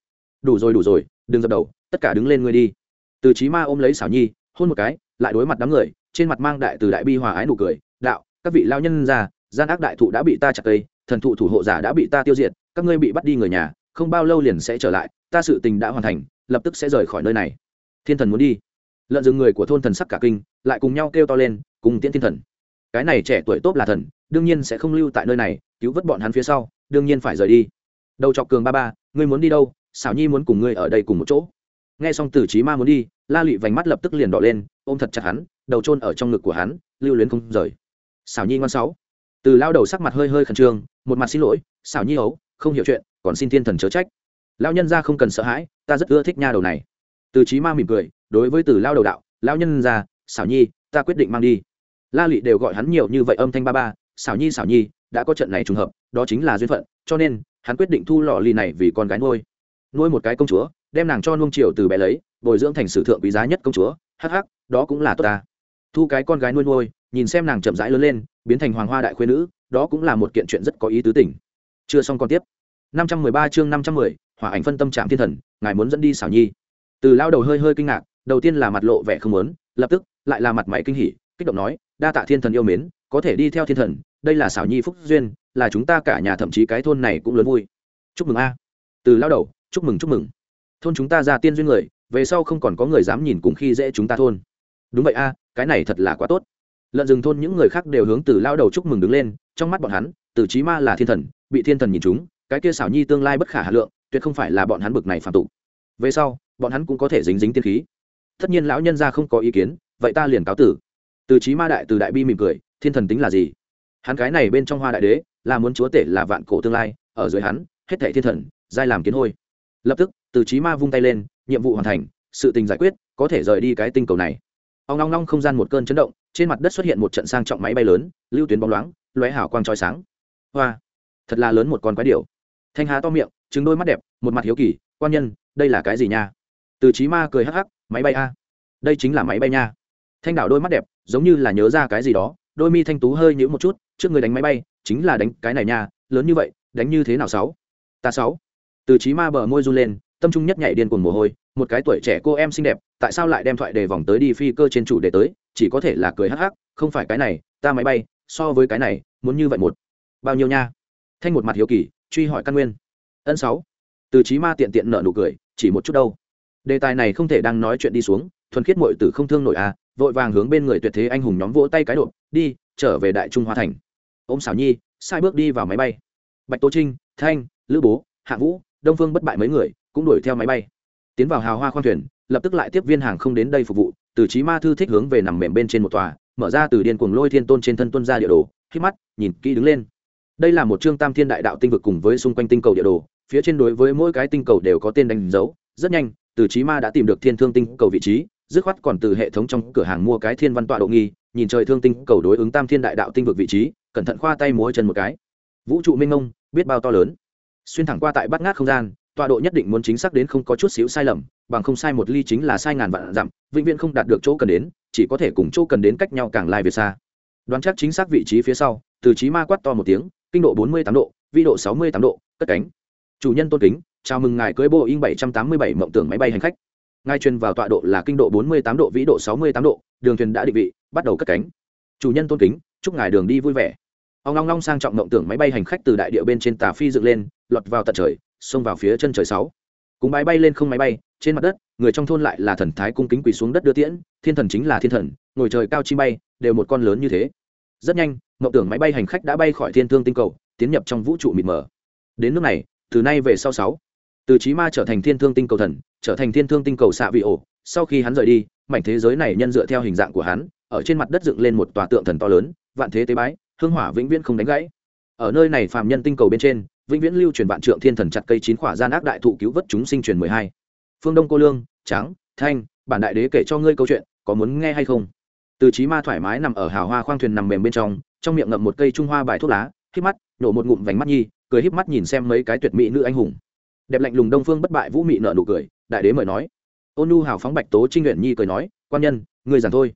[SPEAKER 1] Đủ rồi đủ rồi, đừng dập đầu, tất cả đứng lên ngươi đi. Từ trí ma ôm lấy xảo nhi hôn một cái lại đối mặt đám người trên mặt mang đại từ đại bi hòa ái nụ cười đạo các vị lao nhân ra, gian ác đại thụ đã bị ta chặt cây thần thụ thủ hộ giả đã bị ta tiêu diệt các ngươi bị bắt đi người nhà không bao lâu liền sẽ trở lại ta sự tình đã hoàn thành lập tức sẽ rời khỏi nơi này. Thiên thần muốn đi. Lợn rừng người của thôn thần sắc cả kinh lại cùng nhau kêu to lên cùng tiễn thiên thần. Cái này trẻ tuổi tốt là thần đương nhiên sẽ không lưu tại nơi này cứu vớt bọn hắn phía sau đương nhiên phải rời đi. Đầu chọc cường ba ba ngươi muốn đi đâu? Xảo nhi muốn cùng ngươi ở đây cùng một chỗ. Nghe xong từ trí ma muốn đi la lụy vành mắt lập tức liền đỏ lên, ôm thật chặt hắn, đầu trôn ở trong ngực của hắn, lưu luyến không rời. Xảo nhi ngoan sáu. Từ lao đầu sắc mặt hơi hơi khẩn trương, một mặt xin lỗi, xảo nhi ấu không hiểu chuyện, còn xin thiên thần chớ trách. Lao nhân ra không cần sợ hãi, ta rất ưa thích nha đầu này. Từ trí ma mỉm cười, đối với từ lao đầu đạo lao nhân ra xảo nhi, ta quyết định mang đi. La lụy đều gọi hắn nhiều như vậy âm thanh ba ba, xảo nhi xảo nhi, đã có trận này trùng hợp, đó chính là duyên phận, cho nên, hắn quyết định thu lọ ly này vì con gái nuôi. Nuôi một cái công chúa, đem nàng cho nuông chiều từ bé lấy bồi dưỡng thành sử thượng quý giá nhất công chúa hắc hắc đó cũng là tốt ta. Thu cái con gái nuôi nuôi nhìn xem nàng chậm rãi lớn lên biến thành hoàng hoa đại khuê nữ đó cũng là một kiện chuyện rất có ý tứ tỉnh chưa xong còn tiếp. 513 chương 510, hỏa ảnh phân tâm trạng thiên thần ngài muốn dẫn đi xảo nhi. Từ lao đầu hơi hơi kinh ngạc đầu tiên là mặt lộ vẻ không muốn lập tức lại là mặt mày kinh hỉ kích động nói đa tạ thiên thần yêu mến có thể đi theo thiên thần đây là xảo nhi phúc duyên là chúng ta cả nhà thậm chí cái thôn này cũng lớn vui. Chúc mừng a. Từ lao đầu chúc mừng chúc mừng. Thôn chúng ta ra tiên duyên người về sau không còn có người dám nhìn cùng khi dễ chúng ta thôn. Đúng vậy a, cái này thật là quá tốt. Lợn rừng thôn những người khác đều hướng từ lao đầu chúc mừng đứng lên, trong mắt bọn hắn, từ trí ma là thiên thần, bị thiên thần nhìn chúng, cái kia xảo nhi tương lai bất khả hà lượng, tuyệt không phải là bọn hắn bực này phạm tụ về sau, bọn hắn cũng có thể dính dính tiên khí. Tất nhiên lão nhân ra không có ý kiến, vậy ta liền cáo tử. Từ trí ma đại, từ đại bi mỉm cười, thiên thần tính là gì? Hắn cái này bên trong hoa đại đế, là muốn chúa tể là vạn cổ tương lai, ở dưới hắn, hết thảy thiên thần, giai làm kiến hôi. Lập tức, từ trí ma vung tay lên nhiệm vụ hoàn thành, sự tình giải quyết, có thể rời đi cái tinh cầu này. Ông long long không gian một cơn chấn động, trên mặt đất xuất hiện một trận sang trọng máy bay lớn, lưu tuyến bóng loáng, lóe hào quang trói sáng. Hoa, thật là lớn một con quái điểu. Thanh hà to miệng chứng đôi mắt đẹp, một mặt hiếu kỳ, quan nhân, đây là cái gì nha? Từ trí ma cười hắc hắc, máy bay a. Đây chính là máy bay nha. Thanh đảo đôi mắt đẹp, giống như là nhớ ra cái gì đó, đôi mi thanh tú hơi nhữ một chút, trước người đánh máy bay, chính là đánh cái này nha, lớn như vậy, đánh như thế nào sáu? Ta sáu. Từ trí ma bờ môi run lên tâm trung nhất nhảy điên cuồng mồ hôi, một cái tuổi trẻ cô em xinh đẹp, tại sao lại đem thoại đề vòng tới đi phi cơ trên chủ đề tới, chỉ có thể là cười hắc hắc, không phải cái này, ta máy bay, so với cái này, muốn như vậy một. Bao nhiêu nha? Thanh một mặt hiếu kỳ, truy hỏi căn nguyên. Ân sáu. Từ trí ma tiện tiện nợ nụ cười, chỉ một chút đâu. Đề tài này không thể đang nói chuyện đi xuống, thuần khiết muội tử không thương nổi à vội vàng hướng bên người tuyệt thế anh hùng nhóm vỗ tay cái độ đi, trở về đại trung hoa thành. Ôm xảo nhi, sai bước đi vào máy bay. Bạch tô trinh, thanh, lữ bố, hạ vũ, đông phương bất bại mấy người cũng đuổi theo máy bay. Tiến vào hào hoa khoang thuyền, lập tức lại tiếp viên hàng không đến đây phục vụ, từ trí ma thư thích hướng về nằm mềm bên trên một tòa, mở ra từ điên cuồng lôi thiên tôn trên thân tuân ra địa đồ, khi mắt, nhìn kỹ đứng lên. Đây là một chương tam thiên đại đạo tinh vực cùng với xung quanh tinh cầu địa đồ, phía trên đối với mỗi cái tinh cầu đều có tên đánh dấu, rất nhanh, từ trí ma đã tìm được thiên thương tinh cầu vị trí, dứt khoát còn từ hệ thống trong cửa hàng mua cái thiên văn tọa độ nghi, nhìn trời thương tinh cầu đối ứng tam thiên đại đạo tinh vực vị trí, cẩn thận khoa tay múa chân một cái. Vũ trụ minh ông biết bao to lớn. Xuyên thẳng qua tại bắt ngát không gian tọa độ nhất định muốn chính xác đến không có chút xíu sai lầm, bằng không sai một ly chính là sai ngàn vạn dặm, vĩnh viễn không đạt được chỗ cần đến, chỉ có thể cùng chỗ cần đến cách nhau càng lai về xa. Đoán chắc chính xác vị trí phía sau, từ trí ma quát to một tiếng, kinh độ bốn mươi tám độ, vi độ sáu mươi tám độ, cất cánh. Chủ nhân tôn kính, chào mừng ngài cưới boeing bảy trăm tám mươi bảy mộng tưởng máy bay hành khách. Ngài truyền vào tọa độ là kinh độ bốn mươi tám độ, vĩ độ sáu mươi tám độ, đường thuyền đã định vị, bắt đầu cất cánh. Chủ nhân tôn kính, chúc ngài đường đi vui vẻ. Ông long long sang trọng mộng tưởng máy bay hành khách từ đại địa bên trên tà phi dựng lên, lọt vào tận trời xông vào phía chân trời sáu. Cùng máy bay lên không máy bay, trên mặt đất, người trong thôn lại là thần thái cung kính quỳ xuống đất đưa tiễn, thiên thần chính là thiên thần, ngồi trời cao chi bay, đều một con lớn như thế. Rất nhanh, mộng tưởng máy bay hành khách đã bay khỏi thiên thương tinh cầu, tiến nhập trong vũ trụ mịt mờ. Đến nước này, từ nay về sau sáu, từ trí ma trở thành thiên thương tinh cầu thần, trở thành thiên thương tinh cầu xạ vị ổ, sau khi hắn rời đi, mảnh thế giới này nhân dựa theo hình dạng của hắn, ở trên mặt đất dựng lên một tòa tượng thần to lớn, vạn thế tế bái, hương hỏa vĩnh viễn không đánh gãy ở nơi này phàm nhân tinh cầu bên trên, vĩnh viễn lưu truyền vạn trượng thiên thần chặt cây chín khỏa gian ác đại thụ cứu vớt chúng sinh truyền mười hai. Phương đông cô lương trắng thanh, bản đại đế kể cho ngươi câu chuyện, có muốn nghe hay không? Từ trí ma thoải mái nằm ở hào hoa khoang thuyền nằm mềm bên trong trong miệng ngậm một cây trung hoa bài thuốc lá hít mắt, nổ một ngụm vành mắt nhi, cười híp mắt nhìn xem mấy cái tuyệt mỹ nữ anh hùng. Đẹp lạnh lùng đông phương bất bại vũ mị nợ nụ cười, đại đế mời nói. Ôn nu hào phóng bạch tố trinh nguyện nhi cười nói, quan nhân người giản thôi.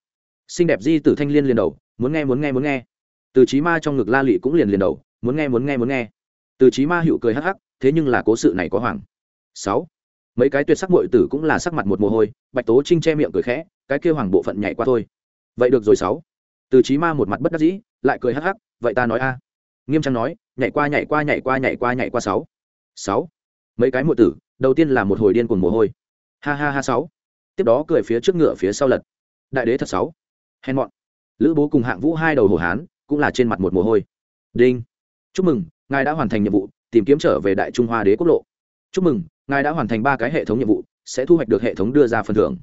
[SPEAKER 1] Xinh đẹp di tử thanh liên liền đầu, muốn nghe muốn nghe muốn nghe. Từ trí ma trong ngực la lị cũng liền liền đầu muốn nghe muốn nghe muốn nghe. Từ trí ma hữu cười hắc hắc, thế nhưng là cố sự này có hoàng sáu. Mấy cái tuyệt sắc muội tử cũng là sắc mặt một mồ hôi, bạch tố trinh che miệng cười khẽ, cái kêu hoàng bộ phận nhảy qua thôi. Vậy được rồi, sáu. Từ trí ma một mặt bất đắc dĩ, lại cười hắc hắc, vậy ta nói a. Nghiêm trang nói, nhảy qua nhảy qua nhảy qua nhảy qua nhảy qua, sáu. Sáu. Mấy cái muội tử, đầu tiên là một hồi điên cuồng mồ hôi. Ha ha ha, sáu. Tiếp đó cười phía trước ngựa phía sau lật. Đại đế thật, sáu. Hèn mọn. Lữ bố cùng hạng vũ hai đầu hổ hán, cũng là trên mặt một mồ hôi. Đinh chúc mừng, ngài đã hoàn thành nhiệm vụ, tìm kiếm trở về đại trung hoa đế quốc lộ. Chúc mừng, ngài đã hoàn thành ba cái hệ thống nhiệm vụ, sẽ thu hoạch được hệ thống đưa ra phần thưởng.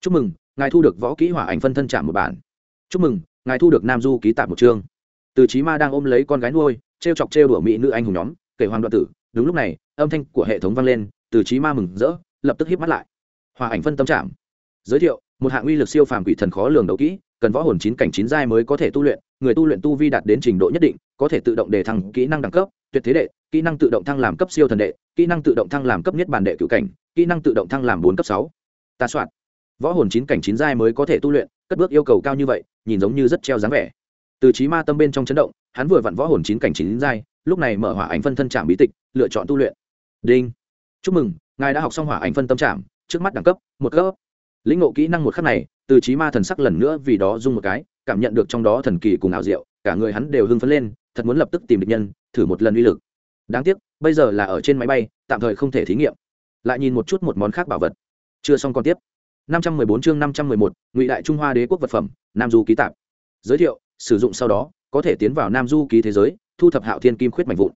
[SPEAKER 1] Chúc mừng, ngài thu được võ kỹ hỏa ảnh phân thân trả một bản. Chúc mừng, ngài thu được nam du ký tạp một chương. Từ trí ma đang ôm lấy con gái nuôi t r e o chọc trêu đùa mỹ nữ anh hùng nhóm, kể hoàng đoạn tử. Đúng lúc này, âm thanh của hệ thống vang lên, từ trí ma mừng rỡ, lập tức hít mắt lại. Hòa ảnh phân tâm trạm giới thiệu, một hạng uy lực siêu phàm quỷ thần khó lường đấu kỹ, cần võ hồn chín cảnh chín giai mới có thể tu luyện, người tu luyện tu vi đạt đến trình độ nhất định có thể tự động đề thăng kỹ năng đẳng cấp, tuyệt thế đệ, kỹ năng tự động thăng làm cấp siêu thần đệ, kỹ năng tự động thăng làm cấp nhất bản đệ cựu cảnh, kỹ năng tự động thăng làm bốn cấp sáu. Ta soạn. Võ hồn chín cảnh chín giai mới có thể tu luyện, cất bước yêu cầu cao như vậy, nhìn giống như rất treo dáng vẻ. Từ trí ma tâm bên trong chấn động, hắn vừa vặn võ hồn chín cảnh chín giai, lúc này mở hỏa ảnh phân thân trạm bí tịch, lựa chọn tu luyện. Đinh. Chúc mừng, ngài đã học xong hỏa ảnh phân tâm trạm trước mắt đẳng cấp, một cấp. Lĩnh ngộ kỹ năng một khắc này, từ trí ma thần sắc lần nữa vì đó dung một cái, cảm nhận được trong đó thần kỳ cùng ảo diệu, cả người hắn đều hưng phấn lên thật muốn lập tức tìm địch nhân thử một lần uy lực. Đáng tiếc bây giờ là ở trên máy bay tạm thời không thể thí nghiệm. Lại nhìn một chút một món khác bảo vật. Chưa xong còn tiếp. 514 chương 511, ngụy đại trung hoa đế quốc vật phẩm nam du ký tạp. Giới thiệu sử dụng sau đó có thể tiến vào nam du ký thế giới thu thập hạo thiên kim khuyết mạnh vụn.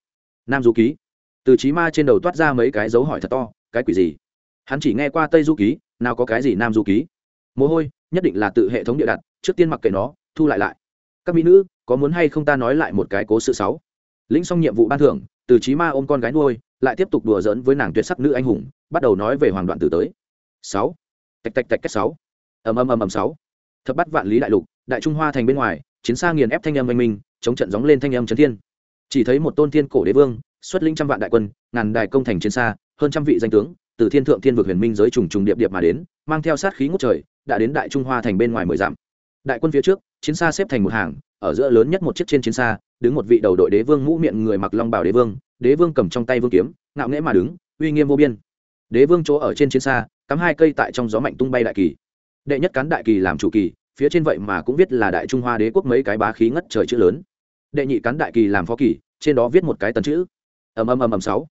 [SPEAKER 1] Nam du ký. Từ trí ma trên đầu toát ra mấy cái dấu hỏi thật to cái quỷ gì? Hắn chỉ nghe qua tây du ký nào có cái gì nam du ký? Mồ hôi nhất định là tự hệ thống địa đặt trước tiên mặc kệ nó thu lại lại các mỹ nữ, có muốn hay không ta nói lại một cái cố sự sáu? Lĩnh xong nhiệm vụ ban thưởng, từ trí ma ôm con gái nuôi, lại tiếp tục đùa giỡn với nàng tuyệt sắc nữ anh hùng, bắt đầu nói về hoàng đoạn tử tới. Sáu. Tạch tạch tạch cách sáu. Ầm ầm ầm ầm sáu. Thập bắt vạn lý đại lục, đại trung hoa thành bên ngoài, chiến xa nghiền ép thanh âm anh minh, chống trận gióng lên thanh âm trấn thiên. Chỉ thấy một tôn thiên cổ đế vương, xuất linh trăm vạn đại quân, ngàn đài công thành chiến xa, hơn trăm vị danh tướng, từ thiên thượng thiên vực huyền minh giới trùng trùng điệp điệp mà đến, mang theo sát khí ngút trời, đã đến đại trung hoa thành bên ngoài mười dặm. Đại quân phía trước chiến xa xếp thành một hàng, ở giữa lớn nhất một chiếc trên chiến xa, đứng một vị đầu đội đế vương mũ miệng người mặc long bảo đế vương đế vương cầm trong tay vương kiếm, ngạo nghễ mà đứng, uy nghiêm vô biên. Đế vương chỗ ở trên chiến xa, cắm hai cây tại trong gió mạnh tung bay đại kỳ. Đệ nhất cán đại kỳ làm chủ kỳ, phía trên vậy mà cũng viết là đại trung hoa đế quốc mấy cái bá khí ngất trời chữ lớn. Đệ nhị cán đại kỳ làm phó kỳ, trên đó viết một cái tần chữ. Ầm ầm ầm ầm sáu.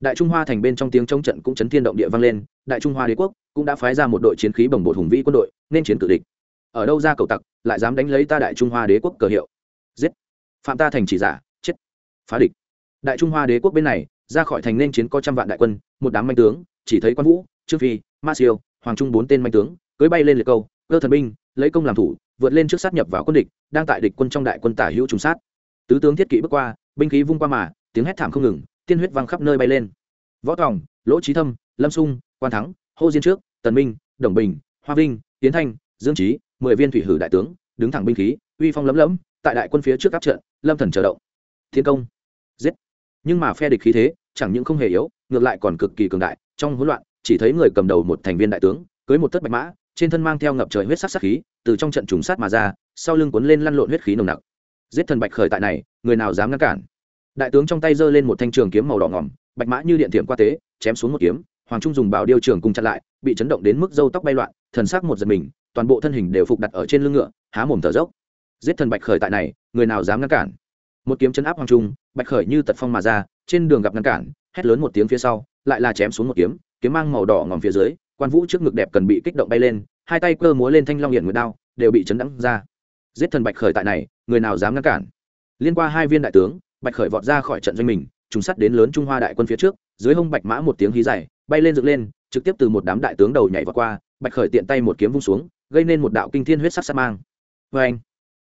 [SPEAKER 1] Đại trung hoa thành bên trong tiếng chống trận cũng chấn thiên động địa vang lên, đại trung hoa đế quốc cũng đã phái ra một đội chiến khí bồng bột hùng vĩ quân đội, nên chiến cử địch ở đâu ra cầu tặc, lại dám đánh lấy ta đại trung hoa đế quốc cờ hiệu. Giết. Phạm ta thành chỉ giả, chết. Phá địch. Đại trung hoa đế quốc bên này, ra khỏi thành nên chiến có trăm vạn đại quân, một đám manh tướng, chỉ thấy quan vũ, trương phi, ma siêu, hoàng trung bốn tên manh tướng, cưới bay lên liệt câu, cơ thần binh, lấy công làm thủ, vượt lên trước sát nhập vào quân địch, đang tại địch quân trong đại quân tả hữu trùng sát. Tứ tướng thiết kỵ bước qua, binh khí vung qua mà, tiếng hét thảm không ngừng, tiên huyết văng khắp nơi bay lên. Võ tòng, lỗ trí thâm, lâm sung, quan thắng, hô diên trước, tần minh, đồng bình, hoa vinh tiến thanh, dương trí mười viên thủy hử đại tướng, đứng thẳng binh khí, uy phong lấm lấm tại đại quân phía trước áp trận, lâm thần chờ động. Thiên công. Giết. Nhưng mà phe địch khí thế, chẳng những không hề yếu, ngược lại còn cực kỳ cường đại, trong hỗn loạn, chỉ thấy người cầm đầu một thành viên đại tướng, cưới một tất bạch mã, trên thân mang theo ngập trời huyết sắc sắc khí, từ trong trận trùng sát mà ra, sau lưng cuốn lên lăn lộn huyết khí nồng nặc. Giết thần bạch khởi tại này, người nào dám ngăn cản? Đại tướng trong tay giơ lên một thanh trường kiếm màu đỏ ngỏm, bạch mã như điện thiểm qua tế, chém xuống một kiếm, hoàng trung dùng bảo điêu trường cùng chặn lại, bị chấn động đến mức râu tóc bay loạn, thần sắc một giật mình toàn bộ thân hình đều phục đặt ở trên lưng ngựa, há mồm thở dốc. Giết thần bạch khởi tại này, người nào dám ngăn cản? Một kiếm chấn áp hoàng trung, bạch khởi như tật phong mà ra, trên đường gặp ngăn cản, hét lớn một tiếng phía sau, lại là chém xuống một kiếm kiếm mang màu đỏ ngòm phía dưới, quan vũ trước ngực đẹp cần bị kích động bay lên, hai tay cơ múa lên thanh long hiển nguyệt đao, đều bị chấn đắng ra. Giết thần bạch khởi tại này, người nào dám ngăn cản? Liên qua hai viên đại tướng, bạch khởi vọt ra khỏi trận doanh mình, trùng sắt đến lớn trung hoa đại quân phía trước, dưới hông bạch mã một tiếng hí dài, bay lên dựng lên, trực tiếp từ một đám đại tướng đầu nhảy vào qua, bạch khởi tiện tay một kiếm vung xuống gây nên một đạo kinh thiên huyết sắc sát mang. Vê anh,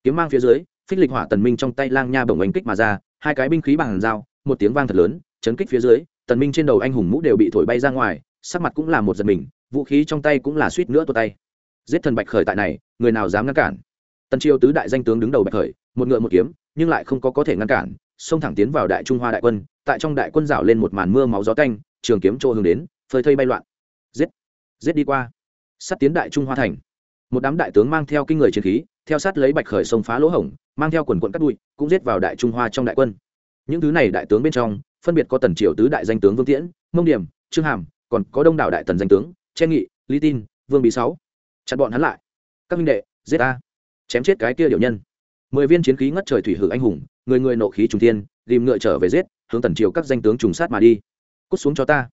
[SPEAKER 1] kiếm mang phía dưới, phích lịch hỏa tần minh trong tay lang nha bổng oanh kích mà ra, hai cái binh khí bằng dao, một tiếng vang thật lớn, chấn kích phía dưới, tần minh trên đầu anh hùng mũ đều bị thổi bay ra ngoài, sắc mặt cũng là một giật mình, vũ khí trong tay cũng là suýt nữa tuột tay. Giết thần bạch khởi tại này, người nào dám ngăn cản? Tần triều tứ đại danh tướng đứng đầu bạch khởi, một ngựa một kiếm, nhưng lại không có có thể ngăn cản, xông thẳng tiến vào đại trung hoa đại quân, tại trong đại quân rảo lên một màn mưa máu gió canh trường kiếm chỗ hướng đến, phơi thây bay loạn. Giết giết đi qua. Sắp tiến đại trung hoa thành một đám đại tướng mang theo kinh người chiến khí, theo sát lấy bạch khởi sông phá lỗ hổng, mang theo quần quận cắt đuôi, cũng giết vào đại trung hoa trong đại quân. Những thứ này đại tướng bên trong, phân biệt có tần triều tứ đại danh tướng vương tiễn, mông điểm, trương hàm, còn có đông đảo đại tần danh tướng, che nghị, lý tin, vương bí sáu. Chặn bọn hắn lại. Các minh đệ, giết ta! chém chết cái kia điệu nhân. Mười viên chiến khí ngất trời thủy hử anh hùng, người người nộ khí trùng tiên tìm ngựa trở về giết, hướng tần triều các danh tướng trùng sát mà đi. Cút xuống cho ta.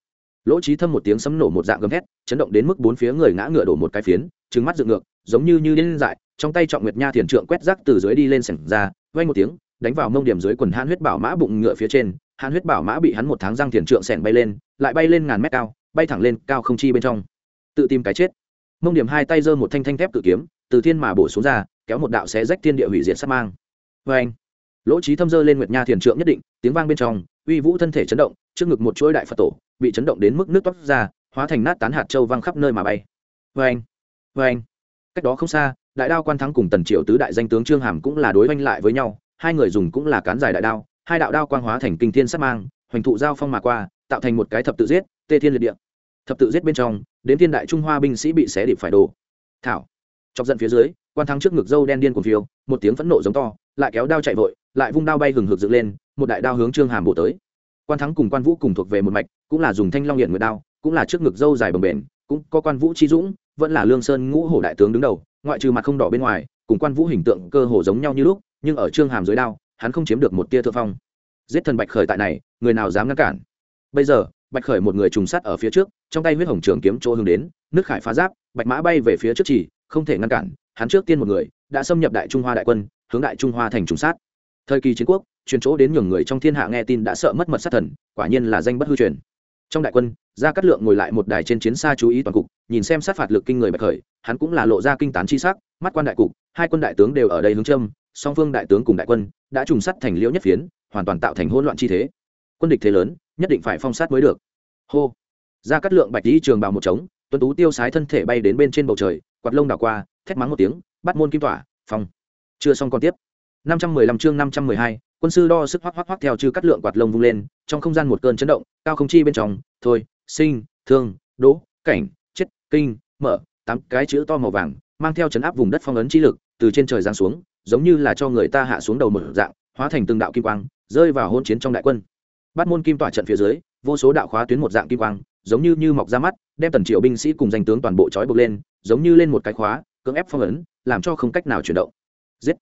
[SPEAKER 1] Lỗ trí thâm một tiếng sấm nổ một dạng gầm hét chấn động đến mức bốn phía người ngã ngựa đổ một cái phiến trứng mắt dựng ngược giống như như điên dại, trong tay trọng nguyệt nha thiền trượng quét rác từ dưới đi lên sảnh ra vay một tiếng, đánh vào mông điểm dưới quần hãn huyết bảo mã bụng ngựa phía trên, hãn huyết bảo mã bị hắn một tháng răng thiền trượng sảnh bay lên, lại bay lên ngàn mét cao, bay thẳng lên cao không chi bên trong. Tự tìm cái chết. Mông điểm hai tay giơ một thanh thanh thép cử kiếm, từ thiên mà bổ xuống ra, kéo một đạo xé rách thiên địa hủy diệt sát mang. Vê anh lỗ trí thâm dơ lên nguyệt nha thiền trượng nhất định, tiếng vang bên trong, uy vũ thân thể chấn động, trước ngực một chuỗi đại phật tổ, bị chấn động đến mức nước toát ra, hóa thành nát tán hạt châu văng khắp nơi mà bay. Vê anh vê anh cách đó không xa, đại đao quan thắng cùng tần triệu tứ đại danh tướng trương hàm cũng là đối oanh lại với nhau, hai người dùng cũng là cán dài đại đao, hai đạo đao quang hóa thành kinh thiên sát mang, hoành thụ giao phong mà qua, tạo thành một cái thập tự giết, tê thiên liệt địa. Thập tự giết bên trong, đến thiên đại trung hoa binh sĩ bị xé điệp phải đổ. Thảo. Chọc giận phía dưới, quan thắng trước ngực dâu đen điên cuồng phiêu, một tiếng phẫn nộ giống to, lại kéo đao chạy vội, lại vung đao bay hừng hực dựng lên, một đại đao hướng trương hàm bổ tới. Quan thắng cùng quan vũ cùng thuộc về một mạch, cũng là dùng thanh long hiện nguyệt đao, cũng là trước ngực dâu dài bồng bền cũng có quan vũ chi dũng, vẫn là lương sơn ngũ hổ đại tướng đứng đầu, ngoại trừ mặt không đỏ bên ngoài, cùng quan vũ hình tượng cơ hồ giống nhau như lúc, nhưng ở trương hàm dưới đao, hắn không chiếm được một tia thượng phong. Giết thần bạch khởi tại này, người nào dám ngăn cản? Bây giờ, bạch khởi một người trùng sắt ở phía trước, trong tay huyết hồng trường kiếm chỗ hướng đến, nước khải phá giáp, bạch mã bay về phía trước chỉ, không thể ngăn cản, hắn trước tiên một người, đã xâm nhập đại trung hoa đại quân, hướng đại trung hoa thành trùng sát. Thời kỳ chiến quốc, truyền chỗ đến nhường người trong thiên hạ nghe tin đã sợ mất mật sát thần, quả nhiên là danh bất hư truyền. Trong đại quân gia cát lượng ngồi lại một đài trên chiến xa chú ý toàn cục nhìn xem sát phạt lực kinh người bạch khởi hắn cũng là lộ ra kinh tán chi sắc mắt quan đại cục hai quân đại tướng đều ở đây hướng châm song phương đại tướng cùng đại quân đã trùng sắt thành liễu nhất phiến hoàn toàn tạo thành hỗn loạn chi thế. Quân địch thế lớn nhất định phải phong sát mới được. Hô. Ra cắt lượng bạch lý trường bào một trống tuấn tú tiêu sái thân thể bay đến bên trên bầu trời quạt lông đảo qua thét mắng một tiếng bắt môn kim tỏa phong. Chưa xong còn tiếp. 515 chương 512, quân sư đo sức hoắc hoắc hoắc theo chư cắt lượng quạt lông vung lên trong không gian một cơn chấn động cao không chi bên trong thôi sinh, thương, đỗ, cảnh, chết, kinh, mở, tám cái chữ to màu vàng, mang theo chấn áp vùng đất phong ấn chi lực, từ trên trời giáng xuống, giống như là cho người ta hạ xuống đầu một dạng, hóa thành từng đạo kim quang, rơi vào hôn chiến trong đại quân. Bắt môn kim tỏa trận phía dưới, vô số đạo khóa tuyến một dạng kim quang, giống như như mọc ra mắt, đem tần triệu binh sĩ cùng danh tướng toàn bộ trói buộc lên, giống như lên một cái khóa, cưỡng ép phong ấn, làm cho không cách nào chuyển động. Giết!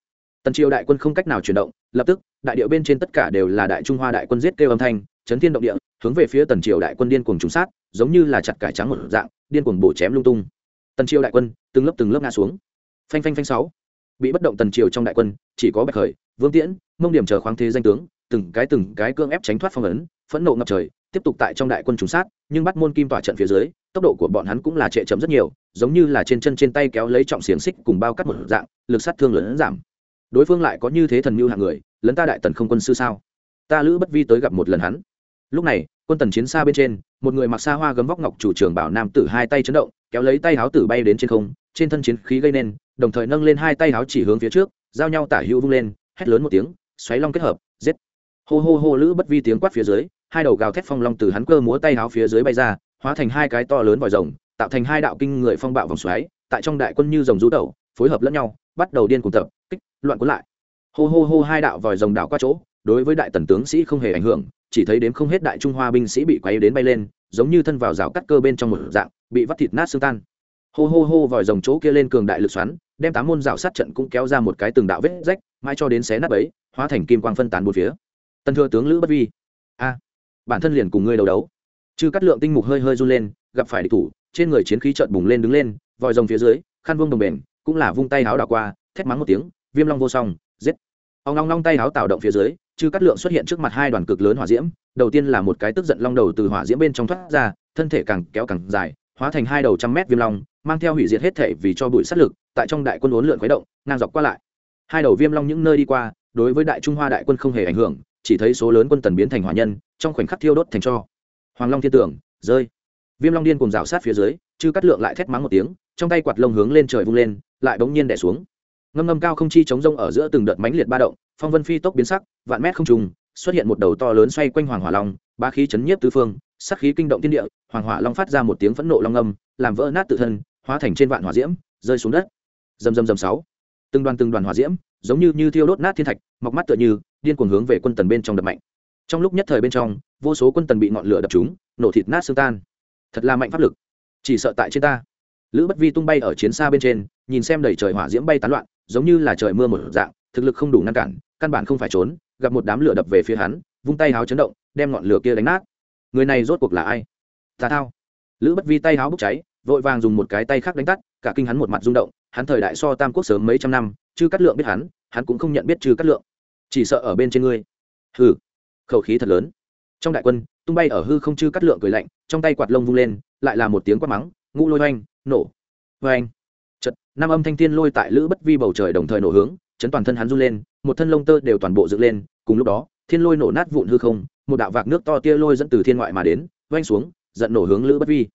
[SPEAKER 1] Tần triều đại quân không cách nào chuyển động, lập tức, đại điệu bên trên tất cả đều là đại trung hoa đại quân giết kêu âm thanh, chấn thiên động địa hướng về phía tần triều đại quân điên cuồng trùng sát, giống như là chặt cải trắng một dạng, điên cuồng bổ chém lung tung. Tần triều đại quân, từng lớp từng lớp ngã xuống. Phanh phanh phanh sáu. Bị bất động tần triều trong đại quân, chỉ có bạch khởi, vương tiễn, mông điểm chờ khoáng thế danh tướng, từng cái từng cái cương ép tránh thoát phong ấn, phẫn nộ ngập trời, tiếp tục tại trong đại quân trùng sát, nhưng bắt môn kim tỏa trận phía dưới, tốc độ của bọn hắn cũng là trệ chậm rất nhiều, giống như là trên chân trên tay kéo lấy trọng xiềng xích cùng bao cắt một dạng, lực sát thương lớn giảm. Đối phương lại có như thế thần mưu hạng người, lấn ta đại tần không quân sư sao? Ta lữ bất vi tới gặp một lần hắn lúc này, quân tần chiến xa bên trên, một người mặc xa hoa gấm vóc ngọc chủ trường bảo nam tử hai tay chấn động, kéo lấy tay háo tử bay đến trên không, trên thân chiến khí gây nên, đồng thời nâng lên hai tay háo chỉ hướng phía trước, giao nhau tả hữu vung lên, hét lớn một tiếng, xoáy long kết hợp, giết. Hô hô hô lữ bất vi tiếng quát phía dưới, hai đầu gào thét phong long từ hắn cơ múa tay háo phía dưới bay ra, hóa thành hai cái to lớn vòi rồng, tạo thành hai đạo kinh người phong bạo vòng xoáy, tại trong đại quân như rồng rú tẩu, phối hợp lẫn nhau, bắt đầu điên cùng tập, kích, loạn cuốn lại. Hô hô hô hai đạo vòi rồng đảo qua chỗ đối với đại tần tướng sĩ không hề ảnh hưởng, chỉ thấy đếm không hết đại trung hoa binh sĩ bị quay đến bay lên, giống như thân vào rào cắt cơ bên trong một dạng, bị vắt thịt nát xương tan. Hô hô hô vòi rồng chỗ kia lên cường đại lực xoắn, đem tám môn rào sát trận cũng kéo ra một cái từng đạo vết rách mai cho đến xé nát ấy hóa thành kim quang phân tán một phía. Tân thừa tướng lữ bất vi, a, bản thân liền cùng ngươi đầu đấu. Chư cắt lượng tinh mục hơi hơi run lên, gặp phải địch thủ, trên người chiến khí trợn bùng lên đứng lên, vòi rồng phía dưới, khăn vương đồng bền, cũng là vung tay háo đảo qua, thét mắng một tiếng, viêm long vô song, giết. Ông long long tay háo tạo động phía dưới chư cắt lượng xuất hiện trước mặt hai đoàn cực lớn hỏa diễm, đầu tiên là một cái tức giận long đầu từ hỏa diễm bên trong thoát ra, thân thể càng kéo càng dài, hóa thành hai đầu trăm mét viêm long, mang theo hủy diệt hết thể vì cho bụi sát lực, tại trong đại quân uốn lượn khuấy động, ngang dọc qua lại. Hai đầu viêm long những nơi đi qua, đối với đại trung hoa đại quân không hề ảnh hưởng, chỉ thấy số lớn quân tần biến thành hỏa nhân, trong khoảnh khắc thiêu đốt thành cho. Hoàng long thiên tưởng, rơi. Viêm long điên cùng rào sát phía dưới, chư cắt lượng lại thét mắng một tiếng, trong tay quạt lông hướng lên trời vung lên, lại bỗng nhiên đẻ xuống. Ngâm ngâm cao không chi chống rông ở giữa từng đợt mánh liệt ba động phong vân phi tốc biến sắc, vạn mét không trùng, xuất hiện một đầu to lớn xoay quanh hoàng hỏa long ba khí chấn nhiếp tứ phương sắc khí kinh động thiên địa, hoàng hỏa long phát ra một tiếng phẫn nộ long âm, làm vỡ nát tự thân, hóa thành trên vạn hỏa diễm, rơi xuống đất. Dầm dầm dầm sáu. Từng đoàn từng đoàn hỏa diễm, giống như như thiêu đốt nát thiên thạch, mọc mắt tựa như điên cuồng hướng về quân tần bên trong đập mạnh. Trong lúc nhất thời bên trong, vô số quân tần bị ngọn lửa đập chúng nổ thịt nát xương tan. Thật là mạnh pháp lực. Chỉ sợ tại trên ta. Lữ bất vi tung bay ở chiến xa bên trên, nhìn xem đầy trời hỏa diễm bay tán loạn, giống như là trời mưa một dạng, thực lực không đủ ngăn cản căn bản không phải trốn, gặp một đám lửa đập về phía hắn, vung tay háo chấn động, đem ngọn lửa kia đánh nát. Người này rốt cuộc là ai? Tà thao. Lữ bất vi tay háo bốc cháy, vội vàng dùng một cái tay khác đánh tắt, cả kinh hắn một mặt rung động, hắn thời đại so tam quốc sớm mấy trăm năm, chư cắt lượng biết hắn hắn cũng không nhận biết trừ cắt lượng. Chỉ sợ ở bên trên ngươi. Hừ, khẩu khí thật lớn. Trong đại quân, tung bay ở hư không chư cắt lượng cười lạnh, trong tay quạt lông vung lên, lại là một tiếng quát mắng, ngũ lôi oanh, nổ. Oanh. Chật năm âm thanh thiên lôi tại lữ bất vi bầu trời đồng thời nổ hướng chấn toàn thân hắn run lên, một thân lông tơ đều toàn bộ dựng lên, cùng lúc đó, thiên lôi nổ nát vụn hư không, một đạo vạc nước to tia lôi dẫn từ thiên ngoại mà đến oanh xuống, giận nổ hướng lữ bất vi.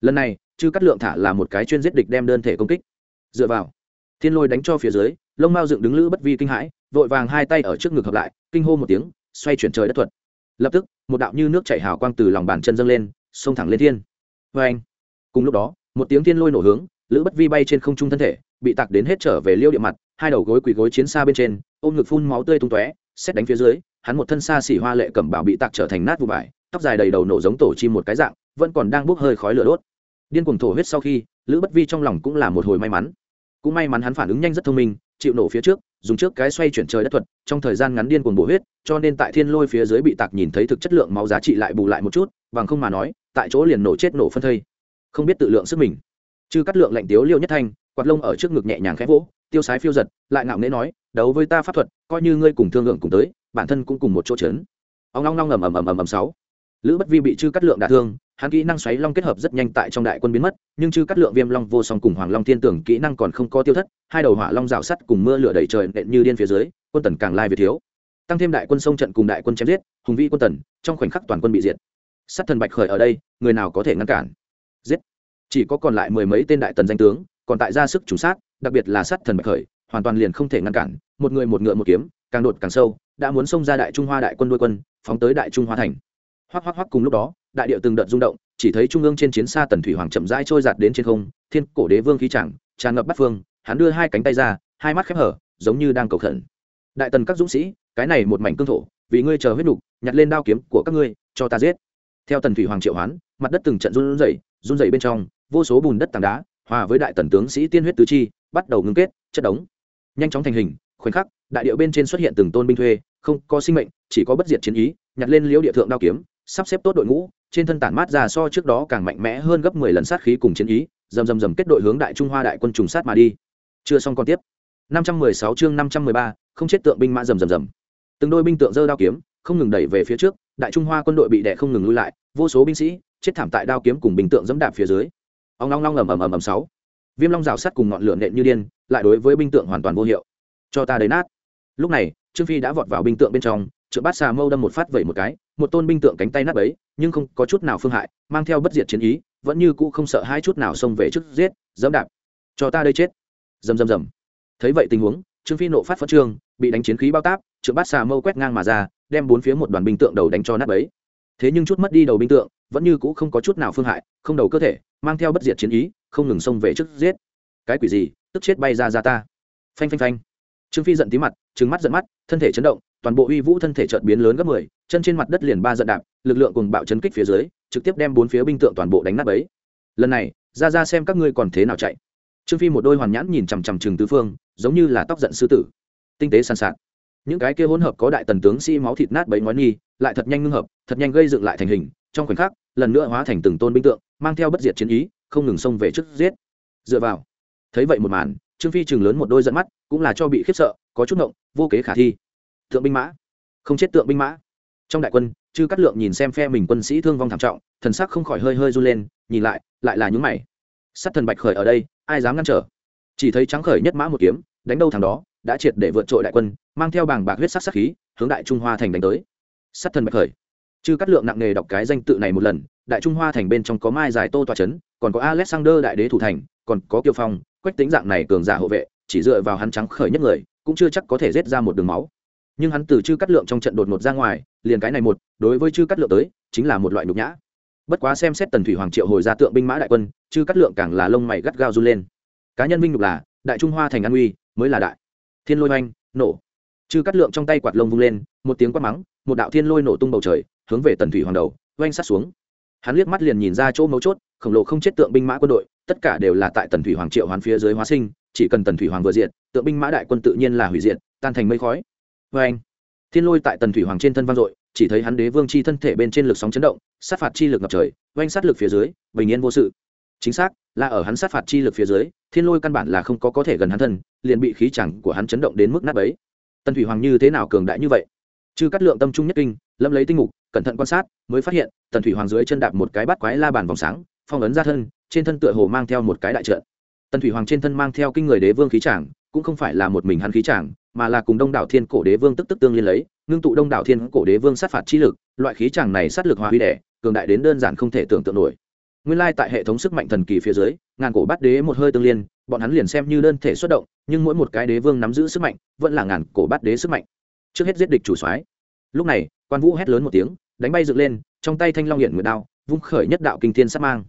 [SPEAKER 1] Lần này, chư cắt lượng thả là một cái chuyên giết địch đem đơn thể công kích. Dựa vào, thiên lôi đánh cho phía dưới, lông mao dựng đứng lữ bất vi kinh hãi, vội vàng hai tay ở trước ngực hợp lại, kinh hô một tiếng, xoay chuyển trời đất thuật. Lập tức, một đạo như nước chảy hào quang từ lòng bàn chân dâng lên, xông thẳng lên thiên. Vê anh cùng lúc đó, một tiếng thiên lôi nổ hướng, lữ bất vi bay trên không trung thân thể, bị tạc đến hết trở về liêu địa mặt hai đầu gối quỳ gối chiến xa bên trên, ôm ngực phun máu tươi tung tóe, xét đánh phía dưới, hắn một thân xa xỉ hoa lệ cẩm bảo bị tạc trở thành nát vụ vải, tóc dài đầy đầu nổ giống tổ chim một cái dạng, vẫn còn đang bốc hơi khói lửa đốt. Điên cuồng thổ huyết sau khi, lữ bất vi trong lòng cũng là một hồi may mắn. Cũng may mắn hắn phản ứng nhanh rất thông minh, chịu nổ phía trước, dùng trước cái xoay chuyển trời đất thuật, trong thời gian ngắn điên cuồng bổ huyết, cho nên tại thiên lôi phía dưới bị tạc nhìn thấy thực chất lượng máu giá trị lại bù lại một chút, bằng không mà nói, tại chỗ liền nổ chết nổ phân thây. Không biết tự lượng sức mình. Chư cắt lượng lạnh tiếu liêu nhất thanh, quạt lông ở trước ngực nhẹ nhàng khẽ vỗ tiêu sái phiêu giật, lại ngạo nghễ nói, đấu với ta pháp thuật, coi như ngươi cùng thương lượng cùng tới, bản thân cũng cùng một chỗ trấn ông long long ầm ầm ầm ầm ầm sáu. Lữ bất vi bị chư cắt lượng đả thương, hắn kỹ năng xoáy long kết hợp rất nhanh tại trong đại quân biến mất, nhưng chư cắt lượng viêm long vô song cùng hoàng long thiên tưởng kỹ năng còn không có tiêu thất, hai đầu hỏa long rào sắt cùng mưa lửa đầy trời nện như điên phía dưới, quân tần càng lai về thiếu. Tăng thêm đại quân sông trận cùng đại quân chém giết, hùng vĩ quân tần, trong khoảnh khắc toàn quân bị diệt. Sát thần bạch khởi ở đây, người nào có thể ngăn cản? Giết. Chỉ có còn lại mười mấy tên đại tần danh tướng, còn tại ra sức chủ sát đặc biệt là sát thần bạch khởi, hoàn toàn liền không thể ngăn cản, một người một ngựa một kiếm, càng đột càng sâu, đã muốn xông ra đại trung hoa đại quân đuôi quân, phóng tới đại trung hoa thành. Hoắc hoắc hoắc cùng lúc đó, đại điệu từng đợt rung động, chỉ thấy trung ương trên chiến xa tần thủy hoàng chậm rãi trôi giạt đến trên không, thiên cổ đế vương khí chẳng, tràn ngập bắt phương, hắn đưa hai cánh tay ra, hai mắt khép hở, giống như đang cầu khẩn. Đại tần các dũng sĩ, cái này một mảnh cương thổ, vì ngươi chờ huyết nục, nhặt lên đao kiếm của các ngươi, cho ta giết. Theo tần thủy hoàng triệu hoán, mặt đất từng trận run rẩy run rẩy bên trong, vô số bùn đất tảng đá, hòa với đại tần tướng sĩ tiên huyết tứ chi bắt đầu ngưng kết, chất đống. Nhanh chóng thành hình, khoảnh khắc, đại điệu bên trên xuất hiện từng tôn binh thuê, không có sinh mệnh, chỉ có bất diệt chiến ý, nhặt lên liễu địa thượng đao kiếm, sắp xếp tốt đội ngũ, trên thân tản mát ra so trước đó càng mạnh mẽ hơn gấp mười lần sát khí cùng chiến ý, rầm rầm rầm kết đội hướng đại trung hoa đại quân trùng sát mà đi. Chưa xong còn tiếp. năm trăm mười sáu chương năm trăm mười ba, không chết tượng binh mã rầm rầm rầm. Từng đôi binh tượng giơ đao kiếm, không ngừng đẩy về phía trước, đại trung hoa quân đội bị đè không ngừng lui lại, vô số binh sĩ chết thảm tại đao kiếm cùng bình tượng dẫm đạp phía dưới. Ông long long ầm ầm ầm ầm sáu viêm long rào sắt cùng ngọn lửa nện như điên, lại đối với binh tượng hoàn toàn vô hiệu. Cho ta đấy nát. Lúc này, trương phi đã vọt vào binh tượng bên trong, trượng bát xà mâu đâm một phát vẩy một cái, một tôn binh tượng cánh tay nát ấy nhưng không có chút nào phương hại, mang theo bất diệt chiến ý, vẫn như cũ không sợ hai chút nào xông về trước giết, dẫm đạp. Cho ta đây chết. Dầm dầm dầm. thấy vậy tình huống, trương phi nộ phát phất trương, bị đánh chiến khí bao táp, trượng bát xà mâu quét ngang mà ra, đem bốn phía một đoàn binh tượng đầu đánh cho nát ấy thế nhưng chút mất đi đầu binh tượng, vẫn như cũ không có chút nào phương hại, không đầu cơ thể, mang theo bất diệt chiến ý không ngừng xông về trước giết. Cái quỷ gì? Tức chết bay ra ra ta. Phanh phanh phanh. Trương phi giận tí mặt trứng mắt giận mắt, thân thể chấn động, toàn bộ uy vũ thân thể chợt biến lớn gấp mười, chân trên mặt đất liền ba giận đạp, lực lượng cùng bạo chấn kích phía dưới, trực tiếp đem bốn phía binh tượng toàn bộ đánh nát ấy lần này, ra ra xem các ngươi còn thế nào chạy. Trương phi một đôi hoàn nhãn nhìn chằm chằm trường tứ phương, giống như là tóc giận sư tử. Tinh tế sàn sạt. Những cái kia hỗn hợp có đại tần tướng sĩ máu thịt nát bấy ngói nghi, lại thật nhanh ngưng hợp, thật nhanh gây dựng lại thành hình, trong khoảnh khắc, lần nữa hóa thành từng tôn binh tượng, mang theo bất diệt chiến ý không ngừng xông về trước giết. Dựa vào. Thấy vậy một màn, trương phi chừng lớn một đôi dẫn mắt, cũng là cho bị khiếp sợ, có chút ngộng, vô kế khả thi. Tượng binh mã. Không chết tượng binh mã. Trong đại quân chư cát lượng nhìn xem phe mình quân sĩ thương vong thảm trọng, thần sắc không khỏi hơi hơi run lên, nhìn lại lại là những mày. Sắt thần bạch khởi ở đây, ai dám ngăn trở? Chỉ thấy trắng khởi nhất mã một kiếm, đánh đâu thằng đó, đã triệt để vượt trội đại quân, mang theo bảng bạc huyết sắc sắc khí, hướng đại trung hoa thành đánh tới. Sắt thần bạch khởi. Chư cát lượng nặng nề đọc cái danh tự này một lần đại trung hoa thành bên trong có mai giải tô tòa trấn còn có alexander đại đế thủ thành, còn có kiều phong, quách tính dạng này cường giả hộ vệ, chỉ dựa vào hắn trắng khởi nhất người, cũng chưa chắc có thể rết ra một đường máu. Nhưng hắn từ chư cắt lượng trong trận đột ngột ra ngoài, liền cái này một, đối với chư cắt lượng tới, chính là một loại nhục nhã. Bất quá xem xét tần thủy hoàng triệu hồi ra tượng binh mã đại quân, chư cắt lượng càng là lông mày gắt gao run lên. Cá nhân vinh nhục là, đại trung hoa thành an uy mới là đại. Thiên lôi oanh, nổ. Chư cắt lượng trong tay quạt lông vung lên, một tiếng quát mắng, một đạo thiên lôi nổ tung bầu trời, hướng về tần thủy hoàng đầu, oanh sát xuống hắn liếc mắt liền nhìn ra chỗ mấu chốt, khổng lồ không chết tượng binh mã quân đội, tất cả đều là tại tần thủy hoàng triệu hoàn phía dưới hóa sinh, chỉ cần tần thủy hoàng vừa diện tượng binh mã đại quân tự nhiên là hủy diệt, tan thành mây khói. Vê anh, thiên lôi tại tần thủy hoàng trên thân vang dội, chỉ thấy hắn đế vương chi thân thể bên trên lực sóng chấn động, sát phạt chi lực ngập trời, oanh sát lực phía dưới, bình yên vô sự. Chính xác, là ở hắn sát phạt chi lực phía dưới, thiên lôi căn bản là không có có thể gần hắn thân, liền bị khí chẳng của hắn chấn động đến mức nát ấy tần thủy hoàng như thế nào cường đại như vậy? Chư cắt lượng tâm trung nhất kinh lâm lấy tinh mục cẩn thận quan sát, mới phát hiện, tần thủy hoàng dưới chân đạp một cái bắt quái la bàn vòng sáng, phong ấn ra thân, trên thân tựa hồ mang theo một cái đại trận. Tần thủy hoàng trên thân mang theo kinh người đế vương khí tràng, cũng không phải là một mình hắn khí tràng, mà là cùng đông đảo thiên cổ đế vương tức tức tương liên lấy, ngưng tụ đông đảo thiên cổ đế vương sát phạt chi lực, loại khí tràng này sát lực hòa huy đẻ, cường đại đến đơn giản không thể tưởng tượng nổi. Nguyên lai tại hệ thống sức mạnh thần kỳ phía dưới, ngàn cổ bát đế một hơi tương liên, bọn hắn liền xem như đơn thể xuất động, nhưng mỗi một cái đế vương nắm giữ sức mạnh, vẫn là ngàn cổ bát đế sức mạnh. Trước hết giết địch chủ soái. Lúc này quan vũ hét lớn một tiếng, đánh bay dựng lên, trong tay thanh long hiện nguyệt đao, vung khởi nhất đạo kinh thiên sát mang.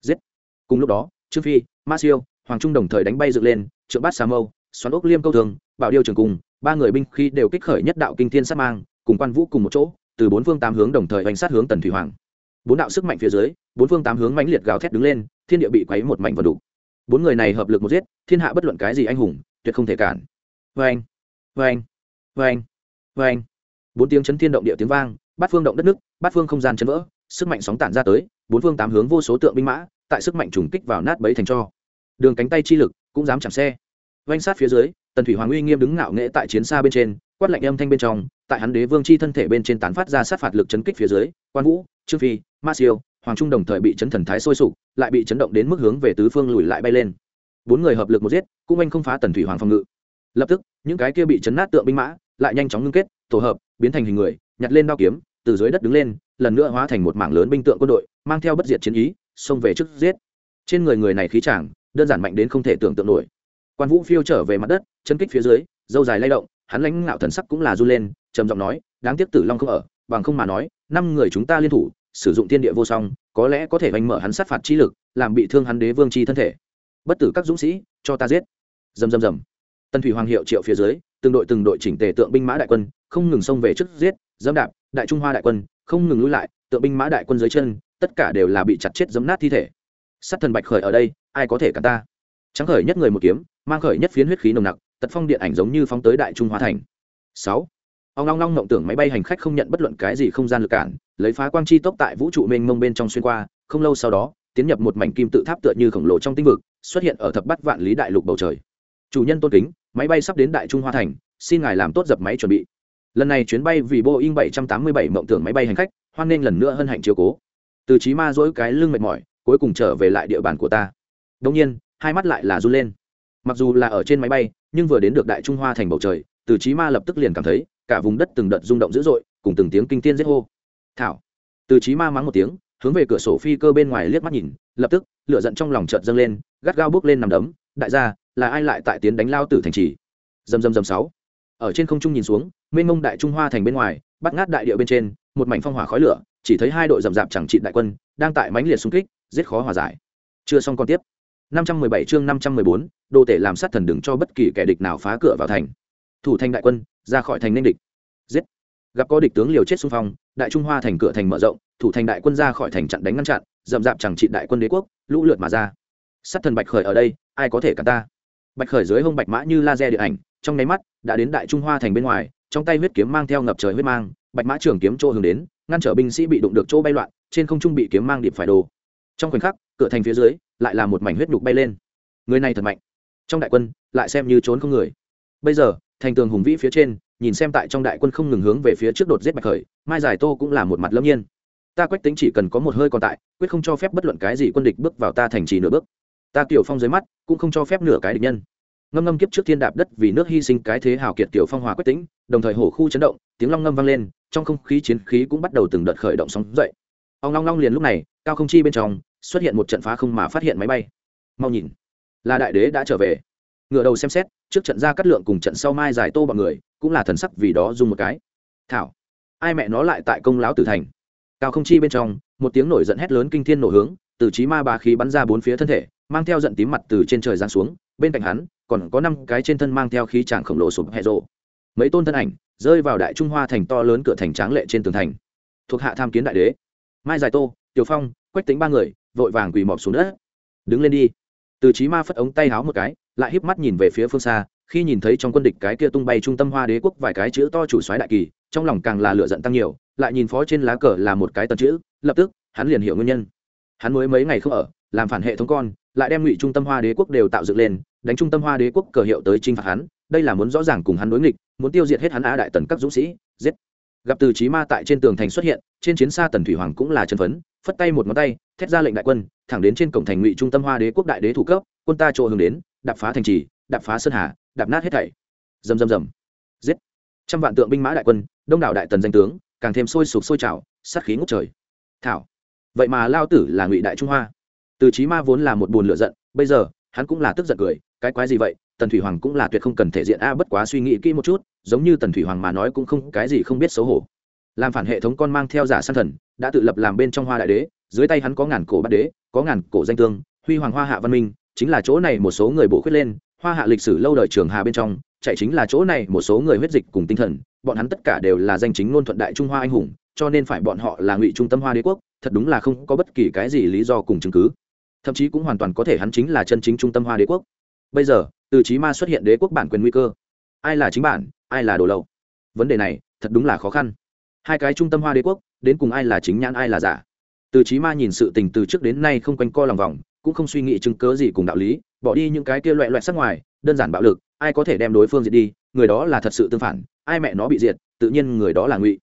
[SPEAKER 1] Giết! Cùng lúc đó, trương phi, ma siêu, hoàng trung đồng thời đánh bay dựng lên, trượng bát xà mâu, xoắn ốc liêm câu thường, bảo điêu trường cùng, ba người binh khi đều kích khởi nhất đạo kinh thiên sát mang, cùng quan vũ cùng một chỗ, từ bốn phương tám hướng đồng thời bánh sát hướng tần thủy hoàng. Bốn đạo sức mạnh phía dưới, bốn phương tám hướng mãnh liệt gào thét đứng lên, thiên địa bị quấy một mảnh và đủ bốn người này hợp lực một giết, thiên hạ bất luận cái gì anh hùng, tuyệt không thể cản. Vê anh vê anh vê anh vê anh bốn tiếng chấn thiên động địa tiếng vang, bát phương động đất nước, bát phương không gian chấn vỡ, sức mạnh sóng tản ra tới, bốn phương tám hướng vô số tượng binh mã, tại sức mạnh trùng kích vào nát bấy thành cho. Đường cánh tay chi lực cũng dám chạm xe. Vanh sát phía dưới, tần thủy hoàng uy nghiêm đứng ngạo nghễ tại chiến xa bên trên, quát lạnh âm thanh bên trong, tại hắn đế vương chi thân thể bên trên tán phát ra sát phạt lực chấn kích phía dưới, quan vũ, trương phi, ma siêu, hoàng trung đồng thời bị chấn thần thái sôi sục, lại bị chấn động đến mức hướng về tứ phương lùi lại bay lên. Bốn người hợp lực một giết, cũng anh không phá tần thủy hoàng phòng ngự. Lập tức, những cái kia bị chấn nát tượng binh mã, lại nhanh chóng ngưng kết, tổ hợp biến thành hình người, nhặt lên đao kiếm, từ dưới đất đứng lên, lần nữa hóa thành một mảng lớn binh tượng quân đội, mang theo bất diệt chiến ý, xông về trước giết. Trên người người này khí chàng, đơn giản mạnh đến không thể tưởng tượng nổi. Quan vũ phiêu trở về mặt đất chân kích phía dưới, dâu dài lay động, hắn lãnh ngạo thần sắc cũng là run lên, trầm giọng nói, đáng tiếc tử long không ở, bằng không mà nói, năm người chúng ta liên thủ, sử dụng thiên địa vô song, có lẽ có thể vanh mở hắn sát phạt chi lực, làm bị thương hắn đế vương chi thân thể. Bất tử các dũng sĩ, cho ta giết. Dầm dầm dầm tân thủy hoàng hiệu triệu phía dưới, từng đội từng đội chỉnh tề tượng binh mã đại quân không ngừng xông về trước giết, dẫm đạp, đại trung hoa đại quân, không ngừng lui lại, tượng binh mã đại quân dưới chân, tất cả đều là bị chặt chết dấm nát thi thể. Sát thần bạch khởi ở đây, ai có thể cả ta? Trắng khởi nhất người một kiếm, mang khởi nhất phiến huyết khí nồng nặc, tật phong điện ảnh giống như phóng tới đại trung hoa thành. Sáu. Ông long long mộng tưởng máy bay hành khách không nhận bất luận cái gì không gian lực cản, lấy phá quang chi tốc tại vũ trụ mênh mông bên trong xuyên qua, không lâu sau đó, tiến nhập một mảnh kim tự tháp tựa như khổng lồ trong tinh vực, xuất hiện ở thập bát vạn lý đại lục bầu trời. Chủ nhân tôn kính, máy bay sắp đến đại trung hoa thành, xin ngài làm tốt dập máy chuẩn bị lần này chuyến bay vì boeing 787 mộng tưởng máy bay hành khách, hoan nghênh lần nữa hân hạnh chiếu cố. Từ trí ma dỗi cái lưng mệt mỏi, cuối cùng trở về lại địa bàn của ta. Đông nhiên, hai mắt lại là run lên. Mặc dù là ở trên máy bay, nhưng vừa đến được đại trung hoa thành bầu trời, từ trí ma lập tức liền cảm thấy, cả vùng đất từng đợt rung động dữ dội, cùng từng tiếng kinh tiên giết hô. Thảo. Từ trí ma mắng một tiếng, hướng về cửa sổ phi cơ bên ngoài liếc mắt nhìn, lập tức, lửa giận trong lòng chợt dâng lên, gắt gao bước lên nằm đấm. Đại gia, là ai lại tại tiến đánh lao tử thành trì? Dầm dầm dầm sáu. Ở trên không trung nhìn xuống mênh mông đại trung hoa thành bên ngoài bắt ngát đại địa bên trên một mảnh phong hỏa khói lửa chỉ thấy hai đội rậm rạp chẳng trị đại quân đang tại mãnh liệt xung kích giết khó hòa giải. Chưa xong còn tiếp. 517 chương 514, đô tể làm sát thần đừng cho bất kỳ kẻ địch nào phá cửa vào thành. Thủ thành đại quân ra khỏi thành nên địch. Giết. Gặp có địch tướng liều chết xung phong đại trung hoa thành cửa thành mở rộng thủ thành đại quân ra khỏi thành chặn đánh ngăn chặn rậm rạp chẳng trị đại quân đế quốc lũ lượt mà ra. Sát thần bạch khởi ở đây ai có thể cả ta? Bạch khởi dưới hông bạch mã như laser điện ảnh trong nháy mắt đã đến đại trung hoa thành bên ngoài trong tay huyết kiếm mang theo ngập trời huyết mang, bạch mã trường kiếm chỗ hướng đến, ngăn trở binh sĩ bị đụng được chỗ bay loạn, trên không trung bị kiếm mang điệp phải đồ trong khoảnh khắc, cửa thành phía dưới lại là một mảnh huyết nhục bay lên. Người này thật mạnh. Trong đại quân, lại xem như trốn không người. Bây giờ, thành tường hùng vĩ phía trên, nhìn xem tại trong đại quân không ngừng hướng về phía trước đột giết bạch khởi, mai giải tô cũng là một mặt lâm nhiên. Ta quách tính chỉ cần có một hơi còn tại, quyết không cho phép bất luận cái gì quân địch bước vào ta thành trì nửa bước. Ta kiểu phong dưới mắt, cũng không cho phép nửa cái địch nhân ngâm ngâm kiếp trước thiên đạp đất vì nước hy sinh cái thế hào kiệt tiểu phong hòa quyết tĩnh, đồng thời hổ khu chấn động, tiếng long ngâm vang lên, trong không khí chiến khí cũng bắt đầu từng đợt khởi động sóng dậy. Ông long long liền lúc này, cao không chi bên trong, xuất hiện một trận phá không mà phát hiện máy bay. Mau nhìn, là đại đế đã trở về. Ngựa đầu xem xét, trước trận ra cắt lượng cùng trận sau mai giải tô bọn người, cũng là thần sắc vì đó dùng một cái. Thảo, ai mẹ nó lại tại công lão tử thành? Cao không chi bên trong, một tiếng nổi giận hét lớn kinh thiên nổ hướng, từ trí ma ba khí bắn ra bốn phía thân thể mang theo giận tím mặt từ trên trời giáng xuống, bên cạnh hắn, còn có năm cái trên thân mang theo khí tràng khổng lồ sụp hẹ rộ. Mấy tôn thân ảnh rơi vào đại trung hoa thành to lớn cửa thành tráng lệ trên tường thành. Thuộc hạ tham kiến đại đế. Mai giải tô, tiểu phong, quách tính ba người, vội vàng quỳ mọp xuống đất. Đứng lên đi. Từ trí ma phất ống tay háo một cái, lại híp mắt nhìn về phía phương xa, khi nhìn thấy trong quân địch cái kia tung bay trung tâm hoa đế quốc vài cái chữ to chủ soái đại kỳ, trong lòng càng là lửa giận tăng nhiều, lại nhìn phó trên lá cờ là một cái tần chữ, lập tức, hắn liền hiểu nguyên nhân. Hắn mới mấy ngày không ở làm phản hệ thống con, lại đem ngụy trung tâm hoa đế quốc đều tạo dựng lên, đánh trung tâm hoa đế quốc cờ hiệu tới chinh phạt hắn, đây là muốn rõ ràng cùng hắn đối nghịch, muốn tiêu diệt hết hắn á đại tần các dũng sĩ, giết. Gặp từ trí ma tại trên tường thành xuất hiện, trên chiến xa tần thủy hoàng cũng là chân phấn, phất tay một ngón tay, thét ra lệnh đại quân, thẳng đến trên cổng thành ngụy trung tâm hoa đế quốc đại đế thủ cấp, quân ta chỗ hướng đến, đạp phá thành trì, đạp phá sơn hà, đạp nát hết thảy. Dầm dầm dầm giết. Trăm vạn tượng binh mã đại quân, đông đảo đại tần danh tướng, càng thêm sôi sục sôi trào, sát khí ngút trời. Thảo. Vậy mà lao tử là ngụy đại trung hoa từ trí ma vốn là một buồn lửa giận, bây giờ, hắn cũng là tức giận cười, cái quái gì vậy? Tần thủy hoàng cũng là tuyệt không cần thể diện a, bất quá suy nghĩ kỹ một chút, giống như tần thủy hoàng mà nói cũng không, cái gì không biết xấu hổ. Làm phản hệ thống con mang theo giả san thần, đã tự lập làm bên trong hoa đại đế, dưới tay hắn có ngàn cổ bát đế, có ngàn cổ danh tương, huy hoàng hoa hạ văn minh, chính là chỗ này một số người bổ khuyết lên, hoa hạ lịch sử lâu đời trường hà bên trong, chạy chính là chỗ này một số người huyết dịch cùng tinh thần, bọn hắn tất cả đều là danh chính ngôn thuận đại trung hoa anh hùng, cho nên phải bọn họ là ngụy trung tâm hoa đế quốc, thật đúng là không có bất kỳ cái gì lý do cùng chứng cứ thậm chí cũng hoàn toàn có thể hắn chính là chân chính trung tâm hoa đế quốc. Bây giờ, từ trí ma xuất hiện đế quốc bản quyền nguy cơ. Ai là chính bản, ai là đồ lậu? Vấn đề này, thật đúng là khó khăn. Hai cái trung tâm hoa đế quốc, đến cùng ai là chính nhãn, ai là giả? Từ trí ma nhìn sự tình từ trước đến nay không quanh co lòng vòng, cũng không suy nghĩ chứng cớ gì cùng đạo lý, bỏ đi những cái kia loẹ loẹt sắc ngoài, đơn giản bạo lực, ai có thể đem đối phương diệt đi, người đó là thật sự tương phản, ai mẹ nó bị diệt, tự nhiên người đó là ngụy.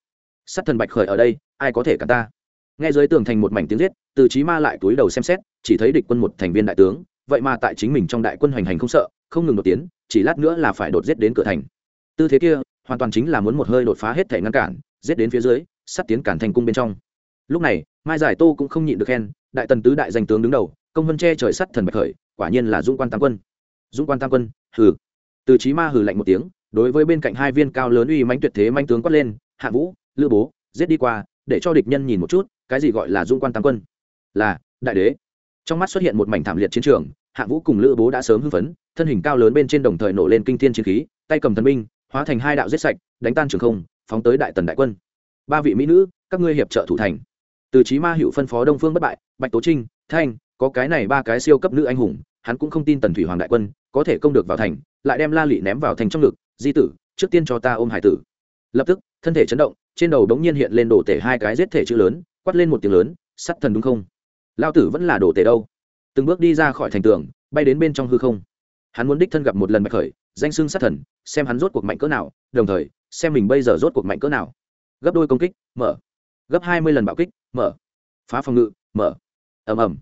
[SPEAKER 1] Sát thần bạch khởi ở đây, ai có thể cả ta? Nghe dưới tường thành một mảnh tiếng giết, từ trí ma lại túi đầu xem xét, chỉ thấy địch quân một thành viên đại tướng, vậy mà tại chính mình trong đại quân hoành hành không sợ, không ngừng đột tiến, chỉ lát nữa là phải đột giết đến cửa thành. Tư thế kia, hoàn toàn chính là muốn một hơi đột phá hết thể ngăn cản, giết đến phía dưới, sắt tiến cản thành cung bên trong. Lúc này, mai giải tô cũng không nhịn được khen, đại tần tứ đại danh tướng đứng đầu, công vân che trời sắt thần bạch khởi, quả nhiên là dũng quan tam quân. Dũng quan tam quân, hừ. Từ trí ma hừ lạnh một tiếng, đối với bên cạnh hai viên cao lớn uy mãnh tuyệt thế manh tướng quát lên, hạ vũ, lữ bố, giết đi qua để cho địch nhân nhìn một chút, cái gì gọi là dung quan tam quân? Là, đại đế. Trong mắt xuất hiện một mảnh thảm liệt chiến trường hạ vũ cùng lữ bố đã sớm hưng phấn, thân hình cao lớn bên trên đồng thời nổ lên kinh thiên chiến khí, tay cầm thần binh, hóa thành hai đạo giết sạch, đánh tan trường không, phóng tới đại tần đại quân. Ba vị mỹ nữ, các ngươi hiệp trợ thủ thành. Từ trí ma hiệu phân phó đông phương bất bại, bạch tố trinh, thanh, có cái này ba cái siêu cấp nữ anh hùng, hắn cũng không tin tần thủy hoàng đại quân có thể công được vào thành, lại đem la lị ném vào thành trong ngực, di tử, trước tiên cho ta ôm hải tử. Lập tức thân thể chấn động, trên đầu đống nhiên hiện lên đồ tể hai cái giết thể chữ lớn, quát lên một tiếng lớn, sắt thần đúng không? Lao tử vẫn là đồ tể đâu? Từng bước đi ra khỏi thành tường, bay đến bên trong hư không. Hắn muốn đích thân gặp một lần bạch khởi, danh xưng sát thần, xem hắn rốt cuộc mạnh cỡ nào, đồng thời, xem mình bây giờ rốt cuộc mạnh cỡ nào. Gấp đôi công kích, mở. Gấp hai mươi lần bạo kích, mở. Phá phòng ngự, mở. Ầm ầm.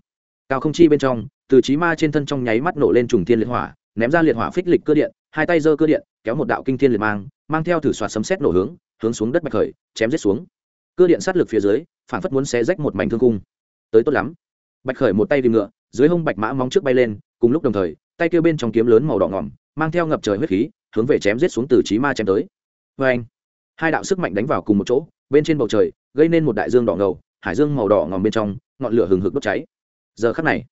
[SPEAKER 1] Cao không chi bên trong, từ trí ma trên thân trong nháy mắt nổ lên trùng thiên liệt hỏa, ném ra liệt hỏa phích lịch cơ điện, hai tay giơ cơ điện, kéo một đạo kinh thiên liệt mang mang theo thử soạt sấm xét nổ hướng hướng xuống đất bạch khởi, chém giết xuống. Cơ điện sát lực phía dưới, phản phất muốn xé rách một mảnh thương cung. Tới tốt lắm. Bạch khởi một tay đi ngựa, dưới hông bạch mã móng trước bay lên, cùng lúc đồng thời, tay kêu bên trong kiếm lớn màu đỏ ngỏm, mang theo ngập trời huyết khí, hướng về chém giết xuống từ trí ma chém tới. Vê anh, hai đạo sức mạnh đánh vào cùng một chỗ, bên trên bầu trời, gây nên một đại dương đỏ ngầu, hải dương màu đỏ ngòm bên trong, ngọn lửa hừng hực đốt cháy. Giờ khắc này,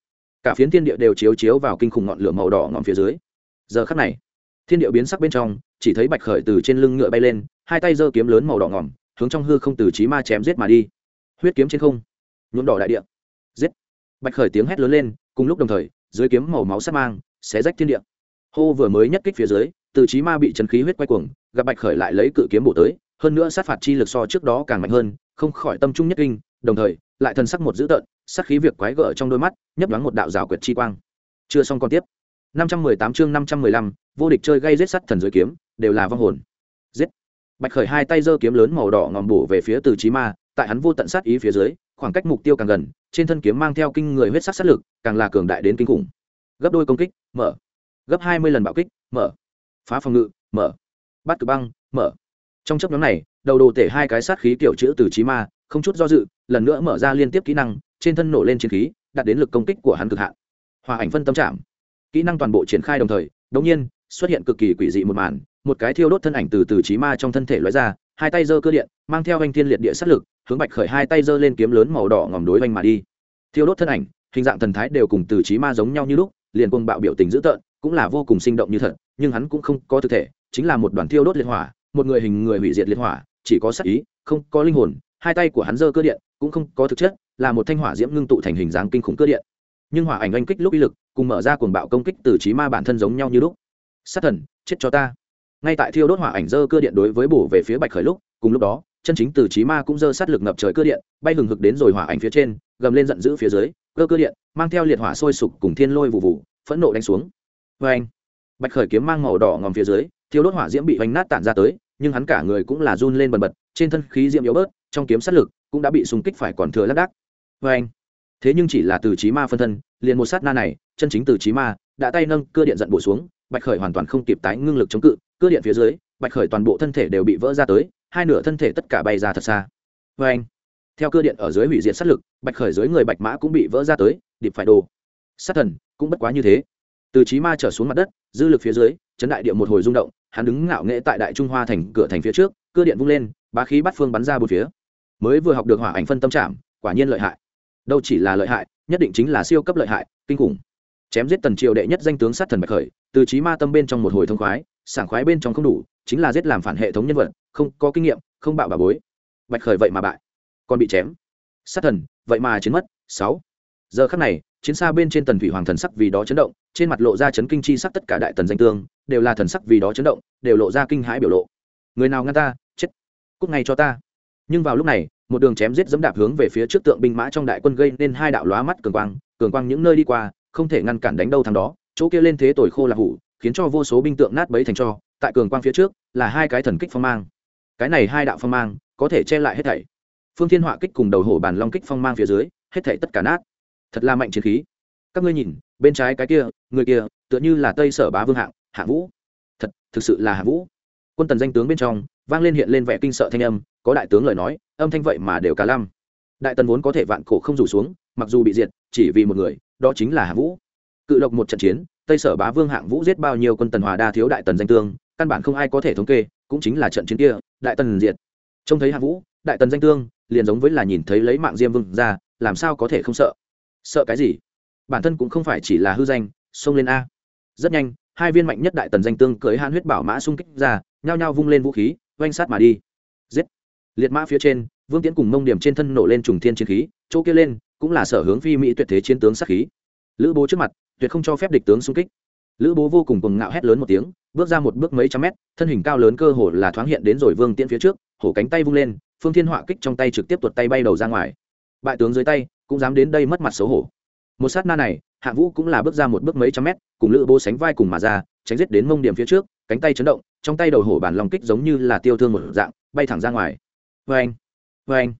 [SPEAKER 1] cả phiến thiên địa đều chiếu chiếu vào kinh khủng ngọn lửa màu đỏ ngòm phía dưới. Giờ khắc này thiên địa biến sắc bên trong chỉ thấy bạch khởi từ trên lưng ngựa bay lên hai tay giơ kiếm lớn màu đỏ ngỏm, hướng trong hư không từ trí ma chém giết mà đi. Huyết kiếm trên không nhuộm đỏ đại địa. Giết! Bạch khởi tiếng hét lớn lên cùng lúc đồng thời dưới kiếm màu máu sắc mang xé rách thiên địa. Hô vừa mới nhất kích phía dưới từ trí ma bị chấn khí huyết quay cuồng gặp bạch khởi lại lấy cự kiếm bổ tới hơn nữa sát phạt chi lực so trước đó càng mạnh hơn không khỏi tâm trung nhất kinh đồng thời lại thần sắc một dữ tợn sát khí việc quái gở trong đôi mắt nhấp đoán một đạo rào quyệt chi quang. Chưa xong còn tiếp. 518 chương 515, vô địch chơi gây giết sắt thần dưới kiếm đều là vong hồn. Giết. Bạch khởi hai tay giơ kiếm lớn màu đỏ ngòm bổ về phía từ Chí ma tại hắn vô tận sát ý phía dưới khoảng cách mục tiêu càng gần trên thân kiếm mang theo kinh người huyết sắc sát lực càng là cường đại đến kinh khủng. Gấp đôi công kích mở. Gấp hai mươi lần bạo kích mở. Phá phòng ngự mở. Bắt cử băng mở. Trong chớp nhóm này đầu đồ tể hai cái sát khí kiểu chữ từ Chí ma không chút do dự lần nữa mở ra liên tiếp kỹ năng trên thân nổ lên chiến khí đạt đến lực công kích của hắn cực hạn. Hòa ảnh phân tâm trạng kỹ năng toàn bộ triển khai đồng thời đống nhiên, xuất hiện cực kỳ quỷ dị một màn, một cái thiêu đốt thân ảnh từ từ trí ma trong thân thể lóe ra, hai tay giơ cơ điện, mang theo anh thiên liệt địa sát lực, hướng bạch khởi hai tay giơ lên kiếm lớn màu đỏ ngòm đối oanh mà đi. Thiêu đốt thân ảnh, hình dạng thần thái đều cùng từ trí ma giống nhau như lúc, liền cùng bạo biểu tình dữ tợn, cũng là vô cùng sinh động như thật, nhưng hắn cũng không có thực thể, chính là một đoàn thiêu đốt liệt hỏa, một người hình người hủy diệt liệt hỏa, chỉ có sắc ý, không có linh hồn, hai tay của hắn giơ cơ điện, cũng không có thực chất, là một thanh hỏa diễm ngưng tụ thành hình dáng kinh khủng cơ điện. Nhưng hỏa ảnh anh kích lúc uy lực cùng mở ra cuồng bạo công kích từ trí ma bản thân giống nhau như lúc. Sát thần, chết cho ta. Ngay tại thiêu đốt hỏa ảnh dơ cơ điện đối với bổ về phía bạch khởi lúc, cùng lúc đó, chân chính từ trí ma cũng dơ sát lực ngập trời cơ điện, bay hừng hực đến rồi hỏa ảnh phía trên, gầm lên giận dữ phía dưới, cơ cơ điện, mang theo liệt hỏa sôi sục cùng thiên lôi vụ vụ, phẫn nộ đánh xuống. Vê anh bạch khởi kiếm mang màu đỏ ngòm phía dưới, thiêu đốt hỏa diễm bị vành nát tản ra tới, nhưng hắn cả người cũng là run lên bần bật, trên thân khí diễm yếu bớt, trong kiếm sát lực cũng đã bị xung kích phải còn thừa lác đác. Vê anh thế nhưng chỉ là từ trí ma phân thân, liền một sát na này, chân chính từ trí ma, đã tay nâng cơ điện giận bổ xuống, bạch khởi hoàn toàn không kịp tái ngưng lực chống cự cơ điện phía dưới, bạch khởi toàn bộ thân thể đều bị vỡ ra tới, hai nửa thân thể tất cả bay ra thật xa. Vê anh theo cơ điện ở dưới hủy diệt sát lực, bạch khởi dưới người bạch mã cũng bị vỡ ra tới, điệp phải đồ. Sát thần, cũng bất quá như thế. Từ trí ma trở xuống mặt đất, dư lực phía dưới, chấn đại địa một hồi rung động, hắn đứng ngạo nghễ tại đại trung hoa thành cửa thành phía trước cơ điện vung lên, bá khí bắt phương bắn ra bốn phía. Mới vừa học được hỏa ảnh phân tâm trạm quả nhiên lợi hại đâu chỉ là lợi hại, nhất định chính là siêu cấp lợi hại, kinh khủng. Chém giết tần triều đệ nhất danh tướng sát thần bạch khởi, từ trí ma tâm bên trong một hồi thông khoái, sảng khoái bên trong không đủ, chính là giết làm phản hệ thống nhân vật, không có kinh nghiệm, không bạo bà bối. Bạch khởi vậy mà bại, còn bị chém. Sát thần, vậy mà chiến mất. Sáu. Giờ khắc này, chiến xa bên trên tần thủy hoàng thần sắc vì đó chấn động, trên mặt lộ ra chấn kinh chi sắc tất cả đại tần danh tương, đều là thần sắc vì đó chấn động, đều lộ ra kinh hãi biểu lộ. Người nào ngăn ta? Chết. Cút ngay cho ta. Nhưng vào lúc này một đường chém giết dẫm đạp hướng về phía trước tượng binh mã trong đại quân gây nên hai đạo lóa mắt cường quang cường quang những nơi đi qua, không thể ngăn cản đánh đâu thằng đó. Chỗ kia lên thế tồi khô là hủ, khiến cho vô số binh tượng nát bấy thành cho, tại cường quang phía trước là hai cái thần kích phong mang. Cái này hai đạo phong mang có thể che lại hết thảy. Phương thiên họa kích cùng đầu hổ bàn long kích phong mang phía dưới, hết thảy tất cả nát. Thật là mạnh chiến khí. Các ngươi nhìn, bên trái cái kia, người kia, tựa như là tây sở bá vương hạng, hạ vũ. Thật, thực sự là hạ vũ. Quân tần danh tướng bên trong, vang lên hiện lên vẻ kinh sợ thanh âm có đại tướng lời nói, âm thanh vậy mà đều cả lăm. Đại tần vốn có thể vạn cổ không rủ xuống, mặc dù bị diệt, chỉ vì một người, đó chính là hạ vũ. Cự độc một trận chiến, tây sở bá vương hạng vũ giết bao nhiêu quân tần hòa đa thiếu đại tần danh tương, căn bản không ai có thể thống kê, cũng chính là trận chiến kia, đại tần diệt. Trông thấy hạng vũ, đại tần danh tương, liền giống với là nhìn thấy lấy mạng diêm vương ra, làm sao có thể không sợ? Sợ cái gì? Bản thân cũng không phải chỉ là hư danh, xông lên a. Rất nhanh, hai viên mạnh nhất đại tần danh tương cưới han huyết bảo mã xung kích ra, nhao nhao vung lên vũ khí, oanh sát mà đi liệt mã phía trên, vương tiễn cùng mông điểm trên thân nổ lên trùng thiên chiến khí, chỗ kia lên cũng là sở hướng phi mỹ tuyệt thế chiến tướng sát khí. Lữ bố trước mặt, tuyệt không cho phép địch tướng xung kích. Lữ bố vô cùng cùng ngạo hét lớn một tiếng, bước ra một bước mấy trăm mét, thân hình cao lớn cơ hồ là thoáng hiện đến rồi vương tiễn phía trước, hổ cánh tay vung lên, phương thiên họa kích trong tay trực tiếp tuột tay bay đầu ra ngoài. Bại tướng dưới tay, cũng dám đến đây mất mặt xấu hổ. Một sát na này, hạ vũ cũng là bước ra một bước mấy trăm mét, cùng lữ bố sánh vai cùng mà ra, tránh giết đến mông điểm phía trước, cánh tay chấn động, trong tay đầu hổ bản lòng kích giống như là tiêu thương một dạng, bay thẳng ra ngoài vê anh. Vê anh.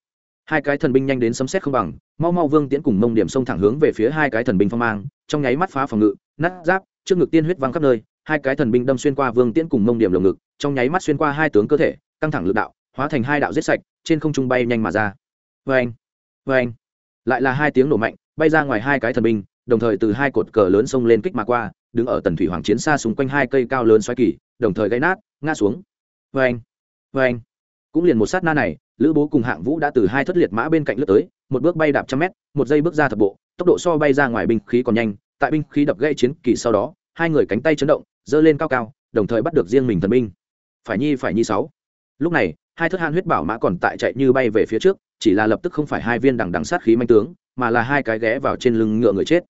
[SPEAKER 1] Hai cái thần binh nhanh đến sấm xét không bằng, mau mau vương tiễn cùng mông điểm xông thẳng hướng về phía hai cái thần binh phong mang, trong nháy mắt phá phòng ngự, nát giáp, trước ngực tiên huyết văng khắp nơi, hai cái thần binh đâm xuyên qua vương tiễn cùng mông điểm lồng ngực, trong nháy mắt xuyên qua hai tướng cơ thể, căng thẳng lực đạo, hóa thành hai đạo giết sạch, trên không trung bay nhanh mà ra. Vê anh. Vê anh. Lại là hai tiếng nổ mạnh, bay ra ngoài hai cái thần binh, đồng thời từ hai cột cờ lớn xông lên kích mà qua, đứng ở tần thủy hoàng chiến xa xung quanh hai cây cao lớn xoáy kỳ, đồng thời gây nát, ngã xuống. Vê anh. Vê anh cũng liền một sát na này, lữ bố cùng hạng vũ đã từ hai thất liệt mã bên cạnh lướt tới, một bước bay đạp trăm mét, một giây bước ra thập bộ, tốc độ so bay ra ngoài binh khí còn nhanh, tại binh khí đập gây chiến kỳ sau đó, hai người cánh tay chấn động, giơ lên cao cao, đồng thời bắt được riêng mình thần binh. Phải nhi phải nhi sáu. Lúc này, hai thất han huyết bảo mã còn tại chạy như bay về phía trước, chỉ là lập tức không phải hai viên đằng đằng sát khí manh tướng, mà là hai cái ghé vào trên lưng ngựa người chết.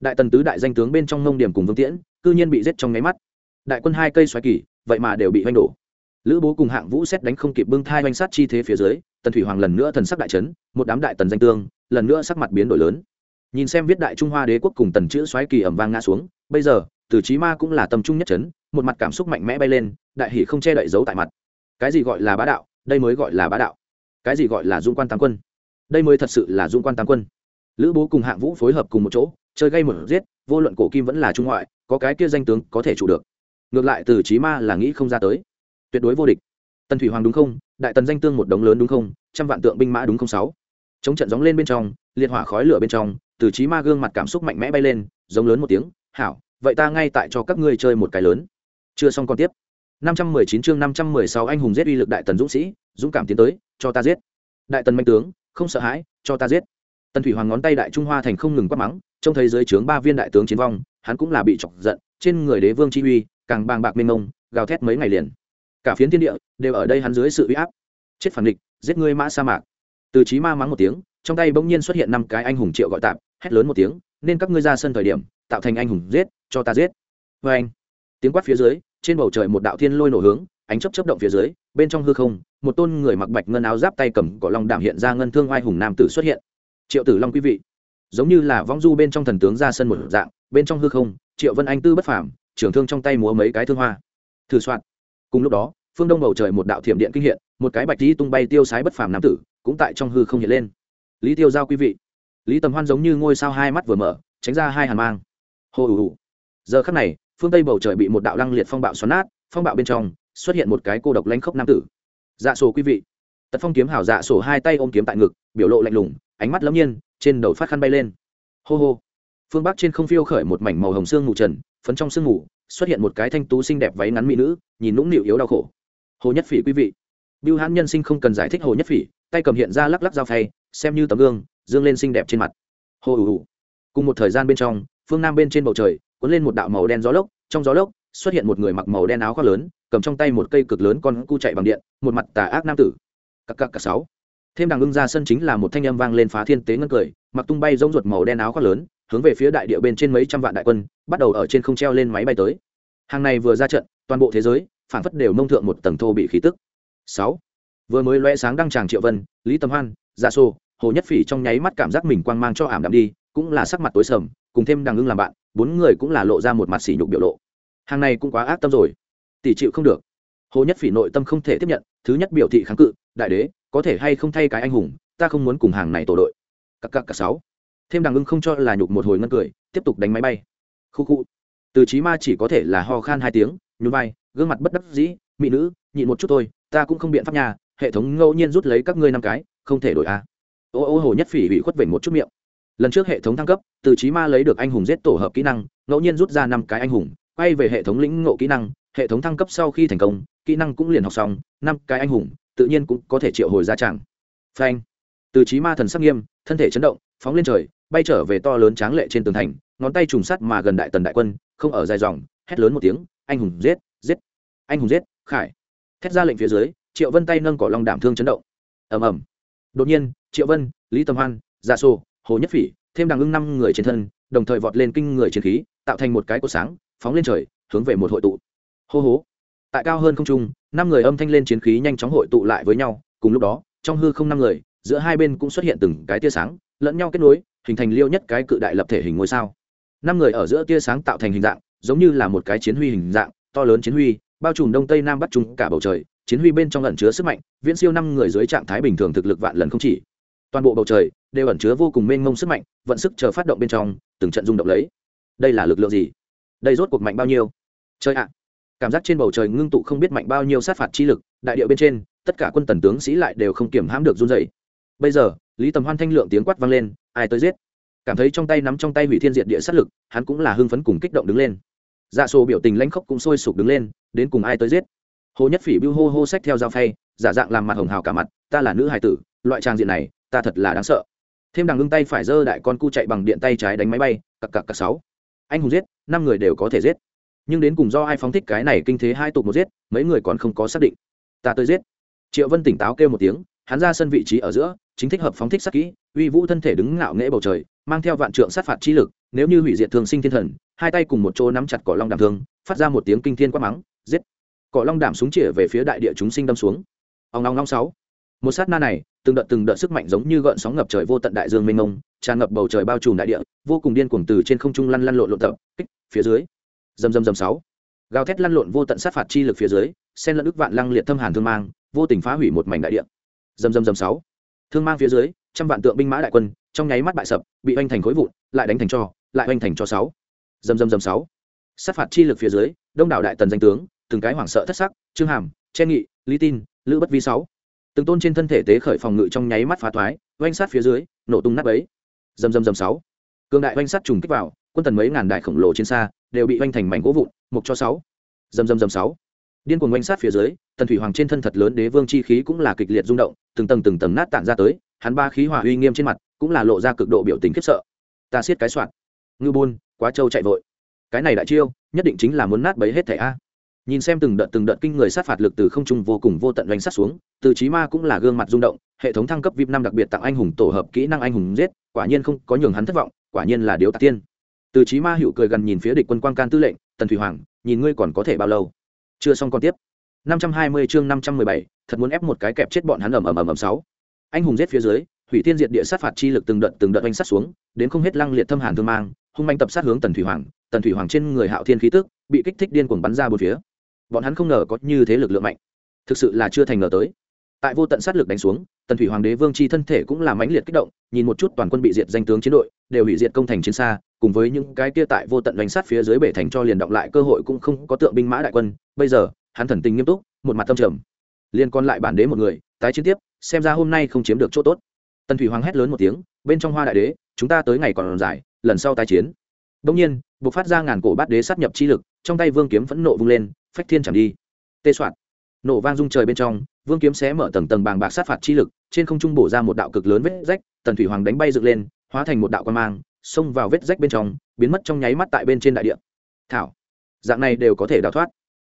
[SPEAKER 1] Đại tần tứ đại danh tướng bên trong nông điểm cùng vương tiễn, cư nhiên bị giết trong nháy mắt. Đại quân hai cây xoáy kỳ, vậy mà đều bị oanh đổ lữ bố cùng hạng vũ xét đánh không kịp bưng thai oanh sát chi thế phía dưới, tần thủy hoàng lần nữa thần sắc đại trấn một đám đại tần danh tương, lần nữa sắc mặt biến đổi lớn. Nhìn xem viết đại trung hoa đế quốc cùng tần chữ xoáy kỳ ẩm vang ngã xuống, bây giờ, từ trí ma cũng là tâm trung nhất trấn một mặt cảm xúc mạnh mẽ bay lên, đại hỷ không che đậy giấu tại mặt. Cái gì gọi là bá đạo, đây mới gọi là bá đạo. Cái gì gọi là dung quan tam quân, đây mới thật sự là dung quan tam quân. Lữ bố cùng hạng vũ phối hợp cùng một chỗ, chơi gây một giết, vô luận cổ kim vẫn là trung ngoại, có cái kia danh tướng có thể chủ được. Ngược lại từ trí ma là nghĩ không ra tới tuyệt đối vô địch. Tần thủy hoàng đúng không? Đại tần danh tương một đống lớn đúng không? Trăm vạn tượng binh mã đúng không sáu? Chống trận gióng lên bên trong, liệt hỏa khói lửa bên trong, từ trí ma gương mặt cảm xúc mạnh mẽ bay lên, giống lớn một tiếng, hảo, vậy ta ngay tại cho các ngươi chơi một cái lớn. Chưa xong còn tiếp. 519 chương 516 anh hùng giết uy lực đại tần dũng sĩ, dũng cảm tiến tới, cho ta giết. Đại tần manh tướng, không sợ hãi, cho ta giết. Tần thủy hoàng ngón tay đại trung hoa thành không ngừng quát mắng, trông thấy dưới trướng ba viên đại tướng chiến vong, hắn cũng là bị chọc giận, trên người đế vương chi uy, càng bàng bạc mênh mông, gào thét mấy ngày liền cả phiến thiên địa đều ở đây hắn dưới sự uy áp. Chết phản địch, giết ngươi mã sa mạc. Từ chí ma mắng một tiếng, trong tay bỗng nhiên xuất hiện năm cái anh hùng triệu gọi tạm hét lớn một tiếng, nên các ngươi ra sân thời điểm, tạo thành anh hùng giết, cho ta giết. Vê anh tiếng quát phía dưới, trên bầu trời một đạo thiên lôi nổ hướng, ánh chớp chớp động phía dưới, bên trong hư không, một tôn người mặc bạch ngân áo giáp tay cầm cỏ long đảm hiện ra ngân thương oai hùng nam tử xuất hiện. Triệu tử long quý vị. Giống như là vong du bên trong thần tướng ra sân một dạng, bên trong hư không, triệu vân anh tư bất phàm, trưởng thương trong tay múa mấy cái thương hoa. Thử soạn cùng lúc đó, phương đông bầu trời một đạo thiểm điện kinh hiện, một cái bạch tí tung bay tiêu sái bất phàm nam tử cũng tại trong hư không hiện lên. Lý tiêu giao quý vị. Lý tầm hoan giống như ngôi sao hai mắt vừa mở, tránh ra hai hàn mang. Hồ ủ ủ giờ khắc này, phương tây bầu trời bị một đạo lăng liệt phong bạo xoắn nát, phong bạo bên trong xuất hiện một cái cô độc lãnh khốc nam tử. Dạ sổ quý vị. Tật phong kiếm hảo dạ sổ hai tay ôm kiếm tại ngực, biểu lộ lạnh lùng, ánh mắt lẫm nhiên, trên đầu phát khăn bay lên. Hô hô. Phương bắc trên không phiêu khởi một mảnh màu hồng xương mù trần, phấn trong sương mù xuất hiện một cái thanh tú xinh đẹp váy ngắn mỹ nữ, nhìn nũng nịu yếu đau khổ. Hồ nhất phỉ quý vị. Biêu hãn nhân sinh không cần giải thích hồ nhất phỉ, tay cầm hiện ra lắc lắc dao phay, xem như tấm gương, dương lên xinh đẹp trên mặt. Hồ ủ ủ cùng một thời gian bên trong, phương nam bên trên bầu trời, cuốn lên một đạo màu đen gió lốc, trong gió lốc, xuất hiện một người mặc màu đen áo khoác lớn, cầm trong tay một cây cực lớn con cu chạy bằng điện, một mặt tà ác nam tử. Cặc cặc cặc sáu. Thêm đằng ưng ra sân chính là một thanh âm vang lên phá thiên tế ngân cười, mặc tung bay giống ruột màu đen áo khoác lớn hướng về phía đại địa bên trên mấy trăm vạn đại quân, bắt đầu ở trên không treo lên máy bay tới. Hàng này vừa ra trận, toàn bộ thế giới phản phất đều nông thượng một tầng thô bị khí tức. Sáu. Vừa mới loe sáng đăng tràng triệu vân, lý tâm hoan dạ xô hồ nhất phỉ trong nháy mắt cảm giác mình quang mang cho ảm đạm đi, cũng là sắc mặt tối sầm, cùng thêm đằng ngưng làm bạn, bốn người cũng là lộ ra một mặt sỉ nhục biểu lộ. Hàng này cũng quá ác tâm rồi. Tỷ chịu không được. Hồ nhất phỉ nội tâm không thể tiếp nhận, thứ nhất biểu thị kháng cự, đại đế, có thể hay không thay cái anh hùng, ta không muốn cùng hàng này tổ đội. Cặp cặp cặp sáu thêm đằng ưng không cho là nhục một hồi ngân cười, tiếp tục đánh máy bay. Khu khu. Từ trí ma chỉ có thể là ho khan hai tiếng, nhún vai, gương mặt bất đắc dĩ mỹ nữ, nhịn một chút thôi, ta cũng không biện pháp nhà hệ thống ngẫu nhiên rút lấy các ngươi năm cái, không thể đổi a. Ô ô hồ nhất phỉ bị khuất vểnh một chút miệng. Lần trước hệ thống thăng cấp, từ trí ma lấy được anh hùng giết tổ hợp kỹ năng, ngẫu nhiên rút ra năm cái anh hùng, quay về hệ thống lĩnh ngộ kỹ năng, hệ thống thăng cấp sau khi thành công, kỹ năng cũng liền học xong, năm cái anh hùng, tự nhiên cũng có thể triệu hồi ra tràng phanh. Từ trí ma thần sắc nghiêm, thân thể chấn động, phóng lên trời bay trở về to lớn tráng lệ trên tường thành, ngón tay trùng sắt mà gần đại tần đại quân, không ở dài dòng, hét lớn một tiếng, anh hùng giết giết, anh hùng giết, khải! Thét ra lệnh phía dưới, triệu vân tay nâng cỏ long đảm thương chấn động. Ầm ầm. Đột nhiên, triệu vân, lý tâm hoan gia sô, hồ nhất phỉ, thêm đằng ưng năm người trên thân, đồng thời vọt lên kinh người chiến khí, tạo thành một cái cột sáng, phóng lên trời, hướng về một hội tụ. Hô hố tại cao hơn không trung, năm người âm thanh lên chiến khí nhanh chóng hội tụ lại với nhau, cùng lúc đó, trong hư không năm người, giữa hai bên cũng xuất hiện từng cái tia sáng lẫn nhau kết nối, hình thành liêu nhất cái cự đại lập thể hình ngôi sao. Năm người ở giữa tia sáng tạo thành hình dạng, giống như là một cái chiến huy hình dạng, to lớn chiến huy, bao trùm đông tây nam bắc trung cả bầu trời, chiến huy bên trong ẩn chứa sức mạnh, viễn siêu năm người dưới trạng thái bình thường thực lực vạn lần không chỉ. Toàn bộ bầu trời đều ẩn chứa vô cùng mênh mông sức mạnh, vận sức chờ phát động bên trong, từng trận rung động lấy. Đây là lực lượng gì? Đây rốt cuộc mạnh bao nhiêu? Chơi ạ! Cảm giác trên bầu trời ngưng tụ không biết mạnh bao nhiêu sát phạt chi lực, đại điệu bên trên, tất cả quân tần tướng sĩ lại đều không kiểm hãm được run dày bây giờ lý tầm hoan thanh lượng tiếng quát vang lên, ai tới giết? Cảm thấy trong tay nắm trong tay hủy thiên diệt địa sát lực, hắn cũng là hưng phấn cùng kích động đứng lên. Dạ sổ biểu tình lãnh khốc cũng sôi sục đứng lên, đến cùng ai tới giết? Hồ nhất phỉ bưu hô hô sách theo dao phay, giả dạng làm mặt hồng hào cả mặt, ta là nữ hải tử, loại trang diện này, ta thật là đáng sợ. Thêm đằng ngưng tay phải giơ đại con cu chạy bằng điện tay trái đánh máy bay, cặc cặc cặc sáu. Anh hùng giết, năm người đều có thể giết. Nhưng đến cùng do ai phóng thích cái này kinh thế hai tục một giết, mấy người còn không có xác định. Ta tới giết. Triệu vân tỉnh táo kêu một tiếng, hắn ra sân vị trí ở giữa chính thích hợp phóng thích sát kỹ, uy vũ thân thể đứng ngạo nghễ bầu trời, mang theo vạn trượng sát phạt chi lực, nếu như hủy diệt thường sinh thiên thần, hai tay cùng một chỗ nắm chặt cỏ long đảm thương, phát ra một tiếng kinh thiên quát mắng, giết. Cỏ long đảm súng chĩa về phía đại địa chúng sinh đâm xuống. Ông long long sáu. Một sát na này, từng đợt từng đợt sức mạnh giống như gợn sóng ngập trời vô tận đại dương mênh mông, tràn ngập bầu trời bao trùm đại địa, vô cùng điên cuồng từ trên không trung lăn lăn lộn lộn tập, kích, phía dưới. Dầm dầm dầm sáu. Gào thét lăn lộn vô tận sát phạt chi lực phía dưới sen lẫn ức vạn lăng liệt thâm hàn thương mang, vô tình phá hủy một mảnh đại địa. Dầm dầm dầm sáu thương mang phía dưới, trăm vạn tượng binh mã đại quân, trong nháy mắt bại sập, bị oanh thành khối vụn, lại đánh thành cho, lại oanh thành cho sáu. Dầm dầm dầm sáu. Sát phạt chi lực phía dưới, đông đảo đại tần danh tướng, từng cái hoảng sợ thất sắc, trương hàm chen nghị, lý tin, lữ bất vi sáu. Từng tôn trên thân thể tế khởi phòng ngự trong nháy mắt phá thoái, oanh sát phía dưới, nổ tung nát ấy dầm dầm dầm sáu. Cường đại oanh sát trùng kích vào, quân tần mấy ngàn đại khổng lồ trên xa, đều bị oanh thành mảnh gỗ vụn, mục cho sáu. Dầm dầm dầm sáu. Điên cuồng oanh sát phía dưới tần thủy hoàng trên thân thật lớn đế vương chi khí cũng là kịch liệt rung động, từng tầng từng tầng nát tản ra tới, hắn ba khí hỏa uy nghiêm trên mặt cũng là lộ ra cực độ biểu tình khiếp sợ. Ta siết cái soạn. Ngư buôn, quá trâu chạy vội. Cái này đại chiêu, nhất định chính là muốn nát bấy hết thẻ a. Nhìn xem từng đợt từng đợt kinh người sát phạt lực từ không trung vô cùng vô tận đánh sát xuống, từ trí ma cũng là gương mặt rung động, hệ thống thăng cấp vip năm đặc biệt tặng anh hùng tổ hợp kỹ năng anh hùng giết, quả nhiên không có nhường hắn thất vọng, quả nhiên là điếu tạc tiên. Từ trí ma hữu cười gần nhìn phía địch quân quan can tư lệnh, tần thủy hoàng, nhìn ngươi còn có thể bao lâu? Chưa xong còn tiếp. 520 chương 517, thật muốn ép một cái kẹp chết bọn hắn ầm ầm ầm ầm sáu. Anh hùng giết phía dưới hủy thiên diệt địa sát phạt chi lực từng đợt từng đợt oanh sát xuống đến không hết lăng liệt thâm hàn thương mang hung manh tập sát hướng tần thủy hoàng tần thủy hoàng trên người hạo thiên khí tức bị kích thích điên cuồng bắn ra bốn phía. Bọn hắn không ngờ có như thế lực lượng mạnh. Thực sự là chưa thành ngờ tới. Tại vô tận sát lực đánh xuống tần thủy hoàng đế vương chi thân thể cũng là mãnh liệt kích động nhìn một chút toàn quân bị diệt danh tướng chiến đội đều hủy diệt công thành chiến xa cùng với những cái kia tại vô tận đánh sát phía dưới bể thành cho liền động lại cơ hội cũng không có tượng binh mã đại quân. Bây giờ hắn thần tình nghiêm túc, một mặt tâm trầm. Liên còn lại bản đế một người, tái chiến tiếp, xem ra hôm nay không chiếm được chỗ tốt. Tần thủy hoàng hét lớn một tiếng, bên trong hoa đại đế, chúng ta tới ngày còn dài, lần sau tái chiến. Đông nhiên, buộc phát ra ngàn cổ bát đế sát nhập chi lực, trong tay vương kiếm phẫn nộ vung lên, phách thiên chẳng đi. Tê soạn nổ vang rung trời bên trong, vương kiếm xé mở tầng tầng bàng bạc sát phạt chi lực, trên không trung bổ ra một đạo cực lớn vết rách, tần thủy hoàng đánh bay dựng lên, hóa thành một đạo quan mang, xông vào vết rách bên trong, biến mất trong nháy mắt tại bên trên đại địa. Thảo. Dạng này đều có thể đào thoát.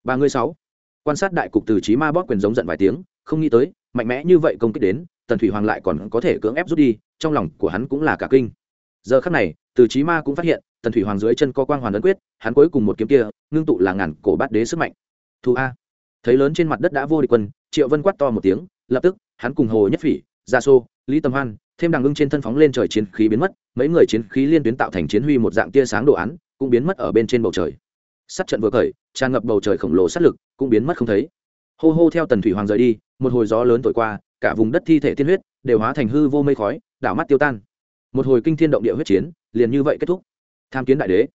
[SPEAKER 1] Ba mươi sáu quan sát đại cục từ trí ma bóp quyền giống giận vài tiếng, không nghĩ tới, mạnh mẽ như vậy công kích đến, tần thủy hoàng lại còn có thể cưỡng ép rút đi, trong lòng của hắn cũng là cả kinh. Giờ khắc này, từ trí ma cũng phát hiện, tần thủy hoàng dưới chân có quang hoàn ấn quyết, hắn cuối cùng một kiếm kia, ngưng tụ là ngàn cổ bát đế sức mạnh. Thu a. Thấy lớn trên mặt đất đã vô địch quân, triệu vân quát to một tiếng, lập tức, hắn cùng hồ nhất phỉ, gia sô, lý tâm hoan, thêm đằng ngưng trên thân phóng lên trời chiến khí biến mất, mấy người chiến khí liên tuyến tạo thành chiến huy một dạng tia sáng đồ án, cũng biến mất ở bên trên bầu trời. Sát trận vừa khởi tràn ngập bầu trời khổng lồ sát lực, cũng biến mất không thấy. Hô hô theo tần thủy hoàng rời đi, một hồi gió lớn thổi qua, cả vùng đất thi thể tiên huyết đều hóa thành hư vô mây khói, đảo mắt tiêu tan. Một hồi kinh thiên động địa huyết chiến, liền như vậy kết thúc. Tham kiến đại đế.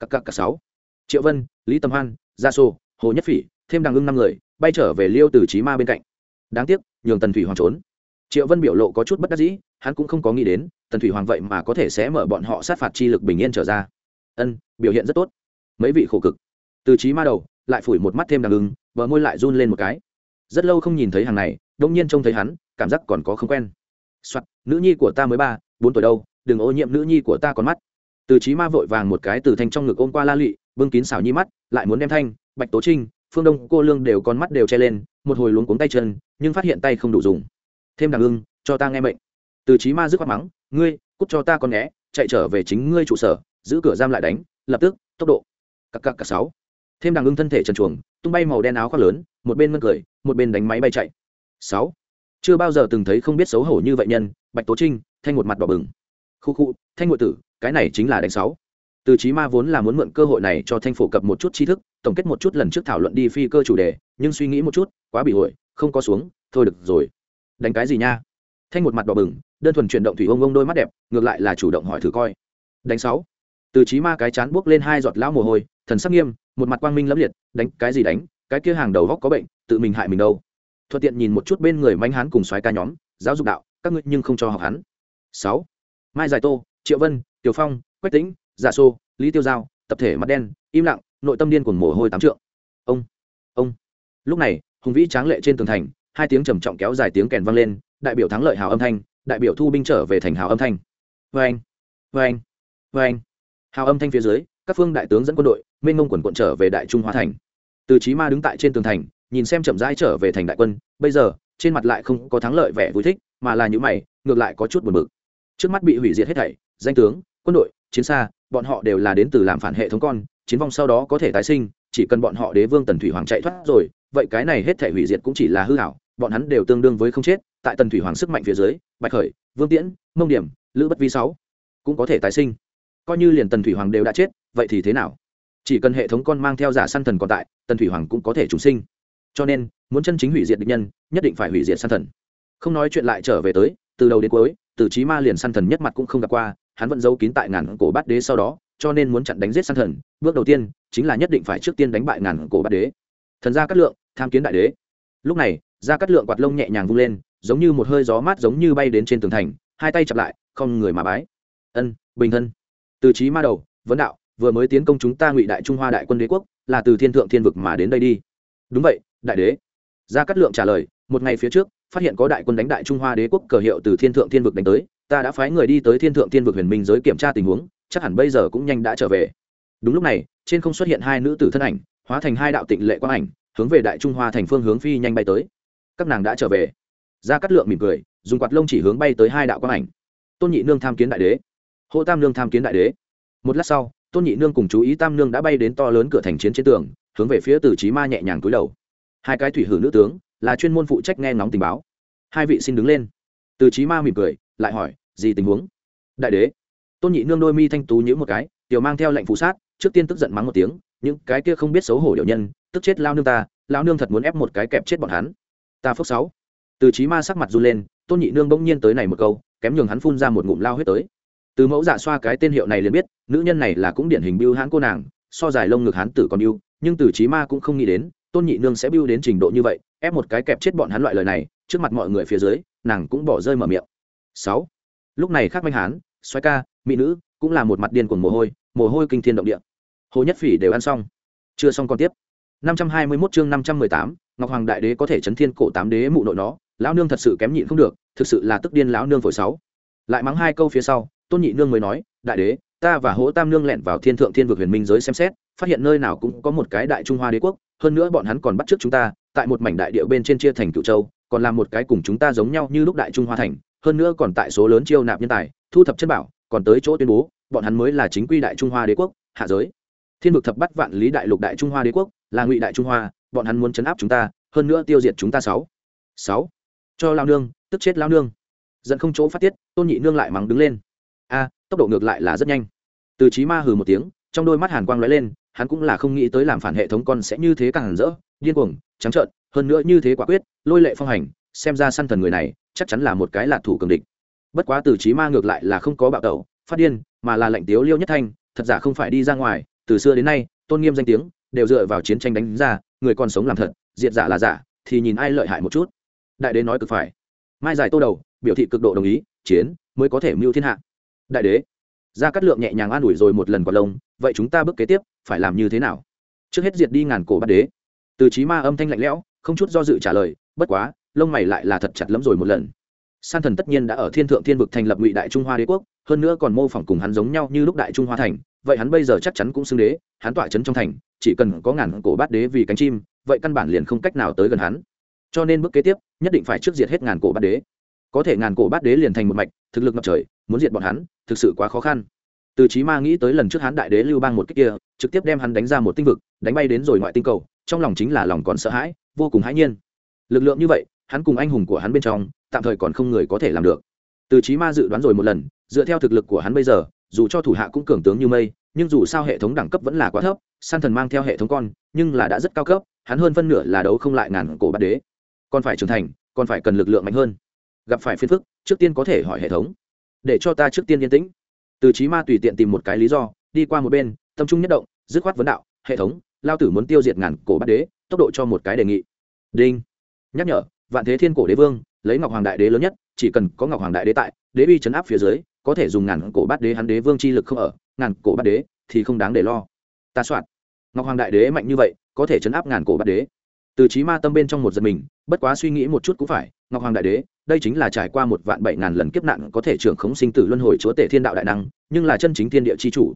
[SPEAKER 1] Các các cả sáu. Triệu vân, lý tâm hoan, gia sô, hồ nhất phỉ, thêm đằng ưng năm người, bay trở về liêu từ trí ma bên cạnh. Đáng tiếc, nhường tần thủy hoàng trốn. Triệu vân biểu lộ có chút bất đắc dĩ, hắn cũng không có nghĩ đến, tần thủy hoàng vậy mà có thể sẽ mở bọn họ sát phạt chi lực bình yên trở ra. Ân, biểu hiện rất tốt. Mấy vị khổ cực từ trí ma đầu, lại phủi một mắt thêm đằng ưng, bờ môi lại run lên một cái. Rất lâu không nhìn thấy hàng này, đông nhiên trông thấy hắn, cảm giác còn có không quen. Soạt, nữ nhi của ta mới ba, bốn tuổi đâu, đừng ô nhiễm nữ nhi của ta còn mắt. Từ trí ma vội vàng một cái từ thanh trong ngực ôm qua la lụy bưng kín xảo nhi mắt, lại muốn đem thanh, bạch tố trinh, phương đông, cô lương đều con mắt đều che lên, một hồi luống cuống tay chân, nhưng phát hiện tay không đủ dùng. Thêm đằng ưng, cho ta nghe mệnh. Từ trí ma dứt khoát mắng, ngươi, cút cho ta con né chạy trở về chính ngươi trụ sở, giữ cửa giam lại đánh, lập tức, tốc độ. Cặp cặp cặp sáu thêm đằng ưng thân thể trần chuồng, tung bay màu đen áo khoác lớn, một bên mân cười, một bên đánh máy bay chạy. Sáu. Chưa bao giờ từng thấy không biết xấu hổ như vậy nhân, bạch tố trinh, thanh một mặt đỏ bừng. Khu khu, thanh ngụy tử, cái này chính là đánh sáu. Từ trí ma vốn là muốn mượn cơ hội này cho thanh phổ cập một chút tri thức, tổng kết một chút lần trước thảo luận đi phi cơ chủ đề, nhưng suy nghĩ một chút, quá bị hội không có xuống, thôi được rồi. Đánh cái gì nha? Thanh một mặt đỏ bừng, đơn thuần chuyển động thủy ông ông đôi mắt đẹp, ngược lại là chủ động hỏi thử coi. Đánh sáu. Từ trí ma cái chán buốc lên hai giọt lão mồ hôi thần sắc nghiêm, một mặt quang minh lẫm liệt, đánh cái gì đánh, cái kia hàng đầu góc có bệnh, tự mình hại mình đâu. Thuận tiện nhìn một chút bên người manh hán cùng xoáy ca nhóm, giáo dục đạo, các ngươi nhưng không cho học hắn. Sáu. Mai giải tô, triệu vân, tiểu phong, quách tĩnh dạ giả xô lý tiêu giao, tập thể mặt đen, im lặng, nội tâm điên cuồng mồ hôi tám trượng. Ông ông. Lúc này, hùng vĩ tráng lệ trên tường thành, hai tiếng trầm trọng kéo dài tiếng kèn vang lên, đại biểu thắng lợi hào âm thanh, đại biểu thu binh trở về thành hào âm thanh. Vê anh vê anh vê anh hào âm thanh phía dưới, các phương đại tướng dẫn quân đội mênh mông quần quận trở về đại trung hóa thành. Từ trí ma đứng tại trên tường thành, nhìn xem chậm rãi trở về thành đại quân, bây giờ, trên mặt lại không có thắng lợi vẻ vui thích, mà là những mày, ngược lại có chút buồn bực. Trước mắt bị hủy diệt hết thảy, danh tướng, quân đội, chiến xa, bọn họ đều là đến từ làm phản hệ thống con, chiến vong sau đó có thể tái sinh, chỉ cần bọn họ đế vương tần thủy hoàng chạy thoát rồi, vậy cái này hết thể hủy diệt cũng chỉ là hư hảo bọn hắn đều tương đương với không chết, tại tần thủy hoàng sức mạnh phía dưới, bạch khởi, vương tiễn, mông điểm, lữ bất vi sáu cũng có thể tái sinh. Coi như liền tần thủy hoàng đều đã chết, vậy thì thế nào? Chỉ cần hệ thống con mang theo giả săn thần còn tại, tần thủy hoàng cũng có thể trùng sinh. Cho nên, muốn chân chính hủy diệt địch nhân, nhất định phải hủy diệt săn thần. Không nói chuyện lại trở về tới, từ đầu đến cuối, từ trí ma liền săn thần nhất mặt cũng không gặp qua, hắn vẫn giấu kín tại ngàn cổ bát đế sau đó, cho nên muốn chặn đánh giết săn thần, bước đầu tiên, chính là nhất định phải trước tiên đánh bại ngàn cổ bát đế. Thần gia cát lượng, tham kiến đại đế. Lúc này, gia cát lượng quạt lông nhẹ nhàng vung lên, giống như một hơi gió mát giống như bay đến trên tường thành, hai tay chặp lại, không người mà bái. Ân, bình thân. Từ trí ma đầu, vấn đạo vừa mới tiến công chúng ta ngụy đại trung hoa đại quân đế quốc là từ thiên thượng thiên vực mà đến đây đi đúng vậy đại đế gia cát lượng trả lời một ngày phía trước phát hiện có đại quân đánh đại trung hoa đế quốc cờ hiệu từ thiên thượng thiên vực đánh tới ta đã phái người đi tới thiên thượng thiên vực huyền minh giới kiểm tra tình huống chắc hẳn bây giờ cũng nhanh đã trở về đúng lúc này trên không xuất hiện hai nữ tử thân ảnh hóa thành hai đạo tịnh lệ quang ảnh hướng về đại trung hoa thành phương hướng phi nhanh bay tới các nàng đã trở về gia cát lượng mỉm cười dùng quạt lông chỉ hướng bay tới hai đạo quang ảnh tôn nhị nương tham kiến đại đế hộ tam nương tham kiến đại đế một lát sau tôn nhị nương cùng chú ý tam nương đã bay đến to lớn cửa thành chiến trên tường, hướng về phía từ trí ma nhẹ nhàng cúi đầu. Hai cái thủy hử nữ tướng, là chuyên môn phụ trách nghe ngóng tình báo. Hai vị xin đứng lên. Từ trí ma mỉm cười, lại hỏi, gì tình huống? Đại đế. Tôn nhị nương đôi mi thanh tú nhữ một cái, tiểu mang theo lệnh phụ sát, trước tiên tức giận mắng một tiếng, những cái kia không biết xấu hổ điệu nhân, tức chết lao nương ta, lao nương thật muốn ép một cái kẹp chết bọn hắn. Ta phước sáu. Từ trí ma sắc mặt run lên, tôn nhị nương bỗng nhiên tới này một câu, kém nhường hắn phun ra một ngụm lao huyết tới từ mẫu dạ xoa cái tên hiệu này liền biết nữ nhân này là cũng điển hình biêu hãn cô nàng so dài lông ngực hán tử còn biêu nhưng từ trí ma cũng không nghĩ đến tôn nhị nương sẽ biêu đến trình độ như vậy ép một cái kẹp chết bọn hắn loại lời này trước mặt mọi người phía dưới nàng cũng bỏ rơi mở miệng. Sáu. Lúc này khác manh hán xoáy ca mỹ nữ cũng là một mặt điên cuồng mồ hôi mồ hôi kinh thiên động địa. Hồ nhất phỉ đều ăn xong. Chưa xong còn tiếp. 521 chương 518, ngọc hoàng đại đế có thể chấn thiên cổ tám đế mụ nội nó lão nương thật sự kém nhịn không được thực sự là tức điên lão nương phổi sáu. Lại mắng hai câu phía sau tôn nhị nương mới nói, đại đế, ta và hỗ tam nương lẻn vào thiên thượng thiên vực huyền minh giới xem xét, phát hiện nơi nào cũng có một cái đại trung hoa đế quốc, hơn nữa bọn hắn còn bắt trước chúng ta, tại một mảnh đại địa bên trên chia thành cựu châu, còn làm một cái cùng chúng ta giống nhau như lúc đại trung hoa thành, hơn nữa còn tại số lớn chiêu nạp nhân tài, thu thập chân bảo, còn tới chỗ tuyên bố, bọn hắn mới là chính quy đại trung hoa đế quốc, hạ giới. Thiên vực thập bắt vạn lý đại lục đại trung hoa đế quốc, là ngụy đại trung hoa, bọn hắn muốn chấn áp chúng ta, hơn nữa tiêu diệt chúng ta sáu. Sáu. Cho lao nương, tức chết lao nương. Dẫn không chỗ phát tiết, tôn nhị nương lại mắng đứng lên tốc độ ngược lại là rất nhanh. Từ trí ma hừ một tiếng, trong đôi mắt hàn quang lóe lên, hắn cũng là không nghĩ tới làm phản hệ thống con sẽ như thế càng hẳn rỡ, điên cuồng, trắng trợn, hơn nữa như thế quả quyết, lôi lệ phong hành, xem ra săn thần người này chắc chắn là một cái lạc thủ cường địch. Bất quá từ trí ma ngược lại là không có bạo tẩu, phát điên, mà là lệnh tiếu liêu nhất thanh, thật giả không phải đi ra ngoài, từ xưa đến nay, tôn nghiêm danh tiếng, đều dựa vào chiến tranh đánh ra, người còn sống làm thật, diệt giả là giả, thì nhìn ai lợi hại một chút. Đại đế nói cực phải. Mai giải tô đầu, biểu thị cực độ đồng ý, chiến mới có thể mưu thiên hạ đại đế. Ra cát lượng nhẹ nhàng an ủi rồi một lần quả lông, vậy chúng ta bước kế tiếp, phải làm như thế nào? Trước hết diệt đi ngàn cổ bát đế. Từ trí ma âm thanh lạnh lẽo, không chút do dự trả lời, bất quá, lông mày lại là thật chặt lắm rồi một lần. San thần tất nhiên đã ở thiên thượng thiên vực thành lập ngụy đại trung hoa đế quốc, hơn nữa còn mô phỏng cùng hắn giống nhau như lúc đại trung hoa thành, vậy hắn bây giờ chắc chắn cũng xưng đế, hắn tỏa trấn trong thành, chỉ cần có ngàn cổ bát đế vì cánh chim, vậy căn bản liền không cách nào tới gần hắn. Cho nên bước kế tiếp, nhất định phải trước diệt hết ngàn cổ bát đế. Có thể ngàn cổ bát đế liền thành một mạch, thực lực ngập trời muốn diệt bọn hắn, thực sự quá khó khăn. Từ chí ma nghĩ tới lần trước hắn đại đế lưu bang một cách kia, trực tiếp đem hắn đánh ra một tinh vực, đánh bay đến rồi ngoại tinh cầu, trong lòng chính là lòng còn sợ hãi, vô cùng hãi nhiên. Lực lượng như vậy, hắn cùng anh hùng của hắn bên trong, tạm thời còn không người có thể làm được. Từ chí ma dự đoán rồi một lần, dựa theo thực lực của hắn bây giờ, dù cho thủ hạ cũng cường tướng như mây, nhưng dù sao hệ thống đẳng cấp vẫn là quá thấp, san thần mang theo hệ thống con, nhưng là đã rất cao cấp, hắn hơn phân nửa là đấu không lại ngàn cổ bát đế. Còn phải trưởng thành, còn phải cần lực lượng mạnh hơn. Gặp phải phiền phức, trước tiên có thể hỏi hệ thống để cho ta trước tiên yên tĩnh. Từ trí ma tùy tiện tìm một cái lý do, đi qua một bên, tâm trung nhất động, dứt khoát vấn đạo, hệ thống, lao tử muốn tiêu diệt ngàn cổ bát đế, tốc độ cho một cái đề nghị. Đinh. Nhắc nhở, vạn thế thiên cổ đế vương, lấy ngọc hoàng đại đế lớn nhất, chỉ cần có ngọc hoàng đại đế tại, đế uy chấn áp phía dưới, có thể dùng ngàn cổ bát đế hắn đế vương chi lực không ở, ngàn cổ bát đế thì không đáng để lo. Ta soạn. Ngọc hoàng đại đế mạnh như vậy, có thể chấn áp ngàn cổ bát đế. Từ trí ma tâm bên trong một giật mình, bất quá suy nghĩ một chút cũng phải, ngọc hoàng đại đế đây chính là trải qua một vạn bảy ngàn lần kiếp nạn có thể trưởng khống sinh tử luân hồi chúa tể thiên đạo đại năng, nhưng là chân chính thiên địa c h i chủ.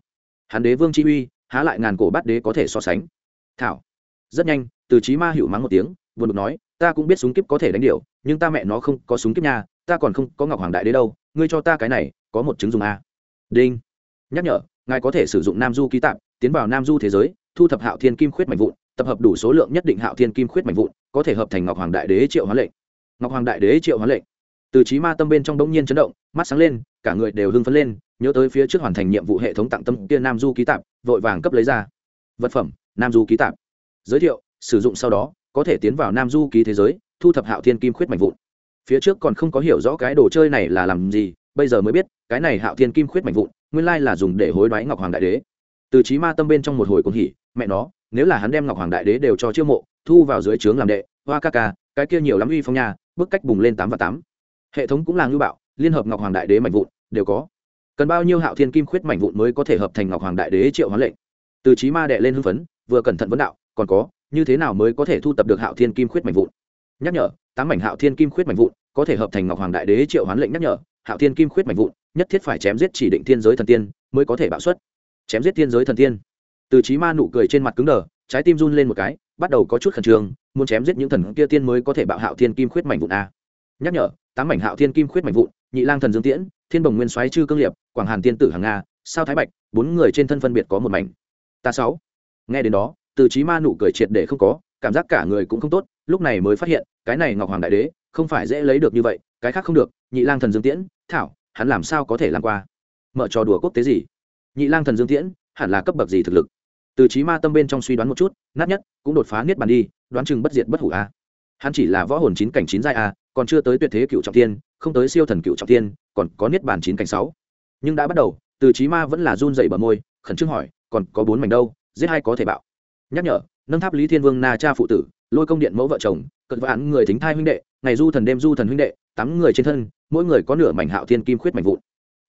[SPEAKER 1] Hắn đế vương c h i uy, há lại ngàn cổ bát đế có thể so sánh. Thảo. Rất nhanh, từ trí ma hiệu mắng một tiếng vừa được nói, ta cũng biết súng kiếp có thể đánh điệu nhưng ta mẹ nó không có súng kiếp nha, ta còn không có ngọc hoàng đại đế đâu, ngươi cho ta cái này, có một chứng dùng a. Đinh. Nhắc nhở, ngài có thể sử dụng nam du ký tạp tiến vào nam du thế giới, thu thập hạo thiên kim khuyết mạnh vụn, tập hợp đủ số lượng nhất định hạo thiên kim khuyết mạnh vụn, có thể hợp thành ngọc hoàng đại đế triệu hóa lệnh ngọc hoàng đại đế triệu hóa lệnh. Từ trí ma tâm bên trong đống nhiên chấn động, mắt sáng lên, cả người đều hưng phấn lên, nhớ tới phía trước hoàn thành nhiệm vụ hệ thống tặng tâm kia nam du ký tạp, vội vàng cấp lấy ra. Vật phẩm, nam du ký tạp. Giới thiệu, sử dụng sau đó, có thể tiến vào nam du ký thế giới, thu thập hạo thiên kim khuyết mạnh vụn. Phía trước còn không có hiểu rõ cái đồ chơi này là làm gì, bây giờ mới biết, cái này hạo thiên kim khuyết mạnh vụn, nguyên lai là dùng để hối đoái ngọc hoàng đại đế. Từ trí ma tâm bên trong một hồi cũng hỉ, mẹ nó, nếu là hắn đem ngọc hoàng đại đế đều cho chiêu mộ, thu vào dưới trướng làm đệ, hoa ca ca, cái kia nhiều lắm uy phong nhà bức cách bùng lên tám và tám. Hệ thống cũng là ngưu bạo, liên hợp ngọc hoàng đại đế mạnh vụn, đều có. Cần bao nhiêu hạo thiên kim khuyết mạnh vụn mới có thể hợp thành ngọc hoàng đại đế triệu hoán lệnh? Từ trí ma đệ lên hưng phấn, vừa cẩn thận vấn đạo, còn có, như thế nào mới có thể thu tập được hạo thiên kim khuyết mạnh vụn? Nhắc nhở, tám mảnh hạo thiên kim khuyết mạnh vụn có thể hợp thành ngọc hoàng đại đế triệu hoán lệnh nhắc nhở, hạo thiên kim khuyết mạnh vụn, nhất thiết phải chém giết chỉ định thiên giới thần tiên mới có thể bạo xuất. Chém giết thiên giới thần tiên. Từ trí ma nụ cười trên mặt cứng đờ, trái tim run lên một cái, bắt đầu có chút khẩn trương muốn chém giết những thần kia tiên mới có thể bạo hạo thiên kim khuyết mảnh vụn a. Nhắc nhở, tám mảnh hạo thiên kim khuyết mảnh vụn, nhị lang thần dương tiễn, thiên bồng nguyên soái chư cương liệp, quảng hàn tiên tử hàng nga, sao thái bạch, bốn người trên thân phân biệt có một mảnh. Ta sáu. Nghe đến đó, từ trí ma nụ cười triệt để không có, cảm giác cả người cũng không tốt, lúc này mới phát hiện, cái này ngọc hoàng đại đế, không phải dễ lấy được như vậy, cái khác không được, nhị lang thần dương tiễn, thảo, hắn làm sao có thể làm qua? Mở trò đùa quốc tế gì? Nhị lang thần dương tiễn, hẳn là cấp bậc gì thực lực? Từ trí ma tâm bên trong suy đoán một chút, nát nhất, cũng đột phá niết bàn đi, đoán chừng bất diệt bất hủ a. Hắn chỉ là võ hồn chín cảnh chín giai a, còn chưa tới tuyệt thế cựu trọng tiên, không tới siêu thần cựu trọng tiên, còn có niết bàn chín cảnh sáu. Nhưng đã bắt đầu, từ trí ma vẫn là run dậy bờ môi, khẩn trương hỏi, còn có bốn mảnh đâu, giết hai có thể bạo? Nhắc nhở, nâng tháp lý thiên vương na cha phụ tử, lôi công điện mẫu vợ chồng, cận vãn người thính thai huynh đệ, ngày du thần đêm du thần huynh đệ, tám người trên thân, mỗi người có nửa mảnh hạo thiên kim khuyết mảnh vụn.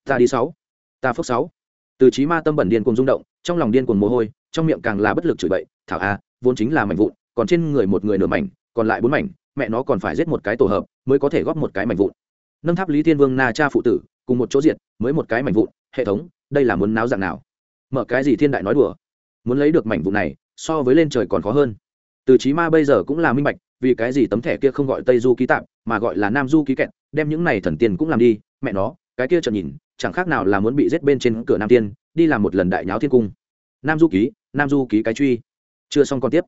[SPEAKER 1] Ta đi sáu, ta phước sáu. Từ trí ma tâm bẩn điên cùng rung động, trong lòng điên cuồng mồ hôi trong miệng càng là bất lực chửi bậy, thảo a, vốn chính là mảnh vụn, còn trên người một người nửa mảnh, còn lại bốn mảnh, mẹ nó còn phải giết một cái tổ hợp, mới có thể góp một cái mảnh vụn. Nâng tháp lý thiên vương na cha phụ tử, cùng một chỗ diệt, mới một cái mảnh vụn, hệ thống, đây là muốn náo dạng nào? Mở cái gì thiên đại nói đùa? Muốn lấy được mảnh vụn này, so với lên trời còn khó hơn. Từ trí ma bây giờ cũng là minh bạch, vì cái gì tấm thẻ kia không gọi tây du ký tạm, mà gọi là nam du ký kẹt, đem những này thần tiên cũng làm đi, mẹ nó, cái kia chợt nhìn, chẳng khác nào là muốn bị giết bên trên cửa nam tiên, đi làm một lần đại nháo thiên cung. Nam du ký nam du ký cái truy. Chưa xong còn tiếp.